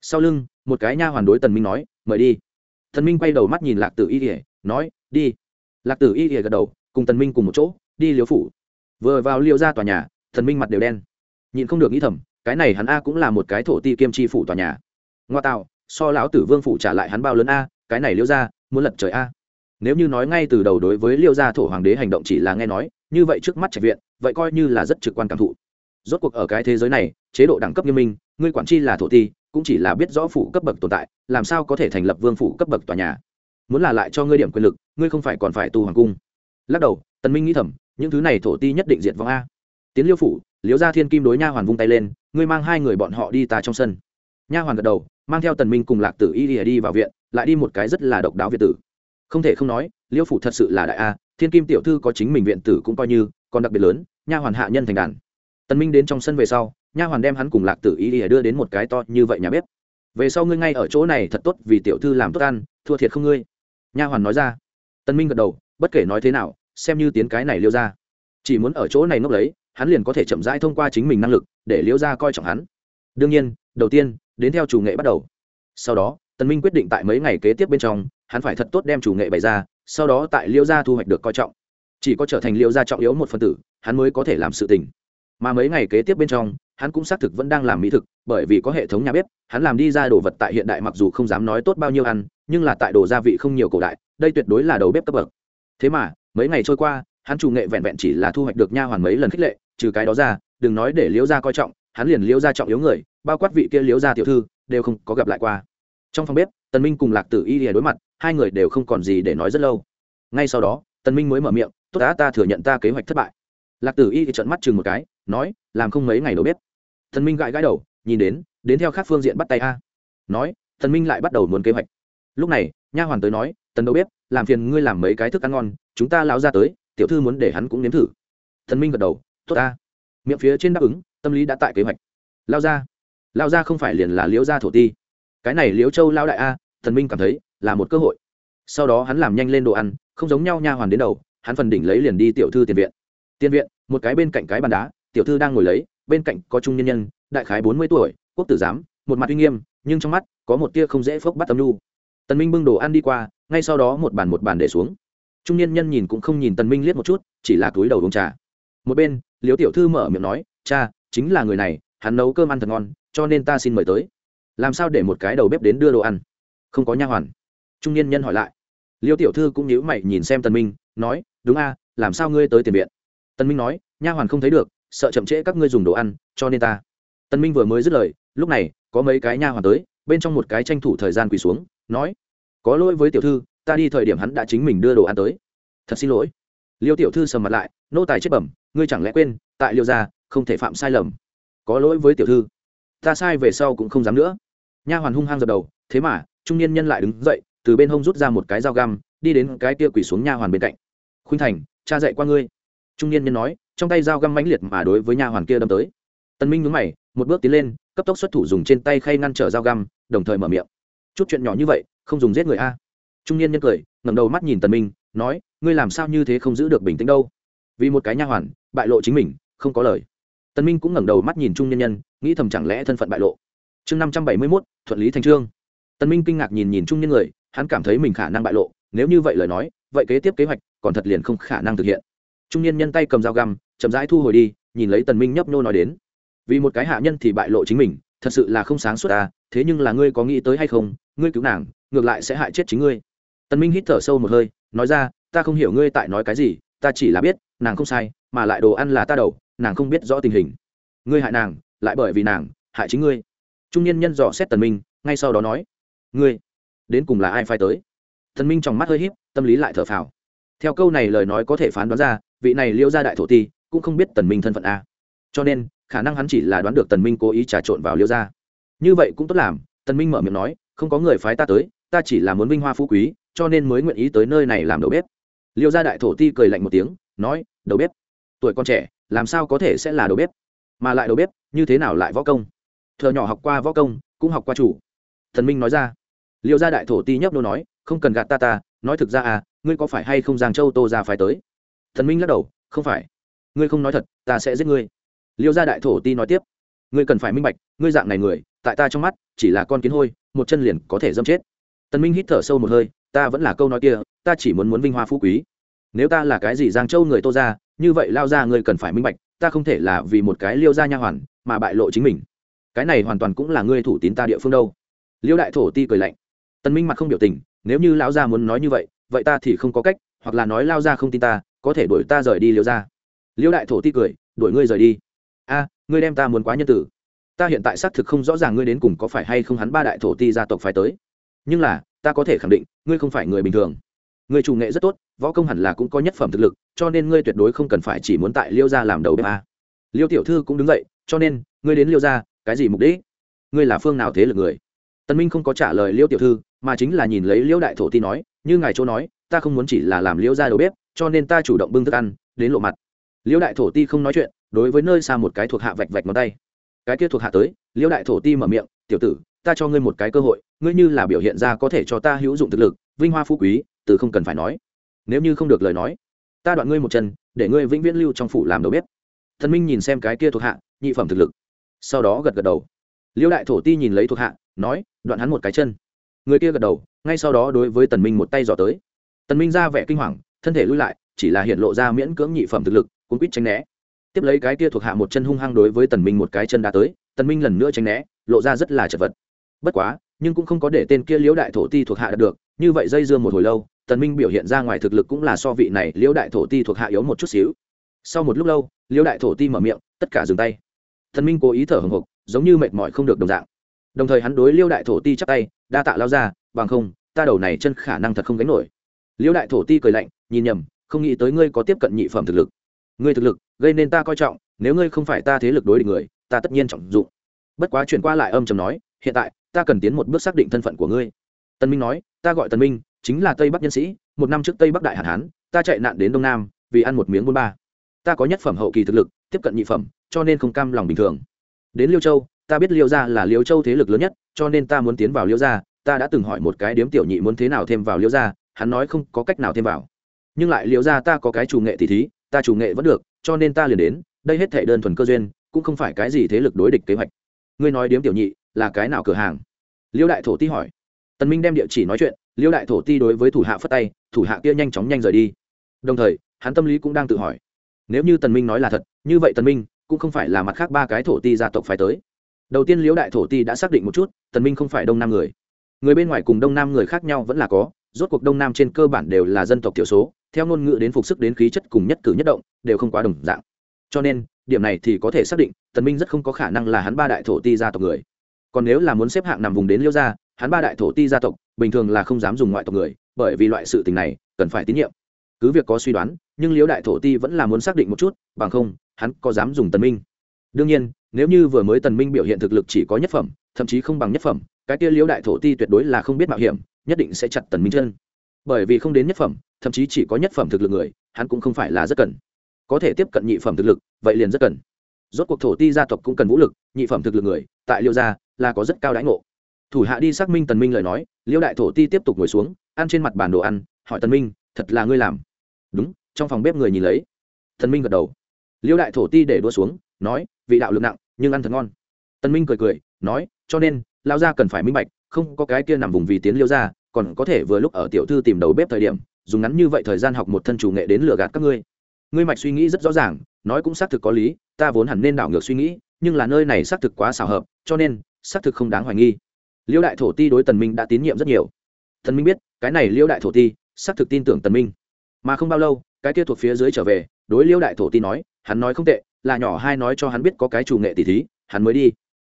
Sau lưng, một cái nha hoàn đối tần minh nói, mời đi. Thần minh quay đầu mắt nhìn lạc tử y ỉa nói, đi. Lạc tử y ỉa gật đầu, cùng tần minh cùng một chỗ, đi liễu phủ. Vừa vào liễu ra tòa nhà thần minh mặt đều đen nhìn không được nghĩ thầm, cái này hắn a cũng là một cái thổ ti kiêm chi phủ tòa nhà. Ngoa tạo, so lão tử vương phủ trả lại hắn bao lớn a, cái này liêu ra muốn lật trời a. Nếu như nói ngay từ đầu đối với liêu gia thổ hoàng đế hành động chỉ là nghe nói, như vậy trước mắt trạch viện, vậy coi như là rất trực quan cảm thụ. Rốt cuộc ở cái thế giới này, chế độ đẳng cấp nghiêm minh, ngươi quản chi là thổ ti, cũng chỉ là biết rõ phủ cấp bậc tồn tại, làm sao có thể thành lập vương phủ cấp bậc tòa nhà? Muốn là lại cho ngươi điểm quyền lực, ngươi không phải còn phải tu hoàng cung. Lắc đầu, tần minh nghĩ thầm, những thứ này thổ ti nhất định diệt vong a. Tiến liêu phủ liếu gia thiên kim đối nha hoàn vung tay lên ngươi mang hai người bọn họ đi ta trong sân. Nha hoàn gật đầu mang theo tần minh cùng lạc tử y đi, đi vào viện lại đi một cái rất là độc đáo viện tử. Không thể không nói liêu phủ thật sự là đại a thiên kim tiểu thư có chính mình viện tử cũng coi như còn đặc biệt lớn nha hoàn hạ nhân thành đàn. Tần minh đến trong sân về sau nha hoàn đem hắn cùng lạc tử y đi đưa đến một cái to như vậy nhà bếp. Về sau ngươi ngay ở chỗ này thật tốt vì tiểu thư làm tốt ăn thua thiệt không ngươi? Nha hoàn nói ra. Tần minh gật đầu bất kể nói thế nào xem như tiến cái này liêu ra chỉ muốn ở chỗ này nốc lấy hắn liền có thể chậm rãi thông qua chính mình năng lực để liêu gia coi trọng hắn. Đương nhiên, đầu tiên, đến theo chủ nghệ bắt đầu. Sau đó, tần minh quyết định tại mấy ngày kế tiếp bên trong, hắn phải thật tốt đem chủ nghệ bày ra, sau đó tại liêu gia thu hoạch được coi trọng. Chỉ có trở thành liêu gia trọng yếu một phần tử, hắn mới có thể làm sự tình. Mà mấy ngày kế tiếp bên trong, hắn cũng xác thực vẫn đang làm mỹ thực, bởi vì có hệ thống nhà bếp, hắn làm đi ra đồ vật tại hiện đại mặc dù không dám nói tốt bao nhiêu ăn, nhưng là tại đồ gia vị không nhiều cổ đại, đây tuyệt đối là đầu bếp cấp bậc. Thế mà, mấy ngày trôi qua hắn chủ nghệ vẹn vẹn chỉ là thu hoạch được nha hoàn mấy lần khích lệ, trừ cái đó ra, đừng nói để liễu gia coi trọng, hắn liền liễu gia trọng yếu người, bao quát vị kia liễu gia tiểu thư, đều không có gặp lại qua. Trong phòng bếp, tần minh cùng lạc tử y lìa đối mặt, hai người đều không còn gì để nói rất lâu. Ngay sau đó, tần minh mới mở miệng, tốt đã, ta thừa nhận ta kế hoạch thất bại. Lạc tử y thì trợn mắt chừng một cái, nói, làm không mấy ngày đầu bếp. Tần minh gãi gãi đầu, nhìn đến đến theo khác phương diện bắt tay a. Nói, tần minh lại bắt đầu muốn kế hoạch. Lúc này, nha hoàn tới nói, tần đầu bếp, làm phiền ngươi làm mấy cái thức ăn ngon, chúng ta lão ra tới tiểu thư muốn để hắn cũng nếm thử. Thần minh gật đầu, tốt ta. Miệng phía trên đáp ứng, tâm lý đã tại kế hoạch. Lao ra lao ra không phải liền là liễu gia thổ ti. Cái này liễu châu lao đại a, thần minh cảm thấy là một cơ hội. Sau đó hắn làm nhanh lên đồ ăn, không giống nhau nha hoàn đến đầu, hắn phần đỉnh lấy liền đi tiểu thư tiền viện. Tiền viện, một cái bên cạnh cái bàn đá, tiểu thư đang ngồi lấy, bên cạnh có trung nhân nhân, đại khái bốn mươi tuổi, quốc tử giám, một mặt uy nghiêm, nhưng trong mắt có một tia không dễ phốc bắt tâm nhu. Tần minh bưng đồ ăn đi qua, ngay sau đó một bàn một bàn để xuống trung niên nhân nhìn cũng không nhìn tần minh liếc một chút, chỉ là túi đầu uống trà. Một bên liếu tiểu thư mở miệng nói, cha, chính là người này, hắn nấu cơm ăn thật ngon, cho nên ta xin mời tới. Làm sao để một cái đầu bếp đến đưa đồ ăn? Không có nha hoàn. Trung niên nhân hỏi lại. Liêu tiểu thư cũng nhíu mày nhìn xem tần minh, nói, đúng a, làm sao ngươi tới tiền viện? Tần minh nói, nha hoàn không thấy được, sợ chậm trễ các ngươi dùng đồ ăn, cho nên ta. Tần minh vừa mới dứt lời, lúc này, có mấy cái nha hoàn tới, bên trong một cái tranh thủ thời gian quỳ xuống, nói, có lỗi với tiểu thư ta đi thời điểm hắn đã chính mình đưa đồ ăn tới. Thật xin lỗi. Liêu tiểu thư sầm mặt lại, nô tài chết bẩm, ngươi chẳng lẽ quên, tại liêu gia, không thể phạm sai lầm. Có lỗi với tiểu thư. Ta sai về sau cũng không dám nữa. Nha hoàn hung hăng dập đầu, thế mà, trung niên nhân lại đứng dậy, từ bên hông rút ra một cái dao găm, đi đến cái kia quỳ xuống nha hoàn bên cạnh. Khuynh thành, cha dạy qua ngươi. Trung niên nhân nói, trong tay dao găm mãnh liệt mà đối với nha hoàn kia đâm tới. Tân minh nhướng mày, một bước tiến lên, cấp tốc xuất thủ dùng trên tay khay ngăn trở dao găm, đồng thời mở miệng. Chút chuyện nhỏ như vậy, không dùng giết người a trung niên nhân cười ngẩng đầu mắt nhìn tần minh nói ngươi làm sao như thế không giữ được bình tĩnh đâu? Vì một cái nha hoàn bại lộ chính mình không có lời. Tần minh cũng ngẩng đầu mắt nhìn trung niên nhân nghĩ thầm chẳng lẽ thân phận bại lộ. Chương năm trăm bảy mươi 571, thuận lý thành trương. Tần minh kinh ngạc nhìn nhìn trung niên người hắn cảm thấy mình khả năng bại lộ nếu như vậy lời nói vậy kế tiếp kế hoạch còn thật liền không khả năng thực hiện. Trung niên nhân tay cầm dao găm chậm rãi thu hồi đi nhìn lấy tần minh nhấp nô nói đến vì một cái hạ nhân thì bại lộ chính mình thật sự là không sáng suốt à thế nhưng là ngươi có nghĩ tới hay không? Ngươi cứu nàng ngược lại sẽ hại chết chính ngươi tần minh hít thở sâu một hơi, nói ra, ta không hiểu ngươi tại nói cái gì, ta chỉ là biết, nàng không sai, mà lại đồ ăn là ta đầu, nàng không biết rõ tình hình. Ngươi hại nàng, lại bởi vì nàng, hại chính ngươi. Trung niên nhân dò xét tần minh, ngay sau đó nói, ngươi, đến cùng là ai phai tới? Tần minh trong mắt hơi híp, tâm lý lại thở phào. Theo câu này lời nói có thể phán đoán ra, vị này liêu gia đại thổ ti, cũng không biết tần minh thân phận a. Cho nên, khả năng hắn chỉ là đoán được tần minh cố ý trà trộn vào liêu gia. Như vậy cũng tốt làm, tần minh mở miệng nói, không có người phái ta tới, ta chỉ là muốn vinh hoa phú quý cho nên mới nguyện ý tới nơi này làm đầu bếp. Liêu gia đại thổ ti cười lạnh một tiếng, nói, đầu bếp? Tuổi con trẻ, làm sao có thể sẽ là đầu bếp? Mà lại đầu bếp, như thế nào lại võ công? Thợ nhỏ học qua võ công, cũng học qua chủ. Thần minh nói ra. Liêu gia đại thổ ti nhấp nô nói, không cần gạt ta ta, nói thực ra à ngươi có phải hay không giang châu tô ra phải tới? Thần minh lắc đầu, không phải. Ngươi không nói thật, ta sẽ giết ngươi. Liêu gia đại thổ ti nói tiếp, ngươi cần phải minh bạch, ngươi dạng này người, tại ta trong mắt, chỉ là con kiến hôi, một chân liền có thể dâm chết. Tần minh hít thở sâu một hơi ta vẫn là câu nói kia, ta chỉ muốn muốn vinh hoa phú quý. Nếu ta là cái gì giang châu người tô ra như vậy lao ra ngươi cần phải minh bạch, ta không thể là vì một cái liêu gia nha hoàn mà bại lộ chính mình. Cái này hoàn toàn cũng là ngươi thủ tín ta địa phương đâu. Liêu đại thổ ti cười lạnh. Tần minh mặt không biểu tình, nếu như lão gia muốn nói như vậy vậy ta thì không có cách, hoặc là nói lao gia không tin ta, có thể đuổi ta rời đi liêu gia. Liêu đại thổ ti cười, đuổi ngươi rời đi? A, ngươi đem ta muốn quá nhân tử. Ta hiện tại xác thực không rõ ràng ngươi đến cùng có phải hay không hắn ba đại thổ ti gia tộc phải tới. Nhưng là ta có thể khẳng định, ngươi không phải người bình thường. Ngươi chủ nghệ rất tốt, võ công hẳn là cũng có nhất phẩm thực lực, cho nên ngươi tuyệt đối không cần phải chỉ muốn tại liêu gia làm đầu bếp a. Liêu tiểu thư cũng đứng dậy, cho nên, ngươi đến liêu gia, cái gì mục đích? Ngươi là phương nào thế lực người? Tân minh không có trả lời liêu tiểu thư, mà chính là nhìn lấy liêu đại thổ ti nói, như ngài chỗ nói, ta không muốn chỉ là làm liêu gia đầu bếp, cho nên ta chủ động bưng thức ăn, đến lộ mặt. Liêu đại thổ ti không nói chuyện, đối với nơi xa một cái thuộc hạ vạch vạch ngón tay. Cái kia thuộc hạ tới, liêu đại thổ ti mở miệng, tiểu tử ta cho ngươi một cái cơ hội, ngươi như là biểu hiện ra có thể cho ta hữu dụng thực lực, vinh hoa phú quý, từ không cần phải nói. Nếu như không được lời nói, ta đoạn ngươi một chân, để ngươi vĩnh viễn lưu trong phủ làm đầu bếp. Thần minh nhìn xem cái kia thuộc hạ, nhị phẩm thực lực. Sau đó gật gật đầu. Liêu đại thổ ti nhìn lấy thuộc hạ, nói, đoạn hắn một cái chân. Người kia gật đầu, ngay sau đó đối với tần minh một tay dò tới. Tần minh ra vẻ kinh hoàng, thân thể lui lại, chỉ là hiện lộ ra miễn cưỡng nhị phẩm thực lực, cuốn quýt tránh né. Tiếp lấy cái kia thuộc hạ một chân hung hăng đối với tần minh một cái chân đã tới, tần minh lần nữa tránh né, lộ ra rất là chật vật bất quá, nhưng cũng không có để tên kia liễu đại thổ ti thuộc hạ đạt được, như vậy dây dưa một hồi lâu, tần minh biểu hiện ra ngoài thực lực cũng là so vị này liễu đại thổ ti thuộc hạ yếu một chút xíu. Sau một lúc lâu, liễu đại thổ ti mở miệng, tất cả dừng tay. Tần minh cố ý thở hổn hộc, giống như mệt mỏi không được đồng dạng. Đồng thời hắn đối liễu đại thổ ti chắp tay, đa tạ lao ra bằng không, ta đầu này chân khả năng thật không gánh nổi. Liễu đại thổ ti cười lạnh, nhìn nhầm, không nghĩ tới ngươi có tiếp cận nhị phẩm thực lực. Ngươi thực lực, gây nên ta coi trọng, nếu ngươi không phải ta thế lực đối địch người, ta tất nhiên trọng dụng. Bất quá chuyển qua lại âm trầm nói, hiện tại ta cần tiến một bước xác định thân phận của ngươi. Tân minh nói, ta gọi tân minh, chính là tây bắc nhân sĩ, một năm trước tây bắc đại hạn hán, ta chạy nạn đến đông nam, vì ăn một miếng bôn ba. Ta có nhất phẩm hậu kỳ thực lực, tiếp cận nhị phẩm, cho nên không cam lòng bình thường. Đến liêu châu, ta biết liêu gia là liêu châu thế lực lớn nhất, cho nên ta muốn tiến vào liêu gia, ta đã từng hỏi một cái điếm tiểu nhị muốn thế nào thêm vào liêu gia, hắn nói không có cách nào thêm vào. Nhưng lại liêu gia ta có cái chủ nghệ tỷ thí, ta chủ nghệ vẫn được, cho nên ta liền đến, đây hết thể đơn thuần cơ duyên, cũng không phải cái gì thế lực đối địch kế hoạch. Ngươi nói điếm tiểu nhị là cái nào cửa hàng? Liêu đại thổ ti hỏi. Tần minh đem địa chỉ nói chuyện, liêu đại thổ ti đối với thủ hạ phất tay, thủ hạ kia nhanh chóng nhanh rời đi. Đồng thời, hắn tâm lý cũng đang tự hỏi. Nếu như tần minh nói là thật, như vậy tần minh cũng không phải là mặt khác ba cái thổ ti gia tộc phải tới. Đầu tiên liêu đại thổ ti đã xác định một chút, tần minh không phải đông nam người. Người bên ngoài cùng đông nam người khác nhau vẫn là có, rốt cuộc đông nam trên cơ bản đều là dân tộc thiểu số, theo ngôn ngữ đến phục sức đến khí chất cùng nhất cử nhất động, đều không quá đồng dạng. Cho nên, điểm này thì có thể xác định, tần minh rất không có khả năng là hắn ba đại thổ ti gia tộc người còn nếu là muốn xếp hạng nằm vùng đến liêu gia, hắn ba đại thổ ti gia tộc, bình thường là không dám dùng ngoại tộc người, bởi vì loại sự tình này, cần phải tín nhiệm. Cứ việc có suy đoán, nhưng liêu đại thổ ti vẫn là muốn xác định một chút, bằng không, hắn có dám dùng tần minh. Đương nhiên, nếu như vừa mới tần minh biểu hiện thực lực chỉ có nhất phẩm, thậm chí không bằng nhất phẩm, cái kia liêu đại thổ ti tuyệt đối là không biết mạo hiểm, nhất định sẽ chặt tần minh chân. Bởi vì không đến nhất phẩm, thậm chí chỉ có nhất phẩm thực lực người, hắn cũng không phải là rất cần. Có thể tiếp cận nhị phẩm thực lực, vậy liền rất cần. Rốt cuộc thổ ti gia tộc cũng cần vũ lực, nhị phẩm thực lực người, tại liêu gia là có rất cao đãi ngộ. Thủ hạ đi xác minh tần minh lời nói liêu đại thổ ti tiếp tục ngồi xuống, ăn trên mặt bản đồ ăn, hỏi tần minh, thật là ngươi làm? Đúng, trong phòng bếp người nhìn lấy. Tần minh gật đầu. Liêu đại thổ ti để đua xuống, nói, vị đạo lực nặng, nhưng ăn thật ngon. Tần minh cười cười, nói, cho nên lao gia cần phải minh bạch, không có cái kia nằm vùng vì tiến liêu gia, còn có thể vừa lúc ở tiểu thư tìm đầu bếp thời điểm, dùng ngắn như vậy thời gian học một thân chủ nghệ đến lừa gạt các ngươi. Ngươi mạch suy nghĩ rất rõ ràng, nói cũng xác thực có lý, ta vốn hẳn nên đảo ngược suy nghĩ, nhưng là nơi này xác thực quá xảo hợp, cho nên xác thực không đáng hoài nghi. Liêu đại thổ ti đối tần minh đã tín nhiệm rất nhiều. Tần minh biết, cái này liêu đại thổ ti, xác thực tin tưởng tần minh. Mà không bao lâu, cái kia thuộc phía dưới trở về, đối liêu đại thổ ti nói, hắn nói không tệ, là nhỏ hai nói cho hắn biết có cái chủ nghệ tỷ thí, hắn mới đi.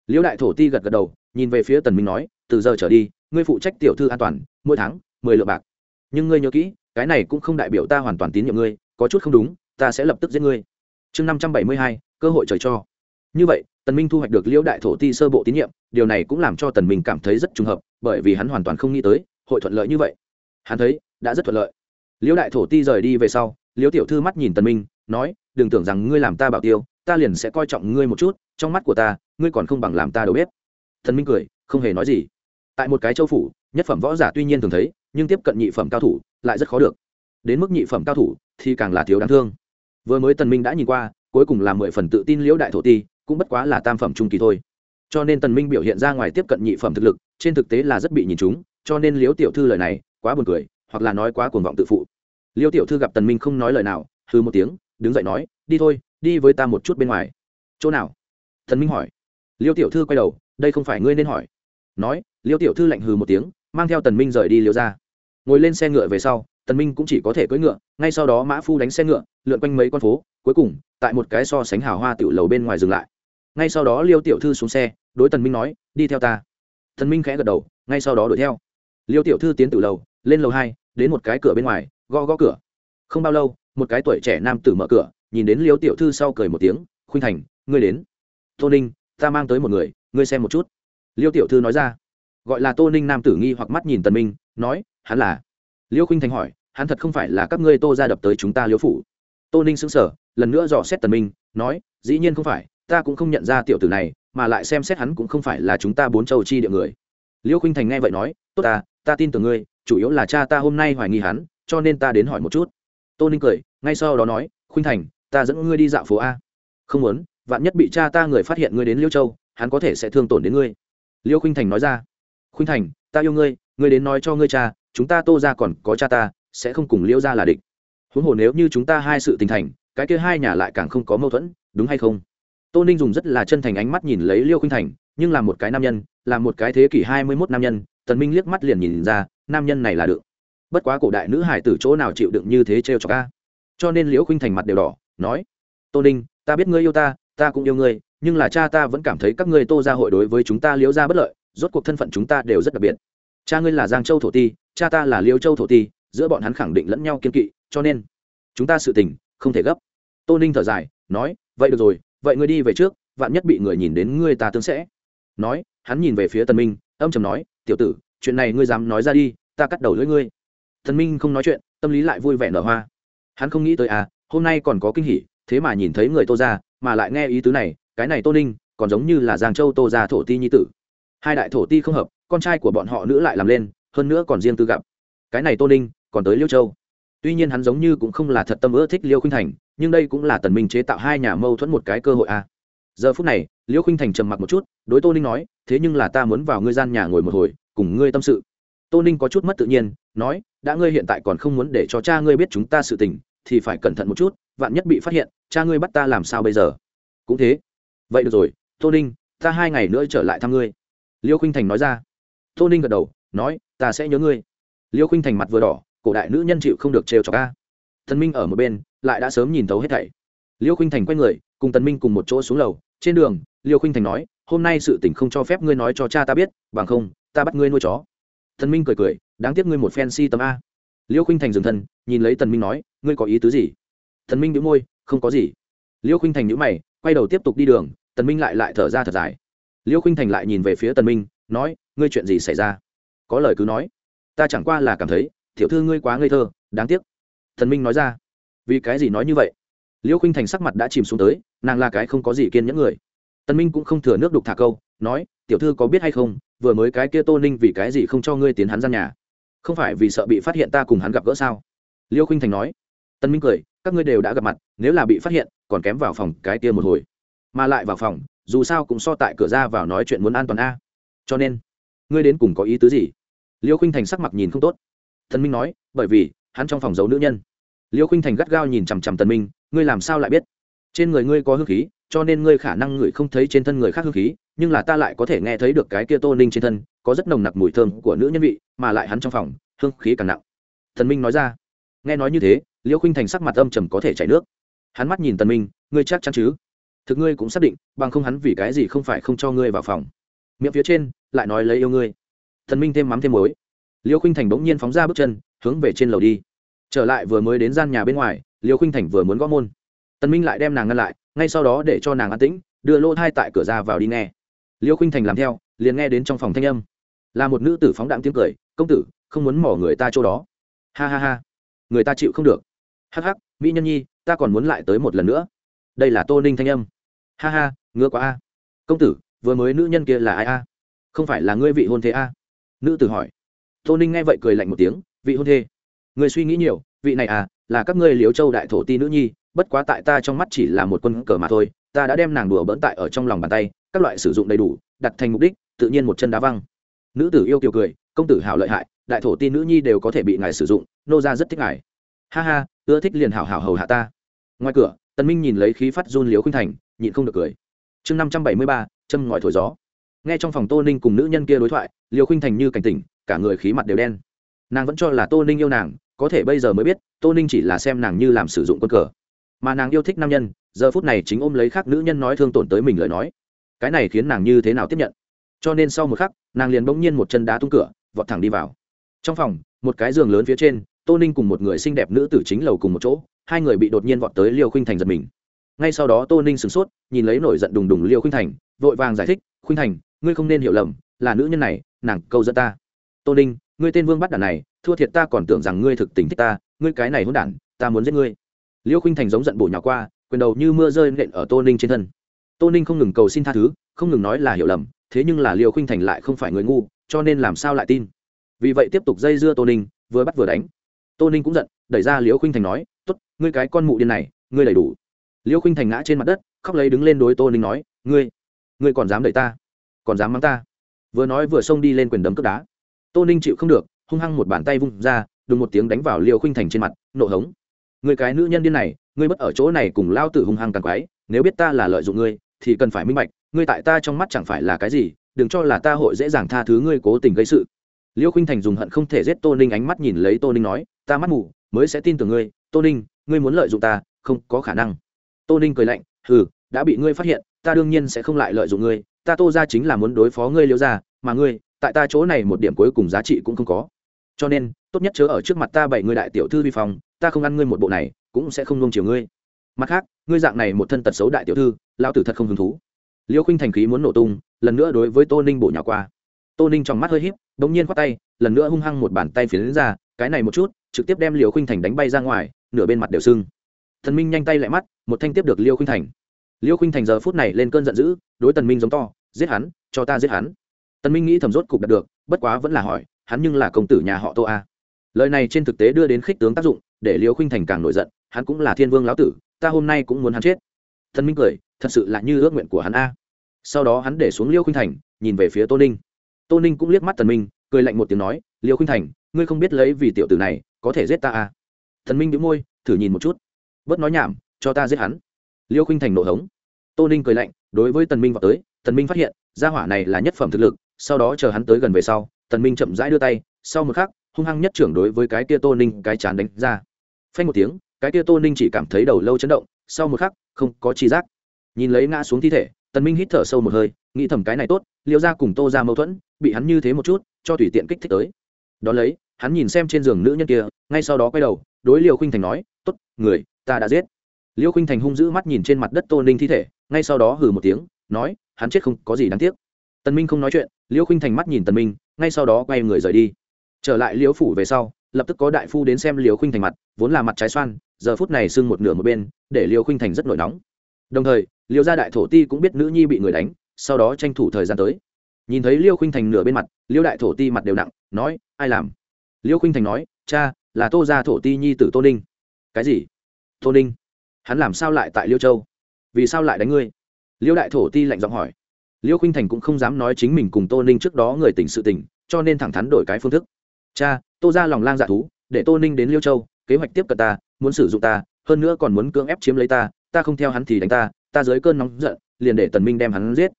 Liêu đại thổ ti gật gật đầu, nhìn về phía tần minh nói, từ giờ trở đi, ngươi phụ trách tiểu thư an toàn, mỗi tháng, mười lượng bạc. Nhưng ngươi nhớ kỹ, cái này cũng không đại biểu ta hoàn toàn tín nhiệm ngươi, có chút không đúng, ta sẽ lập tức giết ngươi. Chương năm trăm bảy mươi hai, cơ hội trời cho như vậy, tần minh thu hoạch được liễu đại thổ ti sơ bộ tín nhiệm, điều này cũng làm cho tần minh cảm thấy rất trùng hợp, bởi vì hắn hoàn toàn không nghĩ tới, hội thuận lợi như vậy. Hắn thấy, đã rất thuận lợi. Liễu đại thổ ti rời đi về sau, liễu tiểu thư mắt nhìn tần minh, nói, đừng tưởng rằng ngươi làm ta bảo tiêu, ta liền sẽ coi trọng ngươi một chút, trong mắt của ta, ngươi còn không bằng làm ta đầu bếp. Tần minh cười, không hề nói gì. Tại một cái châu phủ, nhất phẩm võ giả tuy nhiên thường thấy, nhưng tiếp cận nhị phẩm cao thủ, lại rất khó được. Đến mức nhị phẩm cao thủ, thì càng là thiếu đáng thương. Vừa mới tần minh đã nhìn qua, cuối cùng là mười phần tự tin liễu đại thổ ti cũng bất quá là tam phẩm trung kỳ thôi. Cho nên tần minh biểu hiện ra ngoài tiếp cận nhị phẩm thực lực, trên thực tế là rất bị nhìn chúng cho nên liễu tiểu thư lời này quá buồn cười, hoặc là nói quá cuồng vọng tự phụ. Liễu tiểu thư gặp tần minh không nói lời nào, hừ một tiếng, đứng dậy nói, đi thôi, đi với ta một chút bên ngoài. Chỗ nào? Tần minh hỏi. Liễu tiểu thư quay đầu, đây không phải ngươi nên hỏi. Nói, liễu tiểu thư lạnh hừ một tiếng, mang theo tần minh rời đi liễu ra ngồi lên xe ngựa về sau, tần minh cũng chỉ có thể cưỡi ngựa, ngay sau đó mã phu đánh xe ngựa, lượn quanh mấy con phố, cuối cùng, tại một cái so sánh hào hoa tiểu lầu bên ngoài dừng lại ngay sau đó liêu tiểu thư xuống xe, đối tần minh nói, đi theo ta. Tần minh khẽ gật đầu, ngay sau đó đuổi theo. Liêu tiểu thư tiến từ lầu, lên lầu hai, đến một cái cửa bên ngoài, gõ gõ cửa. Không bao lâu, một cái tuổi trẻ nam tử mở cửa, nhìn đến liêu tiểu thư sau cười một tiếng, khuynh thành, ngươi đến. Tô ninh, ta mang tới một người, ngươi xem một chút. Liêu tiểu thư nói ra. Gọi là tô ninh nam tử nghi hoặc mắt nhìn tần minh, nói, hắn là? Liêu khuynh thành hỏi, hắn thật không phải là các ngươi tô ra đập tới chúng ta liêu phủ? Tô ninh sững sờ, lần nữa dò xét tần minh, nói, dĩ nhiên không phải ta cũng không nhận ra tiểu tử này, mà lại xem xét hắn cũng không phải là chúng ta bốn châu chi địa người. Liêu Khinh thành nghe vậy nói, tốt ta ta tin tưởng ngươi, chủ yếu là cha ta hôm nay hoài nghi hắn, cho nên ta đến hỏi một chút. Tô ninh cười, ngay sau đó nói, khuynh thành, ta dẫn ngươi đi dạo phố a. Không muốn, vạn nhất bị cha ta người phát hiện ngươi đến liêu châu, hắn có thể sẽ thương tổn đến ngươi. Liêu khuynh thành nói ra, khuynh thành, ta yêu ngươi ngươi đến nói cho ngươi cha, chúng ta tô ra còn có cha ta, sẽ không cùng liêu ra là địch. Huống hồ nếu như chúng ta hai sự tình thành, cái kia hai nhà lại càng không có mâu thuẫn, đúng hay không? Tô ninh dùng rất là chân thành ánh mắt nhìn lấy liêu khuynh thành, nhưng là một cái nam nhân, là một cái thế kỷ hai mươi mốt nam nhân, tần minh liếc mắt liền nhìn ra, nam nhân này là được. Bất quá cổ đại nữ hải tử chỗ nào chịu đựng như thế trêu cho ca cho nên liễu khuynh thành mặt đều đỏ, nói, tô ninh, ta biết ngươi yêu ta ta cũng yêu ngươi, nhưng là cha ta vẫn cảm thấy các ngươi tô ra hội đối với chúng ta liễu ra bất lợi, rốt cuộc thân phận chúng ta đều rất đặc biệt. Cha ngươi là giang châu thổ ti, cha ta là liễu châu thổ ti, giữa bọn hắn khẳng định lẫn nhau kiên kỵ, cho nên chúng ta sự tình không thể gấp. Tô ninh thở dài, nói, vậy được rồi vậy ngươi đi về trước vạn nhất bị người nhìn đến ngươi ta tương sẽ. Nói hắn nhìn về phía tần minh âm trầm nói tiểu tử chuyện này ngươi dám nói ra đi ta cắt đầu lưỡi ngươi. Tần minh không nói chuyện tâm lý lại vui vẻ nở hoa. Hắn không nghĩ tới à hôm nay còn có kinh hỉ thế mà nhìn thấy người tô gia, mà lại nghe ý tứ này cái này tô ninh còn giống như là giang châu tô gia thổ ti nhi tử. Hai đại thổ ti không hợp con trai của bọn họ nữ lại làm lên hơn nữa còn riêng tư gặp. Cái này tô ninh còn tới liêu châu. Tuy nhiên hắn giống như cũng không là thật tâm ưa thích liêu khinh thành nhưng đây cũng là tần minh chế tạo hai nhà mâu thuẫn một cái cơ hội à. giờ phút này, liễu khinh thành trầm mặc một chút, đối tô ninh nói, thế nhưng là ta muốn vào ngươi gian nhà ngồi một hồi, cùng ngươi tâm sự. Tô ninh có chút mất tự nhiên, nói, đã ngươi hiện tại còn không muốn để cho cha ngươi biết chúng ta sự tình, thì phải cẩn thận một chút, vạn nhất bị phát hiện, cha ngươi bắt ta làm sao bây giờ? Cũng thế. Vậy được rồi, tô ninh, ta hai ngày nữa trở lại thăm ngươi. Liêu khinh thành nói ra. Tô ninh gật đầu, nói, ta sẽ nhớ ngươi. Liêu khinh thành mặt vừa đỏ, cổ đại nữ nhân chịu không được trêu chọc ca thần minh ở một bên lại đã sớm nhìn thấu hết thảy. Liêu khinh thành quay người, cùng tần minh cùng một chỗ xuống lầu. Trên đường, liêu khinh thành nói, hôm nay sự tình không cho phép ngươi nói cho cha ta biết, bằng không, ta bắt ngươi nuôi chó. Tần minh cười cười, đáng tiếc ngươi một phen si tâm a. Liêu khinh thành dừng thân, nhìn lấy tần minh nói, ngươi có ý tứ gì? Tần minh đĩu môi, không có gì. Liêu khinh thành nhíu mày, quay đầu tiếp tục đi đường, tần minh lại lại thở ra thật dài. Liêu khinh thành lại nhìn về phía tần minh, nói, ngươi chuyện gì xảy ra? Có lời cứ nói. Ta chẳng qua là cảm thấy, tiểu thư ngươi quá ngây thơ, đáng tiếc. Tần minh nói ra vì cái gì nói như vậy? Liêu khinh thành sắc mặt đã chìm xuống tới, nàng là cái không có gì kiên nhẫn người. Tân minh cũng không thừa nước đục thả câu, nói, tiểu thư có biết hay không, vừa mới cái kia tô ninh vì cái gì không cho ngươi tiến hắn ra nhà? Không phải vì sợ bị phát hiện ta cùng hắn gặp gỡ sao? Liêu khinh thành nói. Tân minh cười, các ngươi đều đã gặp mặt, nếu là bị phát hiện, còn kém vào phòng cái kia một hồi. Mà lại vào phòng, dù sao cũng so tại cửa ra vào nói chuyện muốn an toàn a. Cho nên, ngươi đến cùng có ý tứ gì? Liêu khinh thành sắc mặt nhìn không tốt. Tân minh nói, bởi vì, hắn trong phòng giấu nữ nhân liêu khinh thành gắt gao nhìn chằm chằm tần minh, ngươi làm sao lại biết? Trên người ngươi có hương khí, cho nên ngươi khả năng ngửi không thấy trên thân người khác hương khí, nhưng là ta lại có thể nghe thấy được cái kia tô ninh trên thân, có rất nồng nặc mùi thơm của nữ nhân vị, mà lại hắn trong phòng, hương khí càng nặng. Thần minh nói ra. Nghe nói như thế liễu khinh thành sắc mặt âm trầm có thể chảy nước. Hắn mắt nhìn tần minh, ngươi chắc chắn chứ? Thực ngươi cũng xác định, bằng không hắn vì cái gì không phải không cho ngươi vào phòng. Miệng phía trên, lại nói lấy yêu ngươi. Thần minh thêm mắm thêm muối. Liễu khinh thành bỗng nhiên phóng ra bước chân, hướng về trên lầu đi trở lại vừa mới đến gian nhà bên ngoài liều khinh thành vừa muốn gõ môn. Tần minh lại đem nàng ngăn lại, ngay sau đó để cho nàng an tĩnh, đưa lô thai tại cửa ra vào đi nghe. Liêu khinh thành làm theo, liền nghe đến trong phòng thanh âm. Là một nữ tử phóng đạm tiếng cười, công tử, không muốn mỏ người ta chỗ đó. Ha ha ha, người ta chịu không được. Hắc hắc, mỹ nhân nhi, ta còn muốn lại tới một lần nữa. Đây là tô ninh thanh âm. Ha ha, ngứa quá a. Công tử, vừa mới nữ nhân kia là ai a? Không phải là ngươi vị hôn thế a? Nữ tử hỏi. Tô ninh nghe vậy cười lạnh một tiếng, vị hôn thê? Người suy nghĩ nhiều, vị này à là các ngươi liếu châu đại thổ ti nữ nhi, bất quá tại ta trong mắt chỉ là một quân cờ mà thôi, ta đã đem nàng đùa bỡn tại ở trong lòng bàn tay, các loại sử dụng đầy đủ, đặt thành mục đích, tự nhiên một chân đá văng. Nữ tử yêu kiều cười, công tử hảo lợi hại, đại thổ ti nữ nhi đều có thể bị ngài sử dụng, nô ra rất thích ngài. Ha ha, ưa thích liền hảo hảo hầu hạ ta. Ngoài cửa, tần minh nhìn lấy khí phát run liếu khuynh thành, nhịn không được cười. Chương năm trăm bảy mươi ba, châm ngòi thổi gió. Nghe trong phòng tô ninh cùng nữ nhân kia đối thoại liều khuynh thành như cảnh tỉnh, cả người khí mặt đều đen nàng vẫn cho là tô ninh yêu nàng, có thể bây giờ mới biết, tô ninh chỉ là xem nàng như làm sử dụng quân cờ. Mà nàng yêu thích nam nhân, giờ phút này chính ôm lấy khác nữ nhân nói thương tổn tới mình lời nói. Cái này khiến nàng như thế nào tiếp nhận? Cho nên sau một khắc, nàng liền bỗng nhiên một chân đá tung cửa, vọt thẳng đi vào. Trong phòng, một cái giường lớn phía trên, tô ninh cùng một người xinh đẹp nữ tử chính lầu cùng một chỗ, hai người bị đột nhiên vọt tới liêu khinh thành giật mình. Ngay sau đó tô ninh sửng sốt, nhìn lấy nổi giận đùng đùng liêu khinh thành, vội vàng giải thích khinh thành, ngươi không nên hiểu lầm, là nữ nhân này, nàng câu dẫn ta. Tô ninh ngươi tên vương bắt đản này, thua thiệt ta còn tưởng rằng ngươi thực tình thích ta, ngươi cái này hôn đản, ta muốn giết ngươi. Liêu khinh thành giống giận bổ nhỏ qua, quyền đầu như mưa rơi nện ở tô ninh trên thân. Tô ninh không ngừng cầu xin tha thứ, không ngừng nói là hiểu lầm, thế nhưng là liêu khinh thành lại không phải người ngu, cho nên làm sao lại tin? Vì vậy tiếp tục dây dưa tô ninh, vừa bắt vừa đánh. Tô ninh cũng giận, đẩy ra liêu khinh thành nói t ố t ngươi cái con mụ điên này, ngươi đầy đủ. Liêu khinh thành ngã trên mặt đất, khóc lấy đứng lên đối tô ninh nói, ngươi ngươi còn dám đẩy ta, còn dám mắng ta? Vừa nói vừa xông đi lên quyền đấm cướp đá tô ninh chịu không được, hung hăng một bàn tay vung ra, đùng một tiếng đánh vào liêu khinh thành trên mặt, nộ hống. Người cái nữ nhân điên này, ngươi mất ở chỗ này cùng lao tử hung hăng càng quái, nếu biết ta là lợi dụng ngươi, thì cần phải minh bạch, ngươi tại ta trong mắt chẳng phải là cái gì, đừng cho là ta hội dễ dàng tha thứ ngươi cố tình gây sự. Liêu khinh thành dùng hận không thể giết tô ninh ánh mắt nhìn lấy tô ninh nói, ta mắt mù, mới sẽ tin tưởng ngươi, tô ninh, ngươi muốn lợi dụng ta, không có khả năng. Tô ninh cười lạnh, hừ, đã bị ngươi phát hiện, ta đương nhiên sẽ không lại lợi dụng ngươi, ta tô ra chính là muốn đối phó ngươi liêu ra mà ngươi tại ta chỗ này một điểm cuối cùng giá trị cũng không có. Cho nên, tốt nhất chớ ở trước mặt ta bảy người đại tiểu thư vi phòng, ta không ăn ngươi một bộ này, cũng sẽ không nung chiều ngươi. Mặt khác, ngươi dạng này một thân tật xấu đại tiểu thư lao tử thật không hứng thú. Liêu khinh thành khí muốn nổ tung, lần nữa đối với tô ninh bổ nhỏ qua. Tô ninh trong mắt hơi híp í đ ỗ n g nhiên khoác tay, lần nữa hung hăng một bàn tay phiến ra, cái này một chút, trực tiếp đem liều khinh thành đánh bay ra ngoài, nửa bên mặt đều sưng. Thần minh nhanh tay lại mắt, một thanh tiếp được liêu khinh thành. Liêu khinh thành giờ phút này lên cơn giận dữ, đối tần minh giống to, giết hắn, cho ta giết hắn tần minh nghĩ thầm rốt cục đạt được, bất quá vẫn là hỏi, hắn nhưng là công tử nhà họ tô a. Lời này trên thực tế đưa đến khích tướng tác dụng, để liêu khinh thành càng nổi giận, hắn cũng là thiên vương lão tử, ta hôm nay cũng muốn hắn chết. Tần minh cười, thật sự là như ước nguyện của hắn a. Sau đó hắn để xuống liêu khinh thành, nhìn về phía tô ninh. Tô ninh cũng liếc mắt tần minh, cười lạnh một tiếng nói liêu khinh thành, ngươi không biết lấy vì tiểu tử này có thể giết ta a. Thần minh đĩu môi, thử nhìn một chút. Bớt nói nhảm, cho ta giết hắn. Liêu khinh thành nổ hống. Tô ninh cười lạnh, đối với tần minh vào tới, tần minh phát hiện, gia hỏa này là nhất phẩm thực lực sau đó chờ hắn tới gần về sau, tần minh chậm rãi đưa tay, sau một khắc, hung hăng nhất trưởng đối với cái kia tô ninh cái chán đánh ra. Phanh một tiếng, cái kia tô ninh chỉ cảm thấy đầu lâu chấn động, sau một khắc, không có chi giác. Nhìn lấy ngã xuống thi thể, tần minh hít thở sâu một hơi, nghĩ thầm cái này tốt liêu ra cùng tô ra mâu thuẫn, bị hắn như thế một chút, cho tùy tiện kích thích tới. Đón lấy, hắn nhìn xem trên giường nữ nhân kia, ngay sau đó quay đầu, đối liêu khinh thành nói, tốt, người, ta đã giết. Liêu khinh thành hung dữ mắt nhìn trên mặt đất tô ninh thi thể, ngay sau đó hừ một tiếng, nói, hắn chết không có gì đáng tiếc tần minh không nói chuyện, Liễu khinh thành mắt nhìn tần minh, ngay sau đó quay người rời đi. Trở lại Liễu phủ về sau, lập tức có đại phu đến xem Liễu khinh thành mặt, vốn là mặt trái xoan, giờ phút này sưng một nửa một bên, để Liễu khinh thành rất nổi nóng. Đồng thời, Liễu gia đại thổ ti cũng biết nữ nhi bị người đánh, sau đó tranh thủ thời gian tới. Nhìn thấy Liễu khinh thành nửa bên mặt, Liễu đại thổ ti mặt đều nặng, nói, ai làm? Liễu khinh thành nói, cha, là tô gia thổ ti nhi tử tô ninh. Cái gì? Tô ninh? Hắn làm sao lại tại liêu châu? Vì sao lại đánh ngươi? Liêu đại thổ ti lạnh giọng hỏi liêu khinh thành cũng không dám nói chính mình cùng tô ninh trước đó người tỉnh sự tỉnh cho nên thẳng thắn đổi cái phương thức. Cha, tô ra lòng lang dạ thú, để tô ninh đến liêu châu, kế hoạch tiếp cận ta, muốn sử dụng ta, hơn nữa còn muốn cưỡng ép chiếm lấy ta ta không theo hắn thì đánh ta ta dưới cơn nóng giận, liền để tần minh đem hắn giết.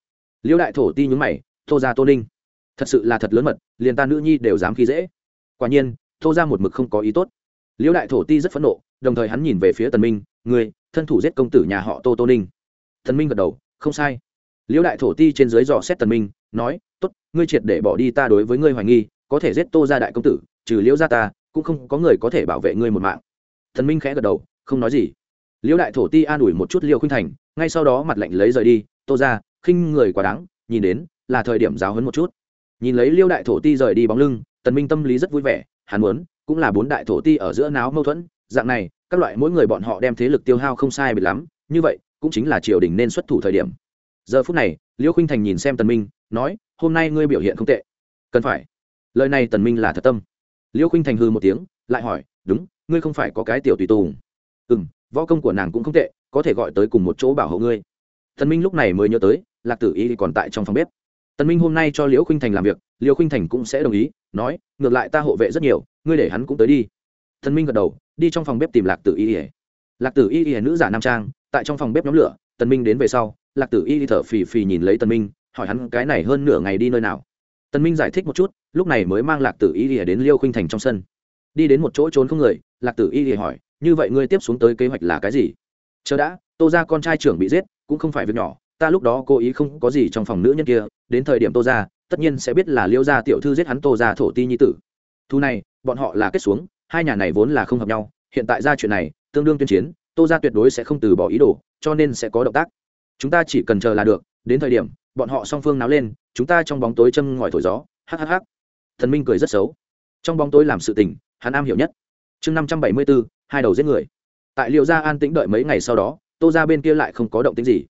Liêu đại thổ ti nhúng mày, tô ra tô ninh, thật sự là thật lớn mật, liền ta nữ nhi đều dám khi dễ. Quả nhiên, tô ra một mực không có ý tốt. Liêu đại thổ ti rất phẫn nộ, đồng thời hắn nhìn về phía tần minh người thân thủ giết công tử nhà họ tô tô ninh. Tần minh gật đầu, không sai liêu đại thổ ti trên dưới dò xét tần minh nói tốt ngươi triệt để bỏ đi ta đối với ngươi hoài nghi có thể giết tô gia đại công tử trừ liêu gia ta cũng không có người có thể bảo vệ ngươi một mạng. Thần minh khẽ gật đầu không nói gì. Liêu đại thổ ti an ủi một chút liêu khuynh thành ngay sau đó mặt lạnh lấy rời đi tô gia, khinh người quá đáng nhìn đến là thời điểm giáo huấn một chút. Nhìn lấy liêu đại thổ ti rời đi bóng lưng tần minh tâm lý rất vui vẻ hắn muốn cũng là bốn đại thổ ti ở giữa náo mâu thuẫn dạng này các loại mỗi người bọn họ đem thế lực tiêu hao không sai biệt lắm như vậy cũng chính là triều đình nên xuất thủ thời điểm giờ phút này, liễu khinh thành nhìn xem tần minh, nói, hôm nay ngươi biểu hiện không tệ. Cần phải. Lời này tần minh là thật tâm. Liễu khinh thành hư một tiếng, lại hỏi, đúng, ngươi không phải có cái tiểu tùy tùng. Ừ m võ công của nàng cũng không tệ, có thể gọi tới cùng một chỗ bảo hộ ngươi. Tần minh lúc này mới nhớ tới, lạc tử y còn tại trong phòng bếp. Tần minh hôm nay cho liễu khinh thành làm việc, liễu khinh thành cũng sẽ đồng ý, nói, ngược lại ta hộ vệ rất nhiều, ngươi để hắn cũng tới đi. Tần minh gật đầu, đi trong phòng bếp tìm lạc tử y lạc tử y nữ giả nam trang, tại trong phòng bếp nhóm lửa, tần minh đến về sau lạc tử y thở phì phì nhìn lấy tần minh, hỏi hắn cái này hơn nửa ngày đi nơi nào. Tần minh giải thích một chút, lúc này mới mang lạc tử y đến liêu khinh thành trong sân. Đi đến một chỗ trốn không người, lạc tử y hỏi, như vậy ngươi tiếp xuống tới kế hoạch là cái gì? Chờ đã, tô ra con trai trưởng bị giết, cũng không phải việc nhỏ, ta lúc đó cố ý không có gì trong phòng nữ nhân kia, đến thời điểm tô ra tất nhiên sẽ biết là liêu gia tiểu thư giết hắn tô ra thổ ti nhi tử. Thu này, bọn họ là kết xuống, hai nhà này vốn là không hợp nhau, hiện tại ra chuyện này, tương đương tuyên chiến, tô ra tuyệt đối sẽ không từ bỏ ý đồ, cho nên sẽ có động tác chúng ta chỉ cần chờ là được, đến thời điểm, bọn họ song phương náo lên, chúng ta trong bóng tối châm ngòi thổi gió hhh thần minh cười rất xấu. Trong bóng tối làm sự tình, hắn am hiểu nhất. Chương năm trăm bảy mươi bốn hai đầu giết người. Tại liệu gia an tĩnh đợi mấy ngày sau đó, tô ra bên kia lại không có động tính gì.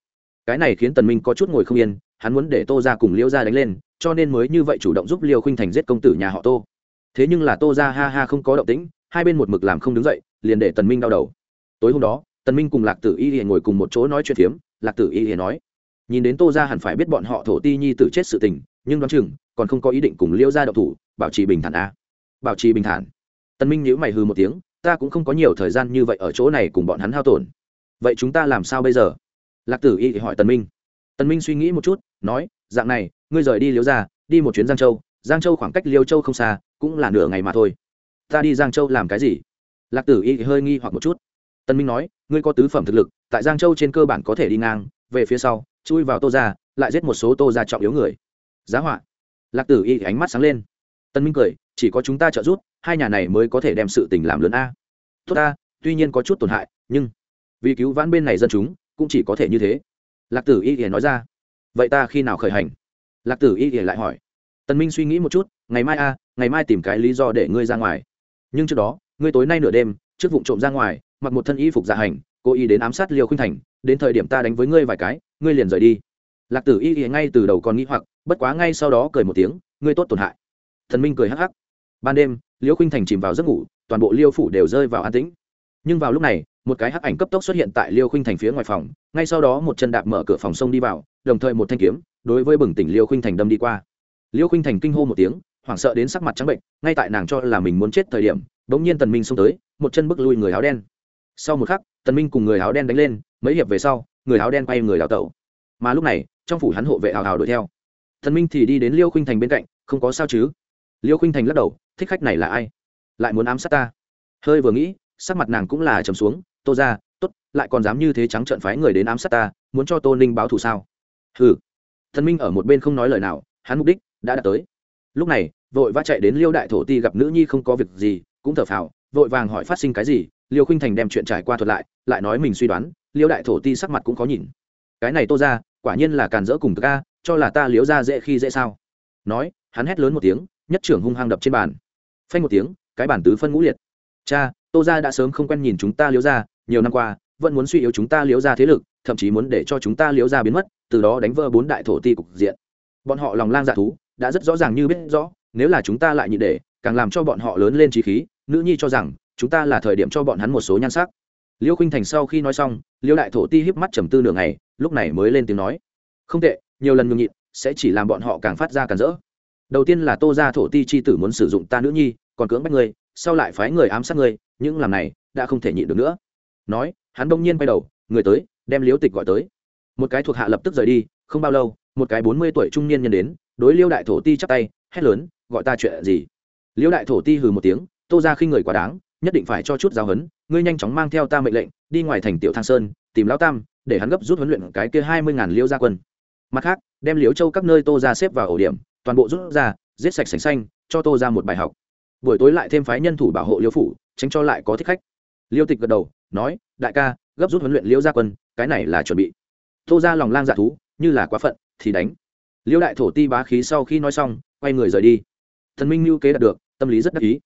Cái này khiến tần minh có chút ngồi không yên, hắn muốn để tô ra cùng liễu gia đánh lên, cho nên mới như vậy chủ động giúp liêu khinh thành giết công tử nhà họ tô. Thế nhưng là tô ra ha ha không có động tĩnh, hai bên một mực làm không đứng dậy, liền để tần minh đau đầu. Tối hôm đó, tần minh cùng lạc tử y ngồi cùng một chỗ nói chuyện phiếm lạc tử y hiền nói, nhìn đến tô ra hẳn phải biết bọn họ thổ ti nhi tử chết sự tình, nhưng đoán chừng, còn không có ý định cùng Liêu gia độc thủ, bảo trì bình thản a. Bảo trì bình thản. Tần minh nhíu mày hừ một tiếng, ta cũng không có nhiều thời gian như vậy ở chỗ này cùng bọn hắn hao tổn. Vậy chúng ta làm sao bây giờ? Lạc tử y hỏi tần minh. Tần minh suy nghĩ một chút, nói, dạng này, ngươi rời đi Liêu gia, đi một chuyến giang châu. Giang châu khoảng cách liêu châu không xa, cũng là nửa ngày mà thôi. Ta đi giang châu làm cái gì? Lạc tử y hơi nghi hoặc một chút. Tân minh nói, ngươi có tứ phẩm thực lực, tại giang châu trên cơ bản có thể đi ngang, về phía sau, chui vào tô gia, lại giết một số tô gia trọng yếu người. Giá họa. Lạc tử y ánh mắt sáng lên. Tân minh cười, chỉ có chúng ta trợ giúp, hai nhà này mới có thể đem sự tình làm lớn a. Tốt ta, tuy nhiên có chút tổn hại, nhưng vì cứu vãn bên này dân chúng, cũng chỉ có thể như thế. Lạc tử y thì nói ra. Vậy ta khi nào khởi hành? Lạc tử y thì lại hỏi. Tần minh suy nghĩ một chút, ngày mai a, ngày mai tìm cái lý do để ngươi ra ngoài. Nhưng trước đó, ngươi tối nay nửa đêm, trước vụ trộm ra ngoài mặc một thân y phục dạ hành, cố ý đến ám sát liều khuynh thành, đến thời điểm ta đánh với ngươi vài cái, ngươi liền rời đi. Lạc tử y thì ngay từ đầu còn nghĩ hoặc, bất quá ngay sau đó cười một tiếng, ngươi tốt tổn hại. Thần minh cười hắc hắc. Ban đêm, liêu khuynh thành chìm vào giấc ngủ, toàn bộ liêu phủ đều rơi vào an tĩnh. Nhưng vào lúc này, một cái hắc ảnh cấp tốc xuất hiện tại liêu khuynh thành phía ngoài phòng, ngay sau đó một chân đạp mở cửa phòng sông đi vào, đồng thời một thanh kiếm, đối với bừng tỉnh liêu khuynh thành đâm đi qua. Liêu khuynh thành kinh hô một tiếng, hoảng sợ đến sắc mặt trắng bệnh, ngay tại nàng cho là mình muốn chết thời điểm đ ỗ n g nhiên tần minh xông tới, một chân bước lui người áo đen sau một khắc tần minh cùng người áo đen đánh lên mấy hiệp về sau người áo đen quay người đào tẩu. Mà lúc này trong phủ hắn hộ vệ hào hào đuổi theo. Tần minh thì đi đến liêu khuynh thành bên cạnh không có sao chứ? Liêu khuynh thành lắc đầu thích khách này là ai? Lại muốn ám sát ta? Hơi vừa nghĩ sắc mặt nàng cũng là trầm xuống tô ra tốt, lại còn dám như thế trắng trợn phái người đến ám sát ta muốn cho tô ninh báo thù sao? Hừ. Thần minh ở một bên không nói lời nào hắn mục đích đã đạt tới. Lúc này vội vã chạy đến liêu đại thổ ti gặp nữ nhi không có việc gì cũng thở phào vội vàng hỏi phát sinh cái gì liêu khinh thành đem chuyện trải qua thuật lại lại nói mình suy đoán, liêu đại thổ ti sắc mặt cũng khó nhìn. Cái này tô ra quả nhiên là càn rỡ cùng ca cho là ta liếu ra dễ khi dễ sao? Nói, hắn hét lớn một tiếng, nhất trưởng hung hăng đập trên bàn. Phanh một tiếng, cái bản tứ phân ngũ liệt. Cha, tô gia đã sớm không quen nhìn chúng ta liếu ra nhiều năm qua, vẫn muốn suy yếu chúng ta liếu ra thế lực, thậm chí muốn để cho chúng ta liếu ra biến mất, từ đó đánh vỡ bốn đại thổ ti cục diện. Bọn họ lòng lang dạ thú, đã rất rõ ràng như biết rõ, nếu là chúng ta lại nhịn để, càng làm cho bọn họ lớn lên trí khí, nữ nhi cho rằng chúng ta là thời điểm cho bọn hắn một số nhan sắc. Liêu khinh thành sau khi nói xong, liêu đại thổ ti híp mắt trầm tư nửa ngày, lúc này mới lên tiếng nói. Không tệ, nhiều lần ngừng nhịn, sẽ chỉ làm bọn họ càng phát ra càng rỡ. Đầu tiên là tô gia thổ ti chi tử muốn sử dụng ta nữ nhi, còn cưỡng bách ngươi, sau lại phái người ám sát ngươi, những làm này đã không thể nhịn được nữa. Nói, hắn bỗng nhiên quay đầu, người tới, đem liễu tịch gọi tới. Một cái thuộc hạ lập tức rời đi, không bao lâu, một cái bốn mươi tuổi trung niên nhân đến, đối liêu đại thổ ti chắp tay, hét lớn, gọi ta chuyện gì? Liêu đại thổ ti hừ một tiếng, tô ra khi người quá đáng nhất định phải cho chút giáo huấn, ngươi nhanh chóng mang theo ta mệnh lệnh, đi ngoài thành tiểu thang sơn, tìm lão tam, để hắn gấp rút huấn luyện cái kia hai mươi ngàn liêu gia quân. Mặt khác, đem liễu châu các nơi tô ra xếp vào ổ điểm, toàn bộ rút ra, giết sạch sành xanh, cho tô ra một bài học. Buổi tối lại thêm phái nhân thủ bảo hộ liêu phủ, tránh cho lại có thích khách. Liêu tịch gật đầu, nói, đại ca, gấp rút huấn luyện liêu gia quân, cái này là chuẩn bị. Tô ra lòng lang dạ thú, như là quá phận, thì đánh. Liêu đại thổ ti bá khí sau khi nói xong, quay người rời đi. Thần minh lưu kế đạt được, tâm lý rất đắc ý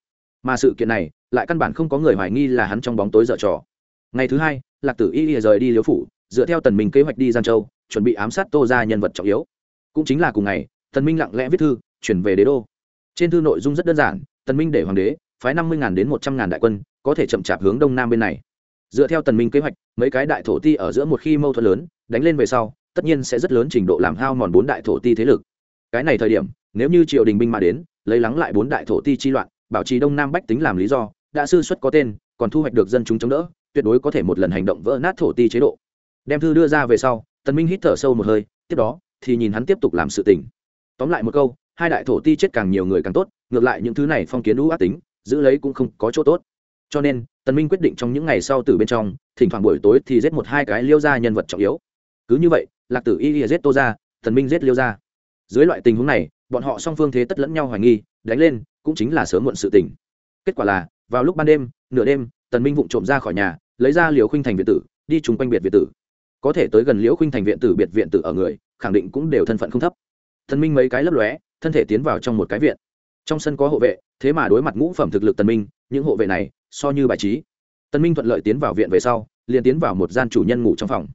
mà sự kiện này lại căn bản không có người hoài nghi là hắn trong bóng tối dở trò. Ngày thứ hai, lạc tử y rời đi liêu phủ, dựa theo tần minh kế hoạch đi giang châu, chuẩn bị ám sát tô ra nhân vật trọng yếu. Cũng chính là cùng ngày, tần minh lặng lẽ viết thư, chuyển về đế đô. Trên thư nội dung rất đơn giản, tần minh để hoàng đế phái năm mươi đến một trăm đại quân, có thể chậm chạp hướng đông nam bên này. Dựa theo tần minh kế hoạch, mấy cái đại thổ ti ở giữa một khi mâu thuẫn lớn, đánh lên về sau, tất nhiên sẽ rất lớn trình độ làm hao mòn bốn đại thổ ti thế lực. Cái này thời điểm, nếu như triều đình binh mà đến, lấy lắng lại bốn đại thổ ti chi loạn bảo trì đông nam bách tính làm lý do, đã sư xuất có tên, còn thu hoạch được dân chúng chống đỡ, tuyệt đối có thể một lần hành động vỡ nát thổ ti chế độ. Đem thư đưa ra về sau, tần minh hít thở sâu một hơi, tiếp đó thì nhìn hắn tiếp tục làm sự tình. Tóm lại một câu, hai đại thổ ti chết càng nhiều người càng tốt, ngược lại những thứ này phong kiến lũ ác tính, giữ lấy cũng không có chỗ tốt. Cho nên, tần minh quyết định trong những ngày sau từ bên trong, thỉnh thoảng buổi tối thì giết một hai cái liêu gia nhân vật trọng yếu. Cứ như vậy, lạc tử y y giết tô ra tần minh giết liêu gia. Dưới loại tình huống này bọn họ song phương thế tất lẫn nhau hoài nghi, đánh lên, cũng chính là sớm muộn sự tình. Kết quả là, vào lúc ban đêm, nửa đêm, tần minh vụng trộm ra khỏi nhà, lấy ra liều khuynh thành viện tử, đi chung quanh biệt viện tử. Có thể tới gần liễu khuynh thành viện tử, biệt viện tử ở người, khẳng định cũng đều thân phận không thấp. Tần minh mấy cái lấp lóe, thân thể tiến vào trong một cái viện. Trong sân có hộ vệ, thế mà đối mặt ngũ phẩm thực lực tần minh, những hộ vệ này, so như bài trí. Tần minh thuận lợi tiến vào viện về sau, liền tiến vào một gian chủ nhân ngủ trong phòng.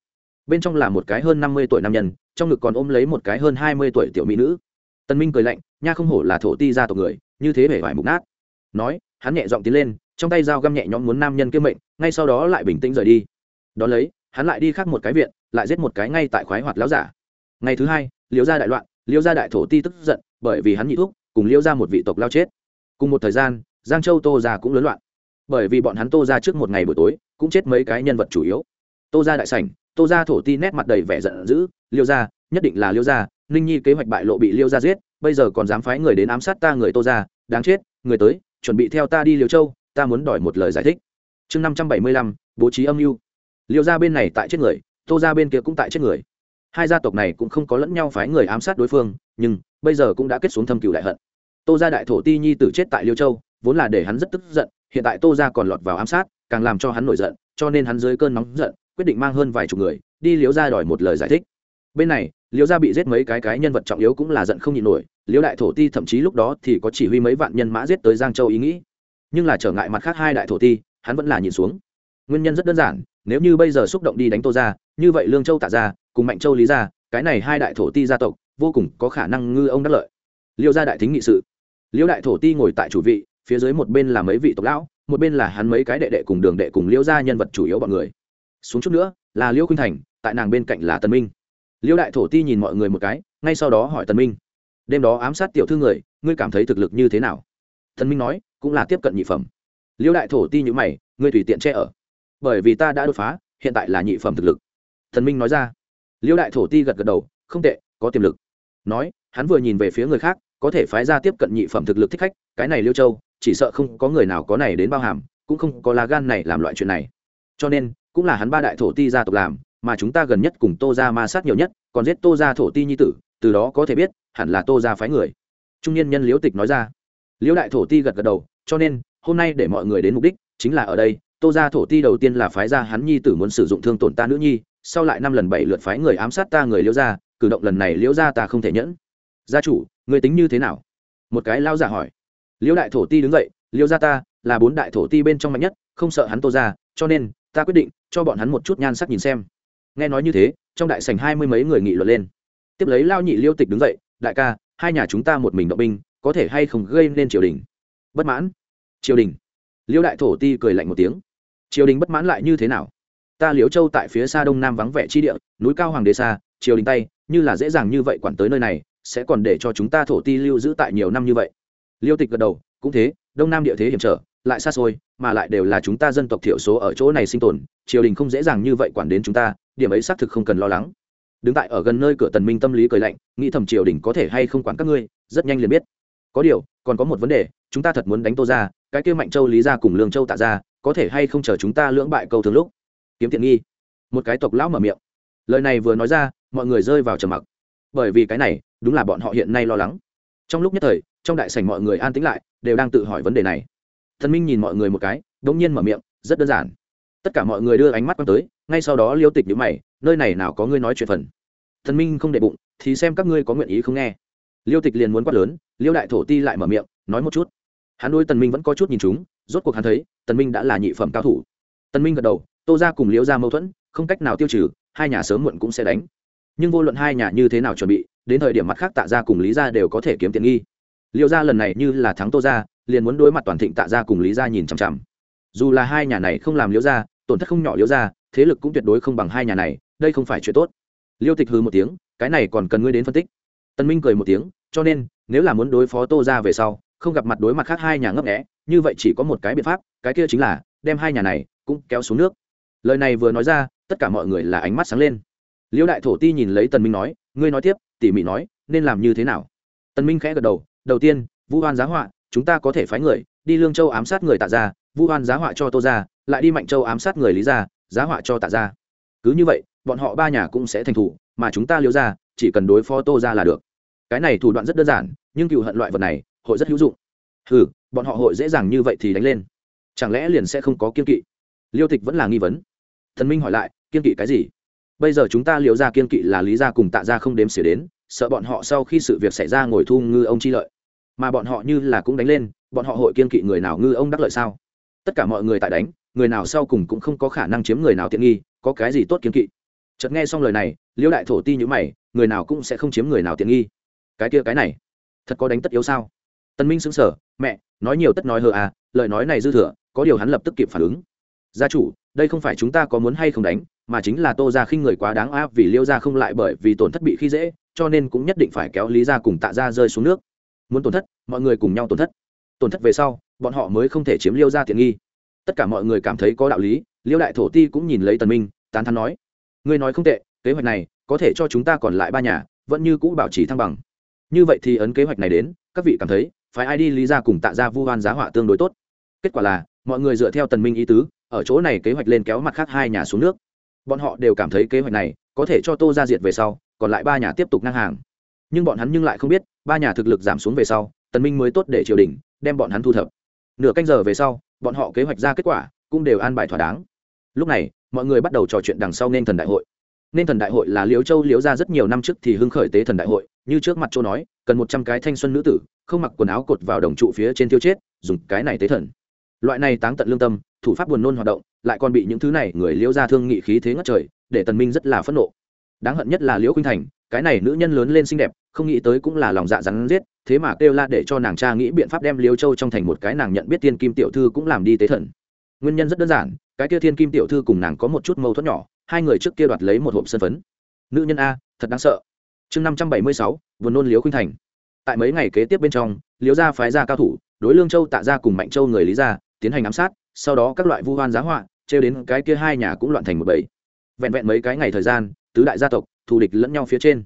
Bên trong là một cái hơn năm mươi tuổi nam nhân, trong ngực còn ôm lấy một cái hơn hai mươi tuổi tiểu mỹ nữ tần minh cười lạnh, nha không hổ là thổ ti gia tộc người, như thế vẻ vải mục nát. Nói, hắn nhẹ giọng tiến lên, trong tay dao găm nhẹ nhõm muốn nam nhân kia mệnh, ngay sau đó lại bình tĩnh rời đi. Đón lấy, hắn lại đi khác một cái viện, lại giết một cái ngay tại khoái hoạt lão giả. Ngày thứ hai, liễu gia đại loạn, liễu gia đại thổ ti tức giận, bởi vì hắn nhị thuốc cùng liễu gia một vị tộc lao chết. Cùng một thời gian, giang châu tô gia cũng lớn loạn. Bởi vì bọn hắn tô gia trước một ngày buổi tối, cũng chết mấy cái nhân vật chủ yếu. Tô gia đại sảnh, tô gia thổ ti nét mặt đầy vẻ giận dữ liêu gia, nhất định là liêu gia ninh nhi kế hoạch bại lộ bị liêu gia giết, bây giờ còn dám phái người đến ám sát ta người tô gia, đáng chết, người tới, chuẩn bị theo ta đi liêu châu, ta muốn đòi một lời giải thích. Chương năm trăm bảy mươi lăm, bố trí âm mưu. Liêu gia bên này tại chết người, tô gia bên kia cũng tại chết người. Hai gia tộc này cũng không có lẫn nhau phái người ám sát đối phương, nhưng bây giờ cũng đã kết xuống thâm cựu đại hận. Tô gia đại thổ ti nhi tử chết tại liêu châu, vốn là để hắn rất tức giận, hiện tại tô gia còn lọt vào ám sát, càng làm cho hắn nổi giận, cho nên hắn dưới cơn nóng giận, quyết định mang hơn vài chục người đi liếu ra đòi một lời giải thích. Bên này Liêu gia bị giết mấy cái cái nhân vật trọng yếu cũng là giận không nhịn nổi Liêu đại thổ ti thậm chí lúc đó thì có chỉ huy mấy vạn nhân mã giết tới giang châu ý nghĩ. Nhưng là trở ngại mặt khác hai đại thổ ti, hắn vẫn là nhìn xuống. Nguyên nhân rất đơn giản, nếu như bây giờ xúc động đi đánh tô ra như vậy lương châu tạ ra cùng mạnh châu lý ra cái này hai đại thổ ti gia tộc, vô cùng có khả năng ngư ông đắc lợi. Liêu gia đại thính nghị sự. Liêu đại thổ ti ngồi tại chủ vị, phía dưới một bên là mấy vị tộc lão, một bên là hắn mấy cái đệ đệ cùng đường đệ cùng liêu gia nhân vật chủ yếu bọn người. Xuống chút nữa, là liêu khuynh thành, tại nàng bên cạnh là tần minh liêu đại thổ ti nhìn mọi người một cái, ngay sau đó hỏi tần minh. Đêm đó ám sát tiểu thư người, ngươi cảm thấy thực lực như thế nào? Tần minh nói, cũng là tiếp cận nhị phẩm. Liêu đại thổ ti như mày, ngươi tùy tiện che ở. Bởi vì ta đã đột phá, hiện tại là nhị phẩm thực lực. Tần minh nói ra. Liêu đại thổ ti gật gật đầu, không tệ, có tiềm lực. Nói, hắn vừa nhìn về phía người khác, có thể phái ra tiếp cận nhị phẩm thực lực thích khách, cái này liêu châu, chỉ sợ không có người nào có này đến bao hàm, cũng không có lá gan này làm loại chuyện này. Cho nên, cũng là hắn ba đại thổ ti gia tộc làm mà chúng ta gần nhất cùng tô ra ma sát nhiều nhất, còn giết tô ra thổ ti nhi tử, từ đó có thể biết, hẳn là tô ra phái người. Trung niên nhân liễu tịch nói ra. Liễu đại thổ ti gật gật đầu, cho nên, hôm nay để mọi người đến mục đích chính là ở đây, tô ra thổ ti đầu tiên là phái ra hắn nhi tử muốn sử dụng thương tổn ta nữ nhi, sau lại năm lần bảy lượt phái người ám sát ta người liễu ra cử động lần này liễu ra ta không thể nhẫn. Gia chủ, người tính như thế nào? Một cái lao giả hỏi. Liễu đại thổ ti đứng dậy, liễu gia ta là bốn đại thổ ti bên trong mạnh nhất, không sợ hắn tô ra cho nên ta quyết định cho bọn hắn một chút nhan sắc nhìn xem nghe nói như thế, trong đại sảnh hai mươi mấy người nghị luận lên. Tiếp lấy lao nhị liêu tịch đứng dậy, đại ca, hai nhà chúng ta một mình động binh, có thể hay không gây nên triều đình? Bất mãn. Triều đình? Liêu đại thổ ti cười lạnh một tiếng. Triều đình bất mãn lại như thế nào? Ta liễu châu tại phía xa đông nam vắng vẻ chi địa, núi cao hoàng đế xa, triều đình tay, như là dễ dàng như vậy quản tới nơi này, sẽ còn để cho chúng ta thổ ti lưu giữ tại nhiều năm như vậy. Liêu tịch gật đầu, cũng thế, đông nam địa thế hiểm trở, lại xa xôi, mà lại đều là chúng ta dân tộc thiểu số ở chỗ này sinh tồn, triều đình không dễ dàng như vậy quản đến chúng ta điểm ấy xác thực không cần lo lắng. Đứng tại ở gần nơi cửa tần minh tâm lý cười lạnh, nghĩ thầm triều đình có thể hay không quản các ngươi, rất nhanh liền biết. Có điều, còn có một vấn đề, chúng ta thật muốn đánh tô ra cái kia mạnh châu lý ra cùng lương châu tạ ra có thể hay không chờ chúng ta lưỡng bại câu thường lúc? Kiếm tiện nghi. Một cái tộc lão mở miệng. Lời này vừa nói ra, mọi người rơi vào trầm mặc. Bởi vì cái này, đúng là bọn họ hiện nay lo lắng. Trong lúc nhất thời, trong đại sảnh mọi người an tĩnh lại, đều đang tự hỏi vấn đề này. Thần minh nhìn mọi người một cái, đống nhiên mở miệng, rất đơn giản tất cả mọi người đưa ánh mắt quăng tới, ngay sau đó liêu tịch nhữ mày, nơi này nào có ngươi nói chuyện phần? Thần minh không để bụng, thì xem các ngươi có nguyện ý không nghe. Liêu tịch liền muốn quát lớn, liêu đại thổ ti lại mở miệng, nói một chút. Hắn đôi tần minh vẫn có chút nhìn chúng, rốt cuộc hắn thấy, tần minh đã là nhị phẩm cao thủ. Tần minh gật đầu, tô ra cùng liêu ra mâu thuẫn, không cách nào tiêu trừ, hai nhà sớm muộn cũng sẽ đánh. Nhưng vô luận hai nhà như thế nào chuẩn bị, đến thời điểm mặt khác tạ ra cùng lý ra đều có thể kiếm tiền nghi. Liêu ra lần này như là thắng tô ra liền muốn đối mặt toàn thịnh tạ ra cùng lý ra nhìn chằm chằm. Dù là hai nhà này không làm liễu ra tổn thất không nhỏ liễu ra, thế lực cũng tuyệt đối không bằng hai nhà này, đây không phải chuyện tốt. Liêu tịch hư một tiếng, cái này còn cần ngươi đến phân tích. Tân minh cười một tiếng, cho nên, nếu là muốn đối phó tô ra về sau, không gặp mặt đối mặt khác hai nhà ngấp nghẽ như vậy chỉ có một cái biện pháp, cái kia chính là, đem hai nhà này cũng kéo xuống nước. Lời này vừa nói ra, tất cả mọi người là ánh mắt sáng lên. Liêu đại thổ ti nhìn lấy tần minh nói, ngươi nói tiếp, tỉ mỉ nói, nên làm như thế nào? Tần minh khẽ gật đầu đầu tiên, vu hoan giá họa, chúng ta có thể phái người, đi lương châu ám sát người tạ ra vu hoan giá họa cho tô ra lại đi mạnh châu ám sát người lý ra giá họa cho tạ ra cứ như vậy, bọn họ ba nhà cũng sẽ thành thủ, mà chúng ta liêu ra chỉ cần đối phó tô ra là được. Cái này thủ đoạn rất đơn giản, nhưng cựu hận loại vật này, hội rất hữu dụng. Ừ bọn họ hội dễ dàng như vậy thì đánh lên. Chẳng lẽ liền sẽ không có kiên kỵ? Liêu tịch vẫn là nghi vấn. Thần minh hỏi lại kiên kỵ cái gì? Bây giờ chúng ta liệu ra kiên kỵ là lý ra cùng tạ ra không đếm xỉa đến, sợ bọn họ sau khi sự việc xảy ra ngồi thu ngư ông chi lợi. Mà bọn họ như là cũng đánh lên, bọn họ hội kiên kỵ người nào ngư ông đắc lợi sao? Tất cả mọi người tại đánh, người nào sau cùng cũng không có khả năng chiếm người nào tiện nghi, có cái gì tốt kiếm kỵ. Chợt nghe xong lời này liễu đại thổ ti nhữ mày, người nào cũng sẽ không chiếm người nào tiện nghi. Cái kia, cái này, thật có đánh tất yếu sao? Tân minh xứng sở mẹ, nói nhiều tất nói hờ à lời nói này dư thừa, có điều hắn lập tức kịp phản ứng. Gia chủ, đây không phải chúng ta có muốn hay không đánh, mà chính là tô ra khinh người quá đáng áp vì liêu ra không lại bởi vì tổn thất bị khi dễ, cho nên cũng nhất định phải kéo lý ra cùng tạ ra rơi xuống nước. Muốn tổn thất, mọi người cùng nhau tổn thất tổn thất về sau, bọn họ mới không thể chiếm liêu ra tiện nghi. Tất cả mọi người cảm thấy có đạo lý, liêu đại thổ ti cũng nhìn lấy tần minh, tán thắn nói, ngươi nói không tệ, kế hoạch này có thể cho chúng ta còn lại ba nhà vẫn như cũ bảo trì thăng bằng. Như vậy thì ấn kế hoạch này đến, các vị cảm thấy phải ai đi lý ra cùng tạ ra vu hoan giá họa tương đối tốt. Kết quả là, mọi người dựa theo tần minh ý tứ, ở chỗ này kế hoạch lên kéo mặt khác hai nhà xuống nước. Bọn họ đều cảm thấy kế hoạch này có thể cho tô ra diệt về sau, còn lại ba nhà tiếp tục ngang hàng. Nhưng bọn hắn nhưng lại không biết, ba nhà thực lực giảm xuống về sau tần minh mới tốt để triều đình đem bọn hắn thu thập. Nửa canh giờ về sau, bọn họ kế hoạch ra kết quả cũng đều an bài thỏa đáng. Lúc này, mọi người bắt đầu trò chuyện đằng sau nên thần đại hội. Nên thần đại hội là liễu châu liễu ra rất nhiều năm trước thì hưng khởi tế thần đại hội, như trước mặt châu nói, cần một trăm cái thanh xuân nữ tử, không mặc quần áo cột vào đồng trụ phía trên tiêu chết, dùng cái này tế thần. Loại này táng tận lương tâm, thủ pháp buồn nôn hoạt động, lại còn bị những thứ này người liễu ra thương nghị khí thế ngất trời, để tần minh rất là phẫn nộ. Đáng hận nhất là liễu khuynh thành cái này nữ nhân lớn lên xinh đẹp, không nghĩ tới cũng là lòng dạ rắn giết, thế mà kêu la để cho nàng cha nghĩ biện pháp đem liêu châu trong thành một cái nàng nhận biết tiên kim tiểu thư cũng làm đi tế thần. Nguyên nhân rất đơn giản, cái kia thiên kim tiểu thư cùng nàng có một chút mâu thuẫn nhỏ, hai người trước kia đoạt lấy một hộp sân phấn. Nữ nhân a, thật đáng sợ. Chương năm trăm bảy mươi sáu vườn nôn liếu khuynh thành. Tại mấy ngày kế tiếp bên trong liếu gia phái gia cao thủ, đối lương châu tạ gia cùng mạnh châu người lý gia, tiến hành ám sát, sau đó các loại vu hoan giá họa, trêu đến cái kia hai nhà cũng loạn thành một bầy. Vẹn vẹn mấy cái ngày thời gian, tứ đại gia tộc thù địch lẫn nhau phía trên,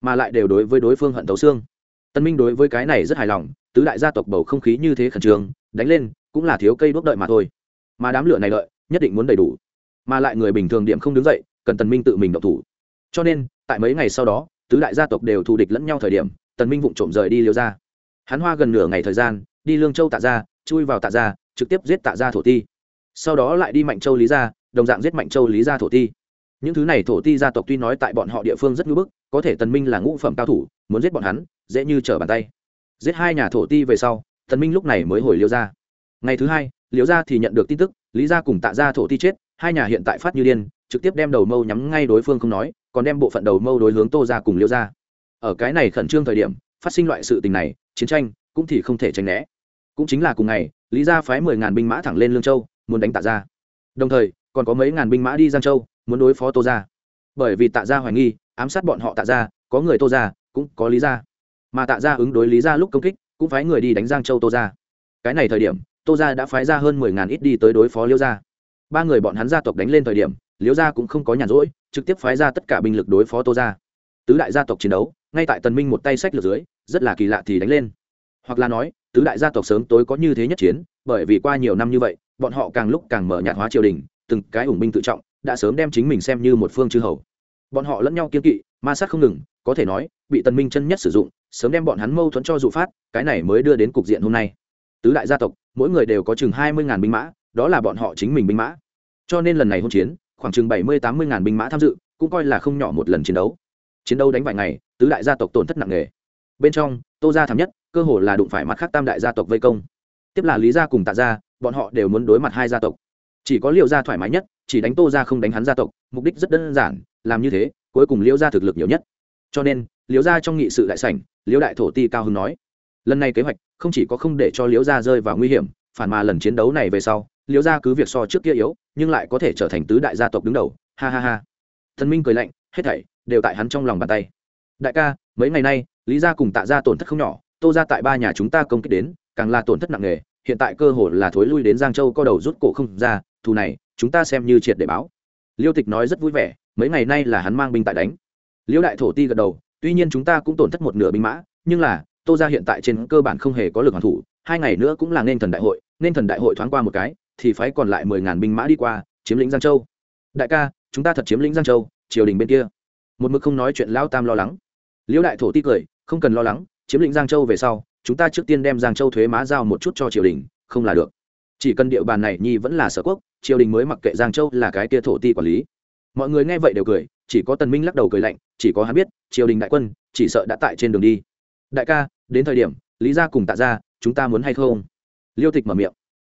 mà lại đều đối với đối phương hận tấu xương. Tân minh đối với cái này rất hài lòng, tứ đại gia tộc bầu không khí như thế khẩn trương, đánh lên cũng là thiếu cây đốt đợi mà thôi. Mà đám lửa này đợi, nhất định muốn đầy đủ. Mà lại người bình thường điểm không đứng dậy, cần tần minh tự mình động thủ. Cho nên, tại mấy ngày sau đó, tứ đại gia tộc đều thù địch lẫn nhau thời điểm tần minh vụng trộm rời đi liêu ra hắn hoa gần nửa ngày thời gian, đi lương châu tạ gia, chui vào tạ gia, trực tiếp giết tạ gia thổ ti. Sau đó lại đi mạnh châu lý gia, đồng dạng giết mạnh châu lý gia thổ ti những thứ này thổ ti gia tộc tuy nói tại bọn họ địa phương rất ngưỡng bức, có thể tần minh là ngũ phẩm cao thủ, muốn giết bọn hắn, dễ như trở bàn tay. Giết hai nhà thổ ti về sau, tần minh lúc này mới hồi liêu ra ngày thứ hai, liêu gia thì nhận được tin tức, lý gia cùng tạ gia thổ ti chết, hai nhà hiện tại phát như điên, trực tiếp đem đầu mâu nhắm ngay đối phương không nói, còn đem bộ phận đầu mâu đối hướng tô gia cùng liêu gia. Ở cái này khẩn trương thời điểm, phát sinh loại sự tình này, chiến tranh cũng thì không thể tránh né. Cũng chính là cùng ngày, lý gia phái mười ngàn binh mã thẳng lên lương châu, muốn đánh tạ gia. Đồng thời, còn có mấy ngàn binh mã đi giang châu muốn đối phó tô gia. Bởi vì tạ gia hoài nghi, ám sát bọn họ tạ gia, có người tô gia, cũng có lý gia. Mà tạ gia ứng đối lý gia lúc công kích, cũng phái người đi đánh giang châu tô gia. Cái này thời điểm, tô gia đã phái ra hơn mười ngàn ít đi tới đối phó liêu gia. Ba người bọn hắn gia tộc đánh lên thời điểm, liêu gia cũng không có nhàn rỗi, trực tiếp phái ra tất cả binh lực đối phó tô gia. Tứ đại gia tộc chiến đấu, ngay tại tần minh một tay sách lược dưới, rất là kỳ lạ thì đánh lên. Hoặc là nói, tứ đại gia tộc sớm tối có như thế nhất chiến, bởi vì qua nhiều năm như vậy, bọn họ càng lúc càng mở nhạt hóa triều đình, từng cái ủng binh tự trọng đã sớm đem chính mình xem như một phương chư hầu. Bọn họ lẫn nhau kiên kỵ, ma sát không ngừng, có thể nói, bị tần minh chân nhất sử dụng, sớm đem bọn hắn mâu thuẫn cho dụ phát, cái này mới đưa đến cục diện hôm nay. Tứ đại gia tộc, mỗi người đều có chừng hai mươi ngàn binh mã, đó là bọn họ chính mình binh mã. Cho nên lần này hôn chiến, khoảng chừng bảy mươi tám mươi ngàn binh mã tham dự, cũng coi là không nhỏ một lần chiến đấu. Chiến đấu đánh vài ngày, tứ đại gia tộc tổn thất nặng nề. Bên trong, tô gia thảm nhất, cơ hồ là đụng phải mặt khác tam đại gia tộc vây công. Tiếp là lý gia cùng tạ gia, bọn họ đều muốn đối mặt hai gia tộc chỉ có liệu gia thoải mái nhất, chỉ đánh tô gia không đánh hắn gia tộc, mục đích rất đơn giản, làm như thế, cuối cùng liễu gia thực lực nhiều nhất. Cho nên liễu gia trong nghị sự đại sảnh liễu đại thổ ti cao hưng nói, lần này kế hoạch, không chỉ có không để cho liễu gia rơi vào nguy hiểm, phản mà lần chiến đấu này về sau liễu gia cứ việc so trước kia yếu, nhưng lại có thể trở thành tứ đại gia tộc đứng đầu. Ha ha ha. Thần minh cười lạnh, hết thảy đều tại hắn trong lòng bàn tay. Đại ca, mấy ngày nay, lý gia cùng tạ gia tổn thất không nhỏ, tô gia tại ba nhà chúng ta công kích đến, càng là tổn thất nặng nề hiện tại cơ hội là thối lui đến giang châu co đầu rút cổ không ra, thù này, chúng ta xem như triệt để báo. Liêu tịch nói rất vui vẻ, mấy ngày nay là hắn mang binh tại đánh. Liêu đại thổ ti gật đầu, tuy nhiên chúng ta cũng tổn thất một nửa binh mã, nhưng là, tô gia hiện tại trên cơ bản không hề có lực hoàn thủ, hai ngày nữa cũng là nên thần đại hội, nên thần đại hội thoáng qua một cái, thì phái còn lại mười ngàn binh mã đi qua, chiếm lĩnh giang châu. Đại ca, chúng ta thật chiếm lĩnh giang châu, triều đình bên kia. Một mực không nói chuyện lao tam lo lắng. Liễu đại thổ ti cười, không cần lo lắng, chiếm lĩnh giang châu về sau chúng ta trước tiên đem giang châu thuế má giao một chút cho triều đình, không là được. Chỉ cần địa bàn này nhi vẫn là sở quốc, triều đình mới mặc kệ giang châu là cái kia thổ ti quản lý. Mọi người nghe vậy đều cười, chỉ có tần minh lắc đầu cười lạnh, chỉ có hắn biết, triều đình đại quân, chỉ sợ đã tại trên đường đi. Đại ca, đến thời điểm, lý gia cùng tạ gia, chúng ta muốn hay không? Liêu tịch mở miệng.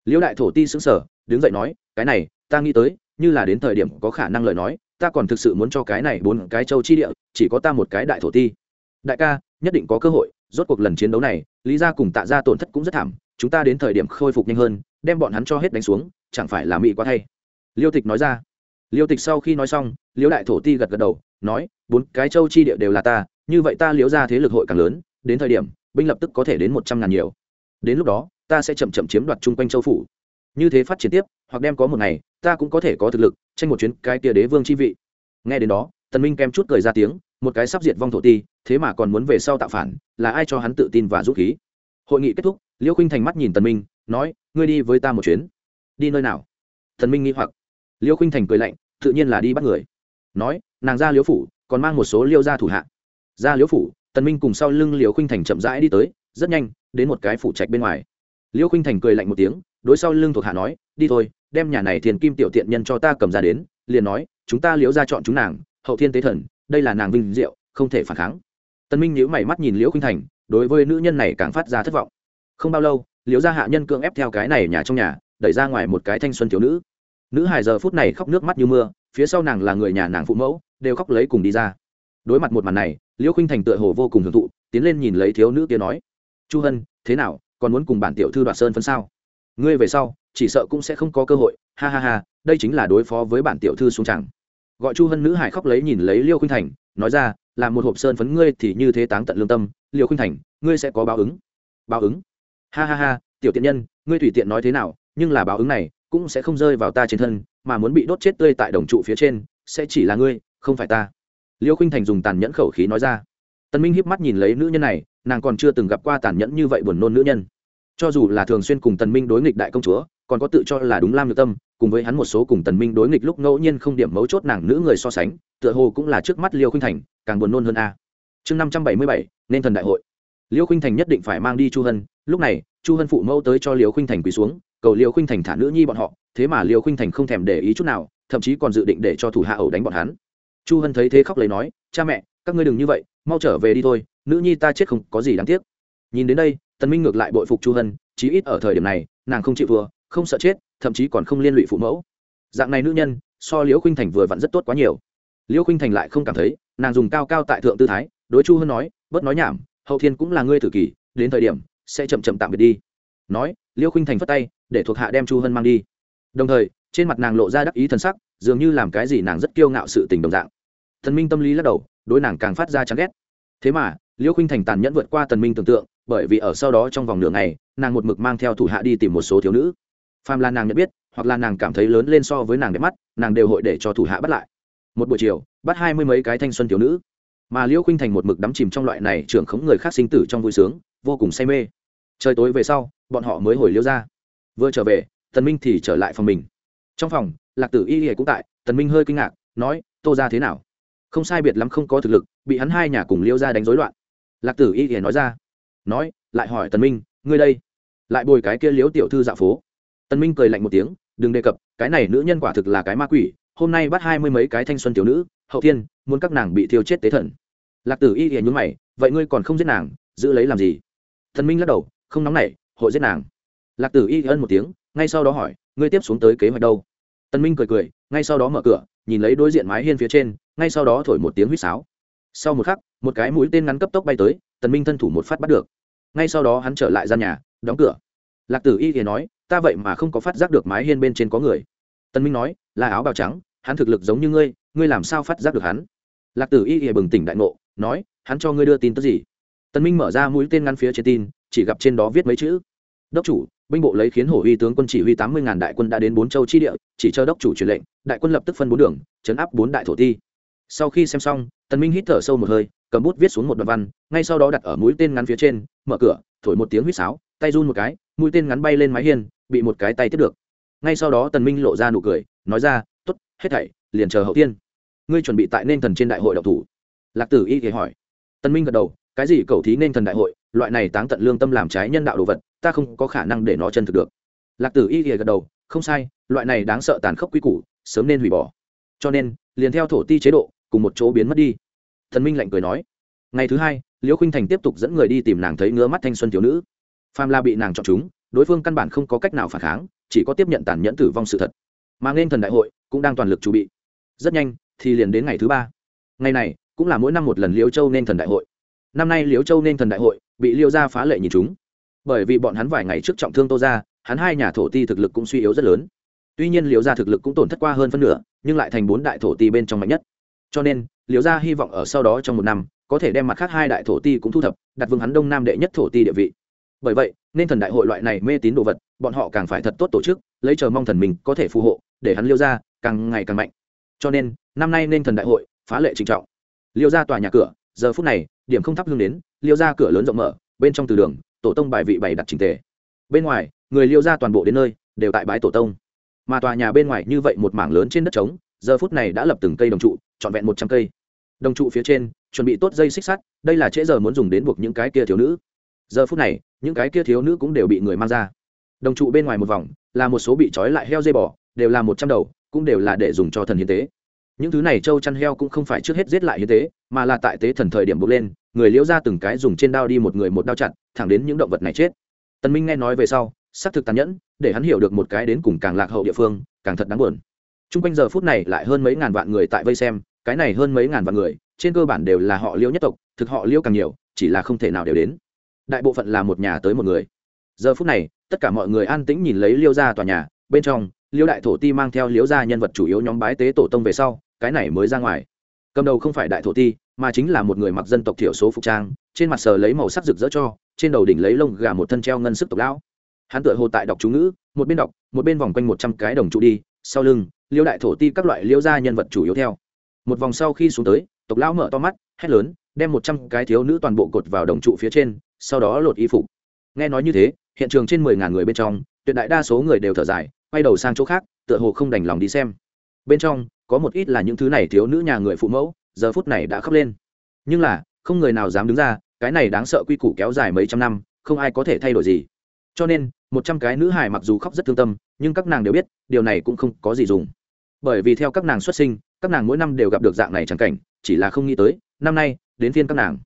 Liêu đại thổ ti sững sờ, đứng dậy nói, cái này, ta nghĩ tới, như là đến thời điểm có khả năng lời nói, ta còn thực sự muốn cho cái này bốn cái châu chi địa, chỉ có ta một cái đại thổ ti đại ca, nhất định có cơ hội, rốt cuộc lần chiến đấu này, lý gia cùng tạ gia tổn thất cũng rất thảm, chúng ta đến thời điểm khôi phục nhanh hơn, đem bọn hắn cho hết đánh xuống, chẳng phải là mỹ quá thay. Liêu tịch nói ra. Liêu tịch sau khi nói xong, liêu đại thổ ti gật gật đầu, nói, bốn cái châu chi địa đều là ta, như vậy ta liếu ra thế lực hội càng lớn, đến thời điểm, binh lập tức có thể đến một trăm ngàn nhiều. Đến lúc đó, ta sẽ chậm chậm chiếm đoạt chung quanh châu phủ. Như thế phát triển tiếp, hoặc đem có một ngày, ta cũng có thể có thực lực, tranh một chuyến cái tia đế vương chi vị. Nghe đến đó, tần minh kem chút cười ra tiếng một cái sắp diệt vong thổ ti, thế mà còn muốn về sau tạo phản, là ai cho hắn tự tin và dũng khí? Hội nghị kết thúc, Liễu khinh thành mắt nhìn tần minh, nói, ngươi đi với ta một chuyến. Đi nơi nào? Tần minh nghi hoặc. Liễu khinh thành cười lạnh, tự nhiên là đi bắt người. Nói, nàng ra Liễu phủ, còn mang một số liêu gia thủ hạ. Ra Liễu phủ, tần minh cùng sau lưng Liễu khinh thành chậm rãi đi tới, rất nhanh, đến một cái phủ trạch bên ngoài. Liễu khinh thành cười lạnh một tiếng, đối sau lưng thuộc hạ nói, đi thôi, đem nhà này thiền kim tiểu tiện nhân cho ta cầm ra đến, liền nói, chúng ta liễu ra chọn chúng nàng, hậu thiên tế thần đây là nàng vinh diệu, không thể phản kháng. Tân minh nhíu mày mắt nhìn liễu khinh thành, đối với nữ nhân này càng phát ra thất vọng. Không bao lâu, liễu gia hạ nhân cưỡng ép theo cái này nhà trong nhà, đẩy ra ngoài một cái thanh xuân thiếu nữ. Nữ hài giờ phút này khóc nước mắt như mưa, phía sau nàng là người nhà nàng phụ mẫu, đều khóc lấy cùng đi ra. Đối mặt một màn này, liễu khinh thành tựa hồ vô cùng hưởng thụ, tiến lên nhìn lấy thiếu nữ kia nói, chu hân, thế nào, còn muốn cùng bản tiểu thư đoạt sơn phân sao? Ngươi về sau, chỉ sợ cũng sẽ không có cơ hội, ha ha ha, đây chính là đối phó với bản tiểu thư xuống chẳng gọi chu hân nữ hải khóc lấy nhìn lấy liêu khuynh thành, nói ra, là một hộp sơn phấn ngươi thì như thế táng tận lương tâm, liêu khuynh thành, ngươi sẽ có báo ứng. Báo ứng? Ha ha ha, tiểu tiện nhân, ngươi tùy tiện nói thế nào, nhưng là báo ứng này cũng sẽ không rơi vào ta trên thân, mà muốn bị đốt chết tươi tại đồng trụ phía trên, sẽ chỉ là ngươi, không phải ta. Liêu khuynh thành dùng tàn nhẫn khẩu khí nói ra. Tân minh hiếp mắt nhìn lấy nữ nhân này, nàng còn chưa từng gặp qua tàn nhẫn như vậy buồn nôn nữ nhân. Cho dù là thường xuyên cùng tần minh đối nghịch đại công chúa, còn có tự cho là đúng lam nhược tâm cùng với hắn một số cùng tần minh đối nghịch lúc ngẫu nhiên không điểm mấu chốt nàng nữ người so sánh, tựa hồ cũng là trước mắt liêu khinh thành, càng buồn nôn hơn a. Chương năm trăm bảy mươi bảy, nên thần đại hội. Liêu khinh thành nhất định phải mang đi chu hân, lúc này, chu hân phụ mẫu tới cho liêu khinh thành quỳ xuống, cầu liêu khinh thành thả nữ nhi bọn họ, thế mà liêu khinh thành không thèm để ý chút nào, thậm chí còn dự định để cho thủ hạ ẩu đánh bọn hắn. Chu hân thấy thế khóc lấy nói, cha mẹ, các ngươi đừng như vậy, mau trở về đi thôi, nữ nhi ta chết không có gì đáng tiếc. Nhìn đến đây, tần minh ngược lại bội phục chu hân, chí ít ở thời điểm này, nàng không chịu vừa không sợ chết thậm chí còn không liên lụy phụ mẫu. Dạng này nữ nhân, so liễu khinh thành vừa vặn rất tốt quá nhiều. Liễu khinh thành lại không cảm thấy, nàng dùng cao cao tại thượng tư thái, đối chu hân nói, bớt nói nhảm, hậu thiên cũng là ngươi thử kỳ, đến thời điểm, sẽ chậm chậm tạm biệt đi. Nói, liễu khinh thành phất tay, để thuộc hạ đem chu hân mang đi. Đồng thời, trên mặt nàng lộ ra đắc ý t sắc, dường như làm cái gì nàng rất kiêu ngạo sự tình đồng dạng. Thần minh tâm lý lắc đầu, đối nàng càng phát ra chán ghét. Thế mà, liễu khinh thành tàn nhẫn vượt qua tần minh tưởng tượng, bởi vì ở sau đó trong vòng nửa ngày, nàng một mực mang theo thủ hạ đi tìm một số thiếu nữ phàm là nàng nhận biết, hoặc là nàng cảm thấy lớn lên so với nàng đẹp mắt, nàng đều hội để cho thủ hạ bắt lại. Một buổi chiều, bắt hai mươi mấy cái thanh xuân thiếu nữ. Mà liễu khinh thành một mực đắm chìm trong loại này trưởng khống người khác sinh tử trong vui sướng, vô cùng say mê. Trời tối về sau, bọn họ mới hồi liễu ra vừa trở về, tần minh thì trở lại phòng mình. Trong phòng, lạc tử y y cũng tại, tần minh hơi kinh ngạc, nói, tô ra thế nào? Không sai biệt lắm, không có thực lực, bị hắn hai nhà cùng liễu ra đánh rối loạn. Lạc tử y y nói ra. Nói, lại hỏi tần minh, ngươi đây, lại bồi cái kia liễu tiểu thư dạo phố tần minh cười lạnh một tiếng, đừng đề cập, cái này nữ nhân quả thực là cái ma quỷ, hôm nay bắt hai mươi mấy cái thanh xuân tiểu nữ, hậu thiên, muốn các nàng bị thiêu chết tế thần. Lạc tử y hiền nhún mày, vậy ngươi còn không giết nàng, giữ lấy làm gì? Thần minh lắc đầu, không nóng nảy, hội giết nàng. Lạc tử y ân một tiếng, ngay sau đó hỏi, ngươi tiếp xuống tới kế hoạch đâu? Tần minh cười cười, ngay sau đó mở cửa, nhìn lấy đối diện mái hiên phía trên, ngay sau đó thổi một tiếng huýt sáo. Sau một khắc, một cái mũi tên ngắn cấp tốc bay tới, tần minh thân thủ một phát bắt được. Ngay sau đó hắn trở lại gian nhà, đóng cửa. Lạc tử y thì nói ta vậy mà không có phát giác được mái hiên bên trên có người. Tân minh nói, là áo bào trắng, hắn thực lực giống như ngươi ngươi làm sao phát giác được hắn? Lạc tử y ỉa bừng tỉnh đại ngộ, nói, hắn cho ngươi đưa tin tức gì? Tân minh mở ra mũi tên ngăn phía trên tin, chỉ gặp trên đó viết mấy chữ. Đốc chủ, binh bộ lấy khiến hổ uy tướng quân chỉ huy tám mươi ngàn đại quân đã đến bốn châu chi địa, chỉ cho đốc chủ truyền lệnh, đại quân lập tức phân bốn đường, chấn áp bốn đại thổ ti. Sau khi xem xong tần minh hít thở sâu một hơi, cầm bút viết xuống một đoạn văn, ngay sau đó đặt ở mũi tên ngắn phía trên, mở cửa, thổi một tiếng huýt sáo, tay run một cái, mũi tên ngắn bay lên mái hiên bị một cái tay tiếp được. Ngay sau đó tần minh lộ ra nụ cười, nói ra, tốt, hết thảy, liền chờ hậu tiên. Ngươi chuẩn bị tại nên thần trên đại hội độc thủ. Lạc tử y thì hỏi. Tần minh gật đầu, cái gì cầu thí nên thần đại hội? Loại này táng tận lương tâm làm trái nhân đạo đồ vật, ta không có khả năng để nó chân thực được. Lạc tử y thì gật đầu, không sai, loại này đáng sợ tàn khốc quy củ, sớm nên hủy bỏ. Cho nên, liền theo thổ ti chế độ, cùng một chỗ biến mất đi. Thần minh lạnh cười nói. Ngày thứ hai, liễu khinh thành tiếp tục dẫn người đi tìm nàng thấy ngứa mắt thanh xuân thiếu nữ. Pham la bị nàng chọn chúng đối phương căn bản không có cách nào phản kháng, chỉ có tiếp nhận tàn nhẫn tử vong sự thật. Mà nên thần đại hội cũng đang toàn lực chuẩn bị. Rất nhanh thì liền đến ngày thứ ba. Ngày này cũng là mỗi năm một lần liễu châu nên thần đại hội. Năm nay liễu châu nên thần đại hội bị liêu gia phá lệ nhìn chúng. Bởi vì bọn hắn vài ngày trước trọng thương tô ra hắn hai nhà thổ ti thực lực cũng suy yếu rất lớn. Tuy nhiên liễu gia thực lực cũng tổn thất qua hơn phân nửa, nhưng lại thành bốn đại thổ ti bên trong mạnh nhất. Cho nên, liễu gia hy vọng ở sau đó trong một năm, có thể đem mặt khác hai đại thổ ti cũng thu thập, đặt vương hắn đông nam đệ nhất thổ ti địa vị bởi vậy, nên thần đại hội loại này mê tín đồ vật, bọn họ càng phải thật tốt tổ chức, lấy chờ mong thần mình có thể phù hộ, để hắn liêu ra càng ngày càng mạnh. Cho nên, năm nay nên thần đại hội, phá lệ trinh trọng. Liêu ra tòa nhà cửa, giờ phút này, điểm không thắp hương đến, liêu ra cửa lớn rộng mở, bên trong từ đường, tổ tông bài vị bày đặt trình tề. Bên ngoài, người liêu ra toàn bộ đến nơi, đều tại bái tổ tông. Mà tòa nhà bên ngoài như vậy một mảng lớn trên đất trống, giờ phút này đã lập từng cây đồng trụ, trọn vẹn một trăm cây. Đồng trụ phía trên, chuẩn bị tốt dây xích sắt, đây là trễ giờ muốn dùng đến buộc những cái kia thiếu nữ giờ phút này, những cái kia thiếu nữ cũng đều bị người mang ra. Đồng trụ bên ngoài một vòng, là một số bị trói lại heo dây bò, đều là một trăm đầu, cũng đều là để dùng cho thần hiến tế. Những thứ này trâu chăn heo cũng không phải trước hết giết lại hiến tế, mà là tại tế thần thời điểm bốc lên, người liễu ra từng cái dùng trên đao đi một người một đao chặt, thẳng đến những động vật này chết. Tần minh nghe nói về sau xác thực tàn nhẫn, để hắn hiểu được một cái đến cùng càng lạc hậu địa phương, càng thật đáng buồn. Chung quanh giờ phút này lại hơn mấy ngàn vạn người tại vây xem, cái này hơn mấy ngàn vạn người, trên cơ bản đều là họ liêu nhất tộc, thực họ liêu càng nhiều, chỉ là không thể nào đều đến đại bộ phận là một nhà tới một người. Giờ phút này, tất cả mọi người an tĩnh nhìn lấy liêu ra tòa nhà, bên trong, liêu đại thổ ti mang theo liêu ra nhân vật chủ yếu nhóm bái tế tổ tông về sau, cái này mới ra ngoài. Cầm đầu không phải đại thổ ti, mà chính là một người mặc dân tộc thiểu số phục trang, trên mặt sờ lấy màu sắc rực rỡ cho, trên đầu đỉnh lấy lông gà một thân treo ngân sức tộc lão. Hắn tựa hồ tại đọc chú ngữ, một bên đọc, một bên vòng quanh một trăm cái đồng trụ đi, sau lưng, liêu đại thổ ti các loại liêu gia nhân vật chủ yếu theo. Một vòng sau khi xuống tới, tộc lão mở to mắt, hét lớn, đem một trăm cái thiếu nữ toàn bộ cột vào đồng trụ phía trên sau đó lột y phục. Nghe nói như thế, hiện trường trên mười ngàn người bên trong, tuyệt đại đa số người đều thở dài, quay đầu sang chỗ khác, tựa hồ không đành lòng đi xem. Bên trong, có một ít là những thứ này thiếu nữ nhà người phụ mẫu, giờ phút này đã khóc lên. Nhưng là, không người nào dám đứng ra, cái này đáng sợ quy củ kéo dài mấy trăm năm, không ai có thể thay đổi gì. Cho nên, một trăm cái nữ hài mặc dù khóc rất thương tâm, nhưng các nàng đều biết, điều này cũng không có gì dùng. Bởi vì theo các nàng xuất sinh, các nàng mỗi năm đều gặp được dạng này chẳng cảnh, chỉ là không nghĩ tới, năm nay, đến phiên các nàng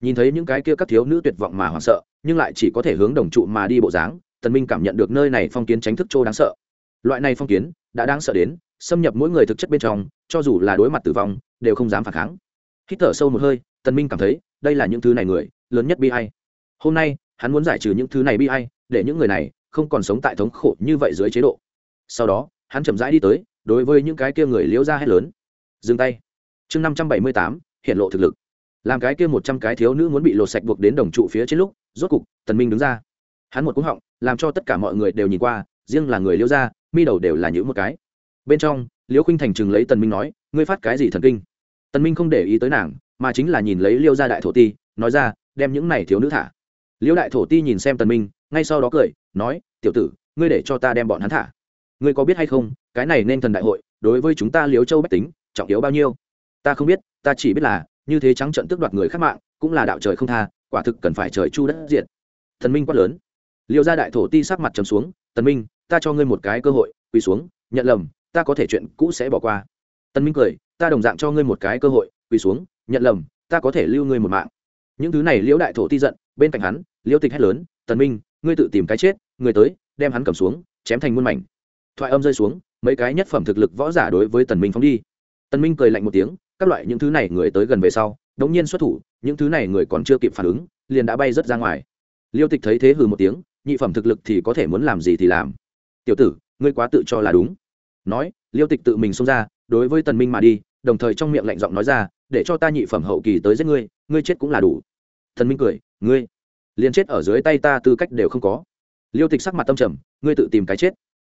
nhìn thấy những cái kia các thiếu nữ tuyệt vọng mà hoảng sợ, nhưng lại chỉ có thể hướng đồng trụ mà đi bộ dáng, tần minh cảm nhận được nơi này phong kiến tránh thức trô đáng sợ. Loại này phong kiến đã đáng sợ đến xâm nhập mỗi người thực chất bên trong, cho dù là đối mặt tử vong, đều không dám phản kháng. Hít thở sâu một hơi, tần minh cảm thấy đây là những thứ này người, lớn nhất bi ai. Hôm nay, hắn muốn giải trừ những thứ này bi ai, để những người này không còn sống tại thống khổ như vậy dưới chế độ. Sau đó, hắn chậm rãi đi tới, đối với những cái kia người liễu ra hết lớn. Dừng tay. Chương năm trăm bảy mươi tám, hiện lộ thực lực làm cái kia một trăm cái thiếu nữ muốn bị lột sạch buộc đến đồng trụ phía trên lúc, rốt cục, tần minh đứng ra. Hắn một cú họng, làm cho tất cả mọi người đều nhìn qua, riêng là người liễu ra mi đầu đều là những một cái. Bên trong liễu khinh thành chừng lấy tần minh nói, ngươi phát cái gì thần kinh? Tần minh không để ý tới nàng, mà chính là nhìn lấy liêu gia đại thổ ti, nói ra, đem những này thiếu nữ thả. Liêu đại thổ ti nhìn xem tần minh, ngay sau đó cười, nói, tiểu tử, ngươi để cho ta đem bọn hắn thả. Ngươi có biết hay không, cái này nên thần đại hội, đối với chúng ta liêu châu bách tính, trọng yếu bao nhiêu? Ta không biết, ta chỉ biết là như thế trắng trận tước đoạt người khác mạng, cũng là đạo trời không tha, quả thực cần phải trời chu đất diện thần minh quát lớn. Liêu gia đại thổ ti sắc mặt trầm xuống, tần minh, ta cho ngươi một cái cơ hội, quỳ xuống, nhận lầm, ta có thể chuyện cũ sẽ bỏ qua. Tần minh cười, ta đồng dạng cho ngươi một cái cơ hội, quỳ xuống, nhận lầm, ta có thể lưu ngươi một mạng. Những thứ này liễu đại thổ ti giận, bên cạnh hắn liễu tịch hét lớn, tần minh, ngươi tự tìm cái chết, người tới, đem hắn cầm xuống, chém thành muôn mảnh. Thoại âm rơi xuống, mấy cái nhất phẩm thực lực võ giả đối với tần minh phóng đi. Tần minh cười lạnh một tiếng các loại những thứ này người tới gần về sau, đống nhiên xuất thủ, những thứ này người còn chưa kịp phản ứng, liền đã bay rất ra ngoài. Liêu tịch thấy thế hừ một tiếng, nhị phẩm thực lực thì có thể muốn làm gì thì làm. Tiểu tử, ngươi quá tự cho là đúng. Nói, liêu tịch tự mình xông ra, đối với tần minh mà đi, đồng thời trong miệng lạnh giọng nói ra, để cho ta nhị phẩm hậu kỳ tới giết ngươi ngươi chết cũng là đủ. Thần minh cười, ngươi, liền chết ở dưới tay ta tư cách đều không có. Liêu tịch sắc mặt tâm trầm, ngươi tự tìm cái chết.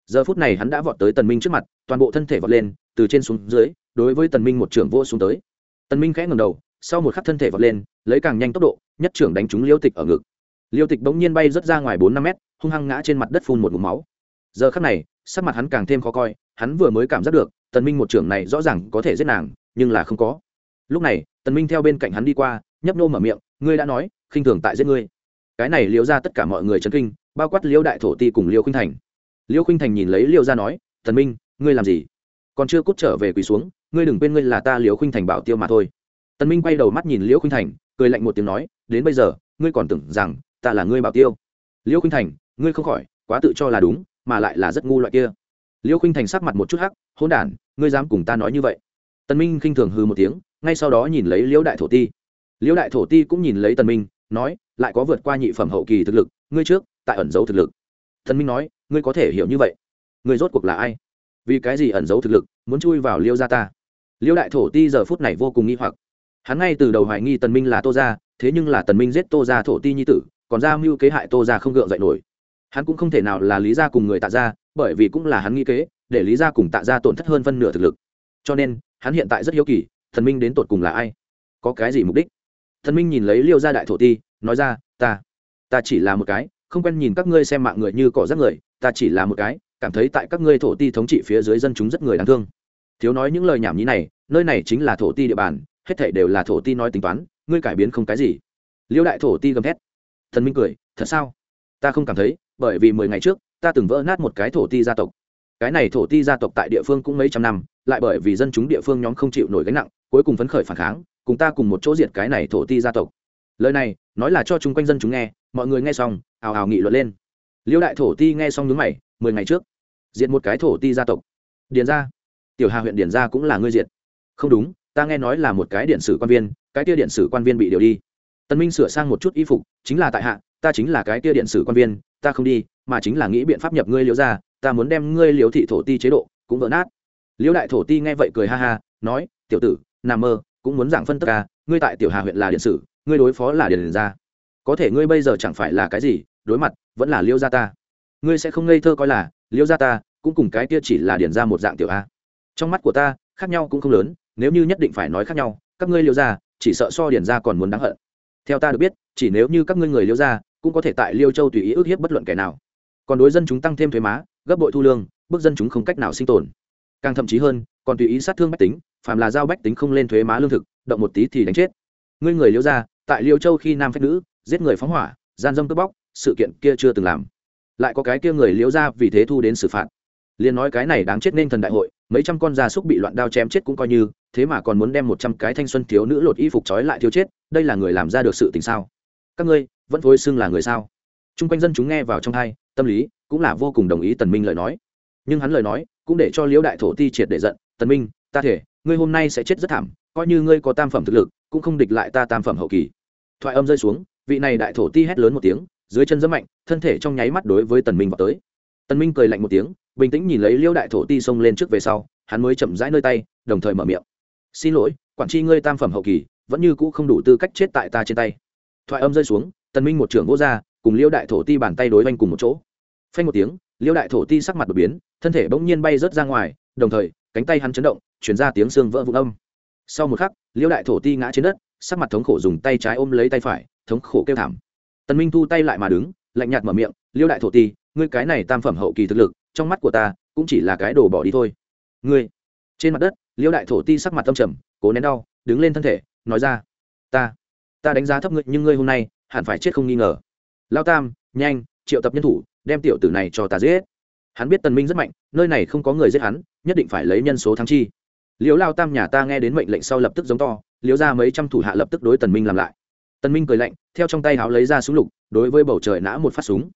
Giờ phút này hắn đã vọt tới tần minh trước mặt, toàn bộ thân thể vọt lên, từ trên xuống dưới đối với tần minh một trưởng vô xuống tới. Tần minh khẽ ngẩng đầu, sau một khắc thân thể vọt lên, lấy càng nhanh tốc độ, nhất trưởng đánh trúng liêu tịch ở ngực. Liêu tịch bỗng nhiên bay rất ra ngoài bốn năm mét, hung hăng ngã trên mặt đất phun một ngụm máu. Giờ khắc này, sắc mặt hắn càng thêm khó coi, hắn vừa mới cảm giác được, tần minh một trưởng này rõ ràng có thể giết nàng, nhưng là không có. Lúc này, tần minh theo bên cạnh hắn đi qua, nhấp nô mở miệng, ngươi đã nói, khinh thường tại giết ngươi. Cái này liêu ra tất cả mọi người chấn kinh, bao quát liêu đại thổ ti cùng liêu khinh thành. Liêu khinh thành nhìn lấy liêu ra nói, tần minh, ngươi làm gì? Còn chưa cút trở về quỳ xuống ngươi đừng quên ngươi là ta liễu khinh thành bảo tiêu mà thôi. Tần minh quay đầu mắt nhìn liễu khinh thành, cười lạnh một tiếng nói, đến bây giờ, ngươi còn tưởng rằng ta là ngươi bảo tiêu. Liễu khinh thành, ngươi không khỏi, quá tự cho là đúng, mà lại là rất ngu loại kia. Liễu khinh thành sắc mặt một chút hắc, hỗn đản, ngươi dám cùng ta nói như vậy? Tần minh khinh thường hừ một tiếng, ngay sau đó nhìn lấy liễu đại thổ ti. Liễu đại thổ ti cũng nhìn lấy tần minh, nói, lại có vượt qua nhị phẩm hậu kỳ thực lực, ngươi trước, tại ẩn giấu thực lực. Tần minh nói, ngươi có thể hiểu như vậy. Ngươi rốt cuộc là ai? Vì cái gì ẩn giấu thực lực, muốn chui vào liêu gia ta? Liêu đại thổ ti giờ phút này vô cùng nghi hoặc. Hắn ngay từ đầu hoài nghi tần minh là tô gia, thế nhưng là tần minh giết tô gia thổ ti nhi tử, còn ra mưu kế hại tô gia không gượng dậy nổi. Hắn cũng không thể nào là lý gia cùng người tạ gia, bởi vì cũng là hắn nghi kế, để lý gia cùng tạ gia tổn thất hơn phân nửa thực lực. Cho nên, hắn hiện tại rất hiếu kỳ thần minh đến tột cùng là ai? Có cái gì mục đích? Thần minh nhìn lấy liêu gia đại thổ ti, nói ra, ta ta chỉ là một cái, không quen nhìn các ngươi xem mạng người như cỏ rác người, ta chỉ là một cái, cảm thấy tại các ngươi thổ ti thống trị phía dưới dân chúng rất người đáng thương thiếu nói những lời nhảm nhí này, nơi này chính là thổ ti địa bàn, hết thảy đều là thổ ti nói tính toán, ngươi cải biến không cái gì. Liêu đại thổ ti gầm thét. Thần minh cười, thật sao? Ta không cảm thấy, bởi vì mười ngày trước, ta từng vỡ nát một cái thổ ti gia tộc. Cái này thổ ti gia tộc tại địa phương cũng mấy trăm năm, lại bởi vì dân chúng địa phương nhóm không chịu nổi gánh nặng, cuối cùng phấn khởi phản kháng, cùng ta cùng một chỗ diệt cái này thổ ti gia tộc. Lời này, nói là cho chung quanh dân chúng nghe, mọi người nghe xong, ào ào nghị luận lên. Liêu đại thổ ti nghe xong nhướng mày, mười ngày trước, diệt một cái thổ ti gia tộc. Điền ra tiểu hà huyện điền gia cũng là ngươi diệt. Không đúng, ta nghe nói là một cái điện sử quan viên, cái kia điện sử quan viên bị điều đi. Tân minh sửa sang một chút y phục, chính là tại hạ, ta chính là cái kia điện sử quan viên, ta không đi, mà chính là nghĩ biện pháp nhập ngươi liễu ra ta muốn đem ngươi liễu thị thổ ti chế độ, cũng vỡ nát. Liễu đại thổ ti nghe vậy cười ha ha, nói, tiểu tử, nằm mơ, cũng muốn giảng phân tất cả à, ngươi tại tiểu hà huyện là điện sử, ngươi đối phó là điện gia. Có thể ngươi bây giờ chẳng phải là cái gì, đối mặt, vẫn là liễu gia ta. Ngươi sẽ không ngây thơ coi là, liễu gia ta, cũng cùng cái kia chỉ là điện ra một dạng tiểu a trong mắt của ta, khác nhau cũng không lớn, nếu như nhất định phải nói khác nhau, các ngươi liêu gia, chỉ sợ so điển ra còn muốn đáng hận. Theo ta được biết, chỉ nếu như các ngươi người liêu gia, cũng có thể tại liêu châu tùy ý ước hiếp bất luận kẻ nào. Còn đối dân chúng tăng thêm thuế má, gấp bội thu lương, bức dân chúng không cách nào sinh tồn. Càng thậm chí hơn, còn tùy ý sát thương bách tính, phàm là giao bách tính không lên thuế má lương thực, động một tí thì đánh chết. Ngươi người liêu ra tại liêu châu khi nam phép nữ, giết người phóng hỏa, gian dâm cướp bóc, sự kiện kia chưa từng làm. Lại có cái kia người liêu ra vì thế thu đến xử phạt. Liền nói cái này đáng chết nên thần đại hội mấy trăm con gia súc bị loạn đao chém chết cũng coi như, thế mà còn muốn đem một trăm cái thanh xuân thiếu nữ lột y phục trói lại thiếu chết, đây là người làm ra được sự tình sao? Các ngươi, vẫn phối xưng là người sao? Trung quanh dân chúng nghe vào trong hai, tâm lý cũng là vô cùng đồng ý tần minh lời nói. Nhưng hắn lời nói cũng để cho liễu đại thổ ti triệt để giận, tần minh, ta thể, ngươi hôm nay sẽ chết rất thảm, coi như ngươi có tam phẩm thực lực, cũng không địch lại ta tam phẩm hậu kỳ. Thoại âm rơi xuống, vị này đại thổ ti hét lớn một tiếng, dưới chân giẫm mạnh, thân thể trong nháy mắt đối với tần minh vào tới. Tần minh cười lạnh một tiếng bình tĩnh nhìn lấy liêu đại thổ ti xông lên trước về sau, hắn mới chậm rãi nơi tay, đồng thời mở miệng. Xin lỗi, quản tri ngươi tam phẩm hậu kỳ, vẫn như cũ không đủ tư cách chết tại ta trên tay. Thoại âm rơi xuống, tần minh một trưởng gỗ ra, cùng liêu đại thổ ti bàn tay đối oanh cùng một chỗ. Phanh một tiếng, liêu đại thổ ti sắc mặt đột biến, thân thể bỗng nhiên bay rớt ra ngoài, đồng thời, cánh tay hắn chấn động chuyển ra tiếng xương vỡ vụn âm. Sau một khắc, liêu đại thổ ti ngã trên đất, sắc mặt thống khổ dùng tay trái ôm lấy tay phải, thống khổ kêu thảm. Tần minh thu tay lại mà đứng, lạnh nhạt mở miệng, liêu đại thổ ti, ngươi cái này tam phẩm hậu kỳ thực lực trong mắt của ta cũng chỉ là cái đồ bỏ đi thôi. Ngươi, trên mặt đất, liêu đại thổ ti sắc mặt tâm trầm, cố nén đau, đứng lên thân thể, nói ra, ta ta đánh giá thấp ngươi, nhưng ngươi hôm nay hẳn phải chết không nghi ngờ. Lao tam, nhanh, triệu tập nhân thủ, đem tiểu tử này cho ta giết. Hắn biết tần minh rất mạnh, nơi này không có người giết hắn, nhất định phải lấy nhân số thắng chi. Liễu lao tam nhà ta nghe đến mệnh lệnh sau lập tức giống to liễu ra mấy trăm thủ hạ lập tức đối tần minh làm lại. Tần minh cười lạnh, theo trong tay háo lấy ra súng lục, đối với bầu trời nã một phát súng.